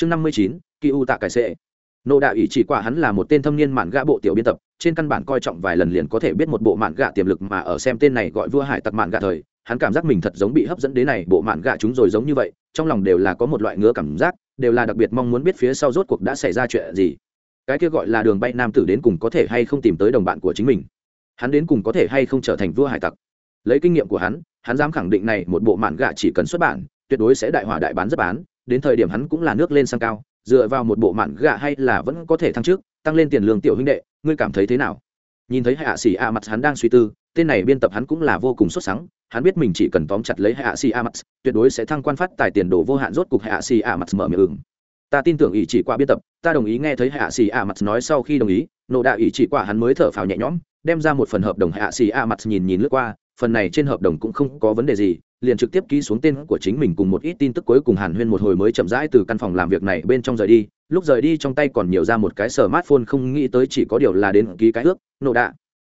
chương năm mươi chín kỳ u tạ cải sệ. Nộ đạo ý chỉ quả hắn là một tên thâm niên mạn gạ bộ tiểu biên tập, trên căn bản coi trọng vài lần liền có thể biết một bộ mạn gạ tiềm lực mà ở xem tên này gọi vua hải tặc mạn gạ thời, hắn cảm giác mình thật giống bị hấp dẫn đến này, bộ mạn gạ chúng rồi giống như vậy, trong lòng đều là có một loại ngứa cảm giác, đều là đặc biệt mong muốn biết phía sau rốt cuộc đã xảy ra chuyện gì. Cái kia gọi là đường bay nam tử đến cùng có thể hay không tìm tới đồng bạn của chính mình. Hắn đến cùng có thể hay không trở thành vua hải tặc. Lấy kinh nghiệm của hắn hắn dám khẳng định này, một bộ mạn gạ chỉ cần xuất bản, tuyệt đối sẽ đại hỏa đại bán rất bán đến thời điểm hắn cũng là nước lên sang cao, dựa vào một bộ mạn gạ hay là vẫn có thể thăng trước tăng lên tiền lương tiểu huynh đệ, ngươi cảm thấy thế nào? Nhìn thấy hạ sĩ a mặt hắn đang suy tư, tên này biên tập hắn cũng là vô cùng xuất sắc hắn biết mình chỉ cần tóm chặt lấy hạ sĩ a mặt tuyệt đối sẽ thăng quan phát tài tiền đồ vô hạn, rốt cục hạ sĩ a mặt mở miệng ừng. Ta tin tưởng ý chỉ qua biên tập, ta đồng ý nghe thấy hạ sĩ a mặt nói sau khi đồng ý, nộ đạo ý chỉ qua hắn mới thở phào nhẹ nhõm, đem ra một phần hợp đồng hạ sĩ a mặt nhìn nhìn lướt qua phần này trên hợp đồng cũng không có vấn đề gì, liền trực tiếp ký xuống tên của chính mình cùng một ít tin tức cuối cùng hàn huyên một hồi mới chậm rãi từ căn phòng làm việc này bên trong rời đi. Lúc rời đi trong tay còn nhiều ra một cái smartphone không nghĩ tới chỉ có điều là đến ký cái ước, nộ đạ.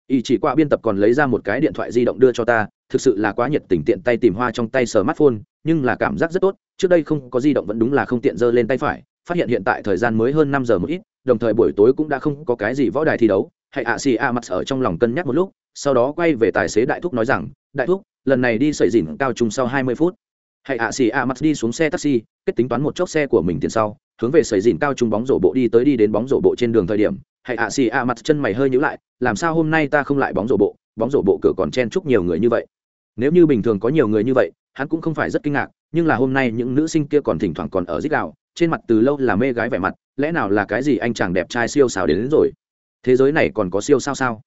Ý chỉ qua biên tập còn lấy ra một cái điện thoại di động đưa cho ta, thực sự là quá nhiệt tình tiện tay tìm hoa trong tay smartphone, nhưng là cảm giác rất tốt, trước đây không có di động vẫn đúng là không tiện giơ lên tay phải, phát hiện hiện tại thời gian mới hơn năm giờ một ít, đồng thời buổi tối cũng đã không có cái gì võ đài thi đấu. Hãy ạ xì a mặt ở trong lòng cân nhắc một lúc sau đó quay về tài xế đại thúc nói rằng đại thúc lần này đi sợi dìn cao trung sau hai mươi phút. Hãy ạ xì ạ mặt đi xuống xe taxi kết tính toán một chốc xe của mình tiền sau hướng về sợi dìn cao trung bóng rổ bộ đi tới đi đến bóng rổ bộ trên đường thời điểm. Hãy ạ xì ạ mặt chân mày hơi nhữ lại làm sao hôm nay ta không lại bóng rổ bộ? Bóng rổ bộ cửa còn chen chúc nhiều người như vậy. Nếu như bình thường có nhiều người như vậy hắn cũng không phải rất kinh ngạc nhưng là hôm nay những nữ sinh kia còn thỉnh thoảng còn ở dích đạo trên mặt từ lâu là mê gái vẻ mặt lẽ nào là cái gì anh chàng đẹp trai siêu xào đến, đến rồi? Thế giới này còn có siêu sao sao?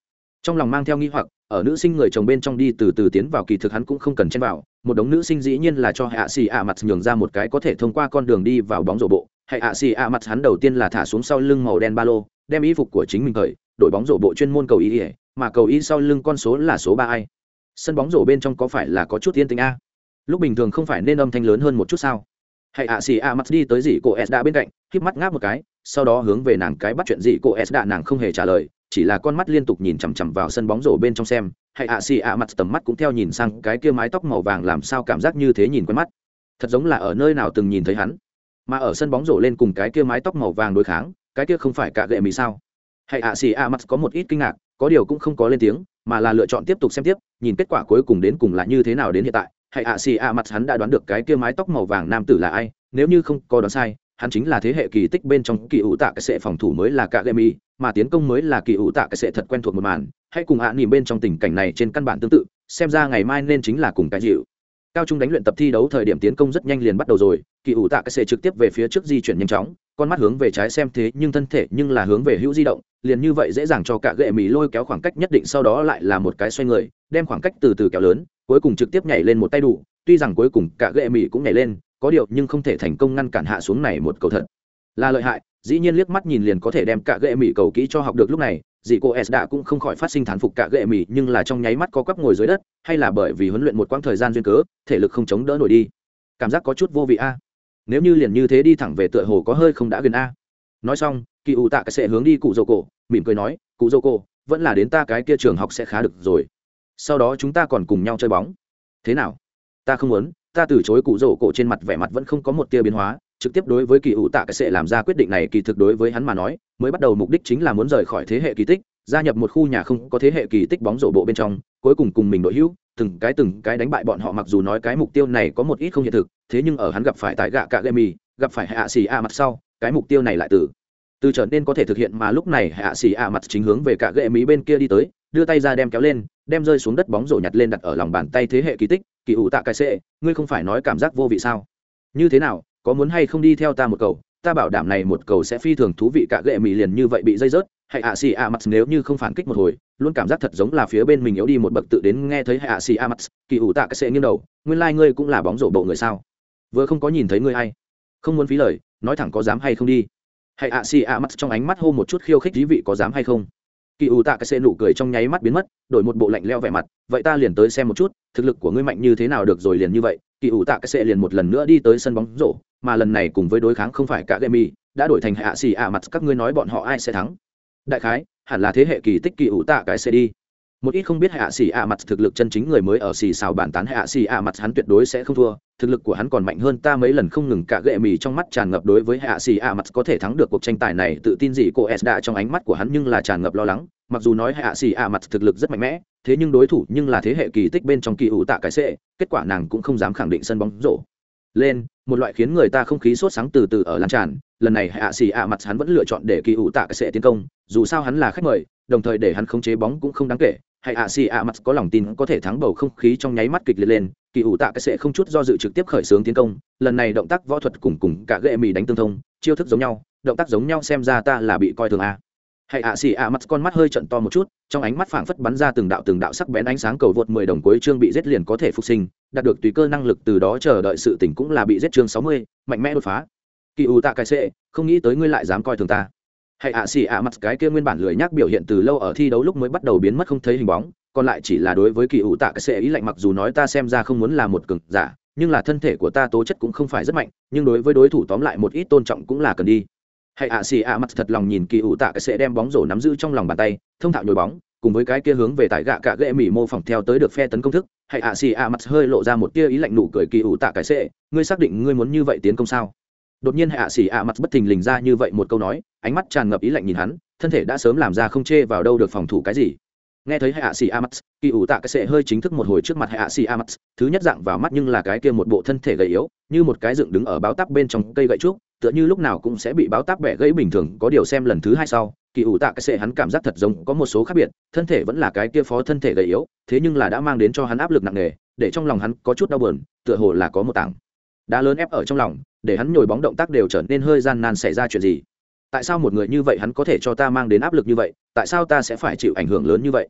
Trong lòng mang theo nghi hoặc, ở nữ sinh người chồng bên trong đi từ từ tiến vào kỳ thực hắn cũng không cần chen vào, một đống nữ sinh dĩ nhiên là cho hạ xì ạ mặt nhường ra một cái có thể thông qua con đường đi vào bóng rổ bộ. Hạ xì ạ mặt hắn đầu tiên là thả xuống sau lưng màu đen ba lô, đem y phục của chính mình khởi đội bóng rổ bộ chuyên môn cầu ý ỉa mà cầu ý sau lưng con số là số ba ai. Sân bóng rổ bên trong có phải là có chút yên tĩnh a? Lúc bình thường không phải nên âm thanh lớn hơn một chút sao? Hãy ạ xì a mắt đi tới dì cô s đã bên cạnh k mắt ngáp một cái, sau đó hướng về nàng cái bắt chuyện dì cô s đã nàng không hề trả lời chỉ là con mắt liên tục nhìn chằm chằm vào sân bóng rổ bên trong xem, Hay ạ xì a mặt tầm mắt cũng theo nhìn sang cái kia mái tóc màu vàng làm sao cảm giác như thế nhìn quen mắt. Thật giống là ở nơi nào từng nhìn thấy hắn. Mà ở sân bóng rổ lên cùng cái kia mái tóc màu vàng đối kháng, cái kia không phải cả gệ mì sao? Hay ạ xì a mặt có một ít kinh ngạc, có điều cũng không có lên tiếng, mà là lựa chọn tiếp tục xem tiếp, nhìn kết quả cuối cùng đến cùng là như thế nào đến hiện tại. Hay ạ xì ạ mặt hắn đã đoán được cái kia mái tóc màu vàng nam tử là ai, nếu như không có đoán sai hắn chính là thế hệ kỳ tích bên trong kỳ ủ tạ cái sệ phòng thủ mới là cả lệ mi mà tiến công mới là kỳ ủ tạ cái sệ thật quen thuộc một màn. Hãy cùng ạ à nỉm bên trong tình cảnh này trên căn bản tương tự, xem ra ngày mai nên chính là cùng cái dịu. Cao trung đánh luyện tập thi đấu thời điểm tiến công rất nhanh liền bắt đầu rồi, kỳ ủ tạ cái sệ trực tiếp về phía trước di chuyển nhanh chóng, con mắt hướng về trái xem thế nhưng thân thể nhưng là hướng về hữu di động, liền như vậy dễ dàng cho cả gệ mì lôi kéo khoảng cách nhất định sau đó lại là một cái xoay người, đem khoảng cách từ từ kéo lớn, cuối cùng trực tiếp nhảy lên một tay đủ, tuy rằng cuối cùng cả gệ mì cũng nhảy lên có điều nhưng không thể thành công ngăn cản hạ xuống này một cầu thật. Là lợi hại, dĩ nhiên liếc mắt nhìn liền có thể đem cả ghệ mỹ cầu kỹ cho học được lúc này, dì cô s đã cũng không khỏi phát sinh thán phục cả ghệ mỹ nhưng là trong nháy mắt có quắp ngồi dưới đất, hay là bởi vì huấn luyện một quãng thời gian duyên cớ, thể lực không chống đỡ nổi đi. Cảm giác có chút vô vị a. Nếu như liền như thế đi thẳng về tựa hồ có hơi không đã gần a. Nói xong, kỳ ủ tạ cái sẽ hướng đi cụ dô cổ, mỉm cười nói, cụ dô cổ, vẫn là đến ta cái kia trường học sẽ khá được rồi. Sau đó chúng ta còn cùng nhau chơi bóng. Thế nào? Ta không muốn ta từ chối cụ rổ cổ trên mặt vẻ mặt vẫn không có một tia biến hóa, trực tiếp đối với kỳ ủ tạ cái sẽ làm ra quyết định này kỳ thực đối với hắn mà nói, mới bắt đầu mục đích chính là muốn rời khỏi thế hệ kỳ tích, gia nhập một khu nhà không có thế hệ kỳ tích bóng rổ bộ bên trong, cuối cùng cùng mình đội hữu, từng cái từng cái đánh bại bọn họ mặc dù nói cái mục tiêu này có một ít không hiện thực, thế nhưng ở hắn gặp phải tại gạ cạ gậy mì, gặp phải hạ xì a mặt sau, cái mục tiêu này lại từ từ trở nên có thể thực hiện mà lúc này hạ xì a mặt chính hướng về cả gậy mì bên kia đi tới, đưa tay ra đem kéo lên, đem rơi xuống đất bóng rổ nhặt lên đặt ở lòng bàn tay thế hệ kỳ tích kỳ ủ tạ cái sệ, ngươi không phải nói cảm giác vô vị sao? Như thế nào, có muốn hay không đi theo ta một cầu? Ta bảo đảm này một cầu sẽ phi thường thú vị, cả gệ mì liền như vậy bị dây rớt, hay ạ xì a mặt nếu như không phản kích một hồi, luôn cảm giác thật giống là phía bên mình yếu đi một bậc tự đến nghe thấy hay ạ xì a mặt kỳ ủ tạ cái sệ nghiêng đầu, nguyên lai、like、ngươi cũng là bóng rổ bộ người sao? Vừa không có nhìn thấy ngươi hay không muốn phí lời, nói thẳng có dám hay không đi. Hay ạ xì a mặt trong ánh mắt hô một chút khiêu khích dí vị có dám hay không? Kỳ ủ tạ cái xe nụ cười trong nháy mắt biến mất, đổi một bộ lạnh leo vẻ mặt, vậy ta liền tới xem một chút, thực lực của ngươi mạnh như thế nào được rồi liền như vậy. Kỳ ủ tạ cái xe liền một lần nữa đi tới sân bóng rổ, mà lần này cùng với đối kháng không phải cả gây mi đã đổi thành hạ xì ạ mặt các ngươi nói bọn họ ai sẽ thắng? Đại khái, hẳn là thế hệ kỳ tích kỳ ủ tạ cái xe đi một ít không biết hạ xì ạ mặt thực lực chân chính người mới ở xì xào bàn tán hạ xì ạ mặt hắn tuyệt đối sẽ không thua, thực lực của hắn còn mạnh hơn ta mấy lần không ngừng cả gệ mì trong mắt tràn ngập đối với hạ xì ạ mặt có thể thắng được cuộc tranh tài này, tự tin gì cô s đã trong ánh mắt của hắn nhưng là tràn ngập lo lắng, mặc dù nói hạ xì ạ mặt thực lực rất mạnh mẽ, thế nhưng đối thủ nhưng là thế hệ kỳ tích bên trong kỳ ủ tạ cái sệ kết quả nàng cũng không dám khẳng định sân bóng rổ. Lên, một loại khiến người ta không khí sốt sáng từ từ ở lan tràn, lần này hạ xì ạ mặt hắn vẫn lựa chọn để kỳ ủ tạ cái sệ tiến công, dù sao hắn là khách mời, đồng thời để hắn khống chế bóng cũng không đáng kể hay ạ xì ạ mặt có lòng tin có thể thắng bầu không khí trong nháy mắt kịch liệt lên, kỳ ủ tạ cái sẽ không chút do dự trực tiếp khởi xướng tiến công. Lần này động tác võ thuật cùng cùng cả ghệ mì đánh tương thông, chiêu thức giống nhau, động tác giống nhau xem ra ta là bị coi thường a. Hãy ạ xì ạ mặt con mắt hơi trận to một chút, trong ánh mắt phảng phất bắn ra từng đạo từng đạo sắc bén ánh sáng cầu vượt mười đồng cuối chương bị giết liền có thể phục sinh, đạt được tùy cơ năng lực từ đó chờ đợi sự tỉnh cũng là bị giết chương sáu mươi, mạnh mẽ đột phá. Kỳ ủ tạ cái sẽ, không nghĩ tới ngươi lại dám coi thường ta hãy ạ xì ạ mặt cái kia nguyên bản lười nhác biểu hiện từ lâu ở thi đấu lúc mới bắt đầu biến mất không thấy hình bóng, còn lại chỉ là đối với kỳ ủ tạ cái sệ ý lạnh mặc dù nói ta xem ra không muốn là một cường giả, nhưng là thân thể của ta tố chất cũng không phải rất mạnh, nhưng đối với đối thủ tóm lại một ít tôn trọng cũng là cần đi. Hãy ạ xì ạ mặt thật lòng nhìn kỳ ủ tạ cái sẽ đem bóng rổ nắm giữ trong lòng bàn tay, thông thạo nhồi bóng, cùng với cái kia hướng về tại gạ cạ ghệ mỉ mô phỏng theo tới được phe tấn công thức hãy ạ xì ạ mặt hơi lộ ra một tia ý lạnh nụ cười kỳ ủ tạ cái sẽ, ngươi xác định ngươi muốn như vậy tiến công sao? Đột nhiên hạ xỉ ạ mặt bất thình lình ra như vậy một câu nói, ánh mắt tràn ngập ý lạnh nhìn hắn, thân thể đã sớm làm ra không chê vào đâu được phòng thủ cái gì. Nghe thấy hạ xỉ a mắt kỳ ủ tạ cái sệ hơi chính thức một hồi trước mặt hạ xỉ a mắt thứ nhất dạng vào mắt nhưng là cái kia một bộ thân thể gầy yếu, như một cái dựng đứng ở báo tắp bên trong cây gậy trúc, tựa như lúc nào cũng sẽ bị báo táp bẻ gãy bình thường, có điều xem lần thứ hai sau, kỳ ủ tạ cái sệ hắn cảm giác thật giống có một số khác biệt, thân thể vẫn là cái kia phó thân thể gầy yếu, thế nhưng là đã mang đến cho hắn áp lực nặng nề, để trong lòng hắn có chút đau buồn, tựa hồ là có một tảng đá lớn ép ở trong lòng, để hắn nhồi bóng động tác đều trở nên hơi gian nan xảy ra chuyện gì. Tại sao một người như vậy hắn có thể cho ta mang đến áp lực như vậy, tại sao ta sẽ phải chịu ảnh hưởng lớn như vậy?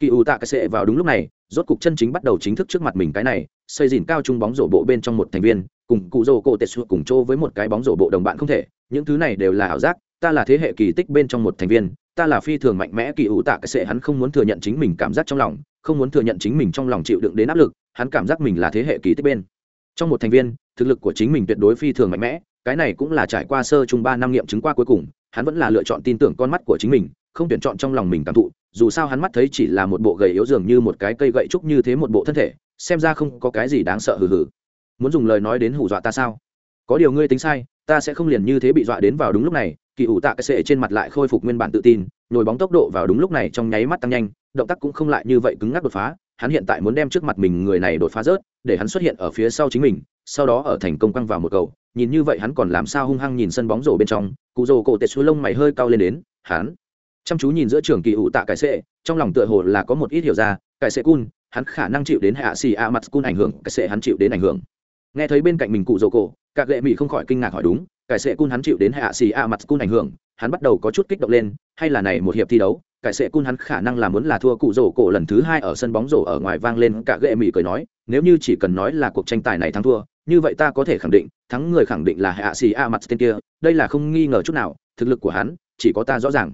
Kỳ ủ tạ cái sệ vào đúng lúc này, rốt cục chân chính bắt đầu chính thức trước mặt mình cái này, xây dìn cao trung bóng rổ bộ bên trong một thành viên, cùng cụ rổ cổ tệ xua cùng chỗ với một cái bóng rổ bộ đồng bạn không thể, những thứ này đều là ảo giác, ta là thế hệ kỳ tích bên trong một thành viên, ta là phi thường mạnh mẽ, kỳ ủ tạ cái sệ hắn không muốn thừa nhận chính mình cảm giác trong lòng, không muốn thừa nhận chính mình trong lòng chịu đựng đến áp lực, hắn cảm giác mình là thế hệ kỳ tích bên trong một thành viên, thực lực của chính mình tuyệt đối phi thường mạnh mẽ, cái này cũng là trải qua sơ chung ba năm nghiệm chứng qua cuối cùng, hắn vẫn là lựa chọn tin tưởng con mắt của chính mình, không tuyển chọn trong lòng mình cảm thụ, dù sao hắn mắt thấy chỉ là một bộ gầy yếu dường như một cái cây gậy trúc như thế một bộ thân thể, xem ra không có cái gì đáng sợ hừ hừ. Muốn dùng lời nói đến hù dọa ta sao? Có điều ngươi tính sai, ta sẽ không liền như thế bị dọa đến vào đúng lúc này, kỳ ủ tạ cái sệ trên mặt lại khôi phục nguyên bản tự tin, nhồi bóng tốc độ vào đúng lúc này trong nháy mắt tăng nhanh, động tác cũng không lại như vậy cứng ngắc đột phá hắn hiện tại muốn đem trước mặt mình người này đột phá rớt, để hắn xuất hiện ở phía sau chính mình, sau đó ở thành công quăng vào một cầu. Nhìn như vậy hắn còn làm sao hung hăng nhìn sân bóng rổ bên trong, cụ rồ cổ tệ xuống lông mày hơi cao lên đến, hắn? Chăm chú nhìn giữa trường kỳ ủ tạ cải sệ trong lòng tựa hồ là có một ít hiểu ra, cải sệ cun, hắn khả năng chịu đến hạ xì a mặt cun ảnh hưởng, cải sệ hắn chịu đến ảnh hưởng. Nghe thấy bên cạnh mình cụ rồ cổ, các lệ mỹ không khỏi kinh ngạc hỏi đúng, cải sệ cun hắn chịu đến hạ xì a mặt cun ảnh hưởng, hắn bắt đầu có chút kích động lên, hay là này một hiệp thi đấu? Cải sệ cun hắn khả năng là muốn là thua cụ rổ cổ lần thứ hai ở sân bóng rổ ở ngoài vang lên cả ghệ mỹ cười nói, nếu như chỉ cần nói là cuộc tranh tài này thắng thua, như vậy ta có thể khẳng định, thắng người khẳng định là hạ xì a mặt tên kia, đây là không nghi ngờ chút nào, thực lực của hắn, chỉ có ta rõ ràng.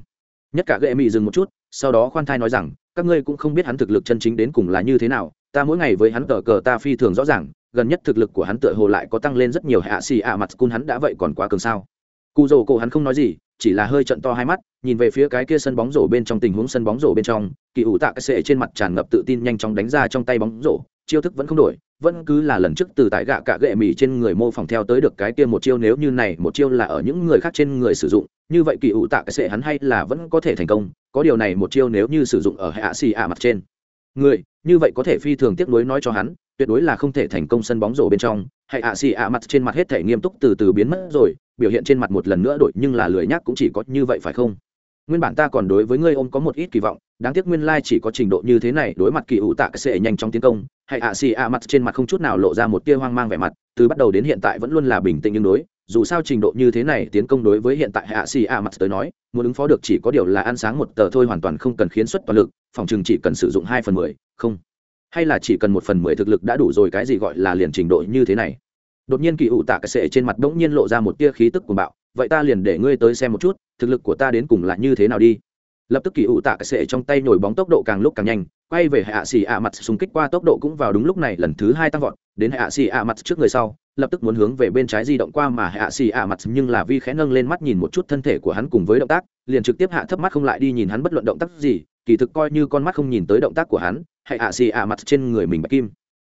Nhất cả ghệ mỹ dừng một chút, sau đó khoan thai nói rằng, các ngươi cũng không biết hắn thực lực chân chính đến cùng là như thế nào, ta mỗi ngày với hắn tờ cờ ta phi thường rõ ràng, gần nhất thực lực của hắn tựa hồ lại có tăng lên rất nhiều hạ xì a mặt cun hắn đã vậy còn quá cường sao. Cụ rổ cổ hắn không nói gì chỉ là hơi trận to hai mắt, nhìn về phía cái kia sân bóng rổ bên trong tình huống sân bóng rổ bên trong, kỳ ủ tạ cái sệ trên mặt tràn ngập tự tin nhanh chóng đánh ra trong tay bóng rổ, chiêu thức vẫn không đổi, vẫn cứ là lần trước từ tại gạ cả gệ mì trên người mô phỏng theo tới được cái kia một chiêu nếu như này một chiêu là ở những người khác trên người sử dụng, như vậy kỳ ủ tạ cái sệ hắn hay là vẫn có thể thành công, có điều này một chiêu nếu như sử dụng ở hạ xì ạ mặt trên. Người, như vậy có thể phi thường tiếc nuối nói cho hắn, tuyệt đối là không thể thành công sân bóng rổ bên trong hay ạ xì ạ mặt trên mặt hết thể nghiêm túc từ từ biến mất rồi biểu hiện trên mặt một lần nữa đổi nhưng là lười nhác cũng chỉ có như vậy phải không? Nguyên bản ta còn đối với ngươi ôm có một ít kỳ vọng, đáng tiếc nguyên lai chỉ có trình độ như thế này đối mặt kỳ ủ tạ sẽ nhanh chóng tiến công, hay ạ xì ạ mặt trên mặt không chút nào lộ ra một tia hoang mang vẻ mặt, từ bắt đầu đến hiện tại vẫn luôn là bình tĩnh nhưng đối, dù sao trình độ như thế này tiến công đối với hiện tại hạ xì a mặt tới nói, muốn ứng phó được chỉ có điều là ăn sáng một tờ thôi hoàn toàn không cần khiến xuất toàn lực, phòng chừng chỉ cần sử dụng hai phần mười, không, hay là chỉ cần một phần mười thực lực đã đủ rồi cái gì gọi là liền trình độ như thế này? Đột nhiên kỳ ủ tạ cái sệ trên mặt bỗng nhiên lộ ra một tia khí tức của bạo. Vậy ta liền để ngươi tới xem một chút, thực lực của ta đến cùng là như thế nào đi. Lập tức kỳ ủ tạ cái sệ trong tay nhồi bóng tốc độ càng lúc càng nhanh, quay về hạ xì ạ mặt xung kích qua tốc độ cũng vào đúng lúc này lần thứ hai tăng vọt, đến hạ xì ạ mặt trước người sau, lập tức muốn hướng về bên trái di động qua mà hạ xì ạ mặt nhưng là vi khẽ nâng lên mắt nhìn một chút thân thể của hắn cùng với động tác, liền trực tiếp hạ thấp mắt không lại đi nhìn hắn bất luận động tác gì, kỳ thực coi như con mắt không nhìn tới động tác của hắn, hạ xì ạ mặt trên người mình bạch kim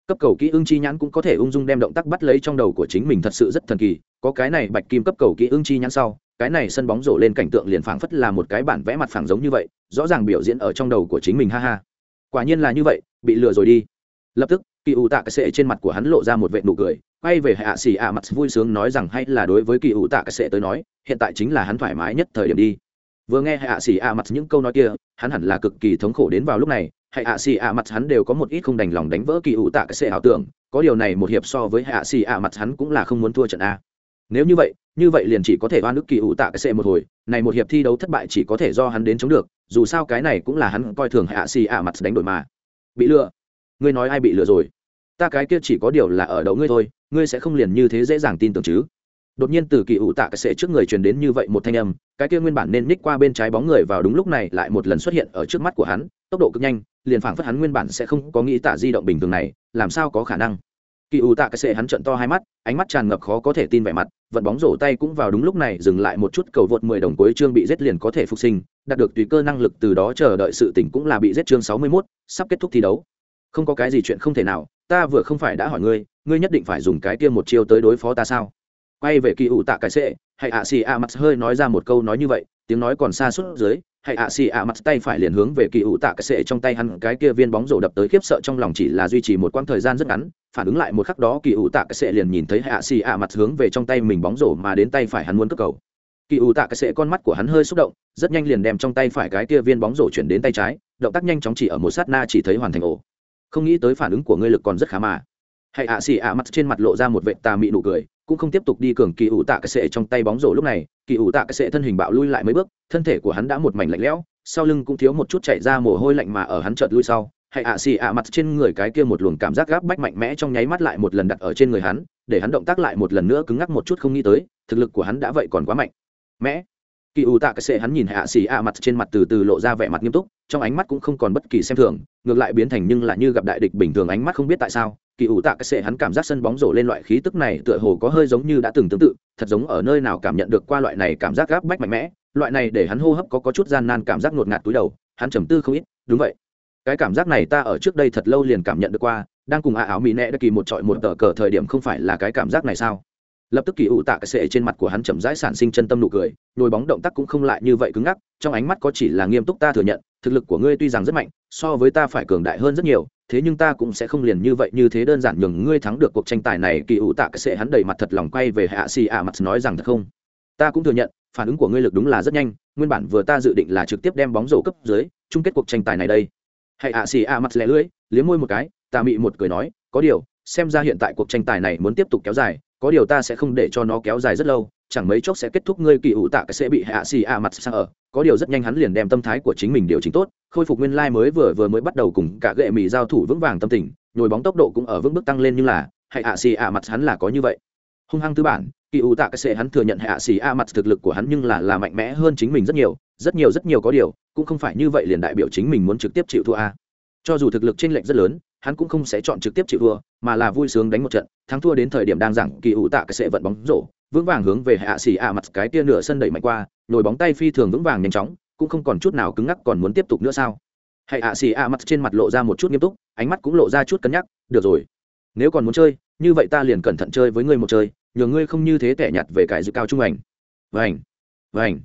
cấp cầu kỹ ưng chi nhãn cũng có thể ung dung đem động tác bắt lấy trong đầu của chính mình thật sự rất thần kỳ. Có cái này bạch kim cấp cầu kỹ ưng chi nhãn sau, cái này sân bóng rổ lên cảnh tượng liền phảng phất là một cái bản vẽ mặt phẳng giống như vậy, rõ ràng biểu diễn ở trong đầu của chính mình, ha ha. Quả nhiên là như vậy, bị lừa rồi đi. Lập tức, kỳ ủ tạ cái sệ trên mặt của hắn lộ ra một vệ nụ cười, quay về hạ xì ạ mặt vui sướng nói rằng hay là đối với kỳ ủ tạ cái sệ tới nói, hiện tại chính là hắn thoải mái nhất thời điểm đi. Vừa nghe hạ xì ạ mặt những câu nói kia, hắn hẳn là cực kỳ thống khổ đến vào lúc này hạ xì ạ mặt hắn đều có một ít không đành lòng đánh vỡ kỳ ủ tạ cái xệ ảo tưởng, có điều này một hiệp so với hạ xì ạ mặt hắn cũng là không muốn thua trận a. Nếu như vậy như vậy liền chỉ có thể oan ức kỳ ủ tạ cái xệ một hồi, này một hiệp thi đấu thất bại chỉ có thể do hắn đến chống được, dù sao cái này cũng là hắn coi thường hạ xì ạ mặt đánh đổi mà. Bị lừa. Ngươi nói ai bị lừa rồi? Ta cái kia chỉ có điều là ở đậu ngươi thôi, ngươi sẽ không liền như thế dễ dàng tin tưởng chứ? Đột nhiên từ kỳ ủ tạ cái sệ trước người truyền đến như vậy một thanh âm cái kia nguyên bản nên ních qua bên trái bóng người vào đúng lúc này lại một lần xuất hiện ở trước mắt của hắn tốc độ cực nhanh liền phảng phất hắn nguyên bản sẽ không có nghĩ tạ di động bình thường này làm sao có khả năng? Kỳ ủ tạ cái sệ hắn trận to hai mắt ánh mắt tràn ngập khó có thể tin vẻ mặt vận bóng rổ tay cũng vào đúng lúc này dừng lại một chút cầu vượt mười đồng cuối chương bị giết liền có thể phục sinh đạt được tùy cơ năng lực từ đó chờ đợi sự tỉnh cũng là bị giết chương sáu mươi 61, sắp kết thúc thi đấu. Không có cái gì chuyện không thể nào ta vừa không phải đã hỏi ngươi ngươi nhất định phải dùng cái kia một chiêu tới đối phó ta sao? Quay về kỳ ủ tạ cái sệ, hay ạ xì ạ mặt hơi nói ra một câu nói như vậy, tiếng nói còn xa suốt dưới, hay ạ xì ạ mặt tay phải liền hướng về kỳ ủ tạ cái sệ trong tay hắn cái kia viên bóng rổ đập tới khiếp sợ trong lòng chỉ là duy trì một quãng thời gian rất ngắn, phản ứng lại một khắc đó kỳ ủ tạ cái sệ liền nhìn thấy hay ạ xì ạ mặt hướng về trong tay mình bóng rổ mà đến tay phải hắn muốn cất cầu. Kỳ ủ tạ cái sệ con mắt của hắn hơi xúc động, rất nhanh liền đem trong tay phải cái kia viên bóng rổ chuyển đến tay trái, động tác nhanh chóng chỉ ở một sát na chỉ thấy hoàn thành ổ. Không nghĩ tới phản ứng của ngươi lực còn rất khá mà. Hãy ạ xì ạ mặt trên mặt lộ ra một vệ tà mị nụ cười cũng không tiếp tục đi cường kỳ ủ tạ cái sệ trong tay bóng rổ lúc này, kỳ ủ tạ cái sệ thân hình bạo lui lại mấy bước, thân thể của hắn đã một mảnh lạnh lẽo, sau lưng cũng thiếu một chút chạy ra mồ hôi lạnh mà ở hắn chợt lui sau. Hãy ạ xì ạ mặt trên người cái kia một luồng cảm giác gáp bách mạnh mẽ trong nháy mắt lại một lần đặt ở trên người hắn, để hắn động tác lại một lần nữa cứng ngắc một chút không nghĩ tới, thực lực của hắn đã vậy còn quá mạnh. Mẽ kỳ ủ tạ cái sệ hắn nhìn hạ xì ạ mặt trên mặt từ từ lộ ra vẻ mặt nghiêm túc, trong ánh mắt cũng không còn bất kỳ xem thường, ngược lại biến thành nhưng là như gặp đại địch bình thường ánh mắt không biết tại sao kỳ ủ tạ cái sệ hắn cảm giác sân bóng rổ lên loại khí tức này tựa hồ có hơi giống như đã từng tương tự thật giống ở nơi nào cảm nhận được qua loại này cảm giác gáp bách mạnh mẽ loại này để hắn hô hấp có, có chút gian nan cảm giác ngột ngạt túi đầu hắn trầm tư không ít đúng vậy. Cái cảm giác này ta ở trước đây thật lâu liền cảm nhận được qua đang cùng ạ áo mỹ nẹ đã kỳ một trọi một tờ cờ thời điểm không phải là cái cảm giác này sao? Lập tức kỳ ủ tạ cái sệ trên mặt của hắn chậm rãi sản sinh chân tâm nụ cười nhồi bóng động tác cũng không lại như vậy cứng ngắc, trong ánh mắt có chỉ là nghiêm túc ta thừa nhận, thực lực của ngươi tuy rằng rất mạnh, so với ta phải cường đại hơn rất nhiều, thế nhưng ta cũng sẽ không liền như vậy như thế đơn giản nhường ngươi thắng được cuộc tranh tài này, kỳ ủ tạ cái sệ hắn đầy mặt thật lòng quay về hạ xì ạ mặt nói rằng thật không? Ta cũng thừa nhận, phản ứng của ngươi lực đúng là rất nhanh, nguyên bản vừa ta dự định là trực tiếp đem bóng rổ cấp dưới, chung kết cuộc tranh tài này đây. Hãy ạ xì ạ mặt lẻ lưỡi, liếm môi một cái ta mị một cười nói, có điều xem ra hiện tại cuộc tranh tài này muốn tiếp tục kéo dài, có điều ta sẽ không để cho nó kéo dài rất lâu, chẳng mấy chốc sẽ kết thúc ngươi kỳ ủ tạ cái sẽ bị hạ xì a mặt sang ở. Có điều rất nhanh hắn liền đem tâm thái của chính mình điều chỉnh tốt, khôi phục nguyên lai mới vừa vừa mới bắt đầu cùng cả gệ mỹ giao thủ vững vàng tâm tình, nhồi bóng tốc độ cũng ở vững bước tăng lên nhưng là, hạ xì a mặt hắn là có như vậy. Hung hăng tư bản, kỳ ủ tạ cái sẽ hắn thừa nhận hạ xì a mặt thực lực của hắn nhưng là là mạnh mẽ hơn chính mình rất nhiều rất nhiều rất nhiều có điều, cũng không phải như vậy liền đại biểu chính mình muốn trực tiếp chịu thua a. Cho dù thực lực trên lệnh rất lớn hắn cũng không sẽ chọn trực tiếp chịu thua, mà là vui sướng đánh một trận. Thắng thua đến thời điểm đang giảng kỳ ủ tạ cái sẽ vận bóng rổ, vững vàng hướng về hạ xỉ ạ mặt cái tia nửa sân đẩy mạnh qua nhồi bóng tay phi thường vững vàng nhanh chóng, cũng không còn chút nào cứng ngắc còn muốn tiếp tục nữa sao? Hãy ạ xì ạ mặt trên mặt lộ ra một chút nghiêm túc, ánh mắt cũng lộ ra chút cân nhắc, được rồi, nếu còn muốn chơi, như vậy ta liền cẩn thận chơi với ngươi một chơi, nhờ ngươi không như thế tẻ nhặt về cái dự cao trung ảnh. Vành vành.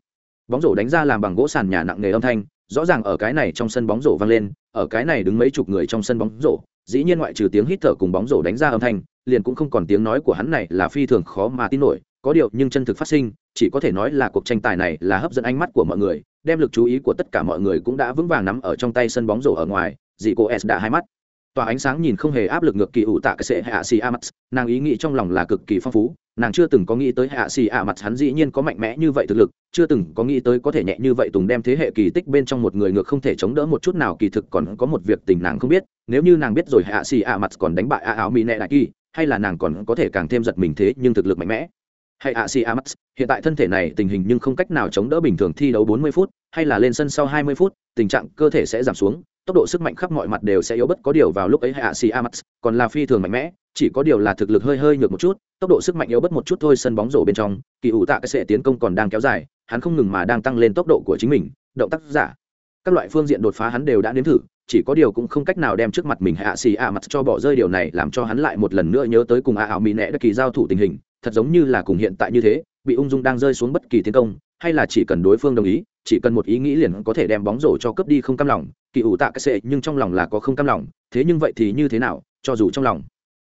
Bóng rổ đánh ra làm bằng gỗ sàn nhà nặng nề âm thanh, rõ ràng ở cái này trong sân bóng rổ vang lên, ở cái này đứng mấy chục người trong sân bóng rổ dĩ nhiên ngoại trừ tiếng hít thở cùng bóng rổ đánh ra âm thanh, liền cũng không còn tiếng nói của hắn này là phi thường khó mà tin nổi. Có điều, nhưng chân thực phát sinh, chỉ có thể nói là cuộc tranh tài này là hấp dẫn ánh mắt của mọi người, đem lực chú ý của tất cả mọi người cũng đã vững vàng nắm ở trong tay sân bóng rổ ở ngoài. Dì cô s đã hai mắt tòa ánh sáng nhìn không hề áp lực ngược kỳ ủ tạ cái sệ hạ xì a mặt nàng ý nghĩ trong lòng là cực kỳ phong phú, nàng chưa từng có nghĩ tới hạ xì a mặt hắn dĩ nhiên có mạnh mẽ như vậy thực lực, chưa từng có nghĩ tới có thể nhẹ như vậy tùng đem thế hệ kỳ tích bên trong một người ngược không thể chống đỡ một chút nào, kỳ thực còn có một việc tình nàng không biết, nếu như nàng biết rồi hạ xì a mặt còn đánh bại a áo mỹ nệ đại kỳ, hay là nàng còn có thể càng thêm giật mình thế nhưng thực lực mạnh mẽ. Hay a si hiện tại thân thể này tình hình nhưng không cách nào chống đỡ bình thường thi đấu 40 phút, hay là lên sân sau 20 phút, tình trạng cơ thể sẽ giảm xuống tốc độ sức mạnh khắp mọi mặt đều sẽ yếu bất có điều vào lúc ấy hạ a amax còn là phi thường mạnh mẽ, chỉ có điều là thực lực hơi hơi nhược một chút, tốc độ sức mạnh yếu bất một chút thôi sân bóng rổ bên trong, kỳ ủ tạ cái sẽ tiến công còn đang kéo dài, hắn không ngừng mà đang tăng lên tốc độ của chính mình, động tác giả. Các loại phương diện đột phá hắn đều đã nếm thử, chỉ có điều cũng không cách nào đem trước mặt mình hạ xì a mặt cho bỏ rơi điều này, làm cho hắn lại một lần nữa nhớ tới cùng a ảo mỹ nẹ đất kỳ giao thủ tình hình, thật giống như là cùng hiện tại như thế, bị ung dung đang rơi xuống bất kỳ tiến công hay là chỉ cần đối phương đồng ý, chỉ cần một ý nghĩ liền có thể đem bóng rổ cho cướp đi không cam lòng, kỳ ủ tạ cái sệ nhưng trong lòng là có không cam lòng, thế nhưng vậy thì như thế nào, cho dù trong lòng.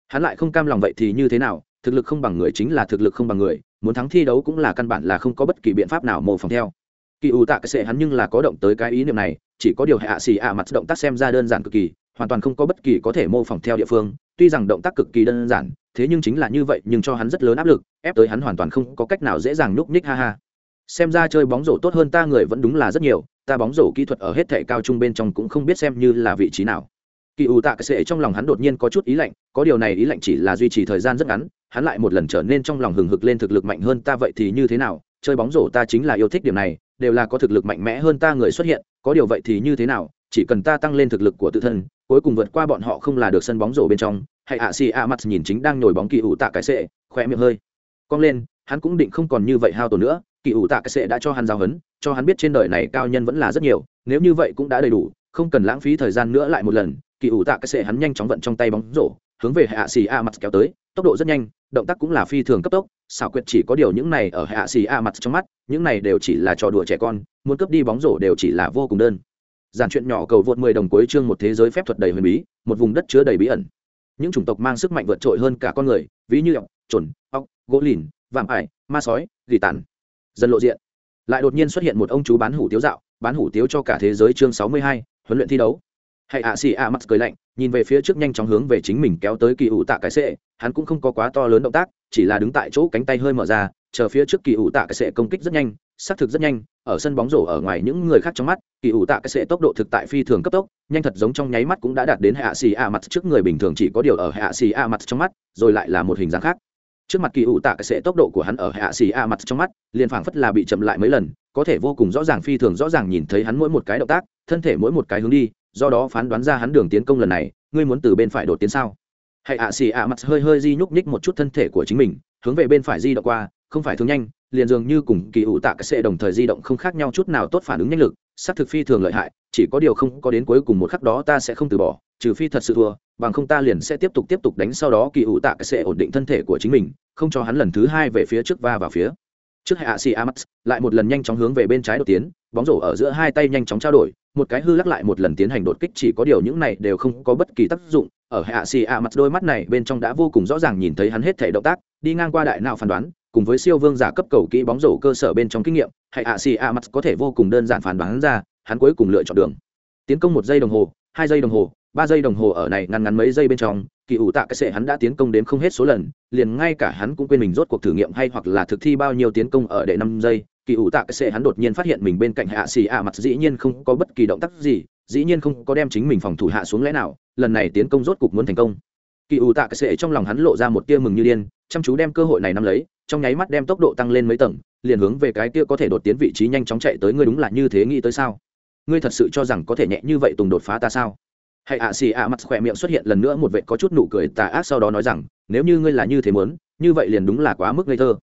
Hắn lại không cam lòng vậy thì như thế nào, thực lực không bằng người chính là thực lực không bằng người, muốn thắng thi đấu cũng là căn bản là không có bất kỳ biện pháp nào mô phỏng theo. Kỳ ủ tạ cái sệ hắn nhưng là có động tới cái ý niệm này, chỉ có điều hạ xì ạ mặt động tác xem ra đơn giản cực kỳ, hoàn toàn không có bất kỳ có thể mô phỏng theo địa phương, tuy rằng động tác cực kỳ đơn giản, thế nhưng chính là như vậy nhưng cho hắn rất lớn áp lực, ép tới hắn hoàn toàn không có cách nào dễ dàng nhúc nhích, ha ha xem ra chơi bóng rổ tốt hơn ta người vẫn đúng là rất nhiều, ta bóng rổ kỹ thuật ở hết thể cao trung bên trong cũng không biết xem như là vị trí nào. Kỳ ủ tạ cái sệ trong lòng hắn đột nhiên có chút ý lạnh, có điều này ý lạnh chỉ là duy trì thời gian rất ngắn, hắn lại một lần trở nên trong lòng hừng hực lên thực lực mạnh hơn ta vậy thì như thế nào, chơi bóng rổ ta chính là yêu thích điểm này, đều là có thực lực mạnh mẽ hơn ta người xuất hiện, có điều vậy thì như thế nào, chỉ cần ta tăng lên thực lực của tự thân, cuối cùng vượt qua bọn họ không là được sân bóng rổ bên trong, hay ạ xì ạ mặt nhìn chính đang nhồi bóng kỳ ủ tạ cái sệ khỏe miệng hơi cong lên, hắn cũng định không còn như vậy hao tổn nữa kỳ ủ tạ cái sệ đã cho hắn giao hấn cho hắn biết trên đời này cao nhân vẫn là rất nhiều, nếu như vậy cũng đã đầy đủ, không cần lãng phí thời gian nữa lại một lần. Kỳ ủ tạ cái sệ hắn nhanh chóng vận trong tay bóng rổ, hướng về hạ xì a mặt kéo tới, tốc độ rất nhanh, động tác cũng là phi thường cấp tốc, xảo quyệt chỉ có điều những này ở hạ xì a mặt trong mắt, những này đều chỉ là trò đùa trẻ con, muốn cướp đi bóng rổ đều chỉ là vô cùng đơn. Giản chuyện nhỏ cầu vượt 10 đồng cuối chương một thế giới phép thuật đầy huyền bí, một vùng đất chứa đầy bí ẩn. Những chủng tộc mang sức mạnh vượt trội hơn cả con người, ví như ọc chuẩn ọc gỗ lìn, vạm ải, ma sói, gỉ tàn dần lộ diện. Lại đột nhiên xuất hiện một ông chú bán hủ tiếu dạo bán hủ tiếu cho cả thế giới chương 62, huấn luyện thi đấu. Hãy ạ xì ạ mặt cười lạnh nhìn về phía trước nhanh chóng hướng về chính mình kéo tới kỳ ủ tạ cái sệ hắn cũng không có quá to lớn động tác chỉ là đứng tại chỗ cánh tay hơi mở ra chờ phía trước kỳ ủ tạ cái sệ công kích rất nhanh xác thực rất nhanh ở sân bóng rổ ở ngoài những người khác trong mắt kỳ ủ tạ cái sệ tốc độ thực tại phi thường cấp tốc nhanh thật giống trong nháy mắt cũng đã đạt đến hạ xì a mặt trước người bình thường chỉ có điều ở hạ xì a mặt trong mắt rồi lại là một hình dáng khác trước mặt kỳ ủ tạ cái sệ tốc độ của hắn ở hạ xì a mặt trong mắt, liền phảng phất là bị chậm lại mấy lần, có thể vô cùng rõ ràng phi thường rõ ràng nhìn thấy hắn mỗi một cái động tác, thân thể mỗi một cái hướng đi, do đó phán đoán ra hắn đường tiến công lần này, ngươi muốn từ bên phải đột tiến sao? Hãy ạ xì ạ mặt hơi hơi di nhúc nhích một chút thân thể của chính mình, hướng về bên phải di động qua, không phải thường nhanh, liền dường như cùng kỳ ủ tạ cái sệ đồng thời di động không khác nhau chút nào tốt phản ứng nhanh lực, xác thực phi thường lợi hại chỉ có điều không có đến cuối cùng một khắc đó ta sẽ không từ bỏ, trừ phi thật sự thua, bằng không ta liền sẽ tiếp tục tiếp tục đánh sau đó kỳ ủ tạ cái ổn định thân thể của chính mình, không cho hắn lần thứ hai về phía trước va vào phía trước hạ xì amax lại một lần nhanh chóng hướng về bên trái đột tiến, bóng rổ ở giữa hai tay nhanh chóng trao đổi, một cái hư lắc lại một lần tiến hành đột kích chỉ có điều những này đều không có bất kỳ tác dụng, ở hạ xì amax đôi mắt này bên trong đã vô cùng rõ ràng nhìn thấy hắn hết thể động tác, đi ngang qua đại não phán đoán, cùng với siêu vương giả cấp cầu kỹ bóng rổ cơ sở bên trong kinh nghiệm, hạ xì amax có thể vô cùng đơn giản phán đoán ra hắn cuối cùng lựa chọn đường. Tiến công một giây đồng hồ, hai giây đồng hồ, ba giây đồng hồ ở này ngăn ngắn mấy giây bên trong, kỳ ủ tạ cái sệ hắn đã tiến công đến không hết số lần, liền ngay cả hắn cũng quên mình rốt cuộc thử nghiệm hay hoặc là thực thi bao nhiêu tiến công ở đệ năm giây. Kỳ ủ tạ cái sệ hắn đột nhiên phát hiện mình bên cạnh hạ xì ạ, mặt dĩ nhiên không có bất kỳ động tác gì, dĩ nhiên không có đem chính mình phòng thủ hạ xuống lẽ nào, lần này tiến công rốt cục muốn thành công. Kỳ ủ tạ cái sệ trong lòng hắn lộ ra một tia mừng như điên, chăm chú đem cơ hội này nắm lấy, trong nháy mắt đem tốc độ tăng lên mấy tầng, liền hướng về cái kia có thể đột tiến vị trí nhanh chóng chạy tới ngươi đúng là như thế nghĩ tới sao? Ngươi thật sự cho rằng có thể nhẹ như vậy tùng đột phá ta sao? Hãy ạ, xì ạ, mặt khỏe miệng xuất hiện lần nữa một vệ có chút nụ cười tà ác sau đó nói rằng, nếu như ngươi là như thế muốn, như vậy liền đúng là quá mức ngây thơ.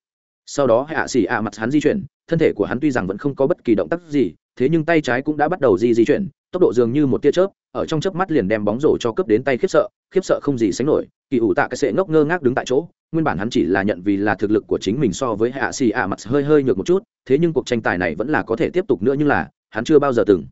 Sau đó hãy ạ, xì ạ, mặt hắn di chuyển, thân thể của hắn tuy rằng vẫn không có bất kỳ động tác gì, thế nhưng tay trái cũng đã bắt đầu di di chuyển, tốc độ dường như một tia chớp, ở trong chớp mắt liền đem bóng rổ cho cướp đến tay khiếp sợ khiếp sợ không gì sánh nổi, kỳ ủ tạ cái sệ ngốc ngơ ngác đứng tại chỗ, nguyên bản hắn chỉ là nhận vì là thực lực của chính mình so với hạ xì ạ, mặt hơi hơi nhược một chút, thế nhưng cuộc tranh tài này vẫn là có thể tiếp tục nữa nhưng là hắn chưa bao giờ từng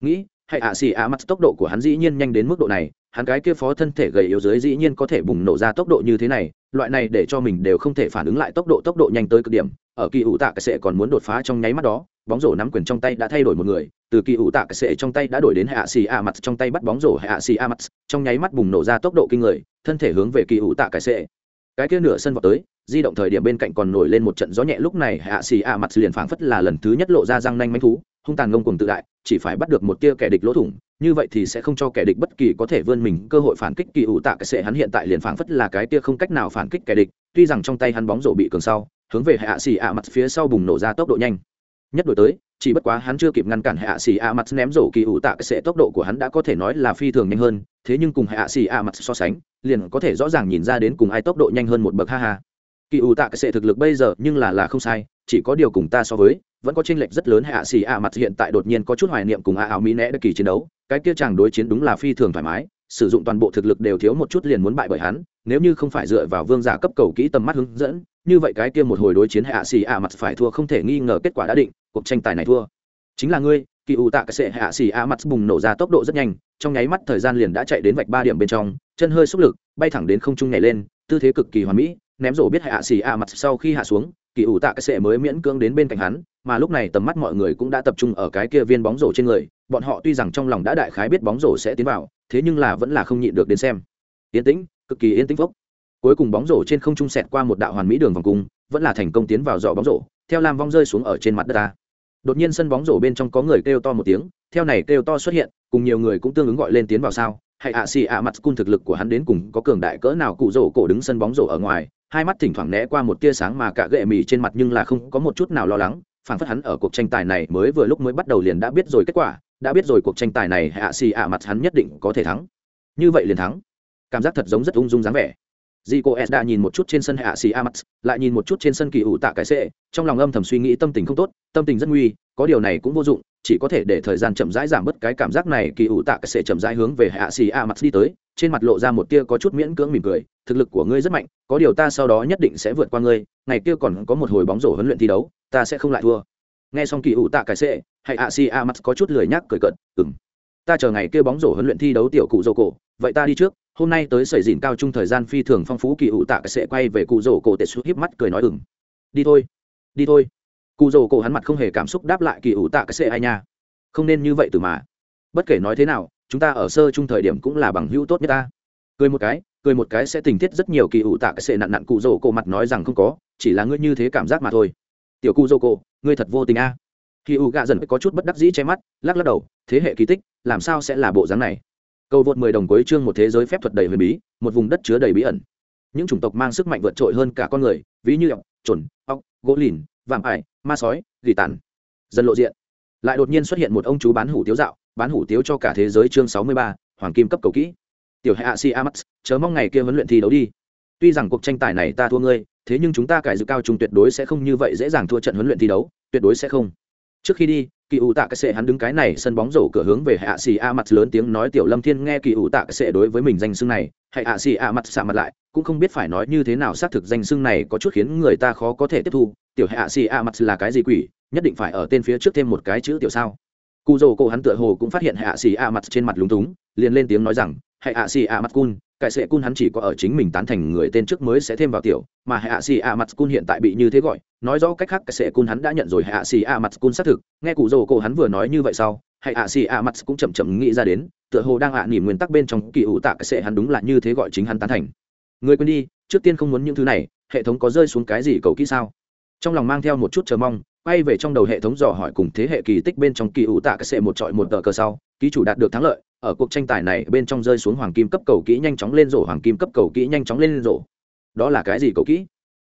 nghĩ, hãy ạ, xì ạ mặt tốc độ của hắn dĩ nhiên nhanh đến mức độ này, hắn cái kia phó thân thể gầy yếu dưới dĩ nhiên có thể bùng nổ ra tốc độ như thế này, loại này để cho mình đều không thể phản ứng lại tốc độ tốc độ nhanh tới cực điểm, ở kỳ ủ tạ cái sệ còn muốn đột phá trong nháy mắt đó. Bóng rổ nắm quyền trong tay đã thay đổi một người, từ kỳ ủ tạ cái sệ trong tay đã đổi đến hạ xì a mặt trong tay bắt bóng rổ hạ xì a mặt trong nháy mắt bùng nổ ra tốc độ kinh người, thân thể hướng về kỳ ủ tạ cái sệ cái kia nửa sân vào tới, di động thời điểm bên cạnh còn nổi lên một trận gió nhẹ, lúc này hạ xì a mặt liền phảng phất là lần thứ nhất lộ ra răng nanh manh thú hung tàn ngông cuồng tự đại, chỉ phải bắt được một tia kẻ địch lỗ thủng, như vậy thì sẽ không cho kẻ địch bất kỳ có thể vươn mình cơ hội phản kích kỳ ủ tạ cái sệ hắn hiện tại liền phảng phất là cái tia không cách nào phản kích kẻ địch, tuy rằng trong tay hắn bóng rổ bị cường sau, hướng về hạ xì a mặt phía sau bùng nổ ra tốc độ nhanh. Nhất đổi tới, chỉ bất quá hắn chưa kịp ngăn cản hạ xì a mặt ném rổ kỳ ủ tạ cái sệ tốc độ của hắn đã có thể nói là phi thường nhanh hơn, thế nhưng cùng hạ xì a mặt so sánh, liền có thể rõ ràng nhìn ra đến cùng ai tốc độ nhanh hơn một bậc ha ha. Kỳ ủ tạ cái sệ thực lực bây giờ nhưng là là không sai, chỉ có điều cùng ta so với vẫn có chênh lệch rất lớn. Hạ xì ạ mặt hiện tại đột nhiên có chút hoài niệm cùng ạ áo mỹ nẽ đất kỳ chiến đấu. Cái kia chàng đối chiến đúng là phi thường thoải mái, sử dụng toàn bộ thực lực đều thiếu một chút liền muốn bại bởi hắn. Nếu như không phải dựa vào vương giả cấp cầu kỹ tầm mắt hướng dẫn, như vậy cái kia một hồi đối chiến hạ xì ạ mặt phải thua không thể nghi ngờ kết quả đã định, cuộc tranh tài này thua. Chính là ngươi, kỳ ủ tạ cái sệ, hạ xì a mặt bùng nổ ra tốc độ rất nhanh, trong nháy mắt thời gian liền đã chạy đến vạch ba điểm bên trong, chân hơi xúc lực, bay thẳng đến không trung nhảy lên, tư thế cực kỳ hoàn mỹ ném rổ biết hạ xì a mặt sau khi hạ xuống, kỳ ủ tạ cái sệ mới miễn cưỡng đến bên cạnh hắn, mà lúc này tầm mắt mọi người cũng đã tập trung ở cái kia viên bóng rổ trên người, bọn họ tuy rằng trong lòng đã đại khái biết bóng rổ sẽ tiến vào, thế nhưng là vẫn là không nhịn được đến xem. Yên tĩnh, cực kỳ yên tĩnh phốc. Cuối cùng bóng rổ trên không trung sẹt qua một đạo hoàn mỹ đường vòng cung, vẫn là thành công tiến vào giỏ bóng rổ, theo lam vong rơi xuống ở trên mặt đất ta. Đột nhiên sân bóng rổ bên trong có người kêu to một tiếng, theo này kêu to xuất hiện, cùng nhiều người cũng tương ứng gọi lên tiến vào sao. Hãy ạ xì ạ mặt cung thực lực của hắn đến cùng có cường đại cỡ nào cụ rổ cổ đứng sân bóng rổ ở ngoài hai mắt thỉnh thoảng né qua một tia sáng mà cả gệ mì trên mặt nhưng là không có một chút nào lo lắng phản phất hắn ở cuộc tranh tài này mới vừa lúc mới bắt đầu liền đã biết rồi kết quả, đã biết rồi cuộc tranh tài này hạ xì ạ mặt hắn nhất định có thể thắng. Như vậy liền thắng. Cảm giác thật giống rất ung dung dáng vẻ. Dì cô s đã nhìn một chút trên sân hạ xì a mặt, lại nhìn một chút trên sân kỳ ủ tạ cái sệ trong lòng âm thầm suy nghĩ tâm tình không tốt, tâm tình rất nguy, có điều này cũng vô dụng chỉ có thể để thời gian chậm rãi giảm bớt cái cảm giác này, kỳ ủ tạ cái chậm rãi hướng về hạ xì a mặt đi tới, trên mặt lộ ra một tia có chút miễn cưỡng mỉm cười, thực lực của ngươi rất mạnh, có điều ta sau đó nhất định sẽ vượt qua ngươi, ngày kia còn có một hồi bóng rổ huấn luyện thi đấu, ta sẽ không lại thua. Nghe xong kỳ ủ tạ cái sệ hay ạ si a mặt có chút lười nhác cười cận ừng ta chờ ngày kia bóng rổ huấn luyện thi đấu tiểu cụ dô cổ, vậy ta đi trước, hôm nay tới sởi dìn cao trung thời gian phi thường phong phú, kỳ ủ tạ cái sẽ quay về cụ dô cổ tệ xuất híp mắt cười nói ừng đi thôi đi thôi cụ rổ cổ hắn mặt không hề cảm xúc đáp lại kỳ ủ tạ cái sẽ ai nha. Không nên như vậy từ mà. Bất kể nói thế nào, chúng ta ở sơ chung thời điểm cũng là bằng hữu tốt nhất ta. Cười một cái, cười một cái sẽ tình tiết rất nhiều kỳ ủ tạ cái sẽ nặn nặn cụ rổ cổ mặt nói rằng không có, chỉ là ngươi như thế cảm giác mà thôi. Tiểu cụ rổ cổ, ngươi thật vô tình a. Kỳ ủ gạ dần có chút bất đắc dĩ che mắt, lắc lắc đầu, thế hệ kỳ tích, làm sao sẽ là bộ dáng này? Cầu vượt 10 đồng cuối chương một thế giới phép thuật đầy huyền bí, một vùng đất chứa đầy bí ẩn. Những chủng tộc mang sức mạnh vượt trội hơn cả con người, ví như ọc trồn ọc gỗ lìn vạm ải ma sói gỉ tàn. Dần lộ diện. Lại đột nhiên xuất hiện một ông chú bán hủ tiếu dạo bán hủ tiếu cho cả thế giới chương 63, hoàng kim cấp cầu kỹ. Tiểu hạ si amax chớ mong ngày kia huấn luyện thi đấu đi. Tuy rằng cuộc tranh tài này ta thua ngươi thế nhưng chúng ta cải dự cao trung tuyệt đối sẽ không như vậy dễ dàng thua trận huấn luyện thi đấu tuyệt đối sẽ không trước khi đi, kỳ ủ tạ cái sệ hắn đứng cái này sân bóng rổ cửa hướng về hạ xì a mặt lớn tiếng nói, tiểu lâm thiên, nghe kỳ ủ tạ cái sệ đối với mình danh xưng này, hạ xì a mặt xạ mặt lại, cũng không biết phải nói như thế nào, xác thực danh xưng này có chút khiến người ta khó có thể tiếp thu. Tiểu hạ xì a mặt là cái gì quỷ, nhất định phải ở tên phía trước thêm một cái chữ tiểu sao? Cụ rổ cổ hắn tựa hồ cũng phát hiện hạ xì a mặt trên mặt lúng túng, liền lên tiếng nói rằng, hạ xì a mặt cun cải sệ cun hắn chỉ có ở chính mình tán thành người tên trước mới sẽ thêm vào tiểu, mà hạ xì a mặt cun hiện tại bị như thế gọi. Nói rõ cách khác, cải sệ cun hắn đã nhận rồi hạ xì a mặt cun xác thực. Nghe cụ rồ cổ hắn vừa nói như vậy sau, hạ xì a mặt cũng chậm chậm nghĩ ra đến, tựa hồ đang hạ à nỉ nguyên tắc bên trong kỳ ủ tạ cải sệ hắn đúng là như thế gọi chính hắn tán thành. Người quên đi, trước tiên không muốn những thứ này, hệ thống có rơi xuống cái gì cầu kỹ sao? Trong lòng mang theo một chút chờ mong, quay về trong đầu hệ thống dò hỏi cùng thế hệ kỳ tích bên trong kỳ ủ tạ cái sệ một trọi một tờ cờ sau, ký chủ đạt được thắng lợi ở cuộc tranh tài này bên trong rơi xuống hoàng kim cấp cầu kỹ nhanh chóng lên rổ, hoàng kim cấp cầu kỹ nhanh chóng lên rổ. Đó là cái gì cầu kỹ?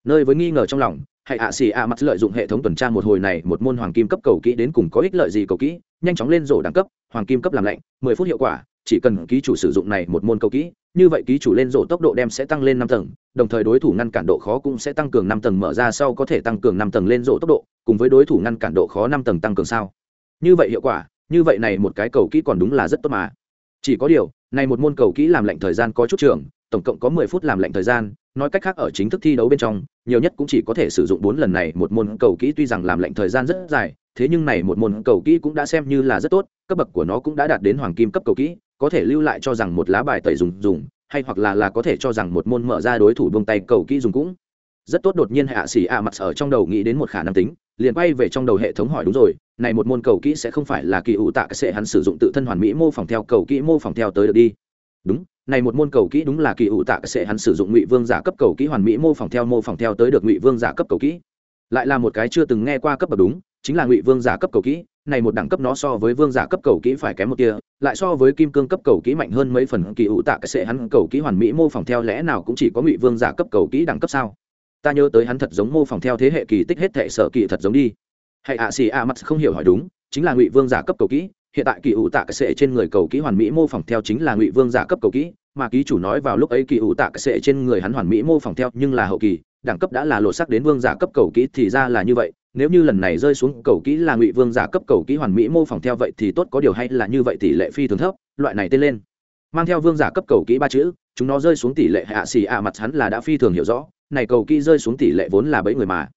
Nơi với nghi ngờ trong lòng hãy ạ xì ạ mặt lợi dụng hệ thống tuần tra một hồi này, một môn hoàng kim cấp cầu kỹ đến cùng có ích lợi gì cầu kỹ, nhanh chóng lên rổ đẳng cấp, hoàng kim cấp làm lạnh, mười phút hiệu quả, chỉ cần ký chủ sử dụng này một môn cầu kỹ, như vậy ký chủ lên rổ tốc độ đem sẽ tăng lên năm tầng, đồng thời đối thủ ngăn cản độ khó cũng sẽ tăng cường năm tầng mở ra sau có thể tăng cường năm tầng lên rổ tốc độ, cùng với đối thủ ngăn cản độ khó năm tầng tăng cường sao. Như vậy hiệu quả như vậy này một cái cầu kỹ còn đúng là rất tốt mà. Chỉ có điều, này một môn cầu kỹ làm lệnh thời gian có chút trường, tổng cộng có mười phút làm lệnh thời gian, nói cách khác ở chính thức thi đấu bên trong, nhiều nhất cũng chỉ có thể sử dụng bốn lần này, một môn cầu kỹ tuy rằng làm lệnh thời gian rất dài, thế nhưng này một môn cầu kỹ cũng đã xem như là rất tốt, cấp bậc của nó cũng đã đạt đến hoàng kim cấp cầu kỹ, có thể lưu lại cho rằng một lá bài tẩy dùng dùng, hay hoặc là là có thể cho rằng một môn mở ra đối thủ buông tay cầu kỹ dùng cũng. Rất tốt đột nhiên hạ xỉ a mặt ở trong đầu nghĩ đến một khả năng tính liền quay về trong đầu hệ thống hỏi đúng rồi, này một môn cầu kỹ sẽ không phải là kỳ ủ tạ sẽ hắn sử dụng tự thân hoàn mỹ mô phỏng theo cầu kỹ mô phỏng theo tới được đi. Đúng, này một môn cầu kỹ đúng là kỳ ủ tạ sẽ hắn sử dụng ngụy vương giả cấp cầu kỹ hoàn mỹ mô phỏng theo mô phỏng theo tới được ngụy vương giả cấp cầu kỹ. Lại là một cái chưa từng nghe qua cấp bậc đúng, chính là ngụy vương giả cấp cầu kỹ, này một đẳng cấp nó so với vương giả cấp cầu kỹ phải kém một tia, lại so với kim cương cấp cầu kỹ mạnh hơn mấy phần kỳ ủ tạ sẽ hắn cầu kỹ hoàn mỹ mô phỏng theo lẽ nào cũng chỉ có ngụy vương giả cấp cầu kỹ đẳng cấp sao? Ta nhớ tới hắn thật giống mô phỏng theo thế hệ kỳ tích hết thệ sở kỳ thật giống đi. Hãy ạ, xì ạ mặt không hiểu hỏi đúng, chính là ngụy vương giả cấp cầu kỹ, hiện tại kỳ ủ tạ cái sệ trên người cầu kỹ hoàn mỹ mô phỏng theo chính là ngụy vương giả cấp cầu kỹ, mà ký chủ nói vào lúc ấy kỳ ủ tạ cái sệ trên người hắn hoàn mỹ mô phỏng theo nhưng là hậu kỳ, đẳng cấp đã là lộ sắc đến vương giả cấp cầu kỹ thì ra là như vậy, nếu như lần này rơi xuống cầu kỹ là ngụy vương giả cấp cầu kỹ hoàn mỹ mô phỏng theo vậy thì tốt, có điều hay là như vậy tỷ lệ phi thường thấp, loại này tên lên. Mang theo vương giả cấp cầu kỹ ba chữ, chúng nó rơi xuống tỷ lệ hạ xì ạ mặt hắn là đã phi thường hiểu rõ này cầu kỹ rơi xuống tỷ lệ vốn là bẫy người mà.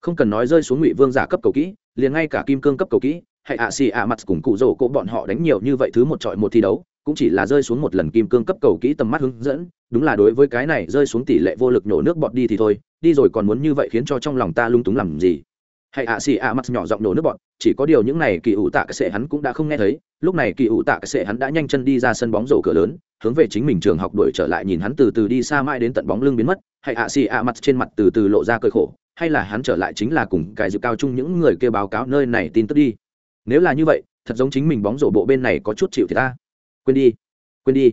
Không cần nói rơi xuống ngụy vương giả cấp cầu kỹ, liền ngay cả kim cương cấp cầu kỹ, hay ạ xì ạ mặt cùng cụ rổ cỗ bọn họ đánh nhiều như vậy thứ một trọi một thi đấu, cũng chỉ là rơi xuống một lần kim cương cấp cầu kỹ tầm mắt hướng dẫn, đúng là đối với cái này rơi xuống tỷ lệ vô lực nhổ nước bọt đi thì thôi, đi rồi còn muốn như vậy khiến cho trong lòng ta lung túng làm gì? Hãy ạ, xì ạ mặt nhỏ giọng nổ nước bọt, chỉ có điều những này kỳ ủ tạ cái sệ hắn cũng đã không nghe thấy. Lúc này kỳ ủ tạ cái sệ hắn đã nhanh chân đi ra sân bóng rổ cửa lớn, hướng về chính mình trường học đuổi trở lại, nhìn hắn từ từ đi xa mãi đến tận bóng lưng biến mất. Hãy ạ, xì ạ mặt trên mặt từ từ lộ ra cơi khổ, hay là hắn trở lại chính là cùng cái dự cao chung những người kêu báo cáo nơi này tin tức đi. Nếu là như vậy, thật giống chính mình bóng rổ bộ bên này có chút chịu thì ta. Quên đi quên đi.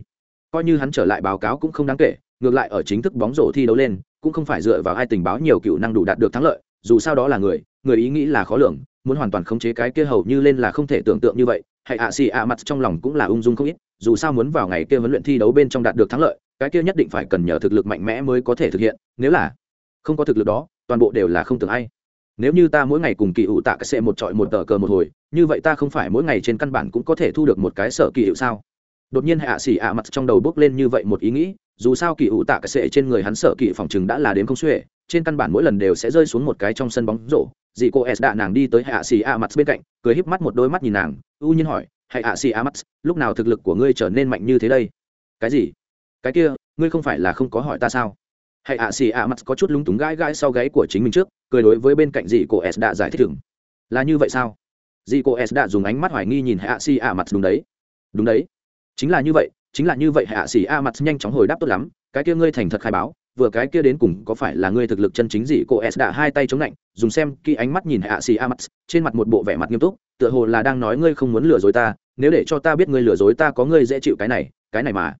Coi như hắn trở lại báo cáo cũng không đáng kể, ngược lại ở chính thức bóng rổ thi đấu lên, cũng không phải dựa vào hai tình báo nhiều cựu năng đủ đạt được thắng lợi dù sao đó là người người ý nghĩ là khó lường, muốn hoàn toàn khống chế cái kia hầu như lên là không thể tưởng tượng như vậy, hay ạ xì ạ mặt trong lòng cũng là ung dung không ít, dù sao muốn vào ngày kia huấn luyện thi đấu bên trong đạt được thắng lợi, cái kia nhất định phải cần nhờ thực lực mạnh mẽ mới có thể thực hiện, nếu là không có thực lực đó, toàn bộ đều là không tưởng ai. Nếu như ta mỗi ngày cùng kỳ ủ tạ cái xe một trọi một tờ cờ một hồi, như vậy ta không phải mỗi ngày trên căn bản cũng có thể thu được một cái sở kỳ hữu sao? Đột nhiên hạ xỉ ạ mặt trong đầu bước lên như vậy một ý nghĩ dù sao kỳ ủ tạ cái sệ trên người hắn sở kỳ phòng chừng đã là đếm không xuể, trên căn bản mỗi lần đều sẽ rơi xuống một cái trong sân bóng rổ. Dị cô s đạ nàng đi tới hạ xì a mặt bên cạnh, cười híp mắt một đôi mắt nhìn nàng, u nhiên hỏi, hạ xì a mắt lúc nào thực lực của ngươi trở nên mạnh như thế đây? Cái gì? Cái kia, ngươi không phải là không có hỏi ta sao? Hạ xì a mắt có chút lúng túng gãi gãi sau gáy của chính mình trước, cười đối với bên cạnh dị cô s đạ giải thích thừng là như vậy sao? Dị cô s đạ dùng ánh mắt hoài nghi nhìn hạ xì a mặt đúng đấy. Đúng đấy. Chính là như vậy chính là như vậy hạ sĩ a mặt nhanh chóng hồi đáp tốt lắm, cái kia ngươi thành thật khai báo, vừa cái kia đến cùng có phải là ngươi thực lực chân chính gì? Cô s đã hai tay chống lạnh, dùng xem khi ánh mắt nhìn hạ sĩ a mặt trên mặt một bộ vẻ mặt nghiêm túc, tựa hồ là đang nói ngươi không muốn lừa dối ta, nếu để cho ta biết ngươi lừa dối ta có ngươi dễ chịu cái này cái này mà.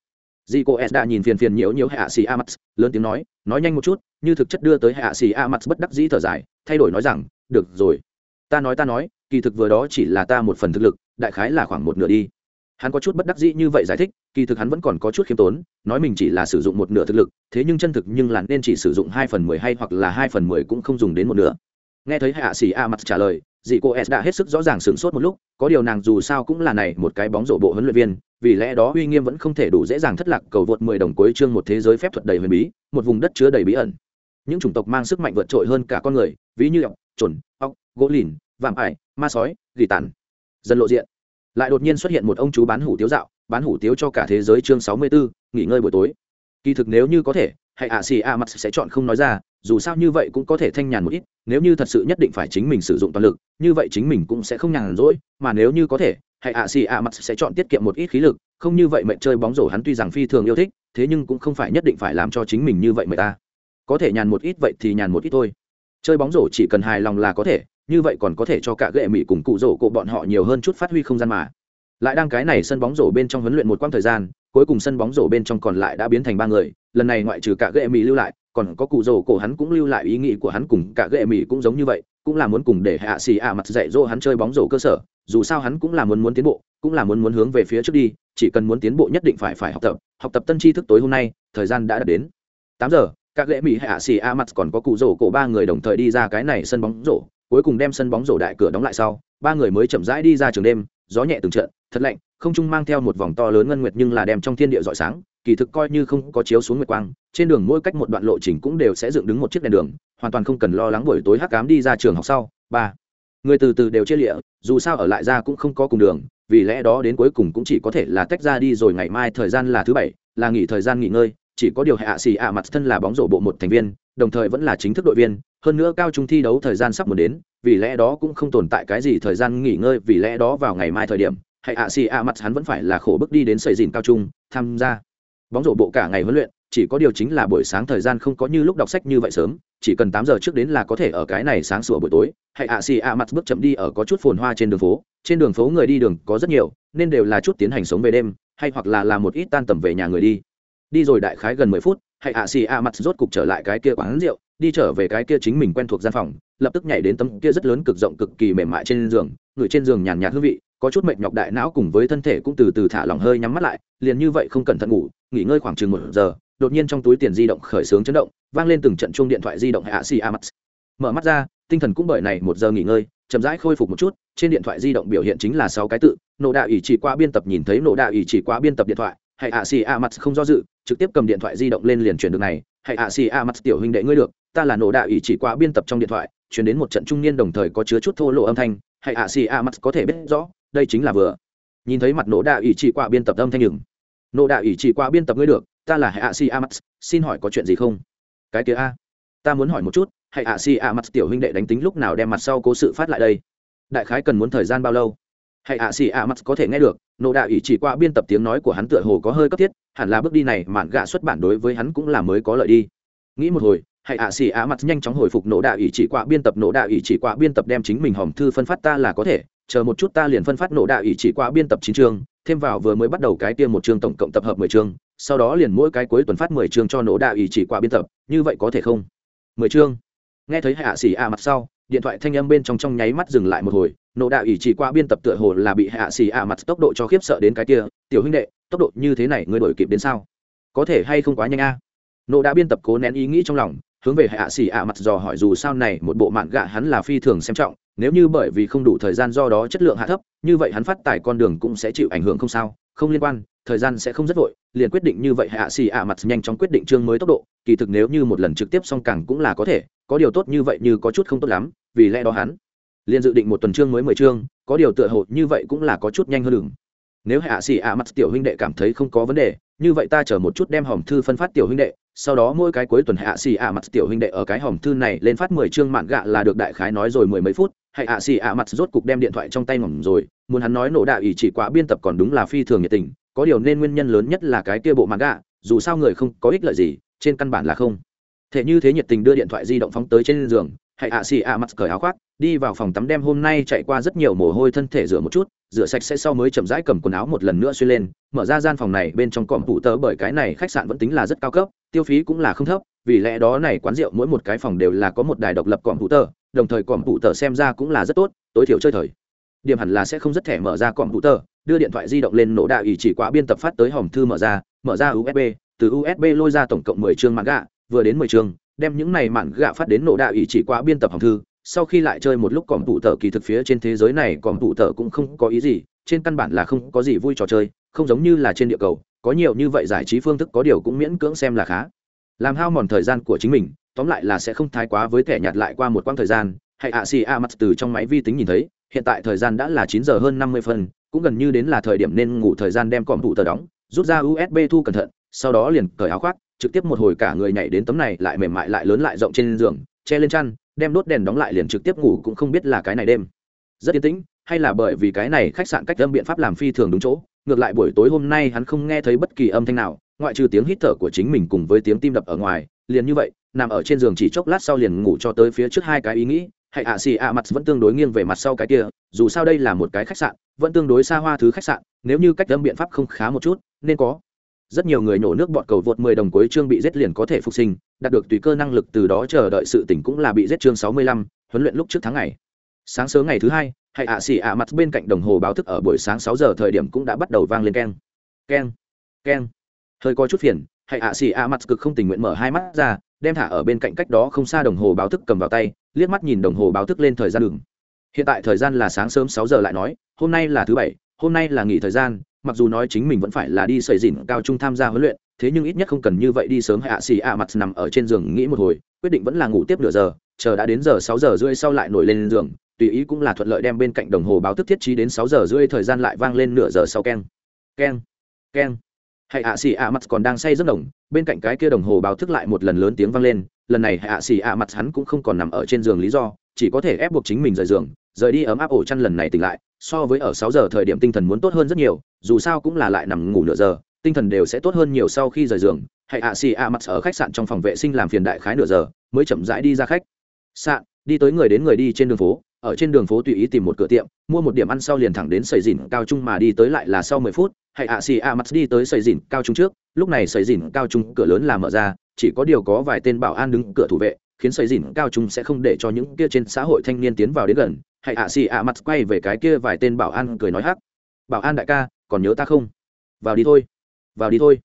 Dì cô s đã nhìn phiền phiền nhiễu nhiễu hạ sĩ a mặt lớn tiếng nói nói nhanh một chút, như thực chất đưa tới hạ sĩ a mặt bất đắc dĩ thở dài, thay đổi nói rằng, được rồi, ta nói ta nói, kỳ thực vừa đó chỉ là ta một phần thực lực, đại khái là khoảng một nửa đi hắn có chút bất đắc dĩ như vậy giải thích, kỳ thực hắn vẫn còn có chút khiêm tốn, nói mình chỉ là sử dụng một nửa thực lực, thế nhưng chân thực nhưng là nên chỉ sử dụng hai phần mười hay hoặc là hai phần mười cũng không dùng đến một nửa. Nghe thấy hạ sĩ a mặt trả lời, dị cô s đã hết sức rõ ràng sửng sốt một lúc, có điều nàng dù sao cũng là này một cái bóng rổ bộ huấn luyện viên, vì lẽ đó uy nghiêm vẫn không thể đủ dễ dàng thất lạc, cầu vượt mười đồng cuối chương một thế giới phép thuật đầy huyền bí, một vùng đất chứa đầy bí ẩn. Những chủng tộc mang sức mạnh vượt trội hơn cả con người, ví như ọc chuẩn ọc gỗ lìn, vạm ải, ma sói, gỉ tàn. Dần lộ diện lại đột nhiên xuất hiện một ông chú bán hủ tiếu dạo bán hủ tiếu cho cả thế giới chương sáu mươi 64, nghỉ ngơi buổi tối. Kỳ thực nếu như có thể hãy ạ xì a mặt sẽ chọn không nói ra dù sao như vậy cũng có thể thanh nhàn một ít nếu như thật sự nhất định phải chính mình sử dụng toàn lực như vậy chính mình cũng sẽ không nhàn rỗi mà nếu như có thể hãy ạ xì a mặt sẽ chọn tiết kiệm một ít khí lực không như vậy mệnh chơi bóng rổ hắn tuy rằng phi thường yêu thích thế nhưng cũng không phải nhất định phải làm cho chính mình như vậy mày ta. Có thể nhàn một ít vậy thì nhàn một ít thôi chơi bóng rổ chỉ cần hài lòng là có thể, như vậy còn có thể cho cả ghệ mỹ cùng cụ rổ cộ bọn họ nhiều hơn chút phát huy không gian mà. Lại đang cái này sân bóng rổ bên trong huấn luyện một quãng thời gian, cuối cùng sân bóng rổ bên trong còn lại đã biến thành ba người, lần này ngoại trừ cả ghệ mỹ lưu lại, còn có cụ rổ cổ hắn cũng lưu lại ý nghĩ của hắn cùng cả ghệ mỹ cũng giống như vậy, cũng là muốn cùng để hạ xì ạ mặt dạy dỗ hắn chơi bóng rổ cơ sở, dù sao hắn cũng là muốn muốn tiến bộ, cũng là muốn muốn hướng về phía trước đi, chỉ cần muốn tiến bộ nhất định phải phải học tập học tập tân tri thức tối hôm nay, thời gian đã đạt đến. Tám giờ các lễ mỹ hạ xì a mặt còn có cụ rổ cổ ba người đồng thời đi ra cái này sân bóng rổ, cuối cùng đem sân bóng rổ đại cửa đóng lại sau, ba người mới chậm rãi đi ra trường đêm, gió nhẹ từng trận, thật lạnh, không trung mang theo một vòng to lớn ngân nguyệt nhưng là đem trong thiên địa rọi sáng, kỳ thực coi như không có chiếu xuống nguyệt quang, trên đường mỗi cách một đoạn lộ trình cũng đều sẽ dựng đứng một chiếc đèn đường, hoàn toàn không cần lo lắng buổi tối hắc cám đi ra trường học sau. Ba, người từ từ đều chia lịa, dù sao ở lại ra cũng không có cùng đường, vì lẽ đó đến cuối cùng cũng chỉ có thể là tách ra đi rồi ngày mai thời gian là thứ bảy, là nghỉ thời gian nghỉ ngơi chỉ có điều hạ xì ạ mặt thân là bóng rổ bộ một thành viên, đồng thời vẫn là chính thức đội viên, hơn nữa cao trung thi đấu thời gian sắp muốn đến, vì lẽ đó cũng không tồn tại cái gì thời gian nghỉ ngơi, vì lẽ đó vào ngày mai thời điểm hãy ạ xì ạ mặt hắn vẫn phải là khổ bước đi đến sầy dìn cao trung, tham gia bóng rổ bộ cả ngày huấn luyện, chỉ có điều chính là buổi sáng thời gian không có như lúc đọc sách như vậy sớm, chỉ cần tám giờ trước đến là có thể ở cái này sáng sủa buổi tối hãy ạ xì ạ mặt bước chậm đi ở có chút phồn hoa trên đường phố, trên đường phố người đi đường có rất nhiều, nên đều là chút tiến hành sống về đêm, hay hoặc là làm một ít tan tầm về nhà người đi đi rồi đại khái gần mười phút, hãy ạ xì ạ mặt rốt cục trở lại cái kia quán rượu, đi trở về cái kia chính mình quen thuộc gian phòng, lập tức nhảy đến tấm kia rất lớn cực rộng cực kỳ mềm mại trên giường, người trên giường nhàn nhạt hương vị, có chút mệt nhọc đại não cùng với thân thể cũng từ từ thả lỏng hơi nhắm mắt lại, liền như vậy không cẩn thận ngủ, nghỉ ngơi khoảng chừng một giờ, đột nhiên trong túi tiền di động khởi xướng chấn động, vang lên từng trận chuông điện thoại di động hạ xì a mắt mở mắt ra, tinh thần cũng bởi này một giờ nghỉ ngơi, chậm rãi khôi phục một chút, trên điện thoại di động biểu hiện chính là sáu cái tự, nổ đạo ủy chỉ qua biên tập nhìn thấy nổ đạo ủy chỉ qua biên tập điện thoại hãy ạ xì a mặt không do dự trực tiếp cầm điện thoại di động lên liền chuyển được này. Hãy ạ xì a mặt tiểu huynh đệ ngươi được ta là nổ đạo ủy chỉ qua biên tập trong điện thoại chuyển đến một trận trung niên đồng thời có chứa chút thô lộ âm thanh. Hãy ạ xì a mặt có thể biết rõ đây chính là vừa. Nhìn thấy mặt nổ đạo ủy chỉ qua biên tập âm thanh nhừng nổ đạo ủy chỉ qua biên tập ngươi được ta là hãy ạ xì a mặt, xin hỏi có chuyện gì không? Cái kia a ta muốn hỏi một chút hãy ạ xì a mặt tiểu huynh đệ đánh tính lúc nào đem mặt sau cố sự phát lại đây? Đại khái cần muốn thời gian bao lâu? Hãy ạ xì a mặt có thể nghe được nộ đạo ý chỉ qua biên tập tiếng nói của hắn tựa hồ có hơi cấp thiết, hẳn là bước đi này mạn gạ xuất bản đối với hắn cũng là mới có lợi đi. Nghĩ một hồi hãy ạ xì a mặt nhanh chóng hồi phục nộ đạo ý chỉ qua biên tập, nộ đạo ý chỉ qua biên tập đem chính mình hòm thư phân phát ta là có thể, chờ một chút ta liền phân phát nộ đạo ý chỉ qua biên tập chín chương, thêm vào vừa mới bắt đầu cái tiêm một chương tổng cộng tập hợp mười chương, sau đó liền mỗi cái cuối tuần phát mười chương cho nộ đạo ý chỉ qua biên tập, như vậy có thể không? mười chương. Nghe thấy hạ xì a mặt sau điện thoại thanh âm bên trong trong nháy mắt dừng lại một hồi, nộ đạo ỷ chỉ qua biên tập tựa hồ là bị hạ xì a mặt tốc độ cho khiếp sợ đến cái kia, tiểu huynh đệ, tốc độ như thế này ngươi đổi kịp đến sao? Có thể hay không quá nhanh a? Nộ đã biên tập cố nén ý nghĩ trong lòng, hướng về hạ xì a mặt dò hỏi dù sao này một bộ mạn gạ hắn là phi thường xem trọng, nếu như bởi vì không đủ thời gian do đó chất lượng hạ thấp, như vậy hắn phát tài con đường cũng sẽ chịu ảnh hưởng không sao, không liên quan, thời gian sẽ không rất vội, liền quyết định như vậy hạ xì ạ mặt nhanh chóng quyết định chương mới tốc độ, kỳ thực nếu như một lần trực tiếp xong càng cũng là có thể, có điều tốt như vậy như có chút không tốt lắm vì lẽ đó hắn liền dự định một tuần chương mới mười chương có điều tựa hồ như vậy cũng là có chút nhanh hơn đường. Nếu hạ xì ạ mặt tiểu huynh đệ cảm thấy không có vấn đề, như vậy ta chờ một chút đem hòm thư phân phát tiểu huynh đệ, sau đó mỗi cái cuối tuần hạ xì ạ mặt tiểu huynh đệ ở cái hòm thư này lên phát mười chương mạn gạ là được đại khái nói rồi mười mấy phút hãy hạ xì ạ mặt rốt cục đem điện thoại trong tay ngỏm rồi, muốn hắn nói nổ đạo ý chỉ quá biên tập còn đúng là phi thường nhiệt tình, có điều nên nguyên nhân lớn nhất là cái kia bộ mạn gạ, dù sao người không có ích lợi gì, trên căn bản là không. Thể như thế nhiệt tình đưa điện thoại di động phóng tới trên giường hãy ạ xì ạ mặt cởi áo khoác đi vào phòng tắm đem hôm nay chạy qua rất nhiều mồ hôi thân thể rửa một chút rửa sạch sẽ sau mới chậm rãi cầm quần áo một lần nữa xuyên lên mở ra gian phòng này bên trong cọm phụ tớ bởi cái này khách sạn vẫn tính là rất cao cấp tiêu phí cũng là không thấp vì lẽ đó này quán rượu mỗi một cái phòng đều là có một đài độc lập cọm phụ tớ, đồng thời cọm phụ tớ xem ra cũng là rất tốt tối thiểu chơi thời. Điểm hẳn là sẽ không rất thẻ mở ra cọm phụ tớ, đưa điện thoại di động lên nổ đạo ý chỉ quá biên tập phát tới hòm thư mở ra mở ra usb từ usb lôi ra tổng cộng mười chương mạng gạ vừa đến mười chương đem những này mạn gạ phát đến nổ đạo ý chỉ qua biên tập hòm thư, sau khi lại chơi một lúc còm tụ tờ kỳ thực phía trên thế giới này còm tụ tờ cũng không có ý gì, trên căn bản là không có gì vui trò chơi, không giống như là trên địa cầu, có nhiều như vậy giải trí phương thức có điều cũng miễn cưỡng xem là khá. Làm hao mòn thời gian của chính mình, tóm lại là sẽ không thái quá với thẻ nhạt lại qua một quãng thời gian, hay ạ xì a mặt từ trong máy vi tính nhìn thấy, hiện tại thời gian đã là chín giờ hơn năm mươi phân, cũng gần như đến là thời điểm nên ngủ thời gian đem còm tụ tờ đóng, rút ra usb thu cẩn thận, sau đó liền cởi áo khoác trực tiếp một hồi cả người nhảy đến tấm này, lại mềm mại, lại lớn, lại rộng trên giường, che lên chăn, đem đốt đèn đóng lại liền trực tiếp ngủ cũng không biết là cái này đêm. Rất yên tĩnh, hay là bởi vì cái này khách sạn cách âm biện pháp làm phi thường đúng chỗ, ngược lại buổi tối hôm nay hắn không nghe thấy bất kỳ âm thanh nào, ngoại trừ tiếng hít thở của chính mình cùng với tiếng tim đập ở ngoài, liền như vậy, nằm ở trên giường chỉ chốc lát sau liền ngủ cho tới phía trước hai cái ý nghĩ, hay ạ xì ạ mặt vẫn tương đối nghiêng về mặt sau cái kia, dù sao đây là một cái khách sạn, vẫn tương đối xa hoa thứ khách sạn, nếu như cách âm biện pháp không khá một chút, nên có rất nhiều người nổ nước bọn cầu vượt 10 đồng cuối chương bị giết liền có thể phục sinh, đạt được tùy cơ năng lực từ đó chờ đợi sự tỉnh cũng là bị giết chương 65, huấn luyện lúc trước tháng ngày. Sáng sớm ngày thứ hai, hay ạ xì ạ mặt bên cạnh đồng hồ báo thức ở buổi sáng 6 giờ thời điểm cũng đã bắt đầu vang lên keng. Keng, keng. Hơi có chút phiền, hay ạ xì ạ mặt cực không tình nguyện mở hai mắt ra, đem thả ở bên cạnh cách đó không xa đồng hồ báo thức cầm vào tay, liếc mắt nhìn đồng hồ báo thức lên thời gian đường. Hiện tại thời gian là sáng sớm 6 giờ lại nói, hôm nay là thứ bảy, hôm nay là nghỉ thời gian, mặc dù nói chính mình vẫn phải là đi xây dìn cao trung tham gia huấn luyện, thế nhưng ít nhất không cần như vậy đi sớm hạ xì ạ mặt nằm ở trên giường nghĩ một hồi, quyết định vẫn là ngủ tiếp nửa giờ, chờ đã đến giờ sáu giờ rưỡi sau lại nổi lên giường, tùy ý cũng là thuận lợi đem bên cạnh đồng hồ báo thức thiết trí đến sáu giờ rưỡi thời gian lại vang lên nửa giờ sau keng. Keng keng. Hãy ạ xì ạ mặt còn đang say rất đồng, bên cạnh cái kia đồng hồ báo thức lại một lần lớn tiếng vang lên, lần này hạ xì ạ mặt hắn cũng không còn nằm ở trên giường lý do, chỉ có thể ép buộc chính mình rời giường, rời đi ấm áp ổ chăn lần này tỉnh lại so với ở sáu giờ thời điểm tinh thần muốn tốt hơn rất nhiều, dù sao cũng là lại nằm ngủ nửa giờ, tinh thần đều sẽ tốt hơn nhiều sau khi rời giường. Hãy ạ, xì ạ, mặt ở khách sạn trong phòng vệ sinh làm phiền đại khái nửa giờ, mới chậm rãi đi ra khách. Sạn, đi tới người đến người đi trên đường phố, ở trên đường phố tùy ý tìm một cửa tiệm, mua một điểm ăn sau liền thẳng đến sầy dìn cao trung mà đi tới lại là sau mười phút. Hãy ạ, xì ạ, mặt đi tới sầy dìn cao trung trước, lúc này sầy dìn cao trung cửa lớn là mở ra, chỉ có điều có vài tên bảo an đứng cửa thủ vệ, khiến sầy dìn cao trung sẽ không để cho những kia trên xã hội thanh niên tiến vào đến gần hãy ạ xì ạ mặt quay về cái kia vài tên bảo an cười nói hắc. Bảo an đại ca, còn nhớ ta không? Vào đi thôi. Vào đi thôi.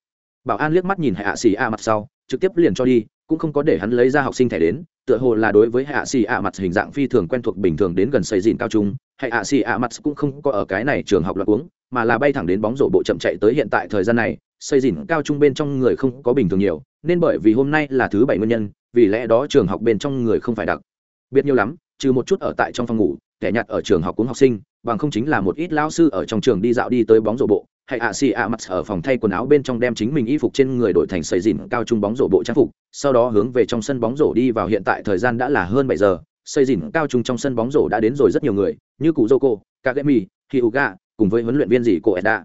Bảo an liếc mắt nhìn hạ xì a mặt sau, trực tiếp liền cho đi, cũng không có để hắn lấy ra học sinh thẻ đến, tựa hồ là đối với hạ xì a mặt hình dạng phi thường quen thuộc bình thường đến gần xây dìn cao trung hạ xì a mặt cũng không có ở cái này trường học loạt uống, mà là bay thẳng đến bóng rổ bộ chậm chạy tới hiện tại thời gian này, xây dìn cao trung bên trong người không có bình thường nhiều, nên bởi vì hôm nay là thứ bảy nguyên nhân, vì lẽ đó trường học bên trong người không phải đặc biệt nhiều lắm, trừ một chút ở tại trong phòng ngủ kẻ nhặt ở trường học cũng học sinh, bằng không chính là một ít lao sư ở trong trường đi dạo đi tới bóng rổ bộ, hay ạ xì ạ mặt ở phòng thay quần áo bên trong đem chính mình y phục trên người đổi thành sầy dìn cao trung bóng rổ bộ trang phục, sau đó hướng về trong sân bóng rổ đi vào hiện tại thời gian đã là hơn bảy giờ xây dìn cao trung trong sân bóng rổ đã đến rồi rất nhiều người, như cụ dô cô kagemi hyuga cùng với huấn luyện viên dì cô edda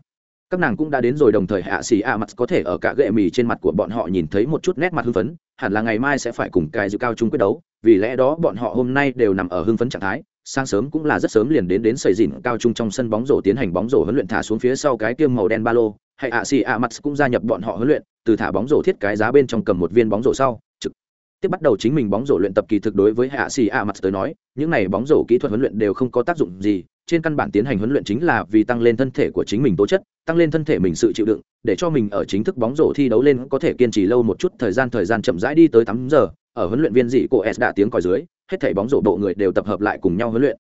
các nàng cũng đã đến rồi đồng thời hạ xì a mặt có thể ở cả gệ mì trên mặt của bọn họ nhìn thấy một chút nét mặt hưng phấn, hẳn là ngày mai sẽ phải cùng cài dự cao trung quyết đấu, vì lẽ đó bọn họ hôm nay đều nằm ở hưng phấn trạng thái sáng sớm cũng là rất sớm liền đến đến sầy dìn cao trung trong sân bóng rổ tiến hành bóng rổ huấn luyện thả xuống phía sau cái tiêm màu đen ba lô, hay ạ xì ạ mặt cũng gia nhập bọn họ huấn luyện, từ thả bóng rổ thiết cái giá bên trong cầm một viên bóng rổ sau, trực tiếp bắt đầu chính mình bóng rổ luyện tập kỳ thực đối với hạ xì ạ mặt tới nói, những này bóng rổ kỹ thuật huấn luyện đều không có tác dụng gì, trên căn bản tiến hành huấn luyện chính là vì tăng lên thân thể của chính mình tố chất, tăng lên thân thể mình sự chịu đựng, để cho mình ở chính thức bóng rổ thi đấu lên có thể kiên trì lâu một chút thời gian thời gian chậm rãi đi tới tám giờ, ở huấn luyện viên dị cô s đã tiếng còi dưới hết thảy bóng rổ bộ người đều tập hợp lại cùng nhau huấn luyện.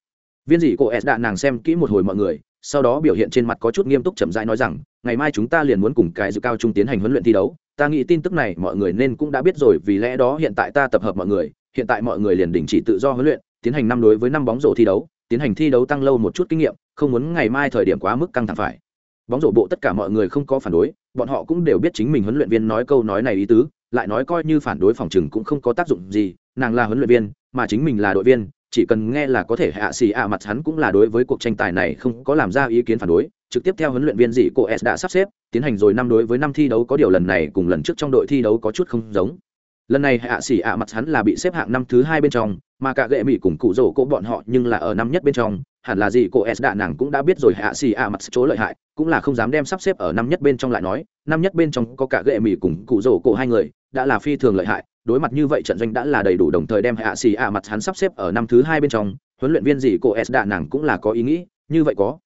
Viên dị cô s đã nàng xem kỹ một hồi mọi người, sau đó biểu hiện trên mặt có chút nghiêm túc chậm rãi nói rằng, ngày mai chúng ta liền muốn cùng cái dự cao trung tiến hành huấn luyện thi đấu. Ta nghĩ tin tức này mọi người nên cũng đã biết rồi, vì lẽ đó hiện tại ta tập hợp mọi người, hiện tại mọi người liền đình chỉ tự do huấn luyện, tiến hành năm đối với năm bóng rổ thi đấu, tiến hành thi đấu tăng lâu một chút kinh nghiệm, không muốn ngày mai thời điểm quá mức căng thẳng phải. Bóng rổ bộ tất cả mọi người không có phản đối, bọn họ cũng đều biết chính mình huấn luyện viên nói câu nói này ý tứ, lại nói coi như phản đối phòng chừng cũng không có tác dụng gì, nàng là huấn luyện viên mà chính mình là đội viên, chỉ cần nghe là có thể hạ xì ạ mặt hắn cũng là đối với cuộc tranh tài này không có làm ra ý kiến phản đối. Trực tiếp theo huấn luyện viên dị cô s đã sắp xếp, tiến hành rồi năm đối với năm thi đấu có điều lần này cùng lần trước trong đội thi đấu có chút không giống. Lần này hạ xỉ ạ mặt hắn là bị xếp hạng năm thứ hai bên trong, mà cả gệ mỹ cùng cụ rổ cỗ bọn họ nhưng là ở năm nhất bên trong. Hẳn là gì cô s đạ nàng cũng đã biết rồi hạ xỉ ạ mặt chỗ lợi hại, cũng là không dám đem sắp xếp ở năm nhất bên trong lại nói. Năm nhất bên trong có cả gệ mỹ cùng cụ rổ cỗ hai người đã là phi thường lợi hại, đối mặt như vậy trận doanh đã là đầy đủ đồng thời đem hạ xì ạ mặt hắn sắp xếp ở năm thứ hai bên trong, huấn luyện viên gì cô s đạ nàng cũng là có ý nghĩ, như vậy có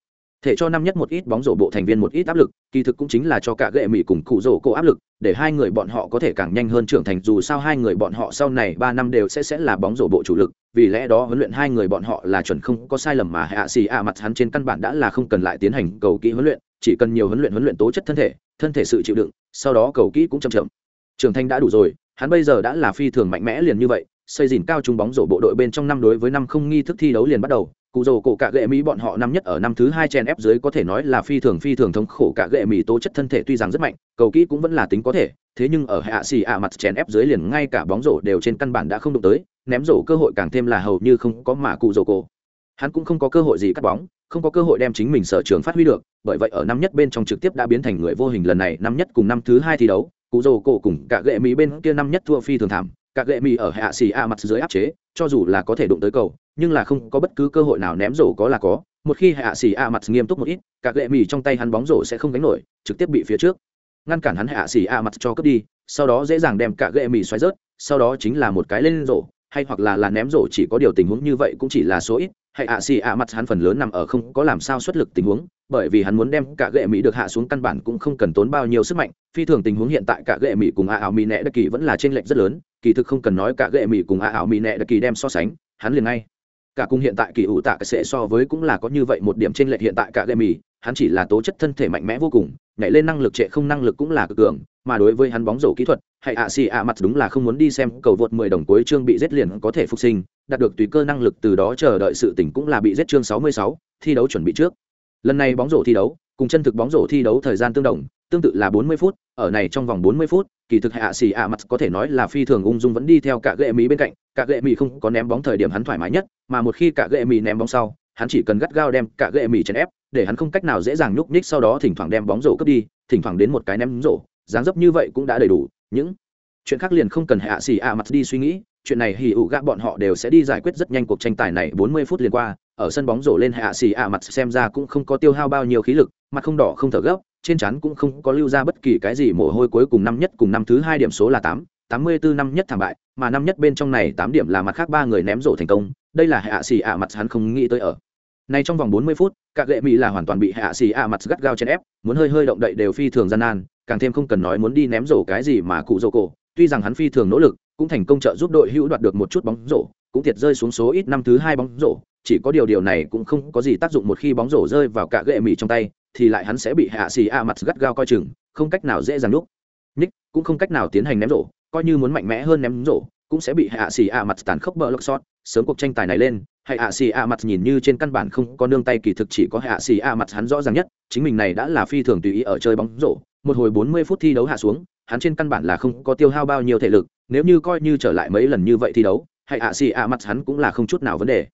thể cho năm nhất một ít bóng rổ bộ thành viên một ít áp lực, kỳ thực cũng chính là cho cả gệ mỹ cùng cụ rổ cô áp lực, để hai người bọn họ có thể càng nhanh hơn trưởng thành, dù sao hai người bọn họ sau này ba năm đều sẽ sẽ là bóng rổ bộ chủ lực, vì lẽ đó huấn luyện hai người bọn họ là chuẩn không có sai lầm mà hạ xì ạ mặt hắn trên căn bản đã là không cần lại tiến hành cầu kỹ huấn luyện, chỉ cần nhiều huấn luyện huấn luyện tố chất thân thể thân thể sự chịu đựng, sau đó cầu kỹ cũng chậm chậm trưởng thành đã đủ rồi, hắn bây giờ đã là phi thường mạnh mẽ liền như vậy, xây dìn cao trung bóng rổ bộ đội bên trong năm đối với năm không nghi thức thi đấu liền bắt đầu. Cụ rổ cổ cả gệ mỹ bọn họ năm nhất ở năm thứ hai chen ép dưới có thể nói là phi thường phi thường thống khổ. Cả gệ mỹ tố chất thân thể tuy rằng rất mạnh, cầu kỹ cũng vẫn là tính có thể, thế nhưng ở hạ xì ạ mặt chen ép dưới liền ngay cả bóng rổ đều trên căn bản đã không đụng tới, ném rổ cơ hội càng thêm là hầu như không có mà cụ rổ cổ. Hắn cũng không có cơ hội gì cắt bóng, không có cơ hội đem chính mình sở trường phát huy được, bởi vậy ở năm nhất bên trong trực tiếp đã biến thành người vô hình lần này, năm nhất cùng năm thứ hai thi đấu cụ rồ cổ cùng cả gệ mỹ bên kia năm nhất thua phi thường thảm, cả gệ mỹ ở hạ xì a mặt dưới áp chế, cho dù là có thể đụng tới cầu, nhưng là không có bất cứ cơ hội nào ném rổ có là có. Một khi hạ xì a mặt nghiêm túc một ít, cả gệ mỹ trong tay hắn bóng rổ sẽ không gánh nổi, trực tiếp bị phía trước. Ngăn cản hắn hạ xì a mặt cho cướp đi, sau đó dễ dàng đem cả gệ mỹ xoáy rớt, sau đó chính là một cái lên rổ, hay hoặc là là ném rổ chỉ có điều tình huống như vậy cũng chỉ là số ít. Hay ạ xì ạ mặt hắn phần lớn nằm ở không có làm sao xuất lực tình huống bởi vì hắn muốn đem cả gệ mỹ được hạ xuống căn bản cũng không cần tốn bao nhiêu sức mạnh phi thường tình huống hiện tại cả gệ mỹ cùng a ảo mỹ nẹ đặc kỳ vẫn là trên lệch rất lớn kỳ thực không cần nói cả gệ mỹ cùng a ảo mỹ nẹ đặc kỳ đem so sánh hắn liền ngay. Cả cùng hiện tại kỳ ủ tạ sẽ so với cũng là có như vậy một điểm trên lệch hiện tại cả gệ mỹ hắn chỉ là tố chất thân thể mạnh mẽ vô cùng nhảy lên năng lực trệ không năng lực cũng là cực cường mà đối với hắn bóng rổ kỹ thuật hay ạ xì ạ mặt đúng là không muốn đi xem cầu vượt 10 đồng cuối chương bị giết liền có thể phục sinh đạt được tùy cơ năng lực từ đó chờ đợi sự tỉnh cũng là bị giết chương 66, thi đấu chuẩn bị trước lần này bóng rổ thi đấu, cùng chân thực bóng rổ thi đấu thời gian tương đồng, tương tự là 40 phút, ở này trong vòng 40 phút, kỳ thực hạ xì ạ mặt có thể nói là phi thường ung dung vẫn đi theo cả gệ mỹ bên cạnh, cả gệ mỹ không có ném bóng thời điểm hắn thoải mái nhất, mà một khi cả gệ mỹ ném bóng sau, hắn chỉ cần gắt gao đem cả gệ mỹ chèn ép, để hắn không cách nào dễ dàng nhúc nhích sau đó thỉnh thoảng đem bóng rổ cướp đi, thỉnh thoảng đến một cái ném rổ, dáng dấp như vậy cũng đã đầy đủ, những chuyện khác liền không cần hạ xì ạ mặt đi suy nghĩ, chuyện này hì ụ gạ bọn họ đều sẽ đi giải quyết rất nhanh cuộc tranh tài này 40 phút liền qua ở sân bóng rổ lên hạ xì ạ mặt xem ra cũng không có tiêu hao bao nhiêu khí lực, mặt không đỏ không thở gấp, trên trán cũng không có lưu ra bất kỳ cái gì mồ hôi cuối cùng năm nhất cùng năm thứ hai điểm số là tám tám mươi bốn năm nhất thảm bại, mà năm nhất bên trong này tám điểm là mặt khác ba người ném rổ thành công, đây là hạ xì ạ mặt hắn không nghĩ tới ở. Này trong vòng bốn mươi phút các lệ mỹ là hoàn toàn bị hạ xì ạ mặt gắt gao trên ép, muốn hơi hơi động đậy đều phi thường gian nan, càng thêm không cần nói muốn đi ném rổ cái gì mà cụ rổ cổ, tuy rằng hắn phi thường nỗ lực, cũng thành công trợ giúp đội hữu đoạt được một chút bóng rổ, cũng thiệt rơi xuống số ít năm thứ hai bóng rổ chỉ có điều điều này cũng không có gì tác dụng một khi bóng rổ rơi vào cả gệ mì trong tay, thì lại hắn sẽ bị hạ xì a mặt gắt gao coi chừng, không cách nào dễ dàng lúc nick cũng không cách nào tiến hành ném rổ, coi như muốn mạnh mẽ hơn ném rổ, cũng sẽ bị hạ xì a mặt tàn khốc bờ lốc sót. Sớm cuộc tranh tài này lên hay hạ xì a mặt nhìn như trên căn bản không có nương tay, kỳ thực chỉ có hạ xì a mặt hắn rõ ràng nhất, chính mình này đã là phi thường tùy ý ở chơi bóng rổ. Một hồi bốn mươi phút thi đấu hạ xuống, hắn trên căn bản là không có tiêu hao bao nhiêu thể lực, nếu như coi như trở lại mấy lần như vậy thi đấu hay hạ xì a mặt hắn cũng là không chút nào vấn đề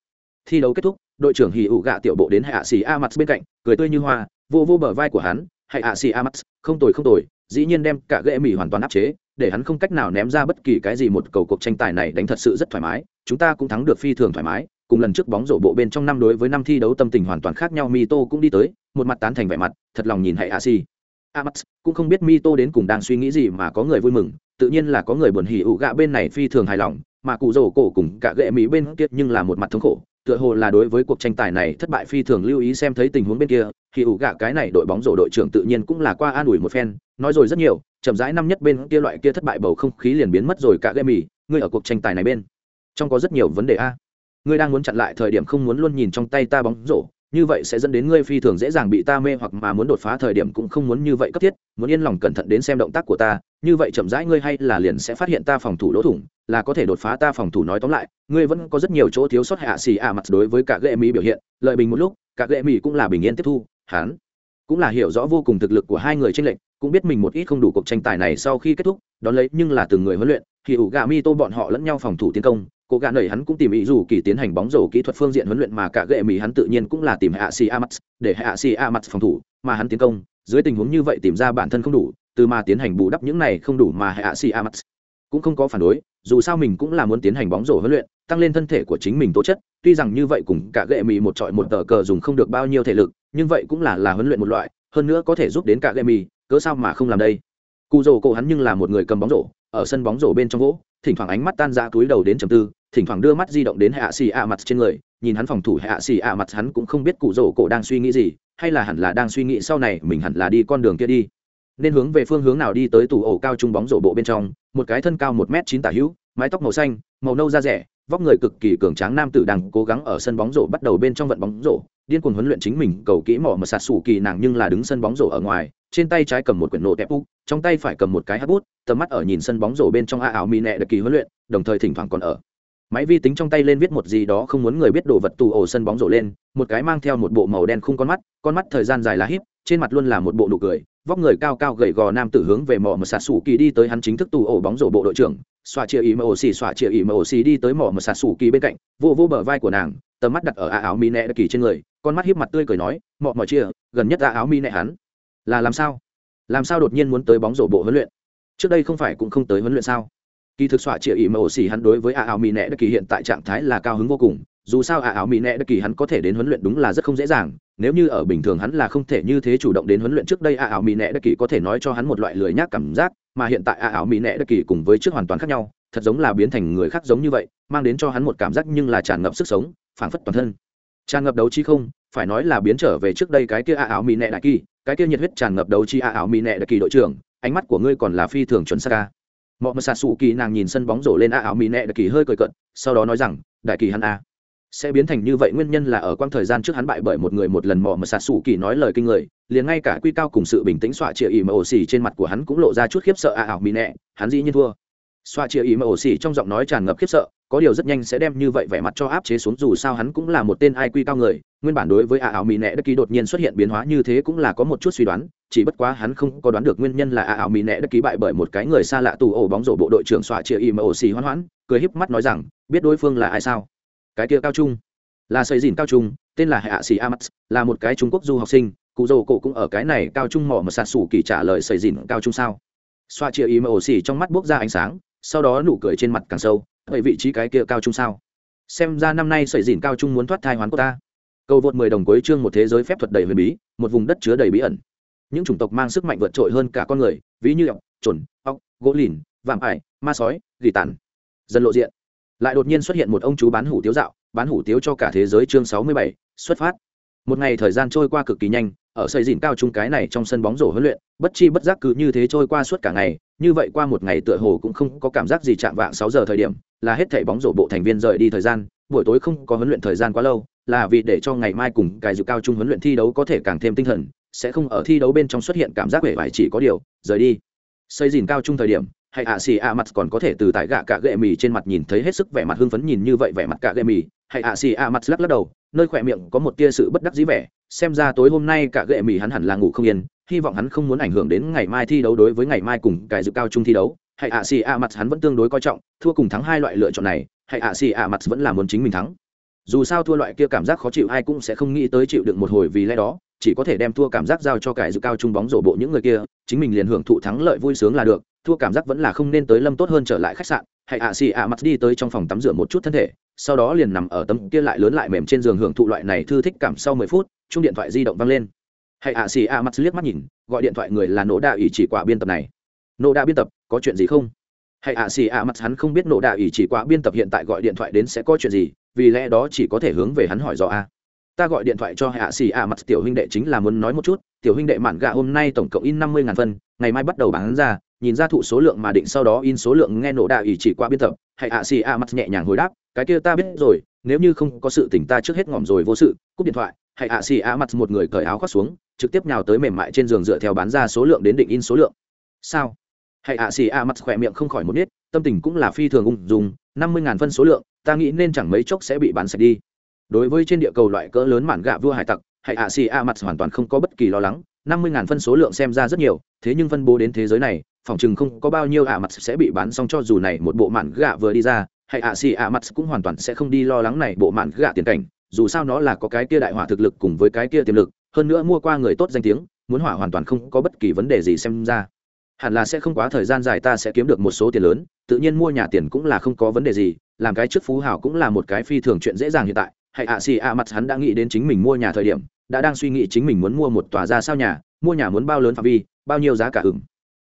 thi đấu kết thúc đội trưởng hì ụ gạ tiểu bộ đến hạ xì a mặt bên cạnh cười tươi như hoa vô vô bờ vai của hắn hạ xì a mặt không tồi không tồi dĩ nhiên đem cả ghệ mì hoàn toàn áp chế để hắn không cách nào ném ra bất kỳ cái gì một cầu cuộc tranh tài này đánh thật sự rất thoải mái chúng ta cũng thắng được phi thường thoải mái. Cùng lần trước bóng rổ bộ bên trong năm đối với năm thi đấu tâm tình hoàn toàn khác nhau mito cũng đi tới một mặt tán thành vẻ mặt thật lòng nhìn hạ xì Amax cũng không biết Mito đến cùng đang suy nghĩ gì mà có người vui mừng, tự nhiên là có người buồn hỉ ụ gạ bên này phi thường hài lòng, mà cụ rổ cổ cùng cả ghệ mỹ bên kia nhưng là một mặt thống khổ, tựa hồ là đối với cuộc tranh tài này thất bại phi thường lưu ý xem thấy tình huống bên kia, thì ủ gạ cái này đội bóng rổ đội trưởng tự nhiên cũng là qua an ủi một phen, nói rồi rất nhiều, chậm rãi năm nhất bên kia loại kia thất bại bầu không khí liền biến mất rồi cả gệ mì ngươi ở cuộc tranh tài này bên trong có rất nhiều vấn đề a. Ngươi đang muốn chặn lại thời điểm không muốn luôn nhìn trong tay ta bóng rổ, như vậy sẽ dẫn đến ngươi phi thường dễ dàng bị ta mê hoặc mà muốn đột phá thời điểm cũng không muốn như vậy cấp thiết, muốn yên lòng cẩn thận đến xem động tác của ta, như vậy chậm rãi ngươi hay là liền sẽ phát hiện ta phòng thủ lỗ thủng, là có thể đột phá ta phòng thủ nói tóm lại, ngươi vẫn có rất nhiều chỗ thiếu sót hạ xì a mặt đối với cả ghệ mỹ biểu hiện, lợi bình một lúc, cả ghệ mỹ cũng là bình yên tiếp thu, hắn cũng là hiểu rõ vô cùng thực lực của hai người trên lệnh cũng biết mình một ít không đủ cuộc tranh tài này sau khi kết thúc, đón lấy nhưng là từng người huấn luyện, thì ủ gà mi tô bọn họ lẫn nhau phòng thủ tiến công, cố gà nảy hắn cũng tìm ý dù kỳ tiến hành bóng rổ kỹ thuật phương diện huấn luyện mà cả gệ mỹ hắn tự nhiên cũng là tìm hạ si amax để hạ si amax phòng thủ, mà hắn tiến công, dưới tình huống như vậy tìm ra bản thân không đủ, từ mà tiến hành bù đắp những này không đủ mà hạ si amax cũng không có phản đối, dù sao mình cũng là muốn tiến hành bóng rổ huấn luyện, tăng lên thân thể của chính mình tố chất, tuy rằng như vậy cùng cả gệ mỹ một trọi một tờ cờ dùng không được bao nhiêu thể lực, nhưng vậy cũng là là huấn luyện một loại hơn nữa có thể giúp đến cả gệ cớ sao mà không làm đây? Cụ rồ cổ hắn nhưng là một người cầm bóng rổ, ở sân bóng rổ bên trong gỗ thỉnh thoảng ánh mắt tan ra túi đầu đến trầm tư, thỉnh thoảng đưa mắt di động đến hạ xì ạ mặt trên người, nhìn hắn phòng thủ hạ xì ạ mặt hắn cũng không biết cụ rổ cổ đang suy nghĩ gì, hay là hẳn là đang suy nghĩ sau này mình hẳn là đi con đường kia đi. Nên hướng về phương hướng nào đi tới tủ ổ cao trung bóng rổ bộ bên trong, một cái thân cao một m chín tả hữu, mái tóc màu xanh, màu nâu da rẻ vóc người cực kỳ cường tráng nam tử đang cố gắng ở sân bóng rổ bắt đầu bên trong vận bóng rổ, điên cuồng huấn luyện chính mình, cầu kỹ mỏ mà sạt sủ kỳ nàng nhưng là đứng sân bóng rổ ở ngoài, trên tay trái cầm một quyển nổ tép úc, trong tay phải cầm một cái hát bút, tầm mắt ở nhìn sân bóng rổ bên trong a ảo mỹ nẹ đặc kỳ huấn luyện, đồng thời thỉnh thoảng còn ở. Máy vi tính trong tay lên viết một gì đó không muốn người biết đồ vật tù ổ sân bóng rổ lên, một cái mang theo một bộ màu đen không con mắt con mắt thời gian dài lá híp, trên mặt luôn là một bộ nụ cười, vóc người cao cao gầy gò nam tử hướng về mỏ mà sạt sủ kỳ đi tới hắn chính thức tù ổ bóng rổ bộ đội trưởng xoa chia ý mà ổ xì xoa chia ý mà ổ xì đi tới mỏ một xà sủ kỳ bên cạnh, vô vô bờ vai của nàng, tầm mắt đặt ở a áo mi nẹ kỳ trên người, con mắt hiếp mặt tươi cười nói, mọ mọ chia gần nhất a áo mi nẹ hắn. Là làm sao? Làm sao đột nhiên muốn tới bóng rổ bộ huấn luyện? Trước đây không phải cũng không tới huấn luyện sao? Kỳ thực xoa chia ý mà ổ xì hắn đối với a áo mi nẹ kỳ hiện tại trạng thái là cao hứng vô cùng dù sao à áo mỹ nẹ đất kỳ hắn có thể đến huấn luyện đúng là rất không dễ dàng. Nếu như ở bình thường hắn là không thể như thế chủ động đến huấn luyện trước đây à áo mỹ nẹ đất kỳ có thể nói cho hắn một loại lười nhác cảm giác, mà hiện tại à áo mỹ nẹ đất kỳ cùng với trước hoàn toàn khác nhau, thật giống là biến thành người khác giống như vậy, mang đến cho hắn một cảm giác nhưng là tràn ngập sức sống, phảng phất toàn thân. Tràn ngập đấu trí không, phải nói là biến trở về trước đây cái kia ạ áo mỹ nẹ đại kỳ, cái kia nhiệt huyết tràn ngập đấu trí ạ áo mỹ nẹ đại kỳ đội trưởng, ánh mắt của ngươi còn là phi thường chuẩn xác à. ca mọi mật xạ xù kỳ nàng nhìn sân bóng rổ lên ạ áo mỹ nẹ đại kỳ hơi cười cận sau đó nói rằng, đại kỳ hắn a sẽ biến thành như vậy nguyên nhân là ở quang thời gian trước hắn bại bởi một người một lần mò mà sạt sủ kỳ nói lời kinh người, liền ngay cả quy cao cùng sự bình tĩnh xoa chia ỉ mà ổ xì trên mặt của hắn cũng lộ ra chút khiếp sợ à ảo mì nẹ, hắn dĩ nhiên thua. Xoa chia ỉ mà ổ xì trong giọng nói tràn ngập khiếp sợ, có điều rất nhanh sẽ đem như vậy vẻ mặt cho áp chế xuống dù sao hắn cũng là một tên ai quy cao người, nguyên bản đối với à ảo mỹ nẹ đất ký đột nhiên xuất hiện biến hóa như thế cũng là có một chút suy đoán, chỉ bất quá hắn không có đoán được nguyên nhân là à ảo mỹ nẹ đất ký bại bởi một cái người xa lạ tù ổ bóng rổ bộ đội trưởng xoa chia ý mà ổ xì hoan hoãn, cười híp mắt nói rằng, biết đối phương là ai sao? Cái kia cao trung, là xây dìn cao trung, tên là hạ sĩ amax là một cái trung quốc du học sinh, cụ dồ cổ cũng ở cái này cao trung mỏ mà sạt sủ kỳ trả lời xây dìn cao trung sao? Xoa chia ý mà ổ xì trong mắt bốc ra ánh sáng, sau đó nụ cười trên mặt càng sâu, vậy vị trí cái kia cao trung sao? Xem ra năm nay xây dìn cao trung muốn thoát thai hoán của ta. Cầu vượt mười đồng cuối chương một thế giới phép thuật đầy huyền bí, một vùng đất chứa đầy bí ẩn. Những chủng tộc mang sức mạnh vượt trội hơn cả con người, ví như ọc trồn ọc gỗ lìn, vạm ải, ma sói, gỉ tản dần lộ diện lại đột nhiên xuất hiện một ông chú bán hủ tiếu dạo, bán hủ tiếu cho cả thế giới chương sáu mươi bảy, xuất phát. Một ngày thời gian trôi qua cực kỳ nhanh, ở xây dìn cao trung cái này trong sân bóng rổ huấn luyện, bất chi bất giác cứ như thế trôi qua suốt cả ngày, như vậy qua một ngày tựa hồ cũng không có cảm giác gì chạm vạng sáu giờ thời điểm, là hết thảy bóng rổ bộ thành viên rời đi thời gian, buổi tối không có huấn luyện thời gian quá lâu, là vì để cho ngày mai cùng cái dự cao trung huấn luyện thi đấu có thể càng thêm tinh thần, sẽ không ở thi đấu bên trong xuất hiện cảm giác vẻ vải chỉ có điều, rời đi. Xây dìn cao trung thời điểm hay ạ xì ạ mặt còn có thể từ tại gạ cả gệ mì trên mặt nhìn thấy hết sức vẻ mặt hưng phấn nhìn như vậy vẻ mặt cả gệ mì, hay ạ xì ạ mặt lắc lắc đầu, nơi khỏe miệng có một tia sự bất đắc dĩ vẻ. Xem ra tối hôm nay cả gệ mì hắn hẳn là ngủ không yên, hy vọng hắn không muốn ảnh hưởng đến ngày mai thi đấu đối với ngày mai cùng cái dự cao trung thi đấu. Hay ạ xì ạ mặt hắn vẫn tương đối coi trọng, thua cùng thắng hai loại lựa chọn này, hay ạ xì ạ mặt vẫn là muốn chính mình thắng. Dù sao thua loại kia cảm giác khó chịu ai cũng sẽ không nghĩ tới chịu đựng một hồi vì lẽ đó, chỉ có thể đem thua cảm giác giao cho cái dự cao trung bóng rổ bộ những người kia, chính mình liền hưởng thụ thắng lợi vui sướng là được thua cảm giác vẫn là không nên tới lâm tốt hơn trở lại khách sạn hãy ạ xì ạ mặt đi tới trong phòng tắm rửa một chút thân thể, sau đó liền nằm ở tấm kia lại lớn lại mềm trên giường hưởng thụ loại này thư thích cảm sau mười phút chung điện thoại di động văng lên. Hãy ạ xì ạ mặt liếc mắt nhìn, gọi điện thoại người là nỗ đạo ý chỉ quả biên tập này. Nỗ đạo biên tập, có chuyện gì không? Hãy ạ xì ạ mặt hắn không biết nỗ đạo ý chỉ quả biên tập hiện tại gọi điện thoại đến sẽ có chuyện gì, vì lẽ đó chỉ có thể hướng về hắn hỏi rõ a. Ta gọi điện thoại cho hạ xì ạ mặt tiểu huynh đệ chính là muốn nói một chút, tiểu huynh đệ mạn gạ hôm nay tổng cộng in năm mươi ngàn phân, ngày mai bắt đầu bán ra nhìn ra thụ số lượng mà định sau đó in số lượng nghe nổ đạo ý chỉ qua biên tập hãy ạ xì ạ mặt nhẹ nhàng hồi đáp, cái kia ta biết rồi, nếu như không có sự tỉnh ta trước hết ngỏm rồi vô sự, cúp điện thoại hãy ạ xì ạ mặt một người cởi áo khoác xuống, trực tiếp nhào tới mềm mại trên giường dựa theo bán ra số lượng đến định in số lượng. Sao? Hãy ạ xì ạ mặt khỏe miệng không khỏi một nít, tâm tình cũng là phi thường ung dùng năm mươi ngàn phân số lượng, ta nghĩ nên chẳng mấy chốc sẽ bị bán sạch đi. Đối với trên địa cầu loại cỡ lớn mản gạ vua hải tặc hãy ạ xì ạ mặt hoàn toàn không có bất kỳ lo lắng, năm mươi ngàn phân số lượng xem ra rất nhiều, thế nhưng phân bố đến thế giới này phòng chừng không có bao nhiêu ạ mặt sẽ bị bán xong cho dù này một bộ mạn gạ vừa đi ra, hay ạ xì ạ mặt cũng hoàn toàn sẽ không đi lo lắng này bộ mạn gạ tiền cảnh, dù sao nó là có cái kia đại hỏa thực lực cùng với cái kia tiềm lực, hơn nữa mua qua người tốt danh tiếng, muốn hỏa hoàn toàn không có bất kỳ vấn đề gì xem ra. Hẳn là sẽ không quá thời gian dài ta sẽ kiếm được một số tiền lớn, tự nhiên mua nhà tiền cũng là không có vấn đề gì, làm cái trước phú hảo cũng là một cái phi thường chuyện dễ dàng hiện tại, hay ạ xì ạ mặt hắn đã nghĩ đến chính mình mua nhà thời điểm, đã đang suy nghĩ chính mình muốn mua một tòa ra sao nhà, mua nhà muốn bao lớn phạm vi, bao nhiêu giá cả ửng.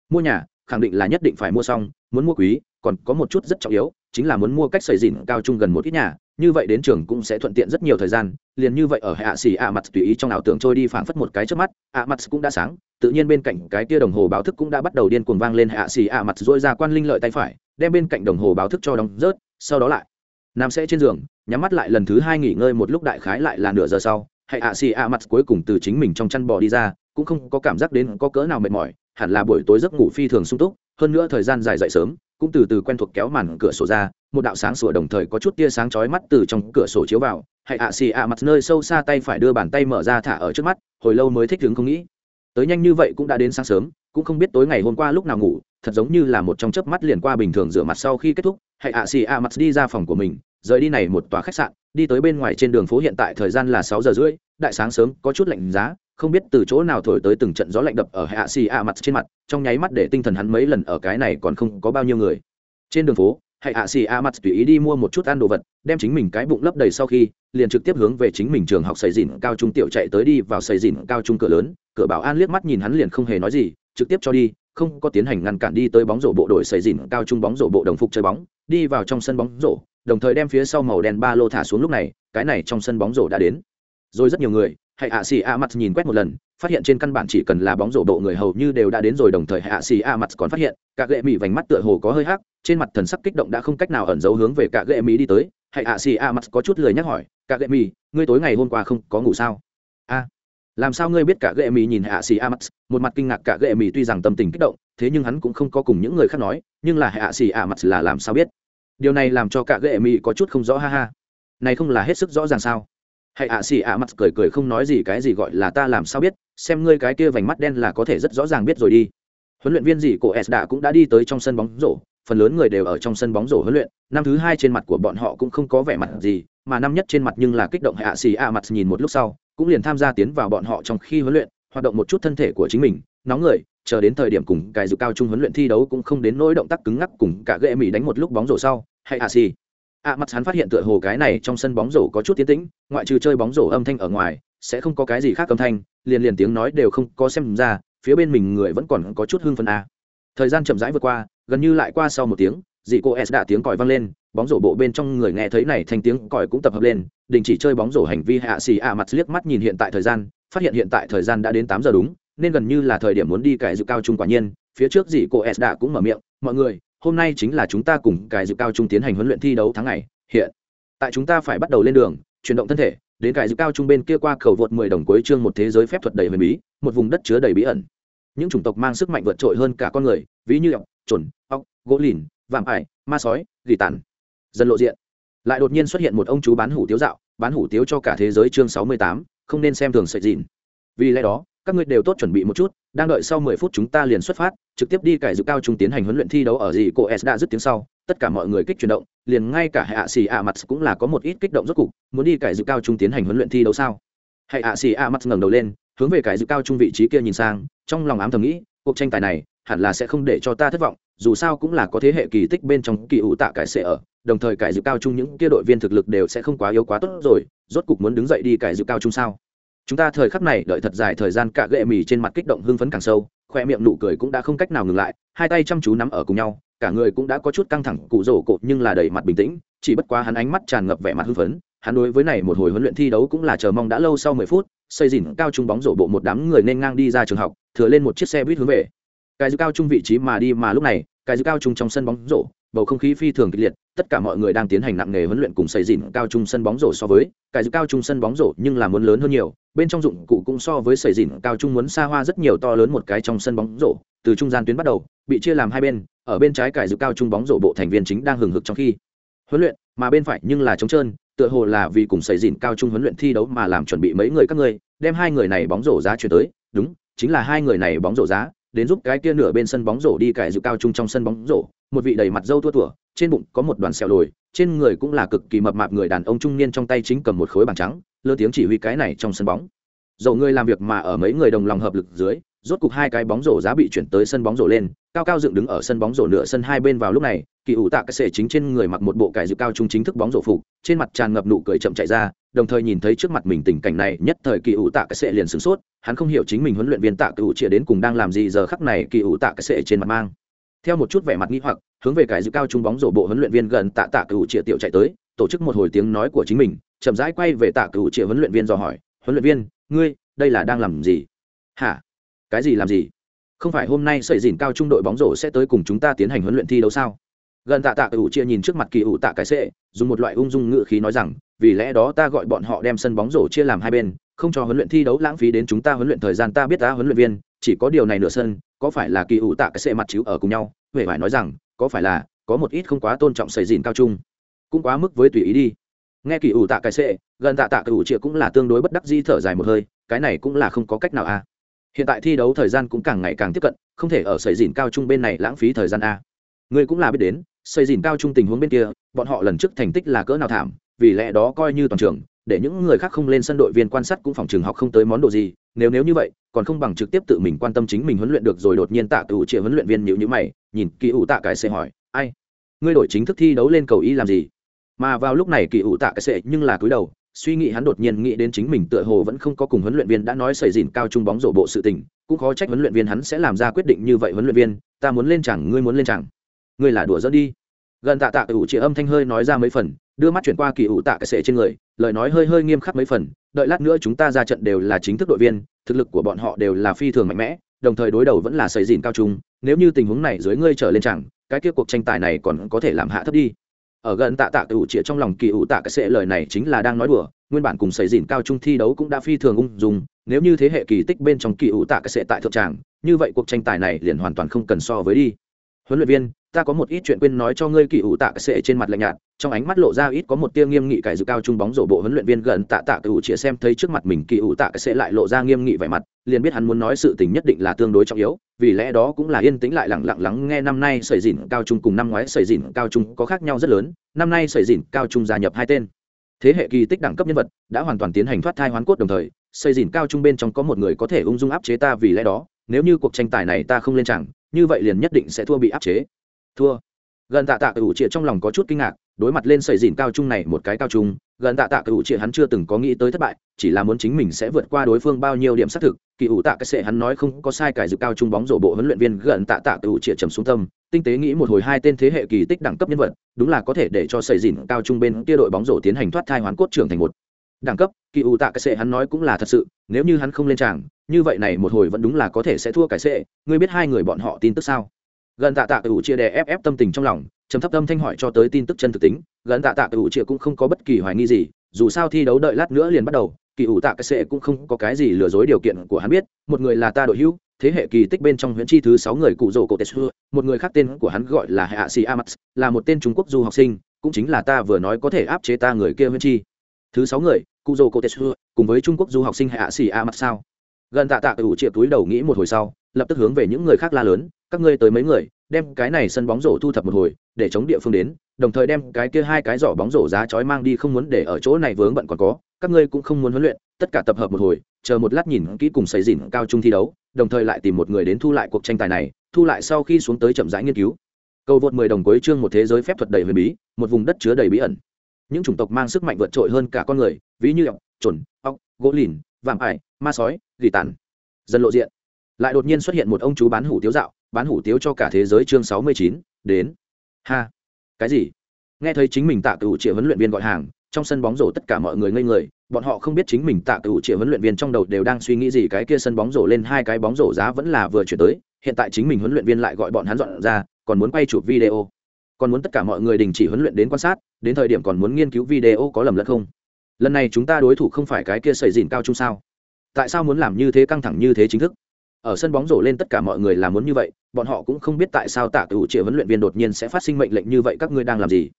Mua nhà khẳng định là nhất định phải mua xong, muốn mua quý, còn có một chút rất trọng yếu, chính là muốn mua cách xây dìn cao trung gần một ít nhà. Như vậy đến trường cũng sẽ thuận tiện rất nhiều thời gian, liền như vậy ở hạ xì ạ mặt tùy ý trong ảo tưởng trôi đi phảng phất một cái trước mắt, ạ mặt cũng đã sáng, tự nhiên bên cạnh cái tia đồng hồ báo thức cũng đã bắt đầu điên cuồng vang lên, hạ xì ạ mặt dỗi ra quan linh lợi tay phải, đem bên cạnh đồng hồ báo thức cho đóng rớt, sau đó lại, nằm sẽ trên giường, nhắm mắt lại lần thứ hai nghỉ ngơi một lúc đại khái lại là nửa giờ sau hãy ạ xì ạ mặt cuối cùng từ chính mình trong chăn bò đi ra cũng không có cảm giác đến có cỡ nào mệt mỏi, hẳn là buổi tối giấc ngủ phi thường sung túc, hơn nữa thời gian dài dậy sớm, cũng từ từ quen thuộc kéo màn cửa sổ ra, một đạo sáng sủa đồng thời có chút tia sáng chói mắt từ trong cửa sổ chiếu vào hãy ạ xì ạ mặt nơi sâu xa tay phải đưa bàn tay mở ra thả ở trước mắt, hồi lâu mới thích đứng không nghĩ. Tới nhanh như vậy cũng đã đến sáng sớm, cũng không biết tối ngày hôm qua lúc nào ngủ, thật giống như là một trong chớp mắt liền qua bình thường rửa mặt sau khi kết thúc hãy ạ xì ạ mặt đi ra phòng của mình, rời đi này một tòa khách sạn, đi tới bên ngoài trên đường phố hiện tại thời gian là sáu giờ rưỡi, đại sáng sớm có chút lạnh giá không biết từ chỗ nào thổi tới từng trận gió lạnh đập ở hạ xì ạ mặt trên mặt, trong nháy mắt để tinh thần hắn mấy lần ở cái này còn không có bao nhiêu người. Trên đường phố hãy hạ xì a mặt tùy ý đi mua một chút ăn đồ vật, đem chính mình cái bụng lấp đầy sau khi, liền trực tiếp hướng về chính mình trường học xây dìn cao trung tiểu chạy tới đi vào xây dìn cao trung cửa lớn. Cửa bảo an liếc mắt nhìn hắn liền không hề nói gì, trực tiếp cho đi, không có tiến hành ngăn cản đi tới bóng rổ bộ đội xây dìn cao trung bóng rổ bộ đồng phục chơi bóng, đi vào trong sân bóng rổ, đồng thời đem phía sau màu đen ba lô thả xuống lúc này, cái này trong sân bóng rổ đã đến. Rồi rất nhiều người hãy ạ xì a mặt nhìn quét một lần, phát hiện trên căn bản chỉ cần là bóng rổ bộ người hầu như đều đã đến rồi đồng thời hạ xì a mặt còn phát hiện, cả gệ mỹ vành mắt tựa hồ có hơi hắc, trên mặt thần sắc kích động đã không cách nào ẩn giấu hướng về cả gệ mỹ đi tới. Hãy hạ xì a mặt có chút lời nhắc hỏi, cả gệ mỹ ngươi tối ngày hôm qua không có ngủ sao? A, làm sao ngươi biết cả gệ mỹ nhìn hạ xì a mặt? Một mặt kinh ngạc, cả gệ mỹ tuy rằng tâm tình kích động, thế nhưng hắn cũng không có cùng những người khác nói, nhưng là hạ xì a mặt là làm sao biết? Điều này làm cho cả gệ mỹ có chút không rõ, ha ha. Này không là hết sức rõ ràng sao? Hãy ạ xì ạ mặt cười cười không nói gì cái gì gọi là ta làm sao biết, xem ngươi cái kia vành mắt đen là có thể rất rõ ràng biết rồi đi. Huấn luyện viên gì của s đã cũng đã đi tới trong sân bóng rổ, phần lớn người đều ở trong sân bóng rổ huấn luyện, năm thứ hai trên mặt của bọn họ cũng không có vẻ mặt gì, mà năm nhất trên mặt nhưng là kích động hạ xì ạ mặt nhìn một lúc sau, cũng liền tham gia tiến vào bọn họ trong khi huấn luyện, hoạt động một chút thân thể của chính mình, nóng người, chờ đến thời điểm cùng cái dự cao trung huấn luyện thi đấu cũng không đến nỗi động tác cứng ngắc cùng cả ghệ mỹ đánh một lúc bóng rổ sau, hay hạ xì ạ mặt hắn phát hiện tựa hồ cái này trong sân bóng rổ có chút tiến tĩnh, ngoại trừ chơi bóng rổ âm thanh ở ngoài, sẽ không có cái gì khác âm thanh, liền liền tiếng nói đều không có xem ra, phía bên mình người vẫn còn có chút hưng phấn a thời gian chậm rãi vượt qua, gần như lại qua sau một tiếng dị cô s đã tiếng còi vang lên, bóng rổ bộ bên trong người nghe thấy này thành tiếng còi cũng tập hợp lên, đình chỉ chơi bóng rổ hành vi hạ xì à mặt liếc mắt nhìn hiện tại thời gian, phát hiện hiện tại thời gian đã đến tám giờ đúng, nên gần như là thời điểm muốn đi cải dự cao trung quả nhiên, phía trước dị cô s đã cũng mở miệng, mọi người hôm nay chính là chúng ta cùng Cái dự cao trung tiến hành huấn luyện thi đấu tháng ngày, hiện tại chúng ta phải bắt đầu lên đường, chuyển động thân thể, đến Cái dự cao trung bên kia qua cầu vượt mười đồng cuối chương một thế giới phép thuật đầy huyền bí, một vùng đất chứa đầy bí ẩn. Những chủng tộc mang sức mạnh vượt trội hơn cả con người, ví như ọc trồn ọc gỗ lìn, vạm ải, ma sói, gỉ tàn. Dần lộ diện. Lại đột nhiên xuất hiện một ông chú bán hủ tiếu dạo, bán hủ tiếu cho cả thế giới chương sáu mươi tám, không nên xem thường sợi dìn. Vì lẽ đó các ngươi đều tốt chuẩn bị một chút, đang đợi sau mười phút chúng ta liền xuất phát, trực tiếp đi cải dự cao trung tiến hành huấn luyện thi đấu ở gì cô s đã dứt tiếng sau, tất cả mọi người kích chuyển động, liền ngay cả hạ xì a mặt cũng là có một ít kích động rốt cục, muốn đi cải dự cao trung tiến hành huấn luyện thi đấu sao? Hạ xì a mặt ngẩng đầu lên, hướng về cải dự cao trung vị trí kia nhìn sang, trong lòng ám thầm nghĩ, cuộc tranh tài này, hẳn là sẽ không để cho ta thất vọng, dù sao cũng là có thế hệ kỳ tích bên trong kỳ ủ tạ cải sẽ ở, đồng thời cải dự cao trung những kia đội viên thực lực đều sẽ không quá yếu quá tốt rồi, rốt cục muốn đứng dậy đi cải dự cao trung sao? Chúng ta thời khắc này đợi thật dài thời gian cả gệ mì trên mặt kích động hưng phấn càng sâu, khoe miệng nụ cười cũng đã không cách nào ngừng lại, hai tay chăm chú nắm ở cùng nhau, cả người cũng đã có chút căng thẳng, cụ rổ cột nhưng là đầy mặt bình tĩnh, chỉ bất quá hắn ánh mắt tràn ngập vẻ mặt hưng phấn, hắn đối với này một hồi huấn luyện thi đấu cũng là chờ mong đã lâu sau mười phút, xây dìn cao trung bóng rổ bộ một đám người nên ngang đi ra trường học, thừa lên một chiếc xe buýt hướng về. Cái dư cao trung vị trí mà đi mà lúc này, cái dư cao trung trong sân bóng rổ, bầu không khí phi thường kịch liệt, tất cả mọi người đang tiến hành nặng nghề huấn luyện cùng xây dìn cao trung sân bóng rổ so với, cái dư cao trung sân bóng rổ nhưng là muốn lớn hơn nhiều bên trong dụng cụ cũng so với sầy dìn cao trung muốn xa hoa rất nhiều to lớn một cái trong sân bóng rổ, từ trung gian tuyến bắt đầu, bị chia làm hai bên, ở bên trái cải dự cao trung bóng rổ bộ thành viên chính đang hừng hực trong khi huấn luyện, mà bên phải nhưng là trống trơn, tựa hồ là vì cùng sầy dìn cao trung huấn luyện thi đấu mà làm chuẩn bị mấy người các ngươi, đem hai người này bóng rổ giá chuyển tới, đúng, chính là hai người này bóng rổ giá đến giúp cái kia nửa bên sân bóng rổ đi cải dự cao trung trong sân bóng rổ, một vị đầy mặt dâu tua tủa, trên bụng có một đoàn xẹo lồi, trên người cũng là cực kỳ mập mạp người đàn ông trung niên trong tay chính cầm một khối bằng trắng, lơ tiếng chỉ huy cái này trong sân bóng. Dầu người làm việc mà ở mấy người đồng lòng hợp lực dưới, rốt cục hai cái bóng rổ giá bị chuyển tới sân bóng rổ lên, cao cao dựng đứng ở sân bóng rổ nửa sân hai bên vào lúc này, kỳ ủ tạ cái sệ chính trên người mặc một bộ cải dự cao trung chính thức bóng rổ phục, trên mặt tràn ngập nụ cười chậm chạy ra đồng thời nhìn thấy trước mặt mình tình cảnh này, nhất thời kỳ ủ tạ cái sệ liền sửng sốt, hắn không hiểu chính mình huấn luyện viên tạ cựu chĩa đến cùng đang làm gì giờ khắc này kỳ ủ tạ cái sệ trên mặt mang. Theo một chút vẻ mặt nghi hoặc, hướng về cái dự cao trung bóng rổ bộ huấn luyện viên gần tạ tạ cựu chĩa tiểu chạy tới, tổ chức một hồi tiếng nói của chính mình, chậm rãi quay về tạ cựu chĩa huấn luyện viên dò hỏi, huấn luyện viên, ngươi, đây là đang làm gì? Hả? Cái gì làm gì? Không phải hôm nay sợi dìn cao trung đội bóng rổ sẽ tới cùng chúng ta tiến hành huấn luyện thi đấu sao? Gần tạ tạ cựu chia nhìn trước mặt kỳ ủ tạ cái sệ, dùng một loại ung dung ngự khí nói rằng vì lẽ đó ta gọi bọn họ đem sân bóng rổ chia làm hai bên, không cho huấn luyện thi đấu lãng phí đến chúng ta huấn luyện thời gian ta biết ta huấn luyện viên, chỉ có điều này nửa sân, có phải là kỳ ủ tạ cái sệ mặt chiếu ở cùng nhau huệ phải nói rằng, có phải là, có một ít không quá tôn trọng sợi dìn cao trung cũng quá mức với tùy ý đi nghe kỳ ủ tạ cái sệ gần tạ tạ cái ủ chia cũng là tương đối bất đắc di thở dài một hơi, cái này cũng là không có cách nào a à. hiện tại thi đấu thời gian cũng càng ngày càng tiếp cận, không thể ở sợi dìn cao trung bên này lãng phí thời gian a à. cũng là biết đến xây dìn cao trung tình huống bên kia, bọn họ lần trước thành tích là cỡ nào thảm vì lẽ đó coi như toàn trường, để những người khác không lên sân đội viên quan sát cũng phòng trường học không tới món đồ gì, nếu nếu như vậy, còn không bằng trực tiếp tự mình quan tâm chính mình huấn luyện được rồi đột nhiên tạ cựu triệu huấn luyện viên nhữ nhữ mày, nhìn kỳ ủ tạ cái sẽ hỏi, ai? Ngươi đổi chính thức thi đấu lên cầu y làm gì? Mà vào lúc này kỳ ủ tạ cái sẽ nhưng là cúi đầu, suy nghĩ hắn đột nhiên nghĩ đến chính mình tựa hồ vẫn không có cùng huấn luyện viên đã nói sẩy dìn cao trung bóng rổ bộ sự tình, cũng khó trách huấn luyện viên hắn sẽ làm ra quyết định như vậy huấn luyện viên, ta muốn lên chẳng, ngươi muốn lên chẳng. Ngươi là đùa dẫn đi. Gần tạ tạ ủ triệu âm thanh hơi nói ra mấy phần đưa mắt chuyển qua kỳ ủ tạ cái sệ trên người, lời nói hơi hơi nghiêm khắc mấy phần, đợi lát nữa chúng ta ra trận đều là chính thức đội viên, thực lực của bọn họ đều là phi thường mạnh mẽ, đồng thời đối đầu vẫn là xây dìn cao trung, nếu như tình huống này dưới ngươi trở lên chẳng, cái kia cuộc tranh tài này còn có thể làm hạ thấp đi. Ở gần tạ tạ cựu chỉ trong lòng kỳ ủ tạ cái sệ lời này chính là đang nói đùa, nguyên bản cùng xây dìn cao trung thi đấu cũng đã phi thường ung dung, nếu như thế hệ kỳ tích bên trong kỳ ủ tạ cái sệ tại thượng tràng, như vậy cuộc tranh tài này liền hoàn toàn không cần so với đi huấn luyện viên, ta có một ít chuyện quên nói cho ngươi, kỳ ủ tạ sệ trên mặt lạnh nhạt, trong ánh mắt lộ ra ít có một tia nghiêm nghị cải dự cao trung bóng rổ bộ huấn luyện viên gần tạ tạ cựu chia xem thấy trước mặt mình kỳ ủ tạ sẽ lại lộ ra nghiêm nghị vẻ mặt, liền biết hắn muốn nói sự tình nhất định là tương đối trọng yếu, vì lẽ đó cũng là yên tĩnh lại lặng lặng lắng nghe năm nay sởi dìn cao trung cùng năm ngoái sởi dìn cao trung có khác nhau rất lớn, năm nay sởi dìn cao trung gia nhập hai tên. Thế hệ kỳ tích đẳng cấp nhân vật đã hoàn toàn tiến hành thoát thai hoán cốt đồng thời xây dìn cao trung bên trong có một người có thể ung dung áp chế ta vì lẽ đó, nếu như cuộc tranh tài này ta không lên chẳng như vậy liền nhất định sẽ thua bị áp chế. Thua. Gần tạ tạ cựu triệt trong lòng có chút kinh ngạc, đối mặt lên sầy dìn cao trung này một cái cao trung, gần tạ tạ cựu triệt hắn chưa từng có nghĩ tới thất bại, chỉ là muốn chính mình sẽ vượt qua đối phương bao nhiêu điểm xác thực, kỳ ủ tạ cái sệ hắn nói không có sai cải dự cao trung bóng rổ bộ huấn luyện viên gần tạ tạ cựu triệt trầm xuống tâm, tinh tế nghĩ một hồi hai tên thế hệ kỳ tích đẳng cấp nhân vật, đúng là có thể để cho sầy dìn cao trung bên kia đội bóng rổ tiến hành thoát thai hoán cốt trưởng thành một đẳng cấp, kỳ ủ tạ cái sệ hắn nói cũng là thật sự, nếu như hắn không lên tràng, như vậy này một hồi vẫn đúng là có thể sẽ thua cái sệ, ngươi biết hai người bọn họ tin tức sao? Gần tạ tạ cựu chia đè ép ép tâm tình trong lòng, trầm thấp tâm thanh hỏi cho tới tin tức chân thực tính, gần tạ tạ cựu chia cũng không có bất kỳ hoài nghi gì, dù sao thi đấu đợi lát nữa liền bắt đầu, kỳ ủ tạ cái sệ cũng không có cái gì lừa dối điều kiện của hắn biết, một người là ta đội hữu, thế hệ kỳ tích bên trong huyễn chi thứ sáu người cụ rồ cổ tetsu một người khác tên của hắn gọi là hạ sĩ amax là một tên trung quốc du học sinh, cũng chính là ta vừa nói có thể áp chế ta người kia huyễn chi thứ sáu người cụ dô cô tetsu cùng với trung quốc du học sinh hạ xì a mặt sao. Gần tạ tạ cựu chĩa túi đầu nghĩ một hồi sau, lập tức hướng về những người khác la lớn, các ngươi tới mấy người, đem cái này sân bóng rổ thu thập một hồi, để chống địa phương đến, đồng thời đem cái kia hai cái giỏ bóng rổ giá chói mang đi, không muốn để ở chỗ này vướng bận còn có, các ngươi cũng không muốn huấn luyện, tất cả tập hợp một hồi, chờ một lát nhìn kỹ cùng xây dìn cao trung thi đấu, đồng thời lại tìm một người đến thu lại cuộc tranh tài này, thu lại sau khi xuống tới chậm rãi nghiên cứu. Cầu vượt mười đồng cuối chương một thế giới phép thuật đầy huyền bí, một vùng đất chứa đầy bí ẩn những chủng tộc mang sức mạnh vượt trội hơn cả con người, ví như ọc, trồn, ọc, gỗ lìn, vạm ải, ma sói, gỉ tàn. Dần lộ diện. Lại đột nhiên xuất hiện một ông chú bán hủ tiếu dạo, bán hủ tiếu cho cả thế giới chương sáu mươi chín, đến. Ha. Cái gì? Nghe thấy chính mình tạ cựu triệu huấn luyện viên gọi hàng, trong sân bóng rổ tất cả mọi người ngây người, bọn họ không biết chính mình tạ cựu triệu huấn luyện viên trong đầu đều đang suy nghĩ gì, cái kia sân bóng rổ lên hai cái bóng rổ giá vẫn là vừa chuyển tới, hiện tại chính mình huấn luyện viên lại gọi bọn hắn dọn ra, còn muốn quay chụp video còn muốn tất cả mọi người đình chỉ huấn luyện đến quan sát, đến thời điểm còn muốn nghiên cứu video có lầm lẫn không? Lần này chúng ta đối thủ không phải cái kia sầy dìn cao trung sao? Tại sao muốn làm như thế căng thẳng như thế chính thức? Ở sân bóng rổ lên tất cả mọi người làm muốn như vậy, bọn họ cũng không biết tại sao tạ cựu triệu huấn luyện viên đột nhiên sẽ phát sinh mệnh lệnh như vậy các ngươi đang làm gì?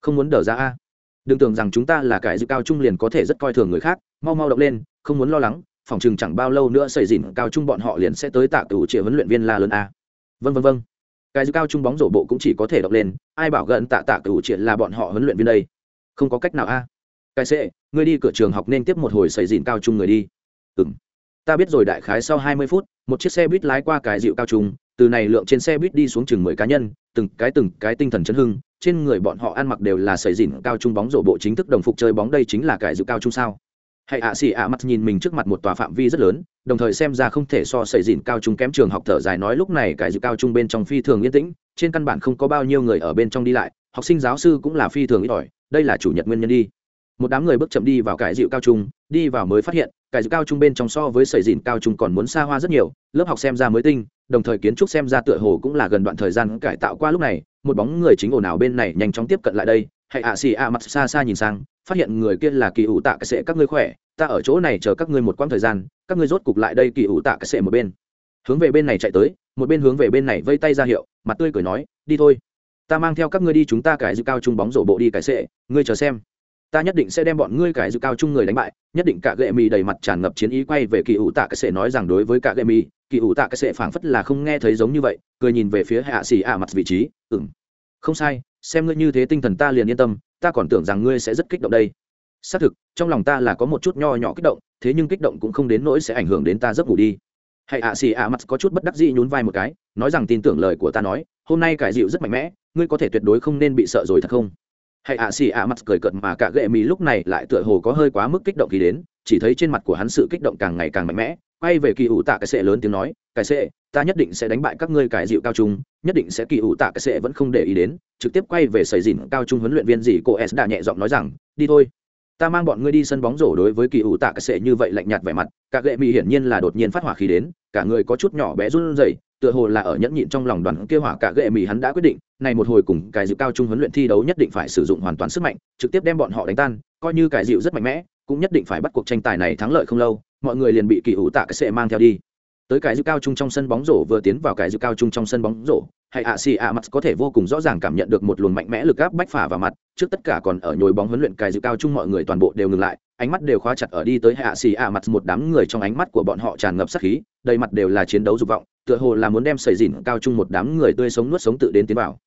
Không muốn đờ ra a. Đừng tưởng rằng chúng ta là cái dự cao trung liền có thể rất coi thường người khác, mau mau động lên, không muốn lo lắng, phòng chừng chẳng bao lâu nữa xảy dìn cao trung bọn họ liền sẽ tới tạ cựu triệu huấn luyện viên la lớn a. Vân vân vân cái dự cao trung bóng rổ bộ cũng chỉ có thể đọc lên, ai bảo gần tạ tạ cửu triệt là bọn họ huấn luyện viên đây? Không có cách nào a. À? Cái sẽ ngươi đi cửa trường học nên tiếp một hồi xảy dìn cao trung người đi. Ừng ta biết rồi đại khái sau hai mươi phút, một chiếc xe buýt lái qua cái dịu cao trung, từ này lượng trên xe buýt đi xuống chừng mười cá nhân, từng cái từng cái tinh thần chấn hưng, trên người bọn họ ăn mặc đều là sợi dìn cao trung bóng rổ bộ chính thức đồng phục chơi bóng đây chính là cái dịu cao trung sao? Hãy ạ xì ạ mắt nhìn mình trước mặt một tòa phạm vi rất lớn, đồng thời xem ra không thể so sợi dìn cao trung kém trường học thở dài nói lúc này cái dự cao trung bên trong phi thường yên tĩnh, trên căn bản không có bao nhiêu người ở bên trong đi lại, học sinh giáo sư cũng là phi thường ít ỏi, đây là chủ nhật nguyên nhân đi. Một đám người bước chậm đi vào cái dịu cao trung, đi vào mới phát hiện, cái dịu cao trung bên trong so với sợi dìn cao trung còn muốn xa hoa rất nhiều, lớp học xem ra mới tinh, đồng thời kiến trúc xem ra tựa hồ cũng là gần đoạn thời gian cải tạo qua lúc này, một bóng người chính ồn ào bên này nhanh chóng tiếp cận lại đây hãy ạ xì ạ mặt xa xa nhìn sang phát hiện người kia là kỳ ủ tạ cái sệ các ngươi khỏe, ta ở chỗ này chờ các ngươi một quãng thời gian, các ngươi rốt cục lại đây kỳ ủ tạ cái sệ một bên. Hướng về bên này chạy tới, một bên hướng về bên này vây tay ra hiệu, mặt tươi cười nói, đi thôi. Ta mang theo các ngươi đi chúng ta cải dự cao trung bóng rổ bộ đi cái sệ ngươi chờ xem. Ta nhất định sẽ đem bọn ngươi cải dự cao chung người đánh bại, nhất định cả gệ mì đầy mặt tràn ngập chiến ý quay về kỳ ủ tạ cái sệ nói rằng đối với cả gệ mì, kỳ ủ tạ cái sệ phảng phất là không nghe thấy giống như vậy, cười nhìn về phía hạ xì ạ mặt vị trí, ừm. Không sai, xem ngươi như thế tinh thần ta liền yên tâm ta còn tưởng rằng ngươi sẽ rất kích động đây. Xác thực, trong lòng ta là có một chút nho nhỏ kích động, thế nhưng kích động cũng không đến nỗi sẽ ảnh hưởng đến ta giấc ngủ đi. Hãy ạ, xì ạ, mặt có chút bất đắc dĩ nhún vai một cái, nói rằng tin tưởng lời của ta nói, hôm nay cải dịu rất mạnh mẽ, ngươi có thể tuyệt đối không nên bị sợ rồi thật không? Hãy ạ, xì ạ, mặt cười cợt mà cả gệ mì lúc này lại tựa hồ có hơi quá mức kích động khi đến, chỉ thấy trên mặt của hắn sự kích động càng ngày càng mạnh mẽ, quay về kỳ ủ tạ cái sệ lớn tiếng nói, cái sệ ta nhất định sẽ đánh bại các ngươi cải dịu cao trung, nhất định sẽ kỳ ủ tạ cái sệ vẫn không để ý đến, trực tiếp quay về sầy dìn cao trung huấn luyện viên gì cô s đã nhẹ giọng nói rằng, đi thôi. Ta mang bọn ngươi đi sân bóng rổ đối với kỳ ủ tạ cái sệ như vậy lạnh nhạt vẻ mặt, cả gệ mỹ hiển nhiên là đột nhiên phát hỏa khí đến, cả người có chút nhỏ bé run rẩy, tựa hồ là ở nhẫn nhịn trong lòng đoàn kia hỏa cả gệ mỹ hắn đã quyết định, này một hồi cùng cái dịu cao trung huấn luyện thi đấu nhất định phải sử dụng hoàn toàn sức mạnh, trực tiếp đem bọn họ đánh tan, coi như cái dịu rất mạnh mẽ, cũng nhất định phải bắt cuộc tranh tài này thắng lợi không lâu, mọi người liền bị kỳ ủ tạ cái sệ mang theo đi tới cái dư cao trung trong sân bóng rổ vừa tiến vào cái dư cao trung trong sân bóng rổ, hay ạ xì ạ mặt có thể vô cùng rõ ràng cảm nhận được một luồng mạnh mẽ lực áp bách phả vào mặt, trước tất cả còn ở nhồi bóng huấn luyện cái dư cao trung mọi người toàn bộ đều ngừng lại, ánh mắt đều khóa chặt ở đi tới hạ xì ạ mặt một đám người trong ánh mắt của bọn họ tràn ngập sát khí, đầy mặt đều là chiến đấu dục vọng, tựa hồ là muốn đem sầy dìn cao trung một đám người tươi sống nuốt sống tự đến tiến vào.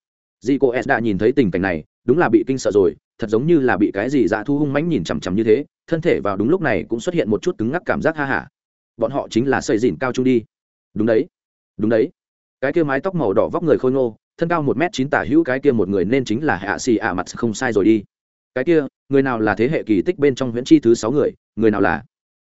Dì cô s đã nhìn thấy tình cảnh này, đúng là bị kinh sợ rồi, thật giống như là bị cái gì dạ thu hung mãnh nhìn chằm chằm như thế, thân thể vào đúng lúc này cũng xuất hiện một chút cứng ngắc cảm giác ha hả bọn họ chính là xây dìn cao trung đi. Đúng đấy. Đúng đấy. Cái kia mái tóc màu đỏ vóc người khôi ngô, thân cao một m chín tả hữu cái kia một người nên chính là hạ xì ạ mặt không sai rồi đi. Cái kia, người nào là thế hệ kỳ tích bên trong huyễn chi thứ sáu người người nào là?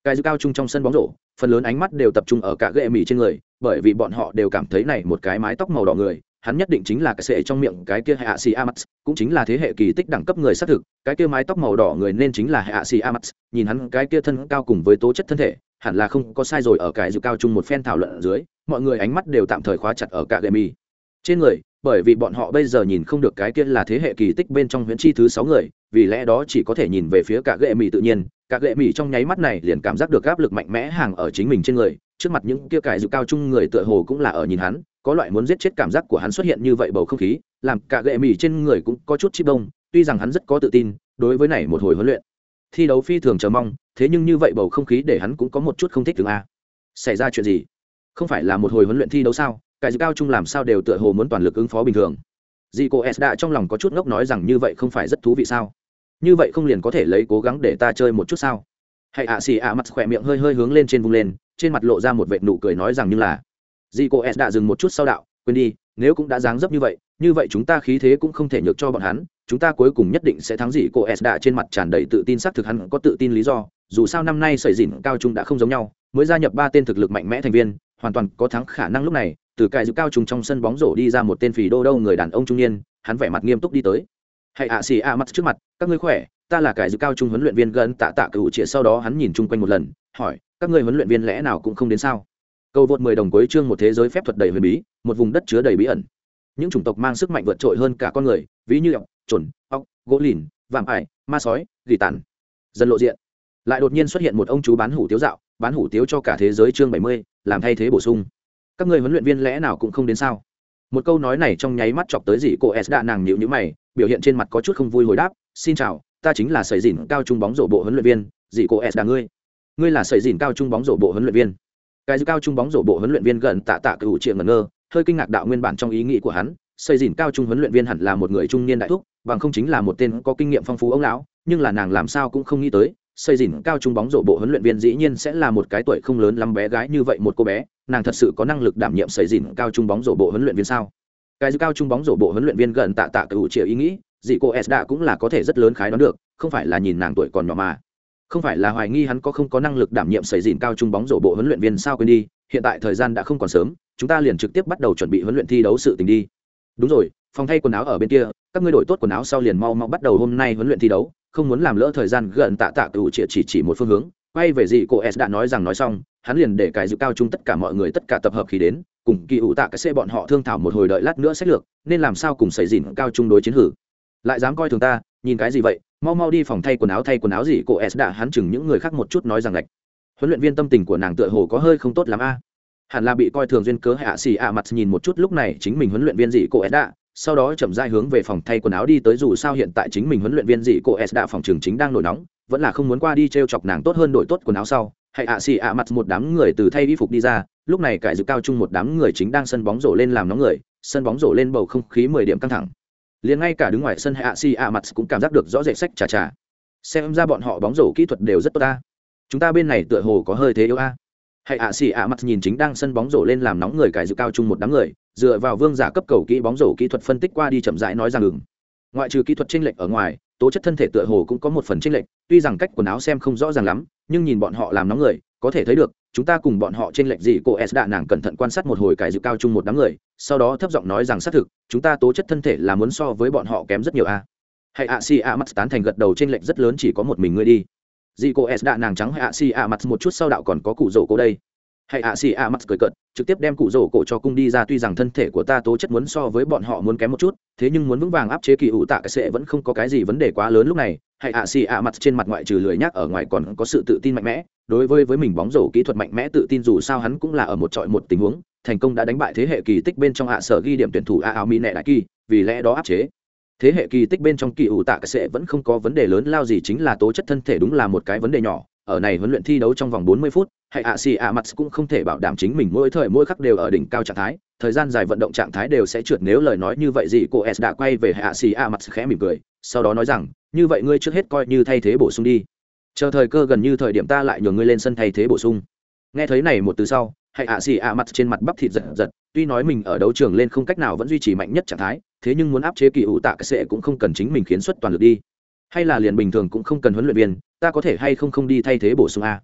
Cái dư cao trung trong sân bóng rổ, phần lớn ánh mắt đều tập trung ở cả ghệ mì trên người, bởi vì bọn họ đều cảm thấy này một cái mái tóc màu đỏ người, hắn nhất định chính là cái sệ trong miệng cái kia hạ xì amax cũng chính là thế hệ kỳ tích đẳng cấp người xác thực. Cái kia mái tóc màu đỏ người nên chính là hạ xì amax nhìn hắn cái kia thân cao cùng với tố chất thân thể hẳn là không có sai rồi, ở cái dự cao chung một phen thảo luận ở dưới, mọi người ánh mắt đều tạm thời khóa chặt ở cả gậy mi trên người, bởi vì bọn họ bây giờ nhìn không được cái kia là thế hệ kỳ tích bên trong huyễn chi thứ sáu người, vì lẽ đó chỉ có thể nhìn về phía cả gậy mì tự nhiên. Cả gậy mì trong nháy mắt này liền cảm giác được áp lực mạnh mẽ hàng ở chính mình trên người, trước mặt những kia cải dự cao chung người tựa hồ cũng là ở nhìn hắn, có loại muốn giết chết cảm giác của hắn xuất hiện như vậy bầu không khí, làm cả gậy mì trên người cũng có chút chip đông tuy rằng hắn rất có tự tin, đối với này một hồi huấn luyện thi đấu phi thường chờ mong, thế nhưng như vậy bầu không khí để hắn cũng có một chút không thích thường a. Xảy ra chuyện gì? Không phải là một hồi huấn luyện thi đấu sao? Cái dự cao chung làm sao đều tựa hồ muốn toàn lực ứng phó bình thường. Dì cô s đã trong lòng có chút ngốc nói rằng như vậy không phải rất thú vị sao? Như vậy không liền có thể lấy cố gắng để ta chơi một chút sao? Hãy ạ, xì ạ, mặt khỏe miệng hơi hơi hướng lên trên vung lên, trên mặt lộ ra một vệt nụ cười nói rằng như là dì cô s đã dừng một chút sau đạo, quên đi, nếu cũng đã dáng dấp như vậy như vậy chúng ta khí thế cũng không thể nhược cho bọn hắn chúng ta cuối cùng nhất định sẽ thắng gì? Cô s đã trên mặt tràn đầy tự tin, xác thực hắn có tự tin lý do. Dù sao năm nay sởi dìn cao trung đã không giống nhau, mới gia nhập ba tên thực lực mạnh mẽ thành viên, hoàn toàn có thắng khả năng lúc này, từ cài giữ cao trung trong sân bóng rổ đi ra một tên phì đô đâu người đàn ông trung niên, hắn vẻ mặt nghiêm túc đi tới. Hãy ạ, xì ạ mắt trước mặt, các ngươi khỏe? Ta là cài giữ cao trung huấn luyện viên gần tạ tạ cựu trịa sau đó hắn nhìn chung quanh một lần, hỏi, các ngươi huấn luyện viên lẽ nào cũng không đến sao? Cầu vượt mười đồng cuối chương một thế giới phép thuật đầy huyền bí, một vùng đất chứa đầy bí ẩn. Những chủng tộc mang sức mạnh vượt trội hơn cả con người, ví như ọc chuẩn ọc gỗ lìn vạm ải, ma sói, gỉ tàn. Dần lộ diện. Lại đột nhiên xuất hiện một ông chú bán hủ tiếu dạo, bán hủ tiếu cho cả thế giới chương bảy mươi, làm thay thế bổ sung. Các người huấn luyện viên lẽ nào cũng không đến sao? Một câu nói này trong nháy mắt chọc tới dị cô s đã nàng nhịu nhữ mày, biểu hiện trên mặt có chút không vui hồi đáp, xin chào, ta chính là sầy dìn cao trung bóng rổ bộ huấn luyện viên dị cô s đã ngươi. Ngươi là sầy dìn cao trung bóng rổ bộ huấn luyện viên. Cái dư cao trung bóng rổ bộ huấn luyện viên gần tạ tạ cựu triệu ngẩn ngơ, hơi kinh ngạc đạo nguyên bản trong ý nghĩ của hắn xây dìn cao trung huấn luyện viên hẳn là một người trung niên đại thúc, bằng không chính là một tên có kinh nghiệm phong phú ông lão, nhưng là nàng làm sao cũng không nghĩ tới, xây dìn cao trung bóng rổ bộ huấn luyện viên dĩ nhiên sẽ là một cái tuổi không lớn lắm bé gái như vậy một cô bé, nàng thật sự có năng lực đảm nhiệm xây dìn cao trung bóng rổ bộ huấn luyện viên sao? Cái cao trung bóng rổ bộ huấn luyện viên gần tạ tạ cựu triệu ý nghĩ dị cô s đã cũng là có thể rất lớn khái đoán được, không phải là nhìn nàng tuổi còn nhỏ mà. Không phải là hoài nghi hắn có không có năng lực đảm nhiệm xây dìn cao trung bóng rổ bộ huấn luyện viên sao quên đi, hiện tại thời gian đã không còn sớm, chúng ta liền trực tiếp bắt đầu chuẩn bị huấn luyện thi đấu sự tình đi đúng rồi phòng thay quần áo ở bên kia các ngươi đổi tốt quần áo sau liền mau mau bắt đầu hôm nay huấn luyện thi đấu không muốn làm lỡ thời gian gần tạ tạ cựu chỉ, chỉ chỉ một phương hướng. Quay về gì cô s đã nói rằng nói xong hắn liền để cái dự cao chung tất cả mọi người tất cả tập hợp khi đến cùng kỳ ủ tạ cái xe bọn họ thương thảo một hồi đợi lát nữa sách lược nên làm sao cùng xảy dìn cao chung đối chiến hử. Lại dám coi thường ta nhìn cái gì vậy? Mau mau đi phòng thay quần áo thay quần áo gì cô s đã hắn chừng những người khác một chút nói rằng lạch huấn luyện viên tâm tình của nàng tựa hồ có hơi không tốt lắm a hẳn là bị coi thường duyên cớ hạ xì ạ mặt nhìn một chút lúc này chính mình huấn luyện viên dị cô s đã sau đó chậm rãi hướng về phòng thay quần áo đi tới dù sao hiện tại chính mình huấn luyện viên dị cô s đã phòng trường chính đang nổi nóng, vẫn là không muốn qua đi t r e o chọc nàng tốt hơn đổi tốt quần áo sau hãy ạ xì ạ mặt một đám người từ thay y phục đi ra, lúc này cải dự cao chung một đám người chính đang sân bóng rổ lên làm nóng người, sân bóng rổ lên bầu không khí mười điểm căng thẳng. Liền ngay cả đứng ngoài sân hạ xì ạ mặt cũng cảm giác được rõ rệt sách chà chà. Xem ra bọn họ bóng rổ kỹ thuật đều rất tốt ta chúng ta bên này tựa hồ có hơi thế yếu a hãy ạ xì ạ mặt nhìn chính đang sân bóng rổ lên làm nóng người cải dự cao chung một đám người, dựa vào vương giả cấp cầu kỹ bóng rổ kỹ thuật phân tích qua đi chậm rãi nói rằng ngừng ngoại trừ kỹ thuật tranh lệch ở ngoài, tố chất thân thể tựa hồ cũng có một phần tranh lệch, tuy rằng cách quần áo xem không rõ ràng lắm, nhưng nhìn bọn họ làm nóng người, có thể thấy được, chúng ta cùng bọn họ trên lệch gì cô s đã nàng cẩn thận quan sát một hồi cải dự cao chung một đám người, sau đó thấp giọng nói rằng xác thực, chúng ta tố chất thân thể là muốn so với bọn họ kém rất nhiều a. Hãy ạ si a mắt tán thành gật đầu trên lệch rất lớn chỉ có một mình ngươi đi dì cô s đã nàng trắng hãy ạ mặt một chút sau đạo còn có cụ rổ cô đây. Hãy ạ xì ạ mặt cười cợt, trực tiếp đem cụ rổ cổ cho cung đi ra, tuy rằng thân thể của ta tố chất muốn so với bọn họ muốn kém một chút, thế nhưng muốn vững vàng áp chế kỳ ủ tạ cái sẽ vẫn không có cái gì vấn đề quá lớn lúc này. Hãy ạ xì ạ mặt trên mặt ngoại trừ lười nhác, ở ngoài còn có sự tự tin mạnh mẽ. Đối với với mình bóng rổ kỹ thuật mạnh mẽ tự tin dù sao hắn cũng là ở một trọi một tình huống, thành công đã đánh bại thế hệ kỳ tích bên trong hạ sở ghi điểm tuyển thủ a áo mỹ nẹ đại kỳ, vì lẽ đó áp chế thế hệ kỳ tích bên trong kỳ ủ tạ cái sẽ vẫn không có vấn đề lớn lao gì chính là tố chất thân thể đúng là một cái vấn đề nhỏ ở này huấn luyện thi đấu trong vòng 40 phút, hay ạ xì ạ mặt cũng không thể bảo đảm chính mình mỗi thời mỗi khắc đều ở đỉnh cao trạng thái, thời gian dài vận động trạng thái đều sẽ trượt nếu lời nói như vậy gì cô S đã quay về hạ xì ạ mặt khẽ mỉm cười, sau đó nói rằng, như vậy ngươi trước hết coi như thay thế bổ sung đi. Chờ thời cơ gần như thời điểm ta lại nhường ngươi lên sân thay thế bổ sung. Nghe thấy này một từ sau, hãy ạ xì ạ mặt trên mặt bắp thịt giật giật, tuy nói mình ở đấu trường lên không cách nào vẫn duy trì mạnh nhất trạng thái thế nhưng muốn áp chế kỳ ủ tạ cái sệ cũng không cần chính mình khiến xuất toàn lực đi. Hay là liền bình thường cũng không cần huấn luyện viên ta có thể hay không không đi thay thế bổ sung a.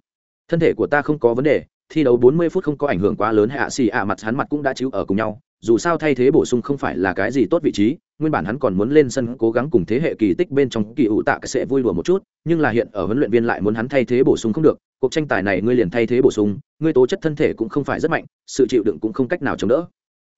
Thân thể của ta không có vấn đề thi đấu 40 phút không có ảnh hưởng quá lớn hạ xì ạ mặt hắn mặt cũng đã chịu ở cùng nhau dù sao thay thế bổ sung không phải là cái gì tốt vị trí nguyên bản hắn còn muốn lên sân cố gắng cùng thế hệ kỳ tích bên trong kỳ ủ tạ sẽ vui đùa một chút nhưng là hiện ở huấn luyện viên lại muốn hắn thay thế bổ sung không được cuộc tranh tài này ngươi liền thay thế bổ sung, ngươi tố chất thân thể cũng không phải rất mạnh, sự chịu đựng cũng không cách nào chống đỡ.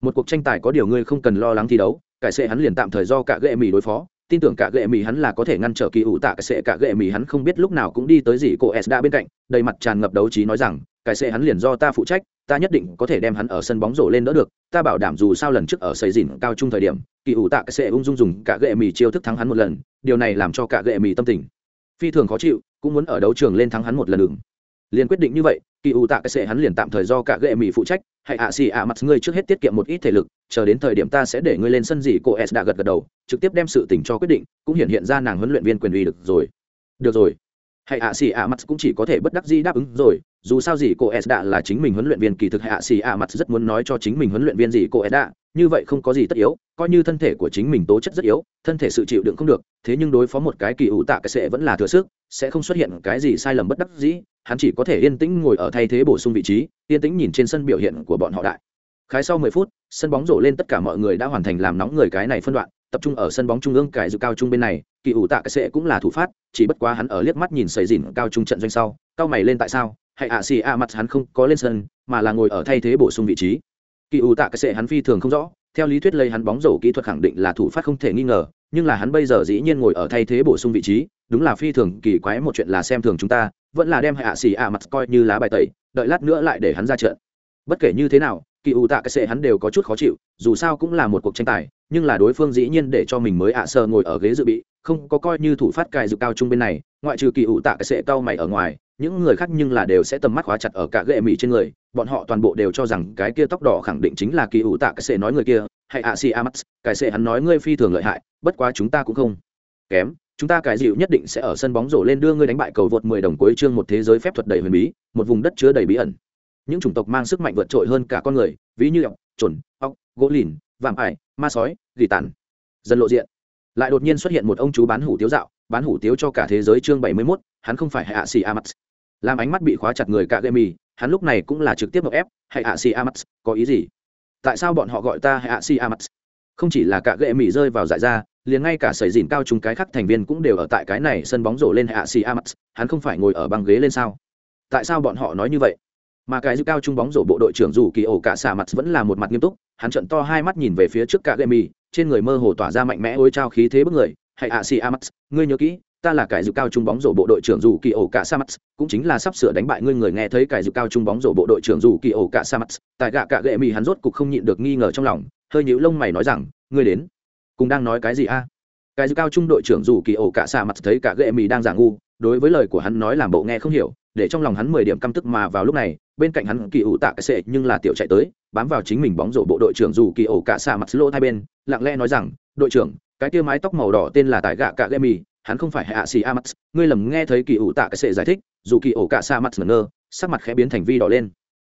Một cuộc tranh tài có điều ngươi không cần lo lắng thi đấu, cải sệ hắn liền tạm thời do cả gệ mì đối phó, tin tưởng cả gệ mì hắn là có thể ngăn trở kỳ ủ tạ, cải sệ cả gệ mì hắn không biết lúc nào cũng đi tới gì cô s đã bên cạnh, đầy mặt tràn ngập đấu trí nói rằng, cải sệ hắn liền do ta phụ trách, ta nhất định có thể đem hắn ở sân bóng rổ lên đỡ được, ta bảo đảm dù sao lần trước ở xây dìn cao trung thời điểm, kỳ ủ tạ, cải sệ ung dung dùng cả gệ mì chiêu thức thắng hắn một lần, điều này làm cho cả gệ mì tâm tình phi thường khó chịu cũng muốn ở đấu trường lên thắng hắn một lần đường. Liền quyết định như vậy, kỳ ủ tạ cái sệ hắn liền tạm thời do cả gệ mỹ phụ trách hãy ạ xì ạ mặt ngươi trước hết tiết kiệm một ít thể lực, chờ đến thời điểm ta sẽ để ngươi lên sân gì cô s đã gật gật đầu, trực tiếp đem sự tình cho quyết định, cũng hiện hiện ra nàng huấn luyện viên quyền uy được rồi. Được rồi hãy ạ xì ạ mặt cũng chỉ có thể bất đắc dĩ đáp ứng rồi. Dù sao gì cô s đã là chính mình huấn luyện viên kỳ thực hạ xì ạ mặt rất muốn nói cho chính mình huấn luyện viên gì cô s đã như vậy không có gì tất yếu, coi như thân thể của chính mình tố chất rất yếu, thân thể sự chịu đựng không được, thế nhưng đối phó một cái kỳ ủ tạ cái sẽ vẫn là thừa sức, sẽ không xuất hiện cái gì sai lầm bất đắc dĩ, hắn chỉ có thể yên tĩnh ngồi ở thay thế bổ sung vị trí, yên tĩnh nhìn trên sân biểu hiện của bọn họ đại. Khái sau 10 phút, sân bóng rổ lên tất cả mọi người đã hoàn thành làm nóng người cái này phân đoạn tập trung ở sân bóng trung ương cải dự cao trung bên này, kỳ ủ tạ cái sẽ cũng là thủ phát, chỉ bất quá hắn ở liếc mắt nhìn sầy dìn cao trung trận doanh sau cao mày lên tại sao, hay ạ à xì ạ à mặt hắn không có lên sân, mà là ngồi ở thay thế bổ sung vị trí. Kỳ ủ tạ cái sẽ hắn phi thường không rõ, theo lý thuyết lấy hắn bóng rổ kỹ thuật khẳng định là thủ phát không thể nghi ngờ, nhưng là hắn bây giờ dĩ nhiên ngồi ở thay thế bổ sung vị trí, đúng là phi thường kỳ quái một chuyện là xem thường chúng ta, vẫn là đem hạ à xì ạ mặt coi như lá bài tẩy, đợi lát nữa lại để hắn ra trận. Bất kể như thế nào kỳ ủ tạ cái sệ hắn đều có chút khó chịu dù sao cũng là một cuộc tranh tài nhưng là đối phương dĩ nhiên để cho mình mới ạ sơ ngồi ở ghế dự bị không có coi như thủ phát cài dự cao trung bên này ngoại trừ kỳ ủ tạ cái sệ cao mày ở ngoài những người khác nhưng là đều sẽ tầm mắt khóa chặt ở cả ghệ mỹ trên người bọn họ toàn bộ đều cho rằng cái kia tóc đỏ khẳng định chính là kỳ ủ tạ cái sệ nói người kia hay ạ si amax cái sệ hắn nói ngươi phi thường lợi hại bất quá chúng ta cũng không kém chúng ta cái dịu nhất định sẽ ở sân bóng rổ lên đưa ngươi đánh bại cầu vượt 10 đồng cuối chương một thế giới phép thuật đầy huyền bí, một vùng đất chứa đầy bí ẩn. Những chủng tộc mang sức mạnh vượt trội hơn cả con người, ví như ọc, trồn ọc, gỗ lìn, vạm ải, ma sói, gỉ tản. Dân lộ diện. Lại đột nhiên xuất hiện một ông chú bán hủ tiếu dạo, bán hủ tiếu cho cả thế giới chương 71, hắn không phải hạ sĩ Amax. Làm ánh mắt bị khóa chặt người cả Gemi, hắn lúc này cũng là trực tiếp ngọc ép, hay hạ sĩ Amax, có ý gì? Tại sao bọn họ gọi ta hạ sĩ Amax? Không chỉ là cả Gemi rơi vào giải ra, liền ngay cả sầy dìn cao chúng cái khác thành viên cũng đều ở tại cái này sân bóng rổ lên hạ xì amax hắn không phải ngồi ở băng ghế lên sao tại sao bọn họ nói như vậy mà cái dư cao trung bóng rổ bộ đội trưởng dù kỳ ổ cả xà mặt vẫn là một mặt nghiêm túc, hắn trận to hai mắt nhìn về phía trước cả gậy mì, trên người mơ hồ tỏa ra mạnh mẽ ôi trao khí thế bức người. Hãy ạ, xì mắt ngươi nhớ kỹ, ta là cải dự cao trung bóng rổ bộ đội trưởng dù kỳ ổ cả sa mắt cũng chính là sắp sửa đánh bại ngươi người nghe thấy cải dự cao trung bóng rổ bộ đội trưởng dù kỳ ổ cả sa mắt tại gạ cả gệ mì, hắn rốt cục không nhịn được nghi ngờ trong lòng, hơi nhíu lông mày nói rằng, ngươi đến, cùng đang nói cái gì a? Cái cao trung đội trưởng dù kỳ ổ cả sa mặt thấy cả gệ mì đang giả ngu, đối với lời của hắn nói làm bộ nghe không hiểu, để trong lòng hắn mười điểm căm tức mà vào lúc này bên cạnh hắn kỳ ủ tạ cái sệ nhưng là tiểu chạy tới, bám vào chính mình bóng rổ bộ đội trưởng dù kỳ ổ cả xạ mặt lỗ hai bên, lặng lẽ nói rằng, đội trưởng, cái tia mái tóc màu đỏ tên là tại gạ cả lê mì hắn không phải hạ xì a mắt ngươi lầm nghe thấy kỳ ủ tạ cái sệ giải thích. Dù kỳ ổ cả xạ mặt ngờ sắc mặt khẽ biến thành vi đỏ lên.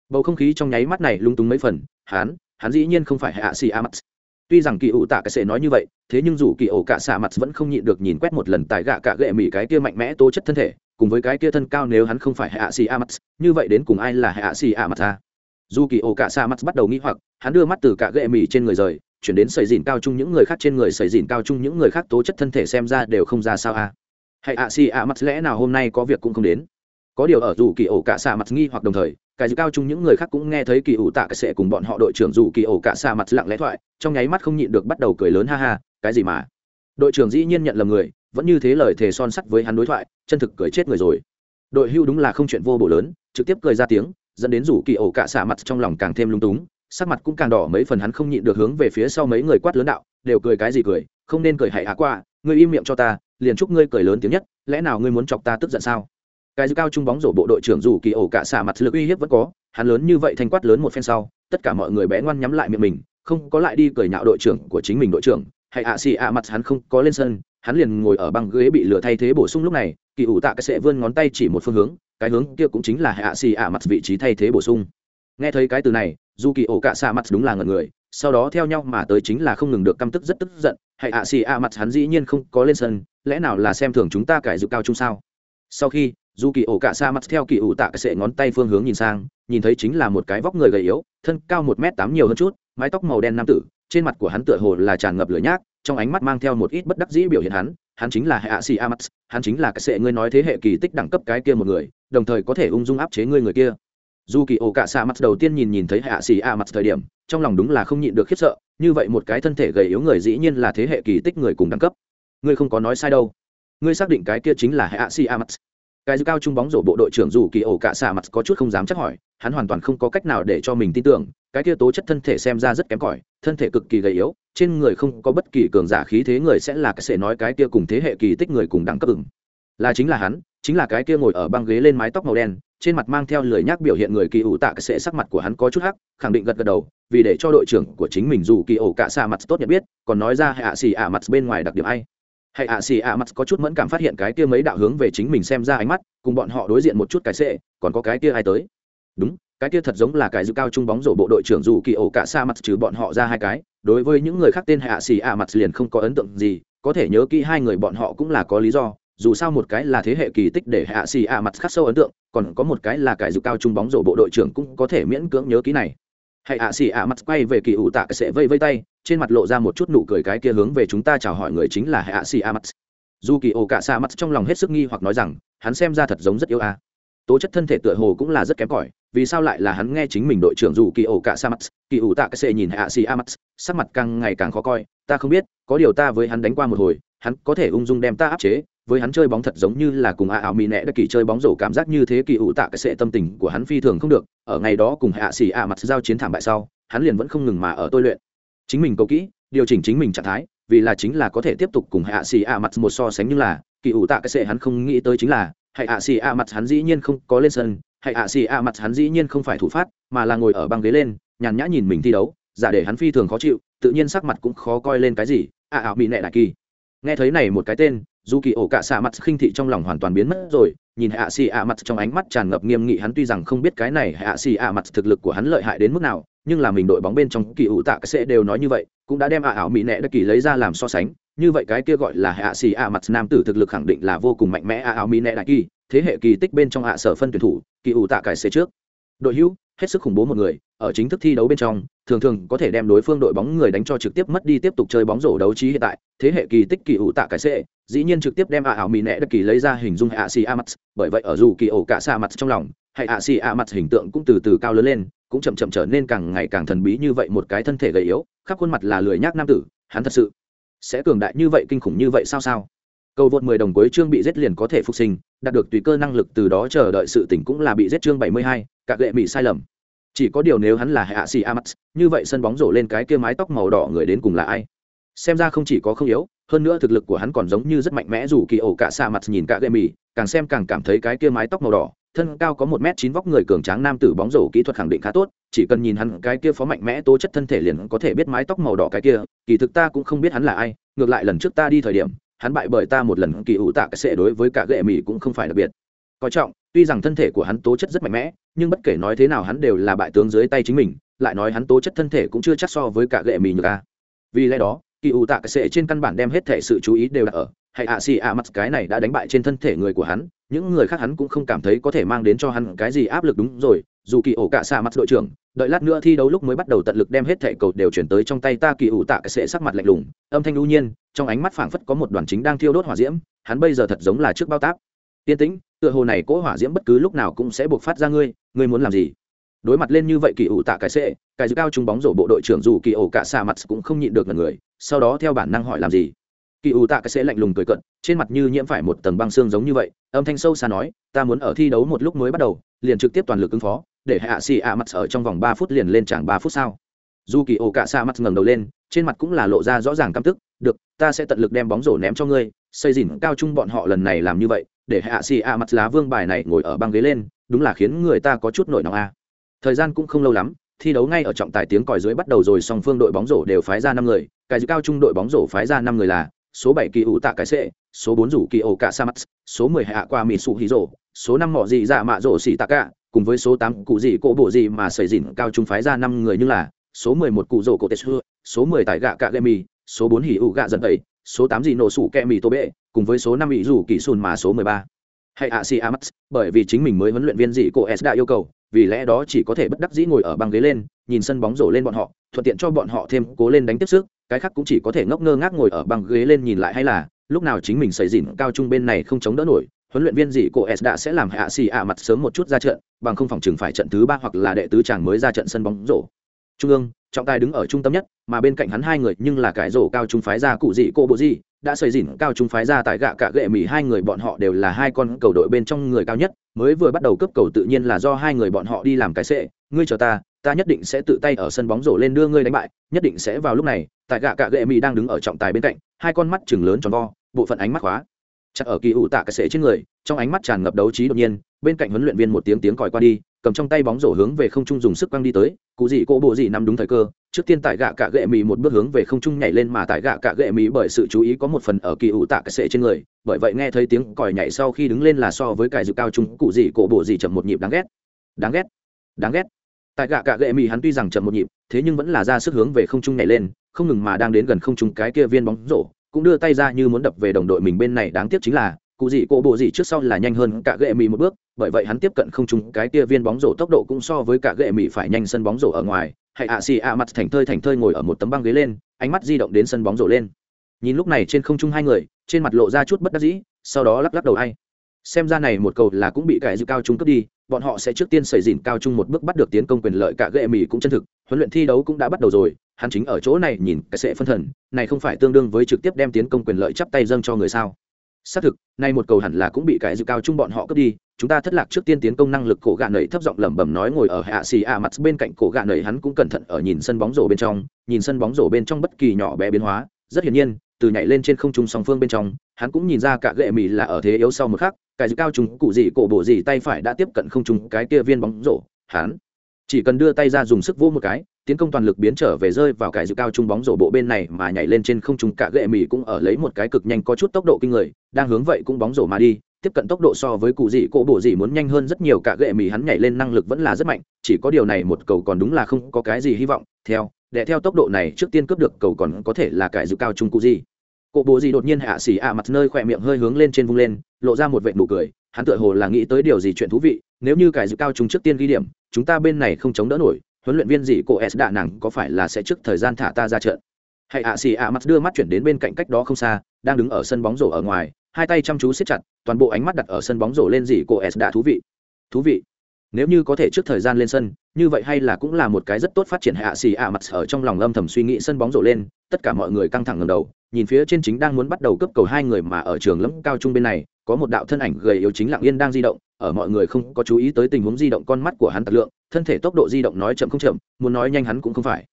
Bầu không khí trong nháy mắt này lung túng mấy phần, hắn hắn dĩ nhiên không phải hạ xì a mắt tuy rằng kỳ ủ tạ cái sệ nói như vậy, thế nhưng dù kỳ ổ cả xạ mặt vẫn không nhịn được nhìn quét một lần tại gạ cả gệ mì cái kia mạnh mẽ tố chất thân thể cùng với cái kia thân cao nếu hắn không phải hạ xì a mặt như vậy đến cùng ai là hạ xì a mặt ta? Dù kỳ ổ cả sa mắt bắt đầu nghĩ hoặc, hắn đưa mắt từ cả ghệ mì trên người rời, chuyển đến sầy dìn cao chung những người khác trên người sầy dìn cao chung những người khác tố chất thân thể xem ra đều không ra sao a. Hay hạ xì a mặt lẽ nào hôm nay có việc cũng không đến? Có điều ở dù kỳ ổ cả sa mặt nghi hoặc đồng thời, cái dự cao chung những người khác cũng nghe thấy kỳ ủ tạ cái sệ cùng bọn họ đội trưởng dù kỳ ổ cả xa mặt lặng lẽ thoại, trong nháy mắt không nhịn được bắt đầu cười lớn ha ha, cái gì mà? Đội trưởng dĩ nhiên nhận lầm người vẫn như thế lời thề son sắt với hắn đối thoại, chân thực cười chết người rồi. Đội hưu đúng là không chuyện vô bổ lớn, trực tiếp cười ra tiếng, dẫn đến rủ kỳ ổ cả xả mặt trong lòng càng thêm lung túng, sắc mặt cũng càng đỏ mấy phần hắn không nhịn được hướng về phía sau mấy người quát lớn đạo, đều cười cái gì cười, không nên cười hãy hạ qua, ngươi im miệng cho ta, liền chúc ngươi cười lớn tiếng nhất, lẽ nào ngươi muốn chọc ta tức giận sao? Cái dư cao trung bóng rổ bộ đội trưởng rủ kỳ ổ cả xả mặt lực uy hiếp vẫn có, hắn lớn như vậy thanh quát lớn một phen sau, tất cả mọi người bé ngoan nhắm lại miệng mình, không có lại đi cười nhạo đội trưởng của chính mình đội trưởng, hay ạ xì ạ mặt hắn không có lên sân hắn liền ngồi ở băng ghế bị lửa thay thế bổ sung lúc này, kỳ ủ tạ cái sệ vươn ngón tay chỉ một phương hướng, cái hướng kia cũng chính là hạ xì ạ mặt vị trí thay thế bổ sung. Nghe thấy cái từ này, dù kỳ ổ cả xạ mặt đúng là ngần người, sau đó theo nhau mà tới chính là không ngừng được căm tức rất tức giận, hay ạ xì ạ mặt hắn dĩ nhiên không có lên sân, lẽ nào là xem thường chúng ta cải dự cao chung sao? Sau khi, dù kỳ ổ cả xa mặt theo kỳ ủ tạ cái sệ ngón tay phương hướng nhìn sang, nhìn thấy chính là một cái vóc người gầy yếu, thân cao một m tám nhiều hơn chút, mái tóc màu đen nam tử trên mặt của hắn tựa hồ là tràn ngập lửa nhác, trong ánh mắt mang theo một ít bất đắc dĩ biểu hiện hắn hắn chính là hạ sĩ amax hắn chính là cái sệ ngươi nói thế hệ kỳ tích đẳng cấp cái kia một người, đồng thời có thể ung dung áp chế ngươi người kia. Dù kỳ ổ cả xạ mặt đầu tiên nhìn nhìn thấy hạ sĩ a thời điểm, trong lòng đúng là không nhịn được khiếp sợ, như vậy một cái thân thể gầy yếu người dĩ nhiên là thế hệ kỳ tích người cùng đẳng cấp. Ngươi không có nói sai đâu. Ngươi xác định cái kia chính là hạ sĩ a cái dư cao trung bóng rổ bộ đội trưởng dù kỳ ổ cả xạ mặt có chút không dám chắc hỏi, hắn hoàn toàn không có cách nào để cho mình tin tưởng, cái kia tố chất thân thể xem ra rất kém cỏi, thân thể cực kỳ gầy yếu, trên người không có bất kỳ cường giả khí thế người sẽ là cái sẽ nói cái kia cùng thế hệ kỳ tích người cùng đẳng cấp ứng là chính là hắn, chính là cái kia ngồi ở băng ghế lên mái tóc màu đen, trên mặt mang theo lời nhắc biểu hiện người kỳ ủ tạ cái sẽ sắc mặt của hắn có chút hắc, khẳng định gật gật đầu, vì để cho đội trưởng của chính mình dù kỳ ổ cả xa mặt tốt nhận biết, còn nói ra hạ xì ả mặt bên ngoài đặc điểm ai hãy ạ xì ạ mặt có chút mẫn cảm phát hiện cái kia mấy đạo hướng về chính mình xem ra ánh mắt, cùng bọn họ đối diện một chút cái xệ, còn có cái kia ai tới? Đúng, cái kia thật giống là cái dự cao trung bóng rổ bộ đội trưởng dù kỳ ổ cả xa mặt trừ bọn họ ra hai cái, đối với những người khác tên hạ xì ạ mặt liền không có ấn tượng gì, có thể nhớ kỹ hai người bọn họ cũng là có lý do, dù sao một cái là thế hệ kỳ tích để hạ xì ạ mặt khắc sâu ấn tượng, còn có một cái là cái dự cao trung bóng rổ bộ đội trưởng cũng có thể miễn cưỡng nhớ kỹ này. Hãy ạ xì ạ mặt quay về kỳ ủ tạ cái sẽ vây vây tay trên mặt lộ ra một chút nụ cười cái kia hướng về chúng ta chào hỏi người chính là hạ xì a mắt dù kỳ ổ cả xa Mắt trong lòng hết sức nghi hoặc nói rằng, hắn xem ra thật giống rất yêu a. Tố chất thân thể tựa hồ cũng là rất kém cỏi, vì sao lại là hắn nghe chính mình đội trưởng dù kỳ ổ cả sa mắt kỳ ủ tạ cái xệ nhìn hạ xì a mắt sắc mặt càng ngày càng khó coi, ta không biết, có điều ta với hắn đánh qua một hồi, hắn có thể ung dung đem ta áp chế, với hắn chơi bóng thật giống như là cùng a ảo mỹ nẹ đã kỳ chơi bóng rổ cảm giác như thế kỳ ủ tạ cái xệ tâm tình của hắn phi thường không được, ở ngày đó cùng hạ xì a mắt giao chiến thảm bại sau, hắn liền vẫn không ngừng mà ở tôi luyện chính mình cầu kỹ, điều chỉnh chính mình trạng thái, vì là chính là có thể tiếp tục cùng hạ xì a mặt một so sánh như là, kỳ ủ tạ cái sệ hắn không nghĩ tới chính là, hạ xì a mặt hắn dĩ nhiên không có lên sân, hạ xì a mặt hắn dĩ nhiên không phải thủ phát, mà là ngồi ở băng ghế lên, nhàn nhã nhìn mình thi đấu, giả để hắn phi thường khó chịu, tự nhiên sắc mặt cũng khó coi lên cái gì, a ảo bị nẹ đại kỳ. Nghe thấy này một cái tên, dù kỳ ổ cả xạ mặt khinh thị trong lòng hoàn toàn biến mất rồi, nhìn hạ xì a mặt trong ánh mắt tràn ngập nghiêm nghị hắn tuy rằng không biết cái này hạ xì a mặt thực lực của hắn lợi hại đến mức nào nhưng là mình đội bóng bên trong kỳ ủ tạ cái sẽ đều nói như vậy, cũng đã đem ạ ảo mỹ nẹ đất kỳ lấy ra làm so sánh, như vậy cái kia gọi là hạ xì ạ mặt nam tử thực lực khẳng định là vô cùng mạnh mẽ ạ ảo mỹ nẹ đại kỳ, thế hệ kỳ tích bên trong hạ sở phân tuyển thủ, kỳ ủ tạ cải sẽ trước. Đội hữu, hết sức khủng bố một người, ở chính thức thi đấu bên trong, thường thường có thể đem đối phương đội bóng người đánh cho trực tiếp mất đi tiếp tục chơi bóng rổ đấu trí hiện tại, thế hệ kỳ tích kỳ ủ tạ cải sẽ dĩ nhiên trực tiếp đem ạ ảo mỹ nẹ đất kỳ lấy ra hình dung hạ xì a mặt, bởi vậy ở dù kỳ ổ cả xa mặt trong lòng, hay hạ xì a mặt hình tượng cũng từ từ cao lớn lên cũng chậm chậm trở nên càng ngày càng thần bí như vậy một cái thân thể gầy yếu khắp khuôn mặt là lười nhác nam tử hắn thật sự sẽ cường đại như vậy kinh khủng như vậy sao sao? Cầu vượt 10 đồng cuối chương bị giết liền có thể phục sinh đạt được tùy cơ năng lực từ đó chờ đợi sự tỉnh cũng là bị giết chương 72, cả lệ bị sai lầm. Chỉ có điều nếu hắn là hạ sĩ amax như vậy sân bóng rổ lên cái kia mái tóc màu đỏ người đến cùng là ai? Xem ra không chỉ có không yếu hơn nữa thực lực của hắn còn giống như rất mạnh mẽ dù kỳ ổ cả xa mặt nhìn cả gậy mì càng xem càng cảm thấy cái kia mái tóc màu đỏ thân cao có một m chín vóc người cường tráng nam tử bóng rổ kỹ thuật khẳng định khá tốt, chỉ cần nhìn hắn cái kia phó mạnh mẽ tố chất thân thể liền có thể biết mái tóc màu đỏ cái kia, kỳ thực ta cũng không biết hắn là ai, ngược lại lần trước ta đi thời điểm, hắn bại bởi ta một lần, kỳ ủ tạ cái sệ đối với cả gệ mỹ cũng không phải đặc biệt. Coi trọng, tuy rằng thân thể của hắn tố chất rất mạnh mẽ, nhưng bất kể nói thế nào hắn đều là bại tướng dưới tay chính mình, lại nói hắn tố chất thân thể cũng chưa chắc so với cả gệ mỹ như ca vì lẽ đó, kỳ ủ tạ cái sệ trên căn bản đem hết thể sự chú ý đều đặt ở hay ạ xì ạ mặt cái này đã đánh bại trên thân thể người của hắn, những người khác hắn cũng không cảm thấy có thể mang đến cho hắn cái gì áp lực đúng rồi, dù kỳ ổ cả xa mặt đội trưởng, đợi lát nữa thi đấu lúc mới bắt đầu tận lực đem hết thẻ cầu đều chuyển tới trong tay ta, kỳ ủ tạ cái sẽ sắc mặt lạnh lùng, âm thanh lưu nhiên, trong ánh mắt phảng phất có một đoàn chính đang thiêu đốt hỏa diễm, hắn bây giờ thật giống là trước bao táp. Yên tĩnh, tựa hồ này cỗ hỏa diễm bất cứ lúc nào cũng sẽ buộc phát ra ngươi ngươi muốn làm gì? Đối mặt lên như vậy kỳ ủ tạ cái sệ cái dư cao trung bóng rổ bộ đội trưởng dù kỳ ổ cả xa mặt cũng không nhịn được ngần người, sau đó theo bản năng hỏi làm gì? Kỳ ủ tạ cái sẽ lạnh lùng cười cận trên mặt như nhiễm phải một tầng băng xương giống như vậy, âm thanh sâu xa nói, ta muốn ở thi đấu một lúc mới bắt đầu, liền trực tiếp toàn lực ứng phó, để hạ xì ạ mặt ở trong vòng ba phút liền lên chẳng ba phút sau. Dù kỳ ổ cả xa mặt ngẩng đầu lên, trên mặt cũng là lộ ra rõ ràng căm tức, được, ta sẽ tận lực đem bóng rổ ném cho ngươi, xây dìn cao trung bọn họ lần này làm như vậy, để hạ xì ạ mặt lá vương bài này ngồi ở băng ghế lên, đúng là khiến người ta có chút nổi nóng a. Thời gian cũng không lâu lắm, thi đấu ngay ở trọng tài tiếng còi dưới bắt đầu rồi song phương đội bóng rổ đều phái ra năm người, cái cao trung đội bóng rổ phái ra năm người là số bảy kỳ ủ tạ cái sệ, số bốn rủ kỳ ổ cả sa mắt số mười hạ qua mỹ sụ hí rổ số năm mỏ dị dạ mạ rổ xỉ tạ cả, cùng với số tám cụ gì cổ bộ gì mà xảy dịn cao trung phái ra năm người như là, số mười một cụ rổ cổ tết xưa, số mười tại gạ cạ gậy mì, số bốn hỉ ủ gạ dần tẩy, số tám gì nổ sủ kẹ mì tô bệ, cùng với số năm ý rủ kỳ sùn mà số mười ba. Hay ạ si amax bởi vì chính mình mới huấn luyện viên gì cô s đã yêu cầu, vì lẽ đó chỉ có thể bất đắc dĩ ngồi ở băng ghế lên, nhìn sân bóng rổ lên bọn họ, thuận tiện cho bọn họ thêm cố lên đánh tiếp sức cái khác cũng chỉ có thể ngốc ngơ ngác ngồi ở băng ghế lên nhìn lại hay là, lúc nào chính mình xảy dịn cao trung bên này không chống đỡ nổi, huấn luyện viên gì cô s đã sẽ làm hạ xì ạ mặt sớm một chút ra trận, bằng không phòng chừng phải trận thứ ba hoặc là đệ tứ chàng mới ra trận sân bóng rổ. Trung ương, trọng tài đứng ở trung tâm nhất, mà bên cạnh hắn hai người nhưng là cái rổ cao trung phái ra cụ dị cô bộ dị đã xây dỉn cao trung phái ra tại gạ cả gệ mỹ hai người bọn họ đều là hai con cầu đội bên trong người cao nhất, mới vừa bắt đầu cấp cầu tự nhiên là do hai người bọn họ đi làm cái sệ, ngươi chờ ta ta nhất định sẽ tự tay ở sân bóng rổ lên đưa ngươi đánh bại, nhất định sẽ vào lúc này tại gạ cạ gệ mỹ đang đứng ở trọng tài bên cạnh, hai con mắt chừng lớn tròn vo, bộ phận ánh mắt khóa. Chặt ở kỳ ủ tạ cái sệ trên người, trong ánh mắt tràn ngập đấu trí đột nhiên, bên cạnh huấn luyện viên một tiếng tiếng còi qua đi, cầm trong tay bóng rổ hướng về không trung dùng sức quăng đi tới, cụ gì cô bộ gì nằm đúng thời cơ, trước tiên tại gạ cạ gệ Mỹ một bước hướng về không trung nhảy lên mà tại gạ cạ gệ Mỹ bởi sự chú ý có một phần ở kỳ ủ tạ cái sệ trên người, bởi vậy nghe thấy tiếng còi nhảy sau khi đứng lên là so với cài dự cao trung cụ gì cổ bộ gì chậm một nhịp đáng ghét. Đáng ghét. Đáng ghét. Tại gạ cạ gệ Mỹ hắn tuy rằng chậm một nhịp, thế nhưng vẫn là ra sức hướng về không trung nhảy lên không ngừng mà đang đến gần không trung cái kia viên bóng rổ, cũng đưa tay ra như muốn đập về đồng đội mình bên này. Đáng tiếc chính là, cụ gì cổ bộ gì trước sau là nhanh hơn cả gệ mì một bước, bởi vậy hắn tiếp cận không trung cái kia viên bóng rổ tốc độ cũng so với cả gệ mì phải nhanh sân bóng rổ ở ngoài. Hay ạ, xì ạ, mặt thành thơi thành thơi ngồi ở một tấm băng ghế lên, ánh mắt di động đến sân bóng rổ lên. Nhìn lúc này trên không trung hai người, trên mặt lộ ra chút bất đắc dĩ, sau đó lắc lắc đầu hay xem ra này một cầu là cũng bị cải dự cao trung cướp đi, bọn họ sẽ trước tiên xảy dìn cao trung một bước bắt được tiến công quyền lợi, cả gệ mì cũng chân thực, huấn luyện thi đấu cũng đã bắt đầu rồi hắn chính ở chỗ này nhìn cái sẽ phân thần, này không phải tương đương với trực tiếp đem tiến công quyền lợi chắp tay dâng cho người sao? Xác thực, nay một cầu hẳn là cũng bị cái dự cao chung bọn họ cướp đi, chúng ta thất lạc trước tiên tiến công năng lực cổ gạ nẩy thấp giọng lẩm bẩm nói ngồi ở hạ xì a mặt bên cạnh cổ gạ nẩy hắn cũng cẩn thận ở nhìn sân bóng rổ bên trong, nhìn sân bóng rổ bên trong bất kỳ nhỏ bé biến hóa, rất hiển nhiên, từ nhảy lên trên không trung song phương bên trong, hắn cũng nhìn ra cả gệ mì là ở thế yếu sau một khắc, cái dự cao trùng cụ gì cổ bộ gì tay phải đã tiếp cận không trung cái kia viên bóng rổ, hắn chỉ cần đưa tay ra dùng sức vỗ một cái, tiến công toàn lực biến trở về rơi vào cái dự cao trung bóng rổ bộ bên này mà nhảy lên trên không trung cả gệ mì cũng ở lấy một cái cực nhanh có chút tốc độ kinh người, đang hướng vậy cũng bóng rổ mà đi, tiếp cận tốc độ so với cụ dị cỗ bộ dị muốn nhanh hơn rất nhiều, cả gệ mì hắn nhảy lên năng lực vẫn là rất mạnh, chỉ có điều này một cầu còn đúng là không có cái gì hy vọng, theo, để theo tốc độ này trước tiên cướp được cầu còn có thể là cái dự cao trung cụ dị. Cỗ bộ dị đột nhiên hạ xỉ ạ mặt nơi khỏe miệng hơi hướng lên trên vung lên, lộ ra một vệ nụ cười, hắn tựa hồ là nghĩ tới điều gì chuyện thú vị, nếu như cái dự cao trung trước tiên ghi điểm chúng ta bên này không chống đỡ nổi, huấn luyện viên gì cô s đạ nàng có phải là sẽ trước thời gian thả ta ra trận? Hãy ạ xì ạ mắt đưa mắt chuyển đến bên cạnh cách đó không xa, đang đứng ở sân bóng rổ ở ngoài, hai tay chăm chú siết chặt, toàn bộ ánh mắt đặt ở sân bóng rổ lên gì cô s đã thú vị. Thú vị nếu như có thể trước thời gian lên sân, như vậy hay là cũng là một cái rất tốt phát triển hạ xì ạ mặt ở trong lòng âm thầm suy nghĩ sân bóng rổ lên, tất cả mọi người căng thẳng ngầm đầu, nhìn phía trên chính đang muốn bắt đầu cấp cầu hai người mà ở trường lẫm cao trung bên này, có một đạo thân ảnh gầy yếu chính lặng yên đang di động, ở mọi người không có chú ý tới tình huống di động con mắt của hắn tật lượng, thân thể tốc độ di động nói chậm không chậm, muốn nói nhanh hắn cũng không phải.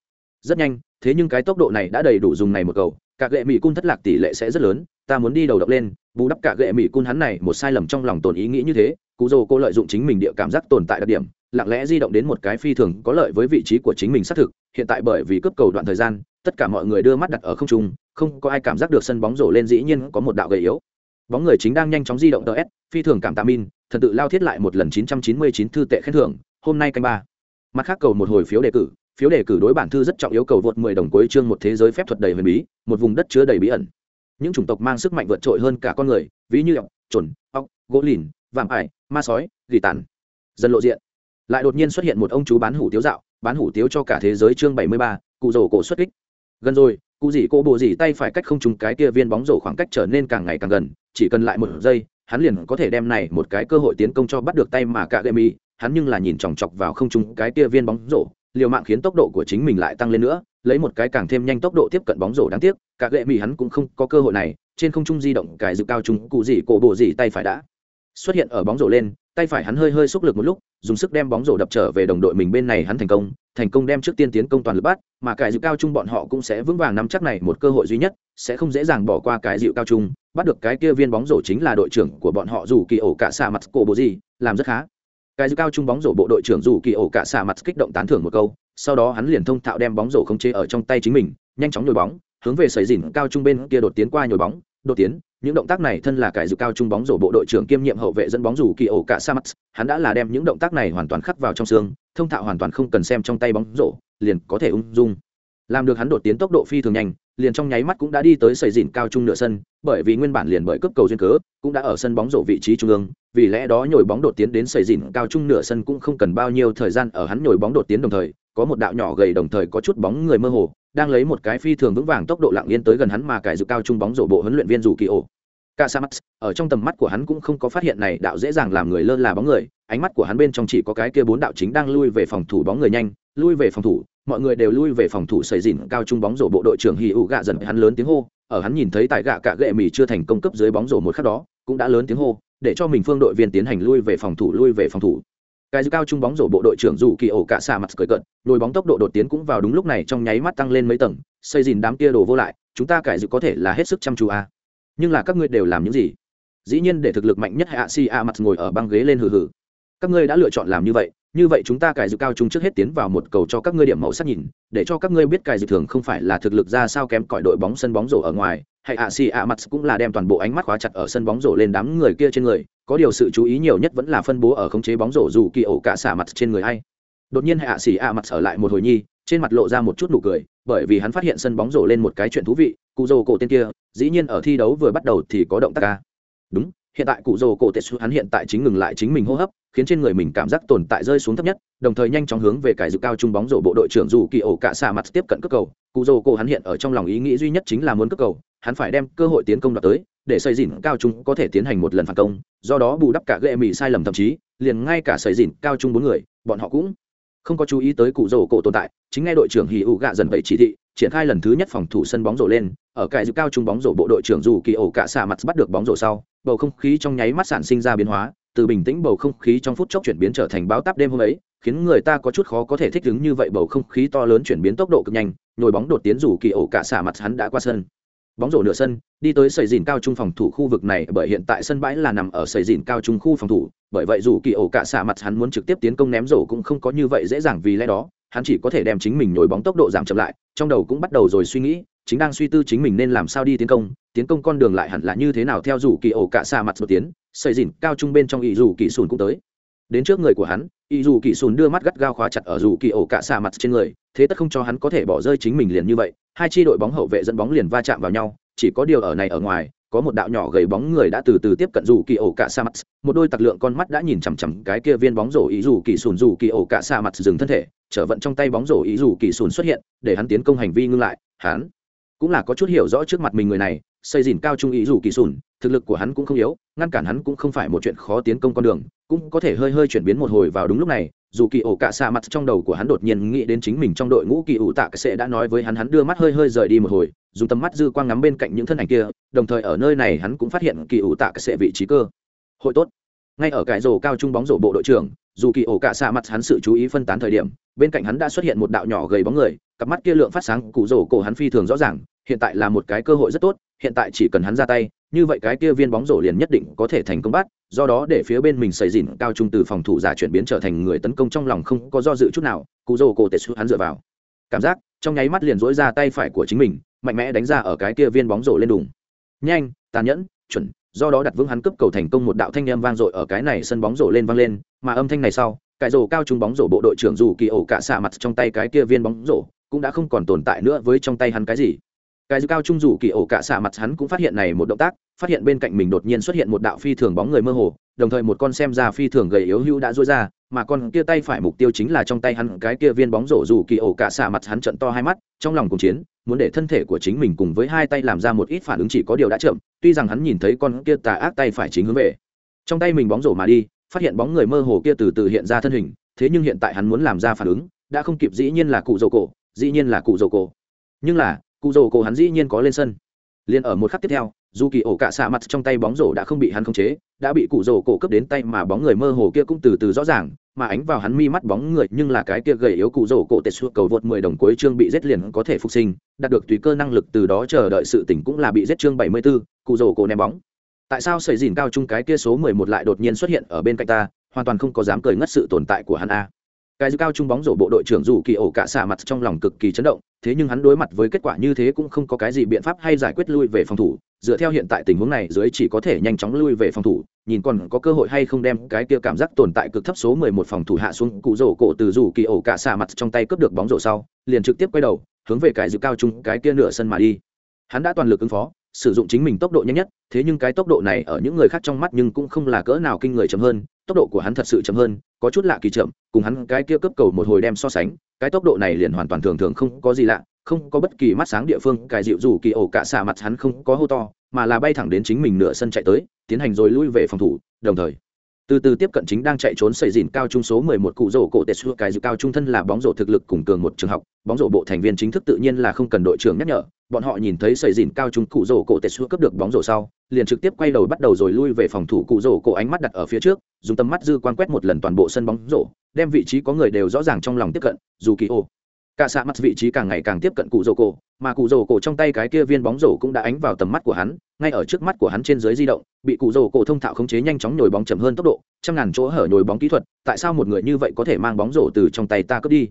Rất nhanh, thế nhưng cái tốc độ này đã đầy đủ dùng này một cầu cả gệ mỹ cun thất lạc tỷ lệ sẽ rất lớn, ta muốn đi đầu độc lên, bù đắp cả gệ mỹ cun hắn này một sai lầm trong lòng tồn ý nghĩ như thế cụ dồ cô lợi dụng chính mình địa cảm giác tồn tại đặc điểm, lặng lẽ di động đến một cái phi thường có lợi với vị trí của chính mình xác thực, hiện tại bởi vì cướp cầu đoạn thời gian, tất cả mọi người đưa mắt đặt ở không trung, không có ai cảm giác được sân bóng rổ lên dĩ nhiên có một đạo gầy yếu. Bóng người chính đang nhanh chóng di động ts phi thường cảm tạ min, thần tự lao thiết lại một lần 999 thư tệ khen thưởng, hôm nay canh ba. Mặt khác cầu một hồi phiếu đề cử phiếu đề cử đối bản thư rất trọng yếu cầu vượt 10 đồng cuối chương một thế giới phép thuật đầy huyền bí một vùng đất chứa đầy bí ẩn. Những chủng tộc mang sức mạnh vượt trội hơn cả con người ví như ọc chuẩn ọc gỗ lìn vạm ải ma sói dị tản, dần lộ diện. Lại đột nhiên xuất hiện một ông chú bán hủ tiếu dạo bán hủ tiếu cho cả thế giới chương 73, cụ rồ cổ xuất kích. Gần rồi cụ gì cô bộ gì tay phải cách không trùng cái kia viên bóng rổ khoảng cách trở nên càng ngày càng gần chỉ cần lại một giây hắn liền có thể đem này một cái cơ hội tiến công cho bắt được tay mà cả Gemi, mi hắn nhưng là nhìn chòng chọc vào không trung cái kia viên bóng rổ liều mạng khiến tốc độ của chính mình lại tăng lên nữa, lấy một cái càng thêm nhanh tốc độ tiếp cận bóng rổ đáng tiếc, cả gệ mỹ hắn cũng không có cơ hội này, trên không trung di động cải dự cao trung, cụ gì, cổ bộ gì, tay phải đã xuất hiện ở bóng rổ lên, tay phải hắn hơi hơi xúc lực một lúc, dùng sức đem bóng rổ đập trở về đồng đội mình bên này hắn thành công thành công đem trước tiên tiến công toàn lực bắt, mà cài dự cao trung bọn họ cũng sẽ vững vàng nắm chắc này một cơ hội duy nhất, sẽ không dễ dàng bỏ qua cái dịu cao trung, bắt được cái kia viên bóng rổ chính là đội trưởng của bọn họ dù kỳ ổ cả xa mặt cổ bộ gì, làm rất khá cái dư cao trung bóng rổ bộ đội trưởng dù kỳ ổ cả xạ mặt kích động tán thưởng một câu, sau đó hắn liền thông thạo đem bóng rổ không chế ở trong tay chính mình, nhanh chóng nhồi bóng, hướng về sầy dìn cao trung bên kia đột tiến qua nhồi bóng, đột tiến. Những động tác này thân là cái dự cao trung bóng rổ bộ đội trưởng kiêm nhiệm hậu vệ dẫn bóng rổ kỳ ổ cả sa mắt hắn đã là đem những động tác này hoàn toàn khắc vào trong xương, thông thạo hoàn toàn không cần xem trong tay bóng rổ, liền có thể ung dung làm được hắn đột tiến tốc độ phi thường nhanh, liền trong nháy mắt cũng đã đi tới sầy dìn cao trung nửa sân, bởi vì nguyên bản liền bởi cấp cầu duyên cớ, cũng đã ở sân bóng rổ vị trí trung ương, vì lẽ đó nhồi bóng đột tiến đến sầy dìn cao trung nửa sân cũng không cần bao nhiêu thời gian ở hắn nhồi bóng đột tiến đồng thời, có một đạo nhỏ gầy đồng thời có chút bóng người mơ hồ, đang lấy một cái phi thường vững vàng tốc độ lặng yên tới gần hắn mà cải dự cao trung bóng rổ bộ huấn luyện viên dù kỳ ổ. Cả Casamax, ở trong tầm mắt của hắn cũng không có phát hiện này đạo dễ dàng làm người lơ là bóng người, ánh mắt của hắn bên trong chỉ có cái kia bốn đạo chính đang lui về phòng thủ bóng người nhanh, lui về phòng thủ, mọi người đều lui về phòng thủ sẩy rỉn cao trung bóng rổ bộ đội trưởng Hỉ Vũ gạ dần hắn lớn tiếng hô, ở hắn nhìn thấy tại gạ cả gệ mì chưa thành công cấp dưới bóng rổ một khắc đó, cũng đã lớn tiếng hô, để cho mình phương đội viên tiến hành lui về phòng thủ lui về phòng thủ. Cái cao trung bóng rổ bộ đội trưởng dù kỳ ổ cả xạ mặt cười cận, lùi bóng tốc độ đột tiến cũng vào đúng lúc này trong nháy mắt tăng lên mấy tầng, xây dìn đám kia đổ vô lại, chúng ta cải dự có thể là hết sức chăm chú. À. Nhưng là các ngươi đều làm những gì? dĩ nhiên để thực lực mạnh nhất hạ si a mặt ngồi ở băng ghế lên hừ hừ các ngươi đã lựa chọn làm như vậy như vậy chúng ta cài dự cao chúng trước hết tiến vào một cầu cho các ngươi điểm màu sắc nhìn, để cho các ngươi biết cài dự thường không phải là thực lực ra sao kém cỏi đội bóng sân bóng rổ ở ngoài, hay ạ xì ạ mặt cũng là đem toàn bộ ánh mắt khóa chặt ở sân bóng rổ lên đám người kia trên người, có điều sự chú ý nhiều nhất vẫn là phân bố ở khống chế bóng rổ dù kỳ ổ cả xả mặt trên người hay đột nhiên hạ xì ạ mặt ở lại một hồi nhi trên mặt lộ ra một chút nụ cười, bởi vì hắn phát hiện sân bóng rổ lên một cái chuyện thú vị, cụ rồ cổ tên kia, dĩ nhiên ở thi đấu vừa bắt đầu thì có động tác ca. Đúng, hiện tại cụ rồ cổ tệ xu hắn hiện tại chính ngừng lại chính mình hô hấp, khiến trên người mình cảm giác tồn tại rơi xuống thấp nhất, đồng thời nhanh chóng hướng về cải dự cao trung bóng rổ bộ đội trưởng dù kỳ ổ cả xa mặt tiếp cận cước cầu. Cụ rồ cổ hắn hiện ở trong lòng ý nghĩ duy nhất chính là muốn cước cầu, hắn phải đem cơ hội tiến công đoạt tới, để xây dìn cao trung có thể tiến hành một lần phản công, do đó bù đắp cả ghệ mỹ sai lầm thậm chí, liền ngay cả xây dìn cao trung bốn người, bọn họ cũng không có chú ý tới cụ rổ cổ tồn tại, chính ngay đội trưởng hì ụ gạ dần vậy chỉ thị, triển khai lần thứ nhất phòng thủ sân bóng rổ lên, ở cải dự cao trung bóng rổ bộ đội trưởng dù kỳ ổ cả xạ mặt bắt được bóng rổ sau, bầu không khí trong nháy mắt sản sinh ra biến hóa, từ bình tĩnh bầu không khí trong phút chốc chuyển biến trở thành báo táp đêm hôm ấy, khiến người ta có chút khó có thể thích ứng như vậy, bầu không khí to lớn chuyển biến tốc độ cực nhanh nhồi bóng đột tiến rủ kỳ ổ cả xả mặt hắn đã qua sân bóng rổ nửa sân, đi tới sầy dìn cao trung phòng thủ khu vực này, bởi hiện tại sân bãi là nằm ở sầy dìn cao trung khu phòng thủ, bởi vậy dù kỳ ổ cả xạ mặt hắn muốn trực tiếp tiến công ném rổ cũng không có như vậy dễ dàng vì lẽ đó, hắn chỉ có thể đem chính mình nhồi bóng tốc độ giảm chậm lại, trong đầu cũng bắt đầu rồi suy nghĩ, chính đang suy tư chính mình nên làm sao đi tiến công tiến công con đường lại hẳn là như thế nào theo dù kỳ ổ cả xạ mặt một tiến, sầy dìn cao trung bên trong ý dù kỳ sùn cũng tới đến trước người của hắn ý dù kỳ sùn đưa mắt gắt gao khóa chặt ở rủ kỳ ổ cả xạ mặt trên người, thế tất không cho hắn có thể bỏ rơi chính mình liền như vậy. Hai chi đội bóng hậu vệ dẫn bóng liền va chạm vào nhau, chỉ có điều ở này ở ngoài, có một đạo nhỏ gầy bóng người đã từ từ tiếp cận rủ kỳ ổ cả sa mặt. Một đôi tặc lượng con mắt đã nhìn chằm chằm cái kia viên bóng rổ ý dù kỳ sùn rủ kỳ ổ cả sa mặt dừng thân thể, trở vận trong tay bóng rổ ý dù kỳ sùn xuất hiện, để hắn tiến công hành vi ngưng lại. Hắn cũng là có chút hiểu rõ trước mặt mình người này, xây dìn cao trung ý dù kỳ sùn thực lực của hắn cũng không yếu, ngăn cản hắn cũng không phải một chuyện khó tiến công con đường, cũng có thể hơi hơi chuyển biến một hồi vào đúng lúc này, dù kỳ ổ cả xạ mặt trong đầu của hắn đột nhiên nghĩ đến chính mình trong đội ngũ kỳ ủ tạ cái đã nói với hắn hắn đưa mắt hơi hơi rời đi một hồi, dùng tầm mắt dư quang ngắm bên cạnh những thân ảnh kia, đồng thời ở nơi này hắn cũng phát hiện kỳ ủ tạ cái vị trí cơ. Hội tốt. Ngay ở cái rổ cao trung bóng rổ bộ đội trưởng, dù kỳ ổ cả xạ mặt hắn sự chú ý phân tán thời điểm, bên cạnh hắn đã xuất hiện một đạo nhỏ gầy bóng người, cặp mắt kia lượng phát sáng, cụ rổ cổ hắn phi thường rõ ràng, hiện tại là một cái cơ hội rất tốt, hiện tại chỉ cần hắn ra tay như vậy cái kia viên bóng rổ liền nhất định có thể thành công bắt, do đó để phía bên mình xây dìn cao trung từ phòng thủ giả chuyển biến trở thành người tấn công trong lòng không có do dự chút nào, cụ rổ cổ tệ xu hắn dựa vào. Cảm giác, trong nháy mắt liền dỗi ra tay phải của chính mình, mạnh mẽ đánh ra ở cái kia viên bóng rổ lên đùng nhanh, tàn nhẫn, chuẩn, do đó đặt vững hắn cấp cầu thành công một đạo thanh âm vang dội ở cái này sân bóng rổ lên vang lên, mà âm thanh này sau, cái rổ cao trung bóng rổ bộ đội trưởng dù kỳ ổ cả xạ mặt trong tay cái kia viên bóng rổ cũng đã không còn tồn tại nữa với trong tay hắn cái gì cái dư cao trung rủ kỳ ổ cả xạ mặt hắn cũng phát hiện này một động tác, phát hiện bên cạnh mình đột nhiên xuất hiện một đạo phi thường bóng người mơ hồ, đồng thời một con xem ra phi thường gầy yếu hữu đã dối ra, mà con kia tay phải mục tiêu chính là trong tay hắn cái kia viên bóng rổ rủ kỳ ổ cả xạ mặt hắn trận to hai mắt, trong lòng cùng chiến, muốn để thân thể của chính mình cùng với hai tay làm ra một ít phản ứng chỉ có điều đã chậm, tuy rằng hắn nhìn thấy con kia tà ác tay phải chính hướng về. Trong tay mình bóng rổ mà đi, phát hiện bóng người mơ hồ kia từ từ hiện ra thân hình, thế nhưng hiện tại hắn muốn làm ra phản ứng, đã không kịp, dĩ nhiên là cụ dầu cổ, dĩ nhiên là cụ dầu cổ. Nhưng là cụ rổ cổ hắn dĩ nhiên có lên sân. Liền ở một khắc tiếp theo dù kỳ ổ cả xạ mặt trong tay bóng rổ đã không bị hắn khống chế đã bị cụ rổ cổ cướp đến tay mà bóng người mơ hồ kia cũng từ từ rõ ràng mà ánh vào hắn mi mắt bóng người nhưng là cái kia gầy yếu cụ rổ cổ tệ suốt cầu vượt mười đồng cuối chương bị giết liền có thể phục sinh đạt được tùy cơ năng lực từ đó chờ đợi sự tỉnh cũng là bị giết chương bảy mươi 74, cụ rổ cổ ném bóng. Tại sao sợi dìn cao chung cái kia số mười một lại đột nhiên xuất hiện ở bên cạnh ta hoàn toàn không có dám cười ngất sự tồn tại của hắn a cái dư cao trung bóng rổ bộ đội trưởng dù kỳ ổ cả xạ mặt trong lòng cực kỳ chấn động, thế nhưng hắn đối mặt với kết quả như thế cũng không có cái gì biện pháp hay giải quyết lui về phòng thủ. Dựa theo hiện tại tình huống này, dưới chỉ có thể nhanh chóng lui về phòng thủ, nhìn còn có cơ hội hay không đem cái kia cảm giác tồn tại cực thấp số 11 phòng thủ hạ xuống cụ rổ cổ từ dù kỳ ổ cả xạ mặt trong tay cướp được bóng rổ sau, liền trực tiếp quay đầu, hướng về cái dư cao trung cái kia nửa sân mà đi. Hắn đã toàn lực ứng phó, sử dụng chính mình tốc độ nhanh nhất, thế nhưng cái tốc độ này ở những người khác trong mắt nhưng cũng không là cỡ nào kinh người chậm hơn tốc độ của hắn thật sự chậm hơn, có chút lạ kỳ chậm, cùng hắn cái kia cấp cầu một hồi đem so sánh, cái tốc độ này liền hoàn toàn thường thường không có gì lạ, không có bất kỳ mắt sáng địa phương cài dịu dù kỳ ổ cả xạ mặt hắn không có hô to, mà là bay thẳng đến chính mình nửa sân chạy tới, tiến hành rồi lui về phòng thủ, đồng thời từ từ tiếp cận chính đang chạy trốn sẩy dìn cao trung số 11 cụ rổ cổ tệ xua cái dự cao trung thân là bóng rổ thực lực cùng cường một trường học, bóng rổ bộ thành viên chính thức tự nhiên là không cần đội trưởng nhắc nhở, bọn họ nhìn thấy sẩy dìn cao trung cụ rổ cổ tệ xua cấp được bóng rổ sau, liền trực tiếp quay đầu bắt đầu rồi lui về phòng thủ cụ rổ cổ ánh mắt đặt ở phía trước, dùng tầm mắt dư quan quét một lần toàn bộ sân bóng rổ, đem vị trí có người đều rõ ràng trong lòng tiếp cận, dù kỳ ô cả xạ mắt vị trí càng ngày càng tiếp cận cụ rổ cổ, mà cụ rổ cổ trong tay cái kia viên bóng rổ cũng đã ánh vào tầm mắt của hắn, ngay ở trước mắt của hắn trên dưới di động, bị cụ rổ cổ thông thạo khống chế nhanh chóng nhồi bóng chậm hơn tốc độ, trăm ngàn chỗ hở nhồi bóng kỹ thuật, tại sao một người như vậy có thể mang bóng rổ từ trong tay ta cướp đi?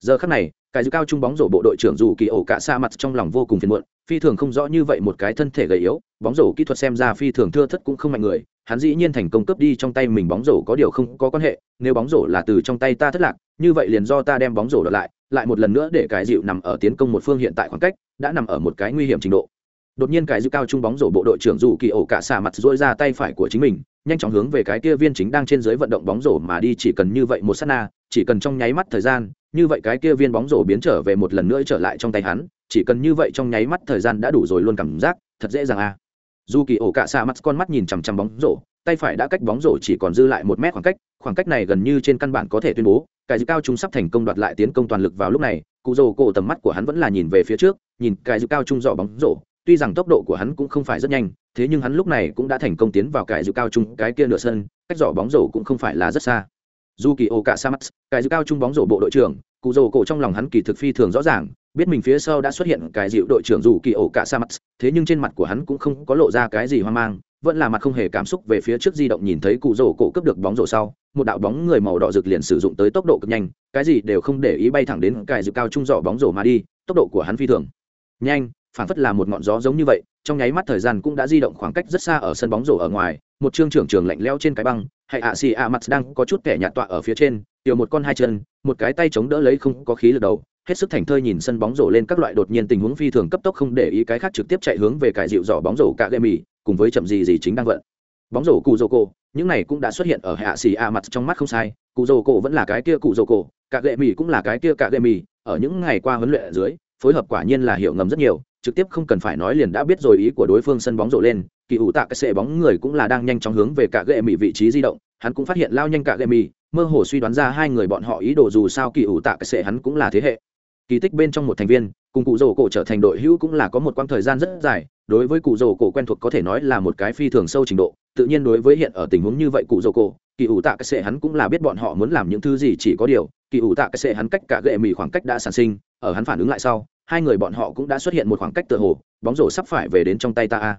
Giờ khắc này, cái dư cao trung bóng rổ bộ đội trưởng dù kỳ ổ cả xa mặt trong lòng vô cùng phiền muộn, phi thường không rõ như vậy một cái thân thể gầy yếu, bóng rổ kỹ thuật xem ra phi thường thưa thất cũng không mạnh người hắn dĩ nhiên thành công cướp đi trong tay mình bóng rổ có điều không có quan hệ, nếu bóng rổ là từ trong tay ta thất lạc, như vậy liền do ta đem bóng rổ đợt lại lại một lần nữa để cái dịu nằm ở tiến công một phương hiện tại khoảng cách, đã nằm ở một cái nguy hiểm trình độ. Đột nhiên cái dịu cao trung bóng rổ bộ đội trưởng dù kỳ ổ cả xà mặt dỗi ra tay phải của chính mình, nhanh chóng hướng về cái kia viên chính đang trên dưới vận động bóng rổ mà đi, chỉ cần như vậy một sát na, chỉ cần trong nháy mắt thời gian, như vậy cái kia viên bóng rổ biến trở về một lần nữa trở lại trong tay hắn, chỉ cần như vậy trong nháy mắt thời gian đã đủ rồi luôn cảm giác thật dễ dàng à dù kỳ ổ cả xạ mắt con mắt nhìn chằm chằm bóng rổ, tay phải đã cách bóng rổ chỉ còn dư lại một mét khoảng cách khoảng cách này gần như trên căn bản có thể tuyên bố, cái dư cao trung sắp thành công đoạt lại tiến công toàn lực vào lúc này, cụ rổ cổ tầm mắt của hắn vẫn là nhìn về phía trước, nhìn cái dư cao trung dọ bóng rổ, tuy rằng tốc độ của hắn cũng không phải rất nhanh, thế nhưng hắn lúc này cũng đã thành công tiến vào cái dư cao trung cái kia nửa sân, cách dọ bóng rổ cũng không phải là rất xa. Dù kỳ ổ cả xạ mắt, cái dư cao trung bóng rổ bộ đội trưởng, cụ rổ cổ trong lòng hắn kỳ thực phi thường rõ ràng biết mình phía sau đã xuất hiện cái dịu đội trưởng dù kỳ ổ cả sa mắt thế nhưng trên mặt của hắn cũng không có lộ ra cái gì hoang mang, vẫn là mặt không hề cảm xúc về phía trước di động nhìn thấy cụ rổ cổ cướp được bóng rổ sau, một đạo bóng người màu đỏ rực liền sử dụng tới tốc độ cực nhanh, cái gì đều không để ý bay thẳng đến cái dịu cao trung dọ bóng rổ mà đi, tốc độ của hắn phi thường nhanh, phản phất là một ngọn gió giống như vậy, trong nháy mắt thời gian cũng đã di động khoảng cách rất xa ở sân bóng rổ ở ngoài, một trương trưởng trường lạnh leo trên cái băng, hay ạ xì ạ mặt đang có chút kẻ nhạt tọa ở phía trên, tiểu một con hai chân, một cái tay chống đỡ lấy không có khí lực đầu hết sức thành thơi nhìn sân bóng rổ lên các loại đột nhiên tình huống phi thường cấp tốc không để ý cái khác trực tiếp chạy hướng về cải dịu dò bóng rổ cả gây mì cùng với chậm gì gì chính đang vận. Bóng rổ cụ rổ cổ những này cũng đã xuất hiện ở hạ xì a mặt trong mắt không sai cụ rổ cổ vẫn là cái kia cụ rổ cổ cả gệ mì cũng là cái kia cả gệ mì ở những ngày qua huấn luyện ở dưới, phối hợp quả nhiên là hiểu ngầm rất nhiều, trực tiếp không cần phải nói liền đã biết rồi ý của đối phương sân bóng rổ lên, kỳ ủ tạ cái sệ bóng người cũng là đang nhanh chóng hướng về cả gệ mì vị trí di động, hắn cũng phát hiện lao nhanh cả gệ mì mơ hồ suy đoán ra hai người bọn họ ý đồ dù sao kỳ ủ tạ cái sệ hắn cũng là thế hệ kỳ tích bên trong một thành viên, cùng cụ rổ cổ trở thành đội hữu cũng là có một quãng thời gian rất dài, đối với cụ rổ cổ quen thuộc có thể nói là một cái phi thường sâu trình độ, tự nhiên đối với hiện ở tình huống như vậy cụ rổ cổ, kỳ ủ tạ cái sệ hắn cũng là biết bọn họ muốn làm những thứ gì chỉ có điều, kỳ ủ tạ cái sệ hắn cách cả gệ mì khoảng cách đã sản sinh, ở hắn phản ứng lại sau, hai người bọn họ cũng đã xuất hiện một khoảng cách tựa hồ, bóng rổ sắp phải về đến trong tay ta a.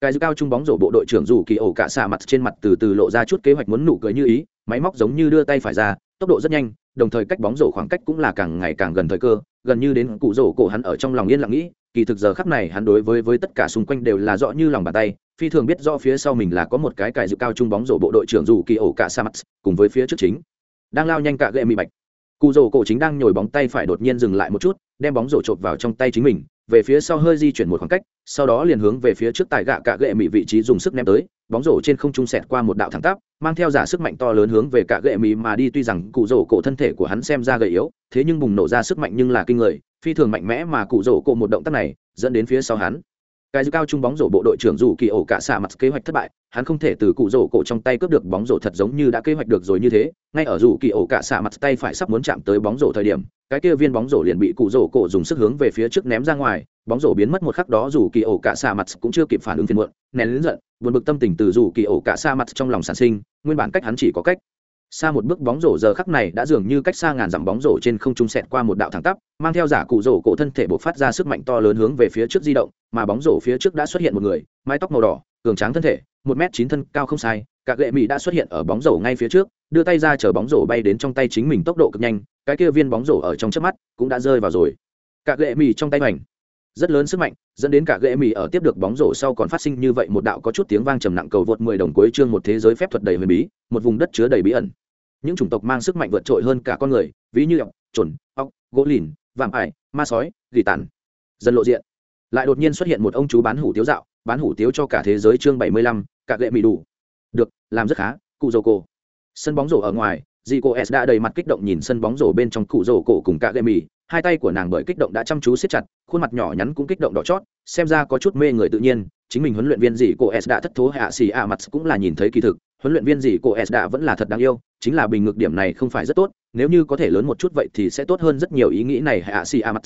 Cái dư cao trung bóng rổ bộ đội trưởng dù kỳ ổ cả xạ mặt trên mặt từ từ lộ ra chút kế hoạch muốn nụ cười như ý, máy móc giống như đưa tay phải ra tốc độ rất nhanh, đồng thời cách bóng rổ khoảng cách cũng là càng ngày càng gần thời cơ, gần như đến cụ rổ cổ hắn ở trong lòng yên lặng nghĩ, kỳ thực giờ khắc này hắn đối với với tất cả xung quanh đều là rõ như lòng bàn tay, phi thường biết rõ phía sau mình là có một cái cài dự cao trung bóng rổ bộ đội trưởng dù kỳ ổ cả sa mắt cùng với phía trước chính. Đang lao nhanh cả gậy mị bạch. Cụ rổ cổ chính đang nhồi bóng tay phải đột nhiên dừng lại một chút, đem bóng rổ chộp vào trong tay chính mình về phía sau hơi di chuyển một khoảng cách, sau đó liền hướng về phía trước tài gạ cạ gệ mị vị trí dùng sức ném tới, bóng rổ trên không trung sẹt qua một đạo thẳng tắp, mang theo giả sức mạnh to lớn hướng về cạ gệ mị mà đi. Tuy rằng cụ rổ cổ thân thể của hắn xem ra gầy yếu, thế nhưng bùng nổ ra sức mạnh nhưng là kinh người, phi thường mạnh mẽ mà cụ rổ cổ một động tác này dẫn đến phía sau hắn. Cái cao trung bóng rổ bộ đội trưởng dù kỳ ổ cả xạ mặt kế hoạch thất bại, hắn không thể từ cụ rổ cổ trong tay cướp được bóng rổ thật giống như đã kế hoạch được rồi như thế. Ngay ở dù kỳ ổ cả xạ mặt tay phải sắp muốn chạm tới bóng rổ thời điểm cái kia viên bóng rổ liền bị cụ rổ cổ dùng sức hướng về phía trước ném ra ngoài, bóng rổ biến mất một khắc đó dù kỳ ổ cả xa mặt cũng chưa kịp phản ứng phiền muộn, nén lớn giận, buồn bực tâm tình từ dù kỳ ổ cả xa mặt trong lòng sản sinh, nguyên bản cách hắn chỉ có cách xa một bước bóng rổ giờ khắc này đã dường như cách xa ngàn dặm bóng rổ trên không trung sẹt qua một đạo thẳng tắp, mang theo giả cụ rổ cổ thân thể bộc phát ra sức mạnh to lớn hướng về phía trước di động, mà bóng rổ phía trước đã xuất hiện một người, mái tóc màu đỏ, cường tráng thân thể, một m chín thân, cao không sai cả gệ mỹ đã xuất hiện ở bóng rổ ngay phía trước đưa tay ra chở bóng rổ bay đến trong tay chính mình tốc độ cực nhanh cái kia viên bóng rổ ở trong trước mắt cũng đã rơi vào rồi. Cả gệ mỹ trong tay hoành. Rất lớn sức mạnh dẫn đến cả gệ mỹ ở tiếp được bóng rổ sau còn phát sinh như vậy một đạo có chút tiếng vang trầm nặng cầu vượt 10 đồng cuối chương một thế giới phép thuật đầy huyền bí một vùng đất chứa đầy bí ẩn. Những chủng tộc mang sức mạnh vượt trội hơn cả con người ví như ọc chuẩn ọc gỗ lìn vạm ải ma sói gỉ tàn. Dần lộ diện. Lại đột nhiên xuất hiện một ông chú bán hủ tiếu dạo bán hủ tiếu cho cả thế giới chương 75, cả gệ mỹ đủ được, làm rất khá, cụ dầu cổ. Sân bóng rổ ở ngoài dì cô s đã đầy mặt kích động nhìn sân bóng rổ bên trong cụ rổ cổ cùng cả gệ mì hai tay của nàng bởi kích động đã chăm chú siết chặt, khuôn mặt nhỏ nhắn cũng kích động đỏ chót, xem ra có chút mê người tự nhiên. Chính mình huấn luyện viên dì cô s đã thất thố hạ xì ạ mặt cũng là nhìn thấy kỳ thực, huấn luyện viên dì cô s đã vẫn là thật đáng yêu, chính là bình ngược điểm này không phải rất tốt, nếu như có thể lớn một chút vậy thì sẽ tốt hơn rất nhiều ý nghĩ này hạ xì ạ mặt.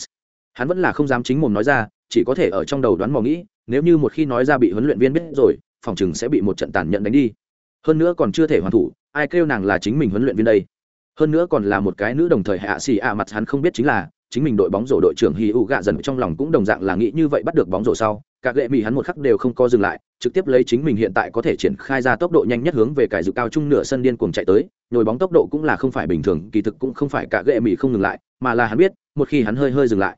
Hắn vẫn là không dám chính mồm nói ra, chỉ có thể ở trong đầu đoán mò nghĩ, nếu như một khi nói ra bị huấn luyện viên biết rồi phòng chừng sẽ bị một trận tàn nhẫn đánh đi. Hơn nữa còn chưa thể hoàn thủ, ai kêu nàng là chính mình huấn luyện viên đây? Hơn nữa còn là một cái nữ đồng thời hạ xì ạ mặt hắn không biết chính là, chính mình đội bóng rổ đội trưởng hì ụ gạ dần trong lòng cũng đồng dạng là nghĩ như vậy bắt được bóng rổ sau các gệ mỹ hắn một khắc đều không co dừng lại, trực tiếp lấy chính mình hiện tại có thể triển khai ra tốc độ nhanh nhất hướng về cải dự cao trung nửa sân điên cuồng chạy tới, nhồi bóng tốc độ cũng là không phải bình thường, kỳ thực cũng không phải cả gệ mỹ không ngừng lại, mà là hắn biết, một khi hắn hơi hơi dừng lại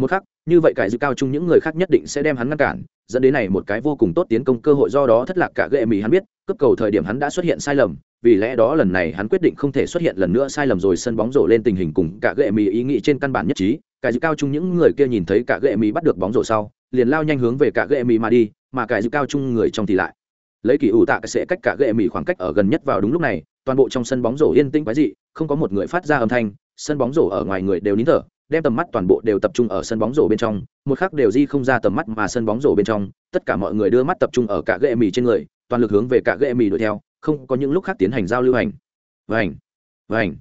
một khắc, như vậy cải dự cao trung những người khác nhất định sẽ đem hắn ngăn cản, dẫn đến này một cái vô cùng tốt tiến công cơ hội do đó thất lạc cả ghệ mỹ hắn biết cấp cầu thời điểm hắn đã xuất hiện sai lầm, vì lẽ đó lần này hắn quyết định không thể xuất hiện lần nữa sai lầm rồi sân bóng rổ lên tình hình cùng cả ghệ mì ý nghĩ trên căn bản nhất trí cải dự cao chung những người kia nhìn thấy cả ghệ mì bắt được bóng rổ sau, liền lao nhanh hướng về cả ghệ mì mà đi, mà cải dự cao chung người trong thì lại. Lấy kỳ ủ tạ sẽ cách cả ghệ mì khoảng cách ở gần nhất vào đúng lúc này, toàn bộ trong sân bóng rổ yên tĩnh quái dị, không có một người phát ra âm thanh, sân bóng rổ ở ngoài người đều nín thở đem tầm mắt toàn bộ đều tập trung ở sân bóng rổ bên trong, một khắc đều di không ra tầm mắt mà sân bóng rổ bên trong, tất cả mọi người đưa mắt tập trung ở cả gệ mì trên người, toàn lực hướng về cả gệ mì đuổi theo, không có những lúc khác tiến hành giao lưu hành. Vành vành.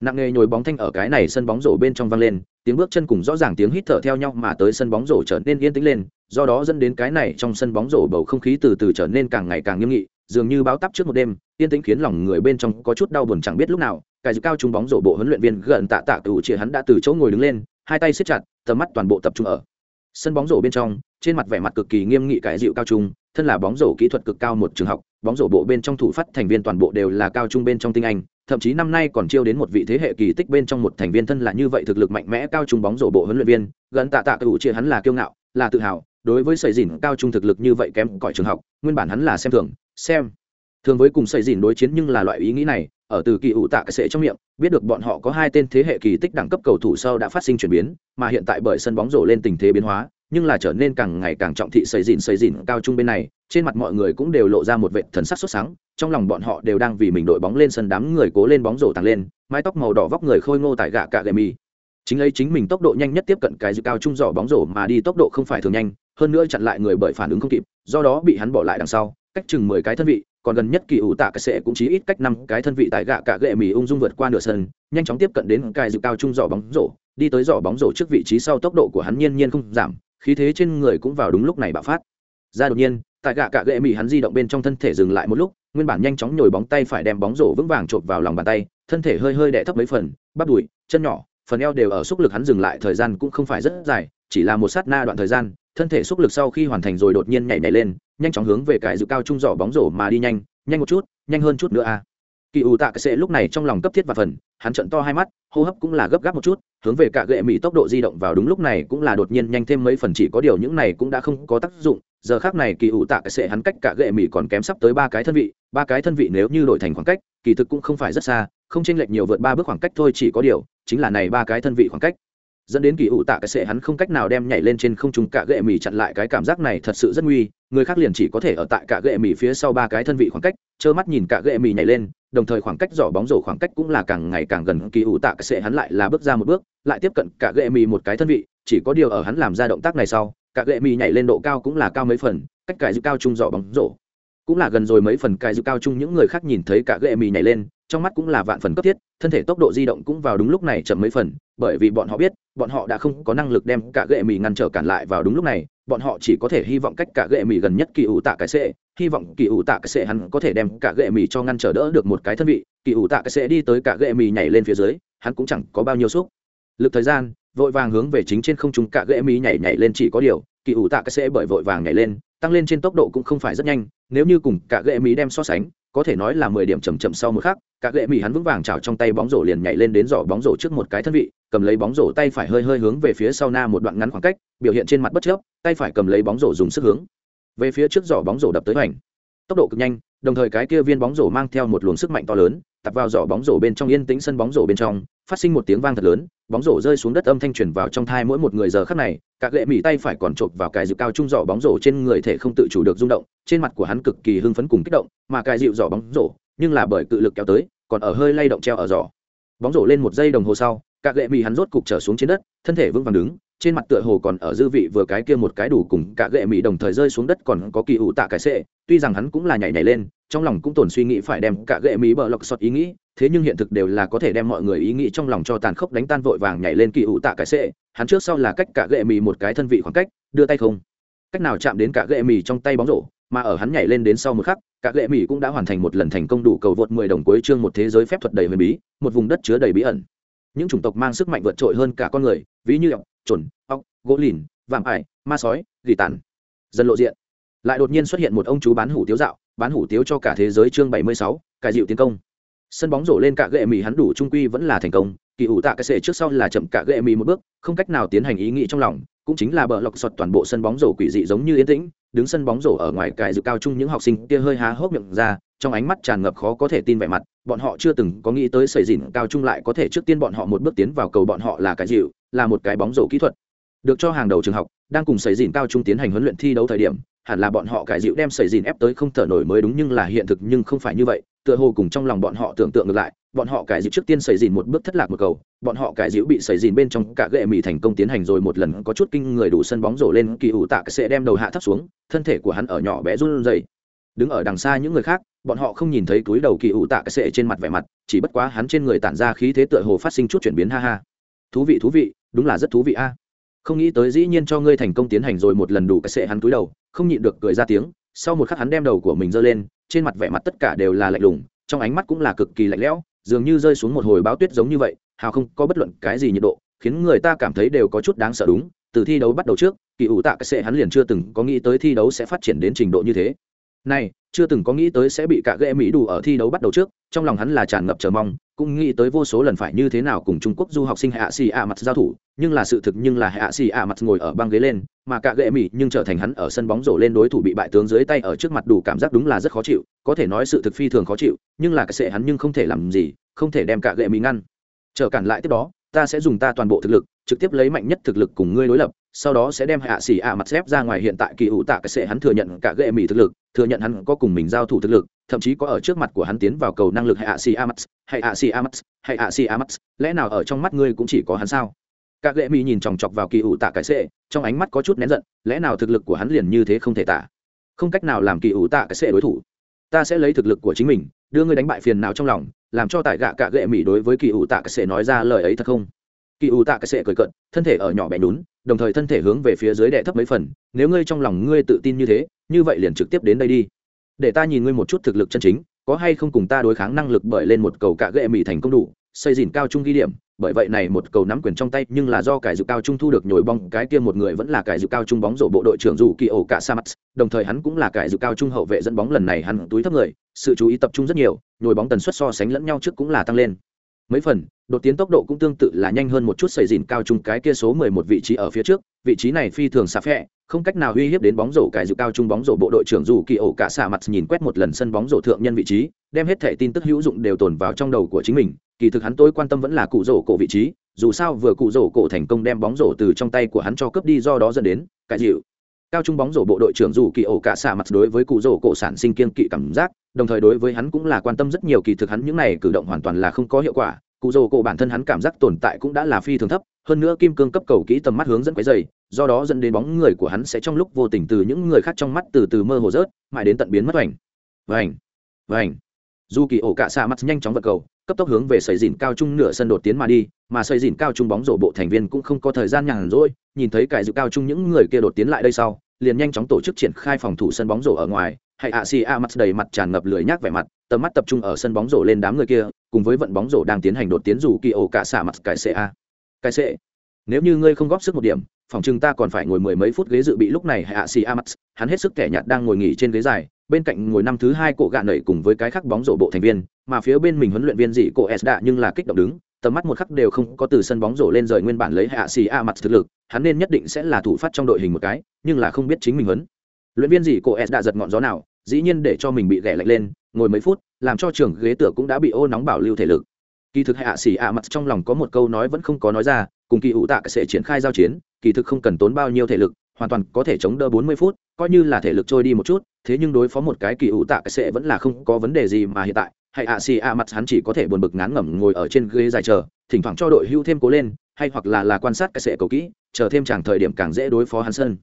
Nặng nghề nhồi bóng thanh ở cái này sân bóng rổ bên trong vang lên, tiếng bước chân cùng rõ ràng tiếng hít thở theo nhau mà tới sân bóng rổ trở nên yên tĩnh lên, do đó dẫn đến cái này trong sân bóng rổ bầu không khí từ từ trở nên càng ngày càng nghiêm nghị dường như báo tắp trước một đêm, yên tĩnh khiến lòng người bên trong có chút đau buồn chẳng biết lúc nào cài dự cao trung bóng rổ bộ huấn luyện viên gần tạ tạ cựu chia hắn đã từ chỗ ngồi đứng lên, hai tay siết chặt, tầm mắt toàn bộ tập trung ở sân bóng rổ bên trong, trên mặt vẻ mặt cực kỳ nghiêm nghị cải dịu cao trung, thân là bóng rổ kỹ thuật cực cao một trường học, bóng rổ bộ bên trong thủ phát thành viên toàn bộ đều là cao trung bên trong tinh anh, thậm chí năm nay còn chiêu đến một vị thế hệ kỳ tích bên trong một thành viên thân là như vậy thực lực mạnh mẽ cao trung bóng rổ bộ huấn luyện viên, gần tạ tạ cựu chia hắn là kiêu ngạo, là tự hào đối với sợi dìn cao trung thực lực như vậy kém cỏi trường học, nguyên bản hắn là xem thường xem. Thường với cùng sợi dìn đối chiến nhưng là loại ý nghĩ này, ở từ kỳ ủ tạ cái sệ trong miệng, biết được bọn họ có hai tên thế hệ kỳ tích đẳng cấp cầu thủ sau đã phát sinh chuyển biến, mà hiện tại bởi sân bóng rổ lên tình thế biến hóa, nhưng là trở nên càng ngày càng trọng thị xây dìn xây dìn cao trung bên này, trên mặt mọi người cũng đều lộ ra một vệ thần sắc xuất sáng, trong lòng bọn họ đều đang vì mình đội bóng lên sân đám người cố lên bóng rổ tăng lên, mái tóc màu đỏ vóc người khôi ngô tại gạ cạ gậy mì. Chính lấy chính mình tốc độ nhanh nhất tiếp cận cái dự cao trung giỏ bóng rổ mà đi tốc độ không phải thường nhanh hơn nữa chặn lại người bởi phản ứng không kịp, do đó bị hắn bỏ lại đằng sau, cách chừng mười cái thân vị, còn gần nhất kỳ ủ tạ cái sẽ cũng chỉ ít cách năm cái thân vị tại gạ cả gậy mì ung dung vượt qua nửa sân, nhanh chóng tiếp cận đến cài dự cao trung giỏ bóng rổ, đi tới giỏ bóng rổ trước vị trí sau tốc độ của hắn nhiên nhiên không giảm, khí thế trên người cũng vào đúng lúc này bạo phát. Ra đột nhiên, tại gạ cả gệ mì hắn di động bên trong thân thể dừng lại một lúc, nguyên bản nhanh chóng nhồi bóng tay phải đem bóng rổ vững vàng chộp vào lòng bàn tay, thân thể hơi hơi đẻ thấp mấy phần, bắp đùi, chân nhỏ, phần eo đều ở xúc lực hắn dừng lại thời gian cũng không phải rất dài, chỉ là một sát na đoạn thời gian thân thể xúc lực sau khi hoàn thành rồi đột nhiên nhảy nhảy lên, nhanh chóng hướng về cải dự cao trung giỏ bóng rổ mà đi nhanh nhanh một chút, nhanh hơn chút nữa a kỳ ủ tạ cái sệ lúc này trong lòng cấp thiết và phần, hắn trận to hai mắt, hô hấp cũng là gấp gáp một chút, hướng về cả gệ mỹ tốc độ di động vào đúng lúc này cũng là đột nhiên nhanh thêm mấy phần chỉ có điều những này cũng đã không có tác dụng. Giờ khác này kỳ ủ tạ cái sệ hắn cách cả gệ mỹ còn kém sắp tới ba cái thân vị, ba cái thân vị nếu như đổi thành khoảng cách, kỳ thực cũng không phải rất xa, không chênh lệch nhiều vượt ba bước khoảng cách thôi chỉ có điều, chính là này ba cái thân vị khoảng cách dẫn đến kỳ ủ tạ cái sệ hắn không cách nào đem nhảy lên trên không trung cả gệ mì chặn lại cái cảm giác này thật sự rất nguy, người khác liền chỉ có thể ở tại cả gệ mì phía sau ba cái thân vị khoảng cách, trơ mắt nhìn cả gệ mì nhảy lên, đồng thời khoảng cách giỏ bóng rổ khoảng cách cũng là càng ngày càng gần kỳ ủ tạ cái sệ hắn lại là bước ra một bước, lại tiếp cận cả gệ mì một cái thân vị, chỉ có điều ở hắn làm ra động tác này sau, cả gệ mì nhảy lên độ cao cũng là cao mấy phần, cách cải giữ cao trung giỏ bóng rổ cũng là gần rồi mấy phần cài giữ cao chung những người khác nhìn thấy cả gệ mì nhảy lên trong mắt cũng là vạn phần cấp thiết, thân thể tốc độ di động cũng vào đúng lúc này chậm mấy phần, bởi vì bọn họ biết, bọn họ đã không có năng lực đem cả gệ mì ngăn trở cản lại vào đúng lúc này, bọn họ chỉ có thể hy vọng cách cả gệ mì gần nhất kỳ ủ tạ cái sệ hy vọng kỳ ủ tạ cái sệ hắn có thể đem cả gệ mì cho ngăn trở đỡ được một cái thân vị, kỳ ủ tạ cái sệ đi tới cả gệ mì nhảy lên phía dưới, hắn cũng chẳng có bao nhiêu xúc. Lực thời gian, vội vàng hướng về chính trên không trung cả gệ mì nhảy nhảy lên chỉ có điều, kỳ ủ tạ cái sệ bởi vội vàng nhảy lên tăng lên trên tốc độ cũng không phải rất nhanh, nếu như cùng cả gệ mỹ đem so sánh, có thể nói là mười điểm chầm chậm sau một khắc, cả gệ mỹ hắn vững vàng chảo trong tay bóng rổ liền nhảy lên đến giỏ bóng rổ trước một cái thân vị, cầm lấy bóng rổ tay phải hơi hơi hướng về phía sau na một đoạn ngắn khoảng cách, biểu hiện trên mặt bất chấp tay phải cầm lấy bóng rổ dùng sức hướng về phía trước giỏ bóng rổ đập tới hoành. Tốc độ cực nhanh, đồng thời cái kia viên bóng rổ mang theo một luồng sức mạnh to lớn, tập vào giỏ bóng rổ bên trong yên tĩnh sân bóng rổ bên trong phát sinh một tiếng vang thật lớn, bóng rổ rơi xuống đất âm thanh truyền vào trong thai mỗi một người giờ khắc này các lệ mỹ tay phải còn chộp vào cái dịu cao trung giỏ bóng rổ trên người thể không tự chủ được rung động, trên mặt của hắn cực kỳ hưng phấn cùng kích động, mà cái dịu giỏ bóng rổ, nhưng là bởi cự lực kéo tới, còn ở hơi lay động treo ở giỏ. Bóng rổ lên một giây đồng hồ sau các lệ mỹ hắn rốt cục trở xuống trên đất, thân thể vững vàng đứng, trên mặt tựa hồ còn ở dư vị vừa cái kia một cái đủ cùng cả gệ mỹ đồng thời rơi xuống đất còn có kỳ ủ tạ cái sệ, tuy rằng hắn cũng là nhảy nhảy lên trong lòng cũng tồn suy nghĩ phải đem cả gệ mỹ bờ lọc sọt ý nghĩ, thế nhưng hiện thực đều là có thể đem mọi người ý nghĩ trong lòng cho tàn khốc đánh tan vội vàng nhảy lên kỳ ủ tạ cái sệ, hắn trước sau là cách cả gệ mỹ một cái thân vị khoảng cách, đưa tay không. Cách nào chạm đến cả gệ mỹ trong tay bóng rổ, mà ở hắn nhảy lên đến sau một khắc, cả gệ mỹ cũng đã hoàn thành một lần thành công đủ cầu vượt 10 đồng cuối chương một thế giới phép thuật đầy huyền bí, một vùng đất chứa đầy bí ẩn. Những chủng tộc mang sức mạnh vượt trội hơn cả con người, ví như ọc trồn ọc gỗ lìn, vạm ải, ma sói, gỉ tàn. Dần lộ diện lại đột nhiên xuất hiện một ông chú bán hủ tiếu dạo bán hủ tiếu cho cả thế giới chương 76, cải dịu tiến công. Sân bóng rổ lên cả gệ mì hắn đủ trung quy vẫn là thành công kỳ ủ tạ cái sệ trước sau là chậm cả gệ mì một bước không cách nào tiến hành ý nghĩ trong lòng cũng chính là bờ lọc sọt toàn bộ sân bóng rổ quỷ dị giống như yên tĩnh đứng sân bóng rổ ở ngoài cài dự cao chung những học sinh kia hơi há hốc miệng ra trong ánh mắt tràn ngập khó có thể tin vẻ mặt bọn họ chưa từng có nghĩ tới xảy dìn cao trung lại có thể trước tiên bọn họ một bước tiến vào cầu bọn họ là cái dịu là một cái bóng rổ kỹ thuật. Được cho hàng đầu trường học đang cùng xảy dìn cao trung tiến hành huấn luyện thi đấu thời điểm hẳn là bọn họ cải dịu đem sầy dìn ép tới không thở nổi mới đúng nhưng là hiện thực nhưng không phải như vậy. Tựa hồ cùng trong lòng bọn họ tưởng tượng ngược lại, bọn họ cải dịu trước tiên sầy dìn một bước thất lạc một cầu, bọn họ cải dịu bị sầy dìn bên trong cả gệ mì thành công tiến hành rồi một lần có chút kinh người đủ sân bóng rổ lên, kỳ ủ tạ sẽ đem đầu hạ thấp xuống, thân thể của hắn ở nhỏ bé run rẩy. Đứng ở đằng xa những người khác, bọn họ không nhìn thấy túi đầu kỳ ủ tạ cái sệ trên mặt vẻ mặt, chỉ bất quá hắn trên người tản ra khí thế tựa hồ phát sinh chút chuyển biến ha ha. Thú vị thú vị, đúng là rất thú vị a không nghĩ tới dĩ nhiên cho ngươi thành công tiến hành rồi một lần đủ cái sệ hắn túi đầu, không nhịn được cười ra tiếng, sau một khắc hắn đem đầu của mình giơ lên, trên mặt vẻ mặt tất cả đều là lạnh lùng, trong ánh mắt cũng là cực kỳ lạnh lẽo, dường như rơi xuống một hồi báo tuyết giống như vậy, hào không có bất luận cái gì nhiệt độ, khiến người ta cảm thấy đều có chút đáng sợ đúng, từ thi đấu bắt đầu trước, kỳ ủ tạ cái sệ hắn liền chưa từng có nghĩ tới thi đấu sẽ phát triển đến trình độ như thế. Này, chưa từng có nghĩ tới sẽ bị cả ghệ mỹ đủ ở thi đấu bắt đầu trước trong lòng hắn là tràn ngập chờ mong, cũng nghĩ tới vô số lần phải như thế nào cùng trung quốc du học sinh hạ xì ạ mặt giao thủ, nhưng là sự thực nhưng là hạ xì ạ mặt ngồi ở băng ghế lên, mà cả ghệ mỹ nhưng trở thành hắn ở sân bóng rổ lên đối thủ bị bại tướng dưới tay ở trước mặt đủ cảm giác đúng là rất khó chịu, có thể nói sự thực phi thường khó chịu, nhưng là cái sệ hắn nhưng không thể làm gì, không thể đem cả ghệ mỹ ngăn. Trở cản lại tiếp đó, ta sẽ dùng ta toàn bộ thực lực, trực tiếp lấy mạnh nhất thực lực cùng ngươi đối lập sau đó sẽ đem hạ xỉ ạ mặt xếp ra ngoài hiện tại kỳ ủ tạ cái sệ hắn thừa nhận cả ghệ mỹ thực lực, thừa nhận hắn có cùng mình giao thủ thực lực, thậm chí có ở trước mặt của hắn tiến vào cầu năng lực hạ xỉ ạ mặt hay hạ xỉ ạ mặt hay hạ xỉ ạ mặt, lẽ nào ở trong mắt ngươi cũng chỉ có hắn sao? Cả ghệ mỹ nhìn chòng chọc vào kỳ ủ tạ cái sệ, trong ánh mắt có chút nén giận, lẽ nào thực lực của hắn liền như thế không thể tả? Không cách nào làm kỳ ủ tạ cái sệ đối thủ. Ta sẽ lấy thực lực của chính mình, đưa ngươi đánh bại phiền nào trong lòng, làm cho tại gạ cả ghệ mỹ đối với kỳ ủ tạ cái sệ nói ra lời ấy thật không? Kỳ ủ tạ cái sệ cười cận thân thể ở nhỏ bé nhún, đồng thời thân thể hướng về phía dưới đệ thấp mấy phần, nếu ngươi trong lòng ngươi tự tin như thế, như vậy liền trực tiếp đến đây đi. Để ta nhìn ngươi một chút thực lực chân chính, có hay không cùng ta đối kháng năng lực bởi lên một cầu cạ ghệ mỹ thành công đủ, xây dìn cao trung ghi điểm, bởi vậy này một cầu nắm quyền trong tay, nhưng là do cải dự cao trung thu được nhồi bóng, cái kia một người vẫn là cải dự cao trung bóng rổ bộ đội trưởng dù kỳ ổ cả sa mắt đồng thời hắn cũng là cải dự cao trung hậu vệ dẫn bóng lần này hắn túi thấp người, sự chú ý tập trung rất nhiều, nhồi bóng tần suất so sánh lẫn nhau trước cũng là tăng lên mấy phần, đột tiến tốc độ cũng tương tự là nhanh hơn một chút sẩy dìn cao trung cái kia số 11 vị trí ở phía trước, vị trí này phi thường xa phẹ không cách nào uy hiếp đến bóng rổ cài dự cao trung bóng rổ bộ đội trưởng dù kỳ ổ cả xả mặt nhìn quét một lần sân bóng rổ thượng nhân vị trí, đem hết thẻ tin tức hữu dụng đều tồn vào trong đầu của chính mình, kỳ thực hắn tối quan tâm vẫn là cụ rổ cổ vị trí, dù sao vừa cụ rổ cổ thành công đem bóng rổ từ trong tay của hắn cho cướp đi do đó dẫn đến cải dịu cao trung bóng rổ bộ đội trưởng dù kỳ ổ cả xạ mặt đối với cụ rổ cổ sản sinh kiên kỵ cảm giác, đồng thời đối với hắn cũng là quan tâm rất nhiều kỳ thực hắn những này cử động hoàn toàn là không có hiệu quả, cụ rổ cổ bản thân hắn cảm giác tồn tại cũng đã là phi thường thấp, hơn nữa kim cương cấp cầu kỹ tầm mắt hướng dẫn quấy dày do đó dẫn đến bóng người của hắn sẽ trong lúc vô tình từ những người khác trong mắt từ từ mơ hồ rớt, mãi đến tận biến mất vành vành vành. Dù kỳ ổ cả xạ mặt nhanh chóng vật cầu, cấp tốc hướng về sầy dìn cao trung nửa sân đột tiến mà đi, mà sầy dìn cao trung bóng rổ bộ thành viên cũng không có thời gian nhàn rỗi nhìn thấy cải dự cao trung những người kia đột tiến lại đây sau, liền nhanh chóng tổ chức triển khai phòng thủ sân bóng rổ ở ngoài. Hay ạ, xì a mắt đầy mặt tràn ngập lười nhác vẻ mặt, tầm mắt tập trung ở sân bóng rổ lên đám người kia, cùng với vận bóng rổ đang tiến hành đột tiến dù kỳ ổ cả xả mặt cải xệ a cải xệ, nếu như ngươi không góp sức một điểm, phòng chừng ta còn phải ngồi mười mấy phút ghế dự bị lúc này hạ xì a mắt hắn hết sức kẻ nhạt đang ngồi nghỉ trên ghế dài, bên cạnh ngồi năm thứ hai cổ gạ nẩy cùng với cái khác bóng rổ bộ thành viên, mà phía bên mình huấn luyện viên dị cổ s đạ nhưng là kích động đứng tầm mắt một khắc đều không có từ sân bóng rổ lên rời nguyên bản lấy hạ xì a mặt thực lực, hắn nên nhất định sẽ là thủ phát trong đội hình một cái, nhưng là không biết chính mình huấn. Luyện viên gì cô s đã giật ngọn gió nào, dĩ nhiên để cho mình bị ghẻ lạnh lên, ngồi mấy phút, làm cho trường ghế tựa cũng đã bị ô nóng bảo lưu thể lực. Kỳ thực hạ xì ạ mặt trong lòng có một câu nói vẫn không có nói ra, cùng kỳ ủ tạ sẽ triển khai giao chiến, kỳ thực không cần tốn bao nhiêu thể lực, hoàn toàn có thể chống đỡ bốn mươi phút, coi như là thể lực trôi đi một chút, thế nhưng đối phó một cái kỳ ủ tạ sẽ vẫn là không có vấn đề gì mà hiện tại hay ạ xì ạ mặt hắn chỉ có thể buồn bực ngán ngẩm ngồi ở trên ghế dài chờ, thỉnh thoảng cho đội hưu thêm cố lên, hay hoặc là là quan sát cái sệ cầu kỹ, chờ thêm chẳng thời điểm càng dễ đối phó hắn sân.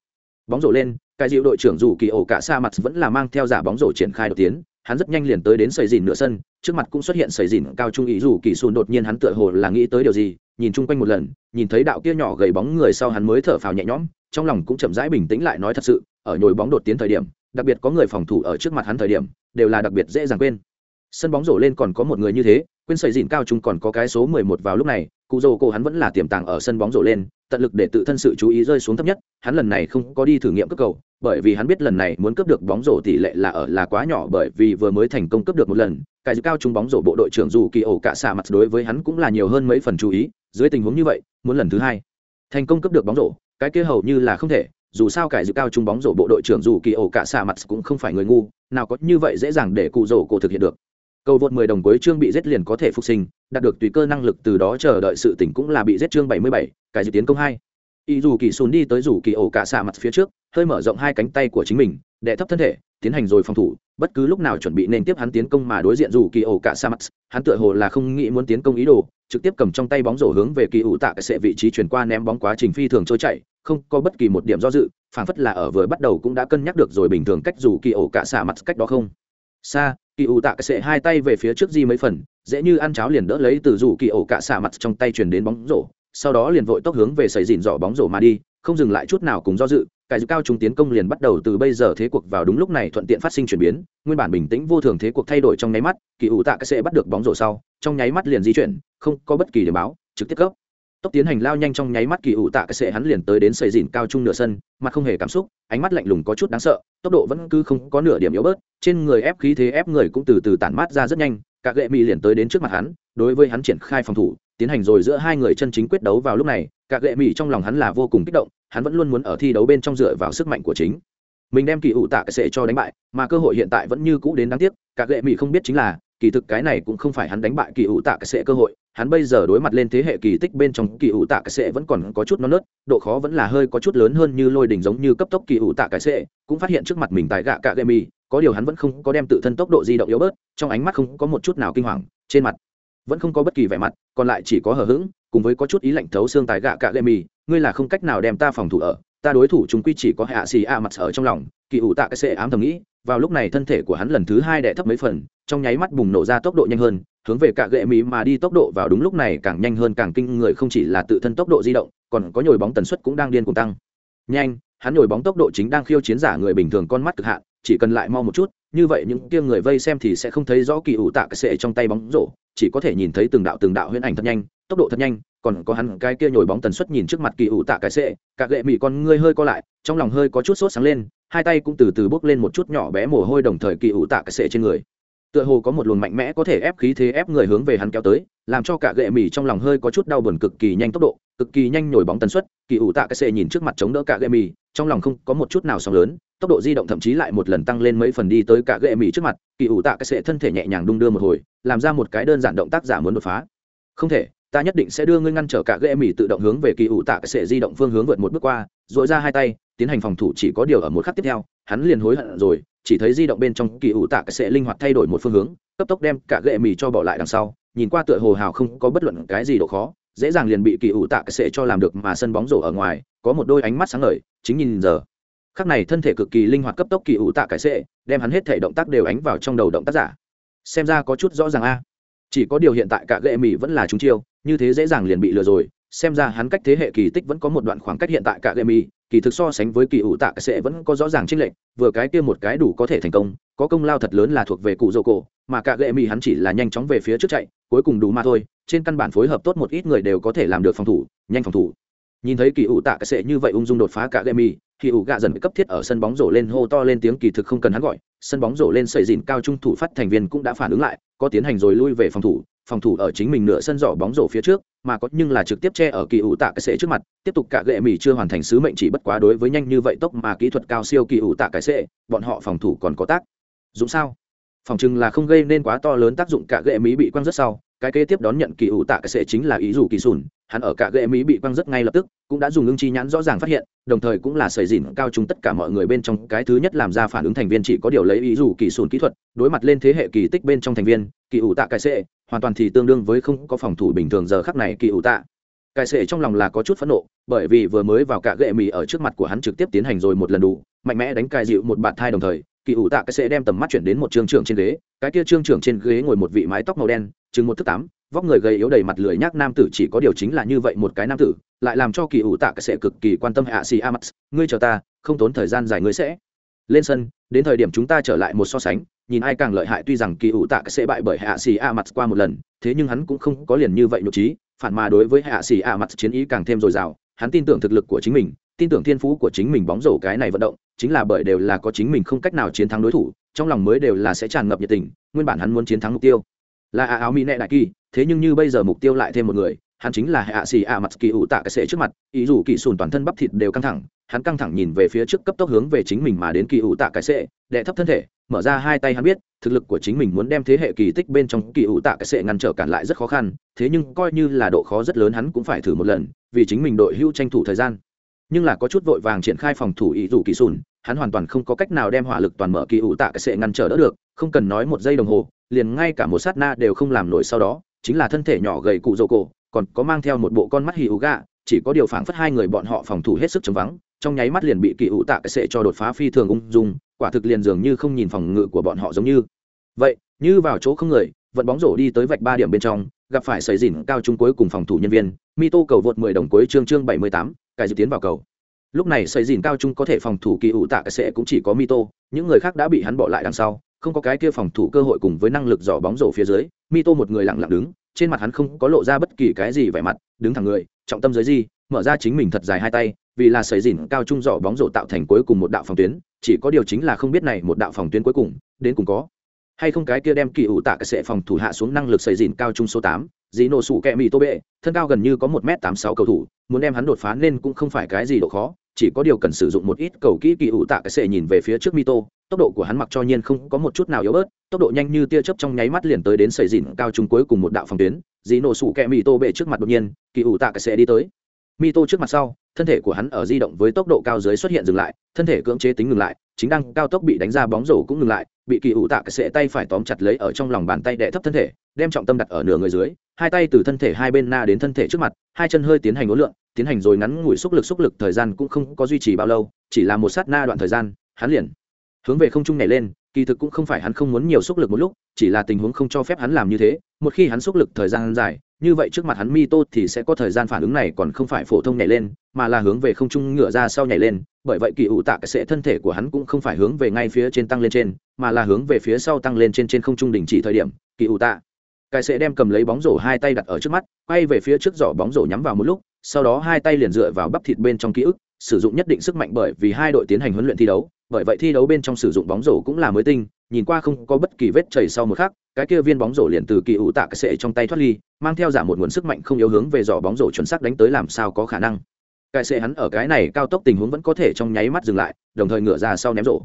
Bóng rổ lên, cái dịu đội trưởng dù kỳ ổ cả xa mặt vẫn là mang theo giả bóng rổ triển khai đầu tiến, hắn rất nhanh liền tới đến sầy dìn nửa sân, trước mặt cũng xuất hiện sầy dìn cao trung ý dù kỳ xùn đột nhiên hắn tựa hồ là nghĩ tới điều gì, nhìn chung quanh một lần, nhìn thấy đạo kia nhỏ gầy bóng người sau hắn mới thở phào nhẹ nhõm, trong lòng cũng chậm rãi bình tĩnh lại nói thật sự, ở nhồi bóng đột tiến thời điểm, đặc biệt có người phòng thủ ở trước mặt hắn thời điểm, đều là đặc biệt dễ dàng quên sân bóng rổ lên còn có một người như thế, quên sầy dìn cao trung còn có cái số mười một vào lúc này, cụ dô cô hắn vẫn là tiềm tàng ở sân bóng rổ lên, tận lực để tự thân sự chú ý rơi xuống thấp nhất, hắn lần này không có đi thử nghiệm cướp cầu, bởi vì hắn biết lần này muốn cướp được bóng rổ tỷ lệ là ở là quá nhỏ bởi vì vừa mới thành công cướp được một lần, cái dự cao trung bóng rổ bộ đội trưởng dù kỳ ổ cả xạ mặt đối với hắn cũng là nhiều hơn mấy phần chú ý, dưới tình huống như vậy, muốn lần thứ hai thành công cướp được bóng rổ, cái kia hầu như là không thể, dù sao cải dự cao trung bóng rổ bộ đội trưởng dù kỳ ổ cả xạ mặt cũng không phải người ngu, nào có như vậy dễ dàng để cụ rổ cổ thực hiện được cầu vượt 10 đồng cuối chương bị giết liền có thể phục sinh đạt được tùy cơ năng lực từ đó chờ đợi sự tỉnh cũng là bị giết chương 77, cái dự tiến công hai. Y dù kỳ sùn đi tới rủ kỳ ổ cả xạ mặt phía trước hơi mở rộng hai cánh tay của chính mình đệ thấp thân thể tiến hành rồi phòng thủ bất cứ lúc nào chuẩn bị nên tiếp hắn tiến công mà đối diện rủ kỳ ổ cả xạ mặt hắn tựa hồ là không nghĩ muốn tiến công ý đồ trực tiếp cầm trong tay bóng rổ hướng về kỳ ủ tạ cái sệ vị trí chuyển qua ném bóng quá trình phi thường trôi chạy không có bất kỳ một điểm do dự phảng phất là ở vừa bắt đầu cũng đã cân nhắc được rồi bình thường cách rủ kỳ ổ cả xạ mặt cách đó không. Xa kỳ ủ tạ cái sệ hai tay về phía trước di mấy phần, dễ như ăn cháo liền đỡ lấy từ rủ kỳ ổ cả xạ mặt trong tay chuyển đến bóng rổ, sau đó liền vội tốc hướng về sầy dìn dỏ bóng rổ mà đi, không dừng lại chút nào cùng do dự cải dự cao trung tiến công liền bắt đầu từ bây giờ thế cuộc vào đúng lúc này thuận tiện phát sinh chuyển biến, nguyên bản bình tĩnh vô thường thế cuộc thay đổi trong nháy mắt, kỳ ủ tạ cái sệ bắt được bóng rổ sau, trong nháy mắt liền di chuyển, không có bất kỳ điểm báo, trực tiếp cấp tốc tiến hành lao nhanh trong nháy mắt kỳ ủ tạ cái sệ hắn liền tới đến sầy dìn cao trung nửa sân, mặt không hề cảm xúc, ánh mắt lạnh lùng có chút đáng sợ, tốc độ vẫn cứ không có nửa điểm yếu bớt, trên người ép khí thế ép người cũng từ từ tản mát ra rất nhanh các gệ mỹ liền tới đến trước mặt hắn, đối với hắn triển khai phòng thủ, tiến hành rồi giữa hai người chân chính quyết đấu vào lúc này các gệ mỹ trong lòng hắn là vô cùng kích động, hắn vẫn luôn muốn ở thi đấu bên trong dựa vào sức mạnh của chính. Mình đem kỳ ủ tạ cái sệ cho đánh bại, mà cơ hội hiện tại vẫn như cũ đến đáng tiếc các gệ mỹ không biết chính là kỳ thực cái này cũng không phải hắn đánh bại kỳ ủ tạ cái sệ cơ hội, hắn bây giờ đối mặt lên thế hệ kỳ tích bên trong kỳ ủ tạ cái sệ vẫn còn có chút non nớt, độ khó vẫn là hơi có chút lớn hơn như lôi đỉnh giống như cấp tốc kỳ ủ tạ cái sệ, cũng phát hiện trước mặt mình tại gạ cả gệ mỹ có điều hắn vẫn không có đem tự thân tốc độ di động yếu bớt, trong ánh mắt không có một chút nào kinh hoàng, trên mặt vẫn không có bất kỳ vẻ mặt, còn lại chỉ có hờ hững, cùng với có chút ý lạnh thấu xương tại gạ cạ lệ mì, ngươi là không cách nào đem ta phòng thủ ở, ta đối thủ chúng quy chỉ có hạ xì a mặt ở trong lòng, kỳ ủ tạ cái sệ ám thầm nghĩ, vào lúc này thân thể của hắn lần thứ hai đẻ thấp mấy phần trong nháy mắt bùng nổ ra tốc độ nhanh hơn, hướng về cạ gệ mỹ mà đi tốc độ vào đúng lúc này càng nhanh hơn càng kinh người không chỉ là tự thân tốc độ di động, còn có nhồi bóng tần suất cũng đang điên cùng tăng. Nhanh, hắn nhồi bóng tốc độ chính đang khiêu chiến giả người bình thường con mắt cực hạn, chỉ cần lại mau một chút, như vậy những kia người vây xem thì sẽ không thấy rõ kỳ ủ tạ cái sệ trong tay bóng rổ, chỉ có thể nhìn thấy từng đạo từng đạo huyễn ảnh thật nhanh, tốc độ thật nhanh, còn có hắn cái kia nhồi bóng tần suất nhìn trước mặt kỳ ủ tạ cái sệ, cả gệ mỹ con ngươi hơi co lại, trong lòng hơi có chút sốt sáng lên, hai tay cũng từ từ bốc lên một chút nhỏ bé mồ hôi đồng thời kỳ ủ tạ cái sệ trên người tựa hồ có một luồng mạnh mẽ có thể ép khí thế ép người hướng về hắn kéo tới, làm cho cả gệ mì trong lòng hơi có chút đau buồn cực kỳ nhanh tốc độ, cực kỳ nhanh nhồi bóng tần suất, kỳ ủ tạ cái sệ nhìn trước mặt chống đỡ cả gệ mì trong lòng không có một chút nào sóng lớn, tốc độ di động thậm chí lại một lần tăng lên mấy phần đi tới cả gệ mì trước mặt, kỳ ủ tạ cái sệ thân thể nhẹ nhàng đung đưa một hồi, làm ra một cái đơn giản động tác giả muốn đột phá. Không thể, ta nhất định sẽ đưa ngươi ngăn trở cả gệ mì tự động hướng về kỳ ủ tạ cái sệ di động phương hướng vượt một bước qua. Dội ra hai tay tiến hành phòng thủ chỉ có điều ở một khắc tiếp theo, hắn liền hối hận rồi, chỉ thấy di động bên trong kỳ ủ tạ cái sẽ linh hoạt thay đổi một phương hướng, cấp tốc đem cả gậy mì cho bỏ lại đằng sau, nhìn qua tựa hồ hào không có bất luận cái gì độ khó, dễ dàng liền bị kỳ ủ tạ cái sẽ cho làm được mà sân bóng rổ ở ngoài, có một đôi ánh mắt sáng ngời, chính nhìn giờ. Khắc này thân thể cực kỳ linh hoạt cấp tốc kỳ ủ tạ cái sẽ, đem hắn hết thể động tác đều ánh vào trong đầu động tác giả. Xem ra có chút rõ ràng a. Chỉ có điều hiện tại cả gậy mì vẫn là chúng chiêu, như thế dễ dàng liền bị lừa rồi, xem ra hắn cách thế hệ kỳ tích vẫn có một đoạn khoảng cách hiện tại cả gậy mì kỳ thực so sánh với kỳ ủ tạ cái vẫn có rõ ràng chênh lệch, vừa cái kia một cái đủ có thể thành công, có công lao thật lớn là thuộc về cụ dô cổ, mà cả gệ mì hắn chỉ là nhanh chóng về phía trước chạy, cuối cùng đủ mà thôi, trên căn bản phối hợp tốt một ít người đều có thể làm được phòng thủ, nhanh phòng thủ. Nhìn thấy kỳ ủ tạ cái sệ như vậy ung dung đột phá cả gậy mì, kỳ ủ gạ dần bị cấp thiết ở sân bóng rổ lên hô to lên tiếng kỳ thực không cần hắn gọi, sân bóng rổ lên sợi dìn cao trung thủ phát thành viên cũng đã phản ứng lại, có tiến hành rồi lui về phòng thủ phòng thủ ở chính mình nửa sân giỏ bóng rổ phía trước, mà có nhưng là trực tiếp che ở kỳ ủ tạ cái sệ trước mặt, tiếp tục cả gệ mỉ chưa hoàn thành sứ mệnh chỉ bất quá đối với nhanh như vậy tốc mà kỹ thuật cao siêu kỳ ủ tạ cái sệ, bọn họ phòng thủ còn có tác dụng sao? Phòng chừng là không gây nên quá to lớn tác dụng cả gệ mỹ bị quăng rất sau, cái kế tiếp đón nhận kỳ ủ tạ cái sệ chính là ý dù kỳ sùn hắn ở cả gệ mỹ bị quăng rất ngay lập tức, cũng đã dùng ưng chi nhãn rõ ràng phát hiện, đồng thời cũng là sầy dìn cao chúng tất cả mọi người bên trong cái thứ nhất làm ra phản ứng thành viên chỉ có điều lấy ý dù kỳ sùn kỹ thuật, đối mặt lên thế hệ kỳ tích bên trong thành viên, kỳ ủ tạ cải sệ hoàn toàn thì tương đương với không có phòng thủ bình thường giờ khắc này kỳ ủ tạ. Cải sệ trong lòng là có chút phẫn nộ, bởi vì vừa mới vào cả gệ mỹ ở trước mặt của hắn trực tiếp tiến hành rồi một lần đủ, mạnh mẽ đánh cài dịu một bạn thai đồng thời kỳ ủ tạ cái sẽ đem tầm mắt chuyển đến một trương trưởng trên ghế, cái kia trương trưởng trên ghế ngồi một vị mái tóc màu đen, chừng một thước tám, vóc người gầy yếu đầy mặt lười nhác nam tử chỉ có điều chính là như vậy một cái nam tử, lại làm cho kỳ ủ tạ cái sẽ cực kỳ quan tâm hạ xì a mắt ngươi chờ ta, không tốn thời gian dài ngươi sẽ. Lên sân, đến thời điểm chúng ta trở lại một so sánh, nhìn ai càng lợi hại tuy rằng kỳ ủ tạ cái sẽ bại bởi hạ xì a mắt qua một lần, thế nhưng hắn cũng không có liền như vậy nhục trí, phản mà đối với hạ xì a mắt chiến ý càng thêm dồi dào, hắn tin tưởng thực lực của chính mình tin tưởng thiên phú của chính mình bóng rổ cái này vận động, chính là bởi đều là có chính mình không cách nào chiến thắng đối thủ, trong lòng mới đều là sẽ tràn ngập nhiệt tình, nguyên bản hắn muốn chiến thắng mục tiêu. Là áo mỹ nệ đại kỳ, thế nhưng như bây giờ mục tiêu lại thêm một người, hắn chính là hạ xì ạ mặt kỳ ủ tạ cái sệ trước mặt, ý dù kỳ sùn toàn thân bắp thịt đều căng thẳng, hắn căng thẳng nhìn về phía trước cấp tốc hướng về chính mình mà đến kỳ ủ tạ cái sệ, đệ thấp thân thể, mở ra hai tay hắn biết, thực lực của chính mình muốn đem thế hệ kỳ tích bên trong kỳ ủ tạ cái sệ ngăn trở cản lại rất khó khăn, thế nhưng coi như là độ khó rất lớn hắn cũng phải thử một lần, vì chính mình đội hưu tranh thủ thời gian nhưng là có chút vội vàng triển khai phòng thủ ý rủ kỳ sùn hắn hoàn toàn không có cách nào đem hỏa lực toàn mở kỳ ủ tạ cái sệ ngăn trở đỡ được không cần nói một giây đồng hồ liền ngay cả một sát na đều không làm nổi sau đó chính là thân thể nhỏ gầy cụ dầu cổ còn có mang theo một bộ con mắt hì ú gạ chỉ có điều phảng phất hai người bọn họ phòng thủ hết sức chống vắng trong nháy mắt liền bị kỳ ủ tạ cái sệ cho đột phá phi thường ung dung quả thực liền dường như không nhìn phòng ngự của bọn họ giống như. Vậy như vào chỗ không người vận bóng rổ đi tới vạch ba điểm bên trong gặp phải sấy dỉn cao trung cuối cùng phòng thủ nhân viên mito cầu vượt 10 đồng cuối chương chương 78, cải dự tiến vào cầu. Lúc này xây dìn cao trung có thể phòng thủ kỳ ủ tạ cái sệ cũng chỉ có mito, những người khác đã bị hắn bỏ lại đằng sau, không có cái kia phòng thủ cơ hội cùng với năng lực dò bóng rổ phía dưới, mito một người lặng lặng đứng, trên mặt hắn không có lộ ra bất kỳ cái gì vẻ mặt, đứng thẳng người, trọng tâm dưới gì mở ra chính mình thật dài hai tay, vì là xây dìn cao trung dò bóng rổ tạo thành cuối cùng một đạo phòng tuyến, chỉ có điều chính là không biết này một đạo phòng tuyến cuối cùng, đến cùng có hay không cái kia đem kỳ ủ tạ cái sệ phòng thủ hạ xuống năng lực xây dìn cao trung số tám dì nổ sủ kẹ mì tô bệ, thân cao gần như có một m tám sáu cầu thủ, muốn đem hắn đột phá nên cũng không phải cái gì độ khó, chỉ có điều cần sử dụng một ít cầu kỹ kỳ ủ tạ cái sệ nhìn về phía trước mito, tốc độ của hắn mặc cho nhiên không có một chút nào yếu bớt, tốc độ nhanh như tia chớp trong nháy mắt liền tới đến sầy dìn cao trung cuối cùng một đạo phòng tuyến dì nổ sủ kẹ mito bệ trước mặt đột nhiên, kỳ ủ tạ cái sệ đi tới. Mito trước mặt sau, thân thể của hắn ở di động với tốc độ cao dưới xuất hiện dừng lại, thân thể cưỡng chế tính ngừng lại chính đang cao tốc bị đánh ra bóng rổ cũng ngừng lại, bị kỳ ủ tạ cái sệ tay phải tóm chặt lấy ở trong lòng bàn tay đè thấp thân thể, đem trọng tâm đặt ở nửa người dưới, hai tay từ thân thể hai bên na đến thân thể trước mặt, hai chân hơi tiến hành ối lượng tiến hành rồi ngắn ngủi xúc lực xúc lực thời gian cũng không có duy trì bao lâu, chỉ là một sát na đoạn thời gian, hắn liền hướng về không trung nhảy lên kỳ thực cũng không phải hắn không muốn nhiều sức lực một lúc, chỉ là tình huống không cho phép hắn làm như thế, một khi hắn sức lực thời gian dài, như vậy trước mặt hắn mi tô thì sẽ có thời gian phản ứng này còn không phải phổ thông nhảy lên, mà là hướng về không trung ngửa ra sau nhảy lên, bởi vậy kỳ ủ tạ cái sẽ thân thể của hắn cũng không phải hướng về ngay phía trên tăng lên trên, mà là hướng về phía sau tăng lên trên trên không trung đình chỉ thời điểm, kỳ ủ tạ. Cái sẽ đem cầm lấy bóng rổ hai tay đặt ở trước mắt, quay về phía trước giỏ bóng rổ nhắm vào một lúc, sau đó hai tay liền dựa vào bắp thịt bên trong ký ức sử dụng nhất định sức mạnh bởi vì hai đội tiến hành huấn luyện thi đấu, bởi vậy thi đấu bên trong sử dụng bóng rổ cũng là mới tinh, nhìn qua không có bất kỳ vết chảy sau một khắc, cái kia viên bóng rổ liền từ kỳ ủ tạ cái sệ trong tay thoát ly, mang theo giảm một nguồn sức mạnh không yếu hướng về giỏ bóng rổ chuẩn xác đánh tới làm sao có khả năng. Cái sệ hắn ở cái này cao tốc tình huống vẫn có thể trong nháy mắt dừng lại, đồng thời ngửa ra sau ném rổ.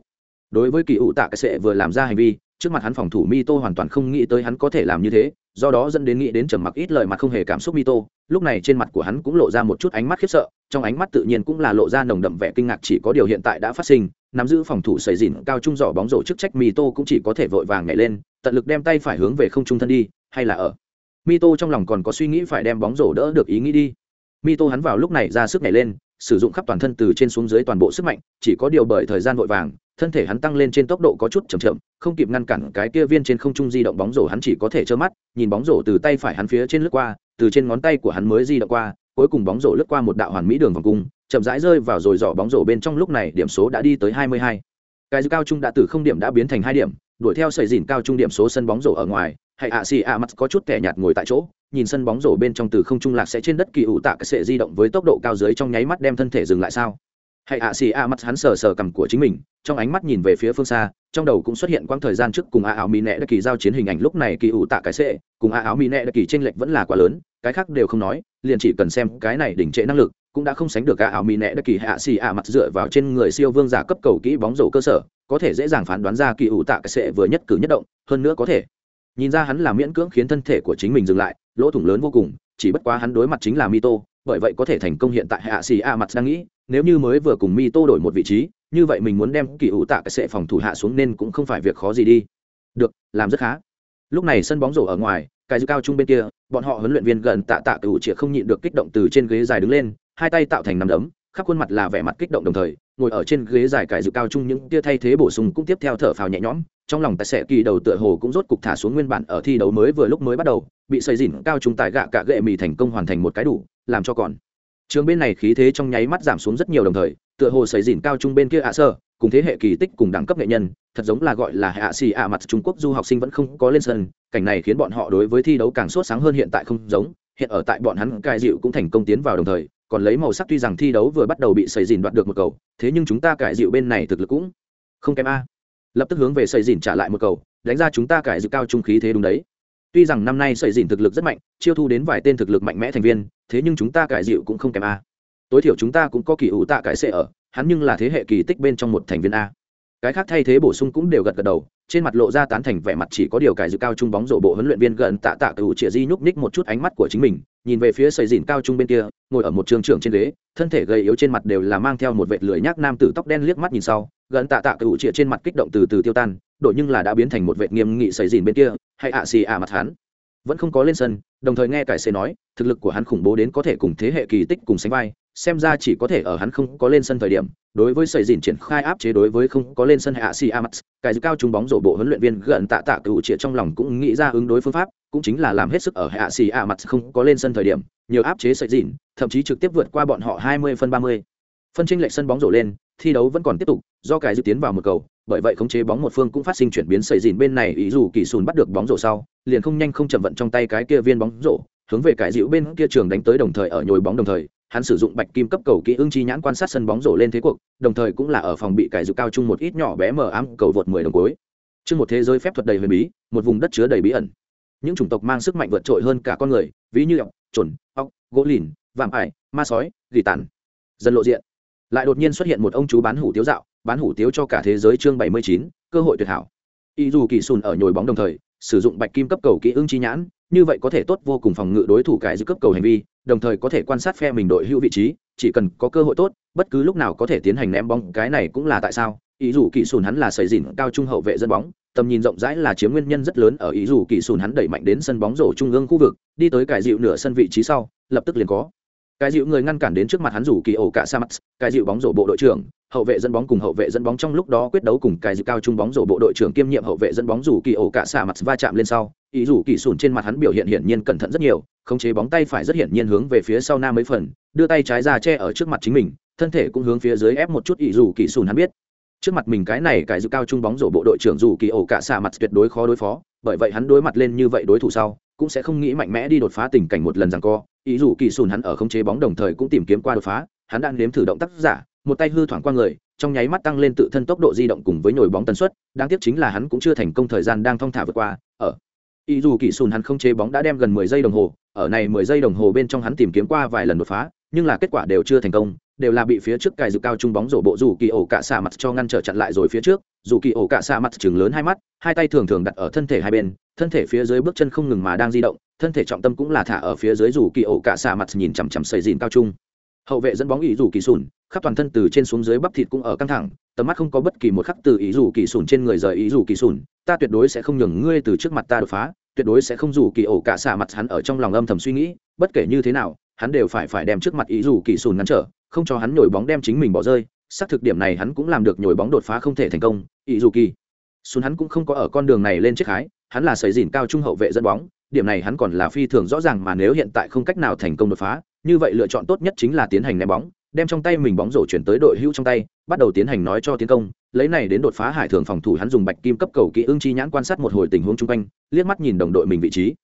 Đối với kỳ ủ tạ cái sệ vừa làm ra hành vi trước mặt hắn phòng thủ Mito hoàn toàn không nghĩ tới hắn có thể làm như thế do đó dẫn đến nghĩ đến trầm mặc ít lời mặt không hề cảm xúc Mito, lúc này trên mặt của hắn cũng lộ ra một chút ánh mắt khiếp sợ trong ánh mắt tự nhiên cũng là lộ ra nồng đậm vẻ kinh ngạc chỉ có điều hiện tại đã phát sinh nắm giữ phòng thủ xảy dìn cao trung giỏ bóng rổ chức trách Mito cũng chỉ có thể vội vàng nhảy lên tận lực đem tay phải hướng về không trung thân đi hay là ở. Mito trong lòng còn có suy nghĩ phải đem bóng rổ đỡ được ý nghĩ đi. Mito hắn vào lúc này ra sức nhảy lên sử dụng khắp toàn thân từ trên xuống dưới toàn bộ sức mạnh chỉ có điều bởi thời gian vội vàng thân thể hắn tăng lên trên tốc độ có chút chậm chậm, không kịp ngăn cản cái kia viên trên không trung di động bóng rổ hắn chỉ có thể trơ mắt, nhìn bóng rổ từ tay phải hắn phía trên lướt qua, từ trên ngón tay của hắn mới di động qua, cuối cùng bóng rổ lướt qua một đạo hoàn mỹ đường vòng cung, chậm rãi rơi vào rồi giỏ bóng rổ bên trong lúc này điểm số đã đi tới 22. cái dư cao trung đã từ không điểm đã biến thành hai điểm, đuổi theo sợi dỉn cao trung điểm số sân bóng rổ ở ngoài, hay ạ xì ạ mặt có chút kẻ nhạt ngồi tại chỗ, nhìn sân bóng rổ bên trong từ không trung lạc sẽ trên đất kỳ ủ tạ cái sệ di động với tốc độ cao dưới trong nháy mắt đem thân thể dừng lại sao hãy ạ xì a mắt hắn sờ sờ cằm của chính mình, trong ánh mắt nhìn về phía phương xa, trong đầu cũng xuất hiện quãng thời gian trước cùng a áo mỹ nẹ đã kỳ giao chiến hình ảnh lúc này kỳ ủ tạ cái sệ cùng a áo mỹ nẹ đã kỳ tranh lệch vẫn là quá lớn, cái khác đều không nói, liền chỉ cần xem cái này đỉnh trệ năng lực, cũng đã không sánh được a áo mỹ nẹ đã kỳ hạ xì a mặt dựa vào trên người siêu vương giả cấp cầu kỹ bóng rổ cơ sở, có thể dễ dàng phán đoán ra kỳ ủ tạ cái sệ vừa nhất cử nhất động, hơn nữa có thể nhìn ra hắn là miễn cưỡng khiến thân thể của chính mình dừng lại, lỗ thủng lớn vô cùng, chỉ bất quá hắn đối mặt chính là mito, bởi vậy có thể thành công hiện tại hạ xì a mặt đang nghĩ nếu như mới vừa cùng mito đổi một vị trí, như vậy mình muốn đem kỳ ủ tạ cái sệ phòng thủ hạ xuống nên cũng không phải việc khó gì đi. Được, làm rất khá. Lúc này sân bóng rổ ở ngoài, cái dư cao trung bên kia, bọn họ huấn luyện viên gần tạ tạ cựu chĩa không nhịn được kích động từ trên ghế dài đứng lên, hai tay tạo thành nằm đấm, khắp khuôn mặt là vẻ mặt kích động đồng thời, ngồi ở trên ghế dài cải dự cao trung những tia thay thế bổ sung cũng tiếp theo thở phào nhẹ nhõm, trong lòng tài xế kỳ đầu tựa hồ cũng rốt cục thả xuống nguyên bản ở thi đấu mới vừa lúc mới bắt đầu, bị xây dỉn cao trung tại gạ cả gệ mì thành công hoàn thành một cái đủ, làm cho còn trường bên này khí thế trong nháy mắt giảm xuống rất nhiều đồng thời, tựa hồ xảy dìn cao trung bên kia ạ sơ, cùng thế hệ kỳ tích cùng đẳng cấp nghệ nhân, thật giống là gọi là hạ xì ạ mặt trung quốc du học sinh vẫn không có lên sân, cảnh này khiến bọn họ đối với thi đấu càng sốt sáng hơn hiện tại không giống, hiện ở tại bọn hắn cai dịu cũng thành công tiến vào đồng thời, còn lấy màu sắc tuy rằng thi đấu vừa bắt đầu bị xảy dìn đoạt được một cầu, thế nhưng chúng ta cải dịu bên này thực lực cũng không kém a. Lập tức hướng về xây dìn trả lại một cầu, đánh ra chúng ta cải dịu cao trung khí thế đúng đấy tuy rằng năm nay sợi dìn thực lực rất mạnh, chiêu thu đến vài tên thực lực mạnh mẽ thành viên, thế nhưng chúng ta cải dịu cũng không kém a. Tối thiểu chúng ta cũng có kỳ ủ tạ cải xệ ở, hắn nhưng là thế hệ kỳ tích bên trong một thành viên a cái khác thay thế bổ sung cũng đều gật gật đầu, trên mặt lộ ra tán thành vẻ mặt chỉ có điều cải dự cao trung bóng rổ bộ huấn luyện viên gần tạ tạ cựu chĩa di nhúc ních một chút ánh mắt của chính mình, nhìn về phía sầy dìn cao trung bên kia, ngồi ở một trường trưởng trên ghế, thân thể gầy yếu trên mặt đều là mang theo một vệt lười nhác nam tử tóc đen liếc mắt nhìn sau, gần tạ tạ cựu chĩa trên mặt kích động từ từ tiêu tan đội nhưng là đã biến thành một vệt nghiêm nghị sầy dìn bên kia, hay ạ xì ạ mặt hắn. Vẫn không có lên sân, đồng thời nghe cải xê nói, thực lực của hắn khủng bố đến có thể cùng thế hệ kỳ tích cùng sánh vai xem ra chỉ có thể ở hắn không có lên sân thời điểm, đối với sầy dìn triển khai áp chế đối với không có lên sân hạ si amax cái cao trúng bóng rổ bộ huấn luyện viên gần tạ tạ cựu triệt trong lòng cũng nghĩ ra ứng đối phương pháp, cũng chính là làm hết sức ở hạ si amax không có lên sân thời điểm, nhiều áp chế sầy dìn, thậm chí trực tiếp vượt qua bọn họ 20 phân 30. phân tranh lệch sân bóng rổ lên, thi đấu vẫn còn tiếp tục, do cái dự tiến vào một cầu, bởi vậy khống chế bóng một phương cũng phát sinh chuyển biến sầy dìn bên này ý dù kỳ sùn bắt được bóng rổ sau, liền không nhanh không chậm vận trong tay cái kia viên bóng rổ, hướng về cái dịu bên kia trường đánh tới đồng thời ở nhồi bóng đồng thời hắn sử dụng bạch kim cấp cầu kỹ ưng chi nhãn quan sát sân bóng rổ lên thế cuộc đồng thời cũng là ở phòng bị cải dục cao chung một ít nhỏ bé mờ ám cầu vượt mười đồng cuối. Trước một thế giới phép thuật đầy huyền bí một vùng đất chứa đầy bí ẩn. Những chủng tộc mang sức mạnh vượt trội hơn cả con người ví như ọc chuẩn ọc gỗ lìn vạm ải ma sói gỉ tản, dần lộ diện. Lại đột nhiên xuất hiện một ông chú bán hủ tiếu dạo bán hủ tiếu cho cả thế giới chương bảy mươi chín cơ hội tuyệt hảo. Y dù kỳ sùn ở nhồi bóng đồng thời sử dụng bạch kim cấp cầu kỹ ưng chi nhãn, như vậy có thể tốt vô cùng phòng ngự đối thủ cái giữ cấp cầu hành vi, đồng thời có thể quan sát phe mình đội hữu vị trí, chỉ cần có cơ hội tốt, bất cứ lúc nào có thể tiến hành ném bóng, cái này cũng là tại sao. Ý dù kỳ sùn hắn là sầy dìn cao trung hậu vệ dẫn bóng, tầm nhìn rộng rãi là chiếm nguyên nhân rất lớn ở ý dù kỳ sùn hắn đẩy mạnh đến sân bóng rổ trung ương khu vực, đi tới cải dịu nửa sân vị trí sau, lập tức liền có cái dịu người ngăn cản đến trước mặt hắn rủ kỳ ổ cả sa mắt cái dịu bóng rổ bộ đội trưởng, hậu vệ dẫn bóng cùng hậu vệ dẫn bóng trong lúc đó quyết đấu cùng cái dịu cao trung bóng rổ bộ đội trưởng kiêm nhiệm hậu vệ dẫn bóng rủ kỳ ổ cả sa mắt va chạm lên sau, ý rủ kỳ sùn trên mặt hắn biểu hiện hiển nhiên cẩn thận rất nhiều, khống chế bóng tay phải rất hiển nhiên hướng về phía sau nam mấy phần, đưa tay trái ra che ở trước mặt chính mình, thân thể cũng hướng phía dưới ép một chút ý rủ kỳ sùn hắn biết. Trước mặt mình cái này cái dịu cao trung bóng rổ bộ đội trưởng rủ kỳ ổ cả sa mặt tuyệt đối khó đối phó, bởi vậy hắn đối mặt lên như vậy đối thủ sau, cũng sẽ không nghĩ mạnh mẽ đi đột phá tình cảnh một lần rằng co ý dù kỳ sùn hắn ở khống chế bóng đồng thời cũng tìm kiếm qua đột phá, hắn đang nếm thử động tác giả, một tay hư thoảng qua người, trong nháy mắt tăng lên tự thân tốc độ di động cùng với nhồi bóng tần suất, đáng tiếc chính là hắn cũng chưa thành công thời gian đang thong thả vượt qua, ở. Ý dù kỳ sùn hắn không chế bóng đã đem gần mười giây đồng hồ, ở này mười giây đồng hồ bên trong hắn tìm kiếm qua vài lần đột phá, nhưng là kết quả đều chưa thành công, đều là bị phía trước cài dự cao trung bóng rổ bộ dù kỳ ổ cả xạ mặt cho ngăn trở chặn lại rồi phía trước, dù kỳ ổ cả xạ mặt chừng lớn hai mắt, hai tay thường thường đặt ở thân thể hai bên thân thể phía dưới bước chân không ngừng mà đang di động, thân thể trọng tâm cũng là thả ở phía dưới dù kỳ ổ cả xạ mặt nhìn chằm chằm xây dìn cao trung. Hậu vệ dẫn bóng ý dù kỳ sùn, khắp toàn thân từ trên xuống dưới bắp thịt cũng ở căng thẳng, tầm mắt không có bất kỳ một khắc từ ý dù kỳ sùn trên người rời ý dù kỳ sùn, ta tuyệt đối sẽ không nhường ngươi từ trước mặt ta đột phá, tuyệt đối sẽ không dù kỳ ổ cả xạ mặt hắn ở trong lòng âm thầm suy nghĩ, bất kể như thế nào, hắn đều phải phải đem trước mặt ý dù kỳ sùn ngăn trở, không cho hắn nhồi bóng đem chính mình bỏ rơi, xác thực điểm này hắn cũng làm được nhồi bóng đột phá không thể thành công ý dù kỳ sùn hắn cũng không có ở con đường này lên chiếc khái hắn là sấy dìn cao trung hậu vệ dẫn bóng, điểm này hắn còn là phi thường rõ ràng mà nếu hiện tại không cách nào thành công đột phá, như vậy lựa chọn tốt nhất chính là tiến hành ném bóng, đem trong tay mình bóng rổ chuyển tới đội hữu trong tay, bắt đầu tiến hành nói cho tiến công, lấy này đến đột phá hải thường phòng thủ hắn dùng bạch kim cấp cầu kỹ ưng chi nhãn quan sát một hồi tình huống chung quanh, liếc mắt nhìn đồng đội mình vị trí.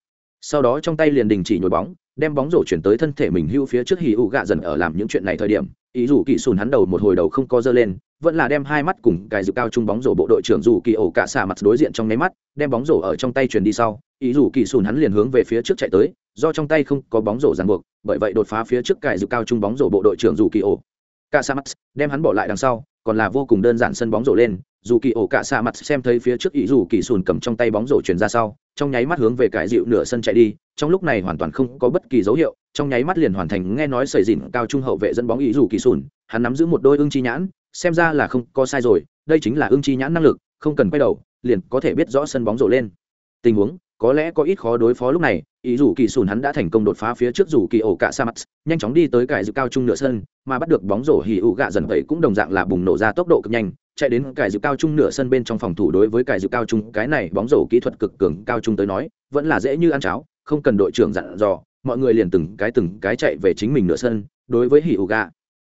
Sau đó trong tay liền đình chỉ nhồi bóng đem bóng rổ chuyển tới thân thể mình hưu phía trước hì ụ gạ dần ở làm những chuyện này thời điểm, ý dù kỳ sùn hắn đầu một hồi đầu không có dơ lên, vẫn là đem hai mắt cùng cài dự cao trung bóng rổ bộ đội trưởng dù kỳ ổ cả xả mặt đối diện trong nháy mắt, đem bóng rổ ở trong tay truyền đi sau, ý dù kỳ sùn hắn liền hướng về phía trước chạy tới, do trong tay không có bóng rổ ràng buộc, bởi vậy đột phá phía trước cài dự cao trung bóng rổ bộ đội trưởng dù kỳ ổ cả xả mặt, đem hắn bỏ lại đằng sau, còn là vô cùng đơn giản sân bóng rổ lên, dù kỳ ổ cả xạ mặt xem thấy phía trước ý dù kỳ sùn cầm trong tay bóng rổ chuyển ra sau trong nháy mắt hướng về cải dịu nửa sân chạy đi, trong lúc này hoàn toàn không có bất kỳ dấu hiệu, trong nháy mắt liền hoàn thành nghe nói sầy dìn cao trung hậu vệ dẫn bóng ý dù kỳ sùn, hắn nắm giữ một đôi ưng chi nhãn, xem ra là không có sai rồi, đây chính là ưng chi nhãn năng lực, không cần quay đầu, liền có thể biết rõ sân bóng rổ lên. Tình huống có lẽ có ít khó đối phó lúc này, ý dù kỳ sùn hắn đã thành công đột phá phía trước dù kỳ ổ cả sa mắt nhanh chóng đi tới cải dự cao trung nửa sân, mà bắt được bóng rổ hì ụ gạ dần vậy cũng đồng dạng là bùng nổ ra tốc độ cực nhanh, chạy đến cải dự cao trung nửa sân bên trong phòng thủ đối với cải dự cao trung, cái này bóng rổ kỹ thuật cực cường cao trung tới nói, vẫn là dễ như ăn cháo, không cần đội trưởng dặn dò, mọi người liền từng cái từng cái chạy về chính mình nửa sân, đối với hì ụ gạ.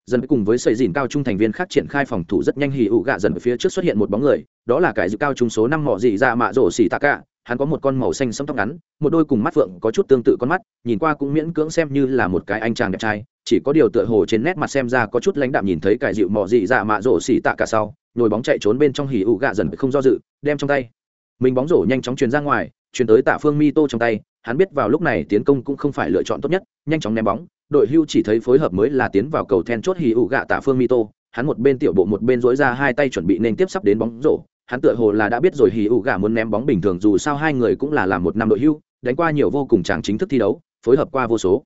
Dần cùng với xây dìn cao trung thành viên khác triển khai phòng thủ rất nhanh hì ụ gạ dần phía trước xuất hiện một bóng người, đó là cải dự cao trung số năm mỏ dị ra mạ rổ xì tạ cả hắn có một con màu xanh sẫm tóc ngắn một đôi cùng mắt vượng, có chút tương tự con mắt nhìn qua cũng miễn cưỡng xem như là một cái anh chàng đẹp trai chỉ có điều tựa hồ trên nét mặt xem ra có chút lãnh đạm nhìn thấy cải dịu mọ dị dạ mạ rổ xỉ tạ cả sau nhồi bóng chạy trốn bên trong hỉ ủ gạ dần không do dự đem trong tay. Mình bóng rổ nhanh chóng truyền ra ngoài truyền tới tạ phương mi tô trong tay hắn biết vào lúc này tiến công cũng không phải lựa chọn tốt nhất nhanh chóng ném bóng đội hưu chỉ thấy phối hợp mới là tiến vào cầu then chốt hỉ ủ gạ tạ phương mi tô hắn một bên tiểu bộ một bên dối ra hai tay chuẩn bị nên tiếp sắp đến bóng rổ hắn tựa hồ là đã biết rồi hì ụ gà muốn ném bóng bình thường, dù sao hai người cũng là làm một năm đội hưu, đánh qua nhiều vô cùng tràng chính thức thi đấu, phối hợp qua vô số.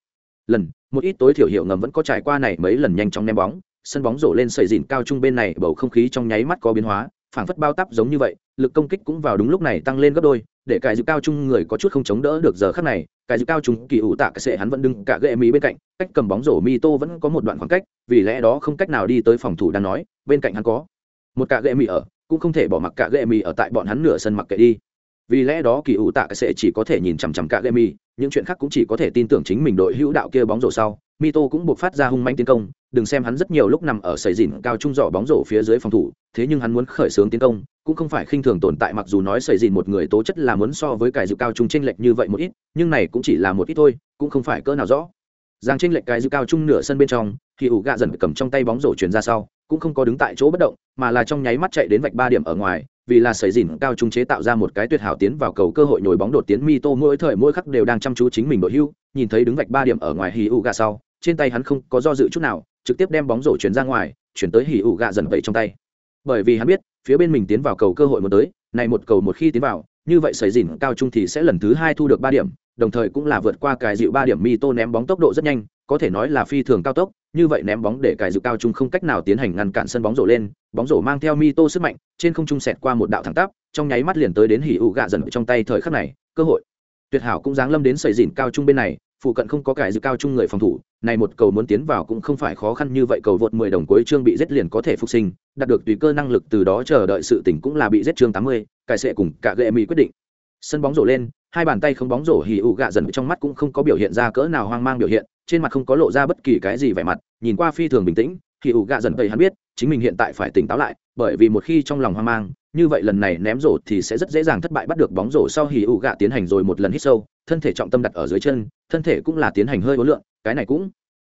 Lần, một ít tối thiểu hiệu ngầm vẫn có trải qua này mấy lần nhanh chóng ném bóng, sân bóng rổ lên sợi dìn cao trung bên này, bầu không khí trong nháy mắt có biến hóa, phảng phất bao tắp giống như vậy, lực công kích cũng vào đúng lúc này tăng lên gấp đôi, để cài dự cao trung người có chút không chống đỡ được giờ khắc này cài dự cao trung kỳ ủ tạ cái sệ hắn vẫn đứng cả gệ mỹ bên cạnh, cách cầm bóng rổ mi tô vẫn có một đoạn khoảng cách, vì lẽ đó không cách nào đi tới phòng thủ đang nói, bên cạnh hắn có một cả gệ mỹ ở cũng không thể bỏ mặc cả gệ mì ở tại bọn hắn nửa sân mặc kệ đi. Vì lẽ đó kỳ ủ tạ sẽ chỉ có thể nhìn chằm chằm cả gệ mì, những chuyện khác cũng chỉ có thể tin tưởng chính mình đội hữu đạo kia bóng rổ sau. Mito cũng buộc phát ra hung manh tiến công, đừng xem hắn rất nhiều lúc nằm ở sầy dìn cao trung giỏ bóng rổ phía dưới phòng thủ, thế nhưng hắn muốn khởi xướng tiến công, cũng không phải khinh thường tồn tại mặc dù nói sầy dìn một người tố chất là muốn so với cải dự cao trung tranh lệch như vậy một ít, nhưng này cũng chỉ là một ít thôi, cũng không phải cỡ nào rõ. Giang tranh lệch cái dự cao trung nửa sân bên trong thì ủ gạ dần cầm trong tay bóng rổ chuyển ra sau cũng không có đứng tại chỗ bất động, mà là trong nháy mắt chạy đến vạch ba điểm ở ngoài, vì là sấy dìn cao trung chế tạo ra một cái tuyệt hảo tiến vào cầu cơ hội nhồi bóng đột tiến mi tô mỗi thời mỗi khắc đều đang chăm chú chính mình đội hưu, nhìn thấy đứng vạch ba điểm ở ngoài hì ụ gà sau, trên tay hắn không có do dự chút nào, trực tiếp đem bóng rổ chuyển ra ngoài, chuyển tới hì ụ gà dần vậy trong tay. Bởi vì hắn biết, phía bên mình tiến vào cầu cơ hội một tới, này một cầu một khi tiến vào, như vậy sấy dìn cao trung thì sẽ lần thứ hai thu được ba điểm đồng thời cũng là vượt qua cài dịu ba điểm mi tô ném bóng tốc độ rất nhanh có thể nói là phi thường cao tốc như vậy ném bóng để cài dịu cao trung không cách nào tiến hành ngăn cản sân bóng rổ lên bóng rổ mang theo mi tô sức mạnh trên không trung xẹt qua một đạo thẳng tắp trong nháy mắt liền tới đến hỉ ụ gạ dần trong tay thời khắc này cơ hội. Tuyệt hảo cũng giáng lâm đến sầy dìn cao trung bên này phụ cận không có cài dự cao trung người phòng thủ này một cầu muốn tiến vào cũng không phải khó khăn như vậy cầu vượt 10 đồng cuối chương bị giết liền có thể phục sinh đạt được tùy cơ năng lực từ đó chờ đợi sự tỉnh cũng là bị giết chương 80, cải sẽ cùng cả gệ mỹ quyết định. Sân bóng rổ lên hai bàn tay không bóng rổ hì ụ gạ dần trong mắt cũng không có biểu hiện ra cỡ nào hoang mang biểu hiện, trên mặt không có lộ ra bất kỳ cái gì vẻ mặt, nhìn qua phi thường bình tĩnh, hì ụ gạ dần tây hắn biết, chính mình hiện tại phải tỉnh táo lại, bởi vì một khi trong lòng hoang mang, như vậy lần này ném rổ thì sẽ rất dễ dàng thất bại bắt được bóng rổ sau hì ụ gạ tiến hành rồi một lần hít sâu, thân thể trọng tâm đặt ở dưới chân, thân thể cũng là tiến hành hơi ối lượng cái này cũng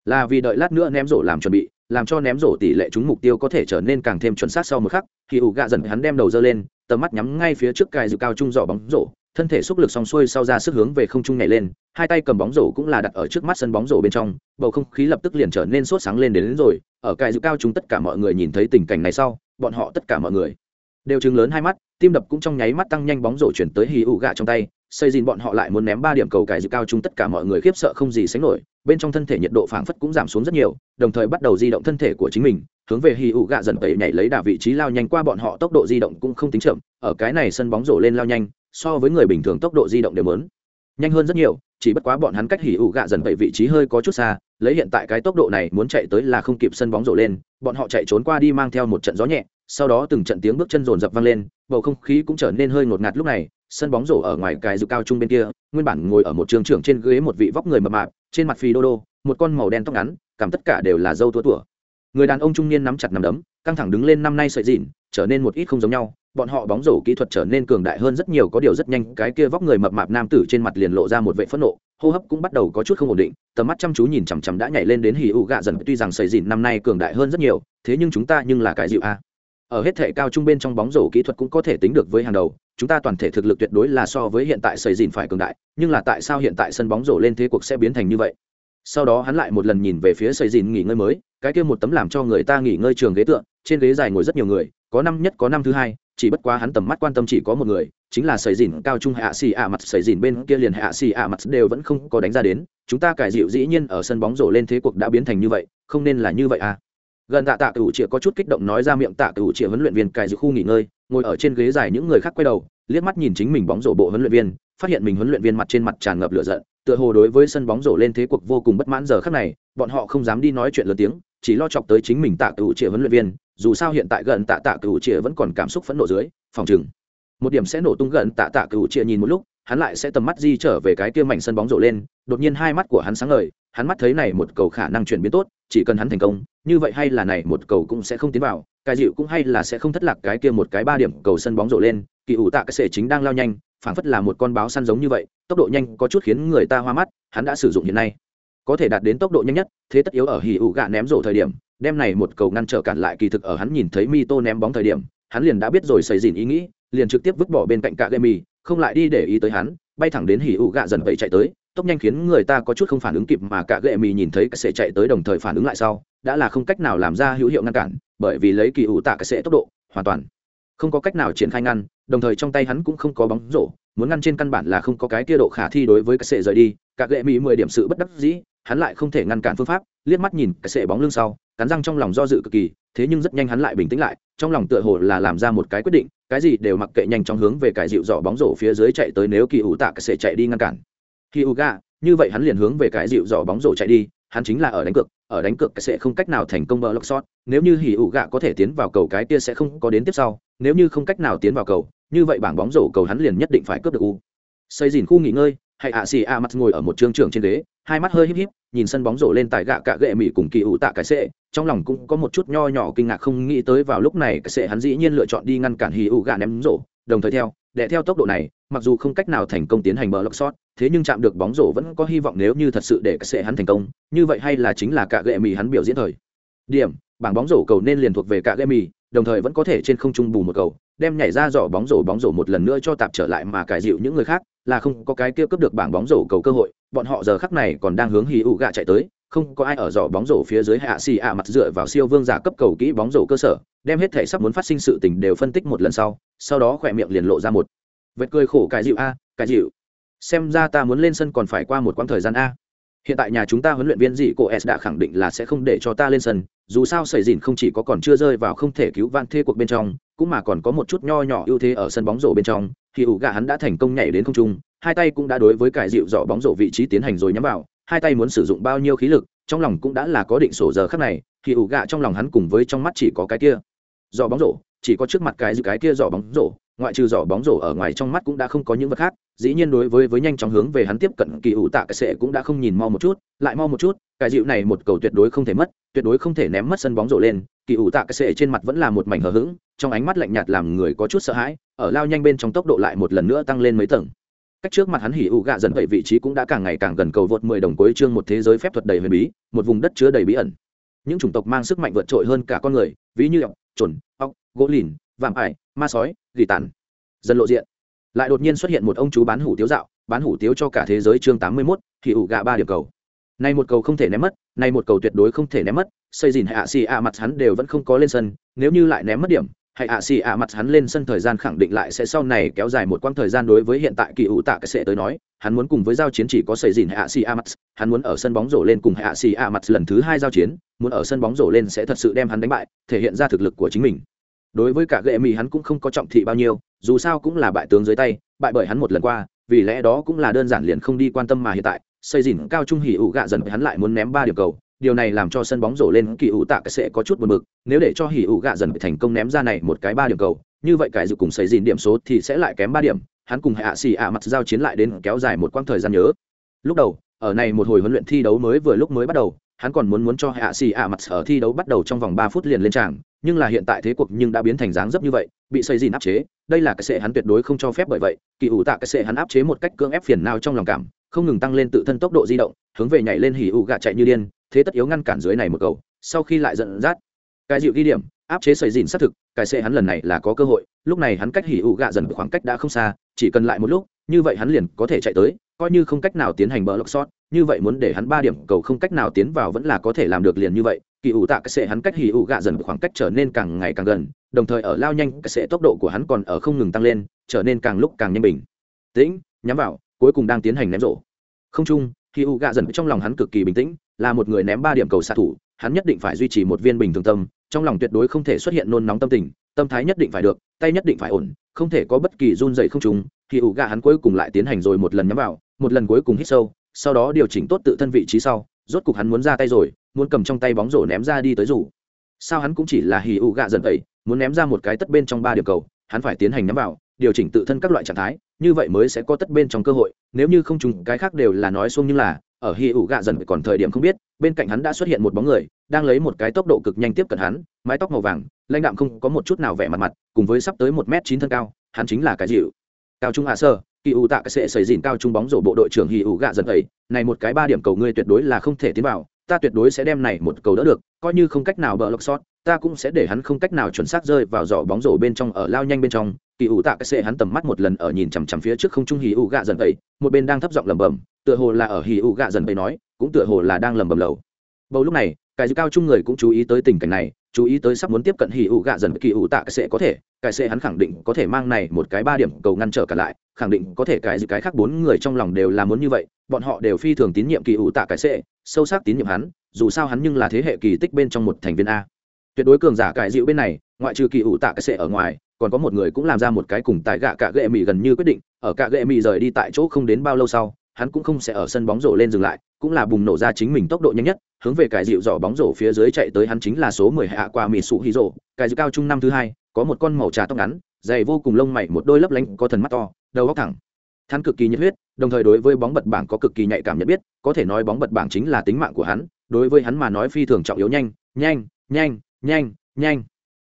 là vì đợi lát nữa ném rổ làm chuẩn bị, làm cho ném rổ tỷ lệ trúng mục tiêu có thể trở nên càng thêm chuẩn xác sau một khắc thì ủ gạ dần hắn đem đầu dơ lên, tầm mắt nhắm ngay phía trước cài dự cao trung giỏ bóng rổ thân thể xúc lực song xuôi sau ra sức hướng về không trung nhảy lên hai tay cầm bóng rổ cũng là đặt ở trước mắt sân bóng rổ bên trong bầu không khí lập tức liền trở nên sốt sáng lên đến, đến rồi ở cài dự cao chúng tất cả mọi người nhìn thấy tình cảnh này sau bọn họ tất cả mọi người đều trừng lớn hai mắt tim đập cũng trong nháy mắt tăng nhanh bóng rổ chuyển tới hì ủ gạ trong tay xây dìn bọn họ lại muốn ném ba điểm cầu cài dự cao chúng tất cả mọi người khiếp sợ không gì sánh nổi bên trong thân thể nhiệt độ phảng phất cũng giảm xuống rất nhiều đồng thời bắt đầu di động thân thể của chính mình hướng về hì ủ gạ dần tẩy nhảy lấy đà vị trí lao nhanh qua bọn họ tốc độ di động cũng không tính chậm ở cái này sân bóng rổ lên lao nhanh so với người bình thường tốc độ di động đều lớn. Nhanh hơn rất nhiều, chỉ bất quá bọn hắn cách hỉ ủ gạ dần vậy vị trí hơi có chút xa, lấy hiện tại cái tốc độ này muốn chạy tới là không kịp sân bóng rổ lên, bọn họ chạy trốn qua đi mang theo một trận gió nhẹ, sau đó từng trận tiếng bước chân rồn rập vang lên, bầu không khí cũng trở nên hơi ngột ngạt lúc này, sân bóng rổ ở ngoài cái dự cao trung bên kia, nguyên bản ngồi ở một trường trưởng trên ghế một vị vóc người mập mạp, trên mặt phì đô đô, một con màu đen tóc ngắn, cảm tất cả đều là dâu tua tủa. Người đàn ông trung niên nắm chặt nắm đấm, căng thẳng đứng lên năm nay sợi dịn, trở nên một ít không giống nhau bọn họ bóng rổ kỹ thuật trở nên cường đại hơn rất nhiều, có điều rất nhanh, cái kia vóc người mập mạp nam tử trên mặt liền lộ ra một vệ phẫn nộ, hô hấp cũng bắt đầu có chút không ổn định, tầm mắt chăm chú nhìn chằm chằm đã nhảy lên đến hì ụ gạ dần. Tuy rằng sầy dìn năm nay cường đại hơn rất nhiều, thế nhưng chúng ta nhưng là cái dịu a. Ở hết thể cao trung bên trong bóng rổ kỹ thuật cũng có thể tính được với hàng đầu, chúng ta toàn thể thực lực tuyệt đối là so với hiện tại sầy dìn phải cường đại, nhưng là tại sao hiện tại sân bóng rổ lên thế cuộc sẽ biến thành như vậy? Sau đó hắn lại một lần nhìn về phía sầy dìn nghỉ ngơi mới, cái kia một tấm làm cho người ta nghỉ ngơi trường ghế tượng trên ghế dài ngồi rất nhiều người có năm nhất có năm thứ hai, chỉ bất quá hắn tầm mắt quan tâm chỉ có một người, chính là sầy dìn cao trung hạ xì ạ mặt. Sầy dìn bên kia liền hạ xì ạ mặt đều vẫn không có đánh ra đến, chúng ta cải dịu dĩ nhiên ở sân bóng rổ lên thế cuộc đã biến thành như vậy, không nên là như vậy à. Gần tạ tạ cửu chĩa có chút kích động nói ra miệng tạ cửu chĩa huấn luyện viên cài dịu khu nghỉ ngơi, ngồi ở trên ghế dài những người khác quay đầu, liếc mắt nhìn chính mình bóng rổ bộ huấn luyện viên, phát hiện mình huấn luyện viên mặt trên mặt tràn ngập lửa giận, tựa hồ đối với sân bóng rổ lên thế cuộc vô cùng bất mãn giờ khắc này, bọn họ không dám đi nói chuyện lớn tiếng, chỉ lo chọc tới chính mình tạ cửu chĩa huấn luyện viên dù sao hiện tại gần tạ tạ cửu chia vẫn còn cảm xúc phẫn nộ dưới, phòng chừng một điểm sẽ nổ tung gần tạ tạ cửu chia nhìn một lúc, hắn lại sẽ tầm mắt di trở về cái kia mảnh sân bóng rổ lên, đột nhiên hai mắt của hắn sáng ngời, hắn mắt thấy này một cầu khả năng chuyển biến tốt, chỉ cần hắn thành công, như vậy hay là này một cầu cũng sẽ không tiến vào, cái dịu cũng hay là sẽ không thất lạc cái kia một cái ba điểm cầu sân bóng rổ lên, kỳ ủ tạ cái sệ chính đang lao nhanh, phảng phất là một con báo săn giống như vậy, tốc độ nhanh có chút khiến người ta hoa mắt, hắn đã sử dụng hiện nay. Có thể đạt đến tốc độ nhanh nhất, thế tất yếu ở hỉ ủ gạ ném rổ thời điểm đem này một cầu ngăn trở cản lại kỳ thực ở hắn nhìn thấy Mito ném bóng thời điểm hắn liền đã biết rồi xảy dìn ý nghĩ liền trực tiếp vứt bỏ bên cạnh cả Gemi, mì không lại đi để ý tới hắn bay thẳng đến hỉ ủ gạ dần vậy chạy tới. Tốc nhanh khiến người ta có chút không phản ứng kịp mà cả Gemi mì nhìn thấy cái sẽ chạy tới đồng thời phản ứng lại sau đã là không cách nào làm ra hữu hiệu ngăn cản bởi vì lấy kỳ hữu tạ cái sẽ tốc độ hoàn toàn không có cách nào triển khai ngăn đồng thời trong tay hắn cũng không có bóng rổ muốn ngăn trên căn bản là không có cái kia độ khả thi đối với cái sẽ rời đi. Cả Gemi mì mười điểm sự bất đắc dĩ hắn lại không thể ngăn cản phương pháp, liếc mắt nhìn cái sệ bóng lưng sau, cắn răng trong lòng do dự cực kỳ, thế nhưng rất nhanh hắn lại bình tĩnh lại, trong lòng tựa hồ là làm ra một cái quyết định, cái gì đều mặc kệ nhanh chóng hướng về cái dịu dò bóng rổ phía dưới chạy tới nếu kỳ ủ tạ cái sệ chạy đi ngăn cản. Khi u gà như vậy hắn liền hướng về cái dịu dò bóng rổ chạy đi, hắn chính là ở đánh cược, ở đánh cược sẽ không cách nào thành công bờ lọc sót nếu như hỉ ủ gạ có thể tiến vào cầu cái kia sẽ không có đến tiếp sau, nếu như không cách nào tiến vào cầu, như vậy bảng bóng rổ cầu hắn liền nhất định phải cướp được u. Xây dìn khu nghỉ ngơi, hay ạ xì a mặt ngồi ở một trường trường trên ghế hai mắt hơi híp híp, nhìn sân bóng rổ lên tại gạ cạ gệ mỹ cùng kỳ ủ tạ cái sệ trong lòng cũng có một chút nho nhỏ kinh ngạc không nghĩ tới vào lúc này cái sệ hắn dĩ nhiên lựa chọn đi ngăn cản hỉ ủ gạ ném rổ. Đồng thời theo, để theo tốc độ này, mặc dù không cách nào thành công tiến hành bờ lọc sót thế nhưng chạm được bóng rổ vẫn có hy vọng nếu như thật sự để cái sệ hắn thành công, như vậy hay là chính là cạ gệ mỹ hắn biểu diễn thời. Điểm, bảng bóng rổ cầu nên liền thuộc về cạ gệ mỹ đồng thời vẫn có thể trên không trung bù một cầu, đem nhảy ra dò bóng rổ bóng rổ một lần nữa cho tạp trở lại mà cải dịu những người khác là không có cái kia cướp được bảng bóng rổ cầu cơ hội, bọn họ giờ khắc này còn đang hướng hì ụ gạ chạy tới, không có ai ở giỏ bóng rổ phía dưới hạ xì ạ mặt dựa vào siêu vương giả cấp cầu kỹ bóng rổ cơ sở, đem hết thể sắp muốn phát sinh sự tình đều phân tích một lần sau sau đó khỏe miệng liền lộ ra một vệt cười khổ cái dịu a cái dịu. Xem ra ta muốn lên sân còn phải qua một quãng thời gian a. Hiện tại nhà chúng ta huấn luyện viên dị cô s đã khẳng định là sẽ không để cho ta lên sân, dù sao sẩy dìn không chỉ có còn chưa rơi vào không thể cứu van thê cuộc bên trong cũng mà còn có một chút nho nhỏ ưu thế ở sân bóng rổ bên trong, thì ủ gà hắn đã thành công nhảy đến không trung, hai tay cũng đã đối với cải dịu dọ bóng rổ vị trí tiến hành rồi nhắm vào, hai tay muốn sử dụng bao nhiêu khí lực, trong lòng cũng đã là có định sổ giờ khắc này, thì ủ gà trong lòng hắn cùng với trong mắt chỉ có cái kia. Dọ bóng rổ, chỉ có trước mặt cái cái kia dọ bóng rổ, ngoại trừ giỏ bóng rổ ở ngoài trong mắt cũng đã không có những vật khác, dĩ nhiên đối với với nhanh chóng hướng về hắn tiếp cận kỳ ủ tạ cái sệ cũng đã không nhìn mau một chút, lại mau một chút, cái dịu này một cầu tuyệt đối không thể mất, tuyệt đối không thể ném mất sân bóng rổ lên, kỳ ủ tạ cái sệ trên mặt vẫn là một mảnh hờ hững trong ánh mắt lạnh nhạt làm người có chút sợ hãi, ở lao nhanh bên trong tốc độ lại một lần nữa tăng lên mấy tầng. Cách trước mặt hắn hỉ ủ gạ dần vậy vị trí cũng đã càng ngày càng gần cầu vượt mười đồng cuối chương một thế giới phép thuật đầy huyền bí, một vùng đất chứa đầy bí ẩn. Những chủng tộc mang sức mạnh vượt trội hơn cả con người, ví như ọc trồn ọc gỗ lìn, vạm ải, ma sói, gỉ tàn. Dần lộ diện. Lại đột nhiên xuất hiện một ông chú bán hủ tiếu dạo, bán hủ tiếu cho cả thế giới chương tám mươi mốt thì ủ gạ ba điểm cầu. Này một cầu không thể ném mất này một cầu tuyệt đối không thể ném mất, xây dìn hạ xì ạ mặt hắn đều vẫn không có lên sân, nếu như lại ném mất điểm hay ạ xì ạ mặt hắn lên sân thời gian khẳng định lại sẽ sau này kéo dài một quãng thời gian đối với hiện tại kỳ ủ tạ cái sẽ tới nói, hắn muốn cùng với giao chiến chỉ có xây dìn hạ xì ạ mặt, hắn muốn ở sân bóng rổ lên cùng hạ xì ạ mặt lần thứ hai giao chiến, muốn ở sân bóng rổ lên sẽ thật sự đem hắn đánh bại, thể hiện ra thực lực của chính mình. Đối với cả gệ mỹ hắn cũng không có trọng thị bao nhiêu, dù sao cũng là bại tướng dưới tay, bại bởi hắn một lần qua, vì lẽ đó cũng là đơn giản liền không đi quan tâm mà hiện tại xây dìn cao trung hỉ ủ gạ dần hắn lại muốn ném ba điểm cầu điều này làm cho sân bóng rổ lên kỳ ủ tạ cái sẽ có chút buồn bực, nếu để cho hỉ ủ gạ dần thành công ném ra này một cái ba điểm cầu, như vậy cái dự cùng xây dìn điểm số thì sẽ lại kém ba điểm, hắn cùng hạ xì ạ mặt giao chiến lại đến kéo dài một quãng thời gian nhớ. Lúc đầu, ở này một hồi huấn luyện thi đấu mới vừa lúc mới bắt đầu, hắn còn muốn muốn cho hạ xì ạ mặt ở thi đấu bắt đầu trong vòng ba phút liền lên tràng, nhưng là hiện tại thế cuộc nhưng đã biến thành dáng dấp như vậy bị xây dìn áp chế, đây là cái sệ hắn tuyệt đối không cho phép bởi vậy, kỳ ủ tạ cái sệ hắn áp chế một cách cưỡng ép phiền nào trong lòng cảm, không ngừng tăng lên tự thân tốc độ di động, hướng về nhảy lên hỉ ủ gạ chạy như điên, thế tất yếu ngăn cản dưới này một cầu, sau khi lại giận dắt. Cái dịu ghi điểm, áp chế xây dìn xác thực, cái sệ hắn lần này là có cơ hội, lúc này hắn cách hỉ ủ gạ dần khoảng cách đã không xa, chỉ cần lại một lúc, như vậy hắn liền có thể chạy tới, coi như không cách nào tiến hành bờ lọc sót như vậy muốn để hắn ba điểm cầu không cách nào tiến vào vẫn là có thể làm được liền như vậy kỳ ủ tạ cái sệ hắn cách hì ủ gạ dần khoảng cách trở nên càng ngày càng gần, đồng thời ở lao nhanh cái sệ tốc độ của hắn còn ở không ngừng tăng lên, trở nên càng lúc càng nhanh bình. Tĩnh, nhắm vào, cuối cùng đang tiến hành ném rổ. Không chung Kỳ ủ gạ dần trong lòng hắn cực kỳ bình tĩnh, là một người ném ba điểm cầu xạ thủ, hắn nhất định phải duy trì một viên bình thường tâm, trong lòng tuyệt đối không thể xuất hiện nôn nóng tâm tình, tâm thái nhất định phải được, tay nhất định phải ổn, không thể có bất kỳ run dậy không trùng thì ủ gạ hắn cuối cùng lại tiến hành rồi một lần nhắm vào, một lần cuối cùng hít sâu, sau đó điều chỉnh tốt tự thân vị trí sau, rốt cục hắn muốn ra tay rồi muốn cầm trong tay bóng rổ ném ra đi tới rủ. Sao hắn cũng chỉ là hì ủ gạ dần tẩy muốn ném ra một cái tất bên trong ba điểm cầu, hắn phải tiến hành nắm vào, điều chỉnh tự thân các loại trạng thái, như vậy mới sẽ có tất bên trong cơ hội, nếu như không trùng, cái khác đều là nói xuông nhưng là, ở hì ủ gạ dần còn thời điểm không biết, bên cạnh hắn đã xuất hiện một bóng người, đang lấy một cái tốc độ cực nhanh tiếp cận hắn, mái tóc màu vàng, lãnh đạm không có một chút nào vẻ mặt mặt, cùng với sắp tới một m chín thân cao, hắn chính là cái dịu. Cao trung hạ sơ, kỳ ủ tạ cái sệ xảy dìn cao trung bóng rổ bộ đội trưởng hì ủ gạ dần ấy này một cái ba điểm cầu ngươi tuyệt đối là không thể tiến vào ta tuyệt đối sẽ đem này một cầu đỡ được coi như không cách nào bờ lọc sót ta cũng sẽ để hắn không cách nào chuẩn xác rơi vào giỏ bóng rổ bên trong ở lao nhanh bên trong. Kỳ ủ tạ cái xệ hắn tầm mắt một lần ở nhìn chằm chằm phía trước không trung hì ủ gạ dần tẩy, một bên đang thấp giọng lẩm bẩm tựa hồ là ở hì ủ gạ dần tẩy nói cũng tựa hồ là đang lẩm bẩm lầu. Bầu lúc này cái dư cao trung người cũng chú ý tới tình cảnh này chú ý tới sắp muốn tiếp cận hì ủ gạ dần kỳ ủ tạ cái xệ có thể cái xệ hắn khẳng định có thể mang này một cái ba điểm cầu ngăn trở cả lại khẳng định có thể cái dư cái khác bốn người trong lòng đều là muốn như vậy bọn họ đều phi thường tín nhiệm kỳ ủ tạ cải sệ, sâu sắc tín nhiệm hắn, dù sao hắn nhưng là thế hệ kỳ tích bên trong một thành viên a. Tuyệt đối cường giả cải dịu bên này, ngoại trừ kỳ ủ tạ cải sệ ở ngoài, còn có một người cũng làm ra một cái cùng tại gạ cạ gệ mì gần như quyết định, ở cạ gệ mì rời đi tại chỗ không đến bao lâu sau, hắn cũng không sẽ ở sân bóng rổ lên dừng lại, cũng là bùng nổ ra chính mình tốc độ nhanh nhất, hướng về cải dịu dò bóng rổ phía dưới chạy tới hắn chính là số mười hạ qua mì sụ hí rổ, cải dịu cao trung năm thứ hai, có một con màu trà tóc ngắn, dày vô cùng lông mày, một đôi lấp lánh, có thần mắt to, đầu góc thẳng hắn cực kỳ nhiệt huyết, đồng thời đối với bóng bật bảng có cực kỳ nhạy cảm nhận biết, có thể nói bóng bật bảng chính là tính mạng của hắn, đối với hắn mà nói phi thường trọng yếu nhanh nhanh nhanh nhanh nhanh.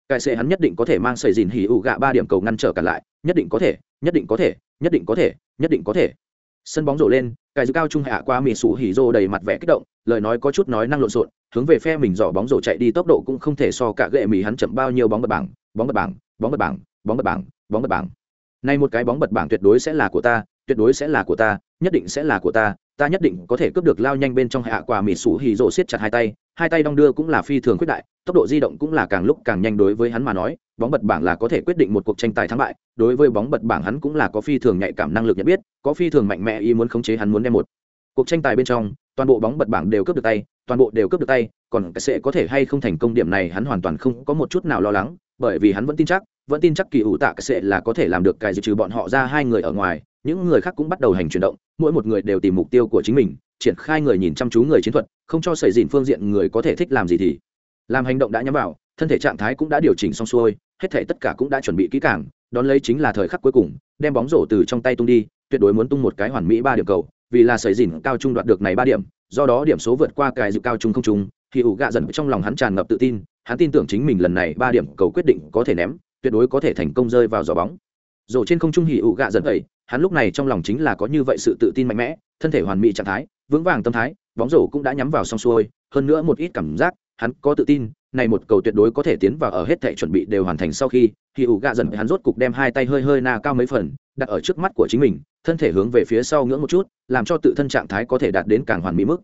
Cái sẽ hắn nhất định có thể mang sầy dìn hỉ ụ gạ ba điểm cầu ngăn trở cả lại, nhất định có thể, nhất định có thể, nhất định có thể, nhất định có thể. Sân bóng rổ lên cài dư cao trung hạ qua mì sủ hỉ rô đầy mặt vẻ kích động, lời nói có chút nói năng lộn xộn, hướng về phe mình dò bóng rổ chạy đi, tốc độ cũng không thể so cả gệ mì hắn chậm bao nhiêu bóng bật bảng, bóng bật bảng, bóng bật bảng, bóng bật bảng, bóng bật bảng nay một cái bóng bật bảng tuyệt đối sẽ là của ta, tuyệt đối sẽ là của ta, nhất định sẽ là của ta ta nhất định có thể cướp được lao nhanh bên trong hạ quả mì sủ hì rộ siết chặt hai tay hai tay đong đưa cũng là phi thường quyết đại, tốc độ di động cũng là càng lúc càng nhanh đối với hắn mà nói, bóng bật bảng là có thể quyết định một cuộc tranh tài thắng bại, đối với bóng bật bảng hắn cũng là có phi thường nhạy cảm năng lực nhận biết, có phi thường mạnh mẽ ý muốn khống chế hắn muốn đem một cuộc tranh tài bên trong, toàn bộ bóng bật bảng đều cướp được tay, toàn bộ đều cướp được tay, còn cái sẽ có thể hay không thành công điểm này hắn hoàn toàn không có một chút nào lo lắng, bởi vì hắn vẫn tin chắc vẫn tin chắc kỳ ủ tạ cái sẽ là có thể làm được cái gì trừ bọn họ ra hai người ở ngoài, những người khác cũng bắt đầu hành chuyển động, mỗi một người đều tìm mục tiêu của chính mình, triển khai người nhìn chăm chú người chiến thuật, không cho xảy dịn phương diện người có thể thích làm gì thì làm hành động đã nhắm vào, thân thể trạng thái cũng đã điều chỉnh xong xuôi, hết thể tất cả cũng đã chuẩn bị kỹ càng, đón lấy chính là thời khắc cuối cùng, đem bóng rổ từ trong tay tung đi, tuyệt đối muốn tung một cái hoàn mỹ ba điểm cầu, vì là xảy dìn cao trung đoạt được này ba điểm, do đó điểm số vượt qua cái dự cao trung không trung thì ủ gạ dần trong lòng hắn tràn ngập tự tin, hắn tin tưởng chính mình lần này ba điểm cầu quyết định có thể ném tuyệt đối có thể thành công rơi vào giỏ bóng. Rổ trên không trung hỉ ụ gạ dần ấy hắn lúc này trong lòng chính là có như vậy sự tự tin mạnh mẽ, thân thể hoàn mỹ trạng thái, vững vàng tâm thái, bóng rổ cũng đã nhắm vào xong xuôi. Hơn nữa một ít cảm giác, hắn có tự tin, này một cầu tuyệt đối có thể tiến vào ở hết thảy chuẩn bị đều hoàn thành sau khi hỉ ụ gạ dần hắn rốt cục đem hai tay hơi hơi na cao mấy phần, đặt ở trước mắt của chính mình, thân thể hướng về phía sau ngưỡng một chút, làm cho tự thân trạng thái có thể đạt đến càng hoàn mỹ mức.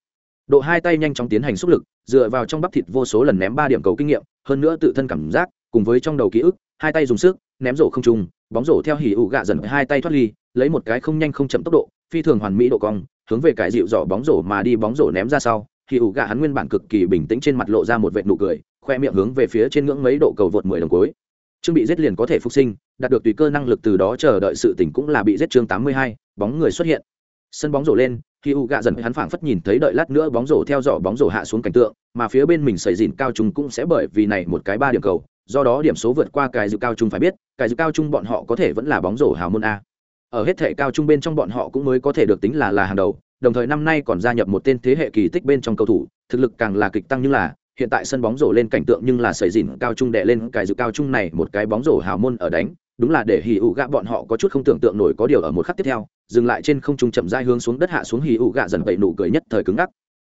Độ hai tay nhanh chóng tiến hành xúc lực, dựa vào trong bắp thịt vô số lần ném ba điểm cầu kinh nghiệm, hơn nữa tự thân cảm giác, cùng với trong đầu ký ức hai tay dùng sức, ném rổ không trùng bóng rổ theo hỉ ủ gạ dần hai tay thoát ly, lấy một cái không nhanh không chậm tốc độ, phi thường hoàn mỹ độ cong, hướng về cải dịu dỏ bóng rổ mà đi bóng rổ ném ra sau. Hỉ ủ gạ hắn nguyên bản cực kỳ bình tĩnh trên mặt lộ ra một vệt nụ cười, khoe miệng hướng về phía trên ngưỡng mấy độ cầu vượt mười đồng cuối. Chương bị giết liền có thể phục sinh, đạt được tùy cơ năng lực từ đó chờ đợi sự tỉnh cũng là bị giết chương tám mươi hai, bóng người xuất hiện. Sân bóng rổ lên khi u gạ dần hắn phảng phất nhìn thấy đợi lát nữa bóng rổ theo dõi bóng rổ hạ xuống cảnh tượng, mà phía bên mình xảy dìn cao chúng cũng sẽ bởi vì này một cái ba điểm cầu do đó điểm số vượt qua cái dự cao trung phải biết, cái dự cao trung bọn họ có thể vẫn là bóng rổ hào môn a. Ở hết thể cao trung bên trong bọn họ cũng mới có thể được tính là là hàng đầu, đồng thời năm nay còn gia nhập một tên thế hệ kỳ tích bên trong cầu thủ, thực lực càng là kịch tăng như là, hiện tại sân bóng rổ lên cảnh tượng nhưng là sẩy dìn cao trung đệ lên cái dự cao trung này một cái bóng rổ hào môn ở đánh, đúng là để hì ủ gạ bọn họ có chút không tưởng tượng nổi có điều ở một khắc tiếp theo, dừng lại trên không trung chậm rãi hướng xuống đất hạ xuống hì ủ gạ dần vậy nụ cười nhất thời cứng ngắc.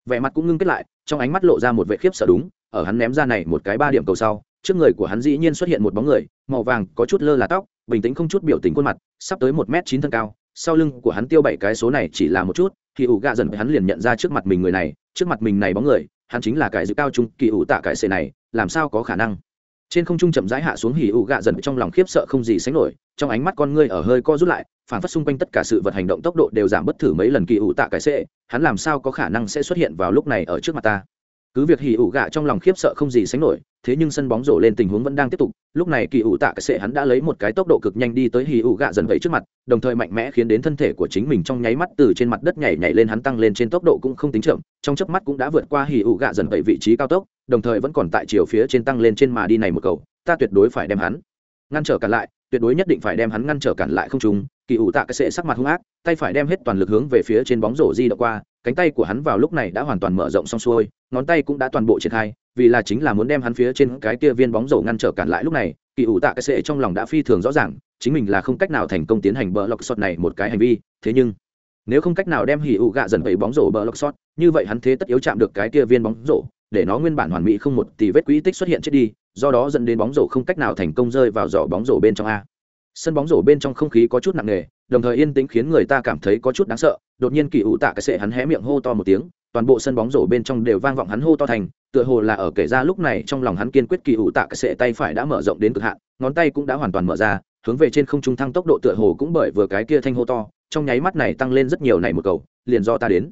Vẻ mặt cũng ngưng kết lại, trong ánh mắt lộ ra một vệ khiếp sợ đúng, ở hắn ném ra này một cái ba điểm cầu sau trước người của hắn dĩ nhiên xuất hiện một bóng người, màu vàng, có chút lơ là tóc, bình tĩnh không chút biểu tình khuôn mặt, sắp tới một m chín thân cao. Sau lưng của hắn tiêu bảy cái số này chỉ là một chút thì ủ gạ dần hắn liền nhận ra trước mặt mình người này, trước mặt mình này bóng người, hắn chính là cái dự cao trung kỳ ủ tạ cái xệ này, làm sao có khả năng? Trên không trung chậm rãi hạ xuống hỉ ủ gạ dần trong lòng khiếp sợ không gì sánh nổi, trong ánh mắt con ngươi ở hơi co rút lại, phản phát xung quanh tất cả sự vật hành động tốc độ đều giảm bất thử mấy lần kỳ ủ tạ cái xệ hắn làm sao có khả năng sẽ xuất hiện vào lúc này ở trước mặt ta? Cứ việc hỉ ủ gạ trong lòng khiếp sợ không gì sánh nổi, thế nhưng sân bóng rổ lên tình huống vẫn đang tiếp tục. Lúc này kỳ ủ tạ cái sệ hắn đã lấy một cái tốc độ cực nhanh đi tới hỉ ủ gạ dần vậy trước mặt, đồng thời mạnh mẽ khiến đến thân thể của chính mình trong nháy mắt từ trên mặt đất nhảy nhảy lên hắn tăng lên trên tốc độ cũng không tính chậm, trong chớp mắt cũng đã vượt qua hỉ ủ gạ dần vậy vị trí cao tốc, đồng thời vẫn còn tại chiều phía trên tăng lên trên mà đi này một cầu, ta tuyệt đối phải đem hắn ngăn trở cản lại, tuyệt đối nhất định phải đem hắn ngăn trở cản lại không trùng kỳ ủ tạ cái sệ sắc mặt hung ác, tay phải đem hết toàn lực hướng về phía trên bóng rổ di động qua cánh tay của hắn vào lúc này đã hoàn toàn mở rộng xong xuôi, ngón tay cũng đã toàn bộ triển khai, vì là chính là muốn đem hắn phía trên cái kia viên bóng rổ ngăn trở cản lại lúc này, kỳ ủ tạ cái sệ trong lòng đã phi thường rõ ràng, chính mình là không cách nào thành công tiến hành bờ lọc shot này một cái hành vi, thế nhưng, nếu không cách nào đem hỉ ủ gạ dần vậy bóng rổ bờ lọc shot như vậy hắn thế tất yếu chạm được cái kia viên bóng rổ, để nó nguyên bản hoàn mỹ không một tỷ vết quỹ tích xuất hiện chết đi, do đó dẫn đến bóng rổ không cách nào thành công rơi vào giỏ bóng rổ bên trong a sân bóng rổ bên trong không khí có chút nặng nề, đồng thời yên tĩnh khiến người ta cảm thấy có chút đáng sợ. Đột nhiên kỳ ủ tạ cái sệ hắn hé miệng hô to một tiếng, toàn bộ sân bóng rổ bên trong đều vang vọng hắn hô to thành, tựa hồ là ở kể ra lúc này trong lòng hắn kiên quyết kỳ ủ tạ cái sệ tay phải đã mở rộng đến cực hạn, ngón tay cũng đã hoàn toàn mở ra, hướng về trên không trung thăng tốc độ tựa hồ cũng bởi vừa cái kia thanh hô to, trong nháy mắt này tăng lên rất nhiều này một cầu, liền do ta đến.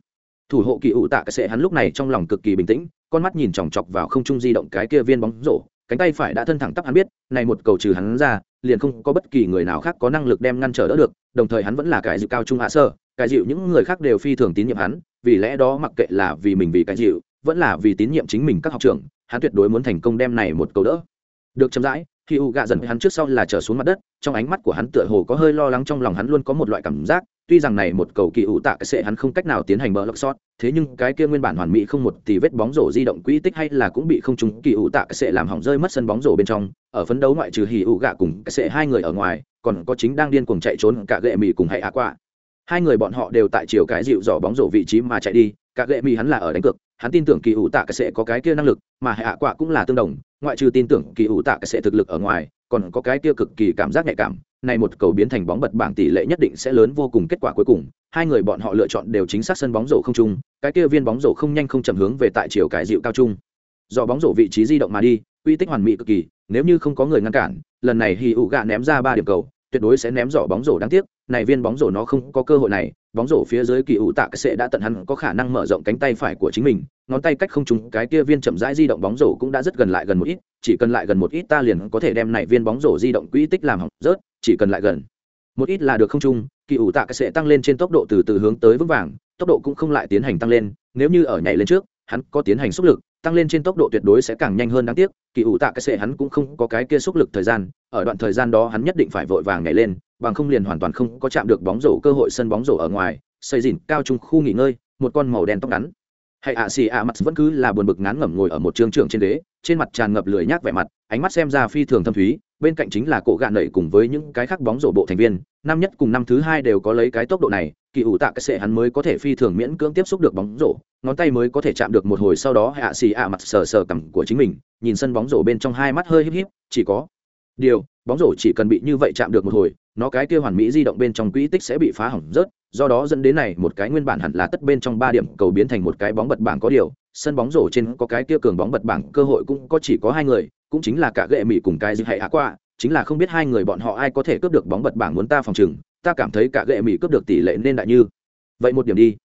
Thủ hộ kỳ ủ tạ cái sệ hắn lúc này trong lòng cực kỳ bình tĩnh, con mắt nhìn chòng chọc vào không trung di động cái kia viên bóng rổ cánh tay phải đã thân thẳng tắp hắn biết, này một cầu trừ hắn ra, liền không có bất kỳ người nào khác có năng lực đem ngăn trở đỡ được, đồng thời hắn vẫn là cái dịu cao trung hạ sơ, cái dịu những người khác đều phi thường tín nhiệm hắn, vì lẽ đó mặc kệ là vì mình vì cái dịu, vẫn là vì tín nhiệm chính mình các học trưởng, hắn tuyệt đối muốn thành công đem này một cầu đỡ. Được chậm rãi khi u gạ dần hắn trước sau là trở xuống mặt đất, trong ánh mắt của hắn tựa hồ có hơi lo lắng trong lòng hắn luôn có một loại cảm giác tuy rằng này một cầu kỳ ủ tạ cái sệ hắn không cách nào tiến hành bờ lọc sót thế nhưng cái kia nguyên bản hoàn mỹ không một thì vết bóng rổ di động quỹ tích hay là cũng bị không trúng kỳ ủ tạ cái sệ làm hỏng rơi mất sân bóng rổ bên trong. Ở phấn đấu ngoại trừ hì ủ gạ cùng cái sệ hai người ở ngoài, còn có chính đang điên cuồng chạy trốn cả gệ mì cùng hãy hạ qua hai người bọn họ đều tại chiều cái dịu dò bóng rổ vị trí mà chạy đi, cả gệ mì hắn là ở đánh cược, hắn tin tưởng kỳ ủ tạ cái sệ có cái kia năng lực, mà hạ quạ cũng là tương đồng, ngoại trừ tin tưởng kỳ ủ tạ cái sệ thực lực ở ngoài, còn có cái kia cực kỳ cảm giác nhạy cảm này một cầu biến thành bóng bật bảng tỷ lệ nhất định sẽ lớn vô cùng kết quả cuối cùng. Hai người bọn họ lựa chọn đều chính xác sân bóng rổ không trung, cái kia viên bóng rổ không nhanh không chậm hướng về tại chiều cải dịu cao trung. Do bóng rổ vị trí di động mà đi, uy tích hoàn mỹ cực kỳ, nếu như không có người ngăn cản, lần này hì ủ gạ ném ra ba điểm cầu, tuyệt đối sẽ ném giỏ bóng rổ đáng tiếc. Này viên bóng rổ nó không có cơ hội này, bóng rổ phía dưới kỳ ủ tạ cái sẽ đã tận hắn có khả năng mở rộng cánh tay phải của chính mình, ngón tay cách không trúng cái kia viên chậm rãi di động bóng rổ cũng đã rất gần lại gần một ít, chỉ cần lại gần một ít ta liền có thể đem này viên bóng rổ di động quỹ tích làm hỏng rớt chỉ cần lại gần. Một ít là được không chung, kỳ ủ tạ cái sẽ tăng lên trên tốc độ từ từ hướng tới vững vàng tốc độ cũng không lại tiến hành tăng lên nếu như ở nhảy lên trước hắn có tiến hành xúc lực tăng lên trên tốc độ tuyệt đối sẽ càng nhanh hơn đáng tiếc kỳ ủ tạ cái sẽ hắn cũng không có cái kia xúc lực thời gian ở đoạn thời gian đó hắn nhất định phải vội vàng nhảy lên bằng không liền hoàn toàn không có chạm được bóng rổ cơ hội sân bóng rổ ở ngoài xây dìn cao trung khu nghỉ ngơi một con màu đen tóc ngắn hãy ạ xì ạ mặt vẫn cứ là buồn bực ngán ngẩm ngồi ở một trường trường trên đế trên mặt tràn ngập lười nhác vẻ mặt, ánh mắt xem ra phi thường thâm thúy, bên cạnh chính là cổ gạn nẩy cùng với những cái khác bóng rổ bộ thành viên, năm nhất cùng năm thứ hai đều có lấy cái tốc độ này, kỳ ủ tạ cái sệ hắn mới có thể phi thường miễn cưỡng tiếp xúc được bóng rổ, ngón tay mới có thể chạm được một hồi sau đó hạ xì ạ mặt sờ sờ cằm của chính mình, nhìn sân bóng rổ bên trong hai mắt hơi híp híp, chỉ có, điều, bóng rổ chỉ cần bị như vậy chạm được một hồi nó cái kia hoàn mỹ di động bên trong quỹ tích sẽ bị phá hỏng rớt, do đó dẫn đến này một cái nguyên bản hẳn là tất bên trong ba điểm cầu biến thành một cái bóng bật bảng có điều, sân bóng rổ trên có cái kia cường bóng bật bảng, cơ hội cũng có chỉ có hai người, cũng chính là cả gệ mỹ cùng cái dư hệ hạ qua, chính là không biết hai người bọn họ ai có thể cướp được bóng bật bảng muốn ta phòng chừng ta cảm thấy cả gệ mỹ cướp được tỷ lệ nên đại như. Vậy một điểm đi.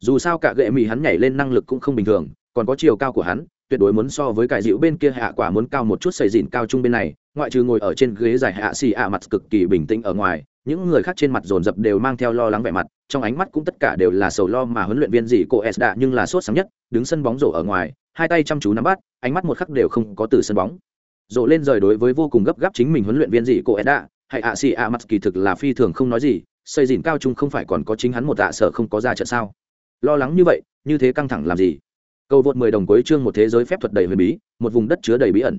Dù sao cả gệ mỹ hắn nhảy lên năng lực cũng không bình thường, còn có chiều cao của hắn tuyệt đối muốn so với cải dịu bên kia hạ quả muốn cao một chút xây dịn cao trung bên này, ngoại trừ ngồi ở trên ghế dài hạ xì ạ mặt cực kỳ bình tĩnh ở ngoài, những người khác trên mặt dồn dập đều mang theo lo lắng vẻ mặt, trong ánh mắt cũng tất cả đều là sầu lo mà huấn luyện viên gì cô s đã nhưng là sốt sáng nhất, đứng sân bóng rổ ở ngoài, hai tay chăm chú nắm bắt, ánh mắt một khắc đều không có từ sân bóng. Rổ lên rời đối với vô cùng gấp gáp chính mình huấn luyện viên gì cô s đã, hay ạ xì ạ mặt kỳ thực là phi thường không nói gì, xây dìn cao trung không phải còn có chính hắn một tạ sở không có ra trận sao? Lo lắng như vậy, như thế căng thẳng làm gì? Cầu vượt 10 đồng cuối chương một thế giới phép thuật đầy huyền bí một vùng đất chứa đầy bí ẩn.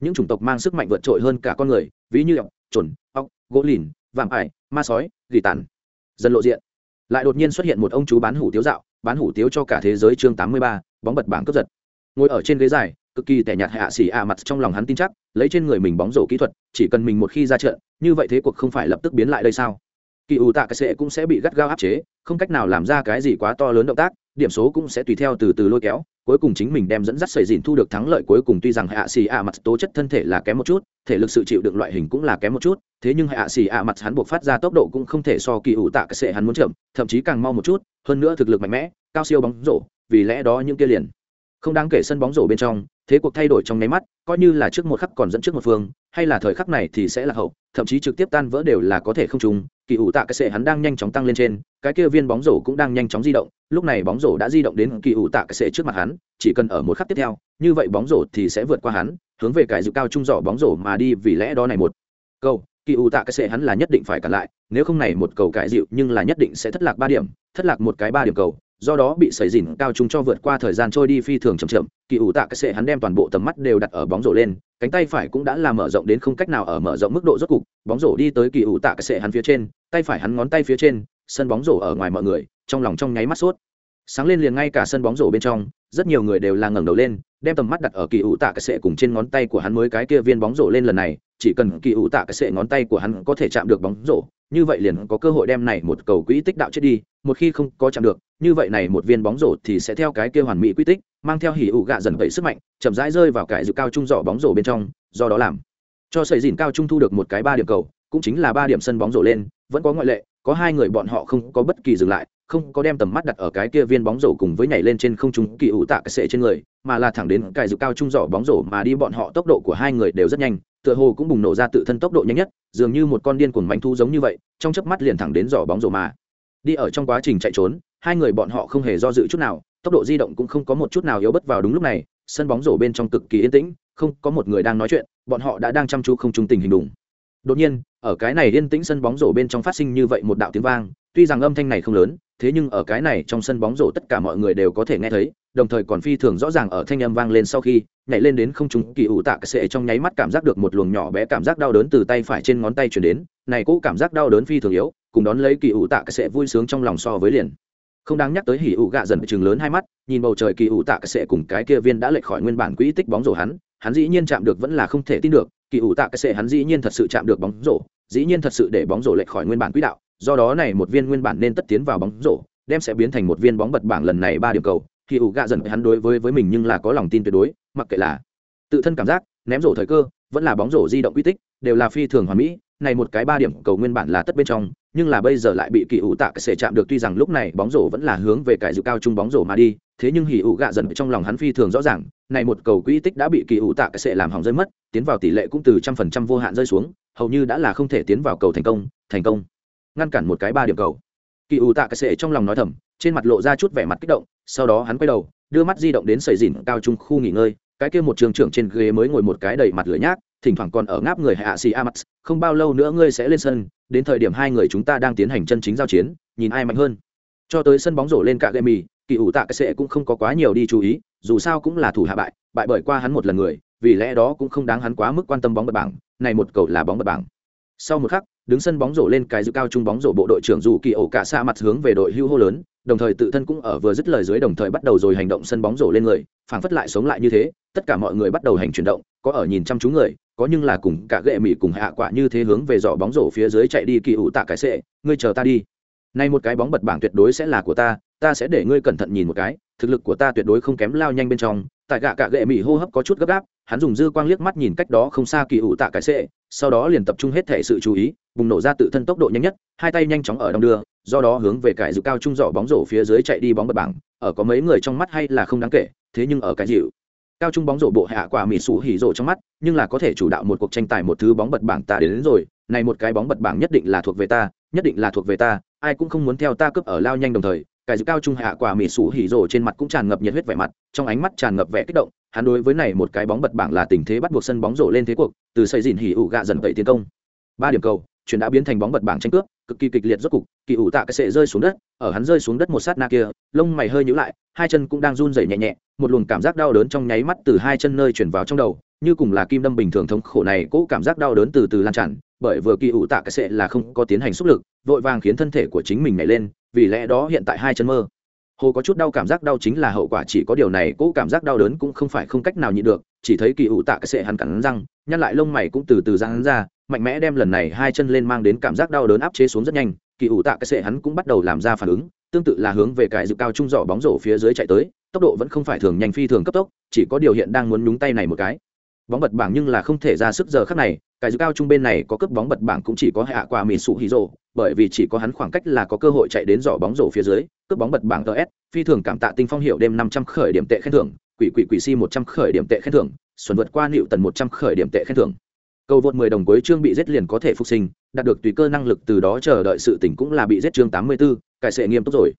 Những chủng tộc mang sức mạnh vượt trội hơn cả con người ví như ọc chuẩn ọc gỗ lìn vạm ải ma sói gỉ tàn. Dần lộ diện. Lại đột nhiên xuất hiện một ông chú bán hủ tiếu dạo bán hủ tiếu cho cả thế giới chương 83, bóng bật bảng cướp giật. Ngồi ở trên ghế dài cực kỳ tẻ nhạt hạ xỉ ạ mặt trong lòng hắn tin chắc lấy trên người mình bóng rổ kỹ thuật chỉ cần mình một khi ra trận như vậy thế cuộc không phải lập tức biến lại đây sao? Kỳ ủ tạ cái sệ cũng sẽ bị gắt gao áp chế không cách nào làm ra cái gì quá to lớn động tác điểm số cũng sẽ tùy theo từ từ lôi kéo, cuối cùng chính mình đem dẫn dắt sầy dìn thu được thắng lợi cuối cùng tuy rằng hạ xì ạ mặt tố chất thân thể là kém một chút, thể lực sự chịu đựng loại hình cũng là kém một chút, thế nhưng hạ xì ạ mặt hắn buộc phát ra tốc độ cũng không thể so kỳ ủ tạ cái sệ hắn muốn chậm, thậm chí càng mau một chút, hơn nữa thực lực mạnh mẽ, cao siêu bóng rổ, vì lẽ đó những kia liền không đáng kể sân bóng rổ bên trong, thế cuộc thay đổi trong nháy mắt, coi như là trước một khắc còn dẫn trước một phương, hay là thời khắc này thì sẽ là hậu, thậm chí trực tiếp tan vỡ đều là có thể không trùng. Kỳ ủ tạ cái sệ hắn đang nhanh chóng tăng lên trên, cái kia viên bóng rổ cũng đang nhanh chóng di động, lúc này bóng rổ đã di động đến kỳ ủ tạ cái sệ trước mặt hắn, chỉ cần ở một khắc tiếp theo, như vậy bóng rổ thì sẽ vượt qua hắn, hướng về cái dự cao trung rổ bóng rổ mà đi, vì lẽ đó này một câu kỳ ủ tạ cái sệ hắn là nhất định phải cản lại, nếu không này một cầu cải dịu nhưng là nhất định sẽ thất lạc ba điểm, thất lạc một cái ba điểm cầu do đó bị sẩy dỉn cao trung cho vượt qua thời gian trôi đi phi thường chậm chậm, kỳ ủ tạ cái sệ hắn đem toàn bộ tầm mắt đều đặt ở bóng rổ lên, cánh tay phải cũng đã làm mở rộng đến không cách nào ở mở rộng mức độ rốt cục, bóng rổ đi tới kỳ ủ tạ cái sệ hắn phía trên, tay phải hắn ngón tay phía trên, sân bóng rổ ở ngoài mọi người, trong lòng trong nháy mắt suốt sáng lên liền ngay cả sân bóng rổ bên trong, rất nhiều người đều là ngẩng đầu lên, đem tầm mắt đặt ở kỳ ủ tạ cái sệ cùng trên ngón tay của hắn mới cái kia viên bóng rổ lên lần này chỉ cần kỳ ủ tạ cái sệ ngón tay của hắn có thể chạm được bóng rổ, như vậy liền có cơ hội đem này một cầu quỹ tích đạo chết đi, một khi không có chạm được, như vậy này một viên bóng rổ thì sẽ theo cái kia hoàn mỹ quy tích, mang theo hỉ ủ gạ dần vậy sức mạnh, chậm rãi rơi vào cái dự cao trung giỏ bóng rổ bên trong, do đó làm cho sợi dìn cao trung thu được một cái ba điểm cầu, cũng chính là ba điểm sân bóng rổ lên, vẫn có ngoại lệ, có hai người bọn họ không có bất kỳ dừng lại không có đem tầm mắt đặt ở cái kia viên bóng rổ cùng với nhảy lên trên không trung kỳ ủ tạ cái sệ trên người, mà là thẳng đến cái dự cao trung giỏ bóng rổ mà đi bọn họ tốc độ của hai người đều rất nhanh, tựa hồ cũng bùng nổ ra tự thân tốc độ nhanh nhất, dường như một con điên cuồng manh thu giống như vậy, trong chớp mắt liền thẳng đến giỏ bóng rổ mà. Đi ở trong quá trình chạy trốn, hai người bọn họ không hề do dự chút nào, tốc độ di động cũng không có một chút nào yếu bất vào đúng lúc này, sân bóng rổ bên trong cực kỳ yên tĩnh, không có một người đang nói chuyện, bọn họ đã đang chăm chú không trung tình hình đủng đột nhiên, ở cái này yên tĩnh sân bóng rổ bên trong phát sinh như vậy một đạo tiếng vang, tuy rằng âm thanh này không lớn thế nhưng ở cái này trong sân bóng rổ tất cả mọi người đều có thể nghe thấy, đồng thời còn phi thường rõ ràng ở thanh âm vang lên sau khi, nhảy lên đến không trung, kỳ ủ tạ cái sệ trong nháy mắt cảm giác được một luồng nhỏ bé cảm giác đau đớn từ tay phải trên ngón tay chuyển đến, này cũng cảm giác đau đớn phi thường yếu, cùng đón lấy kỳ ủ tạ cái sệ vui sướng trong lòng so với liền. Không đáng nhắc tới hỉ ủ gạ dần chừng lớn hai mắt, nhìn bầu trời kỳ ủ tạ cái sệ cùng cái kia viên đã lệch khỏi nguyên bản quỹ tích bóng rổ hắn hắn dĩ nhiên chạm được vẫn là không thể tin được, kỳ ủ tạ cái sệ hắn dĩ nhiên thật sự chạm được bóng rổ, dĩ nhiên thật sự để bóng rổ lệch khỏi nguyên bản quỹ đạo do đó này một viên nguyên bản nên tất tiến vào bóng rổ, đem sẽ biến thành một viên bóng bật bảng lần này ba điểm cầu. Thì ủ gạ dần hắn đối với với mình nhưng là có lòng tin tuyệt đối, mặc kệ là tự thân cảm giác, ném rổ thời cơ, vẫn là bóng rổ di động quy tích, đều là phi thường hoàn mỹ. Này một cái ba điểm cầu nguyên bản là tất bên trong, nhưng là bây giờ lại bị kỳ ủ tạ cái sệ chạm được, tuy rằng lúc này bóng rổ vẫn là hướng về cái dự cao trung bóng rổ mà đi, thế nhưng hỉ ủ gạ dần trong lòng hắn phi thường rõ ràng, này một cầu quy tích đã bị kỳ ủ tạ cái sệ làm hỏng rơi mất, tiến vào tỷ lệ cũng từ trăm phần trăm vô hạn rơi xuống, hầu như đã là không thể tiến vào cầu thành công thành công ngăn cản một cái ba điểm cầu. Kỳ ủ tạ cái sệ trong lòng nói thầm, trên mặt lộ ra chút vẻ mặt kích động, sau đó hắn quay đầu, đưa mắt di động đến sầy dìn cao trung khu nghỉ ngơi, cái kia một trường trưởng trên ghế mới ngồi một cái đầy mặt lửa nhác, thỉnh thoảng còn ở ngáp người hạ xì a mặt không bao lâu nữa ngươi sẽ lên sân, đến thời điểm hai người chúng ta đang tiến hành chân chính giao chiến, nhìn ai mạnh hơn. Cho tới sân bóng rổ lên cả gây mì kỳ ủ tạ cái sệ cũng không có quá nhiều đi chú ý, dù sao cũng là thủ hạ bại bại bởi qua hắn một lần người, vì lẽ đó cũng không đáng hắn quá mức quan tâm bóng bật bảng, này một cầu là bóng bật bảng. Sau một khắc đứng sân bóng rổ lên cái dự cao trung bóng rổ bộ đội trưởng dù kỳ ổ cả xa mặt hướng về đội hưu hô lớn, đồng thời tự thân cũng ở vừa dứt lời dưới đồng thời bắt đầu rồi hành động sân bóng rổ lên người, phảng phất lại sống lại như thế, tất cả mọi người bắt đầu hành chuyển động, có ở nhìn chăm chú người, có nhưng là cùng cả gệ mỹ cùng hạ quả như thế hướng về dọ bóng rổ phía dưới chạy đi kỳ ủ tạ cái sệ, ngươi chờ ta đi. Nay một cái bóng bật bảng tuyệt đối sẽ là của ta ta sẽ để ngươi cẩn thận nhìn một cái, thực lực của ta tuyệt đối không kém lao nhanh bên trong. Tại gạ cả gệ mỹ hô hấp có chút gấp gáp, hắn dùng dư quang liếc mắt nhìn cách đó không xa kỳ ủ tạ cái sệ, sau đó liền tập trung hết thể sự chú ý bùng nổ ra tự thân tốc độ nhanh nhất hai tay nhanh chóng ở đông đưa do đó hướng về cái dự cao trung dọ bóng rổ phía dưới chạy đi bóng bật bảng ở có mấy người trong mắt hay là không đáng kể thế nhưng ở cái dịu cao trung bóng rổ bộ hạ quả mỉ sủ hỉ rổ trong mắt nhưng là có thể chủ đạo một cuộc tranh tài một thứ bóng bật bảng ta đến, đến rồi này một cái bóng bật bảng nhất định là thuộc về ta nhất định là thuộc về ta ai cũng không muốn theo ta cướp ở lao nhanh đồng thời cái dự cao trung hạ quả mỉ sủ hỉ rổ trên mặt cũng tràn ngập nhiệt huyết vẻ mặt trong ánh mắt tràn ngập vẻ kích động hắn đối với này một cái bóng bật bảng là tình thế bắt buộc sân bóng rổ lên thế cuộc từ xây dìn hỉ ủ gạ dần tẩy tiến công. Ba điểm cầu chuyển đã biến thành bóng bật bảng tranh cướp, cực kỳ kịch liệt rốt cục, kỳ ủ tạ cái sệ rơi xuống đất, ở hắn rơi xuống đất một sát na kia, lông mày hơi nhíu lại, hai chân cũng đang run rẩy nhẹ nhẹ, một luồng cảm giác đau đớn trong nháy mắt từ hai chân nơi chuyển vào trong đầu, như cùng là kim đâm bình thường thống khổ này, cỗ cảm giác đau đớn từ từ lan tràn, bởi vừa kỳ ủ tạ cái sệ là không có tiến hành xúc lực, vội vàng khiến thân thể của chính mình nhảy lên, vì lẽ đó hiện tại hai chân mơ. Hồ có chút đau cảm giác đau chính là hậu quả, chỉ có điều này cỗ cảm giác đau đớn cũng không phải không cách nào nhịn được, chỉ thấy kỳ ủ tạ cái sệ hắn cắn răng, nhăn lại lông mày cũng từ từ ra hắn ra mạnh mẽ đem lần này hai chân lên mang đến cảm giác đau đớn áp chế xuống rất nhanh, kỳ ủ tạ cái sệ hắn cũng bắt đầu làm ra phản ứng, tương tự là hướng về cái dự cao trung giỏ bóng rổ phía dưới chạy tới, tốc độ vẫn không phải thường nhanh phi thường cấp tốc, chỉ có điều hiện đang muốn nhúng tay này một cái. Bóng bật bảng nhưng là không thể ra sức giờ khắc này, cái dự cao trung bên này có cướp bóng bật bảng cũng chỉ có hạ quả mì sụ hì rồ, bởi vì chỉ có hắn khoảng cách là có cơ hội chạy đến giỏ bóng rổ phía dưới, cướp bóng bật bảng ts phi thường cảm tạ tinh phong hiệu đêm năm trăm khởi điểm tệ khen thưởng, quỷ quỷ quỷ si một trăm khởi điểm tệ khen thưởng, xuân vượt qua nịu tần một trăm khởi điểm tệ khen thưởng cầu vượt mười đồng cuối chương bị giết liền có thể phục sinh đạt được tùy cơ năng lực từ đó chờ đợi sự tỉnh cũng là bị giết chương tám mươi 84, cải sệ nghiêm túc rồi.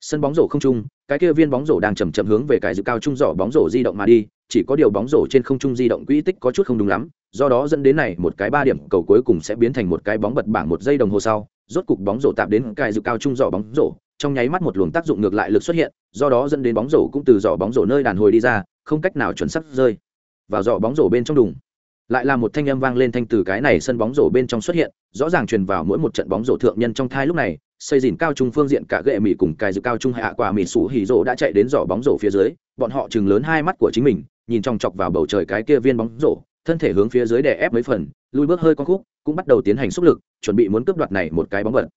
Sân bóng rổ không trung cái kia viên bóng rổ đang chậm chậm hướng về cải dự cao trung rổ bóng rổ di động mà đi chỉ có điều bóng rổ trên không trung di động quỹ tích có chút không đúng lắm do đó dẫn đến này một cái ba điểm cầu cuối cùng sẽ biến thành một cái bóng bật bảng một giây đồng hồ sau rốt cục bóng rổ tạp đến cải dự cao trung rổ bóng rổ trong nháy mắt một luồng tác dụng ngược lại lực xuất hiện do đó dẫn đến bóng rổ cũng từ rổ bóng rổ nơi đàn hồi đi ra không cách nào chuẩn xác rơi vào rổ bóng rổ bên trong đùng lại là một thanh âm vang lên thanh từ cái này sân bóng rổ bên trong xuất hiện, rõ ràng truyền vào mỗi một trận bóng rổ thượng nhân trong thai lúc này, xây dìn cao trung phương diện cả gệ mỹ cùng cài dự cao trung hạ quả mỹ sủ hỉ rổ đã chạy đến giỏ bóng rổ phía dưới, bọn họ chừng lớn hai mắt của chính mình, nhìn trong chọc vào bầu trời cái kia viên bóng rổ, thân thể hướng phía dưới đè ép mấy phần, lùi bước hơi con khúc, cũng bắt đầu tiến hành xúc lực, chuẩn bị muốn cướp đoạt này một cái bóng vật.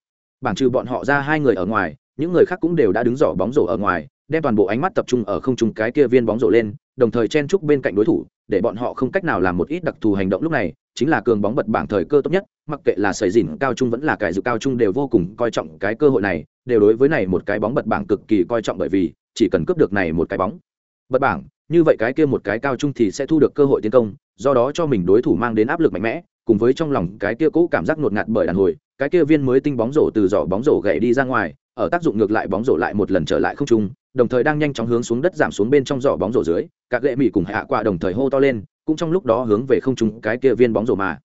Bảng trừ bọn họ ra hai người ở ngoài, những người khác cũng đều đã đứng giỏ bóng rổ ở ngoài đem toàn bộ ánh mắt tập trung ở không trung cái kia viên bóng rổ lên, đồng thời chen chúc bên cạnh đối thủ, để bọn họ không cách nào làm một ít đặc thù hành động lúc này, chính là cường bóng bật bảng thời cơ tốt nhất, mặc kệ là sợi rỉn cao trung vẫn là cái dự cao trung đều vô cùng coi trọng cái cơ hội này, đều đối với này một cái bóng bật bảng cực kỳ coi trọng bởi vì chỉ cần cướp được này một cái bóng bật bảng, như vậy cái kia một cái cao trung thì sẽ thu được cơ hội tiến công, do đó cho mình đối thủ mang đến áp lực mạnh mẽ, cùng với trong lòng cái kia cũ cảm giác ngột ngạt bởi đàn hồi, cái kia viên mới tinh bóng rổ từ giỏ bóng rổ gãy đi ra ngoài ở tác dụng ngược lại bóng rổ lại một lần trở lại không trung, đồng thời đang nhanh chóng hướng xuống đất giảm xuống bên trong giỏ bóng rổ dưới, các gậy mỹ cùng hạ qua đồng thời hô to lên, cũng trong lúc đó hướng về không trung cái kia viên bóng rổ mà.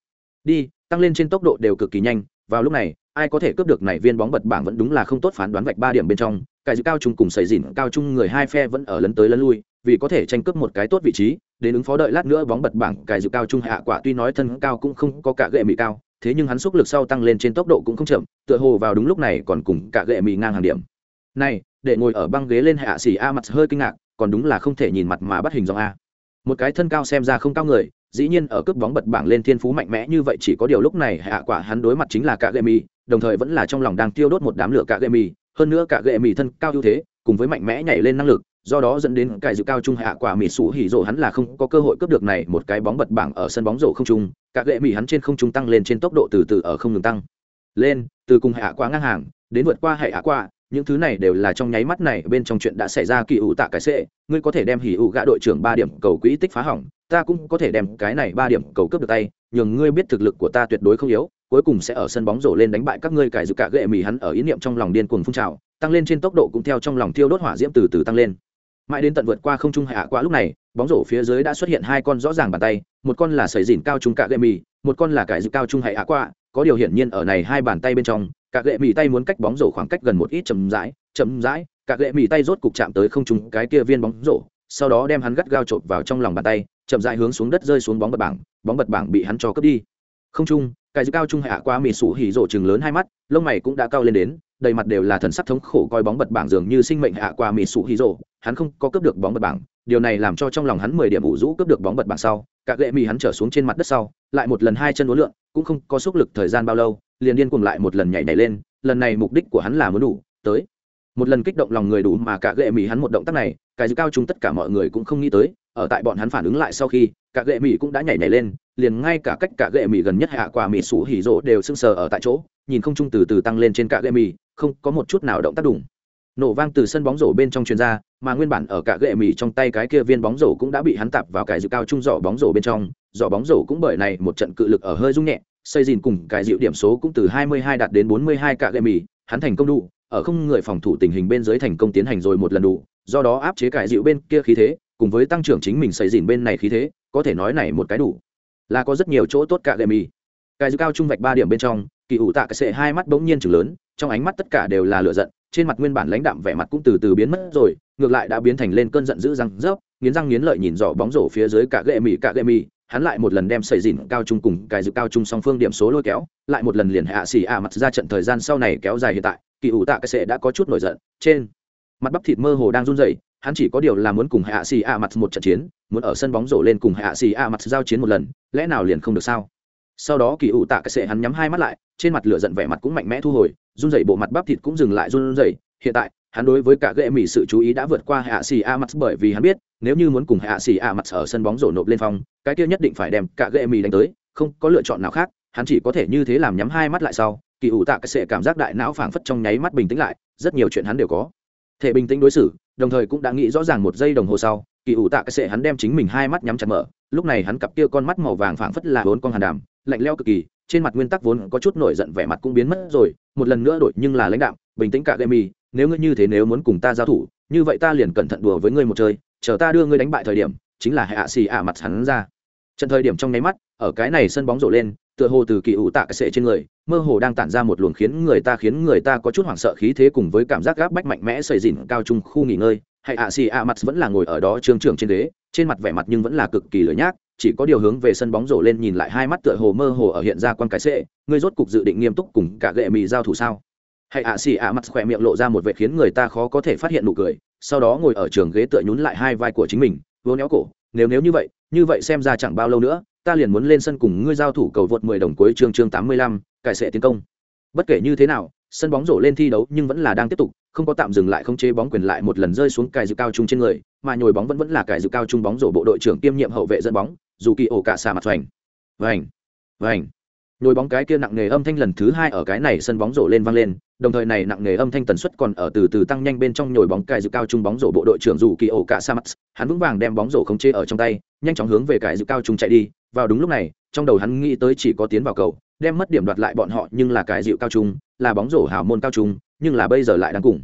Đi, tăng lên trên tốc độ đều cực kỳ nhanh, vào lúc này, ai có thể cướp được này viên bóng bật bảng vẫn đúng là không tốt phán đoán vạch ba điểm bên trong, cái dự cao trung cùng sẩy dỉn cao trung người hai phe vẫn ở lấn tới lấn lui, vì có thể tranh cướp một cái tốt vị trí, đến ứng phó đợi lát nữa bóng bật bảng, cái dự cao trung hạ quả tuy nói thân cao cũng không có cả gậy mỹ cao thế nhưng hắn xúc lực sau tăng lên trên tốc độ cũng không chậm, tựa hồ vào đúng lúc này còn cùng cả gệ mì ngang hàng điểm. Này, để ngồi ở băng ghế lên hạ xỉ a mặt hơi kinh ngạc, còn đúng là không thể nhìn mặt mà bắt hình dòng a. Một cái thân cao xem ra không cao người, dĩ nhiên ở cướp bóng bật bảng lên thiên phú mạnh mẽ như vậy chỉ có điều lúc này hạ quả hắn đối mặt chính là cả gệ mì, đồng thời vẫn là trong lòng đang tiêu đốt một đám lửa cả gệ mì, hơn nữa cả gệ mì thân cao ưu thế, cùng với mạnh mẽ nhảy lên năng lực do đó dẫn đến cái dự cao trung hạ quả mỹ sủ hỉ rộ hắn là không có cơ hội cướp được này một cái bóng bật bảng ở sân bóng rổ không trung các gậy mỹ hắn trên không trung tăng lên trên tốc độ từ từ ở không ngừng tăng. Lên, từ cùng hạ quả ngang hàng, đến vượt qua hạ quả, những thứ này đều là trong nháy mắt này bên trong chuyện đã xảy ra kỳ ủ tạ cái sệ ngươi có thể đem hỉ ủ gạ đội trưởng ba điểm cầu quỹ tích phá hỏng, ta cũng có thể đem cái này ba điểm cầu cướp được tay, nhường ngươi biết thực lực của ta tuyệt đối không yếu, cuối cùng sẽ ở sân bóng rổ lên đánh bại các ngươi cải dự cả gệ mì hắn ở ý niệm trong lòng điên cuồng phun trào, tăng lên trên tốc độ cũng theo trong lòng thiêu đốt hỏa diễm từ từ tăng lên mãi đến tận vượt qua không trung hạ qua lúc này, bóng rổ phía dưới đã xuất hiện hai con rõ ràng bàn tay, một con là sầy dìn cao trung cạ gệ mì, một con là cải dự cao trung hạ qua, có điều hiển nhiên ở này hai bàn tay bên trong, cạ gệ mì tay muốn cách bóng rổ khoảng cách gần một ít chậm rãi chậm rãi, cạ gệ mì tay rốt cục chạm tới không trung cái kia viên bóng rổ, sau đó đem hắn gắt gao chộp vào trong lòng bàn tay, chậm rãi hướng xuống đất rơi xuống bóng bật bảng, bóng bật bảng bị hắn cho cướp đi. Không trung cái dư cao trung hạ qua mì sủ hỉ rổ chừng lớn hai mắt, lông mày cũng đã cao lên đến, đầy mặt đều là thần sắc thống khổ coi bóng bật bảng dường như sinh mệnh hạ qua mì sủ hỉ rổ hắn không có cướp được bóng bật bảng, điều này làm cho trong lòng hắn mười điểm ủ rũ cướp được bóng bật bảng sau, cả gậy mì hắn trở xuống trên mặt đất sau, lại một lần hai chân uốn lượn, cũng không có sức lực thời gian bao lâu, liền điên cuồng lại một lần nhảy nhảy lên, lần này mục đích của hắn là muốn đủ tới. Một lần kích động lòng người đủ mà cả gệ mỹ hắn một động tác này, cái dư cao chúng tất cả mọi người cũng không nghĩ tới, ở tại bọn hắn phản ứng lại sau khi, cả gệ mỹ cũng đã nhảy nhảy lên liền ngay cả cách cả gệ mì gần nhất hạ quả mì sủ hỉ rỗ đều sưng sờ ở tại chỗ nhìn không trung từ từ tăng lên trên cả gệ mì, không có một chút nào động tác đủng nổ vang từ sân bóng rổ bên trong chuyền ra mà nguyên bản ở cả gệ mì trong tay cái kia viên bóng rổ cũng đã bị hắn tạp vào cái dịu cao trung giỏ bóng rổ bên trong. Giỏ bóng rổ cũng bởi này một trận cự lực ở hơi rung nhẹ xây dìn cùng cái dịu điểm số cũng từ 22 đạt đến 42 cả gệ mì, hắn thành công đủ ở không người phòng thủ tình hình bên dưới thành công tiến hành rồi một lần đủ. Do đó áp chế cải dịu bên kia khí thế cùng với tăng trưởng chính mình xây dìn bên này khí thế có thể nói này một cái đủ là có rất nhiều chỗ tốt cả gệ mì cái dịu cao trung vạch ba điểm bên trong, kỳ ủ tạ cái sệ hai mắt bỗng nhiên chừng lớn, trong ánh mắt tất cả đều là lửa giận, trên mặt nguyên bản lãnh đạm vẻ mặt cũng từ từ biến mất rồi, ngược lại đã biến thành lên cơn giận dữ răng rớp, nghiến răng nghiến lợi nhìn rõ bóng rổ phía dưới cả gệ mì cả gệ mì hắn lại một lần đem sẩy dìn cao trung cùng cài dự cao trung song phương điểm số lôi kéo, lại một lần liền hạ xỉ ạ mặt ra trận thời gian sau này kéo dài hiện tại, kỳ ủ tạ cái sệ đã có chút nổi giận, trên mặt bắp thịt mơ hồ đang run rẩy hắn chỉ có điều là muốn cùng hạ xì a mặt một trận chiến, muốn ở sân bóng rổ lên cùng hạ xì a mặt giao chiến một lần, lẽ nào liền không được sao? Sau đó kỳ ủ tạ cái sệ hắn nhắm hai mắt lại, trên mặt lửa giận vẻ mặt cũng mạnh mẽ thu hồi, run rẩy bộ mặt bắp thịt cũng dừng lại run rẩy. Hiện tại, hắn đối với cả ghệ mỹ sự chú ý đã vượt qua hạ xì a mặt bởi vì hắn biết, nếu như muốn cùng hạ xì a mặt ở sân bóng rổ nộp lên phong, cái kia nhất định phải đem cả ghệ mỹ đánh tới, không có lựa chọn nào khác, hắn chỉ có thể như thế làm nhắm hai mắt lại sau. Kỳ ủ tạ cái sệ cảm giác đại não phảng phất trong nháy mắt bình tĩnh lại, rất nhiều chuyện hắn đều có. Thể bình tĩnh đối xử đồng thời cũng đã nghĩ rõ ràng một giây đồng hồ sau, kỳ ủ tạ cái sệ hắn đem chính mình hai mắt nhắm chặt mở, lúc này hắn cặp kia con mắt màu vàng phảng phất là vốn con hàn đàm, lạnh leo cực kỳ, trên mặt nguyên tắc vốn có chút nổi giận vẻ mặt cũng biến mất rồi, một lần nữa đổi nhưng là lãnh đạo bình tĩnh cả gây mì nếu ngươi như thế nếu muốn cùng ta giao thủ, như vậy ta liền cẩn thận đùa với ngươi một chơi, chờ ta đưa ngươi đánh bại thời điểm, chính là hạ xì ạ mặt hắn ra. Trận thời điểm trong nháy mắt, ở cái này sân bóng rổ lên tựa hồ từ kỳ ủ tạ cái sệ trên người mơ hồ đang tản ra một luồng khiến người ta khiến người ta có chút hoảng sợ khí thế cùng với cảm giác gáp bách mạnh mẽ xây dìn cao trung khu nghỉ ngơi. Hay ạ xì ạ mặt vẫn là ngồi ở đó trương trưởng trên đế, trên mặt vẻ mặt nhưng vẫn là cực kỳ lười nhác chỉ có điều hướng về sân bóng rổ lên nhìn lại hai mắt tựa hồ mơ hồ ở hiện ra quan cái sệ ngươi rốt cục dự định nghiêm túc cùng cả gệ mì giao thủ sao? Hay ạ xì ạ mặt khỏe miệng lộ ra một vẻ khiến người ta khó có thể phát hiện nụ cười sau đó ngồi ở trường ghế tựa nhún lại hai vai của chính mình vô néo cổ nếu nếu như vậy như vậy xem ra chẳng bao lâu nữa, ta liền muốn lên sân cùng ngươi giao thủ cầu vượt mười đồng cuối chương chương tám mươi lăm, cải sẽ tiến công. Bất kể như thế nào, sân bóng rổ lên thi đấu nhưng vẫn là đang tiếp tục, không có tạm dừng lại, không chế bóng quyền lại một lần rơi xuống cài dự cao trung trên người, mà nhồi bóng vẫn vẫn là cài dự cao trung bóng rổ bộ đội trưởng kiêm nhiệm hậu vệ dẫn bóng, dù kỳ ổ cả xà mặt vành. Vành vành. Nhồi bóng cái kia nặng nề âm thanh lần thứ hai ở cái này sân bóng rổ lên vang lên đồng thời này nặng nề âm thanh tần suất còn ở từ từ tăng nhanh bên trong nhồi bóng cài dự cao trung bóng rổ bộ đội trưởng dù kỳ ổ cả sa mắt hắn vững vàng đem bóng rổ không chế ở trong tay, nhanh chóng hướng về cài dự cao trung chạy đi. Vào đúng lúc này, trong đầu hắn nghĩ tới chỉ có tiến vào cầu, đem mất điểm đoạt lại bọn họ, nhưng là cài dịu cao trung, là bóng rổ hào môn cao trung, nhưng là bây giờ lại đang cùng.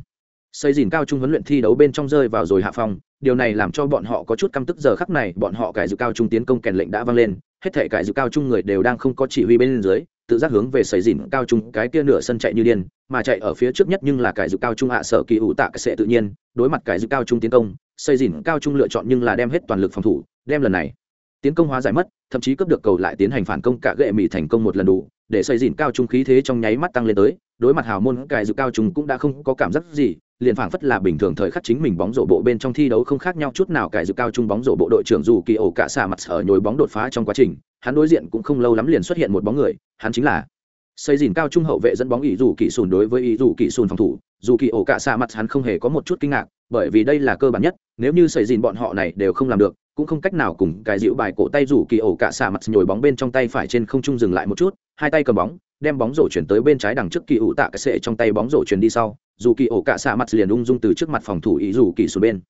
Xây dìn cao trung huấn luyện thi đấu bên trong rơi vào rồi hạ phong, điều này làm cho bọn họ có chút căm tức giờ khắc này, bọn họ cải dự cao trung tiến công kèn lệnh đã vang lên, hết thể cải dự cao trung người đều đang không có chỉ huy bên dưới tự giác hướng về xây dìn cao trung cái kia nửa sân chạy như điên, mà chạy ở phía trước nhất nhưng là cải dự cao trung hạ sở kỳ ủ tạ cái sẽ tự nhiên, đối mặt cải dự cao trung tiến công, xây dìn cao trung lựa chọn nhưng là đem hết toàn lực phòng thủ, đem lần này tiến công hóa giải mất, thậm chí cấp được cầu lại tiến hành phản công cả gệ mỹ thành công một lần đủ, để xây dìn cao trung khí thế trong nháy mắt tăng lên tới, đối mặt hào môn cài dự cao trung cũng đã không có cảm giác gì liền phảng phất là bình thường thời khắc chính mình bóng rổ bộ bên trong thi đấu không khác nhau chút nào cài dự cao trung bóng rổ bộ đội trưởng dù kỳ ổ cả xả mặt ở nhồi bóng đột phá trong quá trình, hắn đối diện cũng không lâu lắm liền xuất hiện một bóng người, hắn chính là xây dìn cao trung hậu vệ dẫn bóng ý dù kỳ sùn đối với ý dù kỳ sùn phòng thủ, dù kỳ ổ cả xả mặt hắn không hề có một chút kinh ngạc, bởi vì đây là cơ bản nhất, nếu như xây dìn bọn họ này đều không làm được, cũng không cách nào cùng cái dịu bài cổ tay rủ kỳ ổ cả xả mặt nhồi bóng bên trong tay phải trên không trung dừng lại một chút, hai tay cầm bóng đem bóng rổ chuyển tới bên trái đằng trước kỳ ủ tạ cái sệ trong tay bóng rổ chuyển đi sau, dù kỳ ổ cạ xạ mặt liền ung dung từ trước mặt phòng thủ ý dù kỳ xuống bên.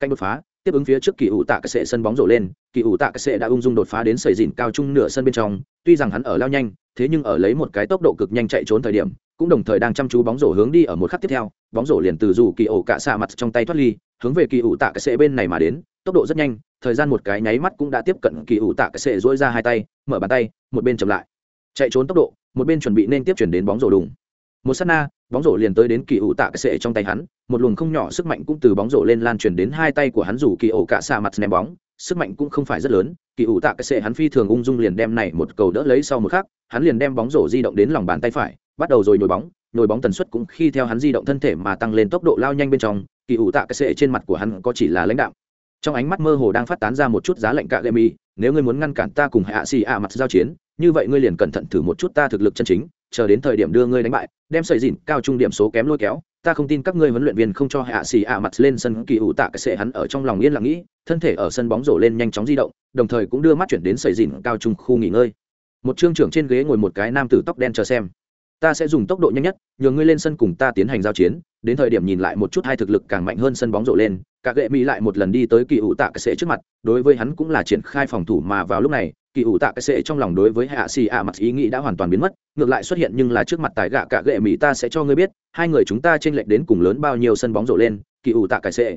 Cạnh đột phá, tiếp ứng phía trước kỳ ủ tạ cái sệ sân bóng rổ lên, kỳ ủ tạ cái sệ đã ung dung đột phá đến sầy dìn cao trung nửa sân bên trong, tuy rằng hắn ở lao nhanh, thế nhưng ở lấy một cái tốc độ cực nhanh chạy trốn thời điểm, cũng đồng thời đang chăm chú bóng rổ hướng đi ở một khắc tiếp theo, bóng rổ liền từ dù kỳ ổ cạ xạ mặt trong tay thoát ly, hướng về kỳ ủ tạ cái sệ bên này mà đến, tốc độ rất nhanh, thời gian một cái nháy mắt cũng đã tiếp cận kỳ ủ tạ cái sệ dỗi ra hai tay, mở bàn tay, một bên chậm lại. Chạy trốn tốc độ một bên chuẩn bị nên tiếp chuyển đến bóng rổ đùng. Một sát na, bóng rổ liền tới đến kỳ ủ tạ cái sệ trong tay hắn, một luồng không nhỏ sức mạnh cũng từ bóng rổ lên lan truyền đến hai tay của hắn rủ kỳ ổ cả xa mặt ném bóng, sức mạnh cũng không phải rất lớn, kỳ ủ tạ cái sệ hắn phi thường ung dung liền đem này một cầu đỡ lấy sau một khắc, hắn liền đem bóng rổ di động đến lòng bàn tay phải, bắt đầu rồi nhồi bóng nhồi bóng tần suất cũng khi theo hắn di động thân thể mà tăng lên tốc độ lao nhanh bên trong, kỳ ủ tạ cái sệ trên mặt của hắn có chỉ là lãnh đạo trong ánh mắt mơ hồ đang phát tán ra một chút giá lạnh cạ gậy mi nếu ngươi muốn ngăn cản ta cùng hạ xì ạ mặt giao chiến, như vậy ngươi liền cẩn thận thử một chút ta thực lực chân chính, chờ đến thời điểm đưa ngươi đánh bại, đem sợi dìn cao trung điểm số kém lôi kéo. Ta không tin các ngươi huấn luyện viên không cho hạ xì ạ mặt lên sân kỳ ủ tạ cái sệ hắn ở trong lòng yên lặng nghĩ, thân thể ở sân bóng rổ lên nhanh chóng di động, đồng thời cũng đưa mắt chuyển đến sợi dìn cao trung khu nghỉ ngơi. Một trương trưởng trên ghế ngồi một cái nam tử tóc đen chờ xem. Ta sẽ dùng tốc độ nhanh nhất nhờ ngươi lên sân cùng ta tiến hành giao chiến, đến thời điểm nhìn lại một chút hai thực lực càng mạnh hơn sân bóng rổ lên cả gệ mỹ lại một lần đi tới kỳ ủ tạ cái sệ trước mặt, đối với hắn cũng là triển khai phòng thủ mà vào lúc này, kỳ ủ tạ cái sệ trong lòng đối với hạ xì ạ mặt ý nghĩ đã hoàn toàn biến mất, ngược lại xuất hiện nhưng là trước mặt tài gạ cả gệ mỹ ta sẽ cho ngươi biết, hai người chúng ta trên lệch đến cùng lớn bao nhiêu sân bóng rổ lên, kỳ ủ tạ cái sệ.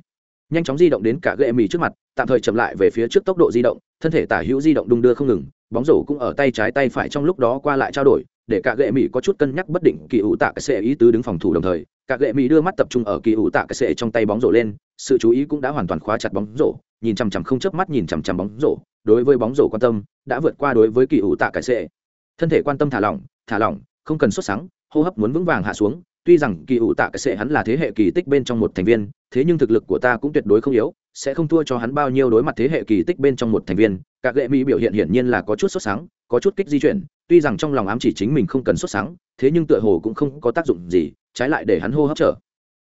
Nhanh chóng di động đến cả gệ mỹ trước mặt, tạm thời chậm lại về phía trước tốc độ di động, thân thể tả hữu di động đung đưa không ngừng, bóng rổ cũng ở tay trái tay phải trong lúc đó qua lại trao đổi để cả gệ mỹ có chút cân nhắc bất định kỳ ủ tạ cái sệ ý tứ đứng phòng thủ đồng thời, cả gệ mỹ đưa mắt tập trung ở kỳ ủ tạ cái sệ trong tay bóng rổ lên, sự chú ý cũng đã hoàn toàn khóa chặt bóng rổ, nhìn chằm chằm không chớp mắt nhìn chằm chằm bóng rổ, đối với bóng rổ quan tâm đã vượt qua đối với kỳ ủ tạ cái sệ thân thể quan tâm thả lỏng thả lỏng, không cần xuất sáng hô hấp muốn vững vàng hạ xuống, tuy rằng kỳ ủ tạ cái sệ hắn là thế hệ kỳ tích bên trong một thành viên, thế nhưng thực lực của ta cũng tuyệt đối không yếu, sẽ không thua cho hắn bao nhiêu đối mặt thế hệ kỳ tích bên trong một thành viên các gệ mỹ biểu hiện hiển nhiên là có chút xuất sáng có chút kích di chuyển tuy rằng trong lòng ám chỉ chính mình không cần xuất sáng thế nhưng tựa hồ cũng không có tác dụng gì, trái lại để hắn hô hấp trở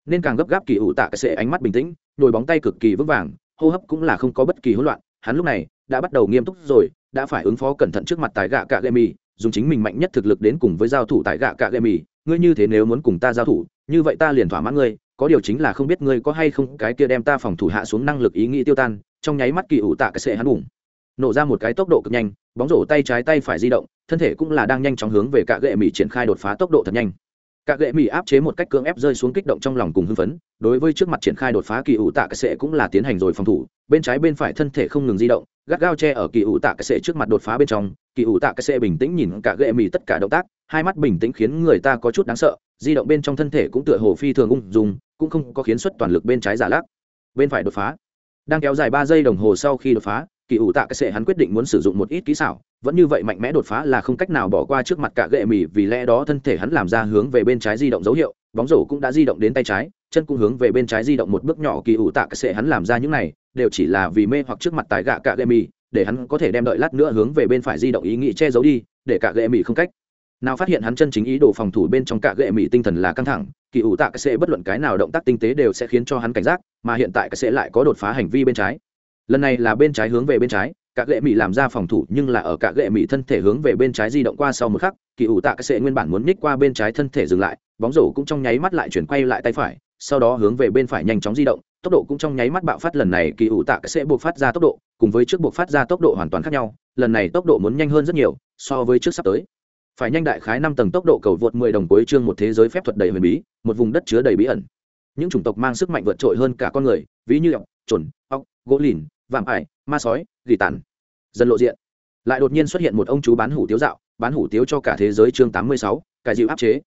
nên càng gấp gáp kỳ ủ tạ cái sệ ánh mắt bình tĩnh nhồi bóng tay cực kỳ vững vàng, hô hấp cũng là không có bất kỳ hỗn loạn, hắn lúc này đã bắt đầu nghiêm túc rồi, đã phải ứng phó cẩn thận trước mặt tài gạ cạ gệ mì dùng chính mình mạnh nhất thực lực đến cùng với giao thủ tại gạ cạ gệ mì ngươi như thế nếu muốn cùng ta giao thủ, như vậy ta liền thỏa mãn ngươi, có điều chính là không biết ngươi có hay không cái kia đem ta phòng thủ hạ xuống năng lực ý nghĩ tiêu tan, trong nháy mắt kỳ ủ tạ cái sệ hắn bùng, nổ ra một cái tốc độ cực nhanh, bóng rổ tay trái tay phải di động thân thể cũng là đang nhanh chóng hướng về cạ gệ mỹ triển khai đột phá tốc độ thật nhanh. Cạ gệ mỹ áp chế một cách cưỡng ép rơi xuống kích động trong lòng cùng hưng phấn, đối với trước mặt triển khai đột phá kỳ ủ tạ cái sệ cũng là tiến hành rồi phòng thủ, bên trái bên phải thân thể không ngừng di động, gắt gao che ở kỳ ủ tạ cái sệ trước mặt đột phá bên trong. Kỳ ủ tạ cái sệ bình tĩnh nhìn cả gệ mỹ tất cả động tác, hai mắt bình tĩnh khiến người ta có chút đáng sợ, di động bên trong thân thể cũng tựa hồ phi thường ung dung, cũng không có khiến xuất toàn lực bên trái giả lắc, bên phải đột phá. Đang kéo dài ba giây đồng hồ sau khi đột phá kỳ ủ tạ cái sệ hắn quyết định muốn sử dụng một ít kỹ xảo, vẫn như vậy mạnh mẽ đột phá là không cách nào bỏ qua trước mặt cả gệ mì, vì lẽ đó thân thể hắn làm ra hướng về bên trái di động dấu hiệu, bóng rổ cũng đã di động đến tay trái, chân cũng hướng về bên trái di động một bước nhỏ. Kỳ ủ tạ cái sệ hắn làm ra những này, đều chỉ là vì mê hoặc trước mặt tài gạ cả gệ mì, để hắn có thể đem đợi lát nữa hướng về bên phải di động ý nghĩ che giấu đi, để cả gệ mì không cách nào phát hiện hắn chân chính ý đồ phòng thủ bên trong cả gệ mì tinh thần là căng thẳng. Kỳ ủ tạ cái sệ bất luận cái nào động tác tinh tế đều sẽ khiến cho hắn cảnh giác, mà hiện tại cái sệ lại có đột phá hành vi bên trái lần này là bên trái hướng về bên trái, cả gệ mỹ làm ra phòng thủ nhưng là ở cả gệ mỹ thân thể hướng về bên trái di động qua sau một khắc, kỳ ủ tạ cái sệ nguyên bản muốn ních qua bên trái thân thể dừng lại, bóng rổ cũng trong nháy mắt lại chuyển quay lại tay phải, sau đó hướng về bên phải nhanh chóng di động, tốc độ cũng trong nháy mắt bạo phát lần này, kỳ ủ tạ cái sệ buộc phát ra tốc độ, cùng với trước buộc phát ra tốc độ hoàn toàn khác nhau, lần này tốc độ muốn nhanh hơn rất nhiều so với trước sắp tới. Phải nhanh đại khái năm tầng tốc độ cầu vượt 10 đồng cuối chương một thế giới phép thuật đầy huyền bí, một vùng đất chứa đầy bí ẩn. Những chủng tộc mang sức mạnh vượt trội hơn cả con người, ví như ọc chuẩn ọc gỗ lìn vạm ải, ma sói, gỉ tàn. Dần lộ diện. Lại đột nhiên xuất hiện một ông chú bán hủ tiếu dạo, bán hủ tiếu cho cả thế giới chương tám mươi sáu, cải dịu áp chế.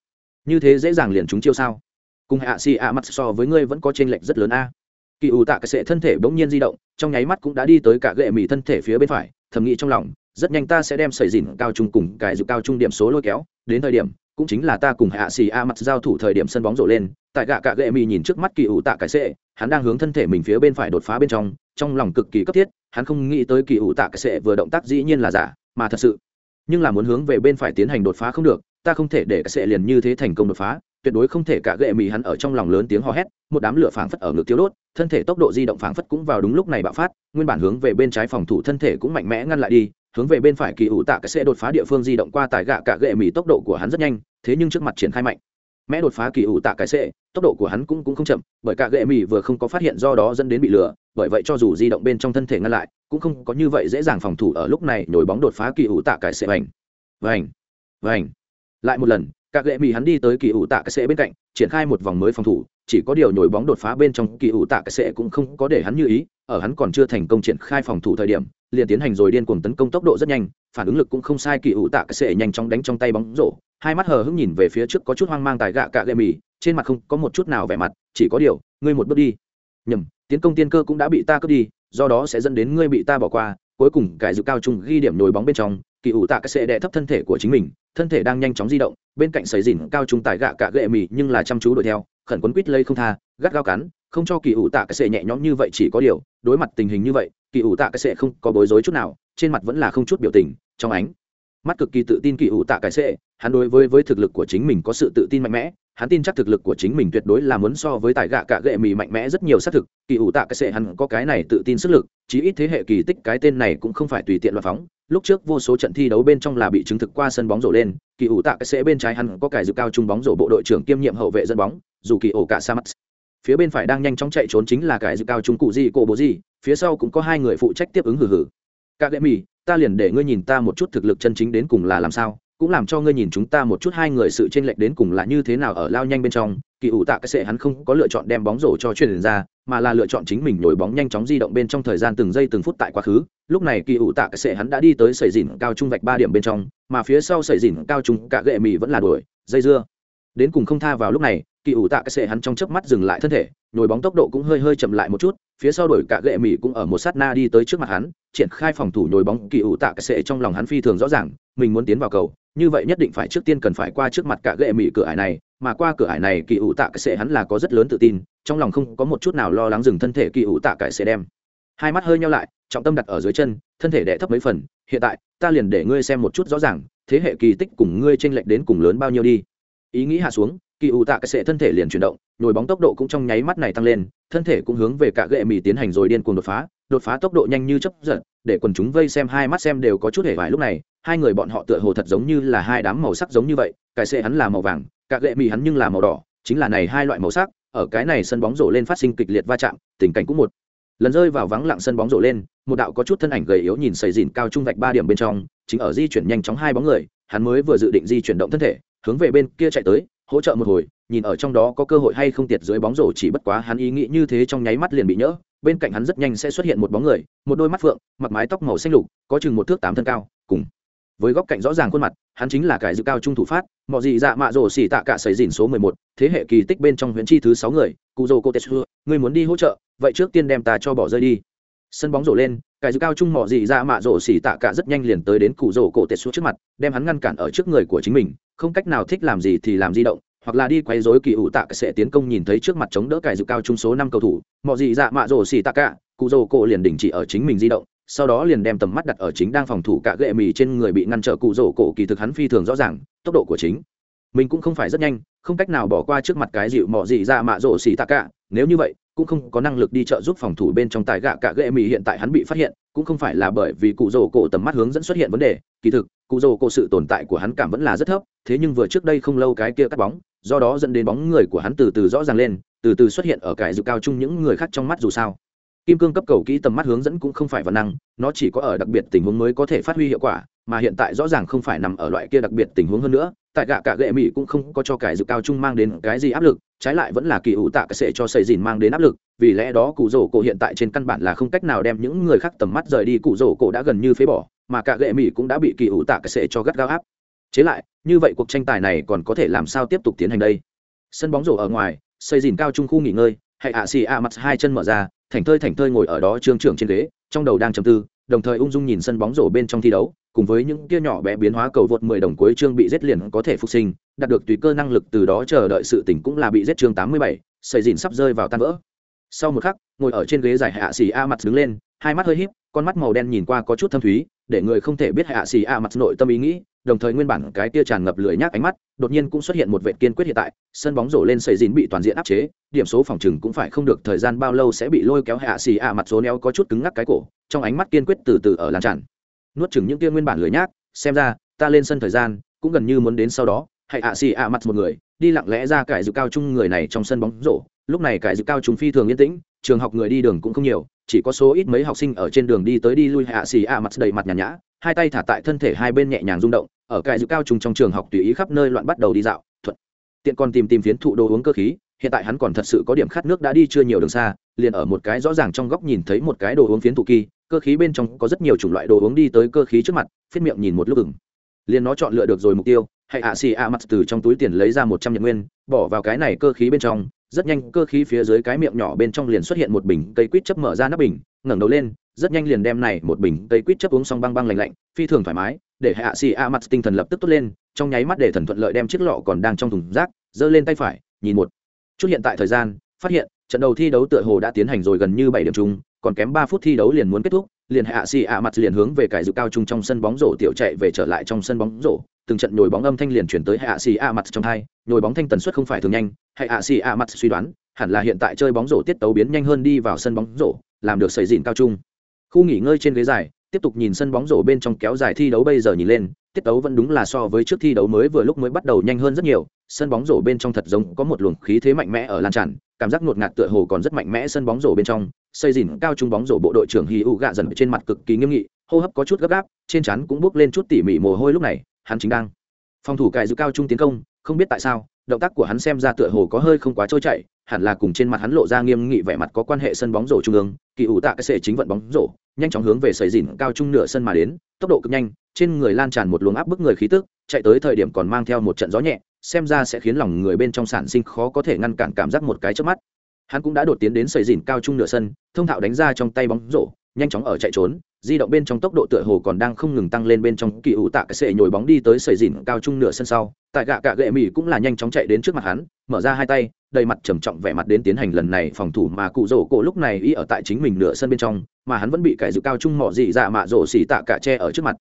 Như thế dễ dàng liền chúng chiêu sao? Cùng hạ xì ạ mặt so với ngươi vẫn có chênh lệch rất lớn a. Kỳ ủ tạ cái sệ thân thể bỗng nhiên di động, trong nháy mắt cũng đã đi tới cả gệ mì thân thể phía bên phải, thầm nghĩ trong lòng, rất nhanh ta sẽ đem sẩy dìn cao trung cùng cải dịu cao trung điểm số lôi kéo, đến thời điểm cũng chính là ta cùng hạ xì a mặt giao thủ thời điểm sân bóng rổ lên, tại gạ cạ gệ mì nhìn trước mắt kỳ ủ tạ cái sệ, hắn đang hướng thân thể mình phía bên phải đột phá bên trong trong lòng cực kỳ cấp thiết, hắn không nghĩ tới kỳ ủ tạ cái sệ vừa động tác dĩ nhiên là giả, mà thật sự. Nhưng là muốn hướng về bên phải tiến hành đột phá không được, ta không thể để cái sệ liền như thế thành công đột phá, tuyệt đối không thể cả gệ mì hắn ở trong lòng lớn tiếng hò hét, một đám lửa phảng phất ở ngực tiêu đốt, thân thể tốc độ di động phảng phất cũng vào đúng lúc này bạo phát, nguyên bản hướng về bên trái phòng thủ thân thể cũng mạnh mẽ ngăn lại đi hướng về bên phải kỳ ủ tạ cái sẽ đột phá địa phương di động qua tải gạ cả gệ mì, tốc độ của hắn rất nhanh, thế nhưng trước mặt triển khai mạnh. Mẽ đột phá kỳ ủ tạ cái sẽ, tốc độ của hắn cũng cũng không chậm, bởi cả gệ mì vừa không có phát hiện do đó dẫn đến bị lừa, bởi vậy cho dù di động bên trong thân thể ngăn lại, cũng không có như vậy dễ dàng phòng thủ ở lúc này, nhồi bóng đột phá kỳ ủ tạ cái sẽ. Vành vành vành. Lại một lần, cả gệ mì hắn đi tới kỳ ủ tạ cái sẽ bên cạnh, triển khai một vòng mới phòng thủ, chỉ có điều nhồi bóng đột phá bên trong kỳ ủ tạ cái sẽ cũng không có để hắn như ý, ở hắn còn chưa thành công triển khai phòng thủ thời điểm liền tiến hành rồi điên cuồng tấn công tốc độ rất nhanh, phản ứng lực cũng không sai, kỳ ủ tạ cái sệ nhanh chóng đánh trong tay bóng rổ. Hai mắt hờ hững nhìn về phía trước có chút hoang mang tài gạ cạ lệ mì, trên mặt không có một chút nào vẻ mặt, chỉ có điều, ngươi một bước đi. Nhầm, tiến công tiên cơ cũng đã bị ta cướp đi, do đó sẽ dẫn đến ngươi bị ta bỏ qua. Cuối cùng cải dự cao trung ghi điểm nhồi bóng bên trong, kỳ ủ tạ cái sệ đè thấp thân thể của chính mình, thân thể đang nhanh chóng di động, bên cạnh sấy dìn cao trung tài gạ cạ gệ mì nhưng là chăm chú đuổi theo, khẩn quấn quýt lây không tha, gắt gao cắn không cho kỳ ủ tạ cái sệ nhẹ nhõm như vậy chỉ có điều, đối mặt tình hình như vậy, kỳ ủ tạ cái sệ không có bối rối chút nào, trên mặt vẫn là không chút biểu tình, trong ánh mắt cực kỳ tự tin kỳ ủ tạ cái sệ, hắn đối với với thực lực của chính mình có sự tự tin mạnh mẽ, hắn tin chắc thực lực của chính mình tuyệt đối là muốn so với tài gạ cạ gệ mì mạnh mẽ rất nhiều xác thực, kỳ ủ tạ cái sệ hắn có cái này tự tin sức lực, chí ít thế hệ kỳ tích cái tên này cũng không phải tùy tiện loạt phóng, lúc trước vô số trận thi đấu bên trong là bị chứng thực qua sân bóng rổ lên, kỳ ủ tạ cái sệ bên trái hắn có cải dự cao trung bóng rổ bộ đội trưởng kiêm nhiệm hậu vệ dẫn bóng, dù kỳ ổ cả sa mắt phía bên phải đang nhanh chóng chạy trốn chính là cái dự cao trung cụ gì, cổ bố gì, phía sau cũng có hai người phụ trách tiếp ứng hử hử các lệ mì, ta liền để ngươi nhìn ta một chút thực lực chân chính đến cùng là làm sao, cũng làm cho ngươi nhìn chúng ta một chút hai người sự chênh lệch đến cùng là như thế nào ở lao nhanh bên trong. Kỳ ủ tạ cái sệ hắn không có lựa chọn đem bóng rổ cho truyền ra, mà là lựa chọn chính mình nhồi bóng nhanh chóng di động bên trong thời gian từng giây từng phút tại quá khứ. Lúc này kỳ ủ tạ cái sệ hắn đã đi tới sẩy dìn cao trung vạch ba điểm bên trong, mà phía sau sẩy dìn cao trung cả gệ mì vẫn là đuổi, dây dưa đến cùng không tha vào lúc này, kỳ ủ tạ cái sệ hắn trong chớp mắt dừng lại thân thể, nhồi bóng tốc độ cũng hơi hơi chậm lại một chút, phía sau đổi cả gệ mỹ cũng ở một sát na đi tới trước mặt hắn, triển khai phòng thủ nhồi bóng kỳ ủ tạ cái sệ trong lòng hắn phi thường rõ ràng, mình muốn tiến vào cầu, như vậy nhất định phải trước tiên cần phải qua trước mặt cả gệ mỹ cửa ải này, mà qua cửa ải này kỳ ủ tạ cái sệ hắn là có rất lớn tự tin, trong lòng không có một chút nào lo lắng dừng thân thể kỳ ủ tạ cái sệ đem. Hai mắt hơi nhau lại, trọng tâm đặt ở dưới chân, thân thể đẻ thấp mấy phần, hiện tại, ta liền để ngươi xem một chút rõ ràng, thế hệ kỳ tích cùng ngươi tranh lệch đến cùng lớn bao nhiêu đi ý nghĩ hạ xuống, kỳ ủ tạ cái sệ thân thể liền chuyển động nhồi bóng tốc độ cũng trong nháy mắt này tăng lên, thân thể cũng hướng về cả gệ mì tiến hành rồi điên cuồng đột phá đột phá tốc độ nhanh như chấp giật, để quần chúng vây xem, hai mắt xem đều có chút hề vải lúc này, hai người bọn họ tựa hồ thật giống như là hai đám màu sắc giống như vậy, cái sệ hắn là màu vàng, cả gệ mì hắn nhưng là màu đỏ, chính là này hai loại màu sắc, ở cái này sân bóng rổ lên phát sinh kịch liệt va chạm, tình cảnh cũng một lần rơi vào vắng lặng sân bóng rổ lên, một đạo có chút thân ảnh gầy yếu nhìn sầy dìn cao trung vạch ba điểm bên trong, chính ở di chuyển nhanh chóng hai bóng người, hắn mới vừa dự định di chuyển động thân thể hướng về bên kia chạy tới, hỗ trợ một hồi, nhìn ở trong đó có cơ hội hay không tiệt dưới bóng rổ chỉ bất quá hắn ý nghĩ như thế trong nháy mắt liền bị nhỡ, bên cạnh hắn rất nhanh sẽ xuất hiện một bóng người, một đôi mắt phượng, mặc mái tóc màu xanh lục, có chừng một thước tám thân cao, cùng với góc cạnh rõ ràng khuôn mặt, hắn chính là cải dự cao trung thủ phát mọi gì dạ mạ rổ xỉ tạ cả sấy dìn số mười một, thế hệ kỳ tích bên trong huyện chi thứ sáu người, cụ dô cô tê xưa người muốn đi hỗ trợ, vậy trước tiên đem ta cho bỏ rơi đi. Sân bóng rổ lên, cải dự cao trung mọi gì dạ mạ rổ xỉ tạ cả rất nhanh liền tới đến cụ rổ cổ tê xuống trước mặt, đem hắn ngăn cản ở trước người của chính mình không cách nào thích làm gì thì làm di động, hoặc là đi quay rối kỳ ủ tạ sẽ tiến công nhìn thấy trước mặt chống đỡ cải dự cao trung số năm cầu thủ mọi gì dạ mạ rổ xì tạ cả, cụ rổ cổ liền đình chỉ ở chính mình di động, sau đó liền đem tầm mắt đặt ở chính đang phòng thủ cả gệ mì trên người bị ngăn trở cụ rổ cổ kỳ thực hắn phi thường rõ ràng, tốc độ của chính mình cũng không phải rất nhanh, không cách nào bỏ qua trước mặt cái dịu mọ gì ra dạ mạ rổ xì tạ cả, nếu như vậy, cũng không có năng lực đi trợ giúp phòng thủ bên trong tài gạ cả gệ mì hiện tại hắn bị phát hiện cũng không phải là bởi vì cụ rồ cổ tầm mắt hướng dẫn xuất hiện vấn đề, kỳ thực, cụ rồ cổ sự tồn tại của hắn cảm vẫn là rất thấp, thế nhưng vừa trước đây không lâu cái kia cắt bóng, do đó dẫn đến bóng người của hắn từ từ rõ ràng lên, từ từ xuất hiện ở cái dự cao chung những người khác trong mắt dù sao. Kim cương cấp cầu kỹ tầm mắt hướng dẫn cũng không phải văn năng, nó chỉ có ở đặc biệt tình huống mới có thể phát huy hiệu quả, mà hiện tại rõ ràng không phải nằm ở loại kia đặc biệt tình huống hơn nữa, tại gạ cả gệ mỹ cũng không có cho cải dự cao trung mang đến cái gì áp lực trái lại vẫn là kỳ ủ tạ cái sệ cho xây dìn mang đến áp lực, vì lẽ đó cụ rổ cổ hiện tại trên căn bản là không cách nào đem những người khác tầm mắt rời đi, cụ rổ cổ đã gần như phế bỏ, mà cả gệ mỹ cũng đã bị kỳ ủ tạ cái sệ cho gắt gao áp. Chế lại, như vậy cuộc tranh tài này còn có thể làm sao tiếp tục tiến hành đây? Sân bóng rổ ở ngoài xây dìn cao trung khu nghỉ ngơi hãy ạ xì a mặt hai chân mở ra, thảnh thơi thảnh thơi ngồi ở đó trương trưởng trên ghế, trong đầu đang trầm tư, đồng thời ung dung nhìn sân bóng rổ bên trong thi đấu cùng với những kia nhỏ bé biến hóa cầu vượt 10 đồng cuối chương bị giết liền có thể phục sinh đạt được tùy cơ năng lực từ đó chờ đợi sự tỉnh cũng là bị giết chương 87, sợi dìn sắp rơi vào tan vỡ. Sau một khắc ngồi ở trên ghế dài hạ sĩ a mặt đứng lên hai mắt hơi híp con mắt màu đen nhìn qua có chút thâm thúy để người không thể biết hạ sĩ a mặt nội tâm ý nghĩ đồng thời nguyên bản cái tia tràn ngập lười nhác ánh mắt đột nhiên cũng xuất hiện một vệt kiên quyết hiện tại sân bóng rổ lên sợi dín bị toàn diện áp chế điểm số phòng trừng cũng phải không được thời gian bao lâu sẽ bị lôi kéo hạ sĩ a mặt số neo có chút cứng ngắc cái cổ trong ánh mắt kiên quyết từ từ ở lan tràn nuốt chừng những kia nguyên bản lười nhác, xem ra, ta lên sân thời gian, cũng gần như muốn đến sau đó, hãy ạ xì ạ mặt một người, đi lặng lẽ ra cải dự cao chung người này trong sân bóng rổ. Lúc này cải dự cao chúng phi thường yên tĩnh, trường học người đi đường cũng không nhiều, chỉ có số ít mấy học sinh ở trên đường đi tới đi lui hạ xì ạ mặt đầy mặt nhàn nhã, hai tay thả tại thân thể hai bên nhẹ nhàng rung động, ở cải dự cao trung trong trường học tùy ý khắp nơi loạn bắt đầu đi dạo, thuận. Tiện còn tìm tìm phiến thụ đồ uống cơ khí, hiện tại hắn còn thật sự có điểm khát nước đã đi chưa nhiều đường xa, liền ở một cái rõ ràng trong góc nhìn thấy một cái đồ uống phiến thụ kỳ cơ khí bên trong có rất nhiều chủng loại đồ uống đi tới cơ khí trước mặt phết miệng nhìn một lúc ửng. Liền nó chọn lựa được rồi mục tiêu hãy ạ xì ạ mặt từ trong túi tiền lấy ra một trăm nhật nguyên, bỏ vào cái này cơ khí bên trong, rất nhanh cơ khí phía dưới cái miệng nhỏ bên trong liền xuất hiện một bình cây quýt chấp mở ra nắp bình, ngẩng đầu lên, rất nhanh liền đem này một bình cây quýt chấp uống xong băng băng lạnh lạnh, phi thường thoải mái, để hạ xì a mặt tinh thần lập tức tốt lên, trong nháy mắt để thần thuận lợi đem chiếc lọ còn đang trong thùng rác, giơ lên tay phải, nhìn một chút hiện tại thời gian, phát hiện trận đầu thi đấu tựa hồ đã tiến hành rồi gần như bảy điểm chung còn kém ba phút thi đấu liền muốn kết thúc, liền hạ xì a mặt liền hướng về cải dự cao trung trong sân bóng rổ tiểu chạy về trở lại trong sân bóng rổ. Từng trận nhồi bóng âm thanh liền chuyển tới hạ xì a mặt trong hai, nhồi bóng thanh tần suất không phải thường nhanh, hạ xì a mặt suy đoán, hẳn là hiện tại chơi bóng rổ tiết tấu biến nhanh hơn đi vào sân bóng rổ, làm được xây dìn cao trung. Khu nghỉ ngơi trên ghế dài, tiếp tục nhìn sân bóng rổ bên trong kéo dài thi đấu bây giờ nhìn lên, tiết tấu vẫn đúng là so với trước thi đấu mới vừa lúc mới bắt đầu nhanh hơn rất nhiều, sân bóng rổ bên trong thật giống có một luồng khí thế mạnh mẽ ở lan tràn cảm giác ngột ngạt tựa hồ còn rất mạnh mẽ sân bóng rổ bên trong, xây dìn cao trung bóng rổ bộ đội trưởng hi u gạ dần trên mặt cực kỳ nghiêm nghị, hô hấp có chút gấp gáp, trên chắn cũng bước lên chút tỉ mỉ mồ hôi lúc này, hắn chính đang phòng thủ cài giữ cao trung tiến công, không biết tại sao, động tác của hắn xem ra tựa hồ có hơi không quá trôi chảy, hẳn là cùng trên mặt hắn lộ ra nghiêm nghị vẻ mặt có quan hệ sân bóng rổ trung ương, kỳ ủ tạ cái sệ chính vận bóng rổ, nhanh chóng hướng về sầy dìn cao trung nửa sân mà đến, tốc độ cực nhanh, trên người lan tràn một luồng áp bức người khí tức, chạy tới thời điểm còn mang theo một trận gió nhẹ xem ra sẽ khiến lòng người bên trong sản sinh khó có thể ngăn cản cảm giác một cái trước mắt. Hắn cũng đã đột tiến đến sầy dìn cao trung nửa sân, thông thạo đánh ra trong tay bóng rổ, nhanh chóng ở chạy trốn, di động bên trong tốc độ tựa hồ còn đang không ngừng tăng lên bên trong kỳ ủ tạ cái sệ nhồi bóng đi tới sầy dìn cao trung nửa sân sau. Tại gạ cạ gệ mỹ cũng là nhanh chóng chạy đến trước mặt hắn, mở ra hai tay, đầy mặt trầm trọng vẻ mặt đến tiến hành lần này phòng thủ mà cụ rổ cổ lúc này y ở tại chính mình nửa sân bên trong, mà hắn vẫn bị cải dự cao trung mỏ dị dạ mạ rổ xỉ tạ cả tre ở trước mặt.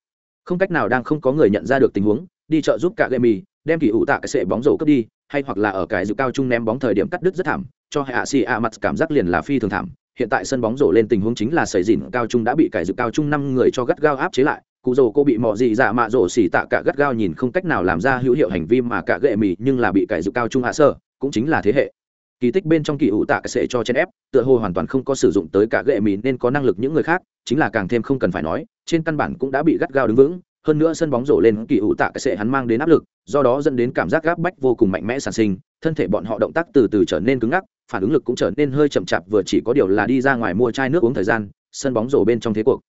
Không cách nào đang không có người nhận ra được tình huống, đi chợ giúp cả gệ mì đem kỳ ủ tạ cái sệ bóng rổ cướp đi, hay hoặc là ở cái dự cao trung ném bóng thời điểm cắt đứt rất thảm, cho hạ xì a mặt cảm giác liền là phi thường thảm. Hiện tại sân bóng rổ lên tình huống chính là xảy dìn cao trung đã bị cải dự cao trung năm người cho gắt gao áp chế lại. Cụ rổ cô bị mò dị dạ mạ rổ xỉ tạ cả gắt gao nhìn không cách nào làm ra hữu hiệu hành vi mà cả gệ mì nhưng là bị cải dự cao trung hạ sơ, cũng chính là thế hệ. Kỳ tích bên trong kỳ ủ tạ cái sệ cho chen ép, tựa hồ hoàn toàn không có sử dụng tới cả gệ mì nên có năng lực những người khác, chính là càng thêm không cần phải nói, trên căn bản cũng đã bị gắt gao đứng vững hơn nữa sân bóng rổ lên kỳ hữu tạ cái sệ hắn mang đến áp lực, do đó dẫn đến cảm giác gáp bách vô cùng mạnh mẽ sản sinh, thân thể bọn họ động tác từ từ trở nên cứng ngắc, phản ứng lực cũng trở nên hơi chậm chạp, vừa chỉ có điều là đi ra ngoài mua chai nước uống thời gian, sân bóng rổ bên trong thế cuộc.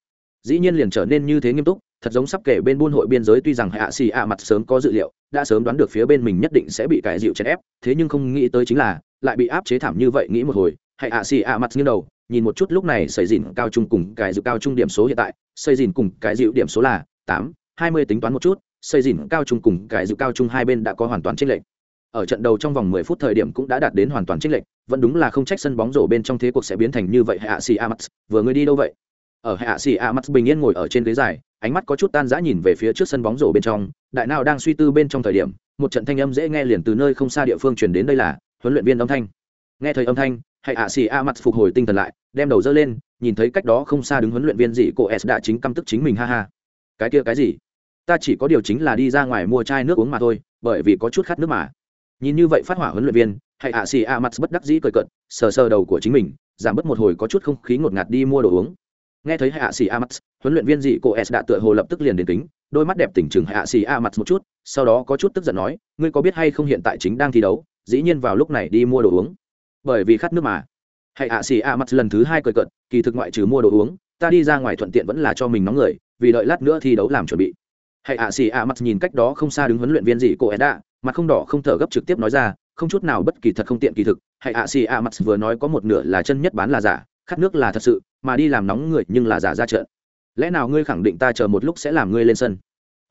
Dĩ nhiên liền trở nên như thế nghiêm túc, thật giống sắp kể bên buôn hội biên giới tuy rằng hạ xì ạ mặt sớm có dự liệu, đã sớm đoán được phía bên mình nhất định sẽ bị cải dịu chèn ép, thế nhưng không nghĩ tới chính là, lại bị áp chế thảm như vậy, nghĩ một hồi hạ xì ạ mặt nghiêng đầu, nhìn một chút lúc này xây dìn cao trung cùng cải dịu cao trung điểm số hiện tại, xây dìn cùng cải dịu điểm số là tám hai mươi tính toán một chút xây dìn cao trung cùng cái dự cao trung hai bên đã có hoàn toàn chênh lệch ở trận đầu trong vòng 10 phút thời điểm cũng đã đạt đến hoàn toàn chênh lệch, vẫn đúng là không trách sân bóng rổ bên trong thế cuộc sẽ biến thành như vậy Hạ Sĩ Amax, vừa người đi đâu vậy? Ở Hạ Sĩ Amax bình yên ngồi ở trên ghế dài, ánh mắt có chút tan rã nhìn về phía trước sân bóng rổ bên trong, đại nào đang suy tư bên trong thời điểm, một trận thanh âm dễ nghe liền từ nơi không xa địa phương truyền đến đây là huấn luyện viên âm thanh. Nghe thời âm thanh, Hạ Sĩ Amax phục hồi tinh thần lại, đem đầu dơ lên, nhìn thấy cách đó không xa đứng huấn luyện viên gì cô S đã chính căm tức chính mình ha ha. Cái kia cái gì? Ta chỉ có điều chính là đi ra ngoài mua chai nước uống mà thôi, bởi vì có chút khát nước mà. Nhìn như vậy phát hỏa huấn luyện viên hay ạ xì ạ mặt bất đắc dĩ cười cận sờ sờ đầu của chính mình giảm bớt một hồi có chút không khí ngột ngạt đi mua đồ uống. Nghe thấy hạ xì a mặt huấn luyện viên dị cô s đã tựa hồ lập tức liền đến tính, đôi mắt đẹp tỉnh chừng hạ xì a mặt một chút sau đó có chút tức giận nói ngươi có biết hay không hiện tại chính đang thi đấu dĩ nhiên vào lúc này đi mua đồ uống. Bởi vì khát nước mà. Hay hạ xì a mặt lần thứ hai cười cận kỳ thực ngoại trừ mua đồ uống ta đi ra ngoài thuận tiện vẫn là cho mình nóng người vì đợi lát nữa thi đấu làm chuẩn bị hãy ạ xì ạ mặt nhìn cách đó không xa đứng huấn luyện viên gì cô s đã mặt không đỏ không thở gấp trực tiếp nói ra, không chút nào bất kỳ thật không tiện kỳ thực hãy ạ xì ạ mặt vừa nói có một nửa là chân nhất bán là giả, khát nước là thật sự, mà đi làm nóng người nhưng là giả ra trận. Lẽ nào ngươi khẳng định ta chờ một lúc sẽ làm ngươi lên sân?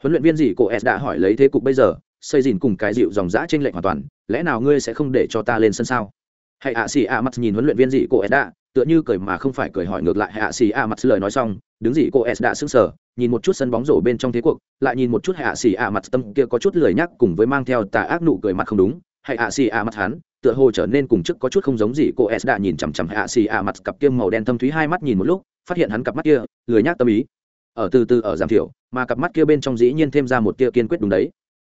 Huấn luyện viên gì cô s đã hỏi lấy thế cục bây giờ, xây dìn cùng cái dịu dòng dã trên lệnh hoàn toàn, lẽ nào ngươi sẽ không để cho ta lên sân sao? Hãy ạ xì ạ mặt nhìn huấn luyện viên gì cô s đã tựa như cười mà không phải cười hỏi ngược lại hãy ạ xì ạ mặt lời nói xong, đứng gì cô s đã sững sờ nhìn một chút sân bóng rổ bên trong thế cuộc, lại nhìn một chút hạ Sĩ à mặt, tâm kia có chút lười nhắc cùng với mang theo tà ác nụ cười mặt không đúng. Hạ sĩ ạ mặt hắn, tựa hồ trở nên cùng chức có chút không giống gì, cô s đã nhìn chằm chằm hạ xì à mặt, cặp kia màu đen thâm thúy hai mắt nhìn một lúc, phát hiện hắn cặp mắt kia, lười nhắc tâm ý. Ở từ từ ở giảm thiểu, mà cặp mắt kia bên trong dĩ nhiên thêm ra một tia kiên quyết đúng đấy.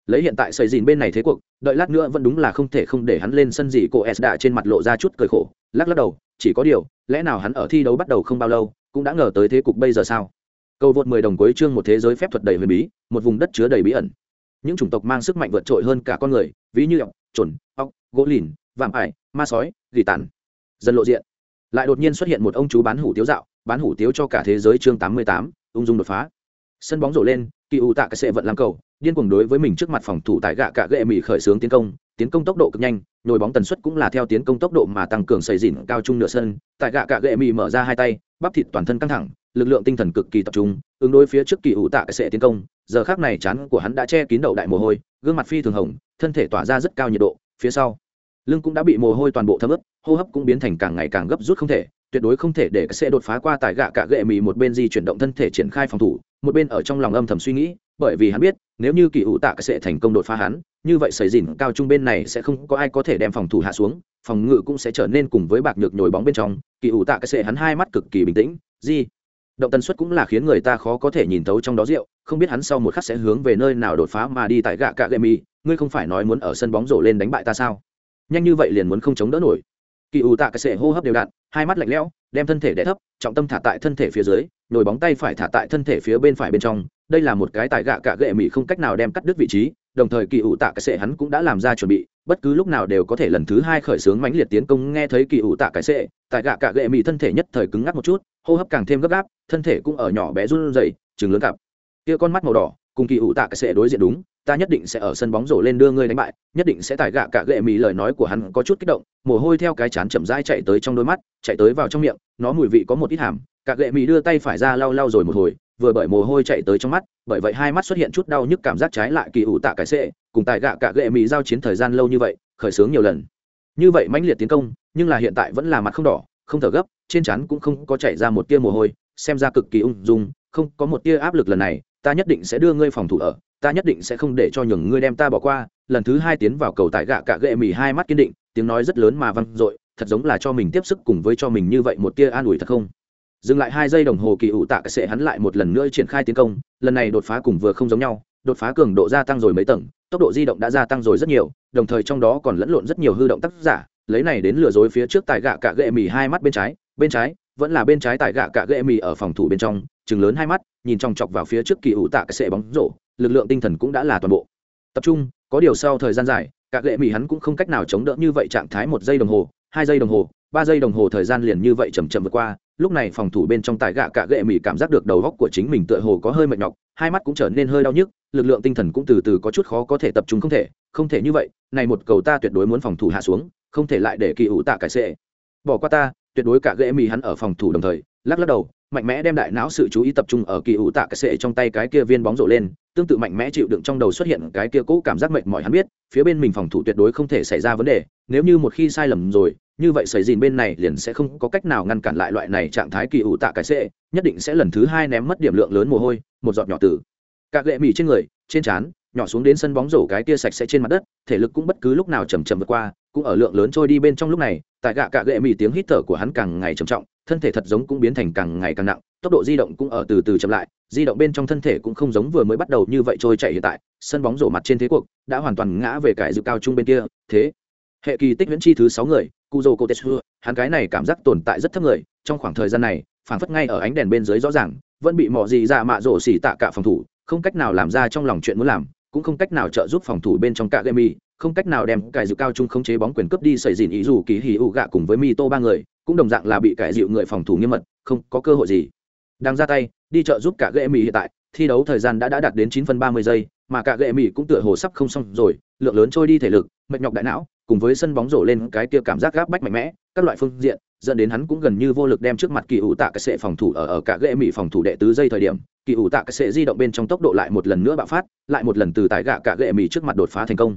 Lấy hiện tại sợi dìn bên này thế cuộc, đợi lát nữa vẫn đúng là không thể không để hắn lên sân gì, cô s đã trên mặt lộ ra chút cười khổ, lắc lắc đầu, chỉ có điều, lẽ nào hắn ở thi đấu bắt đầu không bao lâu, cũng đã ngờ tới thế cục bây giờ sao? Cầu vượt mười đồng cuối chương một thế giới phép thuật đầy huyền bí, một vùng đất chứa đầy bí ẩn. Những chủng tộc mang sức mạnh vượt trội hơn cả con người, ví như ọc trồn ọc gỗ lìn, vạm ải, ma sói, gỉ tàn. Dần lộ diện. Lại đột nhiên xuất hiện một ông chú bán hủ tiếu dạo, bán hủ tiếu cho cả thế giới chương tám mươi tám, ung dung đột phá. Sân bóng rổ lên, kỳ ủ tạ cái sệ vận làm cầu, điên cuồng đối với mình trước mặt phòng thủ tại gạ cạ gệ mỹ khởi xướng tiến công tiến công tốc độ cực nhanh, nhồi bóng tần suất cũng là theo tiến công tốc độ mà tăng cường xây dìn cao trung nửa sân, tại gạ cạ gệ mỹ mở ra hai tay bắp thịt toàn thân căng thẳng, lực lượng tinh thần cực kỳ tập trung, ứng đối phía trước kỳ ủ tạ sẽ tiến công, giờ khác này chán của hắn đã che kín đầu đại mồ hôi, gương mặt phi thường hồng, thân thể tỏa ra rất cao nhiệt độ, phía sau, lưng cũng đã bị mồ hôi toàn bộ thấm ướt, hô hấp cũng biến thành càng ngày càng gấp rút không thể, tuyệt đối không thể để sẽ đột phá qua tại gạ cạ gệ mì một bên di chuyển động thân thể triển khai phòng thủ, một bên ở trong lòng âm thầm suy nghĩ, bởi vì hắn biết, nếu như kỳ ủ tạ sẽ thành công đột phá hắn, như vậy xảy dìn cao trung bên này sẽ không có ai có thể đem phòng thủ hạ xuống, phòng ngự cũng sẽ trở nên cùng với bạc nhược nhồi bóng bên trong kỳ ủ tạ cái sệ hắn hai mắt cực kỳ bình tĩnh, di, động tần suất cũng là khiến người ta khó có thể nhìn thấu trong đó rượu, không biết hắn sau một khắc sẽ hướng về nơi nào đột phá mà đi tại gạ cạ gậy mì, ngươi không phải nói muốn ở sân bóng rổ lên đánh bại ta sao? Nhanh như vậy liền muốn không chống đỡ nổi. Kỳ ủ tạ cái sệ hô hấp đều đặn, hai mắt lạnh lẽo, đem thân thể đẻ thấp, trọng tâm thả tại thân thể phía dưới nhồi bóng tay phải thả tại thân thể phía bên phải bên trong. Đây là một cái tại gạ cạ gệ mỹ không cách nào đem cắt đứt vị trí, đồng thời kỳ ủ tạ cái sệ hắn cũng đã làm ra chuẩn bị bất cứ lúc nào đều có thể lần thứ hai khởi xướng mãnh liệt tiến công, nghe thấy kỳ ủ tạ cái sệ tại gạ cạ gệ mỹ thân thể nhất thời cứng ngắc một chút, hô hấp càng thêm gấp gáp, thân thể cũng ở nhỏ bé run rẩy chừng lớn cặp. Kia con mắt màu đỏ, cùng kỳ ủ tạ cái sệ đối diện đúng, ta nhất định sẽ ở sân bóng rổ lên đưa ngươi đánh bại, nhất định sẽ tải gạ cả gệ mì lời nói của hắn có chút kích động, mồ hôi theo cái chán chậm rãi chạy tới trong đôi mắt, chạy tới vào trong miệng, nó mùi vị có một ít hàm cả gệ mì đưa tay phải ra lau lau rồi một hồi vừa bởi mồ hôi chạy tới trong mắt, bởi vậy hai mắt xuất hiện chút đau nhức cảm giác trái lại kỳ ủ tạ cải sệ cùng tài gạ cả gệ mì giao chiến thời gian lâu như vậy, khởi xướng nhiều lần. Như vậy mãnh liệt tiến công, nhưng là hiện tại vẫn là mặt không đỏ, không thở gấp, trên chắn cũng không có chảy ra một tia mồ hôi, xem ra cực kỳ ung dung, không có một tia áp lực lần này, ta nhất định sẽ đưa ngươi phòng thủ ở, ta nhất định sẽ không để cho nhường ngươi đem ta bỏ qua. Lần thứ hai tiến vào cầu tại gạ cả gệ mì hai mắt kiên định, tiếng nói rất lớn mà văng dội, thật giống là cho mình tiếp sức cùng với cho mình như vậy một tia an ủi thật không? Dừng lại hai giây đồng hồ kỳ ủ tạ sẽ hắn lại một lần nữa triển khai tiến công, lần này đột phá cùng vừa không giống nhau, đột phá cường độ gia tăng rồi mấy tầng, tốc độ di động đã gia tăng rồi rất nhiều, đồng thời trong đó còn lẫn lộn rất nhiều hư động tác giả, lấy này đến lừa dối phía trước tại gạ cả gệ mì hai mắt bên trái bên trái, vẫn là bên trái tại gạ cả gệ mì ở phòng thủ bên trong, chừng lớn hai mắt, nhìn trong chọc vào phía trước kỳ ủ tạ cái sệ bóng rổ, lực lượng tinh thần cũng đã là toàn bộ. Tập trung, có điều sau thời gian dài cả gệ mì hắn cũng không cách nào chống đỡ như vậy trạng thái một giây đồng hồ, hai giây đồng hồ, ba giây đồng hồ thời gian liền như vậy chầm chậm vượt qua lúc này phòng thủ bên trong tại gạ cạ gệ mỹ cảm giác được đầu góc của chính mình tựa hồ có hơi mệt nhọc, hai mắt cũng trở nên hơi đau nhức, lực lượng tinh thần cũng từ từ có chút khó có thể tập trung không thể không thể như vậy, này một cầu ta tuyệt đối muốn phòng thủ hạ xuống, không thể lại để kỳ ủ tạ cải sệ bỏ qua ta, tuyệt đối cả gệ mỹ hắn ở phòng thủ đồng thời, lắc lắc đầu, mạnh mẽ đem đại não sự chú ý tập trung ở kỳ ủ tạ cái sệ trong tay cái kia viên bóng rổ lên, tương tự mạnh mẽ chịu đựng trong đầu xuất hiện cái kia cũ cảm giác mệt mỏi hắn biết, phía bên mình phòng thủ tuyệt đối không thể xảy ra vấn đề, nếu như một khi sai lầm rồi như vậy xảy dìn bên này liền sẽ không có cách nào ngăn cản lại loại này trạng thái kỳ ủ tạ cái sệ, nhất định sẽ lần thứ hai ném mất điểm lượng lớn mồ hôi, một giọt nhỏ tử. Các lệ mì trên người, trên trán, nhỏ xuống đến sân bóng rổ cái kia sạch sẽ trên mặt đất, thể lực cũng bất cứ lúc nào chầm chầm vượt qua, cũng ở lượng lớn trôi đi bên trong lúc này, tại gạ cạ gệ mì tiếng hít thở của hắn càng ngày trầm trọng, thân thể thật giống cũng biến thành càng ngày càng nặng, tốc độ di động cũng ở từ từ chậm lại, di động bên trong thân thể cũng không giống vừa mới bắt đầu như vậy trôi chạy hiện tại, sân bóng rổ mặt trên thế cuộc, đã hoàn toàn ngã về cái dự cao trung bên kia, thế. Hệ kỳ tích viễn chi thứ sáu người kuzo kotetsu, hắn cái này cảm giác tồn tại rất thấp người, trong khoảng thời gian này phản phất ngay ở ánh đèn bên dưới rõ ràng, vẫn bị mọi gì ra mạ rổ xỉ tạ cả phòng thủ, không cách nào làm ra trong lòng chuyện muốn làm, cũng không cách nào trợ giúp phòng thủ bên trong cả game, không cách nào đem cải dịu cao trung khống chế bóng quyền cướp đi xảy dịn ý dù kỳ hì ụ gạ cùng với mi tô ba người, cũng đồng dạng là bị cải dịu người phòng thủ nghiêm mật, không có cơ hội gì. Đang ra tay, đi trợ giúp cả game hiện tại, thi đấu thời gian đã đã đạt đến chín phân ba mươi giây, mà cả game cũng tựa hồ sắp không xong rồi, lượng lớn trôi đi thể lực, mệt nhọc đại não cùng với sân bóng rổ lên cái kia cảm giác gáp bách mạnh mẽ, các loại phương diện, dẫn đến hắn cũng gần như vô lực đem trước mặt kỳ ủ tạ cái sệ phòng thủ ở ở cả ghệ mỹ phòng thủ đệ tứ giây thời điểm, kỳ ủ tạ cái sệ di động bên trong tốc độ lại một lần nữa bạo phát, lại một lần từ tải gạ cả ghệ mỹ trước mặt đột phá thành công.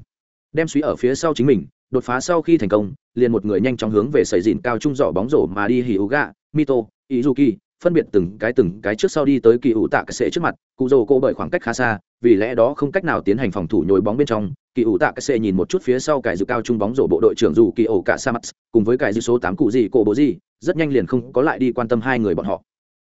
Đem suy ở phía sau chính mình, đột phá sau khi thành công, liền một người nhanh chóng hướng về sầy dìn cao trung giỏ bóng rổ mà đi hì ủ gạ mito, izuki phân biệt từng cái từng cái trước sau đi tới kỳ ủ tạ cái sệ trước mặt, cụ rồ cô bởi khoảng cách khá xa, vì lẽ đó không cách nào tiến hành phòng thủ nhồi bóng bên trong. Kỳ ủ tạ cái sệ nhìn một chút phía sau cải dự cao trung bóng rổ bộ đội trưởng dù kỳ ổ cả sa mắt cùng với cải dự số tám cụ gì, cổ bố gì, rất nhanh liền không có lại đi quan tâm hai người bọn họ.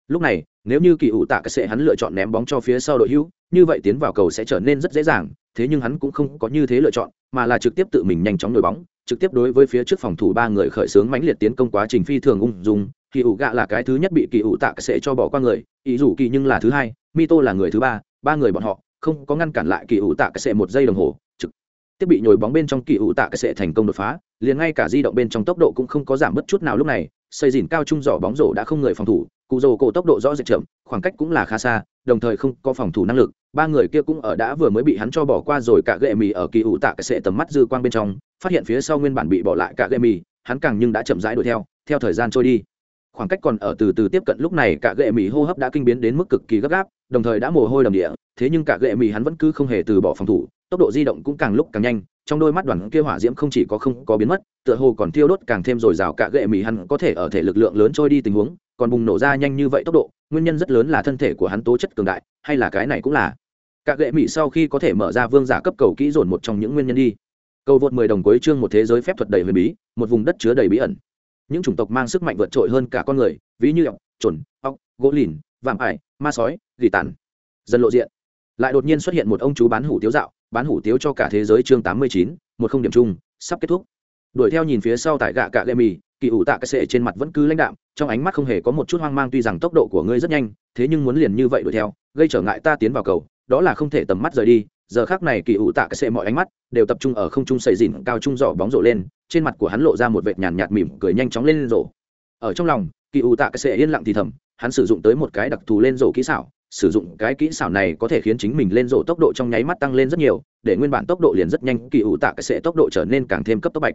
Lúc này, nếu như kỳ ủ tạ cái sệ hắn lựa chọn ném bóng cho phía sau đội hữu, như vậy tiến vào cầu sẽ trở nên rất dễ dàng, thế nhưng hắn cũng không có như thế lựa chọn, mà là trực tiếp tự mình nhanh chóng nhồi bóng, trực tiếp đối với phía trước phòng thủ ba người khởi xướng mãnh liệt tiến công quá trình phi thường ung dung kỳ ủ gạ là cái thứ nhất bị kỳ ủ tạ sẽ cho bỏ qua người, ý dù kỳ nhưng là thứ hai, mito là người thứ ba ba người bọn họ không có ngăn cản lại kỳ ủ tạ sẽ một giây đồng hồ, trực tiếp bị nhồi bóng bên trong kỳ ủ tạ sẽ thành công đột phá, liền ngay cả di động bên trong tốc độ cũng không có giảm bất chút nào lúc này, xây dìn cao trung giỏ bóng rổ đã không người phòng thủ, cụ rồ cổ tốc độ rõ rệt chậm, khoảng cách cũng là khá xa, đồng thời không có phòng thủ năng lực, ba người kia cũng ở đã vừa mới bị hắn cho bỏ qua rồi cả gệ mì ở kỳ ủ tạ cái sệ tầm mắt dư quang bên trong, phát hiện phía sau nguyên bản bị bỏ lại cả gệ mì, hắn càng nhưng đã chậm rãi đuổi theo theo thời gian trôi đi khoảng cách còn ở từ từ tiếp cận lúc này cả gệ mỹ hô hấp đã kinh biến đến mức cực kỳ gấp gáp, đồng thời đã mồ hôi đầm địa, thế nhưng cả gệ mỹ hắn vẫn cứ không hề từ bỏ phòng thủ, tốc độ di động cũng càng lúc càng nhanh, trong đôi mắt đoàn kia hỏa diễm không chỉ có không có biến mất, tựa hồ còn thiêu đốt càng thêm dồi dào cả gệ mỹ hắn có thể ở thể lực lượng lớn trôi đi tình huống, còn bùng nổ ra nhanh như vậy tốc độ, nguyên nhân rất lớn là thân thể của hắn tố chất cường đại, hay là cái này cũng là. Cả gệ mỹ sau khi có thể mở ra vương giả cấp cầu kỹ dồn một trong những nguyên nhân đi. Cầu vượt mười đồng cuối chương một thế giới phép thuật đầy huyền bí, một vùng đất chứa đầy bí ẩn những chủng tộc mang sức mạnh vượt trội hơn cả con người, ví như ọc, trồn, ọc, gỗ lìn, vạm ải, ma sói, gỉ tàn. Dân lộ diện. Lại đột nhiên xuất hiện một ông chú bán hủ tiếu dạo, bán hủ tiếu cho cả thế giới chương tám mươi chín, một không điểm chung, sắp kết thúc. Đuổi theo nhìn phía sau tại gạ cạ lệ mì kỳ ủ tạ cái sệ trên mặt vẫn cứ lãnh đạm, trong ánh mắt không hề có một chút hoang mang tuy rằng tốc độ của ngươi rất nhanh, thế nhưng muốn liền như vậy đuổi theo, gây trở ngại ta tiến vào cầu, đó là không thể tầm mắt rời đi giờ khác này kỳ ủ tạ cái xệ mọi ánh mắt đều tập trung ở không trung xây dìn cao trung giỏ bóng rổ lên, trên mặt của hắn lộ ra một vệt nhàn nhạt mỉm cười nhanh chóng lên rổ. Ở trong lòng, kỳ ủ tạ cái xệ yên lặng thì thầm, hắn sử dụng tới một cái đặc thù lên rổ kỹ xảo, sử dụng cái kỹ xảo này có thể khiến chính mình lên rổ tốc độ trong nháy mắt tăng lên rất nhiều, để nguyên bản tốc độ liền rất nhanh, kỳ ủ tạ cái xệ tốc độ trở nên càng thêm cấp tốc bạch.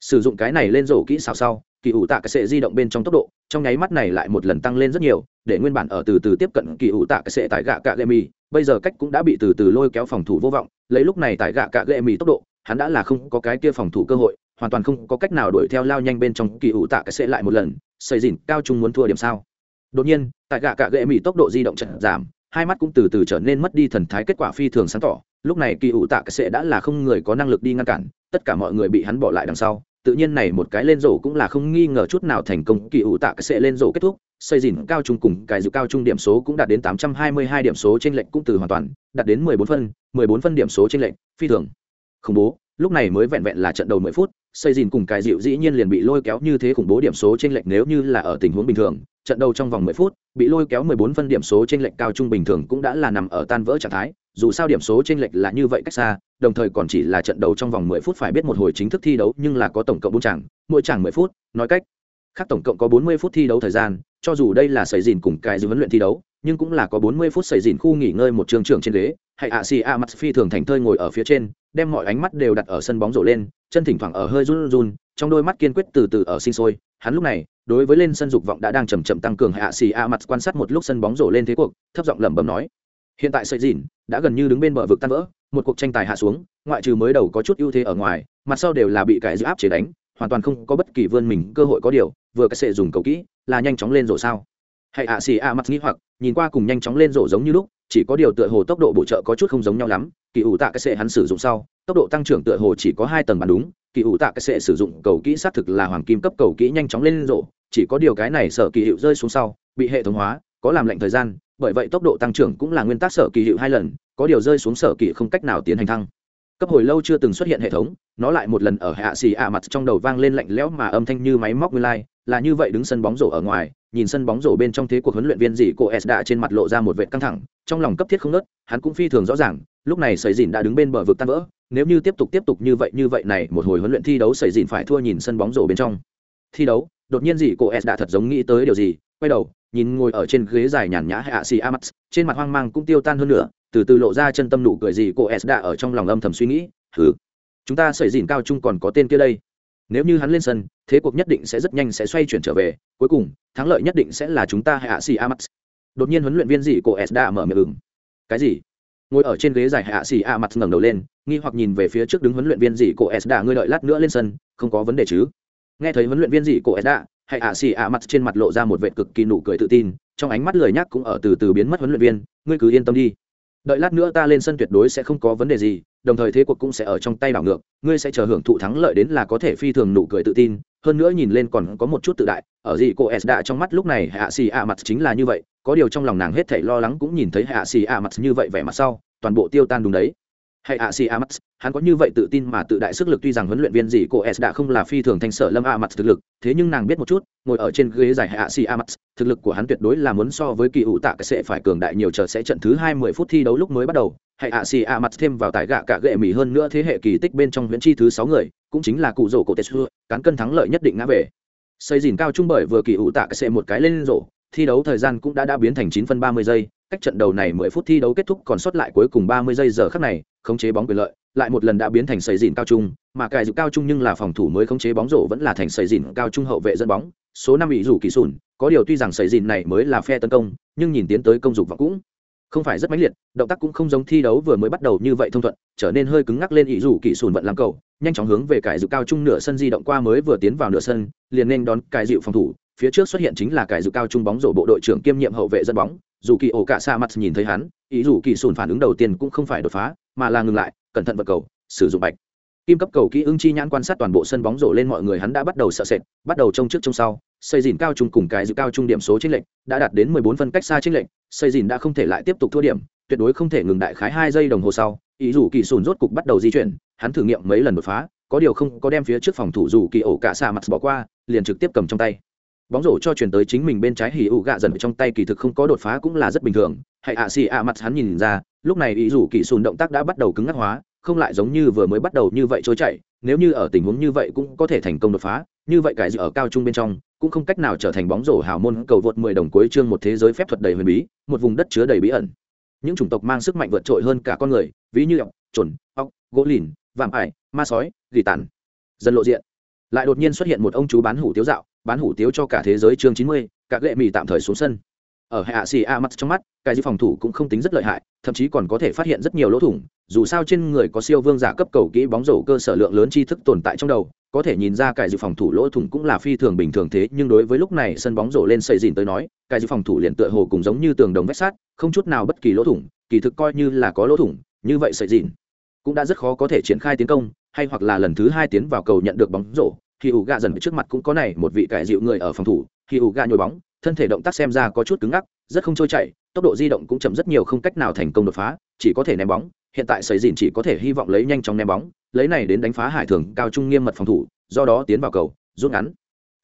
Sử dụng cái này lên rổ kỹ xảo sau, kỳ ủ tạ cái sệ di động bên trong tốc độ, trong nháy mắt này lại một lần tăng lên rất nhiều, để nguyên bản ở từ từ tiếp cận kỳ ủ tạ cái sệ tại gạ cạ gệ mì bây giờ cách cũng đã bị từ từ lôi kéo phòng thủ vô vọng, lấy lúc này tại gạ cạ gệ mì tốc độ, hắn đã là không có cái kia phòng thủ cơ hội, hoàn toàn không có cách nào đuổi theo lao nhanh bên trong kỳ ủ tạ cái sẽ lại một lần, xây dìn, cao trung muốn thua điểm sao. Đột nhiên, tại gạ cạ gệ mì tốc độ di động chậm giảm, hai mắt cũng từ từ trở nên mất đi thần thái, kết quả phi thường sáng tỏ, lúc này kỳ ủ tạ cái sẽ đã là không người có năng lực đi ngăn cản, tất cả mọi người bị hắn bỏ lại đằng sau, tự nhiên này một cái lên rổ cũng là không nghi ngờ chút nào thành công, kỳ ủ tạ cái sẽ lên rổ kết thúc xây dìn cao trung cùng cái dự cao trung điểm số cũng đạt đến 822 điểm số trên lệnh cũng từ hoàn toàn đạt đến 14 phân 14 phân điểm số trên lệnh phi thường khủng bố. Lúc này mới vẹn vẹn là trận đầu 10 phút, xây dìn cùng cái dịu dĩ nhiên liền bị lôi kéo như thế khủng bố điểm số trên lệnh nếu như là ở tình huống bình thường, trận đầu trong vòng 10 phút, bị lôi kéo 14 phân điểm số trên lệnh cao trung bình thường cũng đã là nằm ở tan vỡ trạng thái, dù sao điểm số trên lệnh là như vậy cách xa, đồng thời còn chỉ là trận đấu trong vòng 10 phút phải biết một hồi chính thức thi đấu nhưng là có tổng cộng 4 chàng mỗi chàng 10 phút, nói cách khác tổng cộng có 40 phút thi đấu thời gian cho dù đây là sẩy dìn cùng cái dư huấn luyện thi đấu, nhưng cũng là có 40 phút sẩy dìn khu nghỉ ngơi một trường trưởng trên ghế, hay ạ xì a mặt phi thường thành thơi ngồi ở phía trên, đem mọi ánh mắt đều đặt ở sân bóng rổ lên, chân thỉnh thoảng ở hơi run run, trong đôi mắt kiên quyết từ từ ở sinh sôi. Hắn lúc này, đối với lên sân dục vọng đã đang chậm chậm tăng cường hạ xì a mặt quan sát một lúc sân bóng rổ lên thế cuộc, thấp giọng lẩm bẩm nói, hiện tại sợi dìn đã gần như đứng bên bờ vực tan vỡ, một cuộc tranh tài hạ xuống, ngoại trừ mới đầu có chút ưu thế ở ngoài, mặt sau đều là bị cái giữ áp chế đánh hoàn toàn không có bất kỳ vươn mình, cơ hội có điều, vừa cái sệ dùng cầu kỹ, là nhanh chóng lên rổ sao. Hay ạ, xì ạ mặt nghĩ hoặc, nhìn qua cùng nhanh chóng lên rổ giống như lúc, chỉ có điều tựa hồ tốc độ bổ trợ có chút không giống nhau lắm, kỳ ủ tạ cái sệ hắn sử dụng sau, tốc độ tăng trưởng tựa hồ chỉ có hai tầng bàn đúng, kỳ ủ tạ cái sệ sử dụng cầu kỹ xác thực là hoàng kim cấp cầu kỹ nhanh chóng lên rổ, chỉ có điều cái này sở kỳ hiệu rơi xuống sau, bị hệ thống hóa, có làm lệnh thời gian, bởi vậy tốc độ tăng trưởng cũng là nguyên tắc sở kỳ hiệu hai lần, có điều rơi xuống sở kỳ không cách nào tiến hành thăng. Cấp hồi lâu chưa từng xuất hiện hệ thống nó lại một lần ở hạ xì ạ mặt trong đầu vang lên lạnh lẽo mà âm thanh như máy móc nguyên lai, là như vậy đứng sân bóng rổ ở ngoài, nhìn sân bóng rổ bên trong thế cuộc huấn luyện viên gì cô s đã trên mặt lộ ra một vệ căng thẳng, trong lòng cấp thiết không nớt, hắn cũng phi thường rõ ràng, lúc này sầy dìn đã đứng bên bờ vực tan vỡ, nếu như tiếp tục tiếp tục như vậy như vậy này, một hồi huấn luyện thi đấu sầy dìn phải thua nhìn sân bóng rổ bên trong. Thi đấu, đột nhiên gì cô s đã thật giống nghĩ tới điều gì, quay đầu, nhìn ngồi ở trên ghế dài nhàn nhã hạ xì amax trên mặt hoang mang cũng tiêu tan hơn nữa, từ từ lộ ra chân tâm nụ cười gì cô s đã ở trong lòng âm thầm suy nghĩ thử chúng ta sẩy dìn cao trung còn có tên kia đây. Nếu như hắn lên sân, thế cuộc nhất định sẽ rất nhanh sẽ xoay chuyển trở về. Cuối cùng, thắng lợi nhất định sẽ là chúng ta hạ xì mắt đột nhiên huấn luyện viên dị cô s đã mở miệng ứng cái gì? Ngồi ở trên ghế dài hạ xì mắt ngẩng đầu lên, nghi hoặc nhìn về phía trước đứng huấn luyện viên dị cô s đã. Ngươi đợi lát nữa lên sân, không có vấn đề chứ? Nghe thấy huấn luyện viên dị cô s đã hay ạ xì ạ mặt trên mặt lộ ra một vệ cực kỳ nụ cười tự tin, trong ánh mắt lời nhắc cũng ở từ từ biến mất huấn luyện viên. Ngươi cứ yên tâm đi. Đợi lát nữa ta lên sân tuyệt đối sẽ không có vấn đề gì đồng thời thế cuộc cũng sẽ ở trong tay đảo ngược, ngươi sẽ chờ hưởng thụ thắng lợi đến là có thể phi thường nụ cười tự tin, hơn nữa nhìn lên còn có một chút tự đại, ở gì cô s đã trong mắt lúc này hạ xì ạ mặt chính là như vậy, có điều trong lòng nàng hết thảy lo lắng cũng nhìn thấy hạ xì ạ mặt như vậy vẻ mặt sau, toàn bộ tiêu tan đúng đấy hay a si amax hắn có như vậy tự tin mà tự đại sức lực tuy rằng huấn luyện viên gì cô s đã không là phi thường thanh sở lâm amax thực lực, thế nhưng nàng biết một chút, ngồi ở trên ghế giải hay a si amax thực lực của hắn tuyệt đối là muốn so với kỳ hữu tạ cái sẽ phải cường đại nhiều chờ sẽ trận thứ hai mươi phút thi đấu lúc mới bắt đầu. Hay a si amax thêm vào tải gạ cả gệ mỹ hơn nữa thế hệ kỳ tích bên trong huyễn chi thứ sáu người, cũng chính là cụ rổ cổ tetsu cán cân thắng lợi nhất định ngã về. Xây dìn cao trung bởi vừa kỳ hữu tạ cái sẽ một cái lên rổ, thi đấu thời gian cũng đã đã biến thành chín phân ba mươi giây cách trận đầu này mười phút thi đấu kết thúc còn sót lại cuối cùng ba mươi giây giờ khắc này, khống chế bóng quyền lợi, lại một lần đã biến thành sầy dịn cao trung, mà cài dự cao trung nhưng là phòng thủ mới khống chế bóng rổ vẫn là thành sầy dịn cao trung hậu vệ dẫn bóng, số năm bị rủ kỳ sùn, có điều tuy rằng sầy dịn này mới là phe tấn công, nhưng nhìn tiến tới công dục và cũng không phải rất mãnh liệt, động tác cũng không giống thi đấu vừa mới bắt đầu như vậy thông thuận, trở nên hơi cứng ngắc lên ý rủ kỳ sùn vận làm cầu, nhanh chóng hướng về cải dự cao trung nửa sân di động qua mới vừa tiến vào nửa sân, liền nên đón cải dịu phòng thủ, phía trước xuất hiện chính là cải dự cao trung bóng rổ bộ đội trưởng kiêm nhiệm hậu vệ dẫn bóng dù kỳ ổ cả xa mặt nhìn thấy hắn, ý dù kỳ sùn phản ứng đầu tiên cũng không phải đột phá, mà là ngừng lại, cẩn thận vật cầu, sử dụng bạch. Kim cấp cầu kỹ ưng chi nhãn quan sát toàn bộ sân bóng rổ lên mọi người hắn đã bắt đầu sợ sệt, bắt đầu trông trước trông sau, xây dìn cao trung cùng cái dự cao trung điểm số trích lệnh đã đạt đến 14 phân cách xa trích lệnh xây dìn đã không thể lại tiếp tục thua điểm, tuyệt đối không thể ngừng đại khái hai giây đồng hồ sau, ý dù kỳ sùn rốt cục bắt đầu di chuyển, hắn thử nghiệm mấy lần đột phá, có điều không có đem phía trước phòng thủ dù kỳ ổ cả xa mặt bỏ qua, liền trực tiếp cầm trong tay bóng rổ cho chuyển tới chính mình bên trái hỉ ủ gạ dần trong tay kỳ thực không có đột phá cũng là rất bình thường. Hãy ạ xì ạ mặt hắn nhìn ra, lúc này ý rủ kỳ sùn động tác đã bắt đầu cứng ngắc hóa, không lại giống như vừa mới bắt đầu như vậy trôi chạy. nếu như ở tình huống như vậy cũng có thể thành công đột phá, như vậy cải dự ở cao trung bên trong cũng không cách nào trở thành bóng rổ hào môn cầu vượt 10 đồng cuối chương một thế giới phép thuật đầy huyền bí, một vùng đất chứa đầy bí ẩn. Những chủng tộc mang sức mạnh vượt trội hơn cả con người, ví như ọc chuẩn ọc gỗ lìn, vạm ải, ma sói, gỉ tàn. Dần lộ diện lại đột nhiên xuất hiện một ông chú bán hủ tiếu dạo bán hủ tiếu cho cả thế giới chương 90, các lệ mì tạm thời xuống sân. Ở hạ xì a mắt trong mắt cái dư phòng thủ cũng không tính rất lợi hại thậm chí còn có thể phát hiện rất nhiều lỗ thủng dù sao trên người có siêu vương giả cấp cầu kỹ bóng rổ cơ sở lượng lớn tri thức tồn tại trong đầu có thể nhìn ra cái dư phòng thủ lỗ thủng cũng là phi thường bình thường thế nhưng đối với lúc này sân bóng rổ lên xây dìn tới nói cái dư phòng thủ liền tựa hồ cùng giống như tường đồng vách sát không chút nào bất kỳ lỗ thủng kỳ thực coi như là có lỗ thủng như vậy xây dìn cũng đã rất khó có thể triển khai tiến công hay hoặc là lần thứ hai tiến vào cầu nhận được bóng rổ khi ủ gà dần trước mặt cũng có này, một vị cải dịu người ở phòng thủ, khi ủ gà nhồi bóng, thân thể động tác xem ra có chút cứng ngắc, rất không trôi chảy, tốc độ di động cũng chậm rất nhiều, không cách nào thành công đột phá, chỉ có thể ném bóng. Hiện tại sấy dìn chỉ có thể hy vọng lấy nhanh chóng ném bóng, lấy này đến đánh phá hải thường cao trung nghiêm mật phòng thủ, do đó tiến vào cầu, rút ngắn.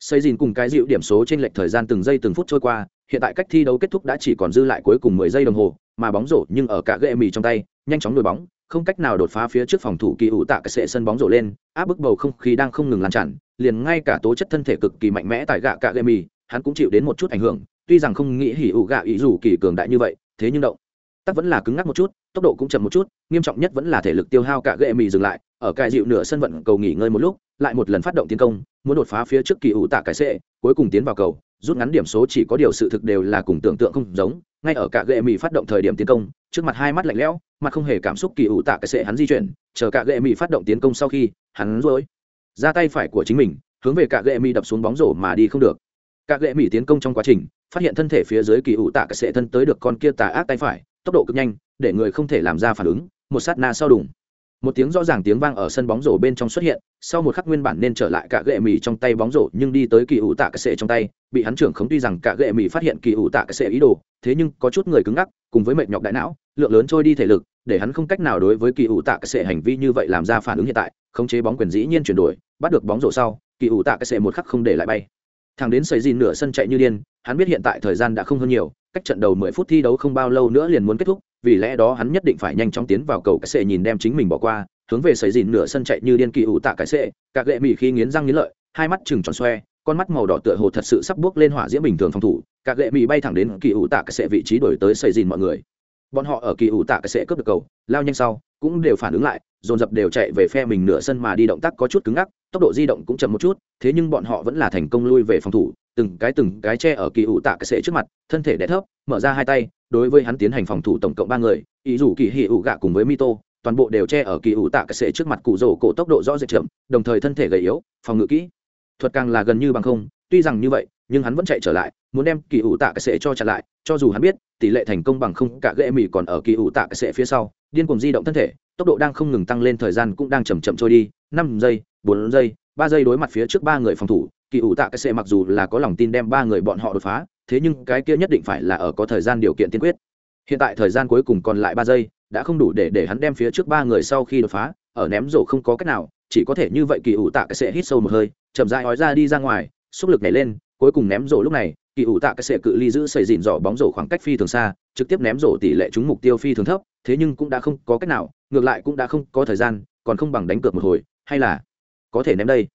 Sấy dìn cùng cái dịu điểm số trên lệch thời gian từng giây từng phút trôi qua, hiện tại cách thi đấu kết thúc đã chỉ còn dư lại cuối cùng mười giây đồng hồ, mà bóng rổ nhưng ở cả ghệ mì trong tay, nhanh chóng đổi bóng không cách nào đột phá phía trước phòng thủ kỳ ủ tạ cái sệ sân bóng rổ lên, áp bức bầu không khí đang không ngừng lan tràn, liền ngay cả tố chất thân thể cực kỳ mạnh mẽ tại gạ cạ ghệ mì, hắn cũng chịu đến một chút ảnh hưởng, tuy rằng không nghĩ hỉ ủ gạ ý dù kỳ cường đại như vậy, thế nhưng động, tắc vẫn là cứng ngắc một chút, tốc độ cũng chậm một chút, nghiêm trọng nhất vẫn là thể lực tiêu hao cả ghệ mì dừng lại, ở cài dịu nửa sân vận cầu nghỉ ngơi một lúc, lại một lần phát động tiến công, muốn đột phá phía trước kỳ ủ tạ cái sệ, cuối cùng tiến vào cầu rút ngắn điểm số chỉ có điều sự thực đều là cùng tưởng tượng không giống. Ngay ở cả gệ mì phát động thời điểm tiến công, trước mặt hai mắt lạnh lẽo, mặt không hề cảm xúc kỳ ủ tạ cái sệ hắn di chuyển, chờ cả gệ mì phát động tiến công sau khi, hắn rồi ra tay phải của chính mình, hướng về cả gệ mì đập xuống bóng rổ mà đi không được. Cả gệ mì tiến công trong quá trình, phát hiện thân thể phía dưới kỳ ủ tạ cái sệ thân tới được con kia tà ác tay phải, tốc độ cực nhanh, để người không thể làm ra phản ứng, một sát na sau đùng một tiếng rõ ràng tiếng vang ở sân bóng rổ bên trong xuất hiện, sau một khắc nguyên bản nên trở lại cả gệ mì trong tay bóng rổ nhưng đi tới kỳ ủ tạ cái sệ trong tay, bị hắn trưởng khống tuy rằng cả gệ mì phát hiện kỳ ủ tạ cái sệ ý đồ, thế nhưng có chút người cứng ngắc, cùng với mệt nhọc đại não, lượng lớn trôi đi thể lực, để hắn không cách nào đối với kỳ ủ tạ cái sệ hành vi như vậy làm ra phản ứng hiện tại, khống chế bóng quyền dĩ nhiên chuyển đổi, bắt được bóng rổ sau, kỳ ủ tạ cái sệ một khắc không để lại bay. Thằng đến sầy dìn nửa sân chạy như điên, hắn biết hiện tại thời gian đã không hơn nhiều, cách trận đầu mười phút thi đấu không bao lâu nữa liền muốn kết thúc vì lẽ đó hắn nhất định phải nhanh chóng tiến vào cầu cái sệ nhìn đem chính mình bỏ qua, hướng về sấy dìn nửa sân chạy như điên kỳ ủ tạ cái sệ các gệ mỹ khi nghiến răng nghiến lợi, hai mắt chừng tròn xoe, con mắt màu đỏ tựa hồ thật sự sắp bước lên hỏa diễm bình thường phòng thủ các gệ mỹ bay thẳng đến kỳ ủ tạ cái sệ vị trí đổi tới sấy dìn mọi người. Bọn họ ở kỳ ủ tạ cái sệ cướp được cầu, lao nhanh sau, cũng đều phản ứng lại, dồn dập đều chạy về phe mình nửa sân mà đi động tác có chút cứng ngắc, tốc độ di động cũng chậm một chút, thế nhưng bọn họ vẫn là thành công lui về phòng thủ, từng cái từng cái che ở kỳ ủ tạ cái sệ trước mặt, thân thể đẻ thấp, mở ra hai tay đối với hắn tiến hành phòng thủ tổng cộng ba người, ý dù kỳ hì ủ gạ cùng với mito, toàn bộ đều che ở kỳ ủ tạ cái sệ trước mặt cụ rổ cổ tốc độ rõ rệt chậm, đồng thời thân thể gầy yếu, phòng ngự kỹ. Thuật càng là gần như bằng không, tuy rằng như vậy, nhưng hắn vẫn chạy trở lại, muốn đem kỳ ủ tạ cái sệ cho chặn lại, cho dù hắn biết, tỷ lệ thành công bằng không, cả ghệ mì còn ở kỳ ủ tạ cái sệ phía sau, điên cuồng di động thân thể, tốc độ đang không ngừng tăng lên, thời gian cũng đang chầm chậm trôi đi, năm giây, bốn giây, ba giây đối mặt phía trước ba người phòng thủ, kỳ ủ tạ cái sệ mặc dù là có lòng tin đem ba người bọn họ đột phá thế nhưng cái kia nhất định phải là ở có thời gian điều kiện tiên quyết. Hiện tại thời gian cuối cùng còn lại ba giây, đã không đủ để để hắn đem phía trước ba người sau khi đột phá, ở ném rổ không có cách nào, chỉ có thể như vậy kỳ ủ tạ cái sệ hít sâu một hơi, chậm dại nói ra đi ra ngoài, xúc lực nhảy lên, cuối cùng ném rổ lúc này, kỳ ủ tạ cái sệ cự ly giữ sầy dìn dỏ bóng rổ khoảng cách phi thường xa, trực tiếp ném rổ tỷ lệ trúng mục tiêu phi thường thấp, thế nhưng cũng đã không có cách nào, ngược lại cũng đã không có thời gian, còn không bằng đánh cược một hồi, hay là có thể ném đây.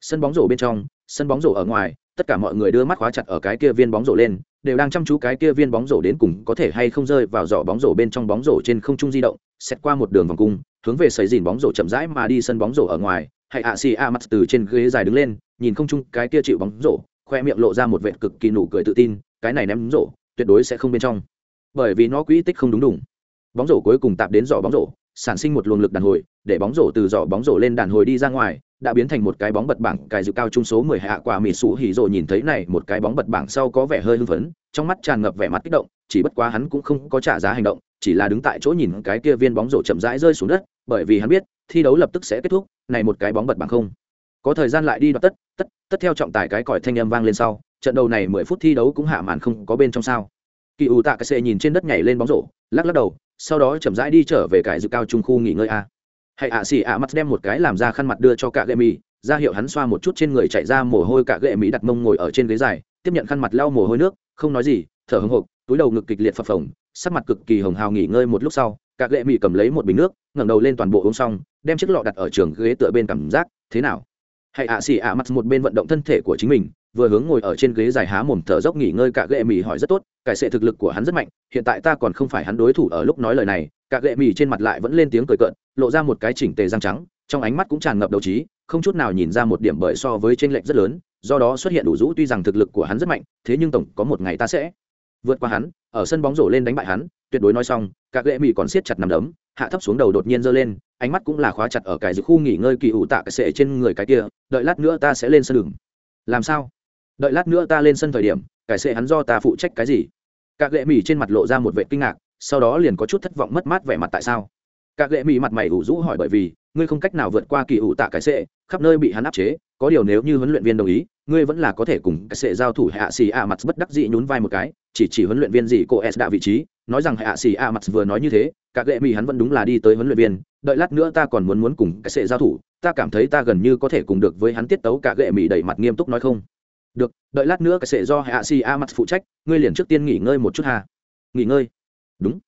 Sân bóng rổ bên trong, sân bóng rổ ở ngoài tất cả mọi người đưa mắt khóa chặt ở cái kia viên bóng rổ lên, đều đang chăm chú cái kia viên bóng rổ đến cùng có thể hay không rơi vào giỏ bóng rổ bên trong bóng rổ trên không trung di động xét qua một đường vòng cung, hướng về sấy dìn bóng rổ chậm rãi mà đi sân bóng rổ ở ngoài hãy ạ xì a mặt từ trên ghế dài đứng lên, nhìn không trung cái kia chịu bóng rổ, khoe miệng lộ ra một vệt cực kỳ nụ cười tự tin, cái này ném rổ, tuyệt đối sẽ không bên trong. Bởi vì nó quỹ tích không đúng đủng bóng rổ cuối cùng tạp đến giỏ bóng rổ sản sinh một luồng lực đàn hồi, để bóng rổ từ giỏ bóng rổ lên đàn hồi đi ra ngoài, đã biến thành một cái bóng bật bảng. Cài dự cao trung số 10 hạ quả mì sủ hỉ rồi nhìn thấy này, một cái bóng bật bảng sau có vẻ hơi hưng phấn, trong mắt tràn ngập vẻ mặt kích động, chỉ bất quá hắn cũng không có trả giá hành động, chỉ là đứng tại chỗ nhìn cái kia viên bóng rổ chậm rãi rơi xuống đất, bởi vì hắn biết, thi đấu lập tức sẽ kết thúc, này một cái bóng bật bảng không. Có thời gian lại đi đoạt tất tất tất theo trọng tài cái còi thanh âm vang lên sau, trận đầu này 10 phút thi đấu cũng hạ màn không có bên trong sao. Kỳ ủ tạ cái xe nhìn trên đất nhảy lên bóng rổ, lắc lắc đầu sau đó chậm rãi đi trở về cải dự cao trung khu nghỉ ngơi a. Hãy ạ xì ạ mắt đem một cái làm ra khăn mặt đưa cho cả gậy mì, ra hiệu hắn xoa một chút trên người chạy ra mồ hôi cả gậy mỹ đặt mông ngồi ở trên ghế dài, tiếp nhận khăn mặt lau mồ hôi nước, không nói gì, thở hồng hộc, túi đầu ngực kịch liệt phập phồng, sắc mặt cực kỳ hồng hào nghỉ ngơi một lúc sau, cả gậy mỹ cầm lấy một bình nước, ngẩng đầu lên toàn bộ uống xong, đem chiếc lọ đặt ở trường ghế tựa bên cảm giác, thế nào? Hãy ạ xì ạ mắt một bên vận động thân thể của chính mình vừa hướng ngồi ở trên ghế dài há mồm thở dốc nghỉ ngơi cả ghệ mì hỏi rất tốt, cải sệ thực lực của hắn rất mạnh, hiện tại ta còn không phải hắn đối thủ ở lúc nói lời này, cả ghệ mì trên mặt lại vẫn lên tiếng cười cợt, lộ ra một cái chỉnh tề răng trắng, trong ánh mắt cũng tràn ngập đấu trí, không chút nào nhìn ra một điểm bởi so với tranh lệch rất lớn, do đó xuất hiện đủ rũ, tuy rằng thực lực của hắn rất mạnh, thế nhưng tổng có một ngày ta sẽ vượt qua hắn, ở sân bóng rổ lên đánh bại hắn, tuyệt đối nói xong, cả ghệ mì còn siết chặt nằm đấm, hạ thấp xuống đầu đột nhiên giơ lên, ánh mắt cũng là khóa chặt ở cái giữa khu nghỉ ngơi kỳ ủ tạ cái sệ trên người cái kia, đợi lát nữa ta sẽ lên sân đường. Làm sao? Đợi lát nữa ta lên sân thời điểm cái sệ hắn do ta phụ trách cái gì? Cả lệ mỹ trên mặt lộ ra một vệ kinh ngạc, sau đó liền có chút thất vọng mất mát vẻ mặt tại sao? Cả lệ mỹ mặt mày ủ rũ hỏi bởi vì, ngươi không cách nào vượt qua kỳ ủ tạ cái sệ khắp nơi bị hắn áp chế, có điều nếu như huấn luyện viên đồng ý, ngươi vẫn là có thể cùng cái sệ giao thủ hạ xì a mặt bất đắc dị nhún vai một cái, chỉ chỉ huấn luyện viên gì cô s đã vị trí, nói rằng hạ xì a mặt vừa nói như thế cả lệ mỹ hắn vẫn đúng là đi tới huấn luyện viên, đợi lát nữa ta còn muốn muốn cùng cái sệ giao thủ, ta cảm thấy ta gần như có thể cùng được với hắn tiết tấu cả lệ mỹ đẩy mặt nghiêm túc nói không được, đợi lát nữa cái sệ do hạ xì a mặt phụ trách, ngươi liền trước tiên nghỉ ngơi một chút hà nghỉ ngơi? Đúng.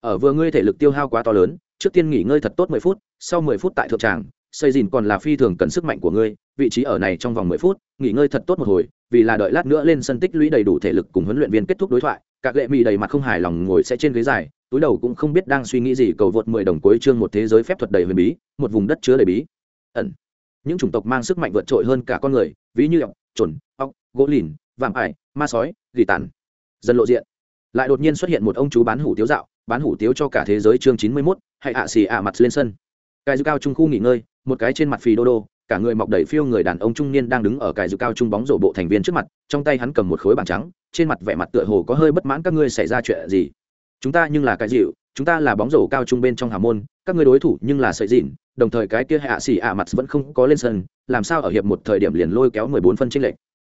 Ở vừa ngươi thể lực tiêu hao quá to lớn, trước tiên nghỉ ngơi thật tốt mười phút, sau mười phút tại thượng tràng, xây dìn còn là phi thường cần sức mạnh của ngươi, vị trí ở này trong vòng mười phút, nghỉ ngơi thật tốt một hồi, vì là đợi lát nữa lên sân tích lũy đầy đủ thể lực cùng huấn luyện viên kết thúc đối thoại các lệ mì đầy mặt không hài lòng ngồi sẽ trên ghế dài, túi đầu cũng không biết đang suy nghĩ gì, cầu vượt mười đồng cuối chương một thế giới phép thuật đầy huyền bí, một vùng đất chứa đầy bí. Ẩn. Những chủng tộc mang sức mạnh vượt trội hơn cả con người, ví như ọc trồn, óc, gỗ lìn, vạm ải, ma sói, gỉ tàn. Dân lộ diện. Lại đột nhiên xuất hiện một ông chú bán hủ tiếu dạo, bán hủ tiếu cho cả thế giới chương chín mươi mốt hãy ạ xì ạ mặt lên sân. Cài dư cao trung khu nghỉ ngơi, một cái trên mặt phì đô đô, cả người mọc đầy phiêu người đàn ông trung niên đang đứng ở cài dư cao trung bóng rổ bộ thành viên trước mặt, trong tay hắn cầm một khối bảng trắng, trên mặt vẻ mặt tựa hồ có hơi bất mãn các ngươi xảy ra chuyện gì chúng ta nhưng là cái dịu, chúng ta là bóng rổ cao trung bên trong hà môn, các người đối thủ nhưng là sợi dịn, đồng thời cái kia hạ xỉ ạ mặt vẫn không có lên sân, làm sao ở hiệp một thời điểm liền lôi kéo mười bốn phân tranh lệch.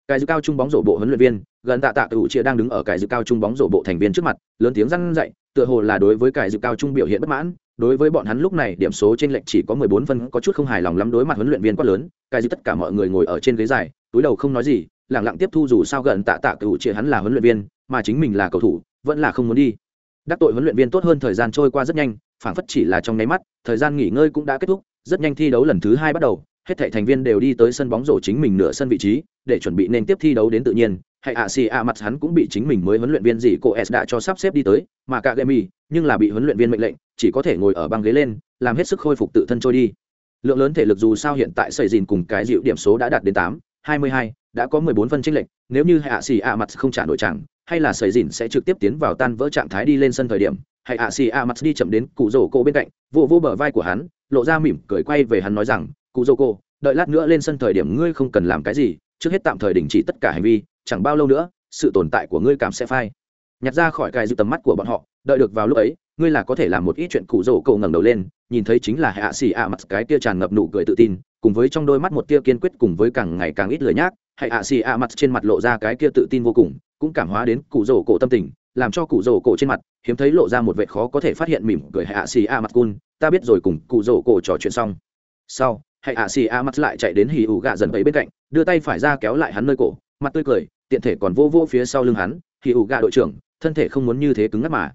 Cái dư cao trung bóng rổ bộ huấn luyện viên, gần tạ tạ tự chia đang đứng ở cái dư cao trung bóng rổ bộ thành viên trước mặt, lớn tiếng răn dậy tựa hồ là đối với cái dư cao trung biểu hiện bất mãn, đối với bọn hắn lúc này điểm số trên lệch chỉ có mười bốn phân có chút không hài lòng lắm đối mặt huấn luyện viên quát lớn, cái dư tất cả mọi người ngồi ở trên ghế dài, túi đầu không nói gì lẳng lặng tiếp thu dù sao gần tạ tạ tự chia hắn là huấn luyện viên, mà chính mình là cầu thủ, vẫn là không muốn đi đắc tội huấn luyện viên tốt hơn thời gian trôi qua rất nhanh, phảng phất chỉ là trong nháy mắt, thời gian nghỉ ngơi cũng đã kết thúc, rất nhanh thi đấu lần thứ hai bắt đầu, hết thảy thành viên đều đi tới sân bóng rổ chính mình nửa sân vị trí, để chuẩn bị nên tiếp thi đấu đến tự nhiên. Hay ạ xì ạ mặt hắn cũng bị chính mình mới huấn luyện viên gì cô s đã cho sắp xếp đi tới, mà cả gemi, nhưng là bị huấn luyện viên mệnh lệnh, chỉ có thể ngồi ở băng ghế lên, làm hết sức khôi phục tự thân trôi đi. Lượng lớn thể lực dù sao hiện tại xây dìn cùng cái dịu điểm số đã đạt đến tám, hai mươi hai, đã có mười bốn phân chênh lệch, nếu như hạ xì ạ mặt không trả nổi chẳng hay là sầy dìn sẽ trực tiếp tiến vào tan vỡ trạng thái đi lên sân thời điểm, hay ạ xì ạ mặt đi chậm đến cụ rổ cô bên cạnh, vô vô bờ vai của hắn, lộ ra mỉm cười quay về hắn nói rằng, cụ rổ cô, đợi lát nữa lên sân thời điểm ngươi không cần làm cái gì, trước hết tạm thời đình chỉ tất cả hành vi, chẳng bao lâu nữa, sự tồn tại của ngươi cảm sẽ phai. Nhặt ra khỏi cài dự tầm mắt của bọn họ, đợi được vào lúc ấy, ngươi là có thể làm một ít chuyện cụ rổ cô ngẩng đầu lên, nhìn thấy chính là hạ xì ạ mặt cái kia tràn ngập nụ cười tự tin, cùng với trong đôi mắt một tia kiên quyết cùng với càng ngày càng ít lời nhác hạ xì ạ mặt trên mặt lộ ra cái kia tự tin vô cùng cũng cảm hóa đến cụ rổ cổ tâm tình, làm cho cụ rổ cổ trên mặt, hiếm thấy lộ ra một vệ khó có thể phát hiện mỉm cười hạ xì a mặt cun, ta biết rồi, cùng cụ rổ cổ trò chuyện xong. Sau, hạ xì a mặt lại chạy đến hì ủ gạ dần ấy bên cạnh, đưa tay phải ra kéo lại hắn nơi cổ, mặt tươi cười, tiện thể còn vô vô phía sau lưng hắn hì ủ gạ đội trưởng, thân thể không muốn như thế cứng ngắc mà.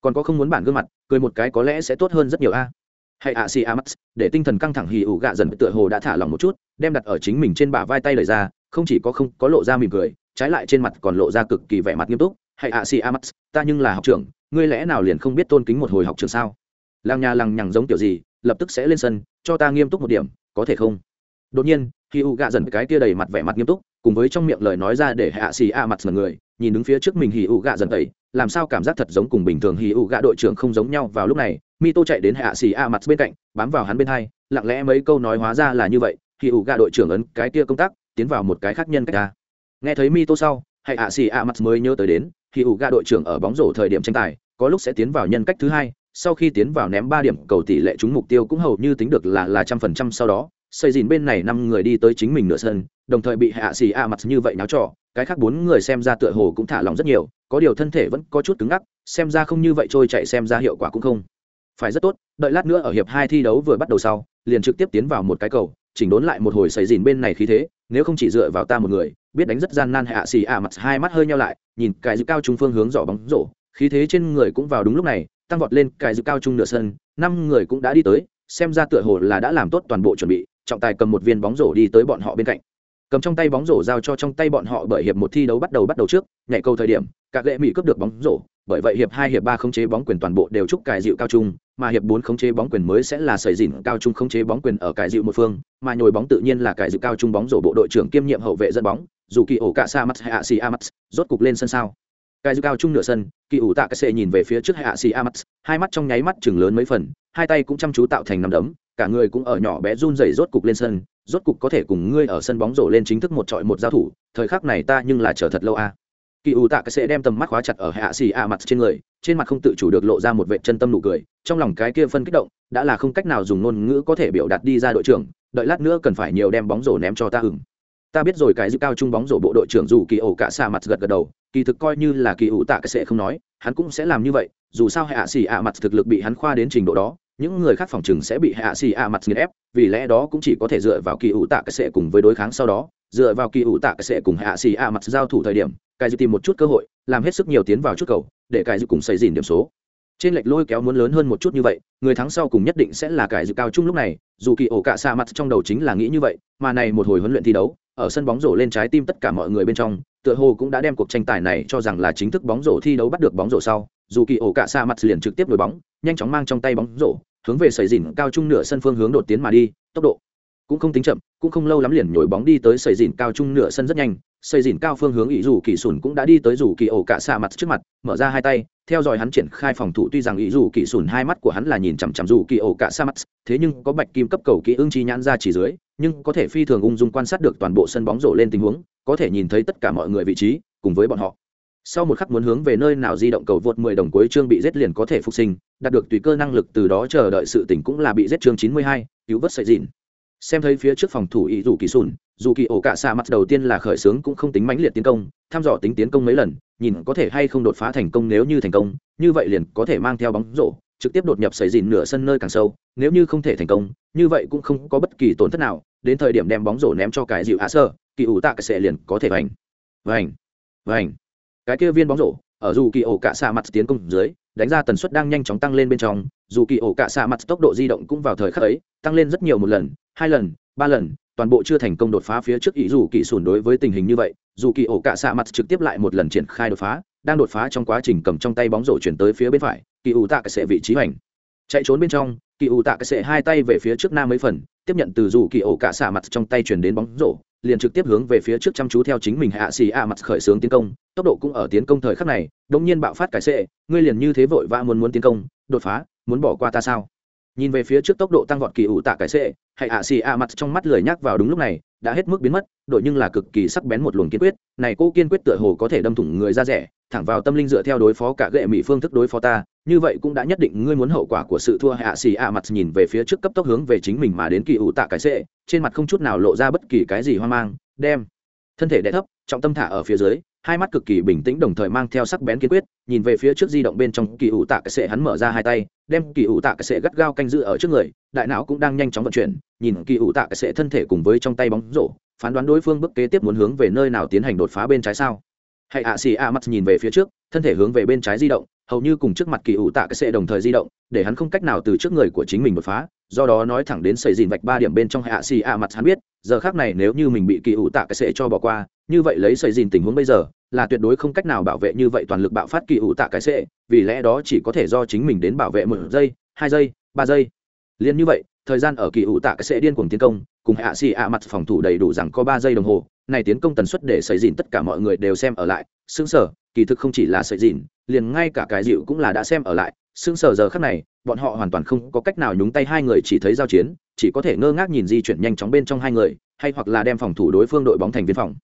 Còn có không muốn bản gương mặt, cười một cái có lẽ sẽ tốt hơn rất nhiều a. Hạ ạ xì a mắt để tinh thần căng thẳng hì ủ gạ dần tựa hồ đã thả lỏng một chút, đem đặt ở chính mình trên bả vai tay lời ra, không chỉ có không có lộ ra mỉm cười trái lại trên mặt còn lộ ra cực kỳ vẻ mặt nghiêm túc. Hay ạ, xì a mắt ta nhưng là học trưởng, ngươi lẽ nào liền không biết tôn kính một hồi học trường sao? Làng nhà lằng nhằng giống kiểu gì, lập tức sẽ lên sân, cho ta nghiêm túc một điểm, có thể không? Đột nhiên khi u gạ dần cái tia đầy mặt vẻ mặt nghiêm túc, cùng với trong miệng lời nói ra để hạ xì a mặt ngần người, nhìn đứng phía trước mình hì u gạ dần tẩy, làm sao cảm giác thật giống cùng bình thường hì u gạ đội trưởng không giống nhau vào lúc này. Mi tô chạy đến hạ xì a mặt bên cạnh, bám vào hắn bên hai, lặng lẽ mấy câu nói hóa ra là như vậy hì u gạ đội trưởng ấn cái kia công tác, tiến vào một cái khác nhân cách ta nghe thấy mi tô sau ạ xì a mặt mới nhớ tới đến khi ủ ga đội trưởng ở bóng rổ thời điểm tranh tài, có lúc sẽ tiến vào nhân cách thứ hai, sau khi tiến vào ném ba điểm, cầu tỷ lệ trúng mục tiêu cũng hầu như tính được là là trăm phần trăm sau đó, xây dìn bên này năm người đi tới chính mình nửa sân, đồng thời bị hạ xì a mặt như vậy náo trọ cái khác bốn người xem ra tựa hồ cũng thả lòng rất nhiều, có điều thân thể vẫn có chút cứng ngắc, xem ra không như vậy trôi chạy xem ra hiệu quả cũng không phải rất tốt, đợi lát nữa ở hiệp hai thi đấu vừa bắt đầu sau, liền trực tiếp tiến vào một cái cầu, chỉnh đốn lại một hồi xây dìn bên này khí thế, nếu không chỉ dựa vào ta một người biết đánh rất gian nan hạ xì a mặt, hai mắt hơi nhau lại, nhìn cái dự cao trung phương hướng dò bóng rổ. Khí thế trên người cũng vào đúng lúc này, tăng vọt lên cài dự cao trung nửa sân, năm người cũng đã đi tới, xem ra tựa hồ là đã làm tốt toàn bộ chuẩn bị, trọng tài cầm một viên bóng rổ đi tới bọn họ bên cạnh. Cầm trong tay bóng rổ giao cho trong tay bọn họ bởi hiệp một thi đấu bắt đầu bắt đầu trước, nhảy câu thời điểm các lệ mỹ cướp được bóng rổ, bởi vậy hiệp hai, hiệp ba khống chế bóng quyền toàn bộ đều chúc cài dịu cao trung, mà hiệp bốn khống chế bóng quyền mới sẽ là sợi dịn cao trung khống chế bóng quyền ở cài dịu một phương, mà nhồi bóng tự nhiên là cài dịu cao trung bóng rổ bộ đội trưởng kiêm nhiệm hậu vệ dẫn bóng dù kỳ ổ cả sa mắt hay ạ xì a mắt rốt cục lên sân sao cái dư cao chung nửa sân, kỳ ủ tạ cái xệ nhìn về phía trước hay ạ xì a mắt hai mắt trong nháy mắt chừng lớn mấy phần, hai tay cũng chăm chú tạo thành nằm đấm, cả người cũng ở nhỏ bé run rẩy rốt cục lên sân, rốt cục có thể cùng ngươi ở sân bóng rổ lên chính thức một trọi một giao thủ, thời khắc này ta nhưng là chờ thật lâu a à. kỳ ủ tạ cái sẽ đem tầm mắt khóa chặt ở hạ xì a mắt trên người, trên mặt không tự chủ được lộ ra một vệ chân tâm nụ cười, trong lòng cái kia phân kích động, đã là không cách nào dùng ngôn ngữ có thể biểu đạt đi ra đội trưởng, đợi lát nữa cần phải nhiều đem bóng rổ ném cho ta hừng ta biết rồi, cái dư cao trung bóng rổ bộ đội trưởng dù kỳ ổ cả xa mặt gật gật đầu, kỳ thực coi như là kỳ ủ tạ cái sẽ không nói, hắn cũng sẽ làm như vậy, dù sao hạ xì ạ mặt thực lực bị hắn khoa đến trình độ đó, những người khác phòng chừng sẽ bị hạ xì ạ mặt nghiền ép, vì lẽ đó cũng chỉ có thể dựa vào kỳ ủ tạ cái sẽ cùng với đối kháng sau đó, dựa vào kỳ ủ tạ cái sẽ cùng hạ xì ạ mặt giao thủ thời điểm, cái dư tìm một chút cơ hội, làm hết sức nhiều tiến vào chút cầu, để cái dư cùng xây dìn điểm số. Trên lệch lôi kéo muốn lớn hơn một chút như vậy, người thắng sau cùng nhất định sẽ là cái dư cao chung lúc này, dù kỳ ổ cả xa mặt trong đầu chính là nghĩ như vậy, mà này một hồi huấn luyện thi đấu ở sân bóng rổ lên trái tim tất cả mọi người bên trong, tựa hồ cũng đã đem cuộc tranh tài này cho rằng là chính thức bóng rổ thi đấu bắt được bóng rổ sau, dù kỳ ổ cả xa mặt liền trực tiếp đổi bóng, nhanh chóng mang trong tay bóng rổ, hướng về sầy dìn cao trung nửa sân phương hướng đột tiến mà đi, tốc độ cũng không tính chậm, cũng không lâu lắm liền nhồi bóng đi tới sầy dìn cao trung nửa sân rất nhanh, sầy dìn cao phương hướng ý dù kỳ sùn cũng đã đi tới dù kỳ ổ cả xa mặt trước mặt, mở ra hai tay, theo dõi hắn triển khai phòng thủ tuy rằng ý dù kỳ sùn hai mắt của hắn là nhìn chằm chằm dù kỳ ổ cả xa mặt, thế nhưng có bạch kim cấp cầu kỹ ưng chi nhãn ra chỉ dưới nhưng có thể phi thường ung dung quan sát được toàn bộ sân bóng rổ lên tình huống có thể nhìn thấy tất cả mọi người vị trí cùng với bọn họ. Sau một khắc muốn hướng về nơi nào di động cầu vượt 10 đồng cuối chương bị giết liền có thể phục sinh đạt được tùy cơ năng lực từ đó chờ đợi sự tỉnh cũng là bị giết chương 92, cứu vớt sợi dịn. Xem thấy phía trước phòng thủ ý dù kỳ sùn dù kỳ ổ cả xa mặt đầu tiên là khởi sướng cũng không tính mãnh liệt tiến công thăm dò tính tiến công mấy lần nhìn có thể hay không đột phá thành công nếu như thành công như vậy liền có thể mang theo bóng rổ trực tiếp đột nhập xảy dìn nửa sân nơi càng sâu, nếu như không thể thành công, như vậy cũng không có bất kỳ tổn thất nào, đến thời điểm đem bóng rổ ném cho cái dịu hạ sơ, kỳ ủ tạ cái sệ liền có thể vành. Vành. Vành. Cái kia viên bóng rổ, ở dù kỳ ổ cả xa mặt tiến công dưới, đánh ra tần suất đang nhanh chóng tăng lên bên trong, dù kỳ ổ cả xa mặt tốc độ di động cũng vào thời khắc ấy, tăng lên rất nhiều một lần, hai lần, ba lần, toàn bộ chưa thành công đột phá phía trước ý dù kỳ sùn đối với tình hình như vậy, dù kỳ ổ cả xa mặt trực tiếp lại một lần triển khai đột phá đang đột phá trong quá trình cầm trong tay bóng rổ chuyển tới phía bên phải, kỳ ủ tạ cái sệ vị trí hoành. Chạy trốn bên trong, kỳ ủ tạ cái sệ hai tay về phía trước nam mấy phần, tiếp nhận từ dù kỳ ổ cả xạ mặt trong tay chuyển đến bóng rổ, liền trực tiếp hướng về phía trước chăm chú theo chính mình hạ xì a mặt khởi xướng tiến công, tốc độ cũng ở tiến công thời khắc này đống nhiên bạo phát cái sệ, ngươi liền như thế vội vã muốn muốn tiến công, đột phá, muốn bỏ qua ta sao? Nhìn về phía trước tốc độ tăng vọt kỳ ủ tạ cái sệ, hay hạ xì a mặt trong mắt lười nhắc vào đúng lúc này đã hết mức biến mất, đội nhưng là cực kỳ sắc bén một luồng kiên quyết, này cô kiên quyết tựa hồ có thể đâm thủng người ra rẻ, thẳng vào tâm linh dựa theo đối phó cả gệ mỹ phương thức đối phó ta, như vậy cũng đã nhất định ngươi muốn hậu quả của sự thua hạ xì a mặt nhìn về phía trước cấp tốc hướng về chính mình mà đến kỳ ủ tạ cái sệ trên mặt không chút nào lộ ra bất kỳ cái gì hoang mang, đem thân thể đẻ thấp, trọng tâm thả ở phía dưới hai mắt cực kỳ bình tĩnh đồng thời mang theo sắc bén kiên quyết, nhìn về phía trước di động bên trong kỳ ủ tạ cái sệ hắn mở ra hai tay, đem kỳ ủ tạ cái sệ gắt gao canh giữ ở trước người, đại não cũng đang nhanh chóng vận chuyển, nhìn kỳ ủ tạ cái sệ thân thể cùng với trong tay bóng rổ, phán đoán đối phương bước kế tiếp muốn hướng về nơi nào tiến hành đột phá bên trái sao. Hãy ạ xì a mắt nhìn về phía trước, thân thể hướng về bên trái di động, hầu như cùng trước mặt kỳ ủ tạ cái sệ đồng thời di động, để hắn không cách nào từ trước người của chính mình đột phá, do đó nói thẳng đến sầy dìn vạch ba điểm bên trong hạ xì a mặt hắn biết, giờ khác này nếu như mình bị kỳ ủ tạ cái sệ cho bỏ qua như vậy lấy xây dìn tình huống bây giờ, là tuyệt đối không cách nào bảo vệ như vậy toàn lực bạo phát kỳ ủ tạ cái sệ, vì lẽ đó chỉ có thể do chính mình đến bảo vệ một giây, hai giây, ba giây. Liền như vậy, thời gian ở kỳ ủ tạ cái sệ điên cuồng tiến công, cùng hạ xì ạ mặt phòng thủ đầy đủ rằng có ba giây đồng hồ, này tiến công tần suất để xây dìn tất cả mọi người đều xem ở lại xứng sở kỳ thực không chỉ là xây dìn, liền ngay cả cái dịu cũng là đã xem ở lại xứng sở giờ khắc này, bọn họ hoàn toàn không có cách nào nhúng tay hai người chỉ thấy giao chiến, chỉ có thể ngơ ngác nhìn di chuyển nhanh chóng bên trong hai người, hay hoặc là đem phòng thủ đối phương đội bóng thành viên phòng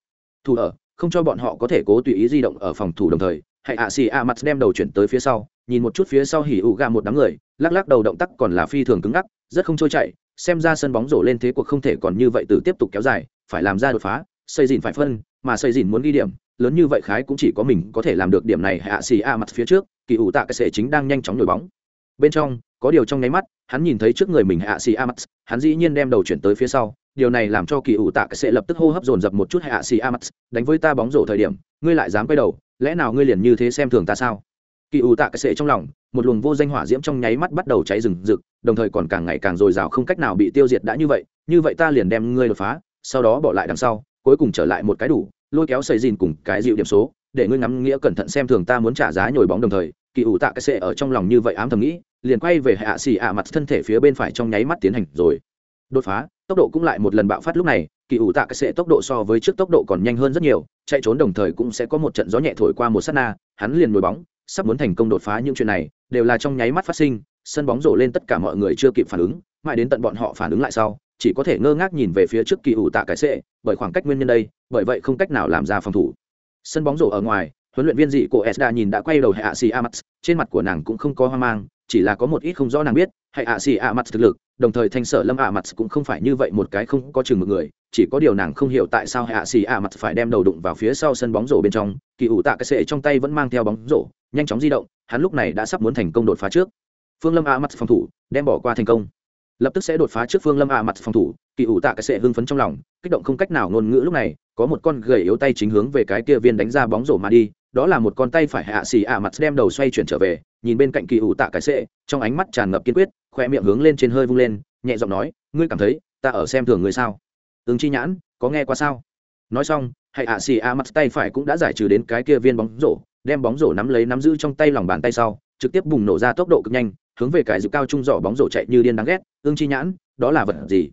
thủ ở, không cho bọn họ có thể cố tùy ý di động ở phòng thủ đồng thời, hãy ạ xì a mặt đem đầu chuyển tới phía sau, nhìn một chút phía sau hỉ ụ gà một đám người, lắc lắc đầu động tác còn là phi thường cứng ngắc, rất không trôi chạy xem ra sân bóng rổ lên thế cuộc không thể còn như vậy từ tiếp tục kéo dài, phải làm ra đột phá, xây dìn phải phân, mà xây dìn muốn ghi điểm, lớn như vậy khái cũng chỉ có mình có thể làm được điểm này hạ xì a mặt phía trước, kỳ ủ tạ cái sệ chính đang nhanh chóng nổi bóng. Bên trong, có điều trong nháy mắt, hắn nhìn thấy trước người mình hạ xì a mặt, hắn dĩ nhiên đem đầu chuyển tới phía sau điều này làm cho kỳ ủ tạ cái sệ lập tức hô hấp dồn dập một chút hạ xì a mặt đánh với ta bóng rổ thời điểm, ngươi lại dám quay đầu, lẽ nào ngươi liền như thế xem thường ta sao? Kỳ ủ tạ cái sệ trong lòng, một luồng vô danh hỏa diễm trong nháy mắt bắt đầu cháy rừng rực, đồng thời còn càng ngày càng dồi dào không cách nào bị tiêu diệt đã như vậy như vậy ta liền đem ngươi đột phá, sau đó bỏ lại đằng sau, cuối cùng trở lại một cái đủ, lôi kéo xây dìn cùng cái dịu điểm số, để ngươi ngắm nghĩa cẩn thận xem thường ta muốn trả giá nhồi bóng đồng thời, kỳ ủ tạ cái sệ ở trong lòng như vậy ám thầm nghĩ, liền quay về hạ xì ạ mặt thân thể phía bên phải trong nháy mắt tiến hành rồi đột phá, tốc độ cũng lại một lần bạo phát lúc này, kỳ ủ tạ cái sệ tốc độ so với trước tốc độ còn nhanh hơn rất nhiều, chạy trốn đồng thời cũng sẽ có một trận gió nhẹ thổi qua một sát na, hắn liền nổi bóng, sắp muốn thành công đột phá những chuyện này, đều là trong nháy mắt phát sinh, sân bóng rổ lên tất cả mọi người chưa kịp phản ứng, mãi đến tận bọn họ phản ứng lại sau, chỉ có thể ngơ ngác nhìn về phía trước kỳ ủ tạ cái sệ bởi khoảng cách nguyên nhân đây, bởi vậy không cách nào làm ra phòng thủ. Sân bóng rổ ở ngoài, huấn luyện viên dị của Esda nhìn đã quay đầu hạ xì a trên mặt của nàng cũng không có hoang mang, chỉ là có một ít không rõ nàng biết hệ hạ xì a thực lực đồng thời thanh sở lâm a cũng không phải như vậy một cái không có chừng một người, chỉ có điều nàng không hiểu tại sao hạ xì a phải đem đầu đụng vào phía sau sân bóng rổ bên trong, kỳ ủ tạ cái sệ trong tay vẫn mang theo bóng rổ, nhanh chóng di động, hắn lúc này đã sắp muốn thành công đột phá trước. Phương lâm a phòng thủ, đem bỏ qua thành công. Lập tức sẽ đột phá trước phương lâm a phòng thủ, kỳ ủ tạ cái sệ hưng phấn trong lòng, kích động không cách nào ngôn ngữ lúc này, có một con gầy yếu tay chính hướng về cái kia viên đánh ra bóng rổ mà đi đó là một con tay phải hạ xì ạ mặt đem đầu xoay chuyển trở về, nhìn bên cạnh kỳ ủ tạ cái sệ trong ánh mắt tràn ngập kiên quyết khoe miệng hướng lên trên hơi vung lên, nhẹ giọng nói, ngươi cảm thấy ta ở xem thường người sao? Ứng chi nhãn, có nghe qua sao? Nói xong hãy ạ xì ạ mặt tay phải cũng đã giải trừ đến cái kia viên bóng rổ, đem bóng rổ nắm lấy nắm giữ trong tay lòng bàn tay sau, trực tiếp bùng nổ ra tốc độ cực nhanh, hướng về cái dự cao trung giỏ bóng rổ chạy như điên đáng ghét. Ương chi nhãn, đó là vật gì?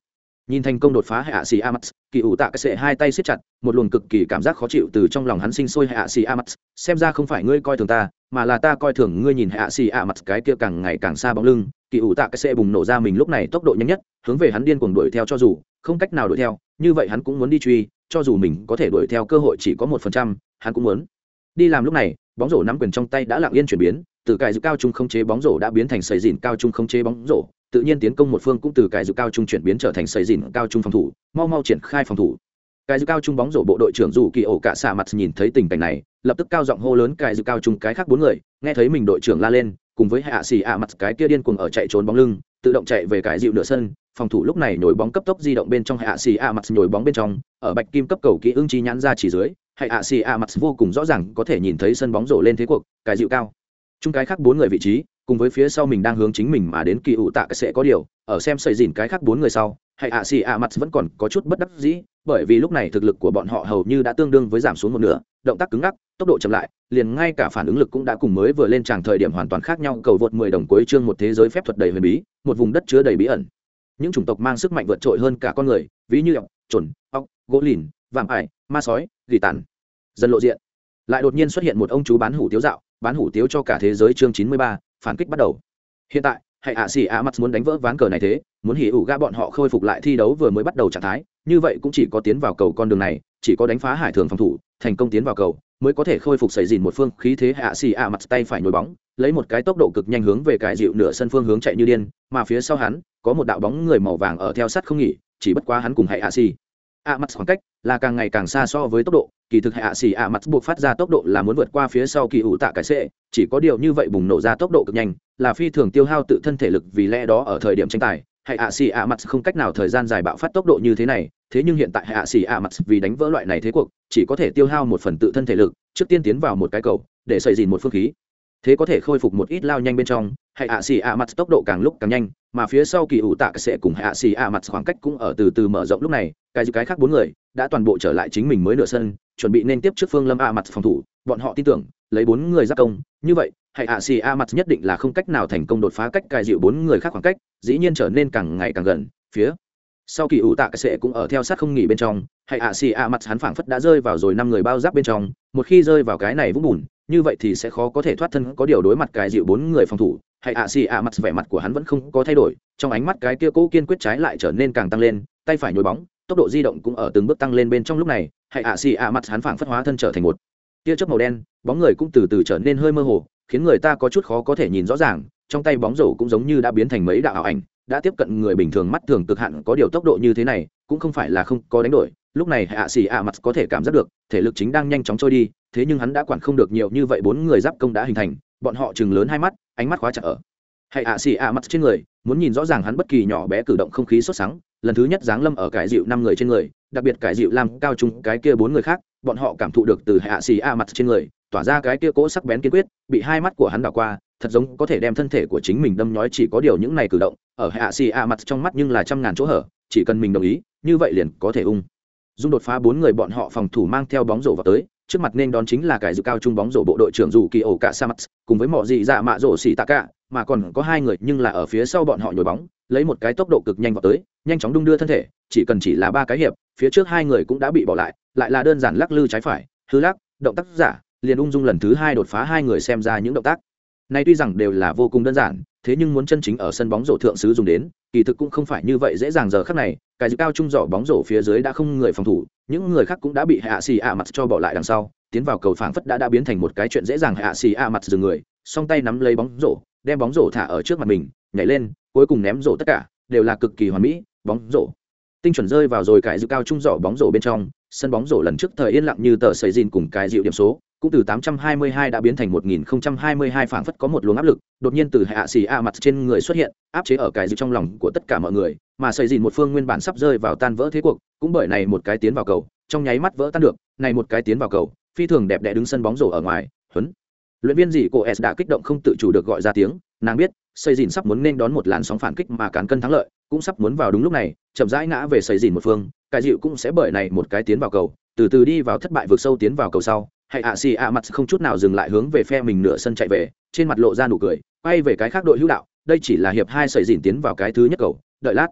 Nhìn thành công đột phá hệ ạ xì amax kỳ ủ tạ cái sệ hai tay siết chặt, một luồng cực kỳ cảm giác khó chịu từ trong lòng hắn sinh sôi hệ ạ xì amax xem ra không phải ngươi coi thường ta, mà là ta coi thường ngươi nhìn hệ ạ xì amax cái kia càng ngày càng xa bóng lưng. Kỳ ủ tạ cái sệ bùng nổ ra mình lúc này tốc độ nhanh nhất, hướng về hắn điên cuồng đuổi theo cho dù, không cách nào đuổi theo. Như vậy hắn cũng muốn đi truy, cho dù mình có thể đuổi theo cơ hội chỉ có một phần trăm, hắn cũng muốn. Đi làm lúc này, bóng rổ nắm quyền trong tay đã lặng yên chuyển biến, từ cài dự cao trung không chế bóng rổ đã biến thành sầy dìn cao trung không chế bóng rổ tự nhiên tiến công một phương cũng từ cài dự cao trung chuyển biến trở thành xây dìn cao trung phòng thủ, mau mau triển khai phòng thủ. Cài dự cao trung bóng rổ bộ đội trưởng dù kỳ ổ cả xạ mặt nhìn thấy tình cảnh này, lập tức cao giọng hô lớn cài dự cao trung cái khác bốn người, nghe thấy mình đội trưởng la lên, cùng với hạ xì ạ mặt cái kia điên cuồng ở chạy trốn bóng lưng, tự động chạy về cái dịu nửa sân, phòng thủ lúc này nhồi bóng cấp tốc di động bên trong hạ xì ạ mặt nhồi bóng bên trong, ở bạch kim cấp cầu kỹ ưng chi nhãn ra chỉ dưới, hạ xì ạ mặt vô cùng rõ ràng có thể nhìn thấy sân bóng rổ lên thế cuộc, cái dịu cao. Chung cái khác bốn người vị trí cùng với phía sau mình đang hướng chính mình mà đến kỳ ủ tạ cái sẽ có điều, ở xem sợi dìn cái khác bốn người sau, hay ạ xì ạ mặt vẫn còn có chút bất đắc dĩ, bởi vì lúc này thực lực của bọn họ hầu như đã tương đương với giảm xuống một nửa, động tác cứng ngắc, tốc độ chậm lại, liền ngay cả phản ứng lực cũng đã cùng mới vừa lên tràng thời điểm hoàn toàn khác nhau, cầu vượt mười đồng cuối chương một thế giới phép thuật đầy huyền bí, một vùng đất chứa đầy bí ẩn. Những chủng tộc mang sức mạnh vượt trội hơn cả con người, ví như ọc trồn ọc gỗ lìn, vạm ải, ma sói, gỉ tàn. Dần lộ diện. Lại đột nhiên xuất hiện một ông chú bán hủ tiếu dạo, bán hủ tiếu cho cả thế giới chương chín mươi ba phản kích bắt đầu. Hiện tại, hãy ạ xì ạ mặt muốn đánh vỡ ván cờ này thế, muốn hỉ ủ ga bọn họ khôi phục lại thi đấu vừa mới bắt đầu trạng thái, như vậy cũng chỉ có tiến vào cầu con đường này, chỉ có đánh phá hải thường phòng thủ, thành công tiến vào cầu, mới có thể khôi phục xảy dìn một phương khí thế hạ xì ạ mặt tay phải nhồi bóng, lấy một cái tốc độ cực nhanh hướng về cái dịu nửa sân phương hướng chạy như điên, mà phía sau hắn, có một đạo bóng người màu vàng ở theo sát không nghỉ, chỉ bất quá hắn cùng hạ xì ạ mặt khoảng cách là càng ngày càng xa so với tốc độ, kỳ thực hạ xì ạ mặt buộc phát ra tốc độ là muốn vượt qua phía sau kỳ ủ tạ cái sệ chỉ có điều như vậy bùng nổ ra tốc độ cực nhanh, là phi thường tiêu hao tự thân thể lực vì lẽ đó ở thời điểm tranh tài hạ xì ạ mặt không cách nào thời gian dài bạo phát tốc độ như thế này, thế nhưng hiện tại hạ xì ạ mặt vì đánh vỡ loại này thế cuộc, chỉ có thể tiêu hao một phần tự thân thể lực, trước tiên tiến vào một cái cầu, để xây dìn một phương khí thế có thể khôi phục một ít lao nhanh bên trong hạ xì ạ mặt tốc độ càng lúc càng nhanh, mà phía sau kỳ ủ tạ sẽ cùng hạ xì ạ mặt khoảng cách cũng ở từ từ mở rộng lúc này, cái gì cái khác bốn người đã toàn bộ trở lại chính mình mới nửa sân, chuẩn bị nên tiếp trước phương lâm ạ mặt phòng thủ, bọn họ tin tưởng, lấy bốn người giáp công, như vậy hãy ạ xì ạ mặt nhất định là không cách nào thành công đột phá cách cài dịu bốn người khác khoảng cách, dĩ nhiên trở nên càng ngày càng gần, phía sau kỳ ủ tạ cái sệ cũng ở theo sát không nghỉ bên trong hãy ạ xì ạ mặt hắn phảng phất đã rơi vào rồi năm người bao giáp bên trong, một khi rơi vào cái này vũng bùn như vậy thì sẽ khó có thể thoát thân, có điều đối mặt cái dịu bốn người phòng thủ, hay ạ xì ạ mặt, vẻ mặt của hắn vẫn không có thay đổi, trong ánh mắt cái kia cố kiên quyết trái lại trở nên càng tăng lên, tay phải nhồi bóng, tốc độ di động cũng ở từng bước tăng lên bên trong lúc này, hay ạ xì ạ mặt, hắn phảng phất hóa thân trở thành một tia chớp màu đen, bóng người cũng từ từ trở nên hơi mơ hồ, khiến người ta có chút khó có thể nhìn rõ ràng, trong tay bóng rổ cũng giống như đã biến thành mấy đạo ảo ảnh, đã tiếp cận người bình thường mắt thường cực hạn, có điều tốc độ như thế này, cũng không phải là không có đánh đổi, lúc này hạ xì ạ mặt có thể cảm giác được, thể lực chính đang nhanh chóng trôi đi thế nhưng hắn đã quản không được nhiều như vậy, bốn người giáp công đã hình thành, bọn họ chừng lớn hai mắt, ánh mắt khóa chặt ở. Hãy ạ, xì ạ, mặt trên người, muốn nhìn rõ ràng hắn bất kỳ nhỏ bé cử động không khí sốt sắng, lần thứ nhất giáng lâm ở cái dịu năm người trên người, đặc biệt cải dịu làm cao trung cái kia bốn người khác, bọn họ cảm thụ được từ hạ xì a mặt trên người, tỏa ra cái kia cỗ sắc bén kiên quyết, bị hai mắt của hắn đảo qua, thật giống có thể đem thân thể của chính mình đâm nhói chỉ có điều những này cử động, ở hạ xì a mặt trong mắt nhưng là trăm ngàn chỗ hở, chỉ cần mình đồng ý, như vậy liền có thể ung. Dung đột phá bốn người bọn họ phòng thủ mang theo bóng rổ vào tới trước mặt nên đón chính là cái dự cao trung bóng rổ bộ đội trưởng dù kỳ ổ cả sa mắt cùng với mọi dị dạ mạ rổ xì tạ cả, mà còn có hai người nhưng là ở phía sau bọn họ nhồi bóng, lấy một cái tốc độ cực nhanh vào tới, nhanh chóng đung đưa thân thể, chỉ cần chỉ là ba cái hiệp, phía trước hai người cũng đã bị bỏ lại lại là đơn giản lắc lư trái phải, hư lắc, động tác giả, liền ung dung lần thứ hai đột phá hai người xem ra những động tác. Này tuy rằng đều là vô cùng đơn giản, thế nhưng muốn chân chính ở sân bóng rổ thượng sứ dùng đến, kỳ thực cũng không phải như vậy dễ dàng giờ khắc này, cái dự cao trung giỏ bóng rổ phía dưới đã không người phòng thủ những người khác cũng đã bị hạ xì ạ mặt cho bỏ lại đằng sau, tiến vào cầu phảng phất đã đã biến thành một cái chuyện dễ dàng. Hạ xì ạ mặt dừng người, song tay nắm lấy bóng rổ, đem bóng rổ thả ở trước mặt mình, nhảy lên, cuối cùng ném rổ tất cả, đều là cực kỳ hoàn mỹ, bóng rổ. Tinh chuẩn rơi vào rồi cái dự cao trung giỏ bóng rổ bên trong, sân bóng rổ lần trước thời yên lặng như tờ sấy dìn cùng cái dịu điểm số cũng từ 822 đã biến thành 1022 phảng phất có một luồng áp lực, đột nhiên từ hạ xì a mặt trên người xuất hiện, áp chế ở cái dư trong lòng của tất cả mọi người, mà xây dìn một phương nguyên bản sắp rơi vào tan vỡ thế cuộc, cũng bởi này một cái tiến vào cầu, trong nháy mắt vỡ tan được, này một cái tiến vào cầu, phi thường đẹp đẽ đứng sân bóng rổ ở ngoài, huấn. Luyện viên gì cô S đã kích động không tự chủ được gọi ra tiếng, nàng biết, xây dìn sắp muốn nên đón một làn sóng phản kích mà cán cân thắng lợi, cũng sắp muốn vào đúng lúc này, chậm rãi ngã về xây dìn một phương, cái dịu cũng sẽ bởi này một cái tiến vào cầu, từ từ đi vào thất bại vượt sâu tiến vào cầu sau Hãy ạ xì ạ mặt không chút nào dừng lại hướng về phe mình nửa sân chạy về, trên mặt lộ ra nụ cười, quay về cái khác đội hữu đạo, đây chỉ là hiệp hai sợi dìn tiến vào cái thứ nhất cầu, đợi lát,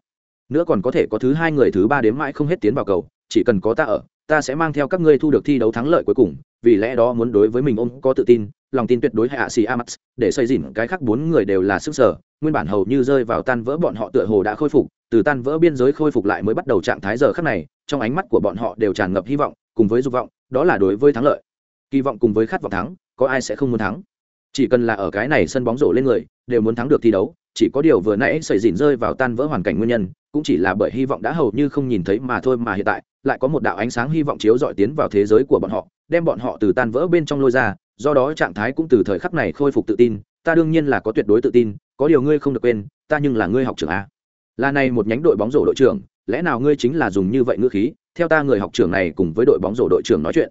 nữa còn có thể có thứ hai người thứ ba đến mãi không hết tiến vào cầu, chỉ cần có ta ở, ta sẽ mang theo các ngươi thu được thi đấu thắng lợi cuối cùng, vì lẽ đó muốn đối với mình ông có tự tin, lòng tin tuyệt đối hạ xì amax để xây dìn cái khác bốn người đều là sức sở, nguyên bản hầu như rơi vào tan vỡ bọn họ tựa hồ đã khôi phục, từ tan vỡ biên giới khôi phục lại mới bắt đầu trạng thái giờ khắc này, trong ánh mắt của bọn họ đều tràn ngập hy vọng, cùng với dục vọng, đó là đối với thắng lợi kỳ vọng cùng với khát vọng thắng, có ai sẽ không muốn thắng? Chỉ cần là ở cái này sân bóng rổ lên người, đều muốn thắng được thi đấu, chỉ có điều vừa nãy sẩy dìn rơi vào tan vỡ hoàn cảnh nguyên nhân, cũng chỉ là bởi hy vọng đã hầu như không nhìn thấy mà thôi mà hiện tại, lại có một đạo ánh sáng hy vọng chiếu dọi tiến vào thế giới của bọn họ, đem bọn họ từ tan vỡ bên trong lôi ra, do đó trạng thái cũng từ thời khắc này khôi phục tự tin, ta đương nhiên là có tuyệt đối tự tin, có điều ngươi không được quên, ta nhưng là ngươi học trưởng a. Là này một nhánh đội bóng rổ đội trưởng, lẽ nào ngươi chính là dùng như vậy ngữ khí, theo ta người học trưởng này cùng với đội bóng rổ đội trưởng nói chuyện?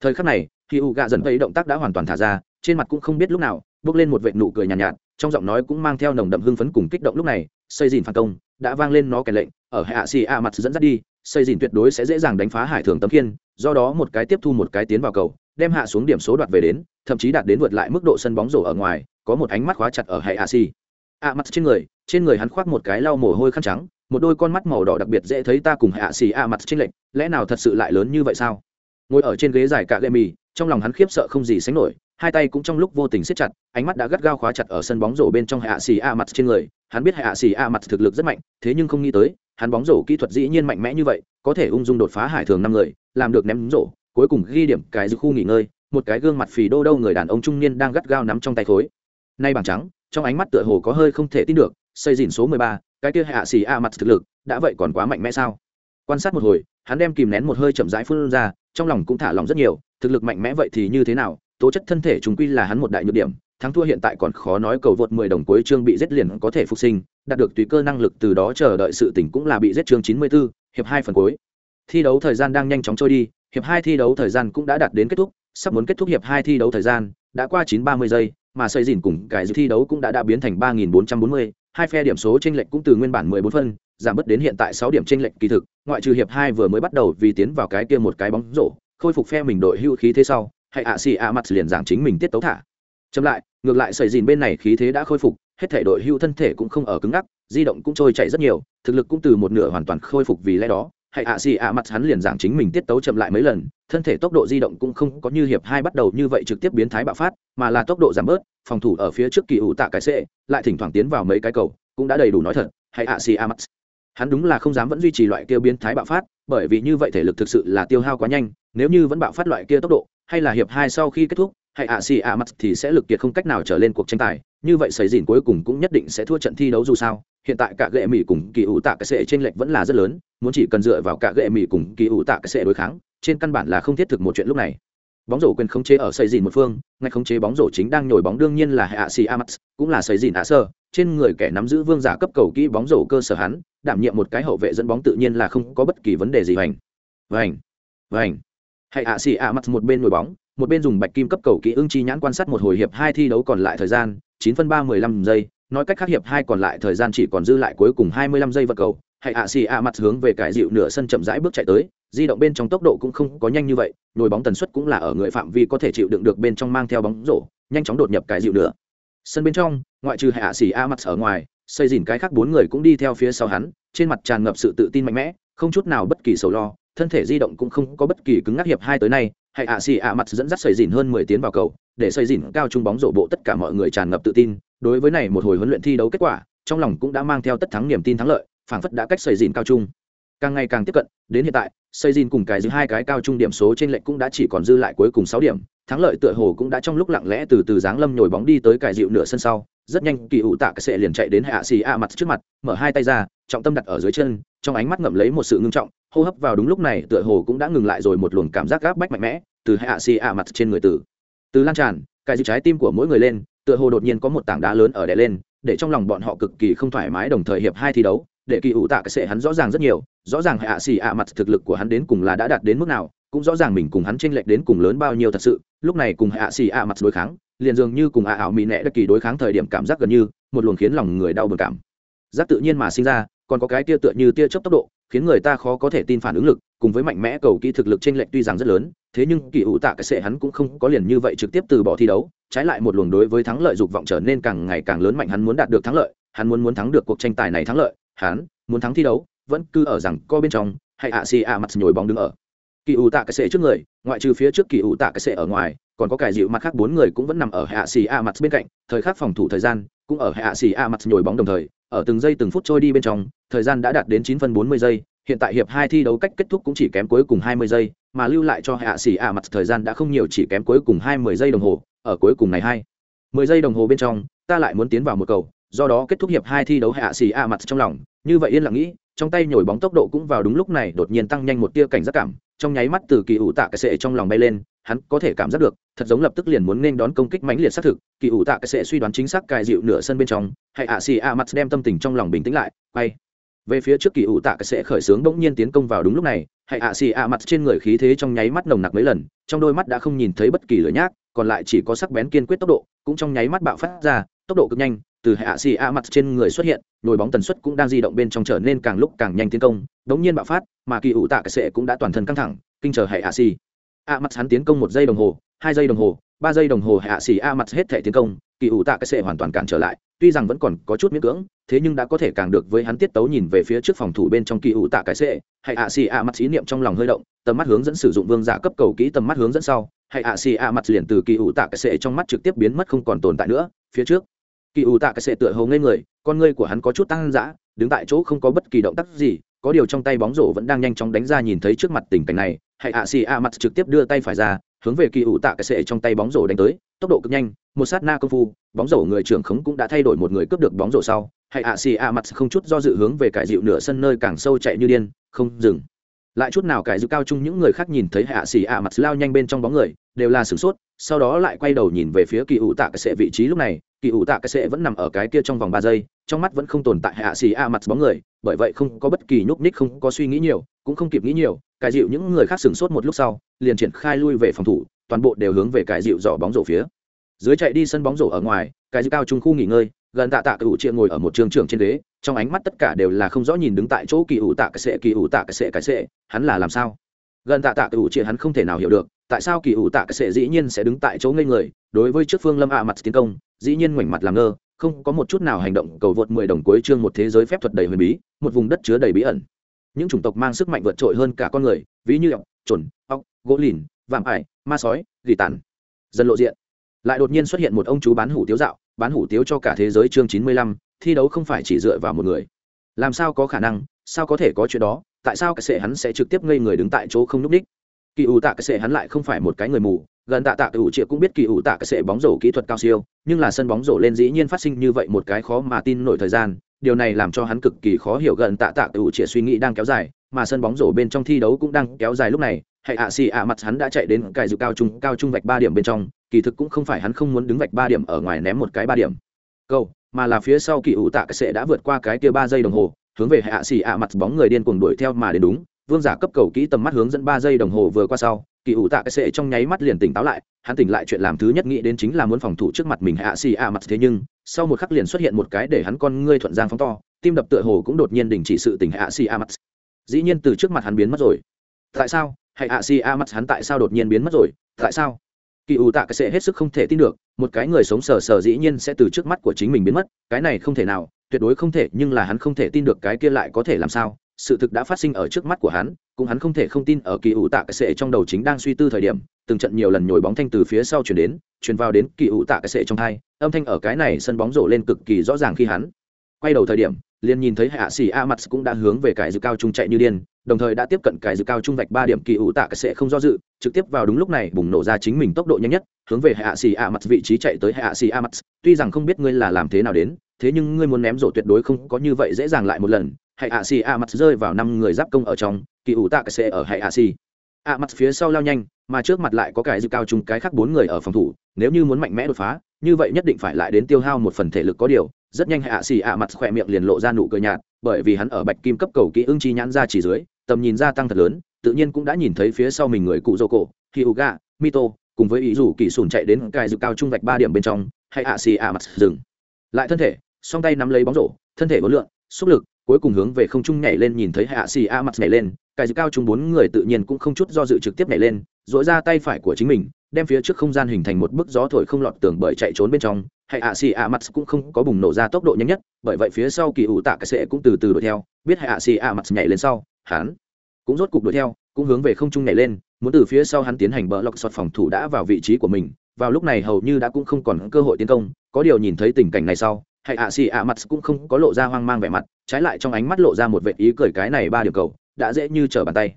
Thời khắc này khi u gạ dần thấy động tác đã hoàn toàn thả ra trên mặt cũng không biết lúc nào bước lên một vệ nụ cười nhàn nhạt, nhạt trong giọng nói cũng mang theo nồng đậm hưng phấn cùng kích động lúc này xây dìn phản công đã vang lên nó kèn lệnh ở hạ xì a mặt dẫn dắt đi xây dìn tuyệt đối sẽ dễ dàng đánh phá hải thường tấm khiên do đó một cái tiếp thu một cái tiến vào cầu đem hạ xuống điểm số đoạt về đến thậm chí đạt đến vượt lại mức độ sân bóng rổ ở ngoài có một ánh mắt khóa chặt ở hệ hạ xì a mặt trên người trên người hắn khoác một cái lau mồ hôi khăn trắng một đôi con mắt màu đỏ đặc biệt dễ thấy ta cùng hạ xì a mặt trên lệnh lẽ nào thật sự lại lớn như vậy sao? Ngồi ở trên ghế dài cả lệ mì, trong lòng hắn khiếp sợ không gì sánh nổi, hai tay cũng trong lúc vô tình siết chặt, ánh mắt đã gắt gao khóa chặt ở sân bóng rổ bên trong hạ xì a mặt trên người. Hắn biết hạ xì a mặt thực lực rất mạnh, thế nhưng không nghĩ tới, hắn bóng rổ kỹ thuật dĩ nhiên mạnh mẽ như vậy, có thể ung dung đột phá hải thường năm người, làm được ném rổ, cuối cùng ghi điểm cái giữ khu nghỉ ngơi, một cái gương mặt phì đô đâu người đàn ông trung niên đang gắt gao nắm trong tay khối. Nay bằng trắng, trong ánh mắt tựa hồ có hơi không thể tin được, xây dìn số mười ba, cái kia hạ xì a mặt thực lực, đã vậy còn quá mạnh mẽ sao? Quan sát một hồi hắn đem kìm nén một hơi chậm rãi phun ra trong lòng cũng thả lòng rất nhiều thực lực mạnh mẽ vậy thì như thế nào tố chất thân thể chúng quy là hắn một đại nhược điểm thắng thua hiện tại còn khó nói cầu vượt 10 đồng cuối chương bị giết liền có thể phục sinh đạt được tùy cơ năng lực từ đó chờ đợi sự tỉnh cũng là bị giết chương 94, hiệp hai phần cuối. Thi đấu thời gian đang nhanh chóng trôi đi hiệp hai thi đấu thời gian cũng đã đạt đến kết thúc sắp muốn kết thúc hiệp hai thi đấu thời gian đã qua 9:30 giây mà xây dìn cùng cái thi đấu cũng đã đã biến thành 3.440, hai phe điểm số chênh lệch cũng từ nguyên bản 14 phân giảm bớt đến hiện tại 6 điểm chênh lệch kỳ thực, ngoại trừ hiệp hai vừa mới bắt đầu vì tiến vào cái kia một cái bóng rổ, khôi phục phe mình đội hưu khí thế sau, hay ạ xì ạ mặt liền giảm chính mình tiết tấu thả. Chậm lại, ngược lại sẩy dìn bên này khí thế đã khôi phục, hết thể đội hưu thân thể cũng không ở cứng ngắc, di động cũng trôi chảy rất nhiều, thực lực cũng từ một nửa hoàn toàn khôi phục vì lẽ đó, hay ạ xì ạ mặt hắn liền giảm chính mình tiết tấu chậm lại mấy lần, thân thể tốc độ di động cũng không có như hiệp hai bắt đầu như vậy trực tiếp biến thái bạo phát, mà là tốc độ giảm bớt, phòng thủ ở phía trước kỳ ủ tạ cái sệ lại thỉnh thoảng tiến vào mấy cái cầu, cũng đã đầy đủ nói thật, hay ạ xì ạ mặt hắn đúng là không dám vẫn duy trì loại kia biến thái bạo phát, bởi vì như vậy thể lực thực sự là tiêu hao quá nhanh, nếu như vẫn bạo phát loại kia tốc độ, hay là hiệp hai sau khi kết thúc, hay ạ xì ạ mặt thì sẽ lực kiệt không cách nào trở lên cuộc tranh tài, như vậy xảy dìn cuối cùng cũng nhất định sẽ thua trận thi đấu dù sao, hiện tại cả gệ mỹ cùng kỳ ủ tạ cái sệ trên lệch vẫn là rất lớn, muốn chỉ cần dựa vào cả gệ mỹ cùng kỳ ủ tạ cái sệ đối kháng, trên căn bản là không thiết thực một chuyện lúc này bóng rổ quyền khống chế ở xây dìn một phương, ngay khống chế bóng rổ chính đang nhồi bóng đương nhiên là hạ xì amax cũng là xây dìn hạ sơ. Trên người kẻ nắm giữ vương giả cấp cầu kỹ bóng rổ cơ sở hắn, đảm nhiệm một cái hậu vệ dẫn bóng tự nhiên là không có bất kỳ vấn đề gì. Hành. vành vành. Hãy hạ xì amax một bên nhồi bóng, một bên dùng bạch kim cấp cầu kỹ ưng chi nhãn quan sát một hồi hiệp hai thi đấu còn lại thời gian, chín phân ba mười lăm giây. Nói cách khác hiệp hai còn lại thời gian chỉ còn dư lại cuối cùng hai mươi lăm giây vật cầu. Hãy hạ xì amax hướng về cải dịu nửa sân chậm rãi bước chạy tới di động bên trong tốc độ cũng không có nhanh như vậy, nhồi bóng tần suất cũng là ở người phạm vi có thể chịu đựng được bên trong mang theo bóng rổ, nhanh chóng đột nhập cái dịu nữa. sân bên trong, ngoại trừ hạ xỉ a mặt ở ngoài, xây dìn cái khác bốn người cũng đi theo phía sau hắn, trên mặt tràn ngập sự tự tin mạnh mẽ, không chút nào bất kỳ sầu lo, thân thể di động cũng không có bất kỳ cứng ngắc hiệp hai tới nay hay ạ xì ạ mặt dẫn dắt xây dìn hơn mười tiến vào cầu, để xây dìn cao trung bóng rổ bộ tất cả mọi người tràn ngập tự tin, đối với này một hồi huấn luyện thi đấu kết quả, trong lòng cũng đã mang theo tất thắng niềm tin thắng lợi, phảng phất đã cách xây dìn cao trung càng ngày càng tiếp cận, đến hiện tại xây dìn cùng cái giữ hai cái cao trung điểm số trên lệnh cũng đã chỉ còn dư lại cuối cùng sáu điểm, thắng lợi tựa hồ cũng đã trong lúc lặng lẽ từ từ giáng lâm nhồi bóng đi tới cài dịu nửa sân sau, rất nhanh, kỳ ủ tạ cái sệ liền chạy đến hạ xì a mặt trước mặt, mở hai tay ra, trọng tâm đặt ở dưới chân, trong ánh mắt ngậm lấy một sự ngưng trọng, hô hấp vào đúng lúc này tựa hồ cũng đã ngừng lại rồi một luồng cảm giác gáp bách mạnh mẽ từ hạ xì a mặt trên người tử. Từ lan tràn cài dịu trái tim của mỗi người lên, tựa hồ đột nhiên có một tảng đá lớn ở đè lên, để trong lòng bọn họ cực kỳ không thoải mái, đồng thời hiệp hai thi đấu để kỳ ủ tạ cái sệ hắn rõ ràng rất nhiều, rõ ràng hạ xì ạ mặt thực lực của hắn đến cùng là đã đạt đến mức nào, cũng rõ ràng mình cùng hắn chênh lệch đến cùng lớn bao nhiêu thật sự. Lúc này cùng hạ xì ạ mặt đối kháng, liền dường như cùng ạ ảo mỹ nẹ đất kỳ đối kháng thời điểm cảm giác gần như một luồng khiến lòng người đau bực cảm. Giác tự nhiên mà sinh ra, còn có cái tia tựa như tia chớp tốc độ, khiến người ta khó có thể tin phản ứng lực, cùng với mạnh mẽ cầu kỹ thực lực chênh lệch tuy rằng rất lớn, thế nhưng kỳ ủ tạ cái sệ hắn cũng không có liền như vậy trực tiếp từ bỏ thi đấu, trái lại một luồng đối với thắng lợi dục vọng trở nên càng ngày càng lớn mạnh, hắn muốn đạt được thắng lợi, hắn muốn muốn thắng được cuộc tranh tài này thắng lợi hắn muốn thắng thi đấu, vẫn cứ ở rằng co bên trong, hay ạ xì ạ mặt nhồi bóng đứng ở. Kỳ ủ tạ cái sệ trước người, ngoại trừ phía trước kỳ ủ tạ cái sệ ở ngoài, còn có cải dịu mặt khác bốn người cũng vẫn nằm ở hạ xì a mặt bên cạnh, thời khắc phòng thủ thời gian cũng ở hạ xì a mặt nhồi bóng đồng thời, ở từng giây từng phút trôi đi bên trong, thời gian đã đạt đến chín phân bốn mươi giây, hiện tại hiệp hai thi đấu cách kết thúc cũng chỉ kém cuối cùng hai mươi giây, mà lưu lại cho hạ xì a mặt thời gian đã không nhiều chỉ kém cuối cùng hai mươi giây đồng hồ, ở cuối cùng này hai. Mười giây đồng hồ bên trong, ta lại muốn tiến vào một cầu do đó kết thúc hiệp hai thi đấu hạ xì a mặt trong lòng. Như vậy yên lặng nghĩ, trong tay nhồi bóng tốc độ cũng vào đúng lúc này, đột nhiên tăng nhanh một tia cảnh giác cảm. Trong nháy mắt từ kỳ ủ tạ cái sệ trong lòng bay lên, hắn có thể cảm giác được, thật giống lập tức liền muốn nên đón công kích mãnh liệt xác thực. Kỳ ủ tạ cái sệ suy đoán chính xác cài dịu nửa sân bên trong hay ạ xì a mặt đem tâm tình trong lòng bình tĩnh lại, quay về phía trước kỳ ủ tạ cái sệ khởi xướng bỗng nhiên tiến công vào đúng lúc này hay ạ xì a mặt trên người khí thế trong nháy mắt nồng nặc mấy lần, trong đôi mắt đã không nhìn thấy bất kỳ lửa nhác, còn lại chỉ có sắc bén kiên quyết tốc độ, cũng trong nháy mắt bạo phát ra, tốc độ cực nhanh từ hạ xì a mặt trên người xuất hiện, nồi bóng tần suất cũng đang di động bên trong trở nên càng lúc càng nhanh tiến công, đống nhiên bạo phát, mà kỳ ủ tạ cái sệ cũng đã toàn thân căng thẳng, kinh chờ hệ hạ xì a mặt hắn tiến công một giây đồng hồ, hai giây đồng hồ, ba giây đồng hồ hạ xì a mặt hết thể tiến công, kỳ ủ tạ cái sệ hoàn toàn cản trở lại, tuy rằng vẫn còn có chút miễn cưỡng, thế nhưng đã có thể càng được với hắn tiết tấu nhìn về phía trước phòng thủ bên trong kỳ ủ tạ cái sệ hay hạ xì a mặt ý niệm trong lòng hơi động, tầm mắt hướng dẫn sử dụng vương giả cấp cầu kỹ tầm mắt hướng dẫn sau hay hạ xì a mặt liền từ kỳ ủ tạ cái sệ trong mắt trực tiếp biến mất không còn tồn tại nữa, phía trước kỳ ủ tạ cái sệ tựa hầu ngây người, con ngươi của hắn có chút tăng dã, đứng tại chỗ không có bất kỳ động tác gì, có điều trong tay bóng rổ vẫn đang nhanh chóng đánh ra nhìn thấy trước mặt tình cảnh này hãy ạ xì ạ mặt trực tiếp đưa tay phải ra, hướng về kỳ ủ tạ cái sệ trong tay bóng rổ đánh tới, tốc độ cực nhanh, một sát na công phu, bóng rổ người trưởng khống cũng đã thay đổi một người cướp được bóng rổ sau. Hãy ạ xì ạ mặt không chút do dự hướng về cải dịu nửa sân nơi càng sâu chạy như điên, không dừng lại chút nào cải dịu cao chung những người khác nhìn thấy hạ xì a mặt lao nhanh bên trong bóng người, đều là sửng sốt, sau đó lại quay đầu nhìn về phía kỳ ủ tạ cái sệ vị trí lúc này. Kỳ ủ tạ cái sệ vẫn nằm ở cái kia trong vòng ba giây, trong mắt vẫn không tồn tại hạ xì a mặt bóng người, bởi vậy không có bất kỳ nhúc ních không có suy nghĩ nhiều, cũng không kịp nghĩ nhiều, cải dịu những người khác sửng sốt một lúc sau, liền triển khai lui về phòng thủ, toàn bộ đều hướng về cải dịu dò bóng rổ phía. Dưới chạy đi sân bóng rổ ở ngoài, cải dịu cao trung khu nghỉ ngơi, gần tạ tạ cựu chia ngồi ở một trường trưởng trên ghế trong ánh mắt tất cả đều là không rõ nhìn đứng tại chỗ kỳ ủ tạ cái sệ, kỳ ủ tạ cái sệ cái sệ, hắn là làm sao? Gần tạ tạ cựu chia hắn không thể nào hiểu được, tại sao kỳ ủ tạ cái sệ dĩ nhiên sẽ đứng tại chỗ ngây người, đối với trước phương lâm ạ mặt tiến công, dĩ nhiên ngoảnh mặt làm ngơ, không có một chút nào hành động cầu vượt mười đồng cuối chương một thế giới phép thuật đầy huyền bí, một vùng đất chứa đầy bí ẩn. Những chủng tộc mang sức mạnh vượt trội hơn cả con người, ví như ọc trồn ọc gỗ lìn, vạm ải, ma sói, gỉ tàn. Dân lộ diện. Lại đột nhiên xuất hiện một ông chú bán hủ tiếu dạo, bán hủ tiếu cho cả thế giới chương chín mươi lăm thi đấu không phải chỉ dựa vào một người. Làm sao có khả năng? Sao có thể có chuyện đó? Tại sao cái sệ hắn sẽ trực tiếp ngây người đứng tại chỗ không n ú c kỳ ủ tạ cái sệ hắn lại không phải một cái người mù. Gần tạ tạ ủ triệu cũng biết kỳ ủ tạ cái sệ bóng rổ kỹ thuật cao siêu, nhưng là sân bóng rổ lên dĩ nhiên phát sinh như vậy một cái khó mà tin nổi thời gian. Điều này làm cho hắn cực kỳ khó hiểu gần tạ tạ ủ triệu suy nghĩ đang kéo dài, mà sân bóng rổ bên trong thi đấu cũng đang kéo dài lúc này. Hệ ạ xì ạ mặt hắn đã chạy đến cài dự cao trung cao trung vạch ba điểm bên trong, kỳ thực cũng không phải hắn không muốn đứng vạch ba điểm ở ngoài ném một cái ba điểm. Câu mà là phía sau kỳ ủ tạ cái sệ đã vượt qua cái kia ba giây đồng hồ, hướng về hạ xì ạ mặt bóng người điên cuồng đuổi theo mà đến đúng, vương giả cấp cầu kỹ tầm mắt hướng dẫn ba giây đồng hồ vừa qua sau, kỳ ủ tạ cái sệ trong nháy mắt liền tỉnh táo lại, hắn tỉnh lại chuyện làm thứ nhất nghĩ đến chính là muốn phòng thủ trước mặt mình hạ xì a mặt thế nhưng, sau một khắc liền xuất hiện một cái để hắn con ngươi thuận giang phóng to, tim đập tựa hồ cũng đột nhiên đình chỉ sự tỉnh hạ xì a mặt. Dĩ nhiên từ trước mặt hắn biến mất rồi. Tại sao? Hệ hạ xì a mặt hắn tại sao đột nhiên biến mất rồi? Tại sao? Kỳ ủ tạ cái sệ hết sức không thể tin được, một cái người sống sờ sờ dĩ nhiên sẽ từ trước mắt của chính mình biến mất, cái này không thể nào, tuyệt đối không thể, nhưng là hắn không thể tin được cái kia lại có thể làm sao. Sự thực đã phát sinh ở trước mắt của hắn, cũng hắn không thể không tin ở kỳ ủ tạ cái sệ trong đầu chính đang suy tư thời điểm, từng trận nhiều lần nhồi bóng thanh từ phía sau chuyển đến, chuyển vào đến kỳ ủ tạ cái sệ trong hai, âm thanh ở cái này sân bóng rổ lên cực kỳ rõ ràng khi hắn quay đầu thời điểm liền nhìn thấy hạ sĩ a mặt cũng đã hướng về cái dự cao trung chạy như điên, đồng thời đã tiếp cận cái dự cao trung vạch ba điểm kỳ ủ tạ cái sẽ không do dự, trực tiếp vào đúng lúc này bùng nổ ra chính mình tốc độ nhanh nhất, hướng về hạ sĩ a mặt vị trí chạy tới hạ sĩ a mặt tuy rằng không biết ngươi là làm thế nào đến, thế nhưng ngươi muốn ném rổ tuyệt đối không có như vậy dễ dàng lại một lần, hạ sĩ a mặt rơi vào năm người giáp công ở trong, kỳ ủ tạ cái sẽ ở hạ sĩ a mặt phía sau lao nhanh, mà trước mặt lại có cái dự cao trung cái khác bốn người ở phòng thủ, nếu như muốn mạnh mẽ đột phá như vậy nhất định phải lại đến tiêu hao một phần thể lực có điều. Rất nhanh hạ xì ạ mặt khỏe miệng liền lộ ra nụ cười nhạt, bởi vì hắn ở bạch kim cấp cầu kỹ ưng chi nhãn ra chỉ dưới, tầm nhìn gia tăng thật lớn, tự nhiên cũng đã nhìn thấy phía sau mình người cụ dô cổ hi uga mito, cùng với ý rủ kỳ sùn chạy đến cài dự cao trung vạch ba điểm bên trong, hay hạ xì ạ mặt dừng. Lại thân thể, song tay nắm lấy bóng rổ, thân thể vốn lượn, xúc lực, cuối cùng hướng về không trung nhảy lên nhìn thấy hạ xì a mặt nhảy lên cài dự cao chung bốn người tự nhiên cũng không chút do dự trực tiếp nhảy lên dội ra tay phải của chính mình, đem phía trước không gian hình thành một bức gió thổi không lọt tường bởi chạy trốn bên trong. Hay ạ, xì ạ, mặt cũng không có bùng nổ ra tốc độ nhanh nhất, bởi vậy phía sau kỳ ủ tạ cái sệ cũng từ từ đuổi theo. Biết hạ xì ạ, mặt nhảy lên sau, hắn cũng rốt cục đuổi theo, cũng hướng về không trung nhảy lên. Muốn từ phía sau hắn tiến hành bờ lọc sọt phòng thủ đã vào vị trí của mình. Vào lúc này hầu như đã cũng không còn cơ hội tiến công. Có điều nhìn thấy tình cảnh này sau, hay ạ, xì ạ, mặt cũng không có lộ ra hoang mang vẻ mặt, trái lại trong ánh mắt lộ ra một vệ ý cười cái này ba điều cầu, đã dễ như trở bàn tay.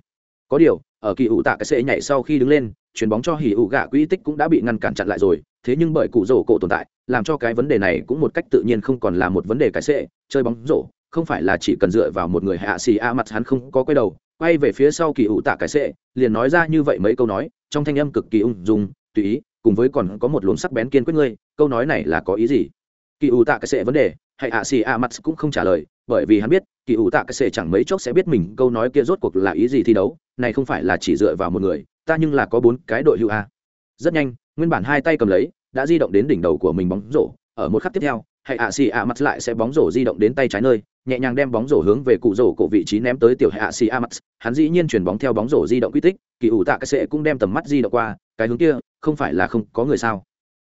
Có điều ở kỳ ủ tạ cái sệ nhảy sau khi đứng lên, chuyền bóng cho hỉ ủ gạ quỹ tích cũng đã bị ngăn cản chặn lại rồi. Thế nhưng bởi cụ rổ cổ tồn tại, làm cho cái vấn đề này cũng một cách tự nhiên không còn là một vấn đề cái sệ chơi bóng rổ, không phải là chỉ cần dựa vào một người hạ xì a mặt hắn không có quay đầu, quay về phía sau kỳ ủ tạ cái sệ liền nói ra như vậy mấy câu nói, trong thanh âm cực kỳ ung dung, tùy ý, cùng với còn có một luồng sắc bén kiên quyết ngươi, câu nói này là có ý gì? Kỳ ủ tạ cái sệ vấn đề, hay hạ xì a mặt cũng không trả lời bởi vì hắn biết, kỳ ủ tạ cái sệ chẳng mấy chốc sẽ biết mình câu nói kia rốt cuộc là ý gì thi đấu, này không phải là chỉ dựa vào một người, ta nhưng là có bốn cái đội hữu a. Rất nhanh, nguyên bản hai tay cầm lấy, đã di động đến đỉnh đầu của mình bóng rổ, ở một khắc tiếp theo hãy ạ xì ạ mặt lại sẽ bóng rổ di động đến tay trái nơi, nhẹ nhàng đem bóng rổ hướng về cụ rổ cổ vị trí ném tới tiểu hạ xì a mặt hắn dĩ nhiên chuyển bóng theo bóng rổ di động quy tích, kỳ ủ tạ cái sệ cũng đem tầm mắt di động qua, cái hướng kia, không phải là không có người sao?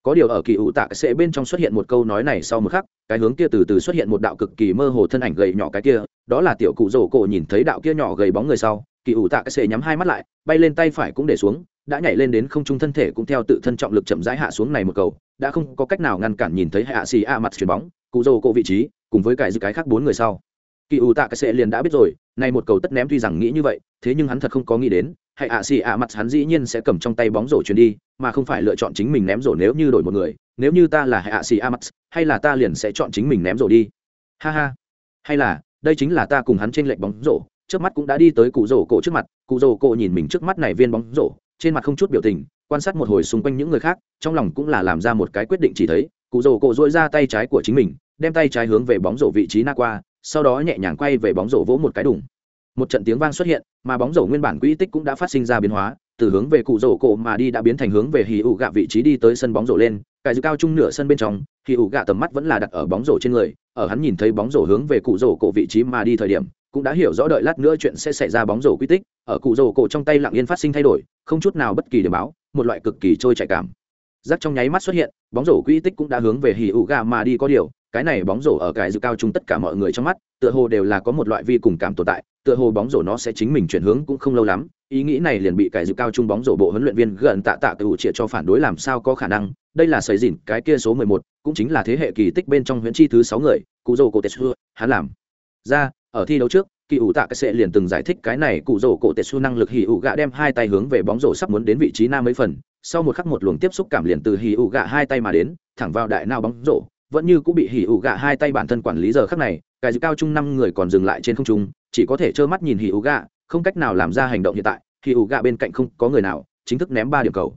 Có điều ở kỳ ủ tạ sẽ bên trong xuất hiện một câu nói này sau một khắc, cái hướng kia từ từ xuất hiện một đạo cực kỳ mơ hồ thân ảnh gầy nhỏ cái kia, đó là tiểu cụ rổ cổ nhìn thấy đạo kia nhỏ gầy bóng người sau, kỳ ủ tạ sẽ nhắm hai mắt lại, bay lên tay phải cũng để xuống, đã nhảy lên đến không trung thân thể cũng theo tự thân trọng lực chậm rãi hạ xuống này một cầu, đã không có cách nào ngăn cản nhìn thấy hạ xì a mặt chuyền bóng, cụ rổ cổ vị trí, cùng với cái dự cái khác bốn người sau kỳ ủ tạ sẽ liền đã biết rồi này một cầu tất ném tuy rằng nghĩ như vậy, thế nhưng hắn thật không có nghĩ đến hãy ạ xì ạ mặt hắn dĩ nhiên sẽ cầm trong tay bóng rổ chuyển đi, mà không phải lựa chọn chính mình ném rổ nếu như đổi một người, nếu như ta là hãy ạ xì ạ mặt, hay là ta liền sẽ chọn chính mình ném rổ đi. Ha ha. Hay là, đây chính là ta cùng hắn trên lệnh bóng rổ, trước mắt cũng đã đi tới cụ rổ cổ trước mặt, cụ rổ cổ nhìn mình trước mắt này viên bóng rổ, trên mặt không chút biểu tình, quan sát một hồi xung quanh những người khác, trong lòng cũng là làm ra một cái quyết định chỉ thấy, cụ rổ cổ dỗi ra tay trái của chính mình, đem tay trái hướng về bóng rổ vị trí na qua sau đó nhẹ nhàng quay về bóng rổ vỗ một cái đùng. Một trận tiếng vang xuất hiện, mà bóng rổ nguyên bản quỹ tích cũng đã phát sinh ra biến hóa, từ hướng về cụ rổ cổ mà đi đã biến thành hướng về hì ủ gạ vị trí đi tới sân bóng rổ lên cài dự cao chung nửa sân bên trong, hì ủ gạ tầm mắt vẫn là đặt ở bóng rổ trên người, ở hắn nhìn thấy bóng rổ hướng về cụ rổ cổ vị trí mà đi thời điểm, cũng đã hiểu rõ đợi lát nữa chuyện sẽ xảy ra bóng rổ quy tích, ở cụ rổ cổ trong tay lặng yên phát sinh thay đổi, không chút nào bất kỳ điểm báo, một loại cực kỳ trôi chảy cảm. Giác trong nháy mắt xuất hiện, bóng rổ quy tích cũng đã hướng về hì ủ gạ mà đi có điều cái này bóng rổ ở cái dự cao chung tất cả mọi người trong mắt tựa hồ đều là có một loại vi cùng cảm tồn tại tựa hồ bóng rổ nó sẽ chính mình chuyển hướng cũng không lâu lắm ý nghĩ này liền bị cái dự cao chung bóng rổ bộ huấn luyện viên gần tạ tạ tự triệt cho phản đối làm sao có khả năng đây là sợi dỉn, cái kia số mười một cũng chính là thế hệ kỳ tích bên trong huyễn chi thứ sáu người cụ rổ cổ tetsu hắn làm. Ra ở thi đấu trước kỳ ủ tạ cái sẽ liền từng giải thích cái này cụ rổ cổ tetsu năng lực hỉ ủ gạ đem hai tay hướng về bóng rổ sắp muốn đến vị trí nam mấy phần sau một khắc một luồng tiếp xúc cảm liền từ hỉ ủ gạ hai tay mà đến thẳng vào đại nao bóng rổ vẫn như cũng bị hỉ ủ gạ hai tay bản thân quản lý giờ khắc này, cái dự cao chung năm người còn dừng lại trên không trung, chỉ có thể trơ mắt nhìn hỉ ủ gạ, không cách nào làm ra hành động hiện tại, hỉ ủ gạ bên cạnh không có người nào, chính thức ném ba điểm cầu.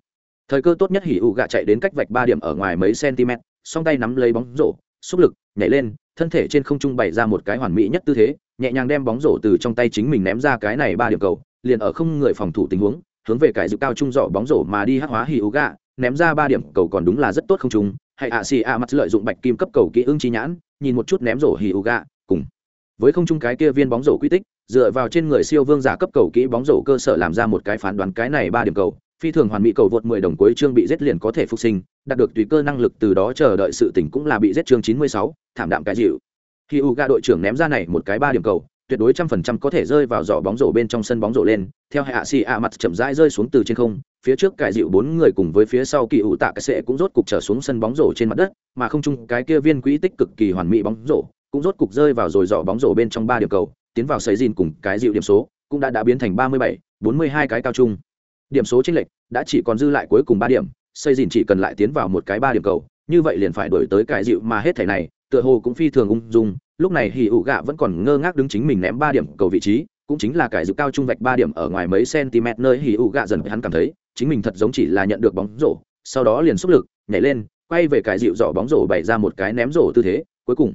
Thời cơ tốt nhất hỉ ủ gạ chạy đến cách vạch ba điểm ở ngoài mấy cm song tay nắm lấy bóng rổ, xúc lực, nhảy lên, thân thể trên không trung bày ra một cái hoàn mỹ nhất tư thế, nhẹ nhàng đem bóng rổ từ trong tay chính mình ném ra cái này ba điểm cầu, liền ở không người phòng thủ tình huống, hướng về cải dự cao trung dọ bóng rổ mà đi hắc hóa hì ú gạ, ném ra ba điểm cầu còn đúng là rất tốt không trung Hãy ạ xì ạ mặt lợi dụng bạch kim cấp cầu kỹ ưng chi nhãn nhìn một chút ném rổ hì ú gạ cùng. Với không trung cái kia viên bóng rổ quy tích dựa vào trên người siêu vương giả cấp cầu kỹ bóng rổ cơ sở làm ra một cái phán đoán cái này ba điểm cầu phi thường hoàn mỹ cầu vượt 10 đồng cuối chương bị giết liền có thể phục sinh đạt được tùy cơ năng lực từ đó chờ đợi sự tỉnh cũng là bị giết chương 96, thảm đạm cái dịu. Khi u đội trưởng ném ra này một cái ba điểm cầu tuyệt đối trăm phần trăm có thể rơi vào giỏ bóng rổ bên trong sân bóng rổ lên. Theo hạ xì ạ mặt chậm rãi rơi xuống từ trên không, phía trước cải dịu bốn người cùng với phía sau kỳ ủ tạ cái sệ cũng rốt cục trở xuống sân bóng rổ trên mặt đất, mà không chung cái kia viên quỹ tích cực kỳ hoàn mỹ bóng rổ cũng rốt cục rơi vào rồi giỏ bóng rổ bên trong ba điểm cầu, tiến vào sấy dìn cùng cái dịu điểm số, cũng đã đã biến thành ba mươi bảy, bốn mươi hai cái cao chung điểm số chênh lệch đã chỉ còn dư lại cuối cùng ba điểm xây dìn chỉ cần lại tiến vào một cái ba điểm cầu, như vậy liền phải đổi tới Cải dịu mà hết thẻ này, tựa hồ cũng phi thường ung dung lúc này hì ụ gạ vẫn còn ngơ ngác đứng chính mình ném ba điểm cầu vị trí, cũng chính là cải dự cao trung vạch ba điểm ở ngoài mấy cm nơi hì ụ gạ dần hắn cảm thấy, chính mình thật giống chỉ là nhận được bóng rổ, sau đó liền xúc lực, nhảy lên, quay về cải dịu dọ bóng rổ bày ra một cái ném rổ tư thế, cuối cùng,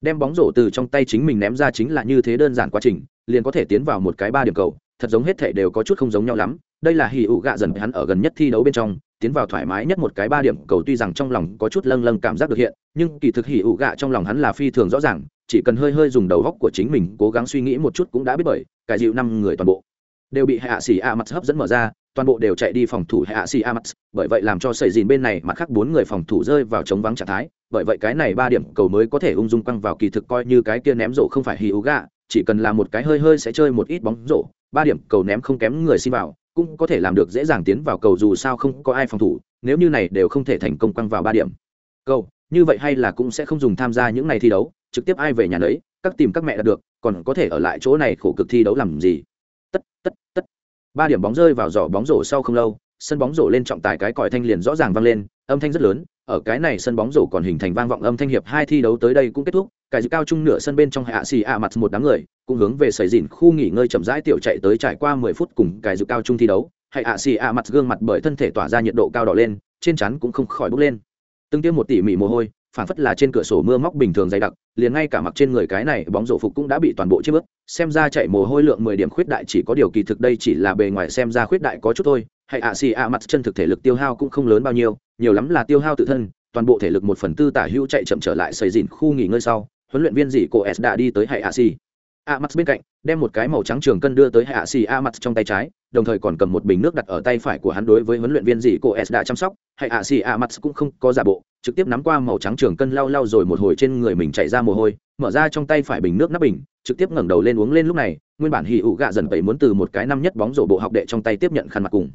đem bóng rổ từ trong tay chính mình ném ra chính là như thế đơn giản quá trình, liền có thể tiến vào một cái ba điểm cầu, thật giống hết thể đều có chút không giống nhau lắm. Đây là hì ụ gạ dần hắn ở gần nhất thi đấu bên trong, tiến vào thoải mái nhất một cái ba điểm cầu tuy rằng trong lòng có chút lâng lâng cảm giác được hiện, nhưng kỳ thực hì ụ gạ trong lòng hắn là phi thường rõ ràng chỉ cần hơi hơi dùng đầu góc của chính mình cố gắng suy nghĩ một chút cũng đã biết bởi, cải dịu năm người toàn bộ. Đều bị hạ xỉ a mặt hấp dẫn mở ra, toàn bộ đều chạy đi phòng thủ hạ xỉ a mặt bởi vậy làm cho sầy dìn bên này mặt khác bốn người phòng thủ rơi vào chống vắng trạng thái. Bởi vậy cái này ba điểm cầu mới có thể ung dung quăng vào kỳ thực coi như cái kia ném rổ không phải hì ú gà chỉ cần là một cái hơi hơi sẽ chơi một ít bóng rổ, ba điểm cầu ném không kém người xin vào, cũng có thể làm được dễ dàng tiến vào cầu dù sao không có ai phòng thủ, nếu như này đều không thể thành công quăng vào ba điểm. Cầu, như vậy hay là cũng sẽ không dùng tham gia những này thi đấu trực tiếp ai về nhà đấy các tìm các mẹ đã được, còn có thể ở lại chỗ này khổ cực thi đấu làm gì? Tất tất tất. Ba điểm bóng rơi vào giỏ bóng rổ sau không lâu, sân bóng rổ lên trọng tài cái còi thanh liền rõ ràng vang lên, âm thanh rất lớn, ở cái này sân bóng rổ còn hình thành vang vọng âm thanh hiệp hai thi đấu tới đây cũng kết thúc, cái dự cao trung nửa sân bên trong hạ xì ạ mặt một đám người, cũng hướng về sầy dìn khu nghỉ ngơi chậm rãi tiểu chạy tới trải qua mười phút cùng cái dự cao trung thi đấu hay hạ xì ạ mặt gương mặt bởi thân thể tỏa ra nhiệt độ cao đỏ lên, trên chắn cũng không khỏi bốc lên. Từng tiêm một tỉ mỉ mồ hôi phản phất là trên cửa sổ mưa móc bình thường dày đặc, liền ngay cả mặc trên người cái này bóng rổ phục cũng đã bị toàn bộ chiếc ướt xem ra chạy mồ hôi lượng mười điểm khuyết đại chỉ có điều kỳ thực đây chỉ là bề ngoài xem ra khuyết đại có chút thôi. Hay ạ, xì ạ, mặt chân thực thể lực tiêu hao cũng không lớn bao nhiêu, nhiều lắm là tiêu hao tự thân, toàn bộ thể lực một phần tư tả hữu chạy chậm trở lại xây dìn khu nghỉ ngơi sau, huấn luyện viên dị cô s đã đi tới hay ạ, xì ạ, mặt bên cạnh, đem một cái màu trắng trường cân đưa tới hạ xì ạ, mặt trong tay trái đồng thời còn cầm một bình nước đặt ở tay phải của hắn đối với huấn luyện viên gì cô s đã chăm sóc, hay ạ xì ạ mặt cũng không có giả bộ, trực tiếp nắm qua màu trắng trường cân lau lau rồi một hồi trên người mình chạy ra mồ hôi, mở ra trong tay phải bình nước nắp bình, trực tiếp ngẩng đầu lên uống lên lúc này, nguyên bản hì ụ gạ dần vậy muốn từ một cái năm nhất bóng rổ bộ học đệ trong tay tiếp nhận khăn mặt cùng.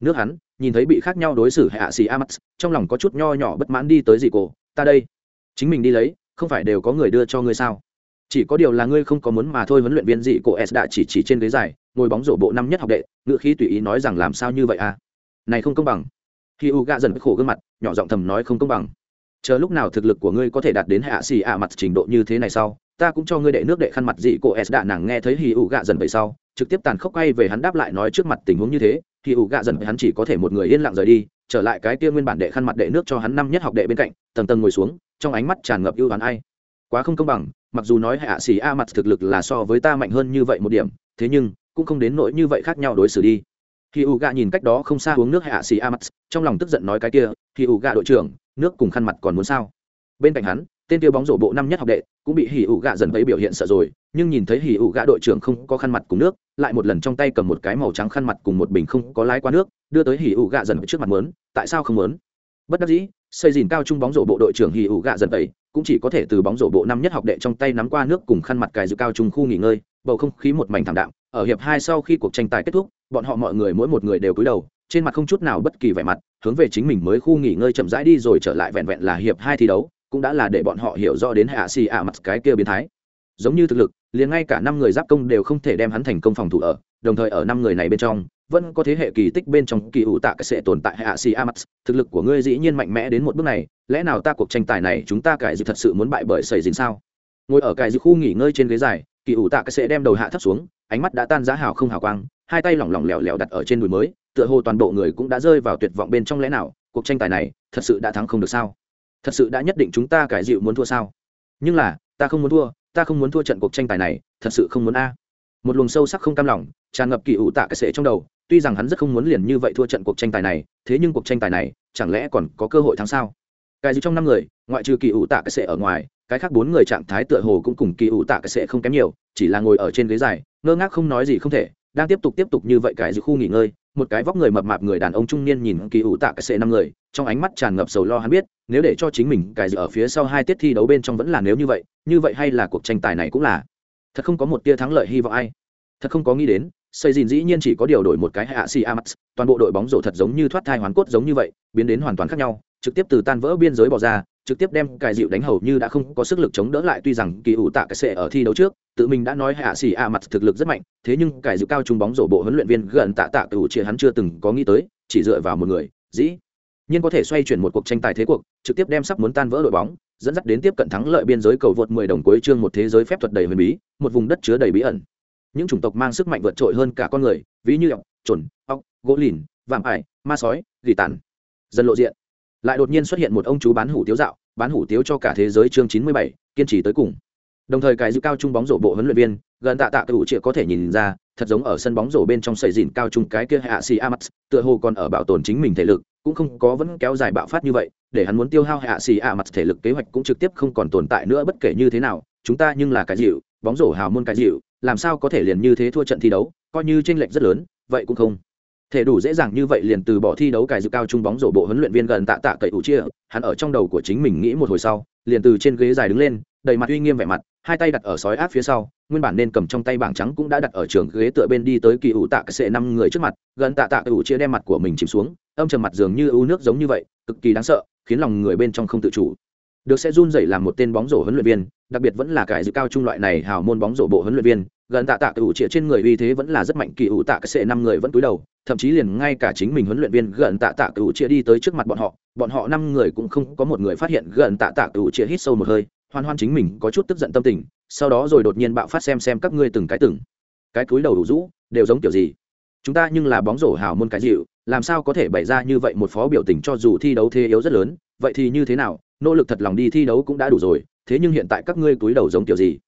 Nước hắn, nhìn thấy bị khác nhau đối xử hạ xì a mắt trong lòng có chút nho nhỏ bất mãn đi tới dị cô, ta đây, chính mình đi lấy, không phải đều có người đưa cho ngươi sao? Chỉ có điều là ngươi không có muốn mà thôi huấn luyện viên dị cổ s đã chỉ chỉ trên ghế dài, ngồi bóng rổ bộ năm nhất học đệ, ngựa khí tùy ý nói rằng làm sao như vậy à? Này không công bằng. Khi u gạ dần khổ gương mặt, nhỏ giọng thầm nói không công bằng. Chờ lúc nào thực lực của ngươi có thể đạt đến hạ xì ạ mặt trình độ như thế này sau, ta cũng cho ngươi đệ nước đệ khăn mặt dị cổ s đã nàng nghe thấy hì ủ gạ dần vậy sau, trực tiếp tàn khốc quay về hắn đáp lại nói trước mặt tình huống như thế hì ủ gạ dần hắn chỉ có thể một người yên lặng rời đi, trở lại cái kia nguyên bản đệ khăn mặt đệ nước cho hắn năm nhất học đệ bên cạnh, tầng tầng ngồi xuống, trong ánh mắt tràn ngập ưu đoán ai. Quá không công bằng mặc dù nói hạ xỉ a mặt thực lực là so với ta mạnh hơn như vậy một điểm, thế nhưng, cũng không đến nỗi như vậy khác nhau đối xử đi. Khi u gạ nhìn cách đó không xa uống nước hạ xỉ a mặt, trong lòng tức giận nói cái kia khi u gạ đội trưởng, nước cùng khăn mặt còn muốn sao? Bên cạnh hắn, tên tiêu bóng rổ bộ năm nhất học đệ, cũng bị hỉ ủ gạ dần thấy biểu hiện sợ rồi, nhưng nhìn thấy hỉ ủ gạ đội trưởng không có khăn mặt cùng nước, lại một lần trong tay cầm một cái màu trắng khăn mặt cùng một bình không có lái qua nước, đưa tới hỉ ủ gạ dần trước mặt mớn tại sao không mớn bất đắc dĩ xây dìn cao trung bóng rổ bộ đội trưởng hì ủ gạ dần tẩy cũng chỉ có thể từ bóng rổ bộ năm nhất học đệ trong tay nắm qua nước cùng khăn mặt cài dự cao trung khu nghỉ ngơi, bầu không khí một mảnh thảm đạm. Ở hiệp hai sau khi cuộc tranh tài kết thúc, bọn họ mọi người mỗi một người đều cúi đầu, trên mặt không chút nào bất kỳ vẻ mặt, hướng về chính mình mới khu nghỉ ngơi chậm rãi đi rồi trở lại vẹn vẹn là hiệp hai thi đấu, cũng đã là để bọn họ hiểu rõ đến hạ xì ạ mặt cái kia biến thái. Giống như thực lực, liền ngay cả năm người giáp công đều không thể đem hắn thành công phòng thủ ở đồng thời ở năm người này bên trong, vẫn có thế hệ kỳ tích bên trong kỳ ủ tạ cái sẽ tồn tại hạ si amax thực lực của ngươi dĩ nhiên mạnh mẽ đến một bước này, lẽ nào ta cuộc tranh tài này chúng ta cải dự thật sự muốn bại bởi sầy dính sao? Ngồi ở cải dự khu nghỉ ngơi trên ghế dài, kỳ ủ tạ cái sẽ đem đầu hạ thấp xuống, ánh mắt đã tan giá hào không hào quang, hai tay lỏng lỏng lẻo lẻo đặt ở trên đùi mới, tựa hồ toàn bộ người cũng đã rơi vào tuyệt vọng bên trong lẽ nào, cuộc tranh tài này thật sự đã thắng không được sao? Thật sự đã nhất định chúng ta cải dịu muốn thua sao? Nhưng là, ta không muốn thua, ta không muốn thua trận cuộc tranh tài này, thật sự không muốn a. Một luồng sâu sắc không cam lòng tràn ngập kỳ ủ tạ cái sệ trong đầu, tuy rằng hắn rất không muốn liền như vậy thua trận cuộc tranh tài này, thế nhưng cuộc tranh tài này, chẳng lẽ còn có cơ hội thắng sao? Cái gì trong năm người, ngoại trừ kỳ ủ tạ cái sệ ở ngoài, cái khác bốn người trạng thái tựa hồ cũng cùng kỳ ủ tạ cái sệ không kém nhiều, chỉ là ngồi ở trên ghế dài, ngơ ngác không nói gì không thể, đang tiếp tục tiếp tục như vậy cái gì khu nghỉ ngơi, một cái vóc người mập mạp người đàn ông trung niên nhìn kỳ ủ tạ cái sệ năm người, trong ánh mắt tràn ngập sầu lo hắn biết, nếu để cho chính mình cái gì ở phía sau hai tiết thi đấu bên trong vẫn là nếu như vậy như vậy hay là cuộc tranh tài này cũng là. Thật không có một tia thắng lợi hy vọng ai. Thật không có nghĩ đến xây dìn dĩ nhiên chỉ có điều đổi một cái hạ si amax toàn bộ đội bóng rổ thật giống như thoát thai hoàn cốt giống như vậy, biến đến hoàn toàn khác nhau, trực tiếp từ tan vỡ biên giới bỏ ra, trực tiếp đem cài dịu đánh hầu như đã không có sức lực chống đỡ lại, tuy rằng kỳ ủ tạ cái sệ ở thi đấu trước, tự mình đã nói hạ xỉ a mặt thực lực rất mạnh, thế nhưng cài dịu cao trung bóng rổ bộ huấn luyện viên gần tạ tạ cựu chia hắn chưa từng có nghĩ tới, chỉ dựa vào một người, dĩ nhiên có thể xoay chuyển một cuộc tranh tài thế cuộc, trực tiếp đem sắp muốn tan vỡ đội bóng, dẫn dắt đến tiếp cận thắng lợi biên giới cầu vượt 10 đồng cuối chương một thế giới phép thuật đầy huyền bí, một vùng đất chứa đầy bí ẩn những chủng tộc mang sức mạnh vượt trội hơn cả con người, ví như ọc trồn ọc gỗ lìn, vạm ải, ma sói, gỉ tàn. Dần lộ diện. Lại đột nhiên xuất hiện một ông chú bán hủ tiếu dạo, bán hủ tiếu cho cả thế giới chương chín mươi bảy, kiên trì tới cùng. Đồng thời cái giữ cao trung bóng rổ bộ huấn luyện viên, gần tạ tạ cựu triệu có thể nhìn ra, thật giống ở sân bóng rổ bên trong sầy dìn cao trung cái kia hạ xì amax tựa hồ còn ở bảo tồn chính mình thể lực, cũng không có vẫn kéo dài bạo phát như vậy, để hắn muốn tiêu hao hạ xì amax thể lực kế hoạch cũng trực tiếp không còn tồn tại nữa bất kể như thế nào, chúng ta nhưng là cái dịu, bóng rổ hào môn cái dịu làm sao có thể liền như thế thua trận thi đấu, coi như tranh lệch rất lớn, vậy cũng không. Thể đủ dễ dàng như vậy liền từ bỏ thi đấu cài dự cao trung bóng rổ bộ huấn luyện viên gần tạ tạ cậy ủ chia, hắn ở trong đầu của chính mình nghĩ một hồi sau, liền từ trên ghế dài đứng lên, đầy mặt uy nghiêm vẻ mặt, hai tay đặt ở sói áp phía sau, nguyên bản nên cầm trong tay bảng trắng cũng đã đặt ở trường ghế tựa bên đi tới kỳ ủ tạ cái sệ năm người trước mặt, gần tạ tạ cậy ủ chia đem mặt của mình chìm xuống, âm trầm mặt dường như ưu nước giống như vậy, cực kỳ đáng sợ, khiến lòng người bên trong không tự chủ. Được sẽ run dậy làm một tên bóng rổ huấn luyện viên đặc biệt vẫn là cái dự cao trung loại này hào môn bóng rổ bộ huấn luyện viên, gần tạ tạ cựu trịa trên người uy thế vẫn là rất mạnh, kỳ ủ tạ cái sệ năm người vẫn cúi đầu, thậm chí liền ngay cả chính mình huấn luyện viên gần tạ tạ cựu trịa đi tới trước mặt bọn họ bọn họ năm người cũng không có một người phát hiện gần tạ tạ cựu trịa hít sâu một hơi hoan hoan chính mình có chút tức giận tâm tình, sau đó rồi đột nhiên bạo phát xem xem các ngươi từng cái từng cái cúi đầu đủ rũ, đều giống kiểu gì. Chúng ta nhưng là bóng rổ hào môn cái dịu, làm sao có thể bày ra như vậy một phó biểu tình cho dù thi đấu thế yếu rất lớn, vậy thì như thế nào, nỗ lực thật lòng đi thi đấu cũng đã đủ rồi thế nhưng hiện tại các ngươi cúi đầu giống kiểu gì?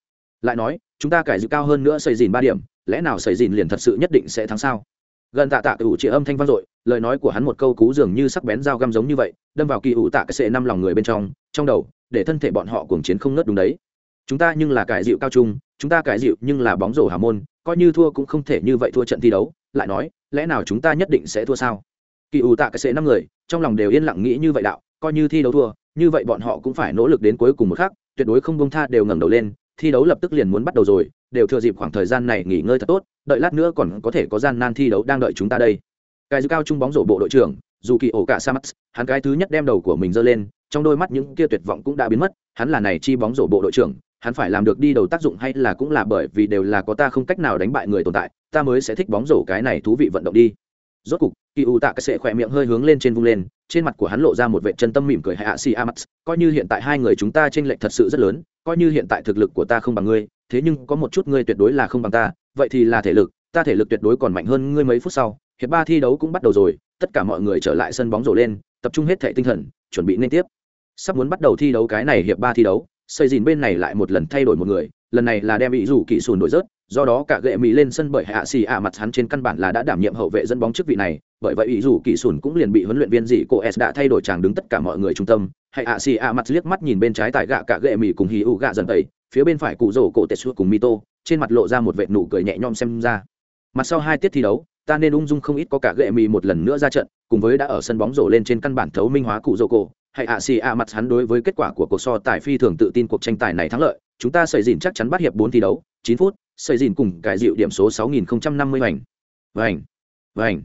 Lại nói, chúng ta cải dự cao hơn nữa xây dìn ba điểm, lẽ nào xây dìn liền thật sự nhất định sẽ thắng sao? Gần tạ tạ cựu chỉ âm thanh vang dội, lời nói của hắn một câu cú dường như sắc bén dao găm giống như vậy, đâm vào kỳ ủ tạ cái sệ năm lòng người bên trong trong đầu, để thân thể bọn họ cuồng chiến không ngớt đúng đấy. Chúng ta nhưng là cải dịu cao trung, chúng ta cải dịu nhưng là bóng rổ hà môn, coi như thua cũng không thể như vậy thua trận thi đấu, lại nói, lẽ nào chúng ta nhất định sẽ thua sao? Kỳ ủ tạ cái sệ năm người, trong lòng đều yên lặng nghĩ như vậy đạo, coi như thi đấu thua, như vậy bọn họ cũng phải nỗ lực đến cuối cùng một khắc tuyệt đối không bông tha đều ngẩng đầu lên, thi đấu lập tức liền muốn bắt đầu rồi, đều thừa dịp khoảng thời gian này nghỉ ngơi thật tốt, đợi lát nữa còn có thể có gian nan thi đấu đang đợi chúng ta đây. Cái dư cao trung bóng rổ bộ đội trưởng dù kỳ ổ cả sa mắt hắn cái thứ nhất đem đầu của mình giơ lên, trong đôi mắt những kia tuyệt vọng cũng đã biến mất, hắn là này chi bóng rổ bộ đội trưởng, hắn phải làm được đi đầu tác dụng hay là cũng là bởi vì đều là có ta không cách nào đánh bại người tồn tại, ta mới sẽ thích bóng rổ cái này thú vị vận động đi. Rốt cục kỳ ủ tạ cái sệ khỏe miệng hơi hướng lên trên vung lên trên mặt của hắn lộ ra một vệ chân tâm mỉm cười hạ xì a mắt coi như hiện tại hai người chúng ta tranh lệch thật sự rất lớn, coi như hiện tại thực lực của ta không bằng ngươi, thế nhưng có một chút ngươi tuyệt đối là không bằng ta, vậy thì là thể lực, ta thể lực tuyệt đối còn mạnh hơn ngươi mấy phút sau. Hiệp ba thi đấu cũng bắt đầu rồi, tất cả mọi người trở lại sân bóng rổ lên, tập trung hết thể tinh thần, chuẩn bị nên tiếp. Sắp muốn bắt đầu thi đấu cái này hiệp ba thi đấu, xây dìn bên này lại một lần thay đổi một người, lần này là đem bị rủ kỹ sùn đổi rớt, do đó cả gệ mỹ lên sân bởi hạ xì ạ mặt hắn trên căn bản là đã đảm nhiệm hậu vệ dẫn bóng chức vị này bởi vậy ý dù kỳ sùn cũng liền bị huấn luyện viên dị cô s đã thay đổi chàng đứng tất cả mọi người trung tâm. Hạ xì ạ mặt liếc mắt nhìn bên trái tại gạ cả gệ mì cùng hì ụ gạ dần tẩy, phía bên phải cụ rổ cổ tệ xua cùng mito, trên mặt lộ ra một vệ nụ cười nhẹ nhõm xem ra. Mặt sau hai tiết thi đấu, ta nên ung dung không ít có cả gệ mì một lần nữa ra trận, cùng với đã ở sân bóng rổ lên trên căn bản thấu minh hóa cụ rổ cổ. Hay ạ, xì ạ mặt hắn đối với kết quả của cuộc so tài phi thường tự tin cuộc tranh tài này thắng lợi, chúng ta xây dìn chắc chắn bắt hiệp bốn thi đấu, chín phút, xây dìn cùng cải dịu điểm số sáu nghìn năm mươi vành. Vành. Vành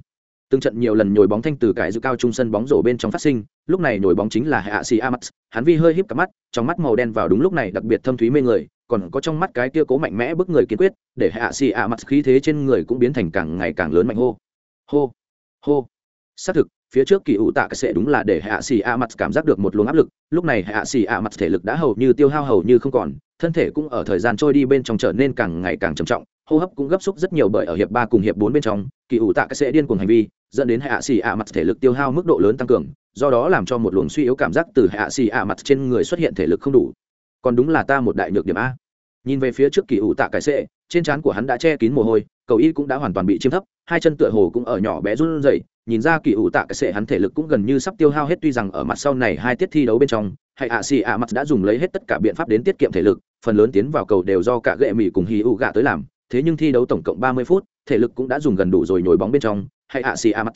từng trận nhiều lần nhồi bóng thanh từ cải dự cao trung sân bóng rổ bên trong phát sinh, lúc này nhồi bóng chính là hạ sĩ amax hắn vi hơi híp cả mắt, trong mắt màu đen vào đúng lúc này đặc biệt thâm thúy mê người, còn có trong mắt cái kia cố mạnh mẽ bức người kiên quyết, để hạ sĩ amax khí thế trên người cũng biến thành càng ngày càng lớn mạnh hô. Hô hô. Xác thực, phía trước kỳ ủ tạ cái sẽ đúng là để hạ sĩ a mặt cảm giác được một luồng áp lực, lúc này hạ sĩ a mặt thể lực đã hầu như tiêu hao hầu như không còn, thân thể cũng ở thời gian trôi đi bên trong trở nên càng ngày càng trầm trọng hô hấp cũng gấp xúc rất nhiều bởi ở hiệp ba cùng hiệp bốn bên trong, kỳ ủ tạ cái sẽ điên cuồng hành vi, dẫn đến hạ xì ạ mặt thể lực tiêu hao mức độ lớn tăng cường, do đó làm cho một luồng suy yếu cảm giác từ hạ xì ạ mặt trên người xuất hiện thể lực không đủ. Còn đúng là ta một đại nhược điểm a. Nhìn về phía trước kỳ ủ tạ cái sẽ trên trán của hắn đã che kín mồ hôi, cầu y cũng đã hoàn toàn bị chiếm thấp, hai chân tựa hồ cũng ở nhỏ bé run rẩy, nhìn ra kỳ ủ tạ cái sệ hắn thể lực cũng gần như sắp tiêu hao hết tuy rằng ở mặt sau này hai tiết thi đấu bên trong hay ạ xì ạ mặt đã dùng lấy hết tất cả biện pháp đến tiết kiệm thể lực, phần lớn tiến vào cầu đều do cả gệ mỹ cùng hì ủ gạ tới làm thế nhưng thi đấu tổng cộng ba mươi phút, thể lực cũng đã dùng gần đủ rồi nhồi bóng bên trong, hay ạ, xì Amat.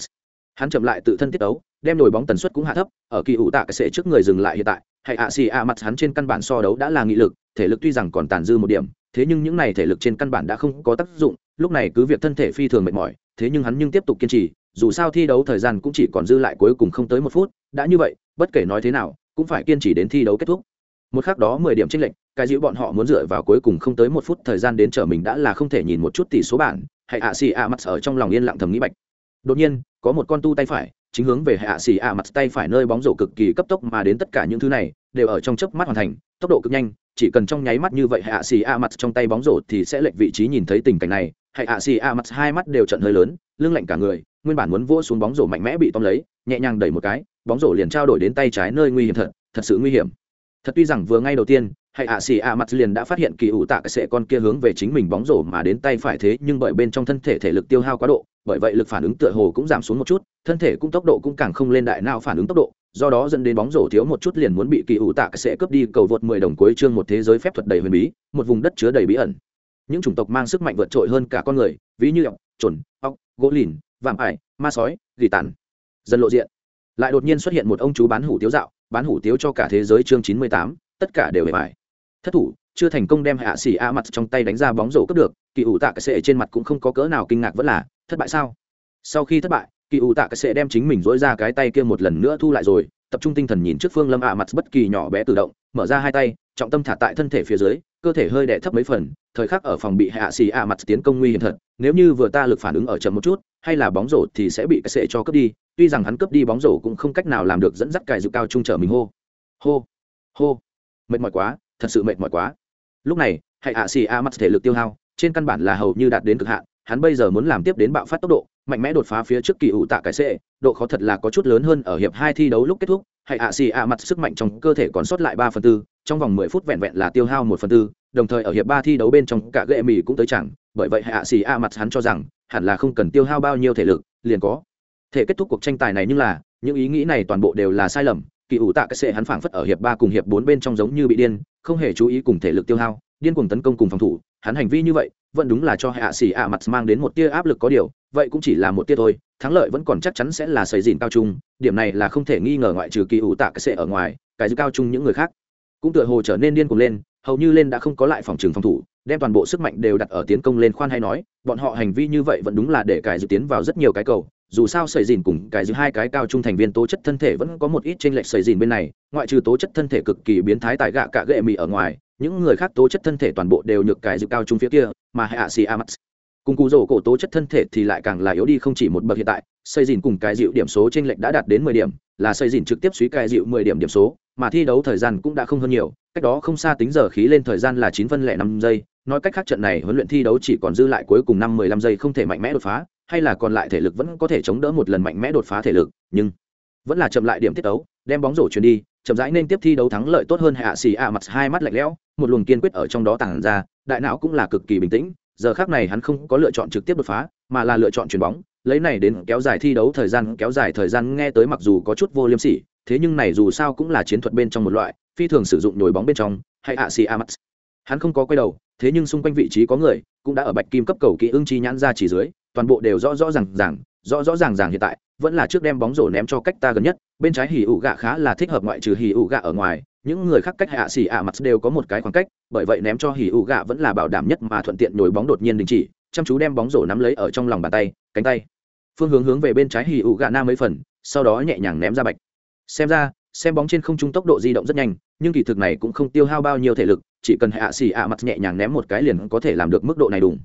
hắn chậm lại tự thân tiết đấu đem nhồi bóng tần suất cũng hạ thấp, ở kỳ ủ tạ cái sẽ trước người dừng lại hiện tại, hay ạ, xì Amat hắn trên căn bản so đấu đã là nghị lực, thể lực tuy rằng còn tàn dư một điểm, thế nhưng những này thể lực trên căn bản đã không có tác dụng, lúc này cứ việc thân thể phi thường mệt mỏi, thế nhưng hắn nhưng tiếp tục kiên trì, dù sao thi đấu thời gian cũng chỉ còn dư lại cuối cùng không tới một phút, đã như vậy, bất kể nói thế nào, cũng phải kiên trì đến thi đấu kết thúc một khác đó mười điểm chênh lệch cái dữ bọn họ muốn dựa vào cuối cùng không tới một phút thời gian đến chở mình đã là không thể nhìn một chút tỷ số bản hãy ạ xì ạ mặt ở trong lòng yên lặng thầm nghĩ bạch. Đột nhiên, có một con tu tay phải, chính hướng về hạ xì ạ mặt tay phải nơi bóng rổ cực kỳ cấp tốc mà đến tất cả những thứ này, đều ở trong chớp mắt hoàn thành, tốc độ cực nhanh, chỉ cần trong nháy mắt như vậy hạ xì ạ mặt trong tay bóng rổ thì sẽ lệch vị trí nhìn thấy tình cảnh này hạ xì ạ mặt hai mắt đều trận hơi lớn, lưng lạnh cả người, nguyên bản muốn vỗ xuống bóng rổ mạnh mẽ bị tóm lấy, nhẹ nhàng đẩy một cái, bóng rổ liền trao đổi đến tay trái nơi nguy hiểm thật thật sự nguy hiểm. Thật tuy rằng vừa ngay đầu tiên hay ạ xì ạ mặt liền đã phát hiện kỳ ủ tạ cái sệ con kia hướng về chính mình bóng rổ mà đến tay phải thế, nhưng bởi bên trong thân thể thể lực tiêu hao quá độ, bởi vậy lực phản ứng tựa hồ cũng giảm xuống một chút, thân thể cũng tốc độ cũng càng không lên đại nào phản ứng tốc độ, do đó dẫn đến bóng rổ thiếu một chút liền muốn bị kỳ ủ tạ cái sệ cướp đi, cầu vượt mười đồng cuối chương một thế giới phép thuật đầy huyền bí, một vùng đất chứa đầy bí ẩn. Những chủng tộc mang sức mạnh vượt trội hơn cả con người, ví như ọc trồn ọc gỗ lìn, vạm ải, ma sói, gỉ tàn. Dần lộ diện, lại đột nhiên xuất hiện một ông chú bán hủ tiếu dạo, bán hủ tiếu cho cả thế giới chương chín mươi tám, tất cả đều hề bài thất thủ, chưa thành công đem hạ xỉ a mặt trong tay đánh ra bóng rổ cướp được, kỳ ủ tạ cái sệ trên mặt cũng không có cỡ nào kinh ngạc vẫn là, thất bại sao? Sau khi thất bại, kỳ ủ tạ cái sệ đem chính mình dỗi ra cái tay kia một lần nữa thu lại rồi, tập trung tinh thần nhìn trước phương lâm ạ mặt bất kỳ nhỏ bé tự động, mở ra hai tay, trọng tâm thả tại thân thể phía dưới, cơ thể hơi đẻ thấp mấy phần, thời khắc ở phòng bị hạ xì ạ mặt tiến công nguy hiểm thật, nếu như vừa ta lực phản ứng ở chậm một chút, hay là bóng rổ thì sẽ bị cái sệ cho cướp đi, tuy rằng hắn cướp đi bóng rổ cũng không cách nào làm được dẫn dắt cài dự cao trung trở mình hô. Hô. Hô. Mệt mỏi quá thật sự mệt mỏi quá. Lúc này, hãy hạ xì a mắt thể lực tiêu hao, trên căn bản là hầu như đạt đến cực hạn, hắn bây giờ muốn làm tiếp đến bạo phát tốc độ, mạnh mẽ đột phá phía trước kỳ ủ tạ cái xệ, độ khó thật là có chút lớn hơn ở hiệp hai thi đấu lúc kết thúc. Hãy hạ xì a mặt sức mạnh trong cơ thể còn sót lại ba phần tư, trong vòng mười phút vẹn vẹn là tiêu hao một phần tư, đồng thời ở hiệp ba thi đấu bên trong cả gệ mì cũng tới chẳng, bởi vậy hạ xì a mặt hắn cho rằng, hẳn là không cần tiêu hao bao nhiêu thể lực, liền có thể kết thúc cuộc tranh tài này nhưng là, những ý nghĩ này toàn bộ đều là sai lầm kỳ ủ tạ cái sệ hắn phảng phất ở hiệp ba cùng hiệp bốn bên trong giống như bị điên, không hề chú ý cùng thể lực tiêu hao, điên cuồng tấn công cùng phòng thủ. Hắn hành vi như vậy, vẫn đúng là cho hạ xỉ ạ mặt mang đến một tia áp lực có điều, vậy cũng chỉ là một tia thôi, thắng lợi vẫn còn chắc chắn sẽ là sầy dìn cao trung, điểm này là không thể nghi ngờ ngoại trừ kỳ ủ tạ cái sệ ở ngoài, cái dư cao trung những người khác. Cũng tựa hồ trở nên điên cuồng lên, hầu như lên đã không có lại phòng trường phòng thủ, đem toàn bộ sức mạnh đều đặt ở tiến công lên khoan hay nói, bọn họ hành vi như vậy vẫn đúng là để cải dự tiến vào rất nhiều cái cầu dù sao sầy dìn cùng cái giữa hai cái cao trung thành viên tố chất thân thể vẫn có một ít trên lệch sầy dìn bên này, ngoại trừ tố chất thân thể cực kỳ biến thái tại gạ cả gệ mì ở ngoài, những người khác tố chất thân thể toàn bộ đều nhược cái giữa cao trung phía kia, mà hạ xì a mắt cùng cụ rổ cổ tố chất thân thể thì lại càng là yếu đi không chỉ một bậc hiện tại xây dìn cùng cái dịu điểm số trên lệch đã đạt đến mười điểm, là xây dìn trực tiếp suy cái dịu mười điểm điểm số, mà thi đấu thời gian cũng đã không hơn nhiều, cách đó không xa tính giờ khí lên thời gian là chín phân lẻ năm giây, nói cách khác trận này huấn luyện thi đấu chỉ còn dư lại cuối cùng năm mười lăm giây không thể mạnh mẽ đột phá hay là còn lại thể lực vẫn có thể chống đỡ một lần mạnh mẽ đột phá thể lực, nhưng vẫn là chậm lại điểm tiết đấu đem bóng rổ chuyển đi, chậm rãi nên tiếp thi đấu thắng lợi tốt hơn hạ xì ạ mặt hai mắt lạnh lẽo, một luồng kiên quyết ở trong đó tàng ra, đại não cũng là cực kỳ bình tĩnh, giờ khác này hắn không có lựa chọn trực tiếp đột phá, mà là lựa chọn chuyền bóng, lấy này đến kéo dài thi đấu thời gian, kéo dài thời gian nghe tới mặc dù có chút vô liêm sỉ, thế nhưng này dù sao cũng là chiến thuật bên trong một loại, phi thường sử dụng nhồi bóng bên trong, hay hạ xì a mắt hắn không có quay đầu, thế nhưng xung quanh vị trí có người, cũng đã ở bạch kim cấp cầu kỹ ưng chi nhãn ra chỉ dưới toàn bộ đều rõ rõ ràng ràng, rõ rõ ràng ràng hiện tại, vẫn là trước đem bóng rổ ném cho cách ta gần nhất, bên trái hỉ ủ gạ khá là thích hợp ngoại trừ hỉ ủ gạ ở ngoài, những người khác cách hạ xỉ ạ mặt đều có một cái khoảng cách, bởi vậy ném cho hỉ ủ gạ vẫn là bảo đảm nhất mà thuận tiện nhồi bóng đột nhiên đình chỉ, chăm chú đem bóng rổ nắm lấy ở trong lòng bàn tay, cánh tay. Phương hướng hướng về bên trái hỉ ủ gạ nam mấy phần, sau đó nhẹ nhàng ném ra bạch. Xem ra, xem bóng trên không trung tốc độ di động rất nhanh, nhưng kỳ thực này cũng không tiêu hao bao nhiêu thể lực, chỉ cần hạ xỉ ạ mặt nhẹ nhàng ném một cái liền có thể làm được mức độ này đúng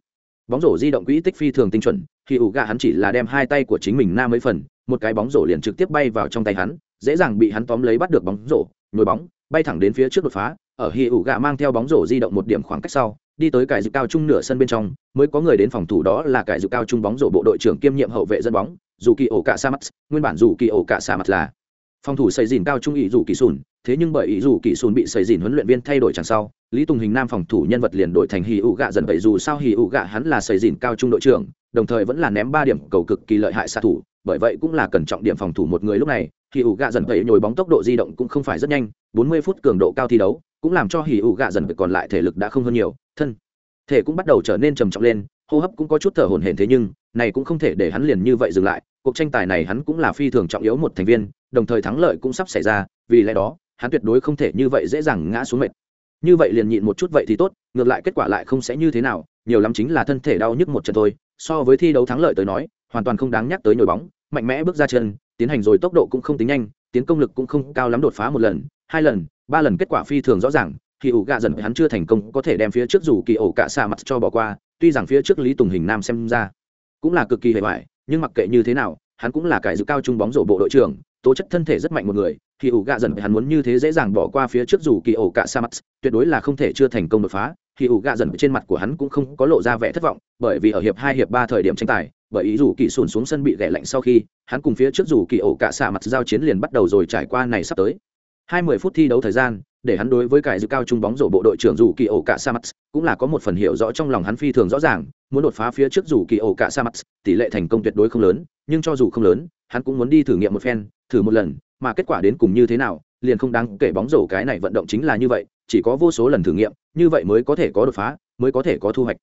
bóng rổ di động quỹ tích phi thường tinh chuẩn, khi ủ gà hắn chỉ là đem hai tay của chính mình nam mấy phần, một cái bóng rổ liền trực tiếp bay vào trong tay hắn, dễ dàng bị hắn tóm lấy bắt được bóng rổ, nhồi bóng, bay thẳng đến phía trước đột phá, ở hi ủ gà mang theo bóng rổ di động một điểm khoảng cách sau, đi tới cải dự cao trung nửa sân bên trong, mới có người đến phòng thủ đó là cải dự cao trung bóng rổ bộ đội trưởng kiêm nhiệm hậu vệ dân bóng dù kỳ ổ cả sa mắt nguyên bản dù kỳ ổ cả sa mắt là phòng thủ xây dìn cao trung ý dù kỳ sùn thế nhưng bởi ý dù kỳ sùn bị xây dìn huấn luyện viên thay đổi chẳng sau, lý tùng hình nam phòng thủ nhân vật liền đổi thành hì ụ gạ dần vậy dù sao hì ụ gạ hắn là xây dìn cao trung đội trưởng, đồng thời vẫn là ném ba điểm cầu cực kỳ lợi hại xạ thủ, bởi vậy cũng là cần trọng điểm phòng thủ một người lúc này. Hì ụ gạ dần vậy nhồi bóng tốc độ di động cũng không phải rất nhanh 40 phút cường độ cao thi đấu, cũng làm cho hì ụ gạ dần vậy còn lại thể lực đã không hơn nhiều, thân thể cũng bắt đầu trở nên trầm trọng lên, hô hấp cũng có chút thở hổn hển thế nhưng, này cũng không thể để hắn liền như vậy dừng lại, cuộc tranh tài này hắn cũng là phi thường trọng yếu một thành viên, đồng thời thắng lợi cũng sắp xảy ra, vì lẽ đó hắn tuyệt đối không thể như vậy dễ dàng ngã xuống mệt. Như vậy liền nhịn một chút vậy thì tốt, ngược lại kết quả lại không sẽ như thế nào, nhiều lắm chính là thân thể đau nhức một trận thôi. So với thi đấu thắng lợi tới nói, hoàn toàn không đáng nhắc tới nhồi bóng, mạnh mẽ bước ra chân, tiến hành rồi tốc độ cũng không tính nhanh, tiến công lực cũng không cao lắm đột phá một lần, hai lần, ba lần kết quả phi thường rõ ràng khi ủ gạ dần hắn chưa thành công có thể đem phía trước dù kỳ ổ cả xa mặt cho bỏ qua, tuy rằng phía trước lý tùng hình nam xem ra cũng là cực kỳ hề hoài, nhưng mặc kệ như thế nào, hắn cũng là cải dự cao trung bóng rổ bộ đội trưởng, tố chất thân thể rất mạnh một người thì ủ gạ dần hắn muốn như thế dễ dàng bỏ qua phía trước dù kỳ ổ cả sa mắt tuyệt đối là không thể chưa thành công đột phá. Thì ủ gạ dần trên mặt của hắn cũng không có lộ ra vẻ thất vọng, bởi vì ở hiệp hai, hiệp ba thời điểm tranh tài, bởi ý dù kỳ sùn xuống sân bị ghẻ lạnh sau khi, hắn cùng phía trước dù kỳ ổ cả sa mặt giao chiến liền bắt đầu rồi trải qua này sắp tới. Hai mươi phút thi đấu thời gian, để hắn đối với cải dự cao trung bóng rổ bộ đội trưởng dù kỳ ổ cả sa mắt cũng là có một phần hiểu rõ trong lòng hắn phi thường rõ ràng, muốn đột phá phía trước dù kỳ ổ cả sa mắt tỷ lệ thành công tuyệt đối không lớn, nhưng cho dù không lớn hắn cũng muốn đi thử nghiệm một phen thử một lần mà kết quả đến cùng như thế nào liền không đáng kể bóng rổ cái này vận động chính là như vậy chỉ có vô số lần thử nghiệm như vậy mới có thể có đột phá mới có thể có thu hoạch.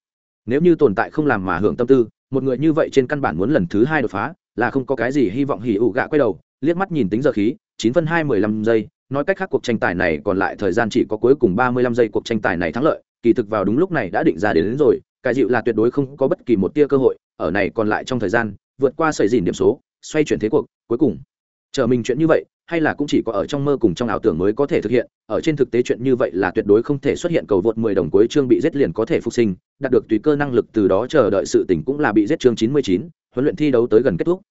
Nếu như tồn tại không làm mà hưởng tâm tư một người như vậy trên căn bản muốn lần thứ hai đột phá là không có cái gì hy vọng hỉ ủ gạ quay đầu liếc mắt nhìn tính giờ khí chín phân hai mười lăm giây nói cách khác cuộc tranh tài này còn lại thời gian chỉ có cuối cùng ba mươi lăm giây cuộc tranh tài này thắng lợi kỳ thực vào đúng lúc này đã định ra đến, đến rồi cái dịu là tuyệt đối không có bất kỳ một tia cơ hội ở này còn lại trong thời gian vượt qua sợi dìn điểm số xoay chuyển thế cuộc cuối cùng chờ mình chuyện như vậy hay là cũng chỉ có ở trong mơ cùng trong ảo tưởng mới có thể thực hiện ở trên thực tế chuyện như vậy là tuyệt đối không thể xuất hiện cầu vượt 10 đồng cuối chương bị giết liền có thể phục sinh đạt được tùy cơ năng lực từ đó chờ đợi sự tỉnh cũng là bị giết chương 99, huấn luyện thi đấu tới gần kết thúc.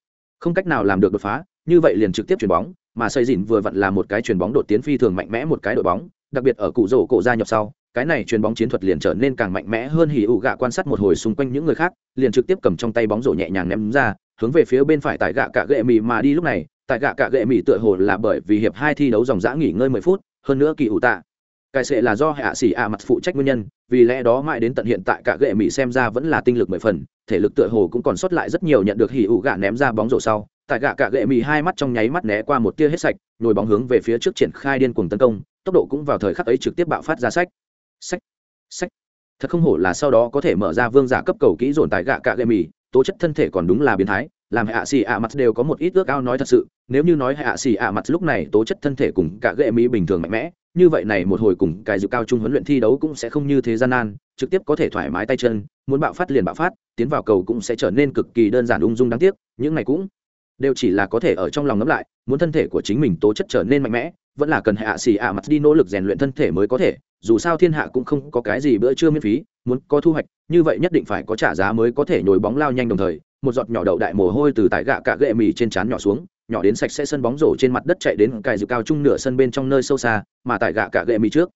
Không cách nào làm được đột phá như vậy liền trực tiếp chuyển bóng mà xây dìn vừa vặn là một cái chuyền bóng đột tiến phi thường mạnh mẽ một cái đội bóng đặc biệt ở cụ rổ cổ gia nhập sau cái này chuyền bóng chiến thuật liền trở nên càng mạnh mẽ hơn hỉ ủ gạ quan sát một hồi xung quanh những người khác liền trực tiếp cầm trong tay bóng rổ nhẹ nhàng ném ra hướng về phía bên phải tại gạ cạ gệ mì mà đi lúc này, tại gạ cạ gệ mì tựa hồ là bởi vì hiệp hai thi đấu dòng dã nghỉ ngơi mười phút, hơn nữa kỳ ủ tạ. Cái sẽ là do hạ sĩ ạ mặt phụ trách nguyên nhân, vì lẽ đó mãi đến tận hiện tại cả gệ mỹ xem ra vẫn là tinh lực mười phần, thể lực tựa hồ cũng còn sót lại rất nhiều nhận được hỉ ủ gạ ném ra bóng rổ sau. Tại gạ cả gệ mỹ hai mắt trong nháy mắt né qua một tia hết sạch, nhồi bóng hướng về phía trước triển khai điên cuồng tấn công, tốc độ cũng vào thời khắc ấy trực tiếp bạo phát ra sách. Sách sách. Thật không hổ là sau đó có thể mở ra vương giả cấp cầu kỹ dồn tại gạ cả gệ mỹ tố chất thân thể còn đúng là biến thái, làm hạ xì ạ mặt đều có một ít ước ao nói thật sự, nếu như nói hạ xì ạ mặt lúc này tố chất thân thể cùng cả ghệ mỹ bình thường mạnh mẽ, như vậy này một hồi cùng cái dự cao trung huấn luyện thi đấu cũng sẽ không như thế gian nan, trực tiếp có thể thoải mái tay chân, muốn bạo phát liền bạo phát, tiến vào cầu cũng sẽ trở nên cực kỳ đơn giản ung dung đáng tiếc, những này cũng đều chỉ là có thể ở trong lòng ngẫm lại, muốn thân thể của chính mình tố chất trở nên mạnh mẽ vẫn là cần hạ xì ạ mặt đi nỗ lực rèn luyện thân thể mới có thể, dù sao thiên hạ cũng không có cái gì bữa trưa miễn phí, muốn có thu hoạch, như vậy nhất định phải có trả giá mới có thể nhồi bóng lao nhanh đồng thời, một giọt nhỏ đậu đại mồ hôi từ tại gạ cạ gệ mì trên trán nhỏ xuống, nhỏ đến sạch sẽ sân bóng rổ trên mặt đất chạy đến cài dự cao trung nửa sân bên trong nơi sâu xa, mà tại gạ cạ gệ mì trước.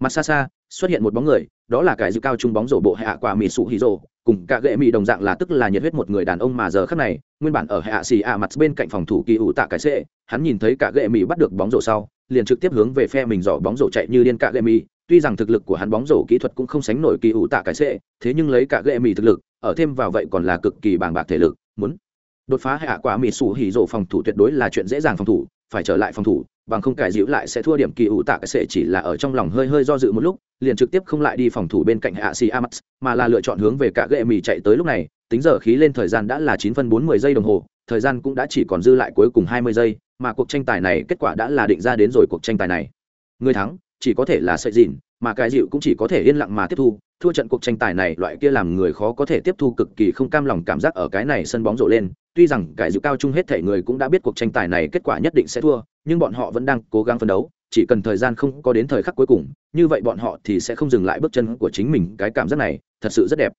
Mặt xa xa, xuất hiện một bóng người, đó là cài dự cao trung bóng rổ bộ hạ quả mì sụ hì rổ, cùng cạ gệ mì đồng dạng là tức là nhiệt huyết một người đàn ông mà giờ khắc này, nguyên bản ở hạ xì ạ mặt bên cạnh phòng thủ kỳ ủ tạ cái xệ, hắn nhìn thấy cạ gệ mì bắt được bóng rổ sau liền trực tiếp hướng về phe mình dò bóng rổ chạy như điên cạ gệ mì tuy rằng thực lực của hắn bóng rổ kỹ thuật cũng không sánh nổi kỳ ủ tạ cái xệ, thế nhưng lấy cạ gệ mì thực lực, ở thêm vào vậy còn là cực kỳ bàng bạc thể lực. Muốn đột phá hạ quả mỹ sủ hỉ rổ phòng thủ tuyệt đối là chuyện dễ dàng phòng thủ, phải trở lại phòng thủ, bằng không cải dịu lại sẽ thua điểm kỳ ủ tạ cái sệ chỉ là ở trong lòng hơi hơi do dự một lúc, liền trực tiếp không lại đi phòng thủ bên cạnh hạ si amax mà là lựa chọn hướng về cả gệ mì chạy tới lúc này, tính giờ khí lên thời gian đã là chín phân bốn mươi giây đồng hồ, thời gian cũng đã chỉ còn dư lại cuối cùng hai mươi giây mà cuộc tranh tài này kết quả đã là định ra đến rồi cuộc tranh tài này. Người thắng chỉ có thể là sợi dìn, mà cái dịu cũng chỉ có thể yên lặng mà tiếp thu. Thua trận cuộc tranh tài này loại kia làm người khó có thể tiếp thu cực kỳ không cam lòng cảm giác ở cái này sân bóng rổ lên. Tuy rằng cái dịu cao chung hết thể người cũng đã biết cuộc tranh tài này kết quả nhất định sẽ thua, nhưng bọn họ vẫn đang cố gắng phấn đấu. Chỉ cần thời gian không có đến thời khắc cuối cùng, như vậy bọn họ thì sẽ không dừng lại bước chân của chính mình. Cái cảm giác này thật sự rất đẹp.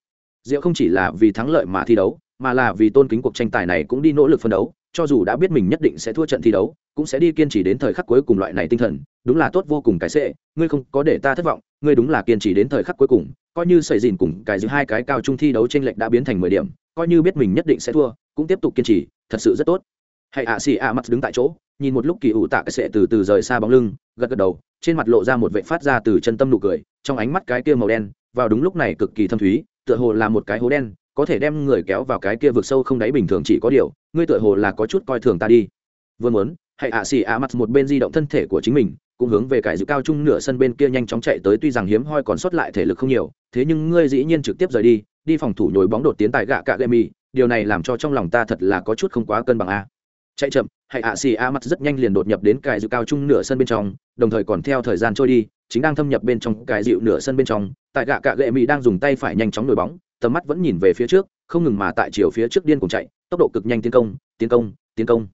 Diệu không chỉ là vì thắng lợi mà thi đấu, mà là vì tôn kính cuộc tranh tài này cũng đi nỗ lực phấn đấu cho dù đã biết mình nhất định sẽ thua trận thi đấu, cũng sẽ đi kiên trì đến thời khắc cuối cùng loại này tinh thần, đúng là tốt vô cùng cái sệ, ngươi không có để ta thất vọng, ngươi đúng là kiên trì đến thời khắc cuối cùng, coi như sẩy dìn cùng cái giữa hai cái cao trung thi đấu trên lệch đã biến thành mười điểm, coi như biết mình nhất định sẽ thua, cũng tiếp tục kiên trì, thật sự rất tốt. Hãy ạ xì ạ mặt đứng tại chỗ, nhìn một lúc kỳ ủ tạ cái sệ từ từ rời xa bóng lưng, gật gật đầu, trên mặt lộ ra một vệ phát ra từ chân tâm nụ cười, trong ánh mắt cái kia màu đen, vào đúng lúc này cực kỳ thâm thúy, tựa hồ là một cái hố đen có thể đem người kéo vào cái kia vực sâu không đáy bình thường chỉ có điều, ngươi tựa hồ là có chút coi thường ta đi. Vừa muốn, hãy ạ xì ạ mặt một bên di động thân thể của chính mình, cũng hướng về cải dự cao trung nửa sân bên kia nhanh chóng chạy tới tuy rằng hiếm hoi còn sót lại thể lực không nhiều, thế nhưng ngươi dĩ nhiên trực tiếp rời đi đi phòng thủ nhồi bóng đột tiến tại gạ cạ gậy mì, điều này làm cho trong lòng ta thật là có chút không quá cân bằng a. Chạy chậm, hãy ạ xì a mặt rất nhanh liền đột nhập đến cải dự cao trung nửa sân bên trong, đồng thời còn theo thời gian trôi đi, chính đang thâm nhập bên trong cải dịu nửa sân bên trong, tại gạ cạ gậy mì đang dùng tay phải nhanh chóng nổi bóng tầm mắt vẫn nhìn về phía trước, không ngừng mà tại chiều phía trước điên cùng chạy, tốc độ cực nhanh tiến công tiến công tiến công.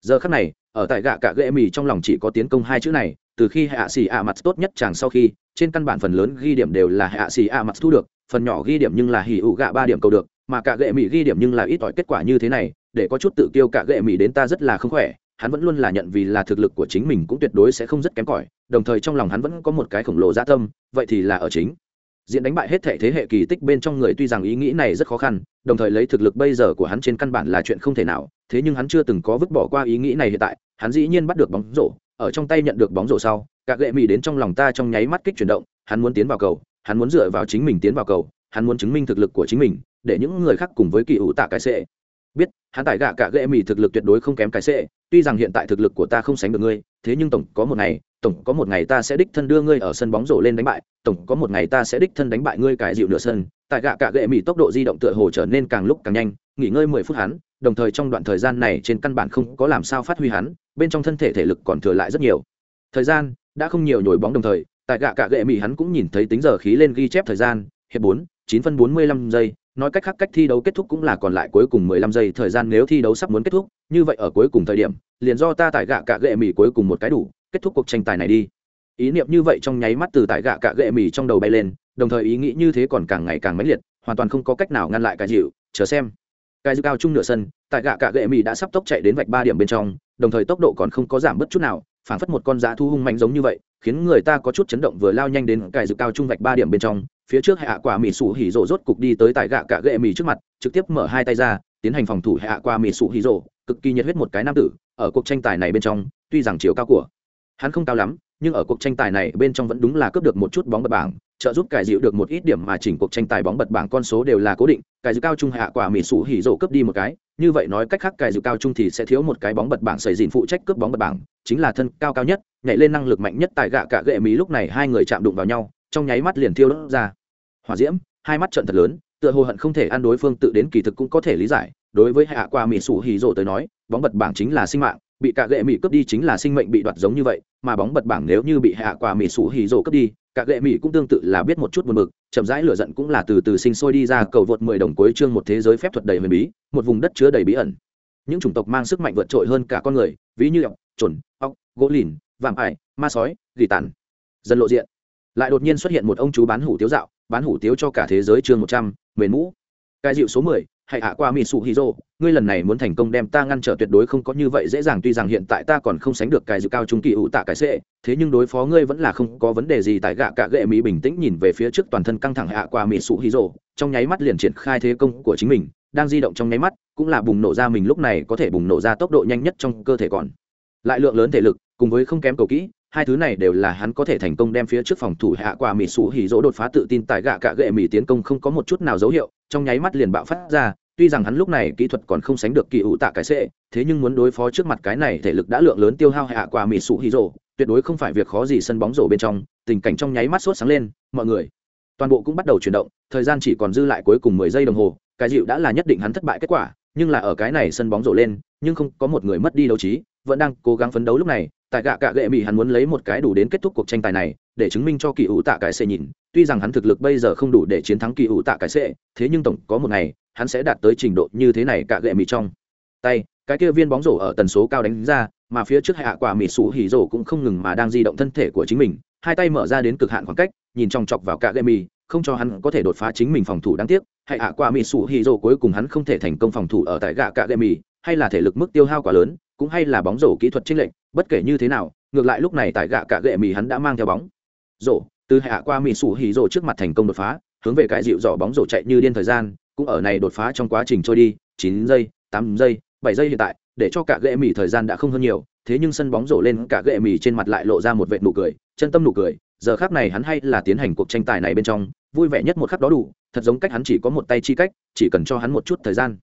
Giờ khắc này, ở tại gạ cạ gậy mì trong lòng chỉ có tiến công hai chữ này, từ khi hạ xì ạ mặt tốt nhất chàng sau khi, trên căn bản phần lớn ghi điểm đều là hạ xì ạ mặt thu được, phần nhỏ ghi điểm nhưng là hỉ ụ gạ ba điểm cầu được, mà cả gệ mỹ ghi điểm nhưng là ít ỏi kết quả như thế này, để có chút tự kiêu cả gệ mỹ đến ta rất là không khỏe, hắn vẫn luôn là nhận vì là thực lực của chính mình cũng tuyệt đối sẽ không rất kém cỏi, đồng thời trong lòng hắn vẫn có một cái khổng lồ gia tâm, vậy thì là ở chính diện đánh bại hết thể thế hệ kỳ tích bên trong người tuy rằng ý nghĩ này rất khó khăn, đồng thời lấy thực lực bây giờ của hắn trên căn bản là chuyện không thể nào, thế nhưng hắn chưa từng có vứt bỏ qua ý nghĩ này hiện tại, hắn dĩ nhiên bắt được bóng rổ, ở trong tay nhận được bóng rổ sau, cả gệ mỹ đến trong lòng ta trong nháy mắt kích chuyển động, hắn muốn tiến vào cầu, hắn muốn dựa vào chính mình tiến vào cầu, hắn muốn chứng minh thực lực của chính mình, để những người khác cùng với kỳ ủ tạ cái sệ biết, hắn tại gạ cả ghệ mỹ thực lực tuyệt đối không kém cái sệ, tuy rằng hiện tại thực lực của ta không sánh được ngươi, thế nhưng tổng có một ngày, tổng có một ngày ta sẽ đích thân đưa ngươi ở sân bóng rổ lên đánh bại, tổng có một ngày ta sẽ đích thân đánh bại ngươi cải dịu nửa sân. Tại gạ cả ghệ mỹ tốc độ di động tựa hồ trở nên càng lúc càng nhanh, nghỉ ngơi mười phút hắn, đồng thời trong đoạn thời gian này trên căn bản không có làm sao phát huy hắn, bên trong thân thể thể lực còn thừa lại rất nhiều. Thời gian đã không nhiều nhồi bóng đồng thời, tại gạ cả ghệ mỹ hắn cũng nhìn thấy tính giờ khí lên ghi chép thời gian, hiệp bốn, chín phân bốn mươi lăm giây nói cách khác cách thi đấu kết thúc cũng là còn lại cuối cùng mười lăm giây, thời gian nếu thi đấu sắp muốn kết thúc, như vậy ở cuối cùng thời điểm, liền do ta tại gạ cả gệ mì cuối cùng một cái đủ, kết thúc cuộc tranh tài này đi. Ý niệm như vậy trong nháy mắt từ tại gạ cả gệ mì trong đầu bay lên, đồng thời ý nghĩ như thế còn càng ngày càng mãnh liệt, hoàn toàn không có cách nào ngăn lại cái dịu, chờ xem. Cái dịu cao trung nửa sân tại gạ cả gệ mì đã sắp tốc chạy đến vạch ba điểm bên trong, đồng thời tốc độ còn không có giảm bất chút nào phảng phất một con giá thu hung mạnh giống như vậy, khiến người ta có chút chấn động vừa lao nhanh đến cài dự cao trung vạch ba điểm bên trong, phía trước hạ quả mì sủ hỉ rộ rốt cục đi tới tại gạ cả gệ mì trước mặt, trực tiếp mở hai tay ra, tiến hành phòng thủ hạ quả mì sủ hỉ rộ, cực kỳ nhiệt huyết một cái nam tử, ở cuộc tranh tài này bên trong, tuy rằng chiều cao của hắn không cao lắm nhưng ở cuộc tranh tài này bên trong vẫn đúng là cướp được một chút bóng bật bảng, trợ giúp cải dịu được một ít điểm mà chỉnh cuộc tranh tài bóng bật bảng con số đều là cố định, cải dịu cao trung hạ quả mỹ sủ hỉ rổ cướp đi một cái, như vậy nói cách khác cải dịu cao trung thì sẽ thiếu một cái bóng bật bảng xảy dịn phụ trách cướp bóng bật bảng, chính là thân cao cao nhất, nhảy lên năng lực mạnh nhất tại gạ cả gệ mỹ lúc này hai người chạm đụng vào nhau, trong nháy mắt liền thiêu đốt ra. Hỏa diễm, hai mắt trận thật lớn, tựa hồ hận không thể ăn đối phương tự đến kỳ thực cũng có thể lý giải, đối với hạ quả mỹ sủ hỉ rổ tới nói, bóng bật bảng chính là sinh mạng bị cả gệ mỹ cướp đi chính là sinh mệnh bị đoạt giống như vậy, mà bóng bật bảng nếu như bị hạ quả mỹ sủ hì rộ cướp đi cả gệ mỹ cũng tương tự là biết một chút buồn bực, chậm rãi lửa giận cũng là từ từ sinh sôi đi ra, cầu vượt mười đồng cuối chương một thế giới phép thuật đầy huyền bí, một vùng đất chứa đầy bí ẩn. Những chủng tộc mang sức mạnh vượt trội hơn cả con người, ví như ọc chuẩn ọc gỗ lìn vàm ải, ma sói, gỉ tàn. Dần lộ diện. Lại đột nhiên xuất hiện một ông chú bán hủ tiếu dạo, bán hủ tiếu cho cả thế giới chương một trăm, mền mũ. Cai dịu số mười hãy hạ qua mỹ sụ Hí rô ngươi lần này muốn thành công đem ta ngăn trở tuyệt đối không có như vậy dễ dàng, tuy rằng hiện tại ta còn không sánh được cái dự cao trung kỳ ủ tạ cái xệ, thế nhưng đối phó ngươi vẫn là không có vấn đề gì. Tại gạ cả gệ mỹ bình tĩnh nhìn về phía trước toàn thân căng thẳng hạ qua mỹ sụ Hí rô trong nháy mắt liền triển khai thế công của chính mình, đang di động trong nháy mắt, cũng là bùng nổ ra mình lúc này có thể bùng nổ ra tốc độ nhanh nhất trong cơ thể còn. Lại lượng lớn thể lực, cùng với không kém cầu kỹ hai thứ này đều là hắn có thể thành công đem phía trước phòng thủ hạ qua mỹ sủ hỉ dỗ đột phá tự tin tại gạ cạ gệ mỹ tiến công không có một chút nào dấu hiệu, trong nháy mắt liền bạo phát ra, tuy rằng hắn lúc này kỹ thuật còn không sánh được kỳ ủ tạ cái sệ, thế nhưng muốn đối phó trước mặt cái này thể lực đã lượng lớn tiêu hao hạ qua mỹ sủ hỉ dỗ, tuyệt đối không phải việc khó gì sân bóng rổ bên trong, tình cảnh trong nháy mắt sốt sáng lên, mọi người, toàn bộ cũng bắt đầu chuyển động, thời gian chỉ còn dư lại cuối cùng mười giây đồng hồ, cái dịu đã là nhất định hắn thất bại kết quả, nhưng là ở cái này sân bóng rổ lên, nhưng không có một người mất đi đấu trí, vẫn đang cố gắng phấn đấu lúc này tại gạ cạ gệ mỹ hắn muốn lấy một cái đủ đến kết thúc cuộc tranh tài này, để chứng minh cho kỳ ủ tạ cái xệ nhìn. Tuy rằng hắn thực lực bây giờ không đủ để chiến thắng kỳ ủ tạ cái xệ, thế nhưng tổng có một ngày, hắn sẽ đạt tới trình độ như thế này cạ gệ mỹ trong. Tay, cái kia viên bóng rổ ở tần số cao đánh ra, mà phía trước hạ quả mỹ sủ hỉ rổ cũng không ngừng mà đang di động thân thể của chính mình, hai tay mở ra đến cực hạn khoảng cách, nhìn trong chọc vào cạ gệ mỹ không cho hắn có thể đột phá chính mình phòng thủ đáng tiếc. Hạ quả mỹ sủ hỉ rổ cuối cùng hắn không thể thành công phòng thủ ở tại gạ cạ gệ mỹ hay là thể lực mức tiêu hao quá lớn cũng hay là bóng rổ kỹ thuật chênh lệch, bất kể như thế nào, ngược lại lúc này tại gạ cả gệ mì hắn đã mang theo bóng. Rổ, từ hạ qua mì sủ hỉ rổ trước mặt thành công đột phá, hướng về cái dịu dọ bóng rổ chạy như điên thời gian, cũng ở này đột phá trong quá trình trôi đi, chín giây, tám giây, bảy giây hiện tại để cho cả gệ mì thời gian đã không hơn nhiều thế nhưng sân bóng rổ lên cả gệ mì trên mặt lại lộ ra một vệt nụ cười chân tâm nụ cười giờ khác này hắn hay là tiến hành cuộc tranh tài này bên trong vui vẻ nhất một khắc đó đủ thật giống cách hắn chỉ có một tay chi cách chỉ cần cho hắn một chút thời gian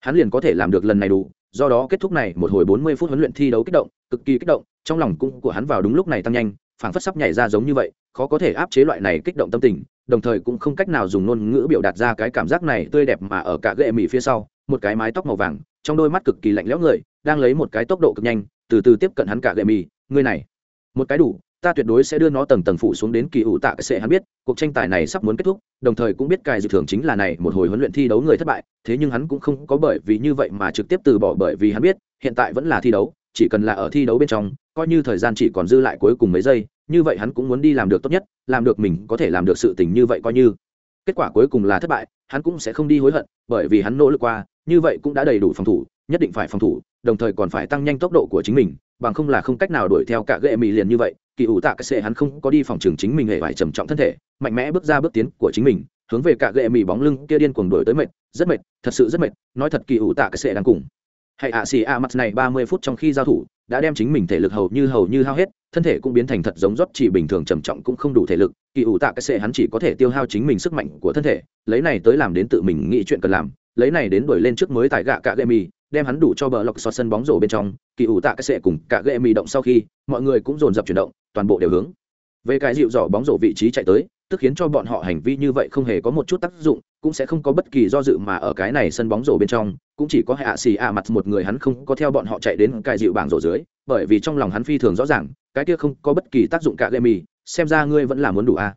hắn liền có thể làm được lần này đủ, do đó kết thúc này một hồi bốn mươi phút huấn luyện thi đấu kích động, cực kỳ kích động, trong lòng cung của hắn vào đúng lúc này tăng nhanh, phảng phất sắp nhảy ra giống như vậy, khó có thể áp chế loại này kích động tâm tình, đồng thời cũng không cách nào dùng ngôn ngữ biểu đạt ra cái cảm giác này tươi đẹp mà ở cả ghệ mì phía sau, một cái mái tóc màu vàng, trong đôi mắt cực kỳ lạnh lẽo người, đang lấy một cái tốc độ cực nhanh, từ từ tiếp cận hắn cả ghệ mì người này, một cái đủ ta tuyệt đối sẽ đưa nó tầng tầng phủ xuống đến kỳ ủ tạ cái sẽ hắn biết, cuộc tranh tài này sắp muốn kết thúc, đồng thời cũng biết cài dự thường chính là này, một hồi huấn luyện thi đấu người thất bại, thế nhưng hắn cũng không có bởi vì như vậy mà trực tiếp từ bỏ bởi vì hắn biết, hiện tại vẫn là thi đấu, chỉ cần là ở thi đấu bên trong, coi như thời gian chỉ còn dư lại cuối cùng mấy giây, như vậy hắn cũng muốn đi làm được tốt nhất, làm được mình có thể làm được sự tình như vậy coi như. Kết quả cuối cùng là thất bại, hắn cũng sẽ không đi hối hận, bởi vì hắn nỗ lực qua, như vậy cũng đã đầy đủ phòng thủ, nhất định phải phòng thủ, đồng thời còn phải tăng nhanh tốc độ của chính mình bằng không là không cách nào đuổi theo cả ghệ mì liền như vậy, kỳ ủ tạ cái sệ hắn không có đi phòng trường chính mình hề phải trầm trọng thân thể, mạnh mẽ bước ra bước tiến của chính mình, hướng về cả ghệ mì bóng lưng kia điên cuồng đuổi tới mệt, rất mệt, thật sự rất mệt, nói thật kỳ ủ tạ cái sệ đang cùng. Hãy ạ xì a mặt này ba mươi phút trong khi giao thủ, đã đem chính mình thể lực hầu như hầu như hao hết, thân thể cũng biến thành thật giống rót chỉ bình thường trầm trọng cũng không đủ thể lực, kỳ ủ tạ cái sệ hắn chỉ có thể tiêu hao chính mình sức mạnh của thân thể, lấy này tới làm đến tự mình nghĩ chuyện cần làm, lấy này đến đuổi lên trước mới tại gạ cả ghệ mì đem hắn đủ cho bờ lọc xót sân bóng rổ bên trong, kỳ ủ tạ cái sệ cùng cả ghệ mì động sau khi, mọi người cũng dồn dập chuyển động, toàn bộ đều hướng. Về cái dịu dỏ bóng rổ vị trí chạy tới, tức khiến cho bọn họ hành vi như vậy không hề có một chút tác dụng, cũng sẽ không có bất kỳ do dự mà ở cái này sân bóng rổ bên trong, cũng chỉ có hạ xì ạ mặt một người hắn không có theo bọn họ chạy đến cái dịu bảng rổ dưới, bởi vì trong lòng hắn phi thường rõ ràng, cái kia không có bất kỳ tác dụng cả gệ mì, xem ra ngươi vẫn là muốn đủ a.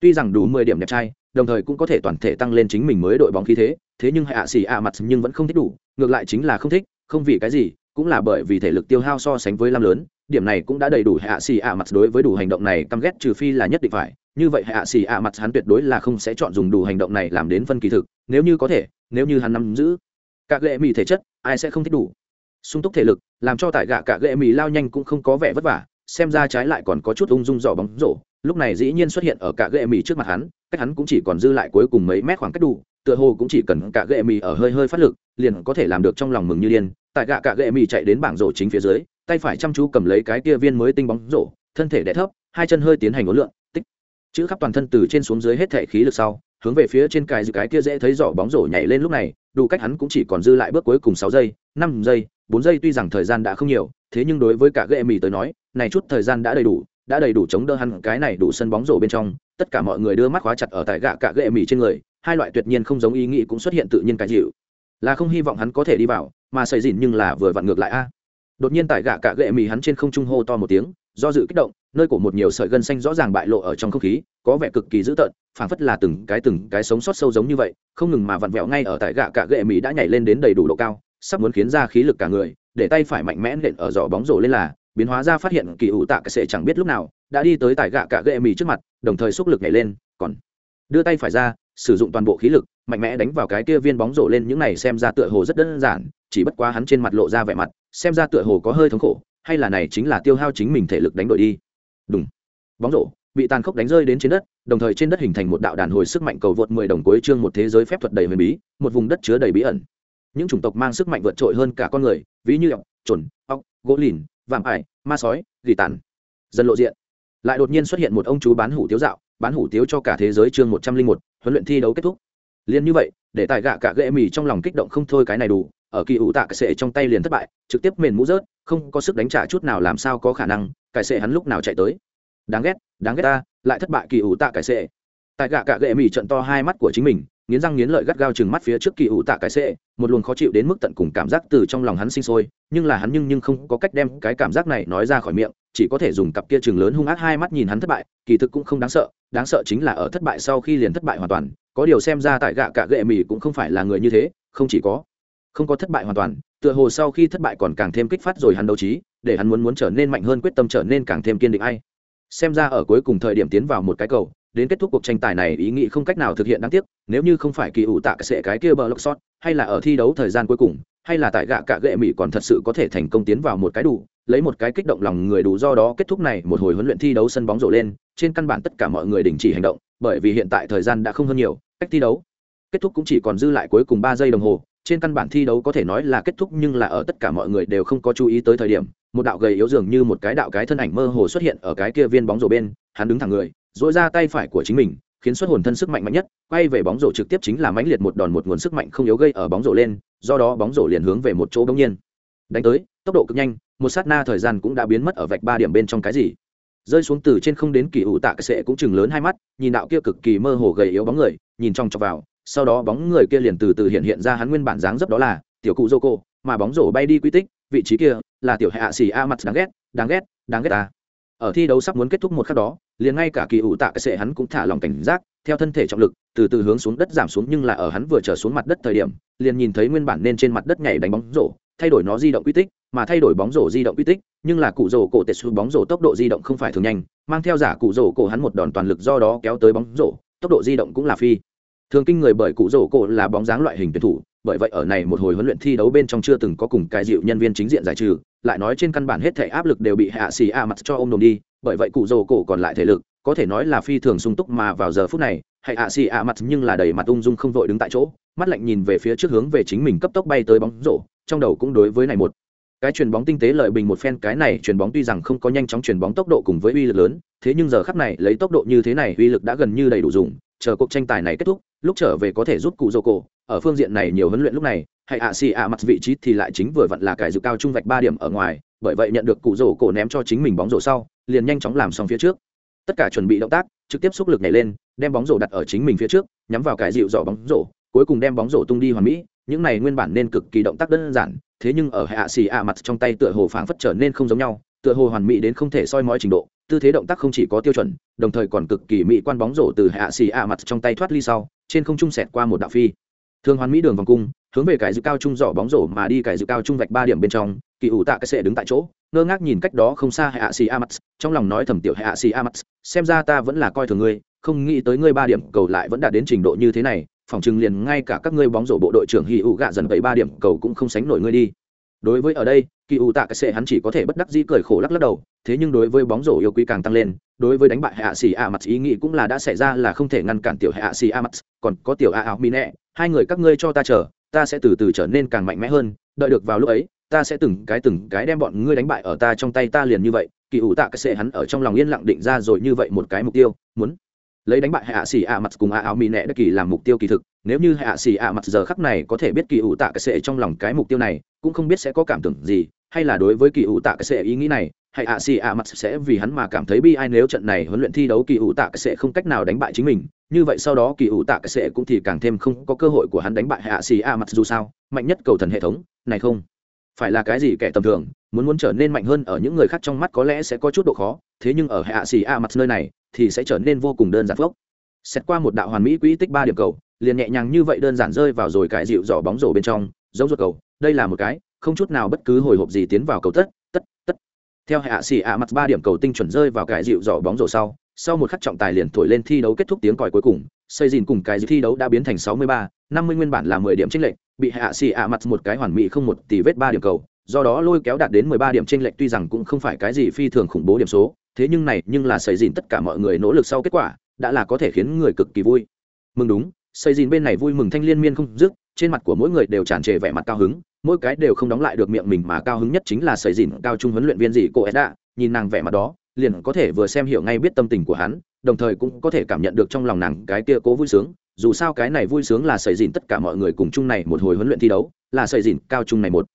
Tuy rằng đủ mười điểm đẹp trai, đồng thời cũng có thể toàn thể tăng lên chính mình mới đội bóng khí thế thế nhưng hạ xì ạ mặt nhưng vẫn không thích đủ, ngược lại chính là không thích, không vì cái gì, cũng là bởi vì thể lực tiêu hao so sánh với lam lớn, điểm này cũng đã đầy đủ hạ xì ạ mặt đối với đủ hành động này căm ghét, trừ phi là nhất định phải. Như vậy hạ xì ạ mặt hắn tuyệt đối là không sẽ chọn dùng đủ hành động này làm đến phân kỳ thực, nếu như có thể, nếu như hắn nắm giữ các lệ mì thể chất, ai sẽ không thích đủ? Sung túc thể lực, làm cho tại gạ cả gệ mì lao nhanh cũng không có vẻ vất vả, xem ra trái lại còn có chút ung dung dò bóng rổ. Lúc này dĩ nhiên xuất hiện ở cả gệ mì trước mặt hắn, cách hắn cũng chỉ còn dư lại cuối cùng mấy mét khoảng cách đủ tựa hồ cũng chỉ cần cả gệ mì ở hơi hơi phát lực, liền có thể làm được trong lòng mừng như điên. Tại gạ cả gệ mì chạy đến bảng rổ chính phía dưới, tay phải chăm chú cầm lấy cái kia viên mới tinh bóng rổ, thân thể đẻ thấp, hai chân hơi tiến hành ốn lượn, tích. Chữ khắp toàn thân từ trên xuống dưới hết thể khí lực sau, hướng về phía trên cài cái kia dễ thấy rõ bóng rổ nhảy lên lúc này, đủ cách hắn cũng chỉ còn dư lại bước cuối cùng sáu giây, năm giây, bốn giây tuy rằng thời gian đã không nhiều, thế nhưng đối với cả gệ mì tới nói, này chút thời gian đã đầy đủ, đã đầy đủ chống đỡ hắn cái này đủ sân bóng rổ bên trong, tất cả mọi người đưa mắt khóa chặt ở tại gạ cả gệ mì trên người hai loại tuyệt nhiên không giống ý nghĩ cũng xuất hiện tự nhiên cái dịu. Là không hy vọng hắn có thể đi vào, mà xây dịn nhưng là vừa vặn ngược lại a. Đột nhiên tại gạ cả gệ mì hắn trên không trung hô to một tiếng, do dự kích động, nơi cổ một nhiều sợi gân xanh rõ ràng bại lộ ở trong không khí, có vẻ cực kỳ dữ tợn, phảng phất là từng cái từng cái sống sót sâu giống như vậy, không ngừng mà vặn vẹo ngay ở tại gạ cả gệ mì đã nhảy lên đến đầy đủ độ cao, sắp muốn khiến ra khí lực cả người, để tay phải mạnh mẽ nện ở giỏ bóng rổ lên là, biến hóa ra phát hiện kỳ ủ tạ cái sệ chẳng biết lúc nào, đã đi tới tại gạ cả gệ mì trước mặt, đồng thời xúc lực nhảy lên, còn đưa tay phải ra sử dụng toàn bộ khí lực, mạnh mẽ đánh vào cái kia viên bóng rổ lên, những này xem ra tựa hồ rất đơn giản, chỉ bất quá hắn trên mặt lộ ra vẻ mặt, xem ra tựa hồ có hơi thống khổ, hay là này chính là tiêu hao chính mình thể lực đánh đổi đi. Đúng bóng rổ bị tàn khốc đánh rơi đến trên đất, đồng thời trên đất hình thành một đạo đàn hồi sức mạnh cầu vượt mười đồng cuối chương một thế giới phép thuật đầy huyền bí, một vùng đất chứa đầy bí ẩn. Những chủng tộc mang sức mạnh vượt trội hơn cả con người, ví như ọc chuẩn ọc gỗ lìn, vạm ải, ma sói, gỉ tàn. Dần lộ diện. Lại đột nhiên xuất hiện một ông chú bán hủ tiếu dạo, bán hủ tiếu cho cả thế giới chương một trăm linh một huấn luyện thi đấu kết thúc. Liền như vậy, để tài gạ cả ghệ mì trong lòng kích động không thôi cái này đủ, ở kỳ ủ tạ cái sệ trong tay liền thất bại, trực tiếp mền mũ rớt, không có sức đánh trả chút nào làm sao có khả năng, cái sệ hắn lúc nào chạy tới. Đáng ghét đáng ghét ta, lại thất bại kỳ ủ tạ cái sệ. Tại gạ cả ghệ mì trận to hai mắt của chính mình, nghiến răng nghiến lợi gắt gao chừng mắt phía trước kỳ ủ tạ cái sệ, một luồng khó chịu đến mức tận cùng cảm giác từ trong lòng hắn sinh sôi, nhưng là hắn nhưng nhưng không có cách đem cái cảm giác này nói ra khỏi miệng chỉ có thể dùng cặp kia chừng lớn hung ác hai mắt nhìn hắn thất bại, kỳ thực cũng không đáng sợ đáng sợ chính là ở thất bại sau khi liền thất bại hoàn toàn, có điều xem ra tại gạ cả gệ mì cũng không phải là người như thế, không chỉ có, không có thất bại hoàn toàn, tựa hồ sau khi thất bại còn càng thêm kích phát rồi hắn đấu trí, để hắn muốn muốn trở nên mạnh hơn quyết tâm trở nên càng thêm kiên định ai. Xem ra ở cuối cùng thời điểm tiến vào một cái cầu, đến kết thúc cuộc tranh tài này ý nghĩ không cách nào thực hiện đáng tiếc, nếu như không phải kỳ ủ tạ sẽ sệ cái kia bờ lốc sót, hay là ở thi đấu thời gian cuối cùng, hay là tại gạ cả gệ mỹ còn thật sự có thể thành công tiến vào một cái đủ lấy một cái kích động lòng người đủ do đó kết thúc này, một hồi huấn luyện thi đấu sân bóng rổ lên, trên căn bản tất cả mọi người đình chỉ hành động, bởi vì hiện tại thời gian đã không hơn nhiều, cách thi đấu kết thúc cũng chỉ còn dư lại cuối cùng ba giây đồng hồ, trên căn bản thi đấu có thể nói là kết thúc nhưng là ở tất cả mọi người đều không có chú ý tới thời điểm, một đạo gầy yếu dường như một cái đạo cái thân ảnh mơ hồ xuất hiện ở cái kia viên bóng rổ bên, hắn đứng thẳng người dỗi ra tay phải của chính mình, khiến xuất hồn thân sức mạnh mạnh nhất, quay về bóng rổ trực tiếp chính là mãnh liệt một đòn một nguồn sức mạnh không yếu gây ở bóng rổ lên, do đó bóng rổ liền hướng về một chỗ bỗng nhiên đánh tới, tốc độ cực nhanh một sát na thời gian cũng đã biến mất ở vạch ba điểm bên trong cái gì. Rơi xuống từ trên không đến kỳ ủ tạ cái sệ cũng chừng lớn hai mắt, nhìn đạo kia cực kỳ mơ hồ gầy yếu bóng người, nhìn trong chọc vào, sau đó bóng người kia liền từ từ hiện hiện ra hắn nguyên bản dáng dấp đó là tiểu cụ dô cô mà bóng rổ bay đi quy tích, vị trí kia là tiểu hạ xì a mặt đáng ghét đáng ghét đáng ghét ta. Ở thi đấu sắp muốn kết thúc một khắc đó, liền ngay cả kỳ ủ tạ cái sệ hắn cũng thả lòng cảnh giác, theo thân thể trọng lực, từ từ hướng xuống đất giảm xuống, nhưng là ở hắn vừa trở xuống mặt đất thời điểm, liền nhìn thấy nguyên bản nên trên mặt đất nhảy đánh bóng rổ thay đổi nó di động quy tích, mà thay đổi bóng rổ di động quy tích, nhưng là cụ rổ cổ tệ xuống bóng rổ tốc độ di động không phải thường nhanh, mang theo giả cụ rổ cổ hắn một đòn toàn lực do đó kéo tới bóng rổ, tốc độ di động cũng là phi. Thường kinh người bởi cụ rổ cổ là bóng dáng loại hình tuyển thủ, bởi vậy ở này một hồi huấn luyện thi đấu bên trong chưa từng có cùng cái dịu nhân viên chính diện giải trừ, lại nói trên căn bản hết thể áp lực đều bị hạ xì a mặt cho ông đồn đi, bởi vậy cụ rổ cổ còn lại thể lực, có thể nói là phi thường sung túc mà vào giờ phút này hãy hạ xì a mặt nhưng là đầy mặt ung dung không vội đứng tại chỗ, mắt lạnh nhìn về phía trước hướng về chính mình cấp tốc bay tới bóng rổ trong đầu cũng đối với này một. Cái chuyền bóng tinh tế lợi bình một phen, cái này chuyền bóng tuy rằng không có nhanh chóng chuyền bóng tốc độ cùng với uy lực lớn, thế nhưng giờ khắc này lấy tốc độ như thế này, uy lực đã gần như đầy đủ dùng, chờ cuộc tranh tài này kết thúc, lúc trở về có thể rút cụ dô cổ ở phương diện này nhiều huấn luyện lúc này, hay ạ, xì ạ, mặt vị trí thì lại chính vừa vặn là cải dự cao trung vạch ba điểm ở ngoài, bởi vậy nhận được cụ rổ cổ ném cho chính mình bóng rổ sau, liền nhanh chóng làm xong phía trước. Tất cả chuẩn bị động tác, trực tiếp xúc lực nhảy lên, đem bóng rổ đặt ở chính mình phía trước, nhắm vào cải dịu dỏ bóng rổ, cuối cùng đem bóng rổ tung đi hoàn mỹ những này nguyên bản nên cực kỳ động tác đơn giản, thế nhưng ở hạ xì ạ mặt trong tay tựa hồ phảng phất trở nên không giống nhau, tựa hồ hoàn mỹ đến không thể soi mói trình độ, tư thế động tác không chỉ có tiêu chuẩn, đồng thời còn cực kỳ mỹ quan bóng rổ từ hạ xì ạ mặt trong tay thoát ly sau, trên không trung sẹt qua một đạo phi. Thường hoàn mỹ đường vòng cung, hướng về cải dự cao trung giỏ bóng rổ mà đi cải dự cao trung vạch ba điểm bên trong, kỳ ủ tạ cái sệ đứng tại chỗ, ngơ ngác nhìn cách đó không xa hạ xì a mặt, trong lòng nói thầm tiểu hạ xì a mặt, xem ra ta vẫn là coi thường ngươi, không nghĩ tới ngươi ba điểm cầu lại vẫn đạt đến trình độ như thế này phòng chừng liền ngay cả các ngươi bóng rổ bộ đội trưởng hì ủ gạ dần vậy ba điểm cầu cũng không sánh nổi ngươi đi. Đối với ở đây, kỳ ủ tạ cái sệ hắn chỉ có thể bất đắc dĩ cười khổ lắc lắc đầu, thế nhưng đối với bóng rổ yêu quý càng tăng lên, đối với đánh bại hạ xì a mặt ý nghĩ cũng là đã xảy ra là không thể ngăn cản tiểu hạ xì a mặt còn có tiểu a áo mi nẹ hai người các ngươi cho ta chờ, ta sẽ từ từ trở nên càng mạnh mẽ hơn, đợi được vào lúc ấy, ta sẽ từng cái từng cái đem bọn ngươi đánh bại ở ta trong tay ta liền như vậy, kỳ ủ tạ cái sệ hắn ở trong lòng yên lặng định ra rồi như vậy một cái mục tiêu, muốn lấy đánh bại hạ xỉ ạ mặt cùng a áo mỹ nẹ đất kỳ làm mục tiêu kỳ thực, nếu như hạ xỉ ạ mặt giờ khắc này có thể biết kỳ ủ tạ cái sệ trong lòng cái mục tiêu này, cũng không biết sẽ có cảm tưởng gì, hay là đối với kỳ ủ tạ cái sệ ý nghĩ này, hay hạ xỉ ạ mặt sẽ vì hắn mà cảm thấy bi ai nếu trận này huấn luyện thi đấu kỳ ủ tạ cái sệ không cách nào đánh bại chính mình, như vậy sau đó kỳ ủ tạ cái sệ cũng thì càng thêm không có cơ hội của hắn đánh bại hạ xỉ ạ mặt dù sao, mạnh nhất cầu thần hệ thống, này không? Phải là cái gì kẻ tầm thường muốn muốn trở nên mạnh hơn ở những người khác trong mắt có lẽ sẽ có chút độ khó thế nhưng ở hạ xì a mặt nơi này thì sẽ trở nên vô cùng đơn giản phốc. Xét qua một đạo hoàn mỹ quỹ tích ba điểm cầu liền nhẹ nhàng như vậy đơn giản rơi vào rồi cải dịu dỏ bóng rổ bên trong giống ruột cầu đây là một cái không chút nào bất cứ hồi hộp gì tiến vào cầu tất tất tất. Theo hạ xì a mặt ba điểm cầu tinh chuẩn rơi vào cải dịu dỏ bóng rổ sau sau một khắc trọng tài liền thổi lên thi đấu kết thúc tiếng còi cuối cùng xây dìn cùng cái thi đấu đã biến thành 63, 50 nguyên bản là 10 điểm chênh lệch, bị hạ xì ạ mặt một cái hoàn mỹ không một tỷ vết ba điểm cầu, do đó lôi kéo đạt đến 13 điểm trên lệch tuy rằng cũng không phải cái gì phi thường khủng bố điểm số, thế nhưng này nhưng là xây dìn tất cả mọi người nỗ lực sau kết quả, đã là có thể khiến người cực kỳ vui. Mừng đúng, xây dìn bên này vui mừng thanh liên miên không dứt, trên mặt của mỗi người đều tràn trề vẻ mặt cao hứng, mỗi cái đều không đóng lại được miệng mình mà cao hứng nhất chính là xây dìn cao trung huấn luyện viên gì cô ấy đã nhìn nàng vẻ mặt đó, liền có thể vừa xem hiểu ngay biết tâm tình của hắn, đồng thời cũng có thể cảm nhận được trong lòng nàng cái kia cố vui sướng dù sao cái này vui sướng là sợi dìn tất cả mọi người cùng chung này một hồi huấn luyện thi đấu, là sợi dìn cao trung này một.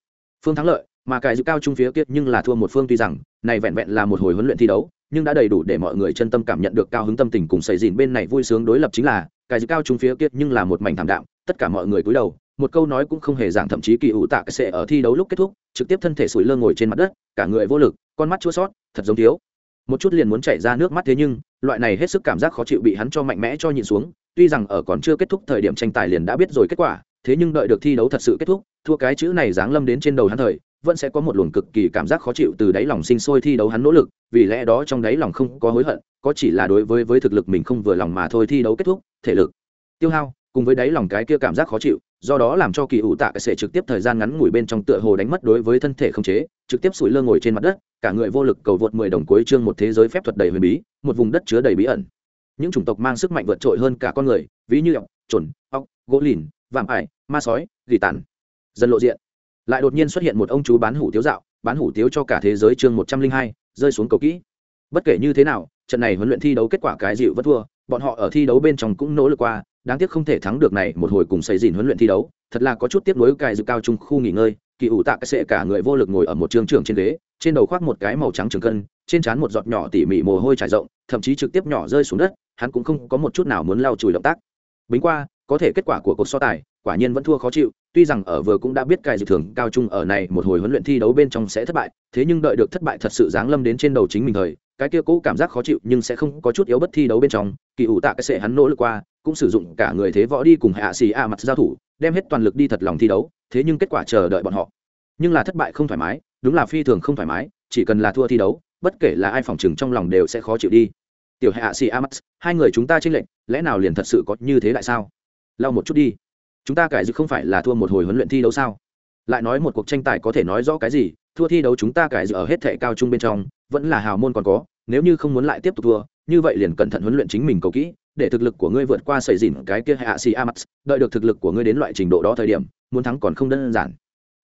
Phương thắng lợi, mà cái dự cao trung phía kia nhưng là thua một phương tuy rằng, này vẹn vẹn là một hồi huấn luyện thi đấu, nhưng đã đầy đủ để mọi người chân tâm cảm nhận được cao hứng tâm tình cùng sợi dìn bên này vui sướng đối lập chính là, cái dự cao trung phía kia nhưng là một mảnh thảm đạm, tất cả mọi người cúi đầu, một câu nói cũng không hề giảng thậm chí kỳ ủ tạ cái sẽ ở thi đấu lúc kết thúc, trực tiếp thân thể sủi lơ ngồi trên mặt đất, cả người vô lực, con mắt chua sót thật giống thiếu. Một chút liền muốn chảy ra nước mắt thế nhưng, loại này hết sức cảm giác khó chịu bị hắn cho mạnh mẽ cho nhịn xuống tuy rằng ở còn chưa kết thúc thời điểm tranh tài liền đã biết rồi kết quả, thế nhưng đợi được thi đấu thật sự kết thúc, thua cái chữ này giáng lâm đến trên đầu hắn thời, vẫn sẽ có một luồng cực kỳ cảm giác khó chịu từ đáy lòng sinh sôi thi đấu hắn nỗ lực, vì lẽ đó trong đáy lòng không có hối hận, có chỉ là đối với với thực lực mình không vừa lòng mà thôi thi đấu kết thúc, thể lực, tiêu hao, cùng với đáy lòng cái kia cảm giác khó chịu, do đó làm cho kỳ ủ tạ sẽ trực tiếp thời gian ngắn ngủi bên trong tựa hồ đánh mất đối với thân thể không chế, trực tiếp sủi lơ ngồi trên mặt đất, cả người vô lực cầu vượt mười đồng cuối chương một thế giới phép thuật đầy huyền bí, một vùng đất chứa đầy bí ẩn những chủng tộc mang sức mạnh vượt trội hơn cả con người, ví như ọc chuẩn ọc gỗ lìn, vạm ải, ma sói, gỉ tàn. Dần lộ diện. Lại đột nhiên xuất hiện một ông chú bán hủ tiếu dạo, bán hủ tiếu cho cả thế giới chương một trăm linh hai, rơi xuống cầu kỹ. Bất kể như thế nào, trận này huấn luyện thi đấu kết quả cái dịu vẫn thua, bọn họ ở thi đấu bên trong cũng nỗ lực qua, đáng tiếc không thể thắng được này một hồi cùng xây dìn huấn luyện thi đấu, thật là có chút tiếp nối cài dự cao trung khu nghỉ ngơi, kỳ ủ tạ cái sệ cả người vô lực ngồi ở một trường trường trên ghế, trên đầu khoác một cái màu trắng trường cân, trên trán một giọt nhỏ tỉ mỉ mồ hôi trải rộng, thậm chí trực tiếp nhỏ rơi xuống đất hắn cũng không có một chút nào muốn lau chùi động tác. Bính qua, có thể kết quả của cuộc so tài, quả nhiên vẫn thua khó chịu, tuy rằng ở vừa cũng đã biết cài dự thường cao trung ở này một hồi huấn luyện thi đấu bên trong sẽ thất bại, thế nhưng đợi được thất bại thật sự giáng lâm đến trên đầu chính mình thời, cái kia cũ cảm giác khó chịu nhưng sẽ không có chút yếu bất thi đấu bên trong, kỳ ủ tạ cái sệ hắn nỗ lực qua, cũng sử dụng cả người thế võ đi cùng hạ xì a mặt giao thủ, đem hết toàn lực đi thật lòng thi đấu, thế nhưng kết quả chờ đợi bọn họ. Nhưng là thất bại không thoải mái, đúng là phi thường không thoải mái, chỉ cần là thua thi đấu, bất kể là ai phòng chừng trong lòng đều sẽ khó chịu đi tiểu hạ xì amax hai người chúng ta tranh lệch, lẽ nào liền thật sự có như thế lại sao? Lau một chút đi. Chúng ta cải dự không phải là thua một hồi huấn luyện thi đấu sao? Lại nói một cuộc tranh tài có thể nói rõ cái gì? Thua thi đấu chúng ta cải dự ở hết thể cao trung bên trong, vẫn là hào môn còn có, nếu như không muốn lại tiếp tục thua, như vậy liền cẩn thận huấn luyện chính mình cầu kỹ, để thực lực của ngươi vượt qua sợi dìn cái kia hạ xì amax đợi được thực lực của ngươi đến loại trình độ đó thời điểm, muốn thắng còn không đơn giản.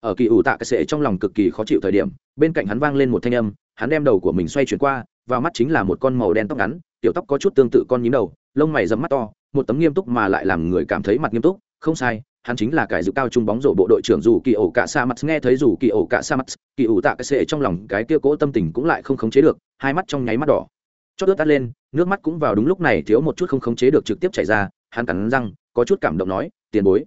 Ở kỳ ủ tạ cái sệ trong lòng cực kỳ khó chịu thời điểm, bên cạnh hắn vang lên một thanh âm, hắn đem đầu của mình xoay chuyển qua vào mắt chính là một con màu đen tóc ngắn, tiểu tóc có chút tương tự con nhím đầu, lông mày dẫm mắt to, một tấm nghiêm túc mà lại làm người cảm thấy mặt nghiêm túc. Không sai, hắn chính là cải dự cao trung bóng rổ bộ đội trưởng dù kỳ ổ cả sa mắt nghe thấy dù kỳ ổ cả sa mắt kỳ ủ tạ cái sệ trong lòng cái kia cỗ tâm tình cũng lại không khống chế được, hai mắt trong nháy mắt đỏ. Chót ướt tắt lên, nước mắt cũng vào đúng lúc này, thiếu một chút không khống chế được trực tiếp chảy ra, hắn cắn răng, có chút cảm động nói, tiền bối.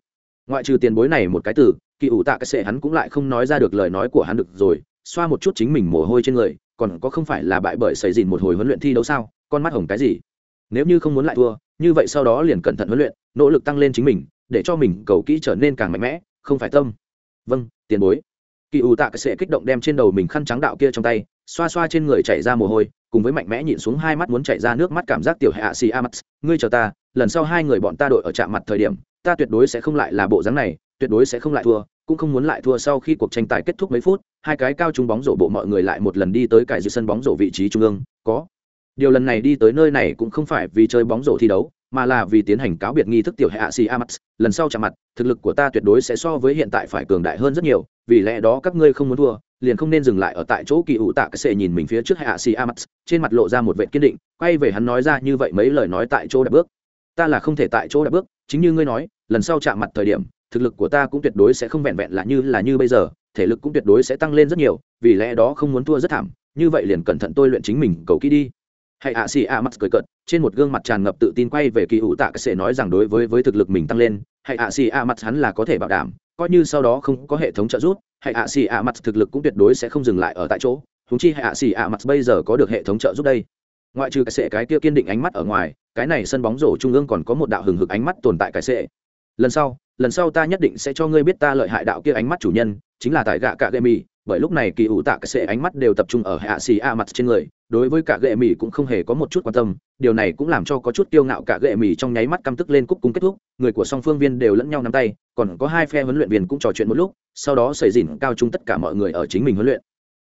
Ngoại trừ tiền bối này một cái từ, kỳ ủ tạ cái sệ hắn cũng lại không nói ra được lời nói của hắn được rồi, xoa một chút chính mình mồ hôi trên người còn có không phải là bại bởi xảy dìn một hồi huấn luyện thi đấu sao? Con mắt hồng cái gì? Nếu như không muốn lại thua, như vậy sau đó liền cẩn thận huấn luyện, nỗ lực tăng lên chính mình, để cho mình cầu kỹ trở nên càng mạnh mẽ, không phải tâm. Vâng tiền bối. Kỳ ủ tạ cái sệ kích động đem trên đầu mình khăn trắng đạo kia trong tay, xoa xoa trên người chảy ra mồ hôi, cùng với mạnh mẽ nhịn xuống hai mắt muốn chảy ra nước mắt cảm giác tiểu hạ xì a mắt ngươi chờ ta, lần sau hai người bọn ta đội ở trạm mặt thời điểm, ta tuyệt đối sẽ không lại là bộ dáng này, tuyệt đối sẽ không lại thua, cũng không muốn lại thua sau khi cuộc tranh tài kết thúc mấy phút hai cái cao trung bóng rổ bộ mọi người lại một lần đi tới cải dư sân bóng rổ vị trí trung ương, có. Điều lần này đi tới nơi này cũng không phải vì chơi bóng rổ thi đấu, mà là vì tiến hành cáo biệt nghi thức tiểu hệ hạ xì a lần sau chạm mặt, thực lực của ta tuyệt đối sẽ so với hiện tại phải cường đại hơn rất nhiều, vì lẽ đó các ngươi không muốn thua, liền không nên dừng lại ở tại chỗ kỳ ủ tạ cái sệ nhìn mình phía trước hệ hạ xì a trên mặt lộ ra một vệ kiên định, quay về hắn nói ra như vậy mấy lời nói tại chỗ đã bước. Ta là không thể tại chỗ đã bước, chính như ngươi nói, lần sau chạm mặt thời điểm, thực lực của ta cũng tuyệt đối sẽ không vẹn vẹn là như là như bây giờ thể lực cũng tuyệt đối sẽ tăng lên rất nhiều, vì lẽ đó không muốn thua rất thảm, như vậy liền cẩn thận tôi luyện chính mình cầu kỹ đi. Hãy ạ, xì ạ mắt cười cợt, trên một gương mặt tràn ngập tự tin quay về kỳ hữu tạ cái sệ nói rằng đối với với thực lực mình tăng lên hãy ạ, xì ạ mắt hắn là có thể bảo đảm, coi như sau đó không có hệ thống trợ giúp hãy ạ, xì ạ mắt thực lực cũng tuyệt đối sẽ không dừng lại ở tại chỗ húng chi hãy ạ, xì ạ mắt bây giờ có được hệ thống trợ giúp đây. Ngoại trừ cái sệ cái kia kiên định ánh mắt ở ngoài, cái này sân bóng rổ trung ương còn có một đạo hừng hực ánh mắt tồn tại cái sệ lần sau lần sau ta nhất định sẽ cho ngươi biết ta lợi hại đạo kia ánh mắt chủ nhân chính là tại gạ cạ gậy mì, bởi lúc này kỳ ủ tạ cái sệ ánh mắt đều tập trung ở hạ xì a mặt trên người, đối với cả gậy mì cũng không hề có một chút quan tâm, điều này cũng làm cho có chút kiêu ngạo cả gậy mì trong nháy mắt căm tức lên cúc cung kết thúc, người của song phương viên đều lẫn nhau nắm tay, còn có hai phe huấn luyện viên cũng trò chuyện một lúc, sau đó xảy dỉn cao chung tất cả mọi người ở chính mình huấn luyện.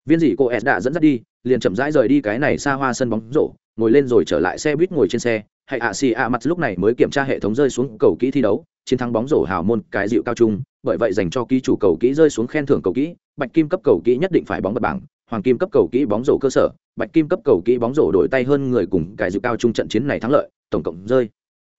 Viên dị cô s đã dẫn dắt đi, liền chậm rãi rời đi cái này xa hoa sân bóng rổ, ngồi lên rồi trở lại xe buýt ngồi trên xe, hay ạ xì a mặt lúc này mới kiểm tra hệ thống rơi xuống cầu kỹ thi đấu chiến thắng bóng rổ hào môn, cái dịu cao trung, bởi vậy dành cho ký chủ cầu kỹ rơi xuống khen thưởng cầu kỹ, bạch kim cấp cầu kỹ nhất định phải bóng bật bảng, hoàng kim cấp cầu kỹ bóng rổ cơ sở, bạch kim cấp cầu kỹ bóng rổ đổi tay hơn người cùng cái dịu cao trung trận chiến này thắng lợi, tổng cộng rơi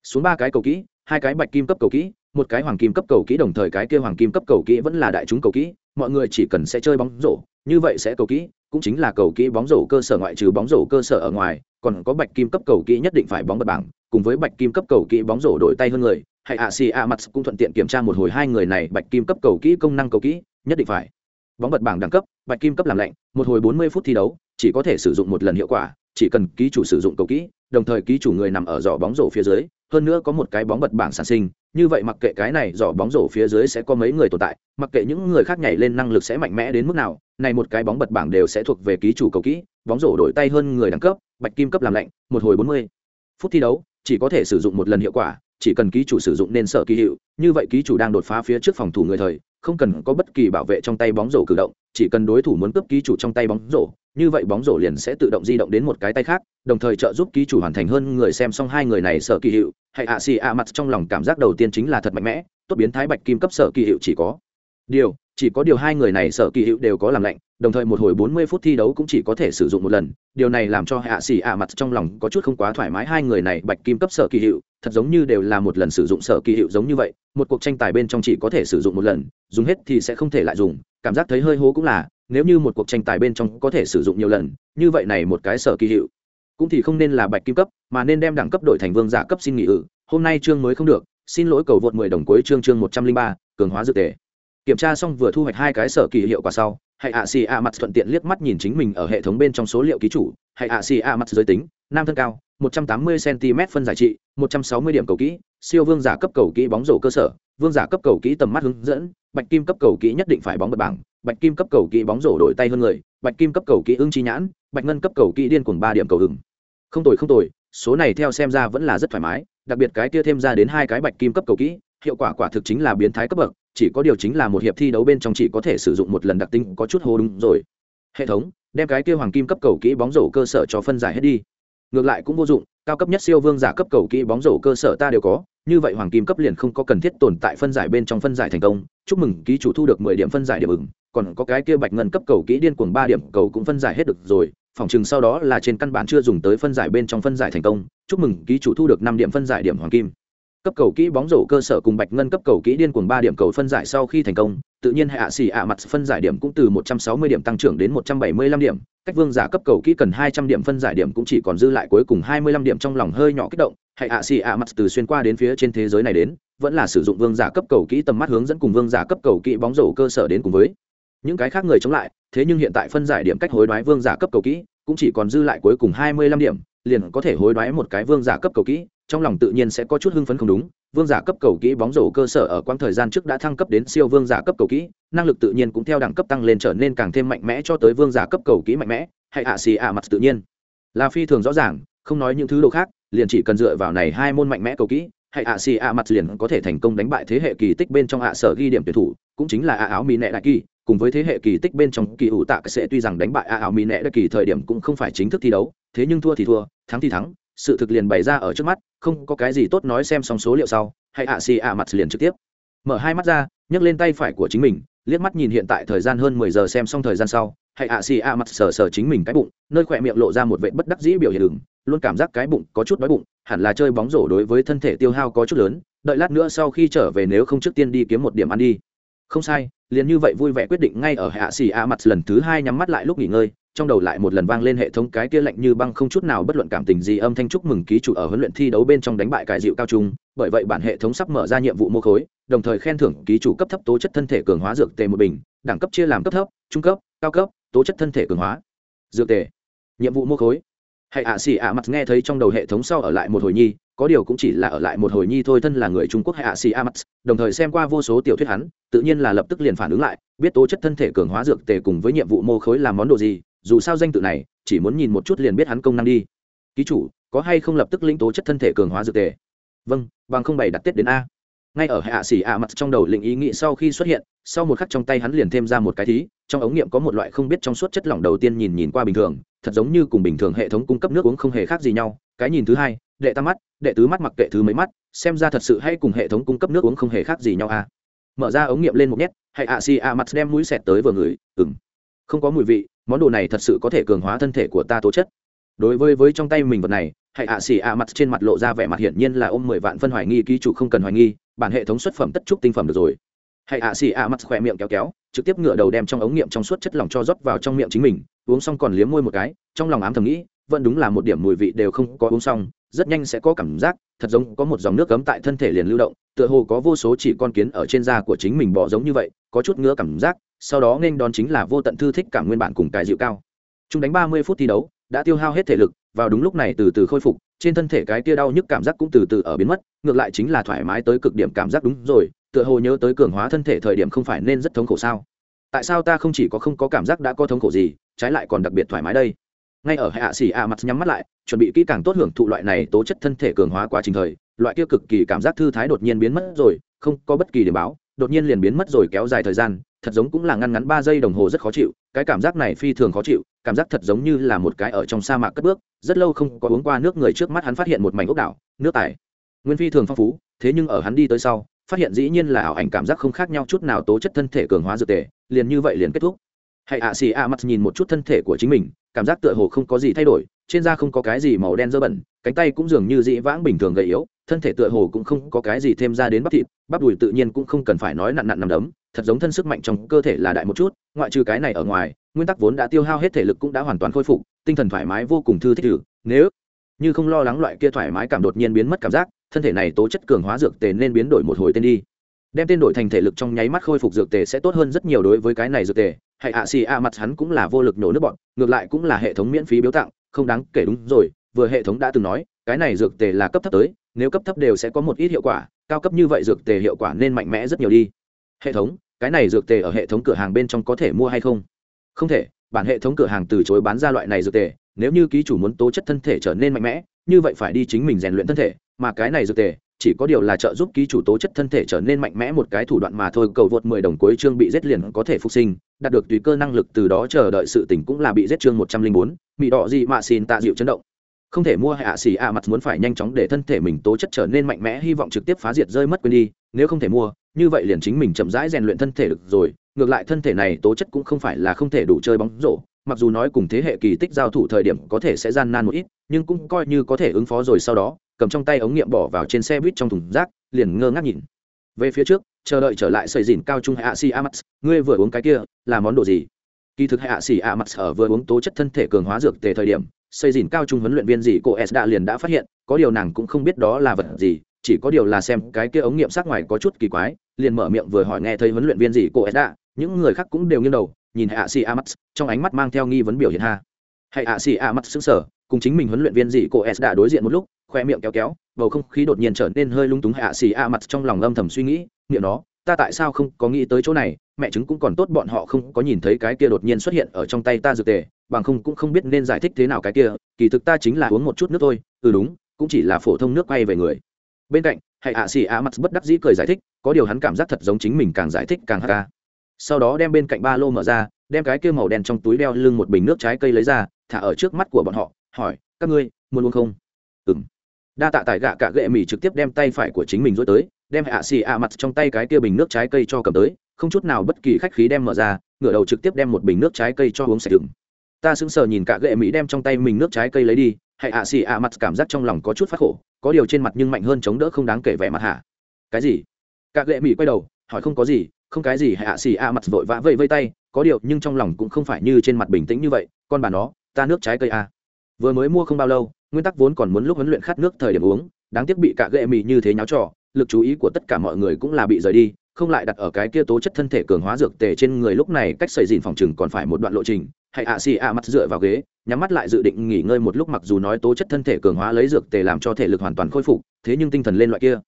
xuống ba cái cầu kỹ, hai cái bạch kim cấp cầu kỹ, một cái hoàng kim cấp cầu kỹ, đồng thời cái kia hoàng kim cấp cầu kỹ vẫn là đại chúng cầu kỹ, mọi người chỉ cần sẽ chơi bóng rổ, như vậy sẽ cầu kỹ, cũng chính là cầu kỹ bóng rổ cơ sở ngoại trừ bóng rổ cơ sở ở ngoài, còn có bạch kim cấp cầu kỹ nhất định phải bóng bật bảng, cùng với bạch kim cấp cầu kỹ bóng rổ đổi tay hơn người Hãy ạ, xì ạ mặt cũng thuận tiện kiểm tra một hồi hai người này bạch kim cấp cầu kỹ, công năng cầu kỹ, nhất định phải. Bóng bật bảng đẳng cấp, bạch kim cấp làm lạnh, một hồi bốn mươi phút thi đấu, chỉ có thể sử dụng một lần hiệu quả, chỉ cần ký chủ sử dụng cầu kỹ, đồng thời ký chủ người nằm ở giỏ bóng rổ phía dưới, hơn nữa có một cái bóng bật bảng sản sinh, như vậy mặc kệ cái này giỏ bóng rổ phía dưới sẽ có mấy người tồn tại, mặc kệ những người khác nhảy lên năng lực sẽ mạnh mẽ đến mức nào, này một cái bóng bật bảng đều sẽ thuộc về ký chủ cầu kỹ, bóng rổ đổi tay hơn người đẳng cấp, bạch kim cấp làm lạnh, một hồi bốn mươi phút thi đấu, chỉ có thể sử dụng một lần hiệu quả chỉ cần ký chủ sử dụng nên sợ kỳ hiệu, như vậy ký chủ đang đột phá phía trước phòng thủ người thời, không cần có bất kỳ bảo vệ trong tay bóng rổ cử động, chỉ cần đối thủ muốn cướp ký chủ trong tay bóng rổ, như vậy bóng rổ liền sẽ tự động di động đến một cái tay khác, đồng thời trợ giúp ký chủ hoàn thành hơn người xem xong hai người này sợ kỳ hiệu, hay ạ xì ạ mặt trong lòng cảm giác đầu tiên chính là thật mạnh mẽ, tốt biến thái bạch kim cấp sợ kỳ hiệu chỉ có. Điều, chỉ có điều hai người này sở kỳ hiệu đều có làm lạnh, đồng thời một hồi bốn mươi phút thi đấu cũng chỉ có thể sử dụng một lần, điều này làm cho hạ xì ạ mặt trong lòng có chút không quá thoải mái hai người này bạch kim cấp sở kỳ hiệu thật giống như đều là một lần sử dụng sở kỳ hiệu giống như vậy một cuộc tranh tài bên trong chỉ có thể sử dụng một lần dùng hết thì sẽ không thể lại dùng cảm giác thấy hơi hố cũng là nếu như một cuộc tranh tài bên trong có thể sử dụng nhiều lần như vậy này một cái sở kỳ hiệu cũng thì không nên là bạch kim cấp mà nên đem đẳng cấp đổi thành vương giả cấp xin nghỉ ừ, hôm nay chương mới không được xin lỗi cầu vượt mười đồng cuối chương chương một trăm linh ba cường hóa dự tề. Kiểm tra xong vừa thu hoạch hai cái sở kỳ hiệu quả sau hãy ạ xì ạ mặt thuận tiện liếc mắt nhìn chính mình ở hệ thống bên trong số liệu ký chủ hãy ạ xì ạ mặt giới tính nam thân cao 180 cm phân giải trị 160 điểm cầu kỹ, siêu vương giả cấp cầu kỹ bóng rổ cơ sở, vương giả cấp cầu kỹ tầm mắt hướng dẫn, bạch kim cấp cầu kỹ nhất định phải bóng bật bảng, bạch kim cấp cầu kỹ bóng rổ đổi tay hơn người, bạch kim cấp cầu kỹ ưng chi nhãn, bạch ngân cấp cầu kỹ điên cuồng ba điểm cầu hừng không tồi không tồi, số này theo xem ra vẫn là rất thoải mái, đặc biệt cái kia thêm ra đến hai cái bạch kim cấp cầu kỹ, hiệu quả quả thực chính là biến thái cấp bậc, chỉ có điều chính là một hiệp thi đấu bên trong chỉ có thể sử dụng một lần đặc tính có chút hô đúng rồi. Hệ thống, đem cái kia hoàng kim cấp cầu kỹ bóng rổ cơ sở cho phân giải hết đi ngược lại cũng vô dụng, cao cấp nhất siêu vương giả cấp cầu kỹ bóng rổ cơ sở ta đều có, như vậy hoàng kim cấp liền không có cần thiết tồn tại phân giải bên trong phân giải thành công. Chúc mừng ký chủ thu được mười điểm phân giải điểm ứng, còn có cái kia bạch ngân cấp cầu kỹ điên cuồng ba điểm cầu cũng phân giải hết được rồi, phòng chừng sau đó là trên căn bản chưa dùng tới phân giải bên trong phân giải thành công. Chúc mừng ký chủ thu được năm điểm phân giải điểm hoàng kim. Cấp cầu kỹ bóng rổ cơ sở cùng bạch ngân cấp cầu kỹ điên cuồng ba điểm cầu phân giải sau khi thành công, tự nhiên hạ xì ạ mặt phân giải điểm cũng từ một trăm sáu mươi điểm tăng trưởng đến một trăm bảy mươi lăm điểm cách vương giả cấp cầu kỹ cần hai trăm điểm phân giải điểm cũng chỉ còn dư lại cuối cùng hai mươi lăm điểm trong lòng hơi nhỏ kích động hãy ạ xì ạ mặt từ xuyên qua đến phía trên thế giới này đến, vẫn là sử dụng vương giả cấp cầu kỹ tầm mắt hướng dẫn cùng vương giả cấp cầu kỹ bóng rổ cơ sở đến cùng với. Những cái khác người chống lại, thế nhưng hiện tại phân giải điểm cách hối đoái vương giả cấp cầu kỹ, cũng chỉ còn dư lại cuối cùng hai mươi lăm điểm, liền có thể hối đoái một cái vương giả cấp cầu kỹ trong lòng tự nhiên sẽ có chút hưng phấn không đúng, vương giả cấp cầu kỹ bóng rổ cơ sở ở quãng thời gian trước đã thăng cấp đến siêu vương giả cấp cầu kỹ, năng lực tự nhiên cũng theo đẳng cấp tăng lên trở nên càng thêm mạnh mẽ cho tới vương giả cấp cầu kỹ mạnh mẽ, hay ạ xì ạ mặt tự nhiên. Là phi thường rõ ràng, không nói những thứ đồ khác, liền chỉ cần dựa vào này hai môn mạnh mẽ cầu kỹ, hay ạ xì ạ mặt liền có thể thành công đánh bại thế hệ kỳ tích bên trong ạ sở ghi điểm tuyển thủ, cũng chính là ạ áo mỹ nệ đại kỳ, cùng với thế hệ kỳ tích bên trong kỳ ủ tạ sẽ tuy rằng đánh bại ạ áo mỹ nệ đại kỳ thời điểm cũng không phải chính thức thi đấu, thế nhưng thua thì thua, thắng thì thắng sự thực liền bày ra ở trước mắt, không có cái gì tốt nói xem xong số liệu sau, hay ạ xì ạ mặt liền trực tiếp. Mở hai mắt ra, nhấc lên tay phải của chính mình, liếc mắt nhìn hiện tại thời gian hơn mười giờ xem xong thời gian sau, hay ạ xì ạ mặt sờ sờ chính mình cái bụng, nơi khỏe miệng lộ ra một vệ bất đắc dĩ biểu hiện đường luôn cảm giác cái bụng có chút đói bụng, hẳn là chơi bóng rổ đối với thân thể tiêu hao có chút lớn, đợi lát nữa sau khi trở về nếu không trước tiên đi kiếm một điểm ăn đi. Không sai, liền như vậy vui vẻ quyết định ngay ở hạ xì a mặt lần thứ hai nhắm mắt lại lúc nghỉ ngơi trong đầu lại một lần vang lên hệ thống cái kia lạnh như băng không chút nào bất luận cảm tình gì, âm thanh chúc mừng ký chủ ở huấn luyện thi đấu bên trong đánh bại cải dịu cao trung. Bởi vậy bản hệ thống sắp mở ra nhiệm vụ mô khối, đồng thời khen thưởng ký chủ cấp thấp tố chất thân thể cường hóa dược tề một bình, đẳng cấp chia làm cấp thấp, trung cấp, cao cấp, tố chất thân thể cường hóa dược tề. Nhiệm vụ mô khối. Hãy ạ xì ạ mặt nghe thấy trong đầu hệ thống sau ở lại một hồi nhi, có điều cũng chỉ là ở lại một hồi nhi thôi, thân là người trung quốc hay ạ xì a mặt, đồng thời xem qua vô số tiểu thuyết hắn, tự nhiên là lập tức liền phản ứng lại, biết tố chất thân thể cường hóa dược tề cùng với nhiệm vụ mô khối làm món đồ gì dù sao danh tự này, chỉ muốn nhìn một chút liền biết hắn công năng đi. Ký chủ, có hay không lập tức lĩnh tố chất thân thể cường hóa dược tề? Vâng bằng không bày đặt tết đến a. Ngay ở hạ xỉ ạ mặt trong đầu lĩnh ý nghĩ sau khi xuất hiện, sau một khắc trong tay hắn liền thêm ra một cái thí, trong ống nghiệm có một loại không biết trong suốt chất lỏng đầu tiên nhìn nhìn qua bình thường, thật giống như cùng bình thường hệ thống cung cấp nước uống không hề khác gì nhau. Cái nhìn thứ hai, đệ tam mắt, đệ tứ mắt mặc kệ thứ mấy mắt, xem ra thật sự hay cùng hệ thống cung cấp nước uống không hề khác gì nhau a. Mở ra ống nghiệm lên một nhét hãy ạ xì ạ mặt đem mũi xẹt tới vừa ngửi ừng không có mùi vị món đồ này thật sự có thể cường hóa thân thể của ta tố chất. Đối với với trong tay mình vật này, hãy ạ xỉ ạ mặt trên mặt lộ ra vẻ mặt hiển nhiên là ôm mười vạn phân hoài nghi, ký chủ không cần hoài nghi, bản hệ thống xuất phẩm tất trúc tinh phẩm được rồi. Hãy ạ xỉ ạ mặt khỏe miệng kéo kéo, trực tiếp ngựa đầu đem trong ống nghiệm trong suốt chất lỏng cho rót vào trong miệng chính mình, uống xong còn liếm môi một cái, trong lòng ám thầm nghĩ, vẫn đúng là một điểm mùi vị đều không có uống xong, rất nhanh sẽ có cảm giác, thật giống có một dòng nước cấm tại thân thể liền lưu động tựa hồ có vô số chỉ con kiến ở trên da của chính mình bỏ giống như vậy, có chút ngứa cảm giác, sau đó nên đón chính là vô tận thư thích cảm nguyên bản cùng cái dịu cao. Chúng đánh ba mươi phút thi đấu, đã tiêu hao hết thể lực, vào đúng lúc này từ từ khôi phục, trên thân thể cái tia đau nhức cảm giác cũng từ từ ở biến mất, ngược lại chính là thoải mái tới cực điểm cảm giác đúng rồi, tựa hồ nhớ tới cường hóa thân thể thời điểm không phải nên rất thống khổ sao? Tại sao ta không chỉ có không có cảm giác đã có thống khổ gì, trái lại còn đặc biệt thoải mái đây? Ngay ở hạ xỉ ạ mặt nhắm mắt lại, chuẩn bị kỹ càng tốt hưởng thụ loại này tố chất thân thể cường hóa quá trình thời, loại kia cực kỳ cảm giác thư thái đột nhiên biến mất rồi, không có bất kỳ điểm báo, đột nhiên liền biến mất rồi kéo dài thời gian, thật giống cũng là ngăn ngắn ba giây đồng hồ rất khó chịu, cái cảm giác này phi thường khó chịu, cảm giác thật giống như là một cái ở trong sa mạc cất bước, rất lâu không có uống qua nước người trước mắt hắn phát hiện một mảnh ốc đảo, nước tải nguyên phi thường phong phú, thế nhưng ở hắn đi tới sau, phát hiện dĩ nhiên là ảo ảnh cảm giác không khác nhau chút nào tố chất thân thể cường hóa dược tề, liền như vậy liền kết thúc hãy ạ xì ạ mặt nhìn một chút thân thể của chính mình, cảm giác tựa hồ không có gì thay đổi, trên da không có cái gì màu đen dơ bẩn, cánh tay cũng dường như dĩ vãng bình thường gầy yếu, thân thể tựa hồ cũng không có cái gì thêm ra đến bắp thịt, bắp đùi tự nhiên cũng không cần phải nói nặn nặn nằm đấm, thật giống thân sức mạnh trong cơ thể là đại một chút, ngoại trừ cái này ở ngoài, nguyên tắc vốn đã tiêu hao hết thể lực cũng đã hoàn toàn khôi phục, tinh thần thoải mái vô cùng thư thích thử, nếu như không lo lắng loại kia thoải mái cảm đột nhiên biến mất cảm giác, thân thể này tố chất cường hóa dược tề nên biến đổi một hồi tên đi. Đem tên đổi thành thể lực trong nháy mắt khôi phục dược tề sẽ tốt hơn rất nhiều đối với cái này dược tề Hệ ạ xì a mặt hắn cũng là vô lực nhổ nước bọn, ngược lại cũng là hệ thống miễn phí biếu tặng, không đáng kể đúng rồi, vừa hệ thống đã từng nói, cái này dược tề là cấp thấp tới, nếu cấp thấp đều sẽ có một ít hiệu quả, cao cấp như vậy dược tề hiệu quả nên mạnh mẽ rất nhiều đi. Hệ thống, cái này dược tề ở hệ thống cửa hàng bên trong có thể mua hay không? Không thể, bản hệ thống cửa hàng từ chối bán ra loại này dược tề, nếu như ký chủ muốn tố chất thân thể trở nên mạnh mẽ, như vậy phải đi chính mình rèn luyện thân thể mà cái này dược tề, chỉ có điều là trợ giúp ký chủ tố chất thân thể trở nên mạnh mẽ một cái thủ đoạn mà thôi, cầu vượt mười đồng cuối chương bị giết liền có thể phục sinh, đạt được tùy cơ năng lực từ đó chờ đợi sự tỉnh cũng là bị giết chương một trăm linh bốn bị đỏ gì mà xin tạ dịu chấn động. Không thể mua hạ xỉ ạ mặt muốn phải nhanh chóng để thân thể mình tố chất trở nên mạnh mẽ, hy vọng trực tiếp phá diệt rơi mất quên đi, nếu không thể mua, như vậy liền chính mình chậm rãi rèn luyện thân thể được rồi, ngược lại thân thể này tố chất cũng không phải là không thể đủ chơi bóng rổ, mặc dù nói cùng thế hệ kỳ tích giao thủ thời điểm có thể sẽ gian nan một ít, nhưng cũng coi như có thể ứng phó rồi sau đó cầm trong tay ống nghiệm bỏ vào trên xe buýt trong thùng rác, liền ngơ ngác nhìn. Về phía trước, chờ đợi trở lại sợi dìn cao trung hạ si amax ngươi vừa uống cái kia, là món đồ gì? Kỳ thực hạ si amax ở vừa uống tố chất thân thể cường hóa dược tề thời điểm, xây dìn cao trung huấn luyện viên gì cô s đã liền đã phát hiện, có điều nàng cũng không biết đó là vật gì, chỉ có điều là xem cái kia ống nghiệm sát ngoài có chút kỳ quái, liền mở miệng vừa hỏi nghe thấy huấn luyện viên gì cô s đã, những người khác cũng đều nghiêng đầu, nhìn hạ si amax trong ánh mắt mang theo nghi vấn biểu hiện ha. Hạ si amax xứng sở cùng chính mình huấn luyện viên gì cô s đã đối diện một lúc khoe miệng kéo kéo, bầu không khí đột nhiên trở nên hơi lung túng hạ xì a mặt trong lòng âm thầm suy nghĩ miệng nó, ta tại sao không có nghĩ tới chỗ này? Mẹ chứng cũng còn tốt, bọn họ không có nhìn thấy cái kia đột nhiên xuất hiện ở trong tay ta dược tề, bằng không cũng không biết nên giải thích thế nào cái kia. Kỳ thực ta chính là uống một chút nước thôi. Ừ đúng, cũng chỉ là phổ thông nước quay về người. Bên cạnh hãy ạ xì a mặt bất đắc dĩ cười giải thích, có điều hắn cảm giác thật giống chính mình càng giải thích càng hát sau đó đem bên cạnh ba lô mở ra, đem cái kia màu đen trong túi đeo lưng một bình nước trái cây lấy ra, thả ở trước mắt của bọn họ, hỏi, các ngươi muốn uống không? Ừng đa tạ tại gạ cả gệ mì trực tiếp đem tay phải của chính mình dối tới, đem hạ xì ạ mặt trong tay cái kia bình nước trái cây cho cầm tới, không chút nào bất kỳ khách khí đem mở ra, ngửa đầu trực tiếp đem một bình nước trái cây cho uống sạch đựng. ta sững sờ nhìn cả gệ mỹ đem trong tay mình nước trái cây lấy đi hãy ạ xì ạ mặt cảm giác trong lòng có chút phát khổ, có điều trên mặt nhưng mạnh hơn chống đỡ không đáng kể vẻ mặt hạ cái gì cả gệ mỹ quay đầu, hỏi không có gì, không cái gì hãy ạ xì ạ mặt vội vã vây vây tay, có điều nhưng trong lòng cũng không phải như trên mặt bình tĩnh như vậy, con bà nó, ta nước trái cây à. vừa mới mua không bao lâu nguyên tắc vốn còn muốn lúc huấn luyện khát nước thời điểm uống, đáng tiếc bị cả ghệ mì như thế nháo trò, lực chú ý của tất cả mọi người cũng là bị rời đi, không lại đặt ở cái kia tố chất thân thể cường hóa dược tề trên người lúc này cách xây dìn phòng chừng còn phải một đoạn lộ trình hãy ạ xì ạ mắt dựa vào ghế, nhắm mắt lại dự định nghỉ ngơi một lúc mặc dù nói tố chất thân thể cường hóa lấy dược tề làm cho thể lực hoàn toàn khôi phục, thế nhưng tinh thần lên loại kia.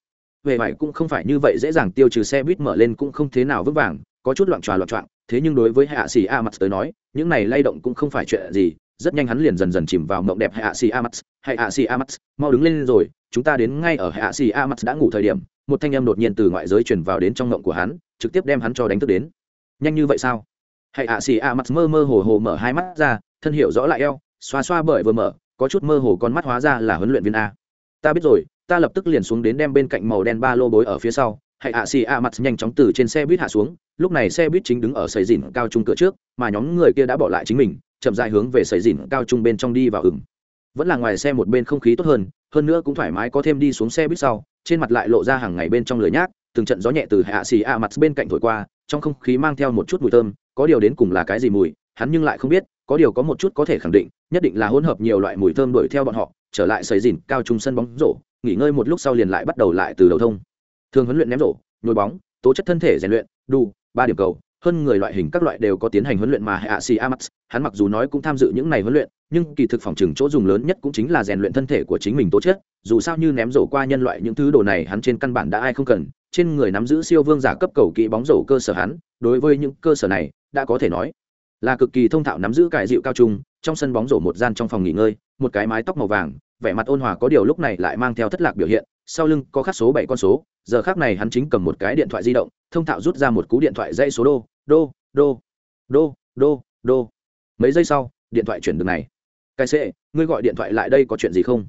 Về vải cũng không phải như vậy dễ dàng tiêu trừ xe buýt mở lên cũng không thế nào vững vàng, có chút loạn tròa loạn trọng, thế nhưng đối với hạ xì a mặt tới nói, những này lay động cũng không phải chuyện gì rất nhanh hắn liền dần dần chìm vào mộng đẹp hạ xì amax hay hạ xì amax mau đứng lên rồi, chúng ta đến ngay ở hạ xì amax đã ngủ thời điểm. Một thanh âm đột nhiên từ ngoại giới truyền vào đến trong mộng của hắn, trực tiếp đem hắn cho đánh thức đến. Nhanh như vậy sao? Hay hạ xì amax mơ mơ hồ hồ mở hai mắt ra, thân hiểu rõ lại eo, xoa xoa bởi vừa mở, có chút mơ hồ con mắt hóa ra là huấn luyện viên a. Ta biết rồi, ta lập tức liền xuống đến đem bên cạnh màu đen ba lô bối ở phía sau. Hãy ạ xì a mặt nhanh chóng từ trên xe buýt hạ xuống, lúc này xe buýt chính đứng ở xây dìn cao trung cửa trước, mà nhóm người kia đã bỏ lại chính mình chậm dài hướng về sầy dìn cao trung bên trong đi vào ửng. Vẫn là ngoài xe một bên không khí tốt hơn hơn nữa cũng thoải mái có thêm đi xuống xe buýt sau, trên mặt lại lộ ra hàng ngày bên trong lửa nhác, từng trận gió nhẹ từ hạ xì a mặt bên cạnh thổi qua, trong không khí mang theo một chút mùi thơm, có điều đến cùng là cái gì mùi, hắn nhưng lại không biết, có điều có một chút có thể khẳng định, nhất định là hỗn hợp nhiều loại mùi thơm đuổi theo bọn họ, trở lại sầy dìn cao trung sân bóng rổ, nghỉ ngơi một lúc sau liền lại bắt đầu lại từ đầu thông. Thường huấn luyện ném rổ, nhồi bóng, tố chất thân thể rèn luyện, đủ, ba điểm cầu hơn người loại hình các loại đều có tiến hành huấn luyện mà hạ sĩ amax hắn mặc dù nói cũng tham dự những này huấn luyện, nhưng kỳ thực phòng trừng chỗ dùng lớn nhất cũng chính là rèn luyện thân thể của chính mình tố chất, dù sao như ném rổ qua nhân loại những thứ đồ này hắn trên căn bản đã ai không cần, trên người nắm giữ siêu vương giả cấp cầu kỹ bóng rổ cơ sở hắn, đối với những cơ sở này, đã có thể nói là cực kỳ thông thạo nắm giữ cải dịu cao trung, trong sân bóng rổ một gian trong phòng nghỉ ngơi, một cái mái tóc màu vàng, vẻ mặt ôn hòa có điều lúc này lại mang theo thất lạc biểu hiện, sau lưng có khắc số bảy con số, giờ khác này hắn chính cầm một cái điện thoại di động, thông thạo rút ra một cú điện thoại dây số đô đô đô đô đô đô. Mấy giây sau, điện thoại chuyển đường này. Cái xệ ngươi gọi điện thoại lại đây có chuyện gì không?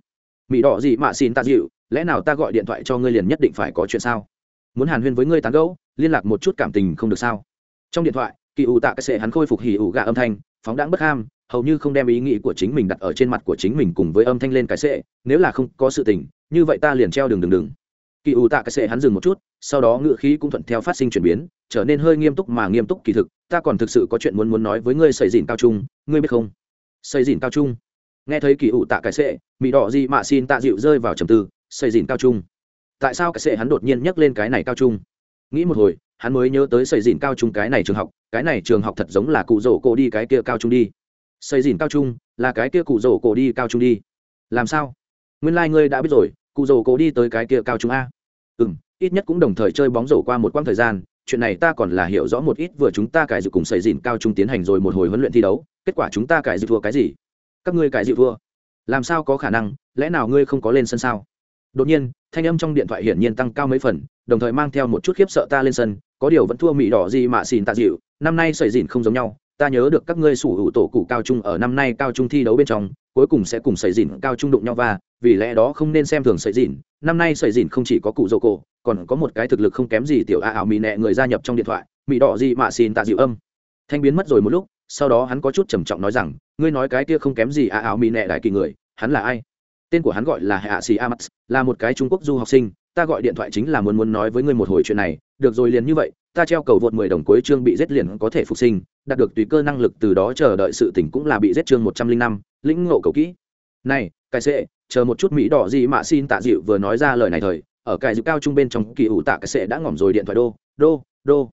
Mỹ đỏ gì mà xin ta dịu, lẽ nào ta gọi điện thoại cho ngươi liền nhất định phải có chuyện sao? Muốn hàn huyên với ngươi tán gẫu, liên lạc một chút cảm tình không được sao? Trong điện thoại, kỳ ủ tạ cái sệ hắn khôi phục hỉ ủ gạ âm thanh, phóng đãng bất ham, hầu như không đem ý nghĩ của chính mình đặt ở trên mặt của chính mình cùng với âm thanh lên cái sệ, nếu là không có sự tình, như vậy ta liền treo đường đường đường kỳ ủ tạ cái sệ hắn dừng một chút, sau đó ngựa khí cũng thuận theo phát sinh chuyển biến, trở nên hơi nghiêm túc mà nghiêm túc kỳ thực. Ta còn thực sự có chuyện muốn muốn nói với ngươi xây dìn cao trung, ngươi biết không? Xây dìn cao trung. Nghe thấy kỳ ủ tạ cái sệ mỹ đỏ gì mà xin tạ dịu rơi vào trầm tư, xây dìn cao trung. Tại sao cái sệ hắn đột nhiên nhắc lên cái này cao trung? Nghĩ một hồi, hắn mới nhớ tới xây dìn cao trung cái này trường học, cái này trường học thật giống là cụ rổ cổ đi cái kia cao trung đi. Xây dìn cao trung là cái kia cụ rổ cổ đi cao trung đi. Làm sao? Nguyên lai、like、ngươi đã biết rồi cụ rổ cổ đi tới cái kia cao trung a. Ừ m ít nhất cũng đồng thời chơi bóng rổ qua một quãng thời gian, chuyện này ta còn là hiểu rõ một ít, vừa chúng ta cải dự cùng xây dìn cao trung tiến hành rồi một hồi huấn luyện thi đấu, kết quả chúng ta cải dự thua cái gì? Các ngươi cải dự thua. Làm sao có khả năng? Lẽ nào ngươi không có lên sân sao? Đột nhiên, thanh âm trong điện thoại hiển nhiên tăng cao mấy phần, đồng thời mang theo một chút khiếp sợ ta lên sân, có điều vẫn thua mỹ đỏ gì mà xin tạ dịu, năm nay sợi dìn không giống nhau, ta nhớ được các ngươi sủ hữu tổ cụ cao trung ở năm nay cao trung thi đấu bên trong cuối cùng sẽ cùng sợi dìn cao trung đụng nhau và vì lẽ đó không nên xem thường sợi dìn. Năm nay sợi dìn không chỉ có cụ dô cổ còn có một cái thực lực không kém gì tiểu a ảo mỹ nẹ người gia nhập trong điện thoại mỹ đỏ gì mà xin tạ dịu âm. Thanh biến mất rồi một lúc, sau đó hắn có chút trầm trọng nói rằng, ngươi nói cái kia không kém gì a ảo mỹ nẹ đại kỳ người, hắn là ai? Tên của hắn gọi là hạ sĩ amax là một cái trung quốc du học sinh, ta gọi điện thoại chính là muốn muốn nói với ngươi một hồi chuyện này được rồi liền như vậy, ta treo cầu vượt mười đồng cuối chương bị giết liền có thể phục sinh, đạt được tùy cơ năng lực từ đó chờ đợi sự tỉnh cũng là bị giết chương một trăm linh năm, lĩnh ngộ cầu kỹ. Này cài sệ, chờ một chút mỹ đỏ gì mà xin tạ dịu vừa nói ra lời này thời, ở cài dịu cao trung bên trong kỳ ủ tạ cái sệ đã ngỏm rồi điện thoại đô đô đô.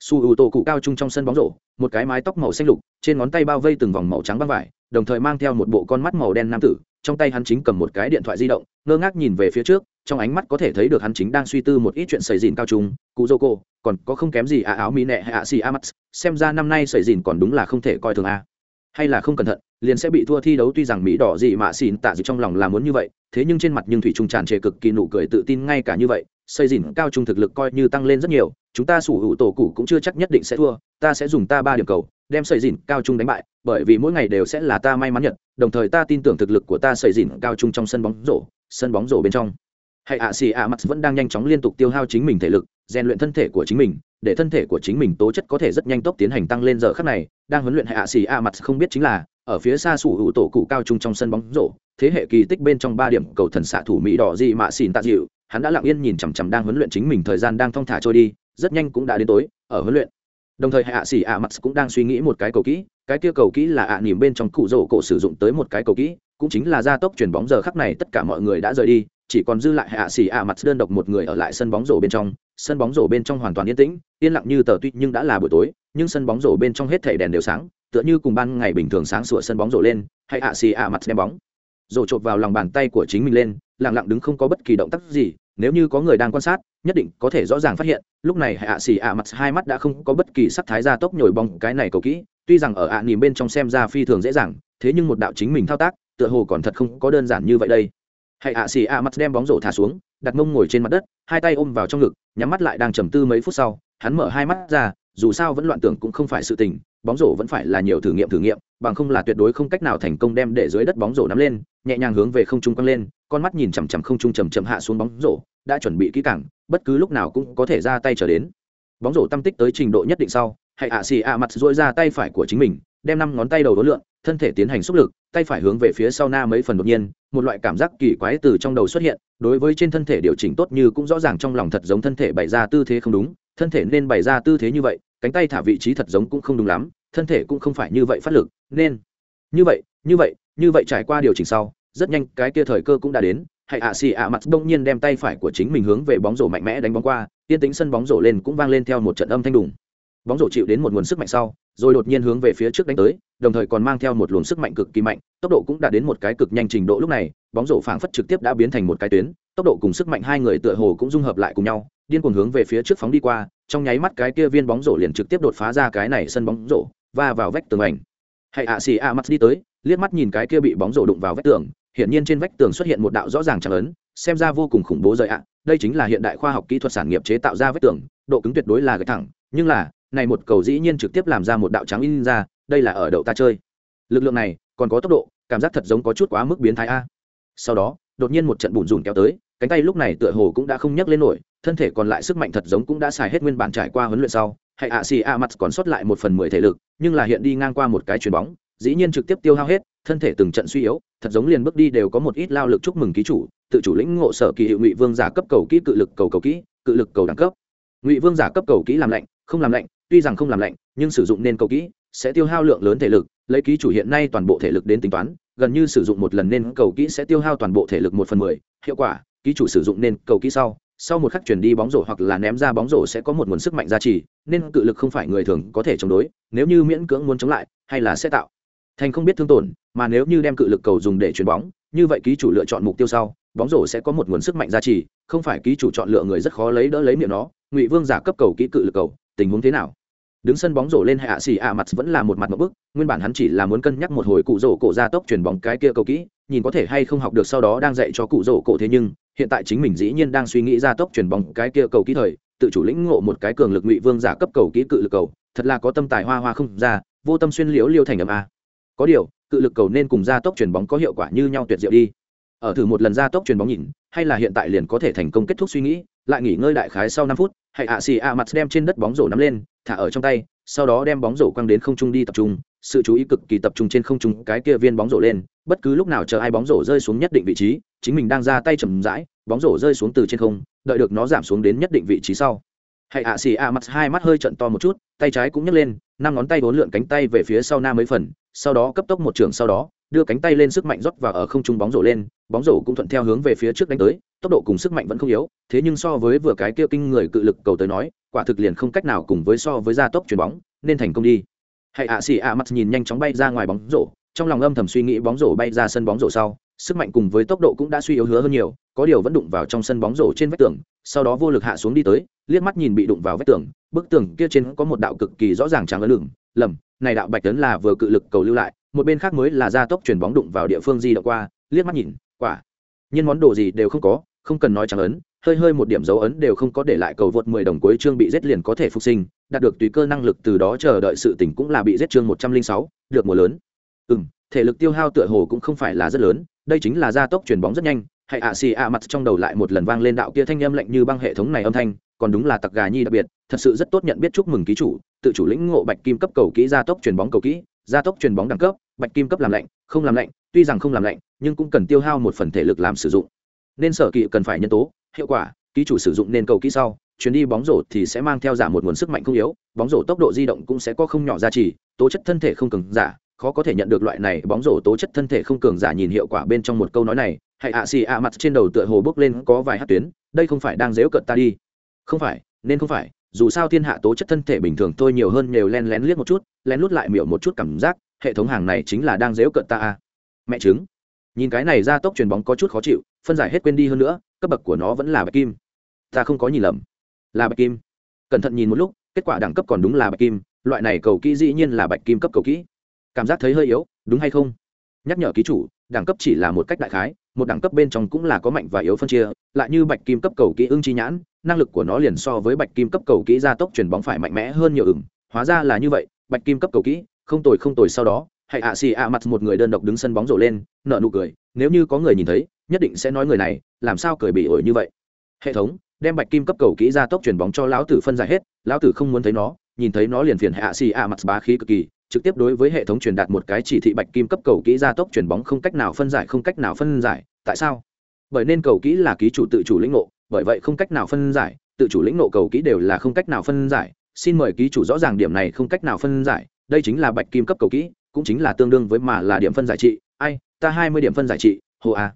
Su ủ tổ cụ cao trung trong sân bóng rổ, một cái mái tóc màu xanh lục, trên ngón tay bao vây từng vòng màu trắng băng vải, đồng thời mang theo một bộ con mắt màu đen nam tử trong tay hắn chính cầm một cái điện thoại di động, ngơ ngác nhìn về phía trước, trong ánh mắt có thể thấy được hắn chính đang suy tư một ít chuyện xảy dìn cao trung cụ dô cô còn có không kém gì à áo mỹ nệ hay ạ xì a mắt xem ra năm nay xảy dìn còn đúng là không thể coi thường a. Hay là không cẩn thận, liền sẽ bị thua thi đấu tuy rằng mỹ đỏ gì mà xỉn tạ gì trong lòng là muốn như vậy, thế nhưng trên mặt nhưng thủy trung tràn trề cực kỳ nụ cười tự tin ngay cả như vậy, xây dìn cao trung thực lực coi như tăng lên rất nhiều, chúng ta sủ hữu tổ cụ cũng chưa chắc nhất định sẽ thua, ta sẽ dùng ta ba điểm cầu đem sợi dìn cao trung đánh bại, bởi vì mỗi ngày đều sẽ là ta may mắn nhật đồng thời ta tin tưởng thực lực của ta sợi dìn cao trung trong sân bóng rổ, sân bóng rổ bên trong. Hãy ạ, xì ạ mặt vẫn đang nhanh chóng liên tục tiêu hao chính mình thể lực, rèn luyện thân thể của chính mình, để thân thể của chính mình tố chất có thể rất nhanh tốc tiến hành tăng lên giờ khắc này, đang huấn luyện hay ạ, xì a mặt không biết chính là, ở phía xa sủ hữu tổ cụ cao trung trong sân bóng rổ, thế hệ kỳ tích bên trong ba điểm cầu thần xạ thủ mỹ đỏ gì mạ xỉn tạ dịu, hắn đã lặng yên nhìn chằm chằm đang huấn luyện chính mình thời gian đang thong thả trôi đi, rất nhanh cũng đã đến tối, ở huấn luyện đồng thời hạ xỉ ạ mặt cũng đang suy nghĩ một cái cầu kỹ, cái kia cầu kỹ là ạ à nỉm bên trong cụ rổ cổ sử dụng tới một cái cầu kỹ, cũng chính là gia tốc chuyển bóng giờ khắc này tất cả mọi người đã rời đi, chỉ còn dư lại hạ xỉ ạ mặt đơn độc một người ở lại sân bóng rổ bên trong. Sân bóng rổ bên trong hoàn toàn yên tĩnh, yên lặng như tờ tuy nhưng đã là buổi tối, nhưng sân bóng rổ bên trong hết thảy đèn đều sáng, tựa như cùng ban ngày bình thường sáng sủa sân bóng rổ lên, hay hạ xỉ ạ mặt đem bóng rổ chộp vào lòng bàn tay của chính mình lên, lặng lặng đứng không có bất kỳ động tác gì nếu như có người đang quan sát, nhất định có thể rõ ràng phát hiện, lúc này hạ xỉ ạ mặt hai mắt đã không có bất kỳ sắc thái ra tốc nhồi bong cái này cầu kỹ, tuy rằng ở ạ à nhìn bên trong xem ra phi thường dễ dàng, thế nhưng một đạo chính mình thao tác, tựa hồ còn thật không có đơn giản như vậy đây. Hãy ạ xì ạ mặt đem bóng rổ thả xuống, đặt mông ngồi trên mặt đất, hai tay ôm vào trong ngực, nhắm mắt lại đang trầm tư mấy phút sau, hắn mở hai mắt ra, dù sao vẫn loạn tưởng cũng không phải sự tình, bóng rổ vẫn phải là nhiều thử nghiệm thử nghiệm, bằng không là tuyệt đối không cách nào thành công đem để dưới đất bóng rổ nắm lên, nhẹ nhàng hướng về không trung quăng lên con mắt nhìn chằm chằm không trung chầm chậm hạ xuống bóng rổ, đã chuẩn bị kỹ càng, bất cứ lúc nào cũng có thể ra tay trở đến. Bóng rổ tâm tích tới trình độ nhất định sau hãy ạ xì ạ mặt duỗi ra tay phải của chính mình, đem năm ngón tay đầu đối lượn, thân thể tiến hành xúc lực, tay phải hướng về phía sau na mấy phần đột nhiên, một loại cảm giác kỳ quái từ trong đầu xuất hiện, đối với trên thân thể điều chỉnh tốt như cũng rõ ràng trong lòng thật giống thân thể bày ra tư thế không đúng, thân thể nên bày ra tư thế như vậy, cánh tay thả vị trí thật giống cũng không đúng lắm, thân thể cũng không phải như vậy phát lực, nên, như vậy như vậy như vậy trải qua điều chỉnh sau rất nhanh, cái kia thời cơ cũng đã đến. Hãy ạ xì ạ mặt đông nhiên đem tay phải của chính mình hướng về bóng rổ mạnh mẽ đánh bóng qua, yên tính sân bóng rổ lên cũng vang lên theo một trận âm thanh đùng. Bóng rổ chịu đến một nguồn sức mạnh sau, rồi đột nhiên hướng về phía trước đánh tới, đồng thời còn mang theo một luồng sức mạnh cực kỳ mạnh, tốc độ cũng đã đến một cái cực nhanh trình độ. Lúc này, bóng rổ phảng phất trực tiếp đã biến thành một cái tuyến, tốc độ cùng sức mạnh hai người tựa hồ cũng dung hợp lại cùng nhau, điên cuồng hướng về phía trước phóng đi qua, trong nháy mắt cái kia viên bóng rổ liền trực tiếp đột phá ra cái này sân bóng rổ và vào vách tường ảnh. Hãy ạ xì ạ mắt đi tới, liếc mắt nhìn cái kia bị bóng rổ đụng vào vách tường Hiện nhiên trên vách tường xuất hiện một đạo rõ ràng trắng ấn, xem ra vô cùng khủng bố rời ạ. Đây chính là hiện đại khoa học kỹ thuật sản nghiệp chế tạo ra vách tường, độ cứng tuyệt đối là gạch thẳng, nhưng là, này một cầu dĩ nhiên trực tiếp làm ra một đạo trắng in ra, đây là ở đậu ta chơi. Lực lượng này, còn có tốc độ, cảm giác thật giống có chút quá mức biến thái a. Sau đó, đột nhiên một trận bùn rùn kéo tới, cánh tay lúc này tựa hồ cũng đã không nhấc lên nổi, thân thể còn lại sức mạnh thật giống cũng đã xài hết nguyên bản trải qua huấn luyện sau. Hay ạ, xì a mặt còn sót lại một phần mười thể lực, nhưng là hiện đi ngang qua một cái chuyền bóng, dĩ nhiên trực tiếp tiêu hao hết thân thể từng trận suy yếu, thật giống liền bước đi đều có một ít lao lực chúc mừng ký chủ, tự chủ lĩnh ngộ sở kỳ hiệu ngụy vương giả cấp cầu kỹ cự lực cầu cầu kỹ, cự lực cầu đẳng cấp. Ngụy vương giả cấp cầu kỹ làm lạnh, không làm lạnh, tuy rằng không làm lạnh, nhưng sử dụng nên cầu kỹ, sẽ tiêu hao lượng lớn thể lực, lấy ký chủ hiện nay toàn bộ thể lực đến tính toán, gần như sử dụng một lần nên cầu kỹ sẽ tiêu hao toàn bộ thể lực một phần mười, hiệu quả, ký chủ sử dụng nên cầu kỹ sau sau một khắc chuyển đi bóng rổ hoặc là ném ra bóng rổ sẽ có một nguồn sức mạnh gia trì, nên cự lực không phải người thường có thể chống đối, nếu như miễn cưỡng muốn chống lại, hay là sẽ tạo thành không biết thương tổn mà nếu như đem cự lực cầu dùng để chuyền bóng, như vậy ký chủ lựa chọn mục tiêu sau, bóng rổ sẽ có một nguồn sức mạnh gia trì, không phải ký chủ chọn lựa người rất khó lấy đỡ lấy miệng nó. Ngụy vương giả cấp cầu kỹ cự lực cầu, tình huống thế nào? Đứng sân bóng rổ lên hạ sĩ ạ mặt vẫn là một mặt một bức, nguyên bản hắn chỉ là muốn cân nhắc một hồi cụ rổ cổ ra tốc chuyển bóng cái kia cầu kỹ, nhìn có thể hay không học được sau đó đang dạy cho cụ rổ cổ thế nhưng, hiện tại chính mình dĩ nhiên đang suy nghĩ ra tốc chuyển bóng cái kia cầu kỹ thời, tự chủ lĩnh ngộ một cái cường lực ngụy vương giả cấp cầu kỹ cự lực cầu, thật là có tâm tài hoa hoa không ra, vô tâm xuyên liễu liêu thành âm a. Có điều cự lực cầu nên cùng gia tốc chuyền bóng có hiệu quả như nhau tuyệt diệu đi. Ở thử một lần gia tốc chuyền bóng nhìn, hay là hiện tại liền có thể thành công kết thúc suy nghĩ, lại nghỉ ngơi đại khái sau năm phút hãy ạ xì ạ mặt đem trên đất bóng rổ nắm lên, thả ở trong tay, sau đó đem bóng rổ quăng đến không trung đi tập trung. Sự chú ý cực kỳ tập trung trên không trung, cái kia viên bóng rổ lên, bất cứ lúc nào chờ ai bóng rổ rơi xuống nhất định vị trí, chính mình đang ra tay chầm rãi, bóng rổ rơi xuống từ trên không, đợi được nó giảm xuống đến nhất định vị trí sau. Hãy ạ xì ạ mặt hai mắt hơi trận to một chút, tay trái cũng nhấc lên, năm ngón tay bốn lượn cánh tay về phía sau nam mấy phần sau đó cấp tốc một trường sau đó, đưa cánh tay lên sức mạnh rót vào ở không trung bóng rổ lên, bóng rổ cũng thuận theo hướng về phía trước đánh tới, tốc độ cùng sức mạnh vẫn không yếu, thế nhưng so với vừa cái kia kinh người cự lực cầu tới nói, quả thực liền không cách nào cùng với so với gia tốc chuyền bóng, nên thành công đi. Hãy ạ xì ạ mặt nhìn nhanh chóng bay ra ngoài bóng rổ, trong lòng âm thầm suy nghĩ bóng rổ bay ra sân bóng rổ sau, sức mạnh cùng với tốc độ cũng đã suy yếu hứa hơn nhiều, có điều vẫn đụng vào trong sân bóng rổ trên vách tường, sau đó vô lực hạ xuống đi tới, liếc mắt nhìn bị đụng vào vách tường, bức tường kia trên có một đạo cực kỳ rõ ràng trắng ấn lửng, lầm này đạo bạch tấn là vừa cự lực cầu lưu lại một bên khác mới là gia tốc chuyển bóng đụng vào địa phương di động qua liếc mắt nhìn quả nhiên món đồ gì đều không có không cần nói trắng ấn hơi hơi một điểm dấu ấn đều không có để lại cầu vượt 10 đồng cuối chương bị giết liền có thể phục sinh, đạt được tùy cơ năng lực từ đó chờ đợi sự tỉnh cũng là bị giết chương 106, được mùa lớn. Ừm, thể lực tiêu hao tựa hồ cũng không phải là rất lớn, đây chính là gia tốc chuyển bóng rất nhanh, hãy ạ xì ạ mặt trong đầu lại một lần vang lên đạo kia thanh âm lạnh như băng hệ thống này âm thanh, còn đúng là tặc gà nhi đặc biệt, thật sự rất tốt nhận biết chúc mừng ký chủ, tự chủ lĩnh ngộ bạch kim cấp cầu kỹ gia tốc truyền bóng cầu kỹ, gia tốc truyền bóng đẳng cấp, bạch kim cấp làm lạnh, không làm lạnh, tuy rằng không làm lạnh, nhưng cũng cần tiêu hao một phần thể lực làm sử dụng. Nên sở kỵ cần phải nhân tố, hiệu quả, ký chủ sử dụng nên cầu kỹ sau chuyến đi bóng rổ thì sẽ mang theo giả một nguồn sức mạnh không yếu bóng rổ tốc độ di động cũng sẽ có không nhỏ giá trị tố chất thân thể không cường giả khó có thể nhận được loại này bóng rổ tố chất thân thể không cường giả nhìn hiệu quả bên trong một câu nói này hãy ạ xì ạ mặt trên đầu tựa hồ bước lên có vài hát tuyến, đây không phải đang dếu cận ta đi. Không phải, nên không phải, dù sao thiên hạ tố chất thân thể bình thường tôi nhiều hơn nhiều len lén liếc một chút, lén lút lại miểu một chút cảm giác, hệ thống hàng này chính là đang dếu cận ta à. mẹ chứng nhìn cái này ra tốc truyền bóng có chút khó chịu, phân giải hết quên đi hơn nữa, cấp bậc của nó vẫn là bạch kim. Ta không có nhìn lầm. Là bạch kim. Cẩn thận nhìn một lúc, kết quả đẳng cấp còn đúng là bạch kim, loại này cầu kỹ dĩ nhiên là bạch kim cấp cầu kỹ. Cảm giác thấy hơi yếu, đúng hay không? Nhắc nhở ký chủ đẳng cấp chỉ là một cách đại khái, một đẳng cấp bên trong cũng là có mạnh và yếu phân chia, lại như bạch kim cấp cầu kỹ ưng chi nhãn, năng lực của nó liền so với bạch kim cấp cầu kỹ gia tốc chuyển bóng phải mạnh mẽ hơn nhiều ửng. Hóa ra là như vậy, bạch kim cấp cầu kỹ, không tồi không tồi sau đó, hãy ạ xì ạ mặt một người đơn độc đứng sân bóng rổ lên nợ nụ cười, nếu như có người nhìn thấy, nhất định sẽ nói người này, làm sao cười bị ổi như vậy. Hệ thống, đem bạch kim cấp cầu kỹ ra tốc chuyển bóng cho lão tử phân giải hết, lão tử không muốn thấy nó, nhìn thấy nó liền phiền hạ xì ạ mặt bá khí cực kỳ trực tiếp đối với hệ thống truyền đạt một cái chỉ thị bạch kim cấp cầu kỹ ra tốc chuyển bóng không cách nào phân giải, không cách nào phân giải. Tại sao? Bởi nên cầu kỹ là ký chủ tự chủ lĩnh ngộ, bởi vậy không cách nào phân giải, tự chủ lĩnh ngộ cầu kỹ đều là không cách nào phân giải. Xin mời ký chủ rõ ràng điểm này không cách nào phân giải, đây chính là bạch kim cấp cầu kỹ, cũng chính là tương đương với mà là điểm phân giải trị. Ai, ta hai mươi điểm phân giải trị, hồ a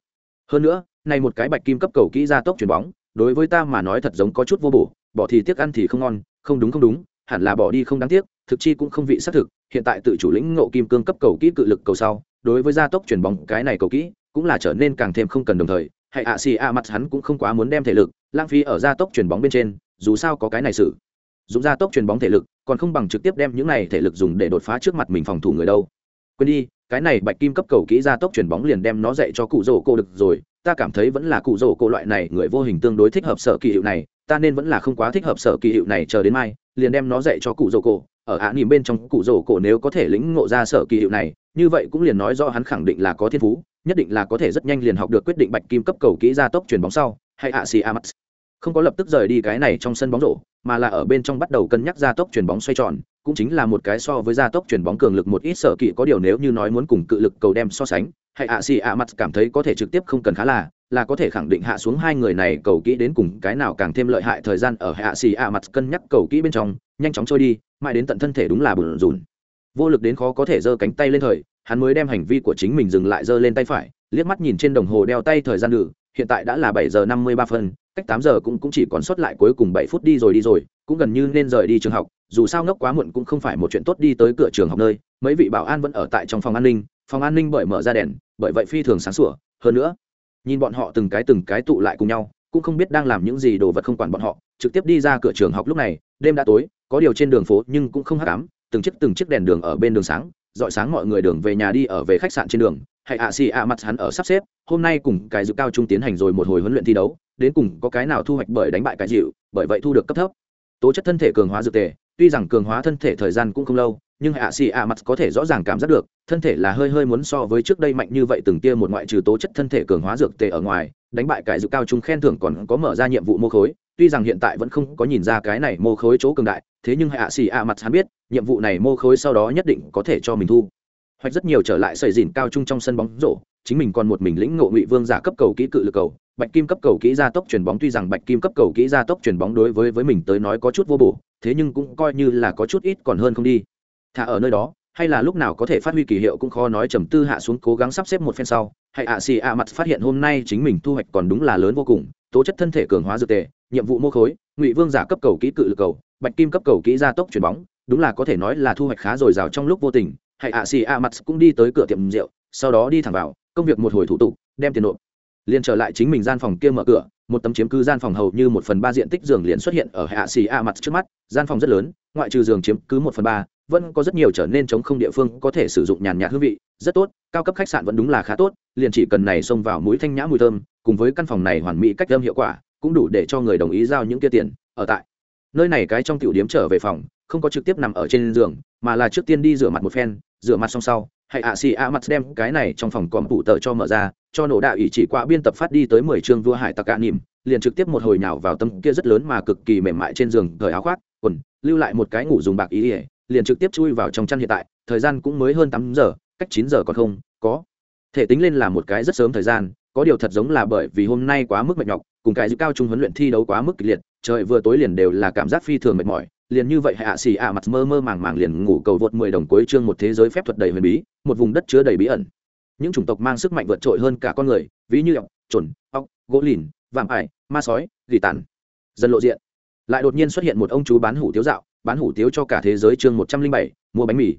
hơn nữa, này một cái bạch kim cấp cầu kỹ ra tốc chuyển bóng, đối với ta mà nói thật giống có chút vô bổ, bỏ thì tiếc ăn thì không ngon, không đúng không đúng, hẳn là bỏ đi không đáng tiếc, thực chi cũng không vị xác thực hiện tại tự chủ lĩnh ngộ kim cương cấp cầu kỹ cự lực cầu sau, đối với gia tốc chuyển bóng cái này cầu kỹ cũng là trở nên càng thêm không cần đồng thời. Hệ ạ xì ạ mặt hắn cũng không quá muốn đem thể lực lãng phí ở gia tốc chuyển bóng bên trên, dù sao có cái này xử dùng gia tốc chuyển bóng thể lực, còn không bằng trực tiếp đem những này thể lực dùng để đột phá trước mặt mình phòng thủ người đâu. Quên đi, cái này bạch kim cấp cầu kỹ gia tốc chuyển bóng liền đem nó dạy cho cụ rổ cô được rồi. Ta cảm thấy vẫn là cụ rổ cô loại này người vô hình tương đối thích hợp sở kỳ hiệu này, ta nên vẫn là không quá thích hợp sở kỳ hiệu này, chờ đến mai, liền đem nó dạy cho cụ rổ cô ở ạ nỉm bên trong cụ rổ cổ nếu có thể lĩnh ngộ ra sở kỳ hiệu này, như vậy cũng liền nói do hắn khẳng định là có thiên phú, nhất định là có thể rất nhanh liền học được quyết định bạch kim cấp cầu kỹ ra tốc chuyển bóng sau, hay ạ xì amax không có lập tức rời đi cái này trong sân bóng rổ, mà là ở bên trong bắt đầu cân nhắc ra tốc chuyển bóng xoay tròn, cũng chính là một cái so với gia tốc chuyển bóng cường lực một ít sở kỳ có điều nếu như nói muốn cùng cự lực cầu đem so sánh, hay ạ xì ạ mặt cảm thấy có thể trực tiếp không cần khá là là có thể khẳng định hạ xuống hai người này cầu kỹ đến cùng cái nào càng thêm lợi hại thời gian ở hạ xì ạ mặt cân nhắc cầu kỹ bên trong nhanh chóng trôi đi mãi đến tận thân thể đúng là bùn rùn. Vô lực đến khó có thể giơ cánh tay lên thời hắn mới đem hành vi của chính mình dừng lại giơ lên tay phải liếc mắt nhìn trên đồng hồ đeo tay thời gian nữ hiện tại đã là bảy giờ năm mươi ba phân cách tám giờ cũng, cũng chỉ còn sót lại cuối cùng bảy phút đi rồi đi rồi cũng gần như nên rời đi trường học dù sao ngốc quá muộn cũng không phải một chuyện tốt đi tới cửa trường học nơi mấy vị bảo an vẫn ở tại trong phòng an ninh phòng an ninh bởi mở ra đèn bởi vậy phi thường sáng sủa hơn nữa nhìn bọn họ từng cái từng cái tụ lại cùng nhau cũng không biết đang làm những gì đồ vật không quản bọn họ trực tiếp đi ra cửa trường học lúc này đêm đã tối, có điều trên đường phố nhưng cũng không hắc ám, từng chiếc từng chiếc đèn đường ở bên đường sáng dọi sáng mọi người đường về nhà đi ở về khách sạn trên đường. Hay ạ, xì ạ, mặt hắn ở sắp xếp, hôm nay cùng cái dự cao trung tiến hành rồi một hồi huấn luyện thi đấu, đến cùng có cái nào thu hoạch bởi đánh bại cái dịu, bởi vậy thu được cấp thấp. Tố chất thân thể cường hóa dược tề, tuy rằng cường hóa thân thể thời gian cũng không lâu nhưng hạ xì ạ mặt có thể rõ ràng cảm giác được, thân thể là hơi hơi muốn so với trước đây mạnh như vậy từng tia một ngoại trừ tố chất thân thể cường hóa dược tề ở ngoài, đánh bại cải dự cao trung khen thưởng còn có mở ra nhiệm vụ mô khối, tuy rằng hiện tại vẫn không có nhìn ra cái này mô khối chỗ cường đại, thế nhưng hạ xì ạ mặt hắn biết, nhiệm vụ này mô khối sau đó nhất định có thể cho mình thu. Hoặc rất nhiều trở lại sợi dìn cao trung trong sân bóng rổ, chính mình còn một mình lĩnh ngộ ngụy vương giả cấp cầu kỹ cự lực cầu, bạch kim cấp cầu kỹ gia tốc chuyển bóng tuy rằng bạch kim cấp cầu kỹ gia tốc chuyển bóng đối với với mình tới nói có chút vô bổ, thế nhưng cũng coi như là có chút ít còn hơn không đi thả ở nơi đó, hay là lúc nào có thể phát huy kỳ hiệu cũng khó nói, trầm tư hạ xuống cố gắng sắp xếp một phen sau, hay ạ xì ạ mặt phát hiện hôm nay chính mình thu hoạch còn đúng là lớn vô cùng, tố chất thân thể cường hóa dược tề, nhiệm vụ mô khối, ngụy vương giả cấp cầu kỹ cự lực cầu, bạch kim cấp cầu kỹ gia tốc chuyển bóng, đúng là có thể nói là thu hoạch khá dồi dào trong lúc vô tình, hay ạ xì ạ mặt cũng đi tới cửa tiệm rượu, sau đó đi thẳng vào, công việc một hồi thủ tục, đem tiền nộp. Liền trở lại chính mình gian phòng kia mở cửa, một tấm chiếm cứ gian phòng hầu như một phần ba diện tích giường liền xuất hiện ở hạ xì a mặt trước mắt, gian phòng rất lớn, ngoại trừ giường chiếm cứ một phần ba vẫn có rất nhiều trở nên chống không địa phương có thể sử dụng nhàn nhạt hương vị, rất tốt, cao cấp khách sạn vẫn đúng là khá tốt, liền chỉ cần này xông vào mũi thanh nhã mùi thơm, cùng với căn phòng này hoàn mỹ cách âm hiệu quả, cũng đủ để cho người đồng ý giao những kia tiền ở tại. Nơi này cái trong tiểu điếm trở về phòng, không có trực tiếp nằm ở trên giường, mà là trước tiên đi rửa mặt một phen, rửa mặt xong sau hãy ạ xì ạ mặt đem cái này trong phòng còm phụ tờ cho mở ra, cho nổ đạo ý chỉ qua biên tập phát đi tới mười chương vua hải tặc cạn nỉm, liền trực tiếp một hồi nào vào tâm kia rất lớn mà cực kỳ mềm mại trên giường, thời áo khoác, quần, lưu lại một cái ngủ dùng bạc ý ỉa liền trực tiếp chui vào trong chăn hiện tại, thời gian cũng mới hơn tám giờ, cách chín giờ còn không, có. Thể tính lên là một cái rất sớm thời gian, có điều thật giống là bởi vì hôm nay quá mức mệt nhọc, cùng cái giữ cao trung huấn luyện thi đấu quá mức kịch liệt, trời vừa tối liền đều là cảm giác phi thường mệt mỏi, liền như vậy hạ xì ạ mặt mơ mơ màng màng liền ngủ cầu vượt mười đồng cuối chương một thế giới phép thuật đầy huyền bí, một vùng đất chứa đầy bí ẩn. Những chủng tộc mang sức mạnh vượt trội hơn cả con người, ví như ọc trồn ọc gỗ lìn, vạm ải, ma sói, gỉ tàn. Dần lộ diện, lại đột nhiên xuất hiện một ông chú bán hủ tiếu dạo bán hủ tiếu cho cả thế giới chương một trăm linh bảy mua bánh mì.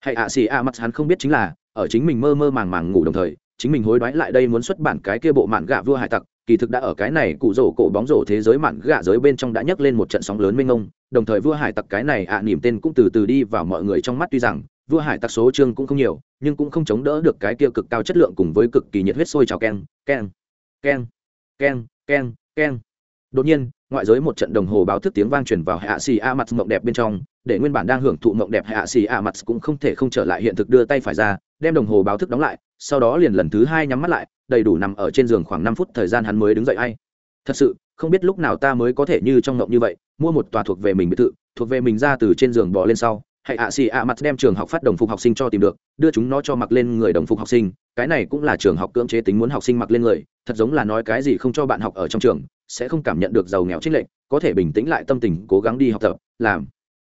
Hay ạ xì ạ mặt hắn không biết chính là ở chính mình mơ mơ màng màng ngủ đồng thời chính mình hối đoái lại đây muốn xuất bản cái kia bộ mạn gạ vua hải tặc. Kỳ thực đã ở cái này cụ rổ cổ bóng rổ thế giới mạn gạ giới bên trong đã nhấc lên một trận sóng lớn mênh mông. Đồng thời vua hải tặc cái này ạ à, nỉm tên cũng từ từ đi vào mọi người trong mắt tuy rằng vua hải tặc số chương cũng không nhiều nhưng cũng không chống đỡ được cái kia cực cao chất lượng cùng với cực kỳ nhiệt huyết sôi trào keng keng keng keng keng keng. Đột nhiên ngoại giới một trận đồng hồ báo thức tiếng vang truyền vào hạ xì a mặt mộng đẹp bên trong, để nguyên bản đang hưởng thụ mộng đẹp hạ xì a mặt cũng không thể không trở lại hiện thực đưa tay phải ra, đem đồng hồ báo thức đóng lại, sau đó liền lần thứ hai nhắm mắt lại, đầy đủ nằm ở trên giường khoảng năm phút thời gian hắn mới đứng dậy hay thật sự, không biết lúc nào ta mới có thể như trong mộng như vậy, mua một tòa thuộc về mình biệt thự, thuộc về mình ra từ trên giường bỏ lên sau hãy ạ xì ạ mặt đem trường học phát đồng phục học sinh cho tìm được, đưa chúng nó cho mặc lên người đồng phục học sinh. Cái này cũng là trường học cưỡng chế tính muốn học sinh mặc lên người, thật giống là nói cái gì không cho bạn học ở trong trường, sẽ không cảm nhận được giàu nghèo trích lệnh có thể bình tĩnh lại tâm tình, cố gắng đi học tập, làm.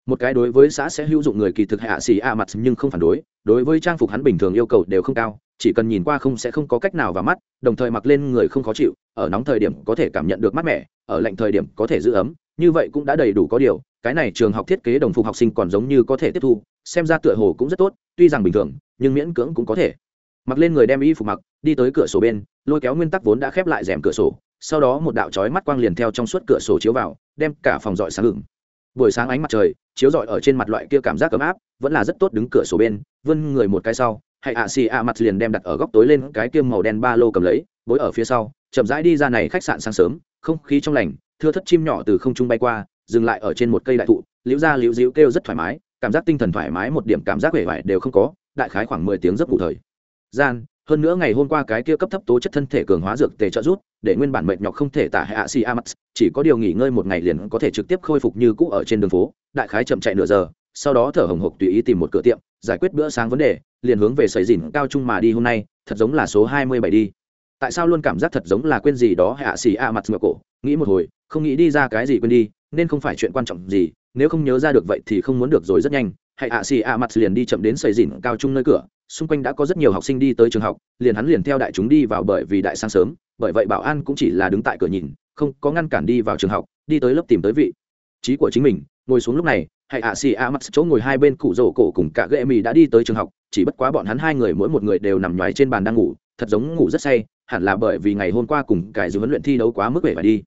Một cái đối với xã sẽ hữu dụng người kỳ thực hạ xì a mặt nhưng không phản đối đối với trang phục hắn bình thường yêu cầu đều không cao, chỉ cần nhìn qua không sẽ không có cách nào vào mắt, đồng thời mặc lên người không khó chịu, ở nóng thời điểm có thể cảm nhận được mát mẻ, ở lạnh thời điểm có thể giữ ấm, như vậy cũng đã đầy đủ có điều cái này trường học thiết kế đồng phục học sinh còn giống như có thể tiếp thu, xem ra tựa hồ cũng rất tốt, tuy rằng bình thường, nhưng miễn cưỡng cũng có thể. Mặc lên người đem y phục mặc, đi tới cửa sổ bên, lôi kéo nguyên tắc vốn đã khép lại rèm cửa sổ, sau đó một đạo chói mắt quang liền theo trong suốt cửa sổ chiếu vào, đem cả phòng dọi sáng ngừng buổi sáng ánh mặt trời, chiếu rọi ở trên mặt loại kia cảm giác ấm áp, vẫn là rất tốt đứng cửa sổ bên, vươn người một cái sau hãy ạ xì ạ mặt liền đem đặt ở góc tối lên cái kia màu đen ba lô cầm lấy, bối ở phía sau, chậm rãi đi ra này khách sạn sáng sớm, không khí trong lành, thưa thất chim nhỏ từ không trung bay qua dừng lại ở trên một cây đại thụ, liễu ra liễu dĩu kêu rất thoải mái, cảm giác tinh thần thoải mái một điểm, cảm giác vẻ vải đều không có, đại khái khoảng mười tiếng giấc ngủ thời. Gian, hơn nữa ngày hôm qua cái kia cấp thấp tố chất thân thể cường hóa dược tề trợ rút để nguyên bản mệt nhọc không thể tả hạ si amax chỉ có điều nghỉ ngơi một ngày liền có thể trực tiếp khôi phục như cũ ở trên đường phố, đại khái chậm chạy nửa giờ, sau đó thở hồng hộc tùy ý tìm một cửa tiệm, giải quyết bữa sáng vấn đề, liền hướng về sầy dìn cao trung mà đi hôm nay, thật giống là số hai mươi bảy đi. Tại sao luôn cảm giác thật giống là quên gì đó hạ xì a mặt ngựa cổ, nghĩ một hồi, không nghĩ đi ra cái gì quên đi nên không phải chuyện quan trọng gì, nếu không nhớ ra được vậy thì không muốn được rồi rất nhanh. Hãy ạ xì ạ mặt liền đi chậm đến sầy dìn cao trung nơi cửa, xung quanh đã có rất nhiều học sinh đi tới trường học, liền hắn liền theo đại chúng đi vào bởi vì đại sáng sớm, bởi vậy bảo an cũng chỉ là đứng tại cửa nhìn, không có ngăn cản đi vào trường học, đi tới lớp tìm tới vị trí của chính mình. Ngồi xuống lúc này hãy ạ xì ạ mặt chỗ ngồi hai bên cụ rổ cổ cùng cả ghệ mì đã đi tới trường học, chỉ bất quá bọn hắn hai người mỗi một người đều nằm nhoái trên bàn đang ngủ, thật giống ngủ rất say, hẳn là bởi vì ngày hôm qua cùng cái dư huấn luyện thi đấu quá mức vẻ phải đi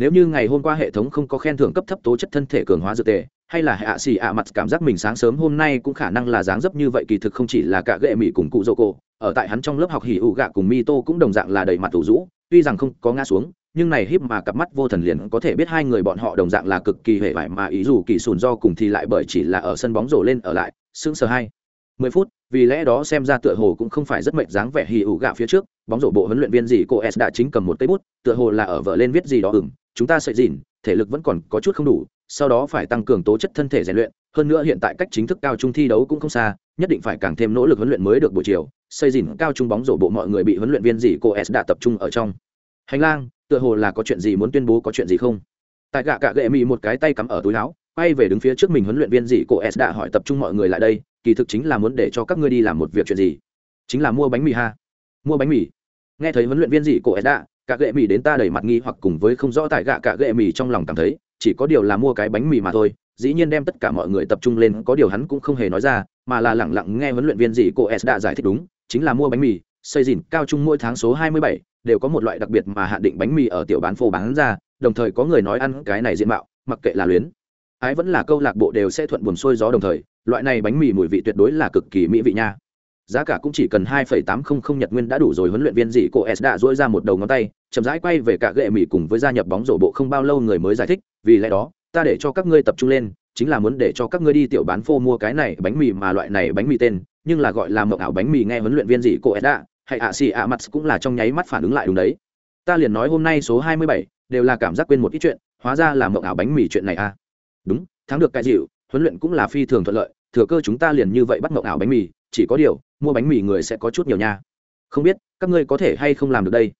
nếu như ngày hôm qua hệ thống không có khen thưởng cấp thấp tố chất thân thể cường hóa dược tề, hay là hạ xì ạ mặt cảm giác mình sáng sớm hôm nay cũng khả năng là dáng dấp như vậy, kỳ thực không chỉ là cả ghệ mỹ cùng cụ dô cổ, ở tại hắn trong lớp học hỉ ụ gạ cùng mi tô cũng đồng dạng là đầy mặt tủ rũ, tuy rằng không có ngã xuống, nhưng này híp mà cặp mắt vô thần liền có thể biết hai người bọn họ đồng dạng là cực kỳ hệ vải mà ý dù kỳ sùn do cùng thì lại bởi chỉ là ở sân bóng rổ lên ở lại, sững sờ hai. Mười phút, vì lẽ đó xem ra tựa hồ cũng không phải rất mệt dáng vẻ hì ủ gạo phía trước, bóng rổ bộ huấn luyện viên gì cô s đã chính cầm một cây bút, tựa hồ là ở vợ lên viết gì đó ừng chúng ta sợi dìn, thể lực vẫn còn có chút không đủ, sau đó phải tăng cường tố chất thân thể rèn luyện. Hơn nữa hiện tại cách chính thức cao trung thi đấu cũng không xa, nhất định phải càng thêm nỗ lực huấn luyện mới được buổi chiều. Xây dìn cao trung bóng rổ bộ mọi người bị huấn luyện viên gì cô s đã tập trung ở trong. Hành lang, tựa hồ là có chuyện gì muốn tuyên bố có chuyện gì không? Tại gạ cạ gệ mị một cái tay cắm ở túi áo, quay về đứng phía trước mình huấn luyện viên gì cô s đã hỏi tập trung mọi người lại đây, kỳ thực chính là muốn để cho các ngươi đi làm một việc chuyện gì? Chính là mua bánh mì ha. Mua bánh mì. Nghe thấy huấn luyện viên gì cô s đã cả gệ mì đến ta đầy mặt nghi hoặc cùng với không rõ tại gạ cả gệ mì trong lòng cảm thấy chỉ có điều là mua cái bánh mì mà thôi dĩ nhiên đem tất cả mọi người tập trung lên có điều hắn cũng không hề nói ra mà là lẳng lặng nghe huấn luyện viên gì cô s đã giải thích đúng chính là mua bánh mì xây dìn cao trung mỗi tháng số 27, đều có một loại đặc biệt mà hạn định bánh mì ở tiểu bán phố bán ra đồng thời có người nói ăn cái này diện mạo mặc kệ là luyến. Ái vẫn là câu lạc bộ đều sẽ thuận buồm xuôi gió đồng thời loại này bánh mì mùi vị tuyệt đối là cực kỳ mỹ vị nha giá cả cũng chỉ cần hai phẩy tám không không nhật nguyên đã đủ rồi, huấn luyện viên dị cô s đã dỗi ra một đầu ngón tay, chậm rãi quay về cả gệ mỉ cùng với gia nhập bóng rổ bộ không bao lâu người mới giải thích, vì lẽ đó, ta để cho các ngươi tập trung lên, chính là muốn để cho các ngươi đi tiểu bán phô mua cái này bánh mì mà loại này bánh mì tên, nhưng là gọi là mộng ảo bánh mì nghe huấn luyện viên dị cô s đã, hay ạ xì ạ mặt cũng là trong nháy mắt phản ứng lại đúng đấy. Ta liền nói hôm nay số hai mươi bảy, đều là cảm giác quên một ít chuyện, hóa ra là mộng ảo bánh mì chuyện này à. Đúng, thắng được cái dịu, huấn luyện cũng là phi thường thuận lợi, thừa cơ chúng ta liền như vậy bắt mộng ảo bánh mì, chỉ có điều mua bánh mì người sẽ có chút nhiều nha. Không biết, các ngươi có thể hay không làm được đây?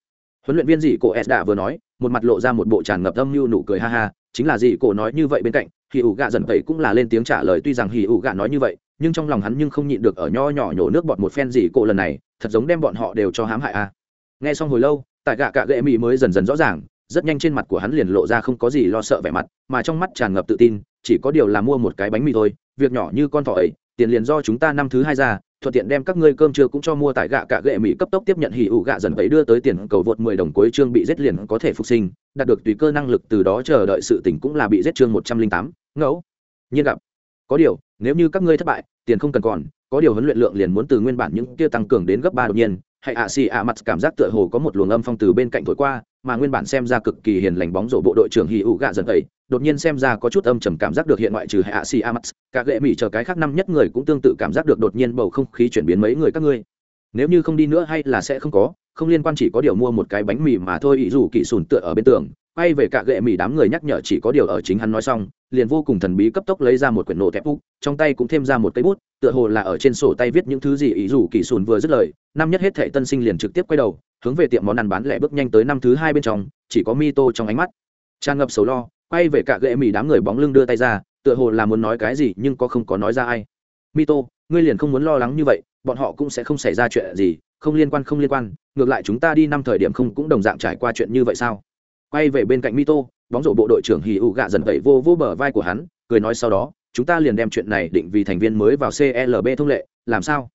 Huấn luyện viên dị cổ s đã vừa nói, một mặt lộ ra một bộ tràn ngập âm mưu nụ cười ha ha, chính là dị cổ nói như vậy bên cạnh hì ủ gạ dần tẩy cũng là lên tiếng trả lời tuy rằng hì ủ gạ nói như vậy, nhưng trong lòng hắn nhưng không nhịn được ở nho nhỏ nhổ nước bọt một phen dị cổ lần này, thật giống đem bọn họ đều cho hãm hại a nghe xong hồi lâu, tại gạ cạ gệ mì mới dần dần rõ ràng, rất nhanh trên mặt của hắn liền lộ ra không có gì lo sợ vẻ mặt, mà trong mắt tràn ngập tự tin, chỉ có điều là mua một cái bánh mì thôi, việc nhỏ như con thỏ ấy, tiền liền do chúng ta năm thứ hai ra thuận tiện đem các ngươi cơm trưa cũng cho mua tại gạ cả gệ mỹ cấp tốc tiếp nhận hỉ ủ gạ dần vậy đưa tới tiền cầu vượt mười đồng cuối chương bị giết liền có thể phục sinh, đạt được tùy cơ năng lực từ đó chờ đợi sự tỉnh cũng là bị giết chương một trăm linh tám. Ngẫu nhiên gặp. Có điều, nếu như các ngươi thất bại, tiền không cần còn, có điều huấn luyện lượng liền muốn từ nguyên bản những kia tăng cường đến gấp ba đột nhiên hãy ạ xì ạ mặt cảm giác tựa hồ có một luồng âm phong từ bên cạnh thổi qua mà nguyên bản xem ra cực kỳ hiền lành bóng rổ bộ đội trưởng hì ụ gạ dần ấy, đột nhiên xem ra có chút âm trầm cảm giác được hiện ngoại trừ hạ si amax cả gệ mỹ chờ cái khác năm nhất người cũng tương tự cảm giác được đột nhiên bầu không khí chuyển biến mấy người các ngươi. Nếu như không đi nữa hay là sẽ không có không liên quan chỉ có điều mua một cái bánh mì mà thôi, ý dù kỳ sùn tựa ở bên tường, quay về cả gệ mì đám người nhắc nhở chỉ có điều ở chính hắn nói xong, liền vô cùng thần bí cấp tốc lấy ra một quyển nổ tép bút trong tay cũng thêm ra một cây bút, tựa hồ là ở trên sổ tay viết những thứ gì ý dù kỳ sùn vừa dứt lời, năm nhất hết thệ tân sinh liền trực tiếp quay đầu, hướng về tiệm món ăn bán lẻ bước nhanh tới năm thứ hai bên trong, chỉ có mi tô trong ánh mắt. Tràn ngập sầu lo, quay về cả gệ mì đám người bóng lưng đưa tay ra, tựa hồ là muốn nói cái gì nhưng có không có nói ra ai. Mi tô ngươi liền không muốn lo lắng như vậy, bọn họ cũng sẽ không xảy ra chuyện gì không liên quan, không liên quan, ngược lại chúng ta đi năm thời điểm không cũng đồng dạng trải qua chuyện như vậy sao? Quay về bên cạnh mito, bóng rổ bộ đội trưởng hì ụ gạ dần tẩy vô vô bờ vai của hắn, cười nói sau đó, chúng ta liền đem chuyện này định vì thành viên mới vào clb thông lệ, làm sao?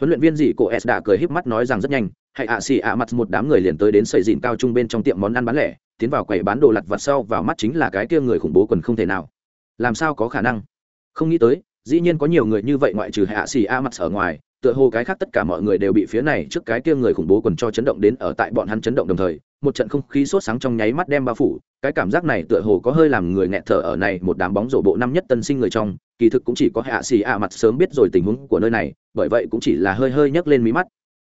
Huấn luyện viên dị cổ s đã cười híp mắt nói rằng rất nhanh, hãy ạ, xì ạ, mặt một đám người liền tới đến sợi dìn cao trung bên trong tiệm món ăn bán lẻ, tiến vào quầy bán đồ lặt vặt sau, vào mắt chính là cái kia người khủng bố quần không thể nào. Làm sao có khả năng? Không nghĩ tới, dĩ nhiên có nhiều người như vậy ngoại trừ hạ xì a mặt ở ngoài tựa hồ cái khác tất cả mọi người đều bị phía này trước cái kia người khủng bố quần cho chấn động đến ở tại bọn hắn chấn động đồng thời, một trận không khí sốt sáng trong nháy mắt đem bao phủ, cái cảm giác này tựa hồ có hơi làm người nghẹt thở ở này một đám bóng rổ bộ năm nhất tân sinh người trong, kỳ thực cũng chỉ có hạ xì ạ mặt sớm biết rồi tình huống của nơi này, bởi vậy cũng chỉ là hơi hơi nhấc lên mí mắt.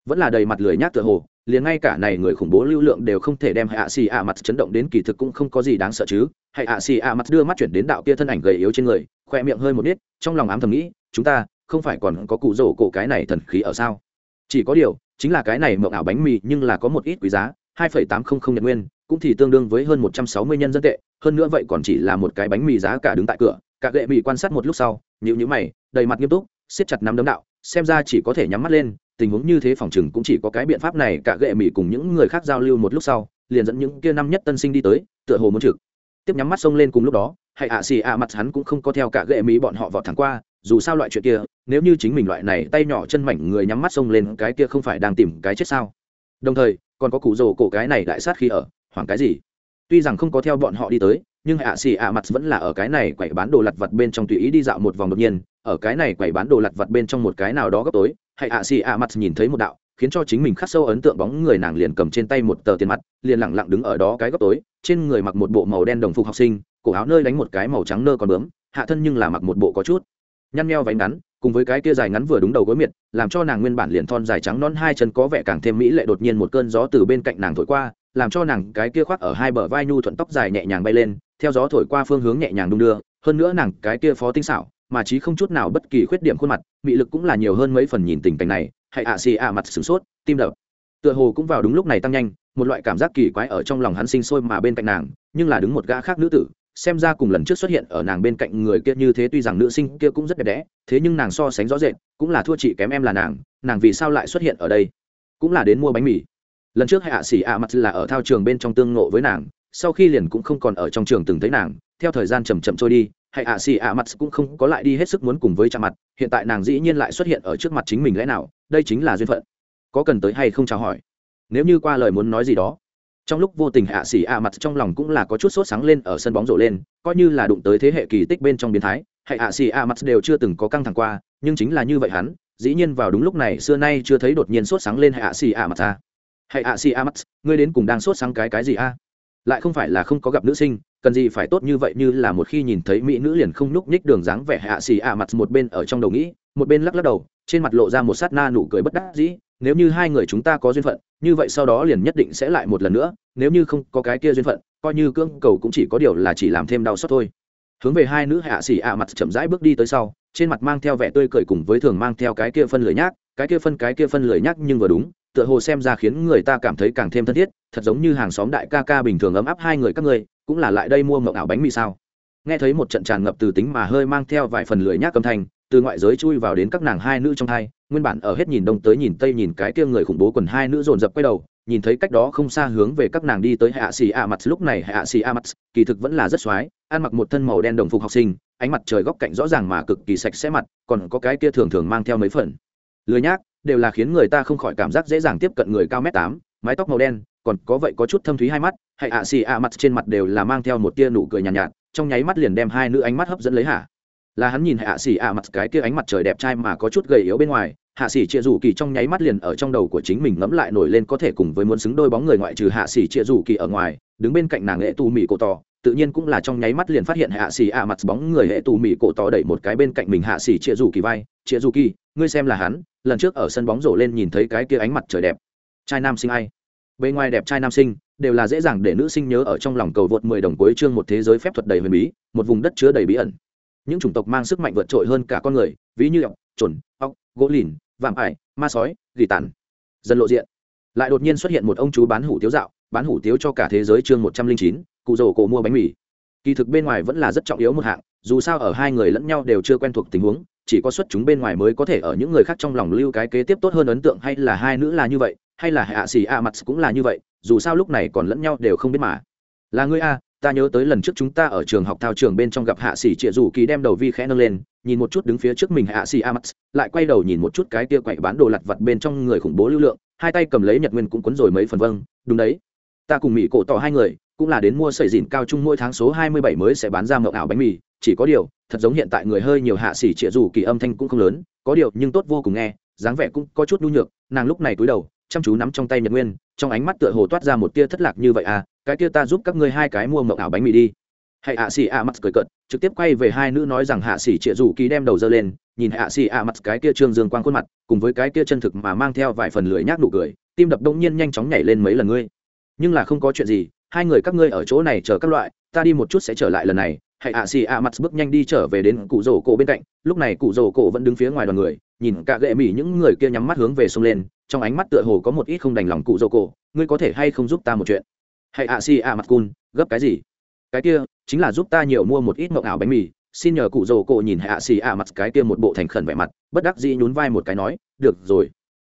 Vẫn là đầy mặt lười nhác tựa hồ, liền ngay cả này người khủng bố lưu lượng đều không thể đem hạ xì ạ mặt chấn động đến kỳ thực cũng không có gì đáng sợ chứ. Hạ xì ạ mặt đưa mắt chuyển đến đạo kia thân ảnh gầy yếu trên người, khoe miệng hơi một nít trong lòng ám thầm nghĩ, chúng ta không phải còn có cụ rổ cổ cái này thần khí ở sao? Chỉ có điều, chính là cái này mộng ảo bánh mì nhưng là có một ít quý giá, hai phẩy tám không không nhật nguyên, cũng thì tương đương với hơn một trăm sáu mươi nhân dân tệ, hơn nữa vậy còn chỉ là một cái bánh mì giá cả đứng tại cửa, cả gệ mì quan sát một lúc sau nhịu nhữ mày, đầy mặt nghiêm túc, siết chặt nắm đấm đạo, xem ra chỉ có thể nhắm mắt lên, tình huống như thế phòng chừng cũng chỉ có cái biện pháp này, cả gệ mì cùng những người khác giao lưu một lúc sau, liền dẫn những kia năm nhất tân sinh đi tới, tựa hồ muốn trực tiếp nhắm mắt xông lên cùng lúc đó, hay ạ xì ạ mặt hắn cũng không có theo cả gệ mì bọn họ vọt thẳng qua dù sao loại chuyện kia, nếu như chính mình loại này tay nhỏ chân mảnh người nhắm mắt xông lên, cái kia không phải đang tìm cái chết sao? Đồng thời, còn có cụ rồ cổ cái này đại sát khi ở, hoảng cái gì? Tuy rằng không có theo bọn họ đi tới, nhưng hạ xì ạ mặt vẫn là ở cái này quẩy bán đồ lặt vặt bên trong tùy ý đi dạo một vòng đột nhiên, ở cái này quẩy bán đồ lặt vặt bên trong một cái nào đó góc tối hạ xì ạ mặt nhìn thấy một đạo, khiến cho chính mình khắc sâu ấn tượng bóng người nàng liền cầm trên tay một tờ tiền mặt, liền lẳng lặng đứng ở đó cái góc tối, trên người mặc một bộ màu đen đồng phục học sinh, cổ áo nơi đánh một cái màu trắng nơ còn bướm, hạ thân nhưng là mặc một bộ có chút nhăn nheo váy ngắn, cùng với cái kia dài ngắn vừa đúng đầu gối miệt, làm cho nàng nguyên bản liền thon dài trắng non hai chân có vẻ càng thêm mỹ lệ đột nhiên một cơn gió từ bên cạnh nàng thổi qua, làm cho nàng cái kia khoác ở hai bờ vai nhu thuận tóc dài nhẹ nhàng bay lên, theo gió thổi qua phương hướng nhẹ nhàng đung đưa, hơn nữa nàng cái kia phó tinh xảo, mà chí không chút nào bất kỳ khuyết điểm khuôn mặt, mị lực cũng là nhiều hơn mấy phần nhìn tình cảnh này hãy ạ xì ạ mặt sửng sốt, tim đập. Tựa hồ cũng vào đúng lúc này tăng nhanh, một loại cảm giác kỳ quái ở trong lòng hắn sinh sôi mà bên cạnh nàng, nhưng là đứng một gã khác nữ tử xem ra cùng lần trước xuất hiện ở nàng bên cạnh người kia như thế tuy rằng nữ sinh kia cũng rất đẹp đẽ, thế nhưng nàng so sánh rõ rệt, cũng là thua chị kém em là nàng nàng vì sao lại xuất hiện ở đây? Cũng là đến mua bánh mì. Lần trước hạ xỉ ạ mặt là ở thao trường bên trong tương ngộ với nàng, sau khi liền cũng không còn ở trong trường từng thấy nàng, theo thời gian chầm chậm trôi đi, hạ xỉ ạ mặt cũng không có lại đi hết sức muốn cùng với chạm mặt, hiện tại nàng dĩ nhiên lại xuất hiện ở trước mặt chính mình lẽ nào, đây chính là duyên phận. Có cần tới hay không chào hỏi? Nếu như qua lời muốn nói gì đó trong lúc vô tình hạ xỉ ạ mặt trong lòng cũng là có chút sốt sáng lên ở sân bóng rổ lên, coi như là đụng tới thế hệ kỳ tích bên trong biến thái hay hạ xỉ ạ mặt đều chưa từng có căng thẳng qua, nhưng chính là như vậy hắn, dĩ nhiên vào đúng lúc này xưa nay chưa thấy đột nhiên sốt sáng lên hạ xỉ ạ mặt ta hay hạ xỉ ạ mặt, ngươi đến cùng đang sốt sáng cái cái gì a? Lại không phải là không có gặp nữ sinh, cần gì phải tốt như vậy như là một khi nhìn thấy mỹ nữ liền không nhúc nhích đường dáng vẻ hạ xỉ ạ mặt một bên ở trong đầu nghĩ, một bên lắc lắc đầu, trên mặt lộ ra một sát na nụ cười bất đắc dĩ nếu như hai người chúng ta có duyên phận, như vậy sau đó liền nhất định sẽ lại một lần nữa, nếu như không có cái kia duyên phận, coi như cương cầu cũng chỉ có điều là chỉ làm thêm đau xót thôi. Hướng về hai nữ hạ xỉ ạ mặt chậm rãi bước đi tới sau, trên mặt mang theo vẻ tươi cười cùng với thường mang theo cái kia phân lưỡi nhác, cái kia phân cái kia phân lưỡi nhác nhưng vừa đúng, tựa hồ xem ra khiến người ta cảm thấy càng thêm thân thiết, thật giống như hàng xóm đại ca ca bình thường ấm áp hai người các ngươi, cũng là lại đây mua mộng ảo bánh mì sao? Nghe thấy một trận tràn ngập từ tính mà hơi mang theo vài phần lưỡi nhác âm thanh từ ngoại giới chui vào đến các nàng hai nữ trong hai nguyên bản ở hết nhìn đông tới nhìn tây nhìn cái kia người khủng bố quần hai nữ dồn dập quay đầu nhìn thấy cách đó không xa hướng về các nàng đi tới hạ xì a mặt lúc này hạ xì a mặt kỳ thực vẫn là rất xoái ăn mặc một thân màu đen đồng phục học sinh ánh mặt trời góc cạnh rõ ràng mà cực kỳ sạch sẽ mặt còn có cái kia thường thường mang theo mấy phần. Lười nhác đều là khiến người ta không khỏi cảm giác dễ dàng tiếp cận người cao mét tám mái tóc màu đen còn có vậy có chút thâm thúy hai mắt hay ạ xì ạ mặt trên mặt đều là mang theo một tia nụ cười nhàn nhạt, nhạt trong nháy mắt liền đem hai nữ ánh mắt hấp dẫn lấy hạ là hắn nhìn hạ xỉ ạ mặt cái kia ánh mặt trời đẹp trai mà có chút gầy yếu bên ngoài, hạ sĩ chia rủ kỳ trong nháy mắt liền ở trong đầu của chính mình ngẫm lại nổi lên có thể cùng với muốn xứng đôi bóng người ngoại trừ hạ sĩ chia rủ kỳ ở ngoài, đứng bên cạnh nàng hệ tù mỹ cổ tỏ, tự nhiên cũng là trong nháy mắt liền phát hiện hạ sĩ ạ mặt bóng người hệ tù mỹ cổ tỏ đẩy một cái bên cạnh mình hạ sĩ chia rủ kỳ vai chia rủ kỳ, ngươi xem là hắn, lần trước ở sân bóng rổ lên nhìn thấy cái kia ánh mặt trời đẹp. Trai nam sinh ai? Bên ngoài đẹp trai nam sinh, đều là dễ dàng để nữ sinh nhớ ở trong lòng cầu vượt mười đồng cuối chương một thế giới phép thuật đầy huyền bí, một vùng đất chứa đầy bí ẩn những chủng tộc mang sức mạnh vượt trội hơn cả con người, ví như ọc trồn ọc gỗ lìn, vạm ải, ma sói, gỉ tàn. Dần lộ diện. Lại đột nhiên xuất hiện một ông chú bán hủ tiếu dạo, bán hủ tiếu cho cả thế giới chương một trăm linh chín, cụ rổ cổ mua bánh mì. Kỳ thực bên ngoài vẫn là rất trọng yếu một hạng, dù sao ở hai người lẫn nhau đều chưa quen thuộc tình huống, chỉ có xuất chúng bên ngoài mới có thể ở những người khác trong lòng lưu cái kế tiếp tốt hơn ấn tượng hay là hai nữ là như vậy, hay là hạ xì a mặt cũng là như vậy, dù sao lúc này còn lẫn nhau đều không biết mà. Là ngươi a ta nhớ tới lần trước chúng ta ở trường học thao trường bên trong gặp hạ sĩ trịa rủ kỳ đem đầu vi khẽ nâng lên, nhìn một chút đứng phía trước mình hạ sĩ amax lại quay đầu nhìn một chút cái kia quậy bán đồ lặt vặt bên trong người khủng bố lưu lượng, hai tay cầm lấy nhật nguyên cũng cuốn rồi mấy phần vâng đúng đấy. Ta cùng mỹ cổ tỏ hai người, cũng là đến mua sợi dìn cao trung mỗi tháng số hai mươi bảy mới sẽ bán ra mậu ảo bánh mì, chỉ có điều, thật giống hiện tại người hơi nhiều hạ sĩ trịa rủ kỳ âm thanh cũng không lớn, có điều nhưng tốt vô cùng nghe, dáng vẻ cũng có chút nhu nhược, nàng lúc này cúi đầu, chăm chú nắm trong tay nhật nguyên, trong ánh mắt tựa hồ toát ra một tia thất lạc như vậy à cái kia ta giúp các ngươi hai cái mua mộng ảo bánh mì đi. Hãy ạ xì ạ mắt cười cợt, trực tiếp quay về hai nữ nói rằng hạ xì trịa rủ ký đem đầu dơ lên, nhìn hạ xì ạ mặt cái kia trương dương quang khuôn mặt, cùng với cái kia chân thực mà mang theo vài phần lười nhác nụ cười, tim đập đông nhiên nhanh chóng nhảy lên mấy lần ngươi. Nhưng là không có chuyện gì, hai người các ngươi ở chỗ này chờ các loại, ta đi một chút sẽ trở lại lần này. Hãy ạ xì ạ mặt bước nhanh đi trở về đến cụ rổ cổ bên cạnh, lúc này cụ rổ cổ vẫn đứng phía ngoài đoàn người, nhìn cả gệ mỹ những người kia nhắm mắt hướng về sông lên, trong ánh mắt tựa hồ có một ít không đành lòng cụ rổ cổ, ngươi có thể hay không giúp ta một chuyện? Hãy ạ xì ạ mặt cun, gấp cái gì? Cái kia chính là giúp ta nhiều mua một ít mộng ảo bánh mì, xin nhờ cụ rổ cổ nhìn hạ xì ạ mặt cái kia một bộ thành khẩn vẻ mặt, bất đắc dĩ nhún vai một cái nói, được rồi.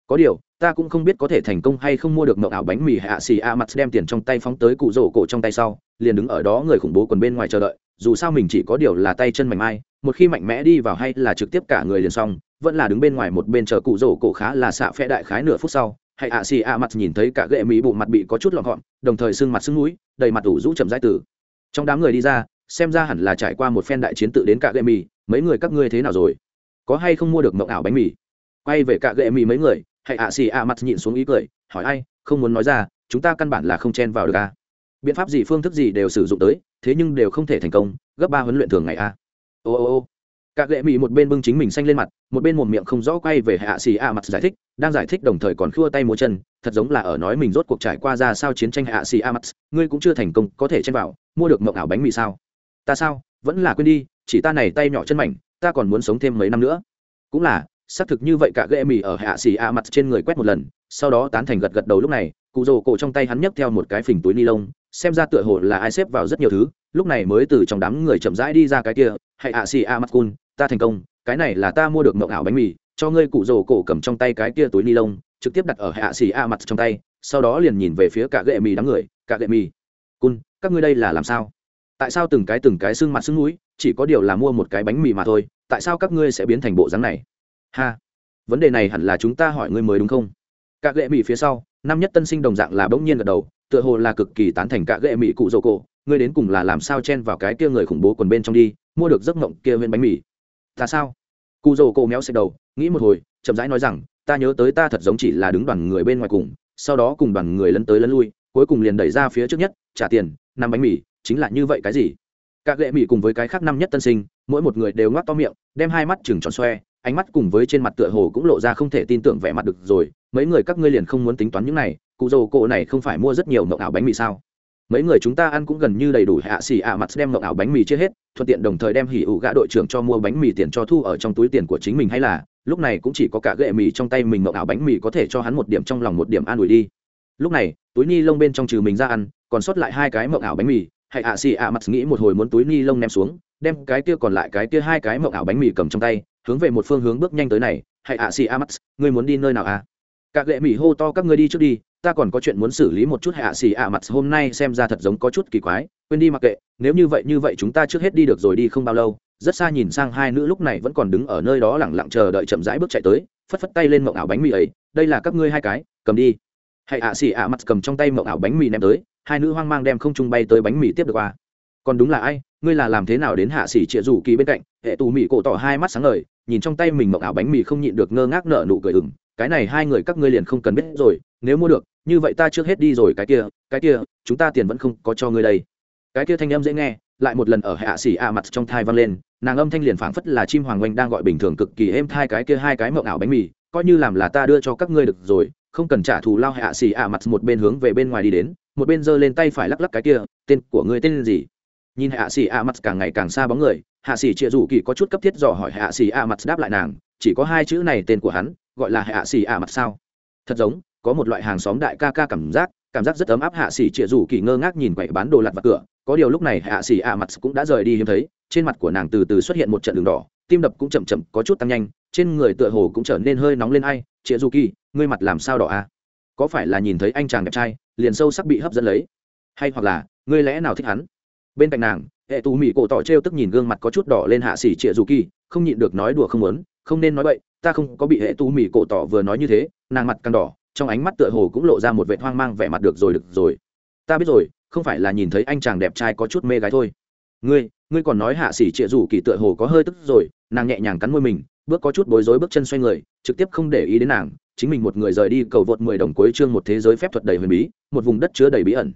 Có điều, ta cũng không biết có thể thành công hay không mua được mộng ảo bánh mì hạ xì ạ mặt đem tiền trong tay phóng tới cụ rổ cổ trong tay sau, liền đứng ở đó người khủng bố còn bên ngoài chờ đợi, dù sao mình chỉ có điều là tay chân mạnh mai, một khi mạnh mẽ đi vào hay là trực tiếp cả người liền xong, vẫn là đứng bên ngoài một bên chờ cụ rổ cổ khá là xạ phe đại khái nửa phút sau Hãy ạ xì ạ mặt nhìn thấy cả ghệ mỹ bộ mặt bị có chút lọn gọn đồng thời sưng mặt sưng mũi, đầy mặt ủ rũ chậm rãi tử trong đám người đi ra, xem ra hẳn là trải qua một phen đại chiến tự đến cả ghệ mì, mấy người các ngươi thế nào rồi? Có hay không mua được mộng ảo bánh mì? Quay về cả ghệ mì mấy người hãy ạ xì ạ mặt nhìn xuống ý cười, hỏi ai, không muốn nói ra, chúng ta căn bản là không chen vào được a biện pháp gì, phương thức gì đều sử dụng tới, thế nhưng đều không thể thành công, gấp ba huấn luyện thường ngày a ô ô ô cả lệ mỹ một bên bưng chính mình xanh lên mặt, một bên một miệng không rõ quay về hạ xì a mặt giải thích, đang giải thích đồng thời còn khua tay múa chân, thật giống là ở nói mình rốt cuộc trải qua ra sao chiến tranh hạ xì a mặt ngươi cũng chưa thành công, có thể chen vào, mua được mộng ảo bánh mì sao? Ta sao, vẫn là quên đi, chỉ ta này tay nhỏ chân mảnh, ta còn muốn sống thêm mấy năm nữa. Cũng là, xác thực như vậy cả lệ mì ở hạ xì a mặt trên người quét một lần, sau đó tán thành gật gật đầu lúc này, cụ rồ cổ trong tay hắn nhấc theo một cái phình túi ni lông, xem ra tựa hồ là ai xếp vào rất nhiều thứ, lúc này mới từ trong đám người chậm rãi đi ra cái kia hãy ạ xì a mặt cun ta thành công, cái này là ta mua được mộng ảo bánh mì, cho ngươi cụ rồ cổ cầm trong tay cái kia túi ni lông, trực tiếp đặt ở hạ xì a mặt trong tay, sau đó liền nhìn về phía cả gệ mì đám người, cả gệ mì. Cun các ngươi đây là làm sao? Tại sao từng cái từng cái xương mặt xương núi, chỉ có điều là mua một cái bánh mì mà thôi, tại sao các ngươi sẽ biến thành bộ dáng này? Ha, vấn đề này hẳn là chúng ta hỏi ngươi mới đúng không? Cả gệ mì phía sau, năm nhất tân sinh đồng dạng là bỗng nhiên gật đầu, tựa hồ là cực kỳ tán thành cả gệ mì cụ rồ cổ ngươi đến cùng là làm sao chen vào cái kia người khủng bố quần bên trong đi, mua được giấc mộng kia bên bánh mì. Ta sao? Cụ dô cổ méo xẹt đầu, nghĩ một hồi, chậm rãi nói rằng, ta nhớ tới ta thật giống chỉ là đứng đoàn người bên ngoài cùng, sau đó cùng đoàn người lấn tới lấn lui, cuối cùng liền đẩy ra phía trước nhất, trả tiền, năm bánh mì, chính là như vậy cái gì? Các lệ mì cùng với cái khác năm nhất tân sinh, mỗi một người đều ngoác to miệng, đem hai mắt chừng tròn xoe, ánh mắt cùng với trên mặt tựa hồ cũng lộ ra không thể tin tưởng vẻ mặt được rồi, mấy người các ngươi liền không muốn tính toán những này, cụ dầu cổ này không phải mua rất nhiều mộng ảo bánh mì sao? Mấy người chúng ta ăn cũng gần như đầy đủ hạ xì ạ à mặt đem ngọc ảo bánh mì chưa hết, thuận tiện đồng thời đem hỉ ủ gã đội trưởng cho mua bánh mì tiền cho thu ở trong túi tiền của chính mình hay là, lúc này cũng chỉ có cả gệ mì trong tay mình ngọc ảo bánh mì có thể cho hắn một điểm trong lòng một điểm an ủi đi. Lúc này, túi ni lông bên trong trừ mình ra ăn, còn sót lại hai cái mộng ảo bánh mì hãy ạ xì ạ à mặt nghĩ một hồi muốn túi ni lông ném xuống, đem cái kia còn lại cái kia hai cái mộng ảo bánh mì cầm trong tay, hướng về một phương hướng bước nhanh tới này hãy ạ xì ạ à mặt, ngươi muốn đi nơi nào à? Các gệ mì hô to các ngươi đi trước đi ta còn có chuyện muốn xử lý một chút hạ xì ạ mặt, hôm nay xem ra thật giống có chút kỳ quái, quên đi mặc kệ, nếu như vậy như vậy chúng ta trước hết đi được rồi đi không bao lâu, rất xa nhìn sang hai nữ lúc này vẫn còn đứng ở nơi đó lẳng lặng chờ đợi chậm rãi bước chạy tới, phất phất tay lên mộng ảo bánh mì ấy, đây là các ngươi hai cái, cầm đi. Hãy ạ xì ạ mặt cầm trong tay mộng ảo bánh mì ném tới, hai nữ hoang mang đem không trung bay tới bánh mì tiếp được qua. Còn đúng là ai, ngươi là làm thế nào đến hạ xỉ chĩa rủ kỳ bên cạnh? Hệ tù mì cổ tỏ hai mắt sáng ngời, nhìn trong tay mình mộng ảo bánh mì không nhịn được ngơ ngác nở nụ cười ừng cái này hai người các ngươi liền không cần biết rồi, nếu mua được như vậy ta trước hết đi rồi cái kia cái kia, chúng ta tiền vẫn không có cho ngươi đây. Cái kia thanh âm dễ nghe, lại một lần ở hạ xỉ a mặt trong thai vang lên, nàng âm thanh liền phảng phất là chim hoàng oanh đang gọi bình thường cực kỳ êm thai cái kia hai cái mộng ảo bánh mì, coi như làm là ta đưa cho các ngươi được rồi, không cần trả thù lao hạ xỉ a mặt một bên hướng về bên ngoài đi đến, một bên giơ lên tay phải lắc lắc cái kia, tên của ngươi tên gì? Nhìn hạ xỉ a mặt càng ngày càng xa bóng người, hạ xỉ chịa rủ kỳ có chút cấp thiết dò hỏi hạ xỉ a mặt đáp lại nàng, chỉ có hai chữ này tên của hắn, gọi là hạ xỉ a mặt sao? Thật giống có một loại hàng xóm đại ca ca cảm giác cảm giác rất ấm áp hạ xỉ trịa rủ kỳ ngơ ngác nhìn quậy bán đồ lặt vặt cửa, có điều lúc này hạ xỉ a mặt cũng đã rời đi hiếm thấy, trên mặt của nàng từ từ xuất hiện một trận đường đỏ, tim đập cũng chậm chậm, có chút tăng nhanh, trên người tựa hồ cũng trở nên hơi nóng lên ai, trịa rủ kỳ, ngươi mặt làm sao đỏ à? Có phải là nhìn thấy anh chàng đẹp trai, liền sâu sắc bị hấp dẫn lấy? Hay hoặc là, ngươi lẽ nào thích hắn? Bên cạnh nàng, hệ tù mỹ cổ tỏ t r e o tức nhìn gương mặt có chút đỏ lên hạ xỉ trịa dù kỳ, không nhịn được nói đùa không muốn, không nên nói vậy ta không có bị hệ tù mỹ cổ tỏ vừa nói như thế, nàng mặt càng đỏ trong ánh mắt tựa hồ cũng lộ ra một vệ hoang mang vẻ mặt được rồi được rồi. Ta biết rồi, không phải là nhìn thấy anh chàng đẹp trai có chút mê gái thôi. Ngươi ngươi còn nói hạ sĩ trịa rủ kỳ tựa hồ có hơi tức rồi, nàng nhẹ nhàng cắn môi mình, bước có chút bối rối bước chân xoay người, trực tiếp không để ý đến nàng, chính mình một người rời đi cầu vượt mười đồng cuối chương một thế giới phép thuật đầy huyền bí, một vùng đất chứa đầy bí ẩn.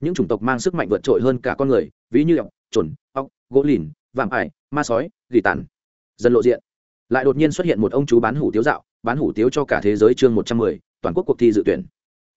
Những chủng tộc mang sức mạnh vượt trội hơn cả con người, ví như ọc trồn ọc gỗ lìn, vạm ải, ma sói, gỉ tàn. Dần lộ diện. Lại đột nhiên xuất hiện một ông chú bán hủ tiếu dạo, bán hủ tiếu cho cả thế giới chương một trăm mười toàn quốc cuộc thi dự tuyển.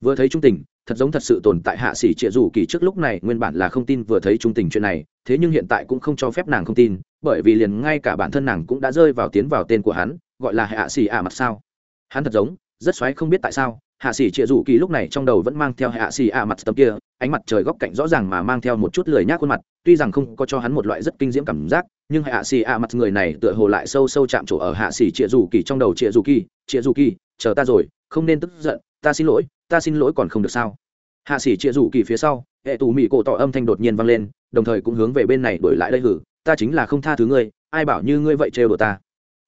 Vừa thấy trung tình, thật giống thật sự tồn tại hạ sĩ trịa dù kỳ trước lúc này nguyên bản là không tin vừa thấy trung tình chuyện này, thế nhưng hiện tại cũng không cho phép nàng không tin, bởi vì liền ngay cả bản thân nàng cũng đã rơi vào tiến vào tên của hắn, gọi là hạ sĩ ả mặt sao. Hắn thật giống, rất xoáy không biết tại sao, hạ sĩ trịa dù kỳ lúc này trong đầu vẫn mang theo hạ sĩ ả mặt tầm kia, ánh mặt trời góc cạnh rõ ràng mà mang theo một chút lười nhác khuôn mặt, tuy rằng không có cho hắn một loại rất kinh diễm cảm giác, nhưng hạ sĩ ả mặt người này tựa hồ lại sâu sâu chạm trổ ở hạ sĩ trịa dù kỳ trong đầu trịa dù kỳ, trịa dù kỳ, chờ ta rồi không nên tức giận, ta xin lỗi, ta xin lỗi còn không được sao? Hạ sĩ chịa rủ kỳ phía sau, hệ tù mỹ cổ tỏ âm thanh đột nhiên vang lên, đồng thời cũng hướng về bên này đổi lại đây hử, ta chính là không tha thứ ngươi, ai bảo như ngươi vậy trêu đồ ta?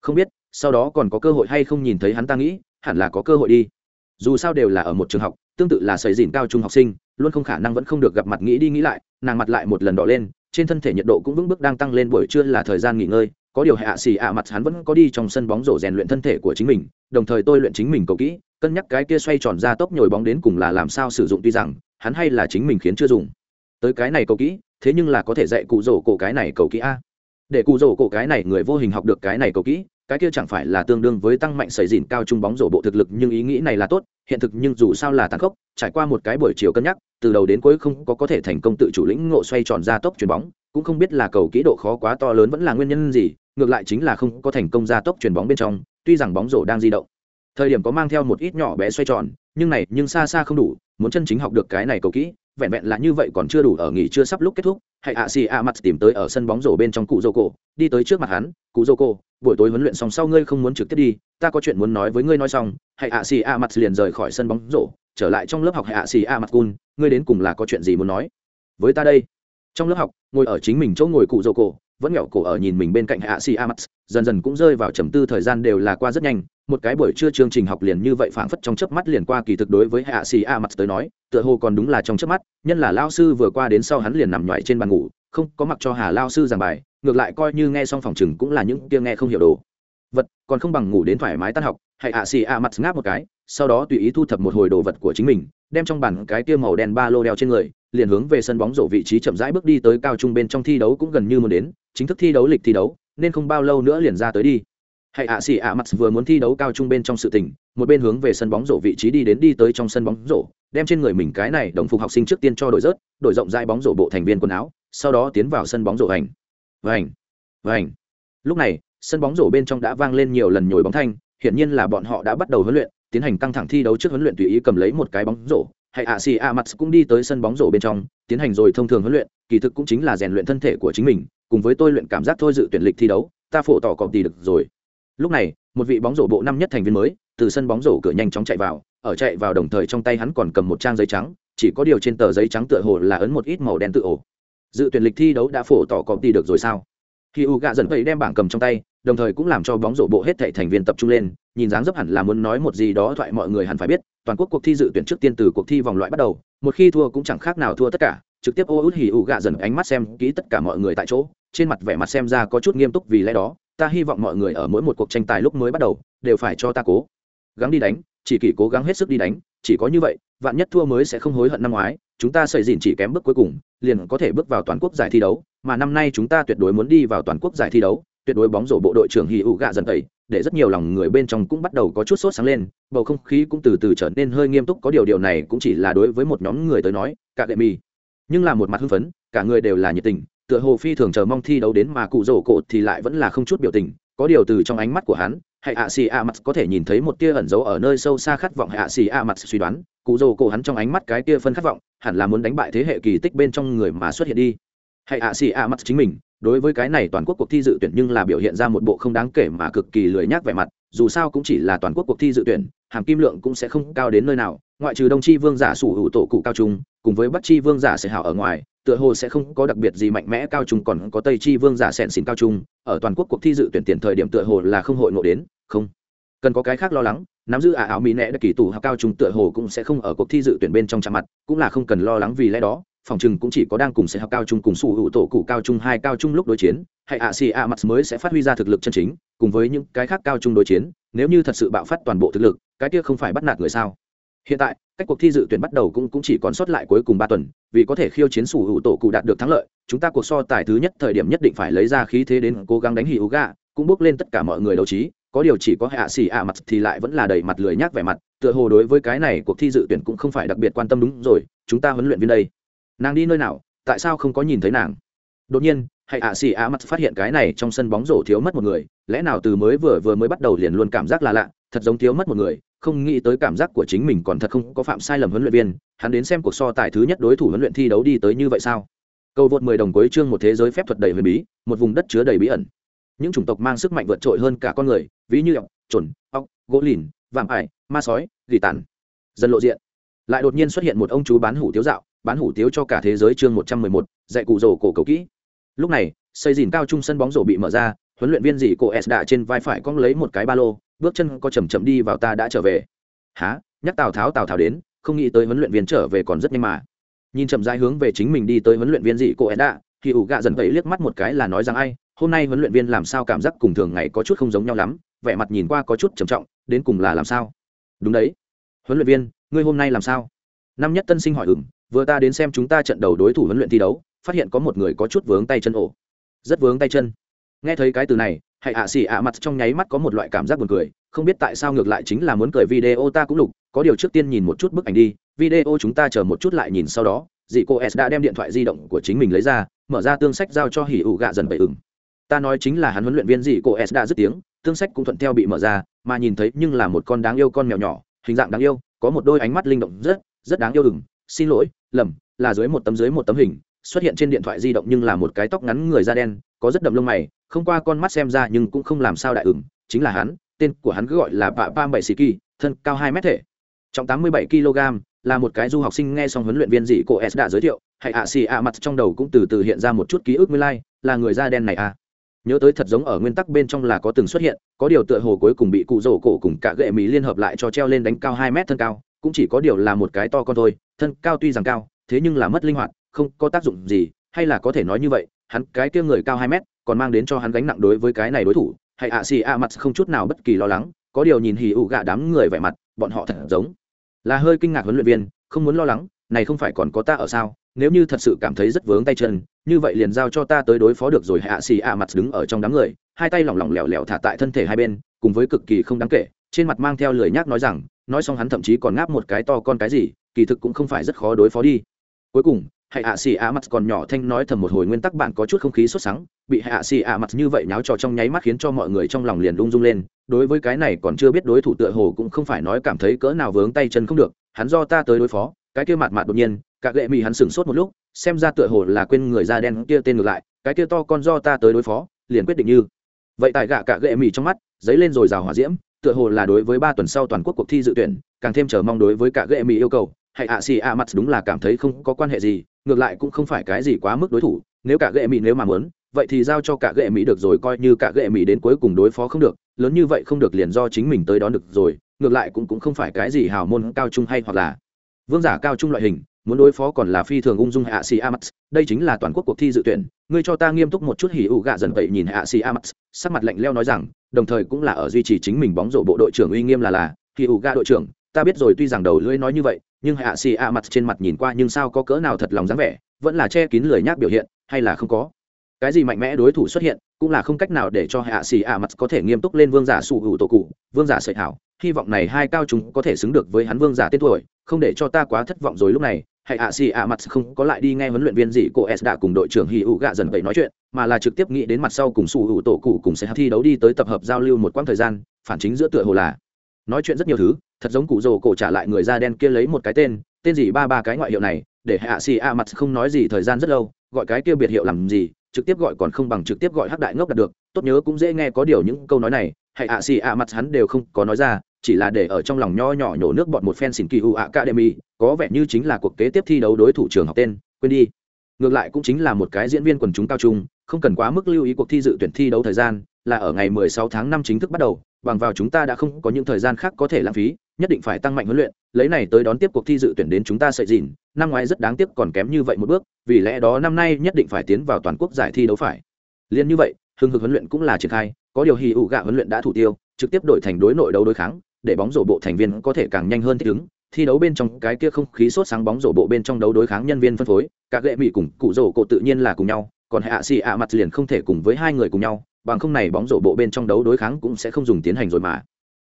Không biết, sau đó còn có cơ hội hay không nhìn thấy hắn ta nghĩ, hẳn là có cơ hội đi. Dù sao đều là ở một trường học, tương tự là sầy dìn cao trung học sinh, luôn không khả năng vẫn không được gặp mặt nghĩ đi nghĩ lại, nàng mặt lại một lần đỏ lên, trên thân thể nhiệt độ cũng vững bước đang tăng lên buổi trưa là thời gian nghỉ ngơi, có điều hạ xì ạ mặt hắn vẫn có đi trong sân bóng rổ rèn luyện thân thể của chính mình, đồng thời tôi luyện chính mình cầu kỹ cân nhắc cái kia xoay tròn ra tốc nhồi bóng đến cùng là làm sao sử dụng tuy rằng, hắn hay là chính mình khiến chưa dùng. Tới cái này cầu kỹ, thế nhưng là có thể dạy cụ rổ cổ cái này cầu kỹ a. Để cụ rổ cổ cái này người vô hình học được cái này cầu kỹ, cái kia chẳng phải là tương đương với tăng mạnh sẩy dìn cao trung bóng rổ bộ thực lực, nhưng ý nghĩ này là tốt, hiện thực nhưng dù sao là tàn khốc, trải qua một cái buổi chiều cân nhắc, từ đầu đến cuối không có có thể thành công tự chủ lĩnh ngộ xoay tròn ra tốc chuyền bóng, cũng không biết là cầu kỹ độ khó quá to lớn vẫn là nguyên nhân gì, ngược lại chính là không có thành công ra tốc chuyền bóng bên trong, tuy rằng bóng rổ đang di động thời điểm có mang theo một ít nhỏ bé xoay tròn, nhưng này, nhưng xa xa không đủ, muốn chân chính học được cái này cầu kỹ, vẹn vẹn là như vậy còn chưa đủ ở nghỉ chưa sắp lúc kết thúc, hãy ạ, xì ạ, mặt tìm tới ở sân bóng rổ bên trong cụ dô cổ, đi tới trước mặt hắn, cụ dô cổ, buổi tối huấn luyện xong sau ngươi không muốn trực tiếp đi, ta có chuyện muốn nói với ngươi nói xong, hãy ạ, xì ạ, mặt liền rời khỏi sân bóng rổ, trở lại trong lớp học hãy ạ, xì ạ, mặt cun, ngươi đến cùng là có chuyện gì muốn nói? Với ta đây. Trong lớp học, ngồi ở chính mình chỗ ngồi cụ dô cổ vẫn nghẹo cổ ở nhìn mình bên cạnh hạ sĩ a dần dần cũng rơi vào trầm tư, thời gian đều là qua rất nhanh. Một cái buổi trưa chương trình học liền như vậy phảng phất trong chớp mắt liền qua kỳ thực đối với hạ sĩ a tới nói, tựa hồ còn đúng là trong chớp mắt, nhân là lao sư vừa qua đến sau hắn liền nằm nhoài trên bàn ngủ, không có mặc cho hà lao sư giảng bài, ngược lại coi như nghe xong phòng chừng cũng là những kia nghe không hiểu đồ. Vật, còn không bằng ngủ đến thoải mái tan học hãy hạ xì a mặt ngáp một cái, sau đó tùy ý thu thập một hồi đồ vật của chính mình, đem trong bản cái tia màu đen ba lô đeo trên người, liền hướng về sân bóng rổ vị trí chậm rãi bước đi tới cao trung bên trong thi đấu cũng gần như muốn đến chính thức thi đấu lịch thi đấu, nên không bao lâu nữa liền ra tới đi. Hãy ạ xì ạ mặt vừa muốn thi đấu cao trung bên trong sự tình, một bên hướng về sân bóng rổ vị trí đi đến đi tới trong sân bóng rổ, đem trên người mình cái này đồng phục học sinh trước tiên cho đội rớt, đổi rộng rãi bóng rổ bộ thành viên quần áo, sau đó tiến vào sân bóng rổ hành. Vành vành. Lúc này, sân bóng rổ bên trong đã vang lên nhiều lần nhồi bóng thanh, hiển nhiên là bọn họ đã bắt đầu huấn luyện, tiến hành căng thẳng thi đấu trước huấn luyện tùy ý cầm lấy một cái bóng rổ. Hay ạ xì ạ mặt cũng đi tới sân bóng rổ bên trong, tiến hành rồi thông thường huấn luyện, kỳ thực cũng chính là rèn luyện thân thể của chính mình cùng với tôi luyện cảm giác thôi dự tuyển lịch thi đấu, ta phổ tỏ cọp tỷ được rồi. Lúc này, một vị bóng rổ bộ năm nhất thành viên mới, từ sân bóng rổ cửa nhanh chóng chạy vào, ở chạy vào đồng thời trong tay hắn còn cầm một trang giấy trắng, chỉ có điều trên tờ giấy trắng tựa hồ là ấn một ít màu đen tự ổ. Dự tuyển lịch thi đấu đã phổ tỏ cọp tỷ được rồi sao? Khi u gạ dần vậy đem bảng cầm trong tay, đồng thời cũng làm cho bóng rổ bộ hết thảy thành viên tập trung lên, nhìn dáng dấp hẳn là muốn nói một gì đó thoại mọi người hẳn phải biết, toàn quốc cuộc thi dự tuyển trước tiên từ cuộc thi vòng loại bắt đầu, một khi thua cũng chẳng khác nào thua tất cả, trực tiếp ô út hỉ ủ gạ dần ánh mắt xem kỹ tất cả mọi người tại chỗ trên mặt vẻ mặt xem ra có chút nghiêm túc vì lẽ đó, ta hy vọng mọi người ở mỗi một cuộc tranh tài lúc mới bắt đầu, đều phải cho ta cố gắng đi đánh, chỉ kỳ cố gắng hết sức đi đánh, chỉ có như vậy, vạn nhất thua mới sẽ không hối hận năm ngoái, chúng ta xây dìn chỉ kém bước cuối cùng, liền có thể bước vào toàn quốc giải thi đấu, mà năm nay chúng ta tuyệt đối muốn đi vào toàn quốc giải thi đấu, tuyệt đối bóng rổ bộ đội trưởng hì ụ gạ dần tẩy, để rất nhiều lòng người bên trong cũng bắt đầu có chút sốt sáng lên, bầu không khí cũng từ từ trở nên hơi nghiêm túc, có điều điều này cũng chỉ là đối với một nhóm người tới nói, cả đệ mi nhưng là một mặt hưng phấn, cả người đều là nhiệt tình tựa hồ phi thường chờ mong thi đấu đến mà cụ rổ cột thì lại vẫn là không chút biểu tình, có điều từ trong ánh mắt của hắn hay ạ xì a mặt có thể nhìn thấy một tia ẩn giấu ở nơi sâu xa khát vọng hay ạ xì a mặt suy đoán, cụ rổ cổ hắn trong ánh mắt cái tia phân khát vọng, hẳn là muốn đánh bại thế hệ kỳ tích bên trong người mà xuất hiện đi. Hay ạ xì a mặt chính mình, đối với cái này toàn quốc cuộc thi dự tuyển nhưng là biểu hiện ra một bộ không đáng kể mà cực kỳ lười nhác vẻ mặt, dù sao cũng chỉ là toàn quốc cuộc thi dự tuyển, hàm kim lượng cũng sẽ không cao đến nơi nào, ngoại trừ đông chi vương giả sủ hữu tổ cụ cao trung cùng với bắc chi vương giả sẽ hảo ở ngoài, tựa hồ sẽ không có đặc biệt gì mạnh mẽ, cao trung còn có tây chi vương giả xẹn xỉn cao trung, ở toàn quốc cuộc thi dự tuyển tiền thời điểm tựa hồ là không hội ngộ đến, không. Cần có cái khác lo lắng, nắm giữ ả áo mỹ nẹ đặc kỳ tù học cao trung tựa hồ cũng sẽ không ở cuộc thi dự tuyển bên trong chạm mặt, cũng là không cần lo lắng vì lẽ đó, phòng chừng cũng chỉ có đang cùng sẽ học cao trung cùng sủ hữu tổ cụ cao trung hai cao trung lúc đối chiến, hay ạ xì ạ mặt mới sẽ phát huy ra thực lực chân chính, cùng với những cái khác cao trung đối chiến, nếu như thật sự bạo phát toàn bộ thực lực, cái kia không phải bắt nạt người sao? Hiện tại cách cuộc thi dự tuyển bắt đầu cũng, cũng chỉ còn sót lại cuối cùng ba tuần vì có thể khiêu chiến sủ hữu tổ cụ đạt được thắng lợi chúng ta cuộc so tài thứ nhất thời điểm nhất định phải lấy ra khí thế đến cố gắng đánh hì ú gà cũng bước lên tất cả mọi người đấu trí có điều chỉ có hạ xỉ ạ mặt thì lại vẫn là đầy mặt lười nhác vẻ mặt tựa hồ đối với cái này cuộc thi dự tuyển cũng không phải đặc biệt quan tâm đúng rồi chúng ta huấn luyện viên đây. Nàng đi nơi nào tại sao không có nhìn thấy nàng? Đột nhiên hãy ạ xì ạ mặt phát hiện cái này trong sân bóng rổ thiếu mất một người, lẽ nào từ mới vừa vừa mới bắt đầu liền luôn cảm giác là lạ, thật giống thiếu mất một người, không nghĩ tới cảm giác của chính mình còn thật không có phạm sai lầm huấn luyện viên, hắn đến xem cuộc so tài thứ nhất đối thủ huấn luyện thi đấu đi tới như vậy sao? Câu vượt mười đồng cuối chương một thế giới phép thuật đầy huyền bí, một vùng đất chứa đầy bí ẩn. Những chủng tộc mang sức mạnh vượt trội hơn cả con người, ví như ọc chuẩn ọc gỗ lìn, vạm ải, ma sói, gỉ tàn. Dần lộ diện. Lại đột nhiên xuất hiện một ông chú bán hủ tiếu dạo, bán hủ tiếu cho cả thế giới chương một trăm mười một, dạy cụ rổ cổ cầu kỹ lúc này, xây dìn cao trung sân bóng rổ bị mở ra, huấn luyện viên dì cô s đạ trên vai phải cong lấy một cái ba lô, bước chân có chầm chậm đi vào ta đã trở về. Há nhắc tào tháo tào tháo đến, không nghĩ tới huấn luyện viên trở về còn rất nhanh mà. Nhìn chậm rãi hướng về chính mình đi tới huấn luyện viên dì cô s đạ thì ủ gạ dần vậy liếc mắt một cái là nói rằng ai, hôm nay huấn luyện viên làm sao cảm giác cùng thường ngày có chút không giống nhau lắm, vẻ mặt nhìn qua có chút trầm trọng, đến cùng là làm sao? Đúng đấy. Huấn luyện viên, ngươi hôm nay làm sao? Năm nhất tân sinh hỏi ừng vừa ta đến xem chúng ta trận đầu đối thủ huấn luyện thi đấu phát hiện có một người có chút vướng tay chân ổ. Rất vướng tay chân. Nghe thấy cái từ này hãy ạ xỉ ạ mặt trong nháy mắt có một loại cảm giác buồn cười, không biết tại sao ngược lại chính là muốn cười video ta cũng lục, có điều trước tiên nhìn một chút bức ảnh đi, video chúng ta chờ một chút lại nhìn sau đó, dì cô s đã đem điện thoại di động của chính mình lấy ra, mở ra tương sách giao cho hỉ ủ gạ dần bậy ừng ta nói chính là hắn huấn luyện viên dì cô s đã dứt tiếng, tương sách cũng thuận theo bị mở ra, mà nhìn thấy nhưng là một con đáng yêu con mèo nhỏ, hình dạng đáng yêu, có một đôi ánh mắt linh động rất rất đáng yêu ừng xin lỗi, lầm, là dưới một tấm dưới một tấm hình xuất hiện trên điện thoại di động nhưng là một cái tóc ngắn người da đen có rất đậm lông mày không qua con mắt xem ra nhưng cũng không làm sao đại ửng chính là hắn tên của hắn cứ gọi là bạ pam bảy sĩ kỳ thân cao hai mét thể. Trọng tám mươi bảy kg là một cái du học sinh nghe xong huấn luyện viên dị cô s đã giới thiệu hãy ạ xì ạ mặt trong đầu cũng từ từ hiện ra một chút ký ức nguyên lai、like, là người da đen này à. Nhớ tới thật giống ở nguyên tắc bên trong là có từng xuất hiện có điều tựa hồ cuối cùng bị cụ rổ cổ cùng cả gệ mỹ liên hợp lại cho treo lên đánh cao hai mét thân cao cũng chỉ có điều là một cái to con thôi thân cao tuy rằng cao thế nhưng là mất linh hoạt không có tác dụng gì, hay là có thể nói như vậy, hắn cái kia người cao hai mét, còn mang đến cho hắn gánh nặng đối với cái này đối thủ, hay ạ xì ạ mặt không chút nào bất kỳ lo lắng, có điều nhìn hì ụ gạ đám người vẻ mặt, bọn họ thật giống. Là hơi kinh ngạc huấn luyện viên, không muốn lo lắng, này không phải còn có ta ở sao? Nếu như thật sự cảm thấy rất vướng tay chân, như vậy liền giao cho ta tới đối phó được rồi hạ xì ạ mặt đứng ở trong đám người, hai tay lỏng lỏng lẻo lẻo thả tại thân thể hai bên, cùng với cực kỳ không đáng kể, trên mặt mang theo lời nhác nói rằng, nói xong hắn thậm chí còn ngáp một cái to con cái gì, kỳ thực cũng không phải rất khó đối phó đi. Cuối cùng hãy ạ, xì ạ, mặt còn nhỏ thanh nói thầm một hồi nguyên tắc bạn có chút không khí sốt sắng. Bị hạ xì ạ, mặt như vậy nháo trò trong nháy mắt khiến cho mọi người trong lòng liền lung rung lên. Đối với cái này còn chưa biết đối thủ tựa hồ cũng không phải nói cảm thấy cỡ nào vướng tay chân không được. Hắn do ta tới đối phó. Cái kia mặt mặt đột nhiên, cả gệ mì hắn sửng sốt một lúc, xem ra tựa hồ là quên người da đen kia tên ngược lại. Cái kia to con do ta tới đối phó, liền quyết định như. Vậy tại gạ cả gệ mì trong mắt dấy lên rồi rào hỏa diễm, tựa hồ là đối với ba tuần sau toàn quốc cuộc thi dự tuyển, càng thêm chờ mong đối với cả gệ mì yêu cầu hay ạ xì ạ mặt đúng là cảm thấy không có quan hệ gì, ngược lại cũng không phải cái gì quá mức đối thủ, nếu cả gệ mỹ nếu mà muốn, vậy thì giao cho cả gệ mỹ được rồi, coi như cả gệ mỹ đến cuối cùng đối phó không được, lớn như vậy không được liền do chính mình tới đón được rồi, ngược lại cũng cũng không phải cái gì hào môn cao trung hay hoặc là vương giả cao trung loại hình, muốn đối phó còn là phi thường ung dung hạ sĩ amax đây chính là toàn quốc cuộc thi dự tuyển, ngươi cho ta nghiêm túc một chút hỉ ủ gạ dần vậy nhìn hạ sĩ amax sắc mặt lạnh leo nói rằng, đồng thời cũng là ở duy trì chính mình bóng rổ bộ đội trưởng uy nghiêm là là, hỉ ủ gạ đội trưởng ta biết rồi tuy rằng đầu lưỡi nói như vậy, nhưng hạ xì a mặt trên mặt nhìn qua nhưng sao có cỡ nào thật lòng dáng vẻ, vẫn là che kín lười nhác biểu hiện, hay là không có? Cái gì mạnh mẽ đối thủ xuất hiện, cũng là không cách nào để cho hạ xì a mặt có thể nghiêm túc lên vương giả sụ hữu tổ cụ, vương giả sợi hảo hy vọng này hai cao chúng có thể xứng được với hắn vương giả tên tuổi, không để cho ta quá thất vọng rồi lúc này hãy ạ xì ạ mặt không có lại đi nghe huấn luyện viên gì cô s đã cùng đội trưởng hì ụ gạ dần vậy nói chuyện, mà là trực tiếp nghĩ đến mặt sau cùng sủ hữu tổ cụ cùng sẽ thi đấu đi tới tập hợp giao lưu một quãng thời gian, phản chính giữa tựa hồ là nói chuyện rất nhiều thứ, thật giống cụ rồ cổ trả lại người da đen kia lấy một cái tên tên gì ba ba cái ngoại hiệu này, để hạ xì a mặt không nói gì thời gian rất lâu, gọi cái kia biệt hiệu làm gì, trực tiếp gọi còn không bằng trực tiếp gọi hắc đại ngốc đạt được, tốt nhớ cũng dễ nghe có điều những câu nói này hãy hạ xì a mặt hắn đều không có nói ra, chỉ là để ở trong lòng nho nhỏ nhổ nước bọn một fan xỉn kỳ u academy, có vẻ như chính là cuộc kế tiếp thi đấu đối thủ trường học tên, quên đi. Ngược lại cũng chính là một cái diễn viên quần chúng cao trung, không cần quá mức lưu ý cuộc thi dự tuyển thi đấu thời gian là ở ngày 16 tháng 5 chính thức bắt đầu bằng vào chúng ta đã không có những thời gian khác có thể lãng phí nhất định phải tăng mạnh huấn luyện lấy này tới đón tiếp cuộc thi dự tuyển đến chúng ta sợi gìn, năm ngoái rất đáng tiếc còn kém như vậy một bước vì lẽ đó năm nay nhất định phải tiến vào toàn quốc giải thi đấu phải. Liên như vậy hưng hực huấn luyện cũng là triển khai có điều hì ủ gạ huấn luyện đã thủ tiêu trực tiếp đổi thành đối nội đấu đối kháng để bóng rổ bộ thành viên có thể càng nhanh hơn thích ứng thi đấu bên trong cái kia không khí sốt sáng bóng rổ bộ bên trong đấu đối kháng nhân viên phân phối các lệ mỹ cùng cụ rổ cổ tự nhiên là cùng nhau còn hạ xì ạ mặt liền không thể cùng với hai người cùng nhau, bằng không này bóng rổ bộ bên trong đấu đối kháng cũng sẽ không dùng tiến hành rồi mà.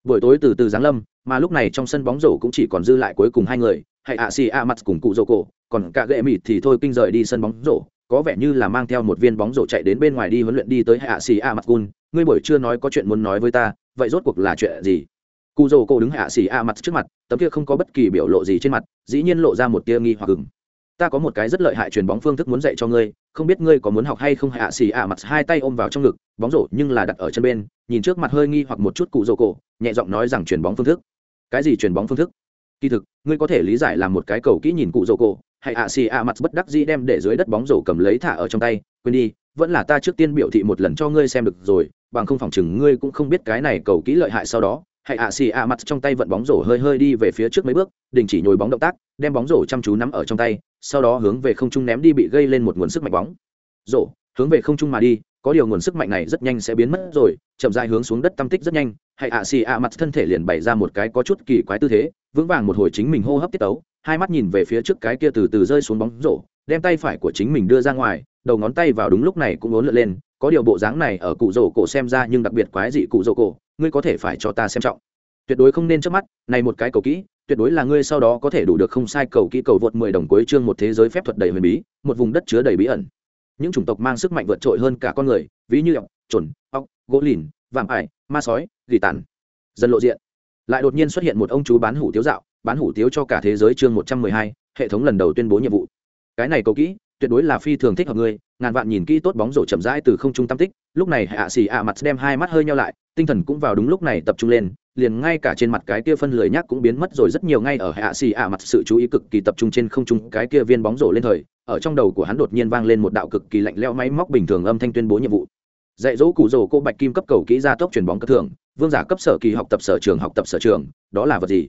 Buổi tối từ từ giáng lâm, mà lúc này trong sân bóng rổ cũng chỉ còn dư lại cuối cùng hai người hệ ạ xì ạ mặt cùng cụ rổ cổ, còn cả gệ mịt thì thôi kinh rời đi sân bóng rổ, có vẻ như là mang theo một viên bóng rổ chạy đến bên ngoài đi huấn luyện đi tới hạ xì a mặt cun. Ngươi buổi chưa nói có chuyện muốn nói với ta, vậy rốt cuộc là chuyện gì? Cụ rồ cô đứng hạ xì a mặt trước mặt, tấm kia không có bất kỳ biểu lộ gì trên mặt, dĩ nhiên lộ ra một tia nghi hoặc gừng ta có một cái rất lợi hại truyền bóng phương thức muốn dạy cho ngươi, không biết ngươi có muốn học hay không hạ xì a mặt hai tay ôm vào trong ngực, bóng rổ nhưng là đặt ở chân bên, nhìn trước mặt hơi nghi hoặc một chút cụ rổ cổ, nhẹ giọng nói rằng truyền bóng phương thức. Cái gì truyền bóng phương thức? Kỳ thực, ngươi có thể lý giải là một cái cầu kỹ nhìn cụ rổ cổ, hay ạ xì ạ mặt bất đắc dĩ đem để dưới đất bóng rổ cầm lấy thả ở trong tay, quên đi, vẫn là ta trước tiên biểu thị một lần cho ngươi xem được rồi, bằng không phòng chừng ngươi cũng không biết cái này cầu kỹ lợi hại sau đó. Hay ạ xì ạ mặt trong tay vận bóng rổ hơi hơi đi về phía trước mấy bước, đình chỉ nhồi bóng động tác, đem bóng rổ chăm chú nắm ở trong tay sau đó hướng về không trung ném đi bị gây lên một nguồn sức mạnh bóng. Rổ hướng về không trung mà đi, có điều nguồn sức mạnh này rất nhanh sẽ biến mất rồi, chậm dài hướng xuống đất tâm tích rất nhanh, hay ạ xì ạ mặt thân thể liền bày ra một cái có chút kỳ quái tư thế, vững vàng một hồi chính mình hô hấp tiết tấu, hai mắt nhìn về phía trước cái kia từ từ rơi xuống bóng rổ, đem tay phải của chính mình đưa ra ngoài, đầu ngón tay vào đúng lúc này cũng ốn lượn lên, có điều bộ dáng này ở cụ rổ cổ xem ra nhưng đặc biệt quái dị cụ rổ cổ, ngươi có thể phải cho ta xem trọng. Tuyệt đối không nên trước mắt, này một cái cầu kỹ tuyệt đối là ngươi sau đó có thể đủ được không sai cầu kỹ cầu vượt mười đồng cuối chương một thế giới phép thuật đầy huyền bí, một vùng đất chứa đầy bí ẩn. Những chủng tộc mang sức mạnh vượt trội hơn cả con người, ví như ọc chuẩn ọc gỗ lìn, vạm ải, ma sói dị tản. dần lộ diện. Lại đột nhiên xuất hiện một ông chú bán hủ tiếu dạo, bán hủ tiếu cho cả thế giới chương một trăm mười hai, hệ thống lần đầu tuyên bố nhiệm vụ. Cái này cầu kỹ, tuyệt đối là phi thường thích hợp ngươi, ngàn vạn nhìn kỹ tốt bóng rổ chậm rãi từ không trung tam tích, lúc này hạ xì ạ mặt đem hai mắt hơi nhau lại, tinh thần cũng vào đúng lúc này tập trung lên liền ngay cả trên mặt cái kia phân lười nhác cũng biến mất rồi rất nhiều ngay ở hạ xì ạ mặt sự chú ý cực kỳ tập trung trên không trung cái kia viên bóng rổ lên thời, ở trong đầu của hắn đột nhiên vang lên một đạo cực kỳ lạnh lẽo máy móc bình thường âm thanh tuyên bố nhiệm vụ. Dạy dỗ cụ rổ cô bạch kim cấp cầu kỹ gia tốc chuyển bóng cấp thường vương giả cấp sở kỳ học tập sở trường học tập sở trường, đó là vật gì?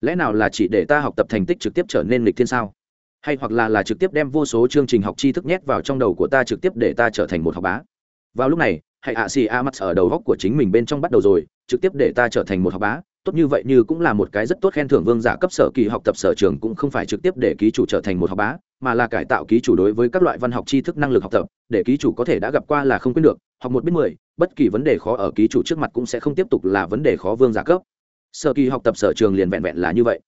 Lẽ nào là chỉ để ta học tập thành tích trực tiếp trở nên lịch thiên sao? Hay hoặc là là trực tiếp đem vô số chương trình học tri thức nhét vào trong đầu của ta trực tiếp để ta trở thành một học bá? Vào lúc này hãy ạ xì a mắt ở đầu góc của chính mình bên trong bắt đầu rồi trực tiếp để ta trở thành một học bá, tốt như vậy như cũng là một cái rất tốt khen thưởng vương giả cấp sở kỳ học tập sở trường cũng không phải trực tiếp để ký chủ trở thành một học bá, mà là cải tạo ký chủ đối với các loại văn học tri thức năng lực học tập, để ký chủ có thể đã gặp qua là không quên được, học một biết mười, bất kỳ vấn đề khó ở ký chủ trước mặt cũng sẽ không tiếp tục là vấn đề khó vương giả cấp. Sở kỳ học tập sở trường liền vẹn vẹn là như vậy.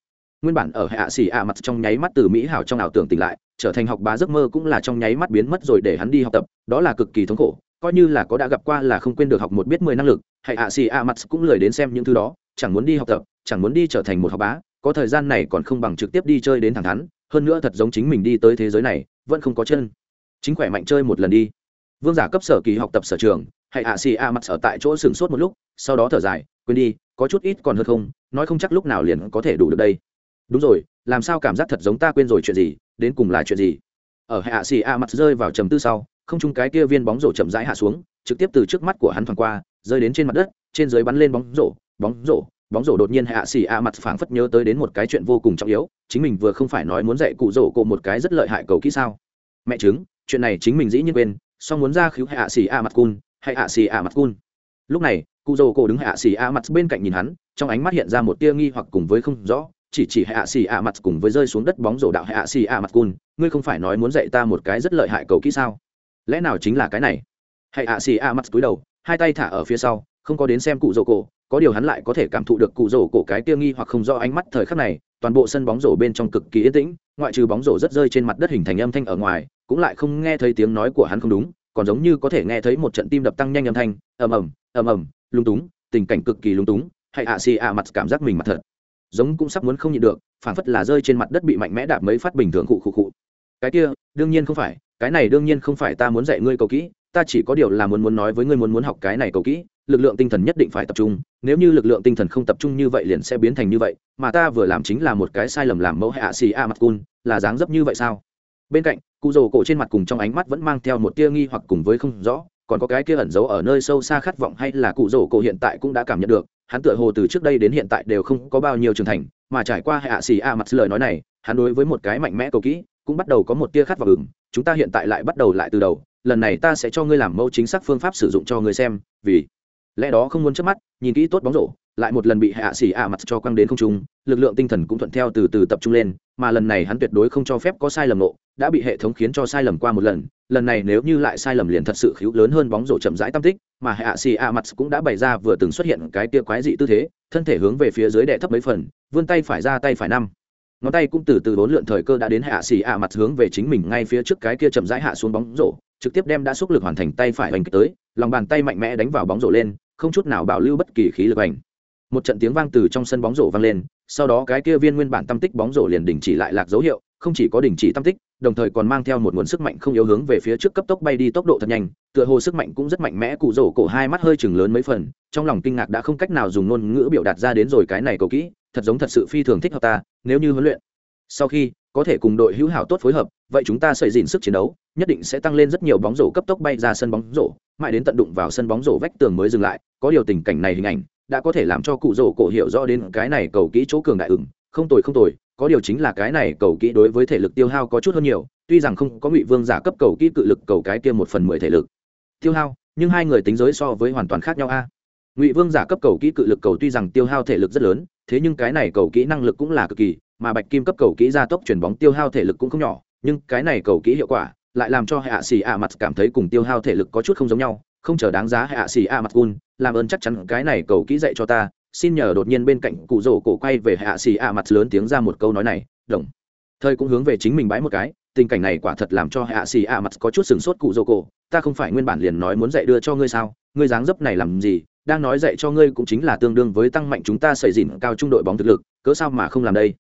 Nguyên bản ở hạ xỉ ạ mặt trong nháy mắt từ mỹ hảo trong ảo tưởng tỉnh lại, trở thành học bá giấc mơ cũng là trong nháy mắt biến mất rồi để hắn đi học tập, đó là cực kỳ thống khổ coi như là có đã gặp qua là không quên được học một biết mười năng lực, hay hạ xì ạ mặt cũng lười đến xem những thứ đó, chẳng muốn đi học tập, chẳng muốn đi trở thành một học bá, có thời gian này còn không bằng trực tiếp đi chơi đến thẳng thắn, hơn nữa thật giống chính mình đi tới thế giới này, vẫn không có chân. Chính khỏe mạnh chơi một lần đi. Vương giả cấp sở kỳ học tập sở trường, hay hạ xì a mặt ở tại chỗ sừng sốt một lúc, sau đó thở dài, quên đi, có chút ít còn hơn không, nói không chắc lúc nào liền có thể đủ được đây. Đúng rồi, làm sao cảm giác thật giống ta quên rồi chuyện gì, đến cùng là chuyện gì? Ở hạ xì a mặt rơi vào trầm tư sau không chung cái kia viên bóng rổ chậm rãi hạ xuống, trực tiếp từ trước mắt của hắn thoảng qua, rơi đến trên mặt đất, trên dưới bắn lên bóng rổ bóng rổ bóng rổ đột nhiên hạ xỉ a mặt phảng phất nhớ tới đến một cái chuyện vô cùng trọng yếu, chính mình vừa không phải nói muốn dạy cụ rổ cô một cái rất lợi hại cầu kỹ sao. Mẹ chứng chuyện này chính mình dĩ nhiên quên, song muốn ra khiếu hạ xỉ a mặt cun hay hạ xỉ a mặt cun. Lúc này, cụ rổ cô đứng hạ xỉ a mặt bên cạnh nhìn hắn, trong ánh mắt hiện ra một tia nghi hoặc cùng với không rõ, chỉ chỉ hạ xì a mặt cùng với rơi xuống đất bóng rổ đạo hạ xì a mặt cun, ngươi không phải nói muốn dạy ta một cái rất lợi hại cầu kỹ sao? Lẽ nào chính là cái này? Hạ xì a mặt cúi đầu, hai tay thả ở phía sau, không có đến xem cụ rổ cổ, có điều hắn lại có thể cảm thụ được cụ rổ cổ cái kia nghi hoặc không do ánh mắt thời khắc này, toàn bộ sân bóng rổ bên trong cực kỳ yên tĩnh, ngoại trừ bóng rổ rất rơi trên mặt đất hình thành âm thanh ở ngoài, cũng lại không nghe thấy tiếng nói của hắn không đúng, còn giống như có thể nghe thấy một trận tim đập tăng nhanh âm thanh, ầm ầm ầm ầm lung túng, tình cảnh cực kỳ lung túng, hay ạ xì ạ mặt cảm giác mình mặt thật, giống cũng sắp muốn không nhịn được phản phất là rơi trên mặt đất bị mạnh mẽ đạp mấy phát bình thường cụ khụ khụ. Cái kia, đương nhiên không phải cái này đương nhiên không phải ta muốn dạy ngươi cầu kỹ, ta chỉ có điều là muốn muốn nói với ngươi muốn muốn học cái này cầu kỹ, lực lượng tinh thần nhất định phải tập trung, nếu như lực lượng tinh thần không tập trung như vậy liền sẽ biến thành như vậy, mà ta vừa làm chính là một cái sai lầm làm mẫu hạ xì a mặt cun, là dáng dấp như vậy sao? Bên cạnh, cụ rồ cổ trên mặt cùng trong ánh mắt vẫn mang theo một tia nghi hoặc cùng với không rõ, còn có cái kia ẩn giấu ở nơi sâu xa khát vọng hay là cụ rồ cổ hiện tại cũng đã cảm nhận được, hắn tựa hồ từ trước đây đến hiện tại đều không có bao nhiêu trưởng thành, mà trải qua hạ xì a mặt lời nói này, hắn đối với một cái mạnh mẽ cầu kỹ cũng bắt đầu có một tia khát vào ửng chúng ta hiện tại lại bắt đầu lại từ đầu. Lần này ta sẽ cho ngươi làm mẫu chính xác phương pháp sử dụng cho ngươi xem, vì lẽ đó không muốn chớp mắt, nhìn kỹ tốt bóng rổ, lại một lần bị hạ xỉ ạ mặt cho quăng đến không trung, lực lượng tinh thần cũng thuận theo từ từ tập trung lên, mà lần này hắn tuyệt đối không cho phép có sai lầm nộ đã bị hệ thống khiến cho sai lầm qua một lần. Lần này nếu như lại sai lầm liền thật sự khiếu lớn hơn bóng rổ chậm rãi tam tích, mà hạ xỉ ạ mặt cũng đã bày ra vừa từng xuất hiện cái tia quái dị tư thế, thân thể hướng về phía dưới đệ thấp mấy phần, vươn tay phải ra tay phải năm ngón tay cũng từ từ bốn lượn thời cơ đã đến hạ xì ạ mặt hướng về chính mình ngay phía trước cái kia chậm rãi hạ xuống bóng rổ, trực tiếp đem đã xúc lực hoàn thành tay phải hoành kích tới, lòng bàn tay mạnh mẽ đánh vào bóng rổ lên, không chút nào bảo lưu bất kỳ khí lực hành một trận tiếng vang từ trong sân bóng rổ vang lên, sau đó cái kia viên nguyên bản tâm tích bóng rổ liền đình chỉ lại lạc dấu hiệu, không chỉ có đình chỉ tâm tích, đồng thời còn mang theo một nguồn sức mạnh không yếu hướng về phía trước cấp tốc bay đi tốc độ thật nhanh, tựa hồ sức mạnh cũng rất mạnh mẽ, cụ rổ cổ hai mắt hơi chừng lớn mấy phần, trong lòng kinh ngạc đã không cách nào dùng ngôn ngữ biểu đạt ra đến rồi cái này cầu kỹ thật giống thật sự phi thường thích hợp ta, nếu như huấn luyện. Sau khi có thể cùng đội hữu hảo tốt phối hợp, vậy chúng ta xây dìn sức chiến đấu, nhất định sẽ tăng lên rất nhiều bóng rổ cấp tốc bay ra sân bóng rổ, mãi đến tận đụng vào sân bóng rổ vách tường mới dừng lại, có điều tình cảnh này hình ảnh đã có thể làm cho cụ rổ cổ hiểu rõ đến cái này cầu kỹ chỗ cường đại ứng không tồi không tồi, có điều chính là cái này cầu kỹ đối với thể lực tiêu hao có chút hơn nhiều, tuy rằng không có ngụy vương giả cấp cầu kỹ cự lực cầu cái kia một phần mười thể lực. Tiêu hao, nhưng hai người tính giới so với hoàn toàn khác nhau a. Ngụy vương giả cấp cầu kỹ cự lực cầu tuy rằng tiêu hao thể lực rất lớn thế nhưng cái này cầu kỹ năng lực cũng là cực kỳ, mà bạch kim cấp cầu kỹ gia tốc chuyển bóng tiêu hao thể lực cũng không nhỏ, nhưng cái này cầu kỹ hiệu quả lại làm cho hạ xì ạ mặt cảm thấy cùng tiêu hao thể lực có chút không giống nhau, không chờ đáng giá hạ xì ạ mặt gun làm ơn chắc chắn cái này cầu kỹ dạy cho ta, xin nhờ đột nhiên bên cạnh cụ rổ cổ quay về hạ xì ạ mặt lớn tiếng ra một câu nói này, đồng. Thời cũng hướng về chính mình bái một cái, tình cảnh này quả thật làm cho hạ xì ạ mặt có chút sừng sốt cụ rổ cổ, ta không phải nguyên bản liền nói muốn dạy đưa cho ngươi sao, ngươi dáng dấp này làm gì đang nói dạy cho ngươi cũng chính là tương đương với tăng mạnh chúng ta xây dỉn cao trung đội bóng thực lực, cớ sao mà không làm đây?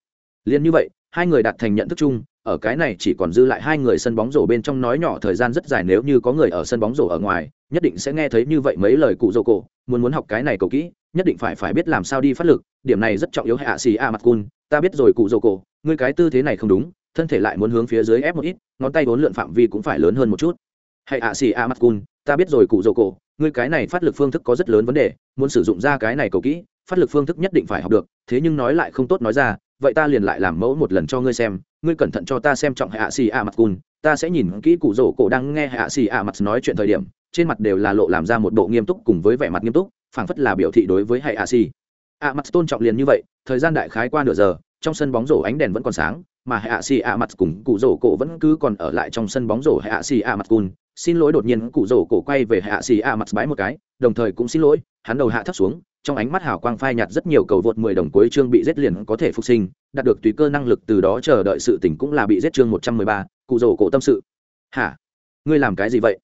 Liền như vậy, hai người đạt thành nhận thức chung, ở cái này chỉ còn dư lại hai người sân bóng rổ bên trong nói nhỏ thời gian rất dài nếu như có người ở sân bóng rổ ở ngoài, nhất định sẽ nghe thấy như vậy mấy lời cụ rô cổ, muốn muốn học cái này cầu kỹ, nhất định phải phải biết làm sao đi phát lực, điểm này rất trọng yếu hạ xì a mặt cun, ta biết rồi cụ rô cổ, ngươi cái tư thế này không đúng, thân thể lại muốn hướng phía dưới ép một ít, ngón tay vốn lượn phạm vi cũng phải lớn hơn một chút. Hãy hạ xì a mặt cun, ta biết rồi cụ rô cổ ngươi cái này phát lực phương thức có rất lớn vấn đề, muốn sử dụng ra cái này cầu kỹ, phát lực phương thức nhất định phải học được, thế nhưng nói lại không tốt nói ra, vậy ta liền lại làm mẫu một lần cho ngươi xem, ngươi cẩn thận cho ta xem trọng hạ xì a mặt cun ta sẽ nhìn kỹ cụ rổ cổ đang nghe hạ xì a mặt nói chuyện thời điểm, trên mặt đều là lộ làm ra một bộ nghiêm túc cùng với vẻ mặt nghiêm túc, phảng phất là biểu thị đối với hạ xì a mặt tôn trọng liền như vậy, thời gian đại khái qua nửa giờ, trong sân bóng rổ ánh đèn vẫn còn sáng, mà hạ xì a mặt cùng cụ rổ cổ vẫn cứ còn ở lại trong sân bóng rổ hạ xì a mặt cun xin lỗi đột nhiên cụ rổ cổ quay về hạ xì a mặt bái một cái đồng thời cũng xin lỗi hắn đầu hạ thấp xuống trong ánh mắt hào quang phai nhạt rất nhiều cầu vượt 10 đồng cuối chương bị giết liền có thể phục sinh, đạt được tùy cơ năng lực từ đó chờ đợi sự tỉnh cũng là bị giết chương 113, cụ rồ cổ tâm sự. Hả? Ngươi làm cái gì vậy?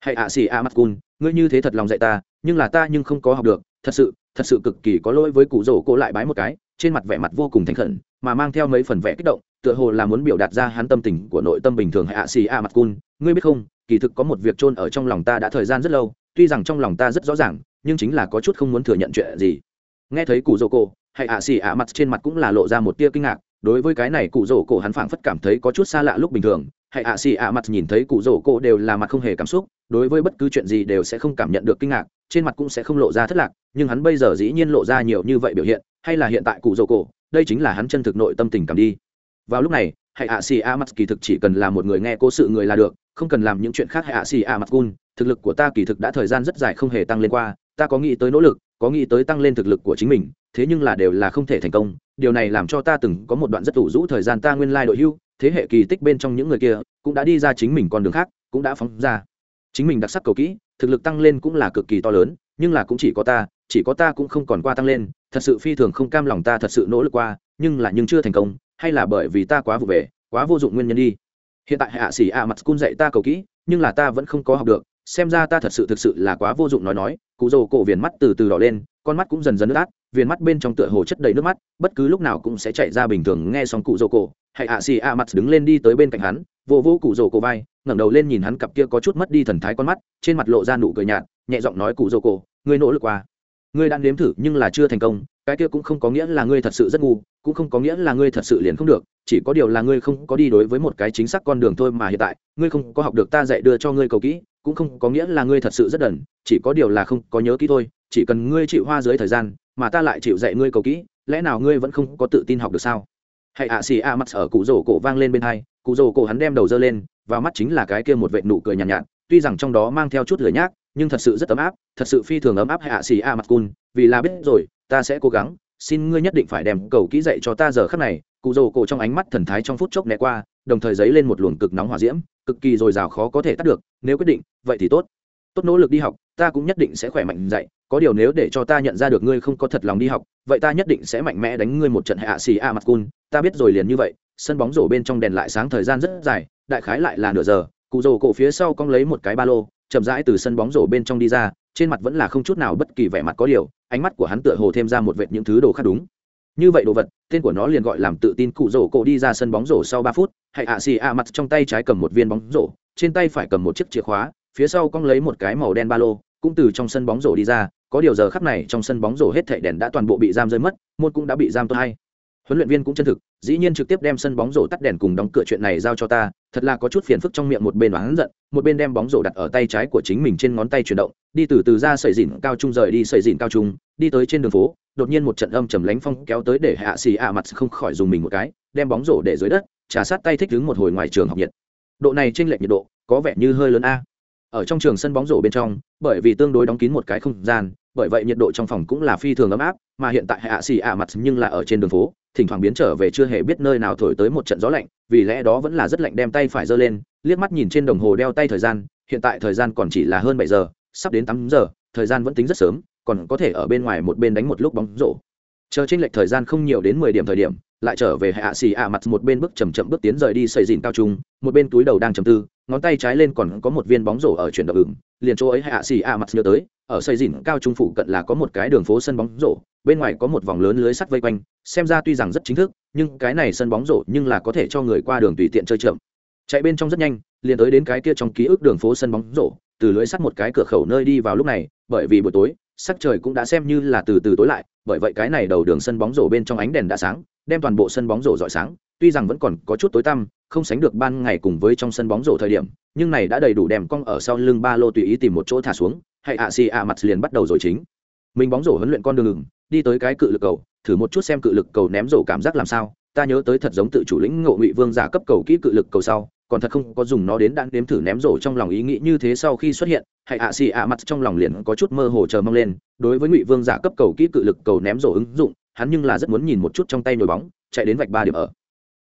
Hãy ạ xì a mắt cun, ngươi như thế thật lòng dạy ta, nhưng là ta nhưng không có học được, thật sự, thật sự cực kỳ có lỗi với cụ rồ cổ lại bái một cái, trên mặt vẻ mặt vô cùng thành khẩn, mà mang theo mấy phần vẻ kích động, tựa hồ là muốn biểu đạt ra hắn tâm tình của nội tâm bình thường hạ xì a mặt cun, ngươi biết không, kỳ thực có một việc chôn ở trong lòng ta đã thời gian rất lâu, tuy rằng trong lòng ta rất rõ ràng, nhưng chính là có chút không muốn thừa nhận chuyện gì. Nghe thấy cụ dỗ cổ hay ạ xì ạ mặt trên mặt cũng là lộ ra một tia kinh ngạc đối với cái này cụ rổ cổ hắn phảng phất cảm thấy có chút xa lạ lúc bình thường hay ạ xì ạ mặt nhìn thấy cụ rổ cổ đều là mặt không hề cảm xúc đối với bất cứ chuyện gì đều sẽ không cảm nhận được kinh ngạc trên mặt cũng sẽ không lộ ra thất lạc nhưng hắn bây giờ dĩ nhiên lộ ra nhiều như vậy biểu hiện hay là hiện tại cụ rổ cổ đây chính là hắn chân thực nội tâm tình cảm đi. Vào lúc này hãy ạ xì a mặt kỳ thực chỉ cần là một người nghe cố sự người là được, không cần làm những chuyện khác hãy ạ xì a mặt cun thực lực của ta kỳ thực đã thời gian rất dài không hề tăng lên qua, ta có nghĩ tới nỗ lực, có nghĩ tới tăng lên thực lực của chính mình, thế nhưng là đều là không thể thành công. Điều này làm cho ta từng có một đoạn rất ủ rũ thời gian ta nguyên lai đội hưu, thế hệ kỳ tích bên trong những người kia, cũng đã đi ra chính mình con đường khác, cũng đã phóng ra. Chính mình đặc sắc cầu kỹ, thực lực tăng lên cũng là cực kỳ to lớn, nhưng là cũng chỉ có ta, chỉ có ta cũng không còn qua tăng lên. Thật sự phi thường không cam lòng ta thật sự nỗ lực qua, nhưng là nhưng chưa thành công hay là bởi vì ta quá vụ về, quá vô dụng nguyên nhân đi. Hiện tại hạ sĩ a mặt cun dạy ta cầu kỹ, nhưng là ta vẫn không có học được, xem ra ta thật sự thực sự là quá vô dụng nói nói. Cụ rồ cổ viền mắt từ từ đỏ lên, con mắt cũng dần dần nước át, viền mắt bên trong tựa hồ chất đầy nước mắt, bất cứ lúc nào cũng sẽ chạy ra bình thường nghe xong cụ rồ cổ. Hãy hạ xì a mặt đứng lên đi tới bên cạnh hắn, vô vô cụ rồ cổ vai, ngẩng đầu lên nhìn hắn cặp kia có chút mất đi thần thái con mắt, trên mặt lộ ra nụ cười nhạt, nhẹ giọng nói cụ rồ cổ, ngươi nỗ lực qua ngươi đã nếm thử nhưng là chưa thành công cái kia cũng không có nghĩa là ngươi thật sự rất ngu cũng không có nghĩa là ngươi thật sự liền không được chỉ có điều là ngươi không có đi đối với một cái chính xác con đường thôi mà hiện tại ngươi không có học được ta dạy đưa cho ngươi cầu kỹ cũng không có nghĩa là ngươi thật sự rất đần chỉ có điều là không có nhớ kỹ thôi chỉ cần ngươi chịu hoa dưới thời gian mà ta lại chịu dạy ngươi cầu kỹ lẽ nào ngươi vẫn không có tự tin học được sao? Hãy ạ xì a mắt ở cụ rổ cổ vang lên bên hai cụ rổ cổ hắn đem đầu dơ lên và mắt chính là cái kia một vệ nụ cười nhàn nhạt, nhạt tuy rằng trong đó mang theo chút lửa nhác nhưng thật sự rất ấm áp, thật sự phi thường ấm áp hạ xì a mặt cun, vì là biết rồi, ta sẽ cố gắng, xin ngươi nhất định phải đem cầu kỹ dạy cho ta giờ khắc này. Cụ rồ cổ trong ánh mắt thần thái trong phút chốc né qua, đồng thời dấy lên một luồng cực nóng hỏa diễm, cực kỳ dồi dào khó có thể tắt được, nếu quyết định, vậy thì tốt. Tốt nỗ lực đi học, ta cũng nhất định sẽ khỏe mạnh dạy có điều nếu để cho ta nhận ra được ngươi không có thật lòng đi học, vậy ta nhất định sẽ mạnh mẽ đánh ngươi một trận hạ xì a mặt cun. Ta biết rồi liền như vậy, sân bóng rổ bên trong đèn lại sáng thời gian rất dài, đại khái lại là nửa giờ, cụ rồ cổ phía sau cong lấy một cái ba lô chậm rãi từ sân bóng rổ bên trong đi ra, trên mặt vẫn là không chút nào bất kỳ vẻ mặt có điều, ánh mắt của hắn tựa hồ thêm ra một vệt những thứ đồ khác đúng. Như vậy đồ vật, tên của nó liền gọi làm tự tin cụ rổ, cổ đi ra sân bóng rổ sau ba phút hãy ạ xì ạ mặt trong tay trái cầm một viên bóng rổ, trên tay phải cầm một chiếc chìa khóa, phía sau cong lấy một cái màu đen ba lô, cũng từ trong sân bóng rổ đi ra, có điều giờ khắp này trong sân bóng rổ hết thảy đèn đã toàn bộ bị giam rơi mất môn cũng đã bị giam tôi hay huấn luyện viên cũng chân thực, dĩ nhiên trực tiếp đem sân bóng rổ tắt đèn cùng đóng cửa chuyện này giao cho ta, thật là có chút phiền phức trong miệng một bên oán giận, một bên đem bóng rổ đặt ở tay trái của chính mình trên ngón tay chuyển động, đi từ từ ra sợi dìn cao trung rời đi sợi dìn cao trung, đi tới trên đường phố, đột nhiên một trận âm trầm lánh phong kéo tới để hạ xì ạ mặt không khỏi dùng mình một cái, đem bóng rổ để dưới đất, trà sát tay thích đứng một hồi ngoài trường học nhiệt. Độ này trên lệch nhiệt độ, có vẻ như hơi lớn a. Ở trong trường sân bóng rổ bên trong, bởi vì tương đối đóng kín một cái không gian bởi vậy nhiệt độ trong phòng cũng là phi thường ấm áp, mà hiện tại hạ xì ạ mặt nhưng là ở trên đường phố, thỉnh thoảng biến trở về chưa hề biết nơi nào thổi tới một trận gió lạnh, vì lẽ đó vẫn là rất lạnh đem tay phải giơ lên, liếc mắt nhìn trên đồng hồ đeo tay thời gian, hiện tại thời gian còn chỉ là hơn bảy giờ, sắp đến tám giờ, thời gian vẫn tính rất sớm, còn có thể ở bên ngoài một bên đánh một lúc bóng rổ. Chờ tranh lệch thời gian không nhiều đến mười điểm thời điểm, lại trở về hạ xì ạ mặt một bên bước chầm chậm bước tiến rời đi xây dìn cao trung, một bên túi đầu đang chầm tư ngón tay trái lên còn có một viên bóng rổ ở chuyển động ứng, liền chỗ ấy hạ xì ạ mặt nhớ tới, ở xây dìn cao trung phủ cận là có một cái đường phố sân bóng rổ, bên ngoài có một vòng lớn lưới sắt vây quanh, xem ra tuy rằng rất chính thức, nhưng cái này sân bóng rổ nhưng là có thể cho người qua đường tùy tiện chơi chậm. Chạy bên trong rất nhanh, liền tới đến cái kia trong ký ức đường phố sân bóng rổ, từ lưới sắt một cái cửa khẩu nơi đi vào lúc này, bởi vì buổi tối, sắc trời cũng đã xem như là từ từ tối lại, bởi vậy cái này đầu đường sân bóng rổ bên trong ánh đèn đã sáng, đem toàn bộ sân bóng rổ rọi sáng tuy rằng vẫn còn có chút tối tăm, không sánh được ban ngày cùng với trong sân bóng rổ thời điểm, nhưng này đã đầy đủ đèm cong ở sau lưng ba lô tùy ý tìm một chỗ thả xuống, hay ạ xì ạ mặt liền bắt đầu rồi chính. Mình bóng rổ huấn luyện con đường ngừng, đi tới cái cự lực cầu, thử một chút xem cự lực cầu ném rổ cảm giác làm sao. Ta nhớ tới thật giống tự chủ lĩnh ngộ ngụy vương giả cấp cầu kỹ cự lực cầu sau, còn thật không có dùng nó đến đạn đếm thử ném rổ trong lòng ý nghĩ như thế sau khi xuất hiện hãy ạ xì ạ mặt trong lòng liền có chút mơ hồ chờ mong lên. Đối với ngụy vương giả cấp cầu kỹ cự lực cầu ném rổ ứng dụng, hắn nhưng là rất muốn nhìn một chút trong tay nhồi bóng, chạy đến vạch ba điểm ở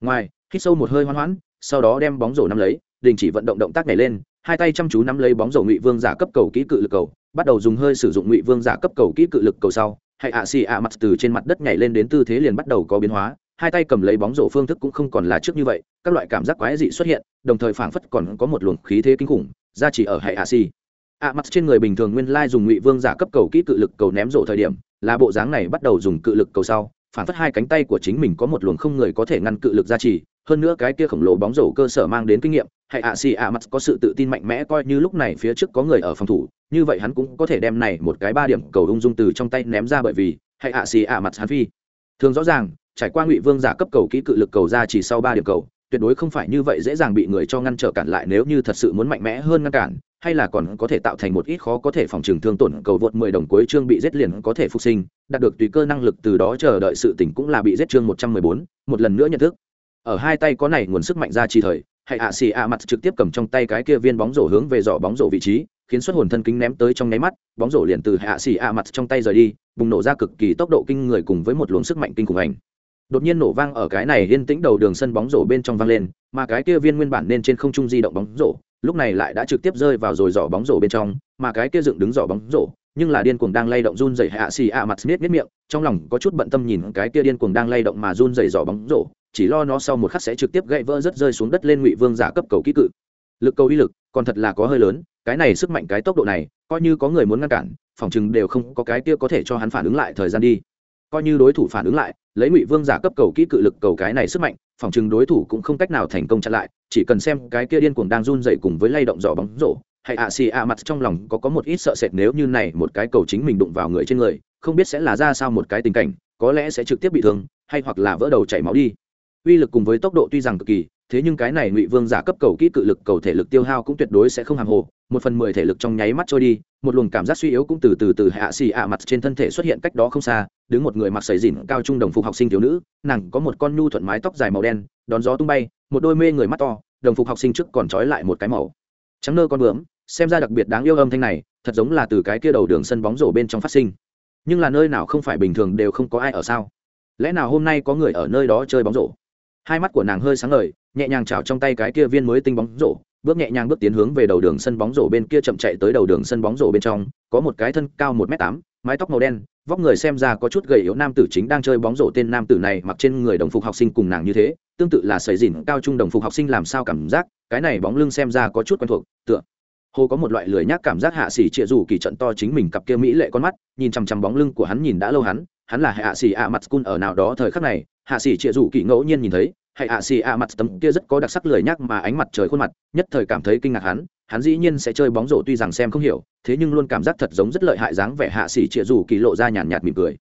ngoài, hít sâu một hơi hoan hoãn, sau đó đem bóng rổ nắm lấy, đình chỉ vận động động tác này lên, hai tay chăm chú nắm lấy bóng rổ ngụy vương giả cấp cầu kỹ cự lực cầu, bắt đầu dùng hơi sử dụng ngụy vương giả cấp cầu kỹ cự lực cầu sau hãy ạ xì ạ mặt từ trên mặt đất nhảy lên đến tư thế liền bắt đầu có biến hóa, hai tay cầm lấy bóng rổ phương thức cũng không còn là trước như vậy, các loại cảm giác quái dị xuất hiện, đồng thời phảng phất còn có một luồng khí thế kinh khủng, ra chỉ ở hãy ạ xì ạ mặt trên người bình thường nguyên lai dùng ngụy vương giả cấp cầu kỹ cự lực cầu ném rổ thời điểm, là bộ dáng này bắt đầu dùng cự lực cầu sau phản phất hai cánh tay của chính mình có một luồng không người có thể ngăn cự lực gia trì, hơn nữa cái kia khổng lồ bóng rổ cơ sở mang đến kinh nghiệm, hay ạ xì ạ mặt có sự tự tin mạnh mẽ coi như lúc này phía trước có người ở phòng thủ, như vậy hắn cũng có thể đem này một cái ba điểm cầu ung dung từ trong tay ném ra bởi vì, hay ạ xì ạ mặt hắn phi. Thường rõ ràng, trải qua ngụy vương giả cấp cầu kỹ cự lực cầu ra chỉ sau ba điểm cầu, tuyệt đối không phải như vậy dễ dàng bị người cho ngăn trở cản lại nếu như thật sự muốn mạnh mẽ hơn ngăn cản hay là còn có thể tạo thành một ít khó có thể phòng trừng thương tổn cầu vượt 10 đồng cuối chương bị giết liền có thể phục sinh, đạt được tùy cơ năng lực từ đó chờ đợi sự tỉnh cũng là bị giết chương 114, một lần nữa nhận thức. Ở hai tay có này nguồn sức mạnh ra chi thời, hay ạ xì ạ mặt trực tiếp cầm trong tay cái kia viên bóng rổ hướng về giỏ bóng rổ vị trí, khiến xuất hồn thân kính ném tới trong nháy mắt, bóng rổ liền từ hạ xì ạ mặt trong tay rời đi, bùng nổ ra cực kỳ tốc độ kinh người cùng với một luồng sức mạnh kinh khủng ảnh. Đột nhiên nổ vang ở cái này yên tĩnh đầu đường sân bóng rổ bên trong vang lên, mà cái kia viên nguyên bản nên trên không trung di động bóng rổ, lúc này lại đã trực tiếp rơi vào rồi giỏ bóng rổ bên trong, mà cái kia dựng đứng giỏ bóng rổ, nhưng là điên cuồng đang lay động run rẩy hạ xì ạ mặt smith miết miệng, trong lòng có chút bận tâm nhìn cái kia điên cuồng đang lay động mà run rẩy giỏ bóng rổ, chỉ lo nó sau một khắc sẽ trực tiếp gãy vỡ rất rơi xuống đất lên ngụy vương giả cấp cầu kỹ cự. Lực cầu uy lực, còn thật là có hơi lớn, cái này sức mạnh cái tốc độ này, coi như có người muốn ngăn cản, phòng chừng đều không có cái kia có thể cho hắn phản ứng lại thời gian đi. Coi như đối thủ phản ứng lại lấy ngụy vương giả cấp cầu kỹ cự lực cầu cái này sức mạnh, phòng chừng đối thủ cũng không cách nào thành công chặn lại, chỉ cần xem cái kia điên cuồng đang run dậy cùng với lay động giỏ bóng rổ, hay ạ xì ạ mặt trong lòng có có một ít sợ sệt nếu như này một cái cầu chính mình đụng vào người trên người, không biết sẽ là ra sao một cái tình cảnh, có lẽ sẽ trực tiếp bị thương, hay hoặc là vỡ đầu chảy máu đi. Uy lực cùng với tốc độ tuy rằng cực kỳ thế nhưng cái này ngụy vương giả cấp cầu kỹ cự lực cầu thể lực tiêu hao cũng tuyệt đối sẽ không hàng hồ, một phần mười thể lực trong nháy mắt trôi đi, một luồng cảm giác suy yếu cũng từ từ từ hạ xì ạ mặt trên thân thể xuất hiện cách đó không xa, đứng một người mặc sầy dìn cao trung đồng phục học sinh thiếu nữ, nàng có một con nhu thuận mái tóc dài màu đen, đón gió tung bay, một đôi mê người mắt to, đồng phục học sinh trước còn trói lại một cái màu trắng nơ con bướm, xem ra đặc biệt đáng yêu âm thanh này, thật giống là từ cái kia đầu đường sân bóng rổ bên trong phát sinh. Nhưng là nơi nào không phải bình thường đều không có ai ở sao? Lẽ nào hôm nay có người ở nơi đó chơi bóng rổ? Hai mắt của nàng hơi sáng ngời nhẹ nhàng chảo trong tay cái kia viên mới tinh bóng rổ, bước nhẹ nhàng bước tiến hướng về đầu đường sân bóng rổ bên kia chậm chạy tới đầu đường sân bóng rổ bên trong, có một cái thân cao một m tám, mái tóc màu đen, vóc người xem ra có chút gầy yếu nam tử chính đang chơi bóng rổ tên nam tử này mặc trên người đồng phục học sinh cùng nàng như thế, tương tự là sầy dìn cao trung đồng phục học sinh làm sao cảm giác, cái này bóng lưng xem ra có chút quen thuộc, tựa hồ có một loại lười nhác cảm giác hạ xỉ trịa dù kỳ trận to chính mình cặp kia mỹ lệ con mắt, nhìn chằm chằm bóng lưng của hắn nhìn đã lâu hắn hắn là hạ xỉ ạ mặt cun ở nào đó thời khắc này, hạ xỉ trịa dù kỳ ngẫu nhiên nhìn thấy hạ xì ạ mặt tấm kia rất có đặc sắc lười nhác mà ánh mặt trời khuôn mặt, nhất thời cảm thấy kinh ngạc hắn. Hắn dĩ nhiên sẽ chơi bóng rổ tuy rằng xem không hiểu, thế nhưng luôn cảm giác thật giống rất lợi hại dáng vẻ hạ xỉ chịa dù kỳ lộ ra nhàn nhạt mỉm cười.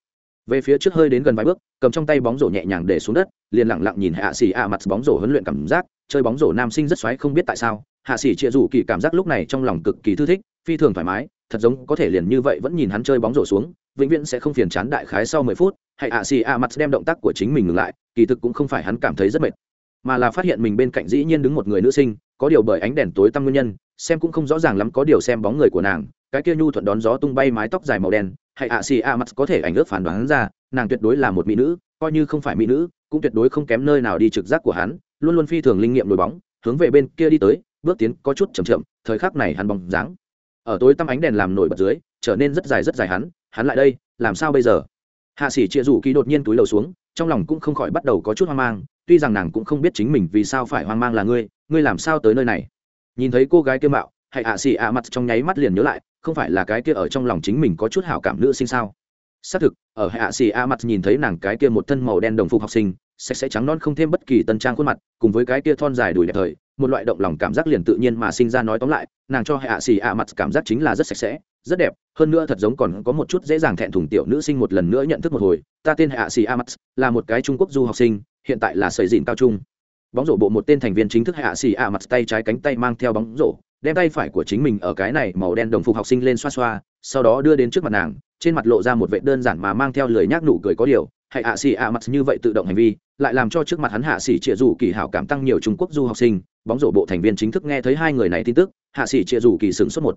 Về phía trước hơi đến gần vài bước, cầm trong tay bóng rổ nhẹ nhàng để xuống đất, liền lặng lặng nhìn hạ xỉ ạ mặt bóng rổ huấn luyện cảm giác, chơi bóng rổ nam sinh rất xoáy không biết tại sao, hạ sĩ chịa rủ kỳ cảm giác lúc này trong lòng cực kỳ thư thích, phi thường thoải mái, thật giống có thể liền như vậy vẫn nhìn hắn chơi bóng rổ xuống, vĩnh viễn sẽ không phiền chán đại khái sau mười phút hãy ạ xì ạ mặt đem động tác của chính mình ngừng lại, kỳ thực cũng không phải hắn cảm thấy rất mệt, mà là phát hiện mình bên cạnh dĩ nhiên đứng một người nữ sinh, có điều bởi ánh đèn tối tăm nguyên nhân, xem cũng không rõ ràng lắm có điều xem bóng người của nàng, cái kia nhu thuận đón gió tung bay mái tóc dài màu đen hãy ạ xì ạ mặt có thể ảnh ước phản đoán ra, nàng tuyệt đối là một mỹ nữ, coi như không phải mỹ nữ, cũng tuyệt đối không kém nơi nào đi trực giác của hắn, luôn luôn phi thường linh nghiệm đội bóng, hướng về bên kia đi tới, bước tiến có chút chậm chậm, thời khắc này hắn bóng dáng, ở tối tăm ánh đèn làm nổi bật dưới, trở nên rất dài rất dài hắn hắn lại đây, làm sao bây giờ? Hạ sĩ chịa rủ ký đột nhiên túi lầu xuống, trong lòng cũng không khỏi bắt đầu có chút hoang mang, tuy rằng nàng cũng không biết chính mình vì sao phải hoang mang là ngươi ngươi làm sao tới nơi này. Nhìn thấy cô gái kia mạo hãy hạ sĩ ạ mặt trong nháy mắt liền nhớ lại, không phải là cái kia ở trong lòng chính mình có chút hảo cảm nữ sinh sao? Xác thực, ở hạ sĩ a mặt nhìn thấy nàng cái kia một thân màu đen đồng phục học sinh sạch sẽ trắng non không thêm bất kỳ tân trang khuôn mặt, cùng với cái kia thon dài đùi đẹp thời, một loại động lòng cảm giác liền tự nhiên mà sinh ra nói tóm lại, nàng cho hạ xì ạ mặt cảm giác chính là rất sạch sẽ rất đẹp, hơn nữa thật giống còn có một chút dễ dàng thẹn thùng tiểu nữ sinh một lần nữa nhận thức một hồi. Ta tên hạ sĩ amax là một cái trung quốc du học sinh, hiện tại là sầy dìn cao trung. Bóng rổ bộ một tên thành viên chính thức hạ sĩ amax tay trái cánh tay mang theo bóng rổ, đem tay phải của chính mình ở cái này màu đen đồng phục học sinh lên xoa xoa, sau đó đưa đến trước mặt nàng, trên mặt lộ ra một vệ đơn giản mà mang theo lời nhác nụ cười có điều. Hãy hạ sĩ ạ mặt như vậy tự động hành vi, lại làm cho trước mặt hắn hạ xỉ trịa rủ kỳ hảo cảm tăng nhiều trung quốc du học sinh. Bóng rổ bộ thành viên chính thức nghe thấy hai người này tin tức, hạ xỉ trịa rủ kỳ sửng sốt một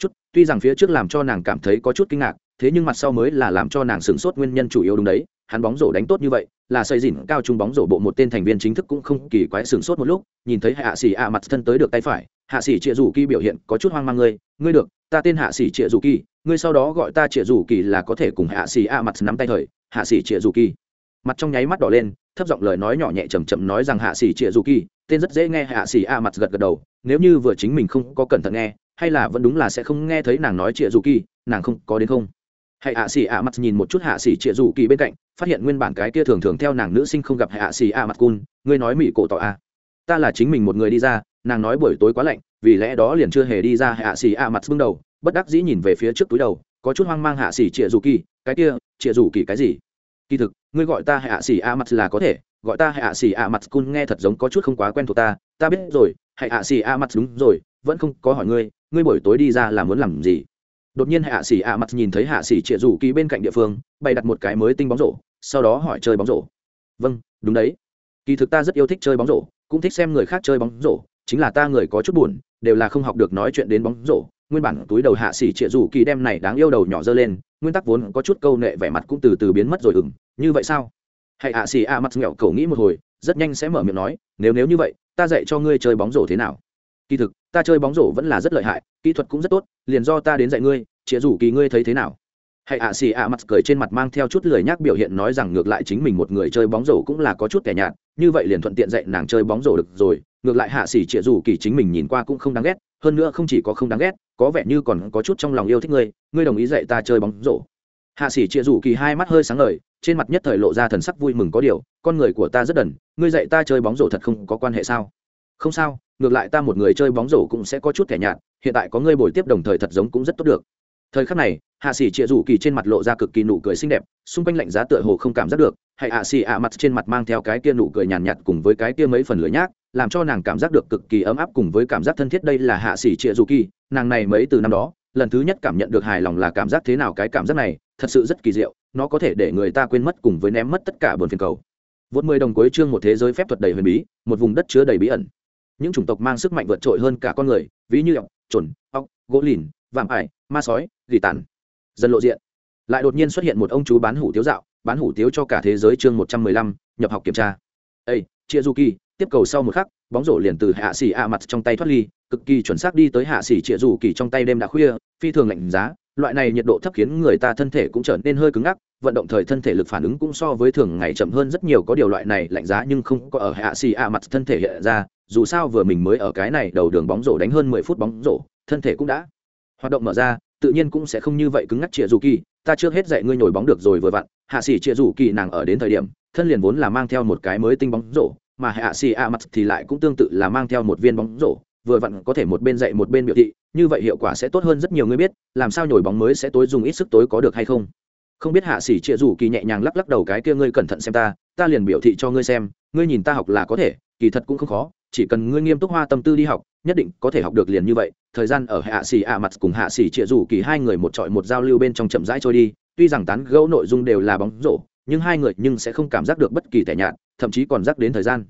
chút, tuy rằng phía trước làm cho nàng cảm thấy có chút kinh ngạc, thế nhưng mặt sau mới là làm cho nàng sửng sốt nguyên nhân chủ yếu đúng đấy, hắn bóng rổ đánh tốt như vậy, là xây dìn cao trung bóng rổ bộ một tên thành viên chính thức cũng không kỳ quái sửng sốt một lúc, nhìn thấy hạ xỉ ạ mặt thân tới được tay phải, hạ xỉ trịa rủ kỳ biểu hiện có chút hoang mang ngươi ngươi được, ta tên hạ xỉ trịa rủ kỳ, ngươi sau đó gọi ta trịa rủ kỳ là có thể cùng hạ xỉ ạ mặt nắm tay thời, hạ xỉ trịa rủ kỳ mặt trong nháy mắt đỏ lên, thấp giọng lời nói nhỏ nhẹ chầm chậm nói rằng hạ xỉ chịa dù kỳ, tên rất dễ nghe hạ xỉ a mặt gật gật đầu, nếu như vừa chính mình không có cẩn thận nghe, hay là vẫn đúng là sẽ không nghe thấy nàng nói chịa dù kỳ, nàng không có đến không. Hãy hạ xỉ a mặt nhìn một chút hạ xỉ chịa dù kỳ bên cạnh, phát hiện nguyên bản cái kia thường thường theo nàng nữ sinh không gặp hạ xỉ a mặt cun, ngươi nói mỹ cổ tỏ a. Ta là chính mình một người đi ra, nàng nói buổi tối quá lạnh, vì lẽ đó liền chưa hề đi ra hạ xỉ a mặt bưng đầu, bất đắc dĩ nhìn về phía trước túi đầu, có chút hoang mang hạ xỉ chịa dù kỳ, cái kia, chịa dù kỳ cái gì? Kỳ thực, ngươi gọi ta hạ xỉ a mặt là có thể, gọi ta hạ xỉ a mặt cun nghe thật giống có chút không quá quen thuộc ta. Ta biết rồi, hạ xỉ a mặt đúng rồi, vẫn không có hỏi ngươi ngươi buổi tối đi ra là muốn làm gì? Đột nhiên hạ xỉ a mặt nhìn thấy hạ xỉ trịa rủ kỳ bên cạnh địa phương, bày đặt một cái mới tinh bóng rổ, sau đó hỏi chơi bóng rổ. Vâng đúng đấy. Kỳ thực ta rất yêu thích chơi bóng rổ, cũng thích xem người khác chơi bóng rổ, chính là ta người có chút buồn, đều là không học được nói chuyện đến bóng rổ nguyên bản túi đầu hạ xỉ trịa rủ kỳ đem này đáng yêu đầu nhỏ dơ lên, nguyên tắc vốn có chút câu nệ vẻ mặt cũng từ từ biến mất rồi ừng như vậy sao? Hãy hạ xì a mặt nghẹo cầu nghĩ một hồi, rất nhanh sẽ mở miệng nói, nếu nếu như vậy, ta dạy cho ngươi chơi bóng rổ thế nào? Kỳ thực, ta chơi bóng rổ vẫn là rất lợi hại, kỹ thuật cũng rất tốt, liền do ta đến dạy ngươi chĩa rủ kỳ ngươi thấy thế nào? Hãy ạ xì a mặt cười trên mặt mang theo chút lười nhác biểu hiện nói rằng ngược lại chính mình một người chơi bóng rổ cũng là có chút kẻ nhạt, như vậy liền thuận tiện dạy nàng chơi bóng rổ được rồi, ngược lại hạ xỉ chĩa rủ kỳ chính mình nhìn qua cũng không đáng ghét hơn nữa không chỉ có không đáng ghét, có vẻ như còn có chút trong lòng yêu thích ngươi ngươi đồng ý dạy ta chơi bóng rổ. Hạ sĩ chịa rủ kỳ hai mắt hơi sáng ngời, trên mặt nhất thời lộ ra thần sắc vui mừng có điều, con người của ta rất đần, ngươi dạy ta chơi bóng rổ thật không có quan hệ sao? Không sao, ngược lại ta một người chơi bóng rổ cũng sẽ có chút kẻ nhạt, hiện tại có ngươi bồi tiếp đồng thời thật giống cũng rất tốt được thời khắc này hạ sĩ chịa rủ kỳ trên mặt lộ ra cực kỳ nụ cười xinh đẹp xung quanh lạnh giá tựa hồ không cảm giác được hay hạ sĩ ạ mặt trên mặt mang theo cái kia nụ cười nhàn nhạt, nhạt cùng với cái kia mấy phần lửa nhác làm cho nàng cảm giác được cực kỳ ấm áp cùng với cảm giác thân thiết đây là hạ sĩ chịa rủ kỳ nàng này mấy từ năm đó lần thứ nhất cảm nhận được hài lòng là cảm giác thế nào cái cảm giác này thật sự rất kỳ diệu nó có thể để người ta quên mất cùng với ném mất tất cả buồn phiền cầu. Vốn mười đồng cuối chương một thế giới phép thuật đầy huyền bí một vùng đất chứa đầy bí ẩn. Những chủng tộc mang sức mạnh vượt trội hơn cả con người ví như ọc trồn ọc gỗ lìn vạm ải ma sói, gỉ tàn dần lộ diện. Lại đột nhiên xuất hiện một ông chú bán hủ tiếu dạo, bán hủ tiếu cho cả thế giới chương một trăm mười lăm, nhập học kiểm tra. Ây chia du kỳ tiếp cầu sau một khắc, bóng rổ liền từ hạ xỉ a mặt trong tay thoát ly, cực kỳ chuẩn xác đi tới hạ xỉ chia du kỳ trong tay đêm đã khuya, phi thường lạnh giá. Loại này nhiệt độ thấp khiến người ta thân thể cũng trở nên hơi cứng ngắc, vận động thời thân thể lực phản ứng cũng so với thường ngày chậm hơn rất nhiều. Có điều loại này lạnh giá nhưng không có ở hạ xì a mặt thân thể hiện ra, dù sao vừa mình mới ở cái này đầu đường bóng rổ đánh hơn mười phút bóng rổ, thân thể cũng đã hoạt động mở ra, tự nhiên cũng sẽ không như vậy cứng ngắc chĩa dù kỳ, ta chưa hết dạy ngươi nhồi bóng được rồi vừa vặn, hạ xỉ chĩa dù kỳ nàng ở đến thời điểm, thân liền vốn là mang theo một cái mới tinh bóng rổ, mà hạ xỉ a mặt thì lại cũng tương tự là mang theo một viên bóng rổ, vừa vặn có thể một bên dạy một bên biểu thị, như vậy hiệu quả sẽ tốt hơn rất nhiều người biết, làm sao nhồi bóng mới sẽ tối dùng ít sức tối có được hay không? Không biết hạ sĩ chịa rủ kỳ nhẹ nhàng lắc lắc đầu cái kia ngươi cẩn thận xem ta ta liền biểu thị cho ngươi xem, ngươi nhìn ta học là có thể, kỳ thật cũng không khó, chỉ cần ngươi nghiêm túc hoa tâm tư đi học nhất định có thể học được liền như vậy thời gian ở hạ sĩ ạ mặt cùng hạ sĩ trịa rủ kỳ hai người một trọi một giao lưu bên trong chậm rãi trôi đi tuy rằng tán gẫu nội dung đều là bóng rổ nhưng hai người nhưng sẽ không cảm giác được bất kỳ tẻ nhạt thậm chí còn rắc đến thời gian.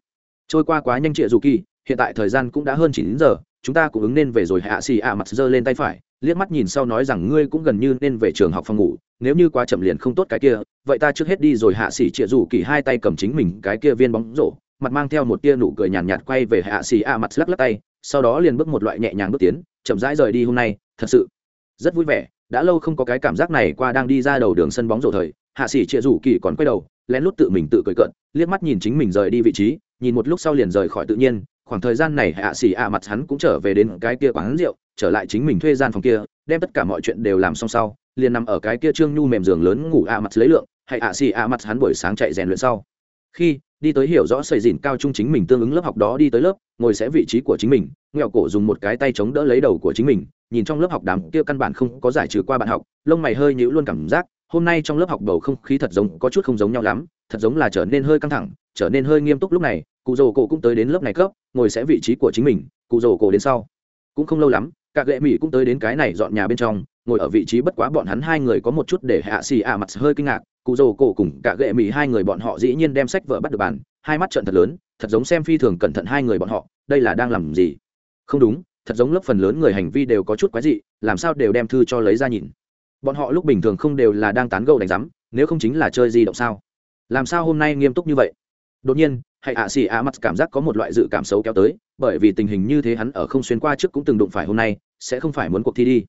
Trôi qua quá nhanh trịa rủ kỳ hiện tại thời gian cũng đã hơn chín giờ chúng ta cũng ứng nên về rồi hạ xì ạ mặt giơ lên tay phải liếc mắt nhìn sau nói rằng ngươi cũng gần như nên về trường học phòng ngủ nếu như quá chậm liền không tốt cái kia vậy ta trước hết đi rồi hạ xỉ trịa rủ kỳ hai tay cầm chính mình cái kia viên bóng rổ mặt mang theo một tia nụ cười nhàn nhạt, nhạt quay về hạ xỉ a mặt lắc lắc tay sau đó liền bước một loại nhẹ nhàng bước tiến, chậm rãi rời đi hôm nay, thật sự rất vui vẻ, đã lâu không có cái cảm giác này qua đang đi ra đầu đường sân bóng rổ thời, hạ sĩ chia rủ kỳ còn quay đầu, lén lút tự mình tự cười cợt, liếc mắt nhìn chính mình rời đi vị trí, nhìn một lúc sau liền rời khỏi tự nhiên, khoảng thời gian này hạ sĩ ạ mặt hắn cũng trở về đến cái kia quán rượu, trở lại chính mình thuê gian phòng kia, đem tất cả mọi chuyện đều làm xong sau, liền nằm ở cái kia trương nhu mềm giường lớn ngủ ạ mặt lấy lượng, hay ạ xì ạ mặt hắn buổi sáng chạy rèn luyện sau. Khi đi tới hiểu rõ sầy dìn cao trung chính mình tương ứng lớp học đó đi tới lớp, ngồi sẽ vị trí của chính mình, nghèo cổ dùng một cái tay chống đỡ lấy đầu của chính mình, nhìn trong lớp học đám kia căn bản không có giải trừ qua bạn học, lông mày hơi nhíu luôn cảm giác, hôm nay trong lớp học bầu không khí thật giống, có chút không giống nhau lắm, thật giống là trở nên hơi căng thẳng, trở nên hơi nghiêm túc lúc này, cụ rồ cổ cũng tới đến lớp này cấp, ngồi sẽ vị trí của chính mình, cụ rồ cổ đến sau. Cũng không lâu lắm các gệ mỹ cũng tới đến cái này dọn nhà bên trong, ngồi ở vị trí bất quá bọn hắn hai người có một chút để hạ xì ạ mặt hơi kinh ngạc cụ rồ cổ cùng cả gệ mỹ hai người bọn họ dĩ nhiên đem sách vợ bắt được bàn, hai mắt trận thật lớn, thật giống xem phi thường cẩn thận hai người bọn họ, đây là đang làm gì? Không đúng, thật giống lớp phần lớn người hành vi đều có chút quái dị, làm sao đều đem thư cho lấy ra nhìn? Bọn họ lúc bình thường không đều là đang tán gẫu đánh rắm nếu không chính là chơi di động sao? Làm sao hôm nay nghiêm túc như vậy? Đột nhiên hãy ạ xì ạ mặt cảm giác có một loại dự cảm xấu kéo tới, bởi vì tình hình như thế hắn ở không xuyên qua trước cũng từng đụng phải hôm nay, sẽ không phải muốn cuộc thi đi.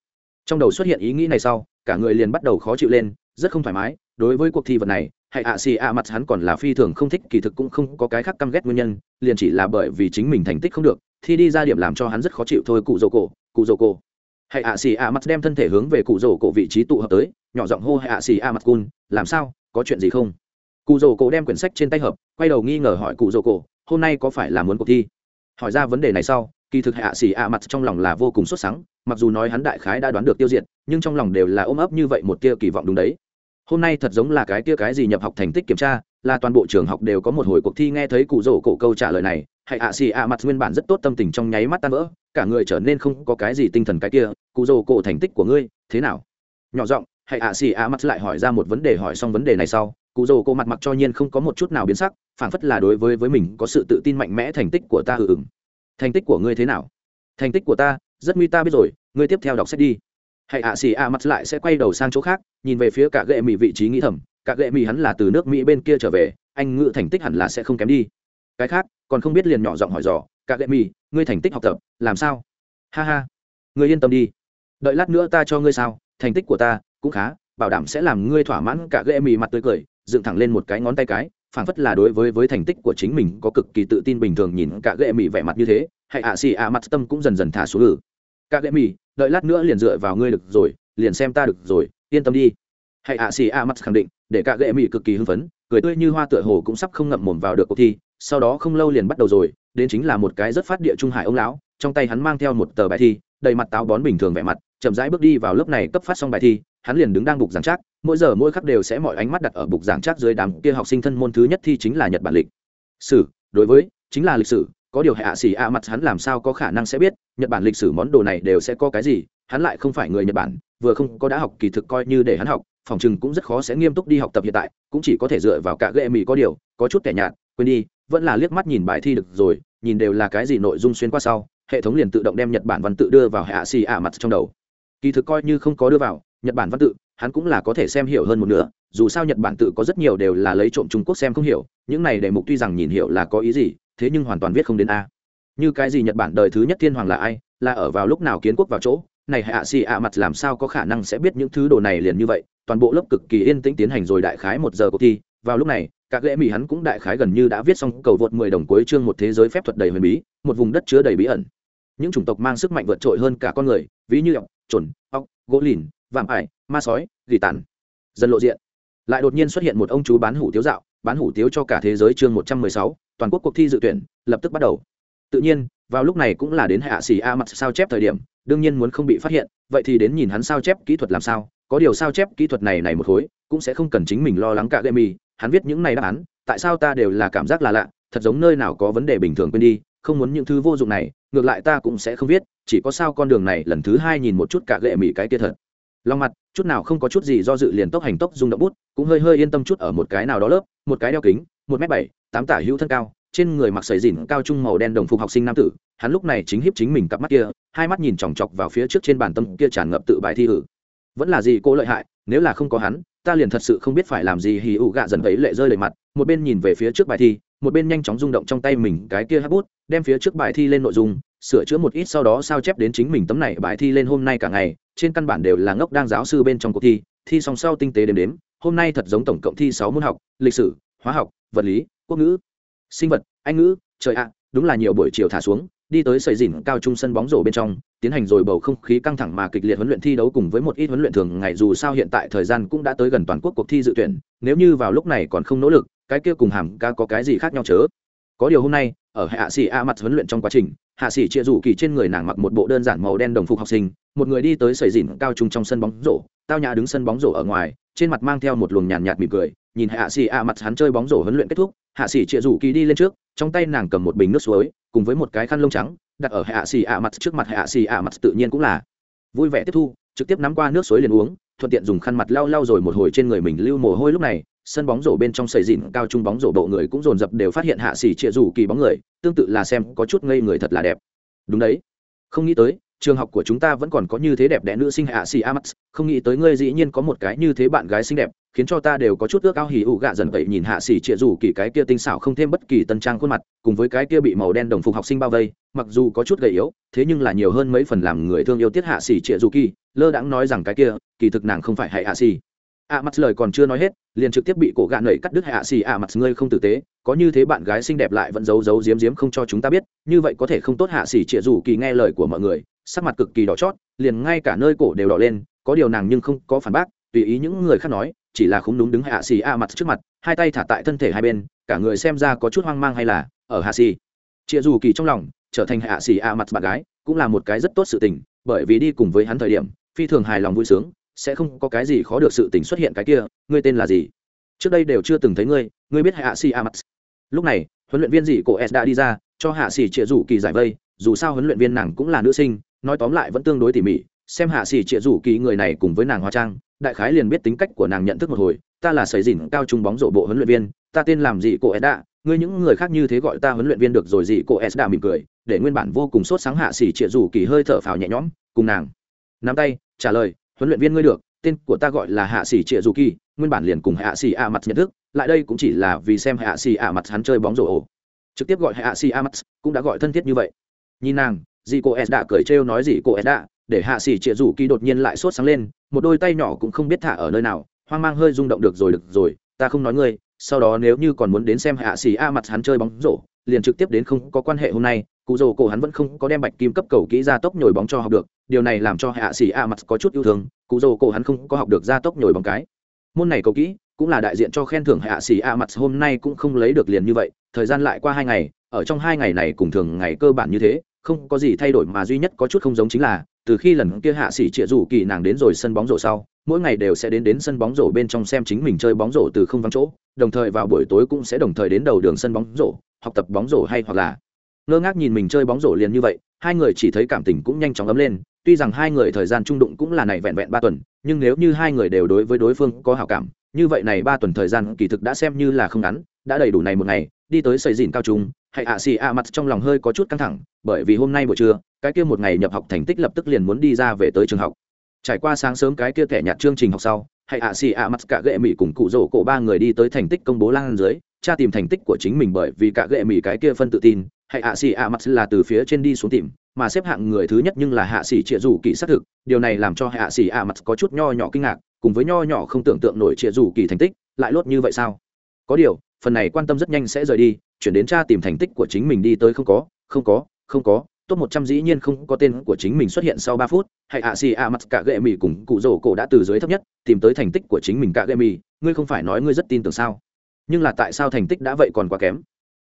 Trong đầu xuất hiện ý nghĩ này sau, cả người liền bắt đầu khó chịu lên rất không thoải mái. Đối với cuộc thi vật này hãy ạ xì ạ mặt hắn còn là phi thường không thích, kỳ thực cũng không có cái khác căm ghét nguyên nhân, liền chỉ là bởi vì chính mình thành tích không được, thi đi ra điểm làm cho hắn rất khó chịu thôi, cụ dầu cổ, cụ dầu cổ. Hãy ạ xì ạ mặt đem thân thể hướng về cụ dầu cổ vị trí tụ hợp tới, nhỏ giọng hô hãy ạ xì ạ mặt cun, làm sao? Có chuyện gì không? Cụ dầu cổ đem quyển sách trên tay hợp, quay đầu nghi ngờ hỏi cụ dầu cổ, hôm nay có phải là muốn cuộc thi? Hỏi ra vấn đề này sau, kỳ thực hạ xì ạ mặt trong lòng là vô cùng xuất sắc mặc dù nói hắn đại khái đã đoán được tiêu diệt, nhưng trong lòng đều là ôm ấp như vậy một tia kỳ vọng đúng đấy. Hôm nay thật giống là cái tia cái gì nhập học thành tích kiểm tra, là toàn bộ trường học đều có một hồi cuộc thi nghe thấy cụ rổ cổ câu trả lời này hãy ạ xì ạ mặt nguyên bản rất tốt tâm tình trong nháy mắt tan vỡ, cả người trở nên không có cái gì tinh thần cái kia, cụ rổ cổ thành tích của ngươi, thế nào? Nhỏ giọng hãy ạ xì ạ mặt lại hỏi ra một vấn đề hỏi xong vấn đề này sau, cụ rồ cô mặt mặc cho nhiên không có một chút nào biến sắc, phảng phất là đối với với mình có sự tự tin mạnh mẽ thành tích của ta hừ ừng. Thành tích của ngươi thế nào? Thành tích của ta rất nguy ta biết rồi, ngươi tiếp theo đọc sách đi. Hãy ạ, xì ạ mặt lại sẽ quay đầu sang chỗ khác, nhìn về phía cả gệ mỹ vị trí nghĩ thầm, cả gệ mỹ hắn là từ nước mỹ bên kia trở về, anh ngự thành tích hẳn là sẽ không kém đi. Cái khác, còn không biết liền nhỏ giọng hỏi dò, cả gệ mỹ ngươi thành tích học tập, làm sao? Ha ha, ngươi yên tâm đi. Đợi lát nữa ta cho ngươi sao, thành tích của ta cũng khá, bảo đảm sẽ làm ngươi thỏa mãn cả ghệ mỹ mặt tươi cười, dựng thẳng lên một cái ngón tay cái, phảng phất là đối với với thành tích của chính mình có cực kỳ tự tin bình thường nhìn cả ghệ mỹ vẻ mặt như thế. Hãy ạ, xì ạ mặt tâm cũng dần dần thả xuống ngự cả ghệ mì, đợi lát nữa liền dựa vào ngươi được rồi, liền xem ta được rồi, yên tâm đi. Hãy ạ, xì a mặt khẳng định, để cả ghệ mì cực kỳ hưng phấn, cười tươi như hoa tựa hồ cũng sắp không ngậm mồm vào được cuộc thi, sau đó không lâu liền bắt đầu rồi, đến chính là một cái rất phát địa trung hải ông lão, trong tay hắn mang theo một tờ bài thi, đầy mặt táo bón bình thường vẻ mặt, chậm rãi bước đi vào lớp này cấp phát xong bài thi, hắn liền đứng đang bục giảng trác, mỗi giờ mỗi khắc đều sẽ mọi ánh mắt đặt ở bục giảng trác dưới đám kia học sinh thân môn thứ nhất thi chính là nhật bản lịch sử, đối với, chính là lịch sử có điều hạ xỉ ạ mặt hắn làm sao có khả năng sẽ biết, nhật bản lịch sử món đồ này đều sẽ có cái gì, hắn lại không phải người nhật bản, vừa không có đã học kỳ thực coi như để hắn học, phòng chừng cũng rất khó sẽ nghiêm túc đi học tập hiện tại, cũng chỉ có thể dựa vào cả ghệ mỹ có điều, có chút kẻ nhạt, quên đi, vẫn là liếc mắt nhìn bài thi được rồi, nhìn đều là cái gì nội dung xuyên qua sau, hệ thống liền tự động đem nhật bản văn tự đưa vào hạ xì ạ mặt trong đầu. Kỳ thực coi như không có đưa vào, nhật bản văn tự, hắn cũng là có thể xem hiểu hơn một nửa, dù sao nhật bản tự có rất nhiều đều là lấy trộm trung quốc xem không hiểu, những này đề mục tuy rằng nhìn hiểu là có ý gì thế nhưng hoàn toàn viết không đến a. Như cái gì nhật bản đời thứ nhất thiên hoàng là ai, là ở vào lúc nào kiến quốc vào chỗ, này hạ xì ạ mặt làm sao có khả năng sẽ biết những thứ đồ này liền như vậy, toàn bộ lớp cực kỳ yên tĩnh tiến hành rồi đại khái một giờ cuộc thi. Vào lúc này các lễ mỹ hắn cũng đại khái gần như đã viết xong cầu vượt mười đồng cuối chương một thế giới phép thuật đầy huyền bí, một vùng đất chứa đầy bí ẩn. Những chủng tộc mang sức mạnh vượt trội hơn cả con người, ví như ọc chuẩn ọc gỗ lìn, vạm ải, ma sói, gỉ tàn. Dần lộ diện. Lại đột nhiên xuất hiện một ông chú bán hủ tiếu dạo, bán hủ tiếu cho cả thế giới chương một trăm mười sáu toàn quốc cuộc thi dự tuyển lập tức bắt đầu. Tự nhiên, vào lúc này cũng là đến hạ xỉ a mặt sao chép thời điểm, đương nhiên muốn không bị phát hiện, vậy thì đến nhìn hắn sao chép kỹ thuật làm sao, có điều sao chép kỹ thuật này này một khối, cũng sẽ không cần chính mình lo lắng cả gây mì hắn viết những này đáp án, tại sao ta đều là cảm giác là lạ, thật giống nơi nào có vấn đề bình thường quên đi, không muốn những thứ vô dụng này, ngược lại ta cũng sẽ không viết, chỉ có sao con đường này lần thứ hai nhìn một chút cả gệ mỹ cái kia thật. Lòng mặt, chút nào không có chút gì do dự liền tốc hành tốc dùng động bút, cũng hơi hơi yên tâm chút ở một cái nào đó lớp, một cái đeo kính một m bảy, tám tả hữu thân cao, trên người mặc sầy dìn cao trung màu đen đồng phục học sinh nam tử, hắn lúc này chính hiếp chính mình cặp mắt kia, hai mắt nhìn chòng chọc vào phía trước trên bàn tâm kia tràn ngập tự bài thi hử. Vẫn là gì cô lợi hại, nếu là không có hắn, ta liền thật sự không biết phải làm gì hì ụ gạ dần thấy lệ rơi lệ mặt, một bên nhìn về phía trước bài thi, một bên nhanh chóng rung động trong tay mình cái kia hát bút, đem phía trước bài thi lên nội dung, sửa chữa một ít sau đó sao chép đến chính mình tấm này bài thi lên hôm nay cả ngày, trên căn bản đều là ngốc đang giáo sư bên trong cuộc thi thi song sau tinh tế đếm đếm, hôm nay thật giống tổng cộng thi sáu môn học, lịch sử, hóa học vật lý, quốc ngữ, sinh vật, anh ngữ, trời ạ, đúng là nhiều buổi chiều thả xuống, đi tới sầy dìn cao trung sân bóng rổ bên trong, tiến hành rồi bầu không khí căng thẳng mà kịch liệt huấn luyện thi đấu cùng với một ít huấn luyện thường ngày, dù sao hiện tại thời gian cũng đã tới gần toàn quốc cuộc thi dự tuyển, nếu như vào lúc này còn không nỗ lực, cái kia cùng hàm ca có cái gì khác nhau chớ? Có điều hôm nay, ở hạ sĩ a mặt huấn luyện trong quá trình, hạ sĩ chia rủ kỳ trên người nàng mặc một bộ đơn giản màu đen đồng phục học sinh, một người đi tới sầy dìn cao trung trong sân bóng rổ, tao nhã đứng sân bóng rổ ở ngoài, trên mặt mang theo một luồng nhàn nhạt mỉm cười nhìn hạ sĩ a mặt hắn chơi bóng rổ huấn luyện kết thúc, hạ sĩ chia rủ kỳ đi lên trước, trong tay nàng cầm một bình nước suối, cùng với một cái khăn lông trắng, đặt ở hạ xì ạ mặt trước mặt hạ xì ạ mặt tự nhiên cũng là vui vẻ tiếp thu, trực tiếp nắm qua nước suối liền uống, thuận tiện dùng khăn mặt lau lau rồi một hồi trên người mình lưu mồ hôi lúc này, sân bóng rổ bên trong sầy dịn, cao trung bóng rổ bộ người cũng dồn dập đều phát hiện hạ xì chĩa rủ kỳ bóng người, tương tự là xem có chút ngây người thật là đẹp. Đúng đấy. Không nghĩ tới, trường học của chúng ta vẫn còn có như thế đẹp đẽ nữ sinh hạ xì amax không nghĩ tới ngươi dĩ nhiên có một cái như thế bạn gái xinh đẹp khiến cho ta đều có chút ước ao hỉ ụ gạ dần vậy nhìn hạ xỉ trịa rủ kỳ cái kia tinh xảo không thêm bất kỳ tân trang khuôn mặt, cùng với cái kia bị màu đen đồng phục học sinh bao vây, mặc dù có chút gầy yếu, thế nhưng là nhiều hơn mấy phần làm người thương yêu tiết hạ xỉ trịa rủ kỳ, lơ đãng nói rằng cái kia, kỳ thực nàng không phải hạ xỉ. A mặt lời còn chưa nói hết, liền trực tiếp bị cổ gạ nẩy cắt đứt hạ xỉ. A mặt ngươi không tử tế, có như thế bạn gái xinh đẹp lại vẫn giấu giấu giếm giếm không cho chúng ta biết, như vậy có thể không tốt hạ xỉ trịa rủ kỳ nghe lời của mọi người, sắc mặt cực kỳ đỏ chót, liền ngay cả nơi cổ đều đỏ lên, có điều nàng nhưng không có phản bác, tùy ý những người khác nói chỉ là không đúng đứng hạ xì a mặt trước mặt, hai tay thả tại thân thể hai bên, cả người xem ra có chút hoang mang hay là, ở hạ xì. Chịa rủ kỳ trong lòng, trở thành hạ xì a mặt bạn gái, cũng là một cái rất tốt sự tình, bởi vì đi cùng với hắn thời điểm, phi thường hài lòng vui sướng, sẽ không có cái gì khó được sự tình xuất hiện cái kia, ngươi tên là gì? Trước đây đều chưa từng thấy ngươi ngươi biết hạ xì a mặt. Lúc này, huấn luyện viên dị cổ s đã đi ra, cho hạ xì chịa rủ kỳ giải vây, dù sao huấn luyện viên nàng cũng là nữ sinh, nói tóm lại vẫn tương đối tỉ mỉ xem hạ sĩ trịa rủ kỳ người này cùng với nàng hóa trang, đại khái liền biết tính cách của nàng nhận thức một hồi, ta là sầy dìn cao trung bóng rổ bộ huấn luyện viên, ta tên làm gì cổ edda ngươi những người khác như thế gọi ta huấn luyện viên được rồi gì cô s đã mỉm cười, để nguyên bản vô cùng sốt sáng hạ xỉ trịa rủ kỳ hơi thở phào nhẹ nhõm, cùng nàng. Nắm tay, trả lời, huấn luyện viên ngươi được, tên của ta gọi là hạ xỉ trịa rủ kỳ, nguyên bản liền cùng hạ xỉ a mặt nhận thức, lại đây cũng chỉ là vì xem hạ xỉ a mặt hắn chơi bóng rổ ổ. Trực tiếp gọi hạ xỉ a mặt cũng đã gọi thân thiết như vậy. Nhìn nàng dì cô s đã cười trêu nói gì cô s đã để hạ sĩ trịa rủ kỳ đột nhiên lại sốt sáng lên, một đôi tay nhỏ cũng không biết thả ở nơi nào, hoang mang hơi rung động được rồi được rồi, ta không nói ngươi, sau đó nếu như còn muốn đến xem hạ sĩ a mặt hắn chơi bóng rổ, liền trực tiếp đến không có quan hệ hôm nay, cụ rồ cổ hắn vẫn không có đem bạch kim cấp cầu kỹ ra tốc nhồi bóng cho học được, điều này làm cho hạ sĩ a mặt có chút yêu thương, cụ rồ cổ hắn không có học được ra tốc nhồi bóng cái. Môn này cầu kỹ, cũng là đại diện cho khen thưởng hạ sĩ a mặt hôm nay cũng không lấy được liền như vậy, thời gian lại qua hai ngày, ở trong hai ngày này cùng thường ngày cơ bản như thế, không có gì thay đổi mà duy nhất có chút không giống chính là từ khi lần kia hạ sĩ trịa rủ kỳ nàng đến rồi sân bóng rổ sau, mỗi ngày đều sẽ đến đến sân bóng rổ bên trong xem chính mình chơi bóng rổ từ không vắng chỗ, đồng thời vào buổi tối cũng sẽ đồng thời đến đầu đường sân bóng rổ, học tập bóng rổ hay hoặc là ngơ ngác nhìn mình chơi bóng rổ liền như vậy, hai người chỉ thấy cảm tình cũng nhanh chóng ấm lên, tuy rằng hai người thời gian trung đụng cũng là này vẹn vẹn ba tuần, nhưng nếu như hai người đều đối với đối phương có hảo cảm, như vậy này ba tuần thời gian kỳ thực đã xem như là không ngắn, đã đầy đủ này một ngày, đi tới xây dìn cao trung hãy ạ xì ạ mặt trong lòng hơi có chút căng thẳng, bởi vì hôm nay buổi trưa, cái kia một ngày nhập học thành tích lập tức liền muốn đi ra về tới trường học. Trải qua sáng sớm cái kia thẻ nhạt chương trình học sau hãy ạ xì ạ mặt cả gệ mỹ cùng cụ rổ cổ ba người đi tới thành tích công bố lan dưới cha tìm thành tích của chính mình bởi vì cả gệ mỹ cái kia phân tự tin hãy ạ xì ạ mặt là từ phía trên đi xuống tìm, mà xếp hạng người thứ nhất nhưng là hạ sĩ trịa rủ kỳ xác thực, điều này làm cho hạ sĩ ạ mặt có chút nho nhỏ kinh ngạc, cùng với nho nhỏ không tưởng tượng nổi trịa rủ kỳ thành tích, lại lốt như vậy sao? Có điều, phần này quan tâm rất nhanh sẽ rời đi chuyển đến cha tìm thành tích của chính mình đi tới không có không có không có. Top một trăm dĩ nhiên không có tên của chính mình xuất hiện sau ba phút. Hãy ạ, xì ạ, mặt cả gệ mì cùng cụ rổ cổ đã từ dưới thấp nhất tìm tới thành tích của chính mình cả gệ mì. Ngươi không phải nói ngươi rất tin tưởng sao? Nhưng là tại sao thành tích đã vậy còn quá kém?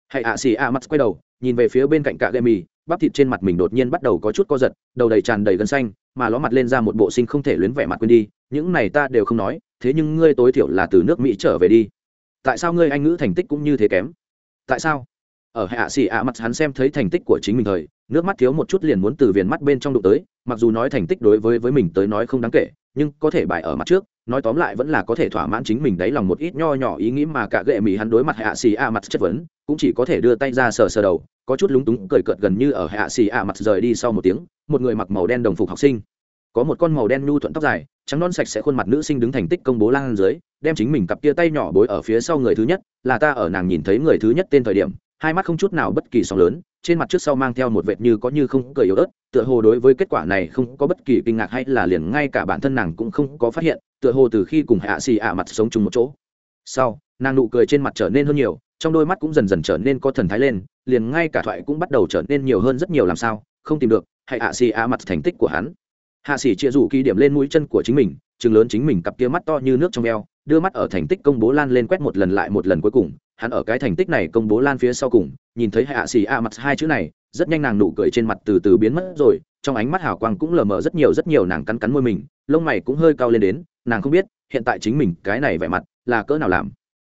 Hãy ạ, xì ạ, mặt quay đầu, nhìn về phía bên cạnh cả gệ mì. Bắp thịt trên mặt mình đột nhiên bắt đầu có chút co giật, đầu đầy tràn đầy gân xanh, mà ló mặt lên ra một bộ sinh không thể luyến vẻ mặt quên đi. Những này ta đều không nói, thế nhưng ngươi tối thiểu là từ nước mỹ trở về đi. Tại sao ngươi anh ngữ thành tích cũng như thế kém? Tại sao? Ở hạ xì ạ mặt hắn xem thấy thành tích của chính mình thời, nước mắt thiếu một chút liền muốn từ viền mắt bên trong đụng tới, mặc dù nói thành tích đối với với mình tới nói không đáng kể, nhưng có thể bài ở mặt trước, nói tóm lại vẫn là có thể thỏa mãn chính mình đáy lòng một ít nho nhỏ ý nghĩ mà cả gệ mỹ hắn đối mặt hạ xì a mặt chất vấn, cũng chỉ có thể đưa tay ra sờ sờ đầu, có chút lúng túng cười cợt gần như ở hạ xì a mặt rời đi sau một tiếng, một người mặc màu đen đồng phục học sinh có một con màu đen nhu thuận tóc dài, trắng non sạch sẽ khuôn mặt nữ sinh đứng thành tích công bố lan dưới, đem chính mình cặp kia tay nhỏ bối ở phía sau người thứ nhất, là ta ở nàng nhìn thấy người thứ nhất tên thời điểm, hai mắt không chút nào bất kỳ sóng lớn, trên mặt trước sau mang theo một vệt như có như không cười yếu ớt, tựa hồ đối với kết quả này không có bất kỳ kinh ngạc hay là liền ngay cả bản thân nàng cũng không có phát hiện, tựa hồ từ khi cùng hạ xì ạ mặt sống chung một chỗ. Sau, nàng nụ cười trên mặt trở nên hơn nhiều, trong đôi mắt cũng dần dần trở nên có thần thái lên, liền ngay cả thoại cũng bắt đầu trở nên nhiều hơn rất nhiều làm sao, không tìm được hay hạ xì ạ mặt thành tích của hắn hạ sĩ chia rủ kỳ điểm lên mũi chân của chính mình chừng lớn chính mình cặp kia mắt to như nước trong eo, đưa mắt ở thành tích công bố lan lên quét một lần lại một lần cuối cùng. Hắn ở cái thành tích này công bố lan phía sau cùng, nhìn thấy hạ xì a mặt hai chữ này, rất nhanh nàng nụ cười trên mặt từ từ biến mất rồi, trong ánh mắt hào quang cũng lờ mờ rất nhiều rất nhiều nàng cắn cắn môi mình, lông mày cũng hơi cao lên đến, nàng không biết, hiện tại chính mình cái này vẻ mặt là cỡ nào làm.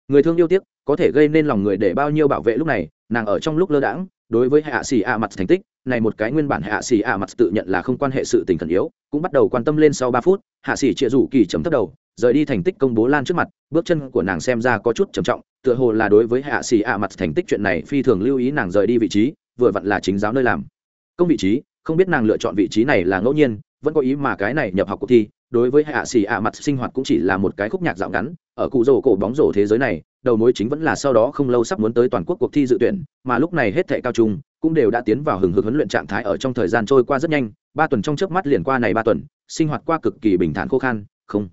Người thương yêu tiếc, có thể gây nên lòng người để bao nhiêu bảo vệ lúc này, nàng ở trong lúc lơ đãng, đối với hạ xì a mặt thành tích này một cái nguyên bản hạ Sĩ a mặt tự nhận là không quan hệ sự tình khẩn yếu, cũng bắt đầu quan tâm lên sau ba phút, hạ sĩ chịa rủ kỳ chấm thấp đầu, rời đi thành tích công bố lan trước mặt, bước chân của nàng xem ra có chút trầm trọng, tựa hồ là đối với hạ Sĩ a mặt thành tích chuyện này phi thường lưu ý nàng rời đi vị trí, vừa vặn là chính giáo nơi làm. Công vị trí, không biết nàng lựa chọn vị trí này là ngẫu nhiên, vẫn có ý mà cái này nhập học cuộc thi, đối với hạ Sĩ a mặt sinh hoạt cũng chỉ là một cái khúc nhạc dạo ngắn, ở cụ rổ cổ bóng rổ thế giới này, đầu mối chính vẫn là sau đó không lâu sắp muốn tới toàn quốc cuộc thi dự tuyển, mà lúc này hết thệ cao trung cũng đều đã tiến vào hừng hực huấn luyện trạng thái ở trong thời gian trôi qua rất nhanh, ba tuần trong chớp mắt liền qua này ba tuần, sinh hoạt qua cực kỳ bình thản khô khan, không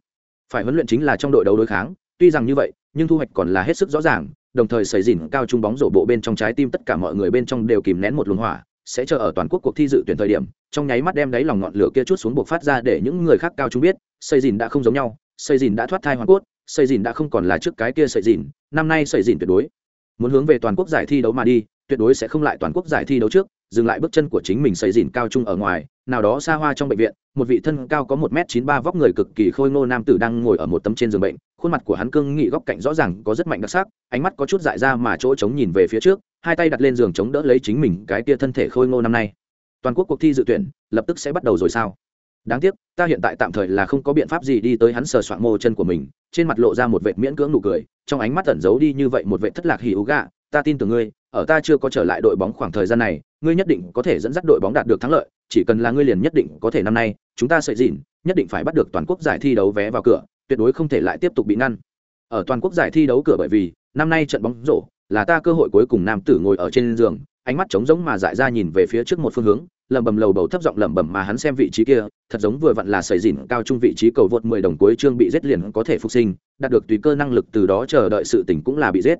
phải huấn luyện chính là trong đội đấu đối kháng, tuy rằng như vậy, nhưng thu hoạch còn là hết sức rõ ràng, đồng thời xảy dìn cao trung bóng rổ bộ bên trong trái tim tất cả mọi người bên trong đều kìm nén một luồng hỏa, sẽ chờ ở toàn quốc cuộc thi dự tuyển thời điểm, trong nháy mắt đem đáy lòng ngọn lửa kia chút xuống buộc phát ra để những người khác cao trung biết xây dìn đã không giống nhau xây dìn đã thoát thai hoàn cốt xây dìn đã không còn là trước cái kia xây dìn, năm nay xây dìn tuyệt đối muốn hướng về toàn quốc giải thi đấu mà đi tuyệt đối sẽ không lại toàn quốc giải thi đấu trước, dừng lại bước chân của chính mình xây dìn cao trung ở ngoài, nào đó xa hoa trong bệnh viện, một vị thân cao có một m chín ba vóc người cực kỳ khôi ngô nam tử đang ngồi ở một tấm trên giường bệnh, khuôn mặt của hắn cương nghị góc cạnh rõ ràng có rất mạnh đặc sắc, ánh mắt có chút dại ra mà chỗ trống nhìn về phía trước, hai tay đặt lên giường chống đỡ lấy chính mình cái tia thân thể khôi ngô năm nay. Toàn quốc cuộc thi dự tuyển, lập tức sẽ bắt đầu rồi sao? Đáng tiếc, ta hiện tại tạm thời là không có biện pháp gì đi tới hắn sờ soạn mô chân của mình, trên mặt lộ ra một vệt miễn cưỡng nụ cười, trong ánh mắt tẩn giấu đi như vậy một vệt thất lạc hỉ ú gạ, ta tin tưởng ngươi ở ta chưa có trở lại đội bóng khoảng thời gian này ngươi nhất định có thể dẫn dắt đội bóng đạt được thắng lợi chỉ cần là ngươi liền nhất định có thể năm nay chúng ta sợi gìn, nhất định phải bắt được toàn quốc giải thi đấu vé vào cửa tuyệt đối không thể lại tiếp tục bị ngăn. Ở toàn quốc giải thi đấu cửa bởi vì năm nay trận bóng rổ là ta cơ hội cuối cùng nam tử ngồi ở trên giường ánh mắt trống rỗng mà dại ra nhìn về phía trước một phương hướng lẩm bẩm lầu bầu thấp giọng lẩm bẩm mà hắn xem vị trí kia thật giống vừa vặn là sợi gìn cao trung vị trí cầu vượt mười đồng cuối chương bị giết liền có thể phục sinh đạt được tùy cơ năng lực từ đó chờ đợi sự tỉnh cũng là bị giết.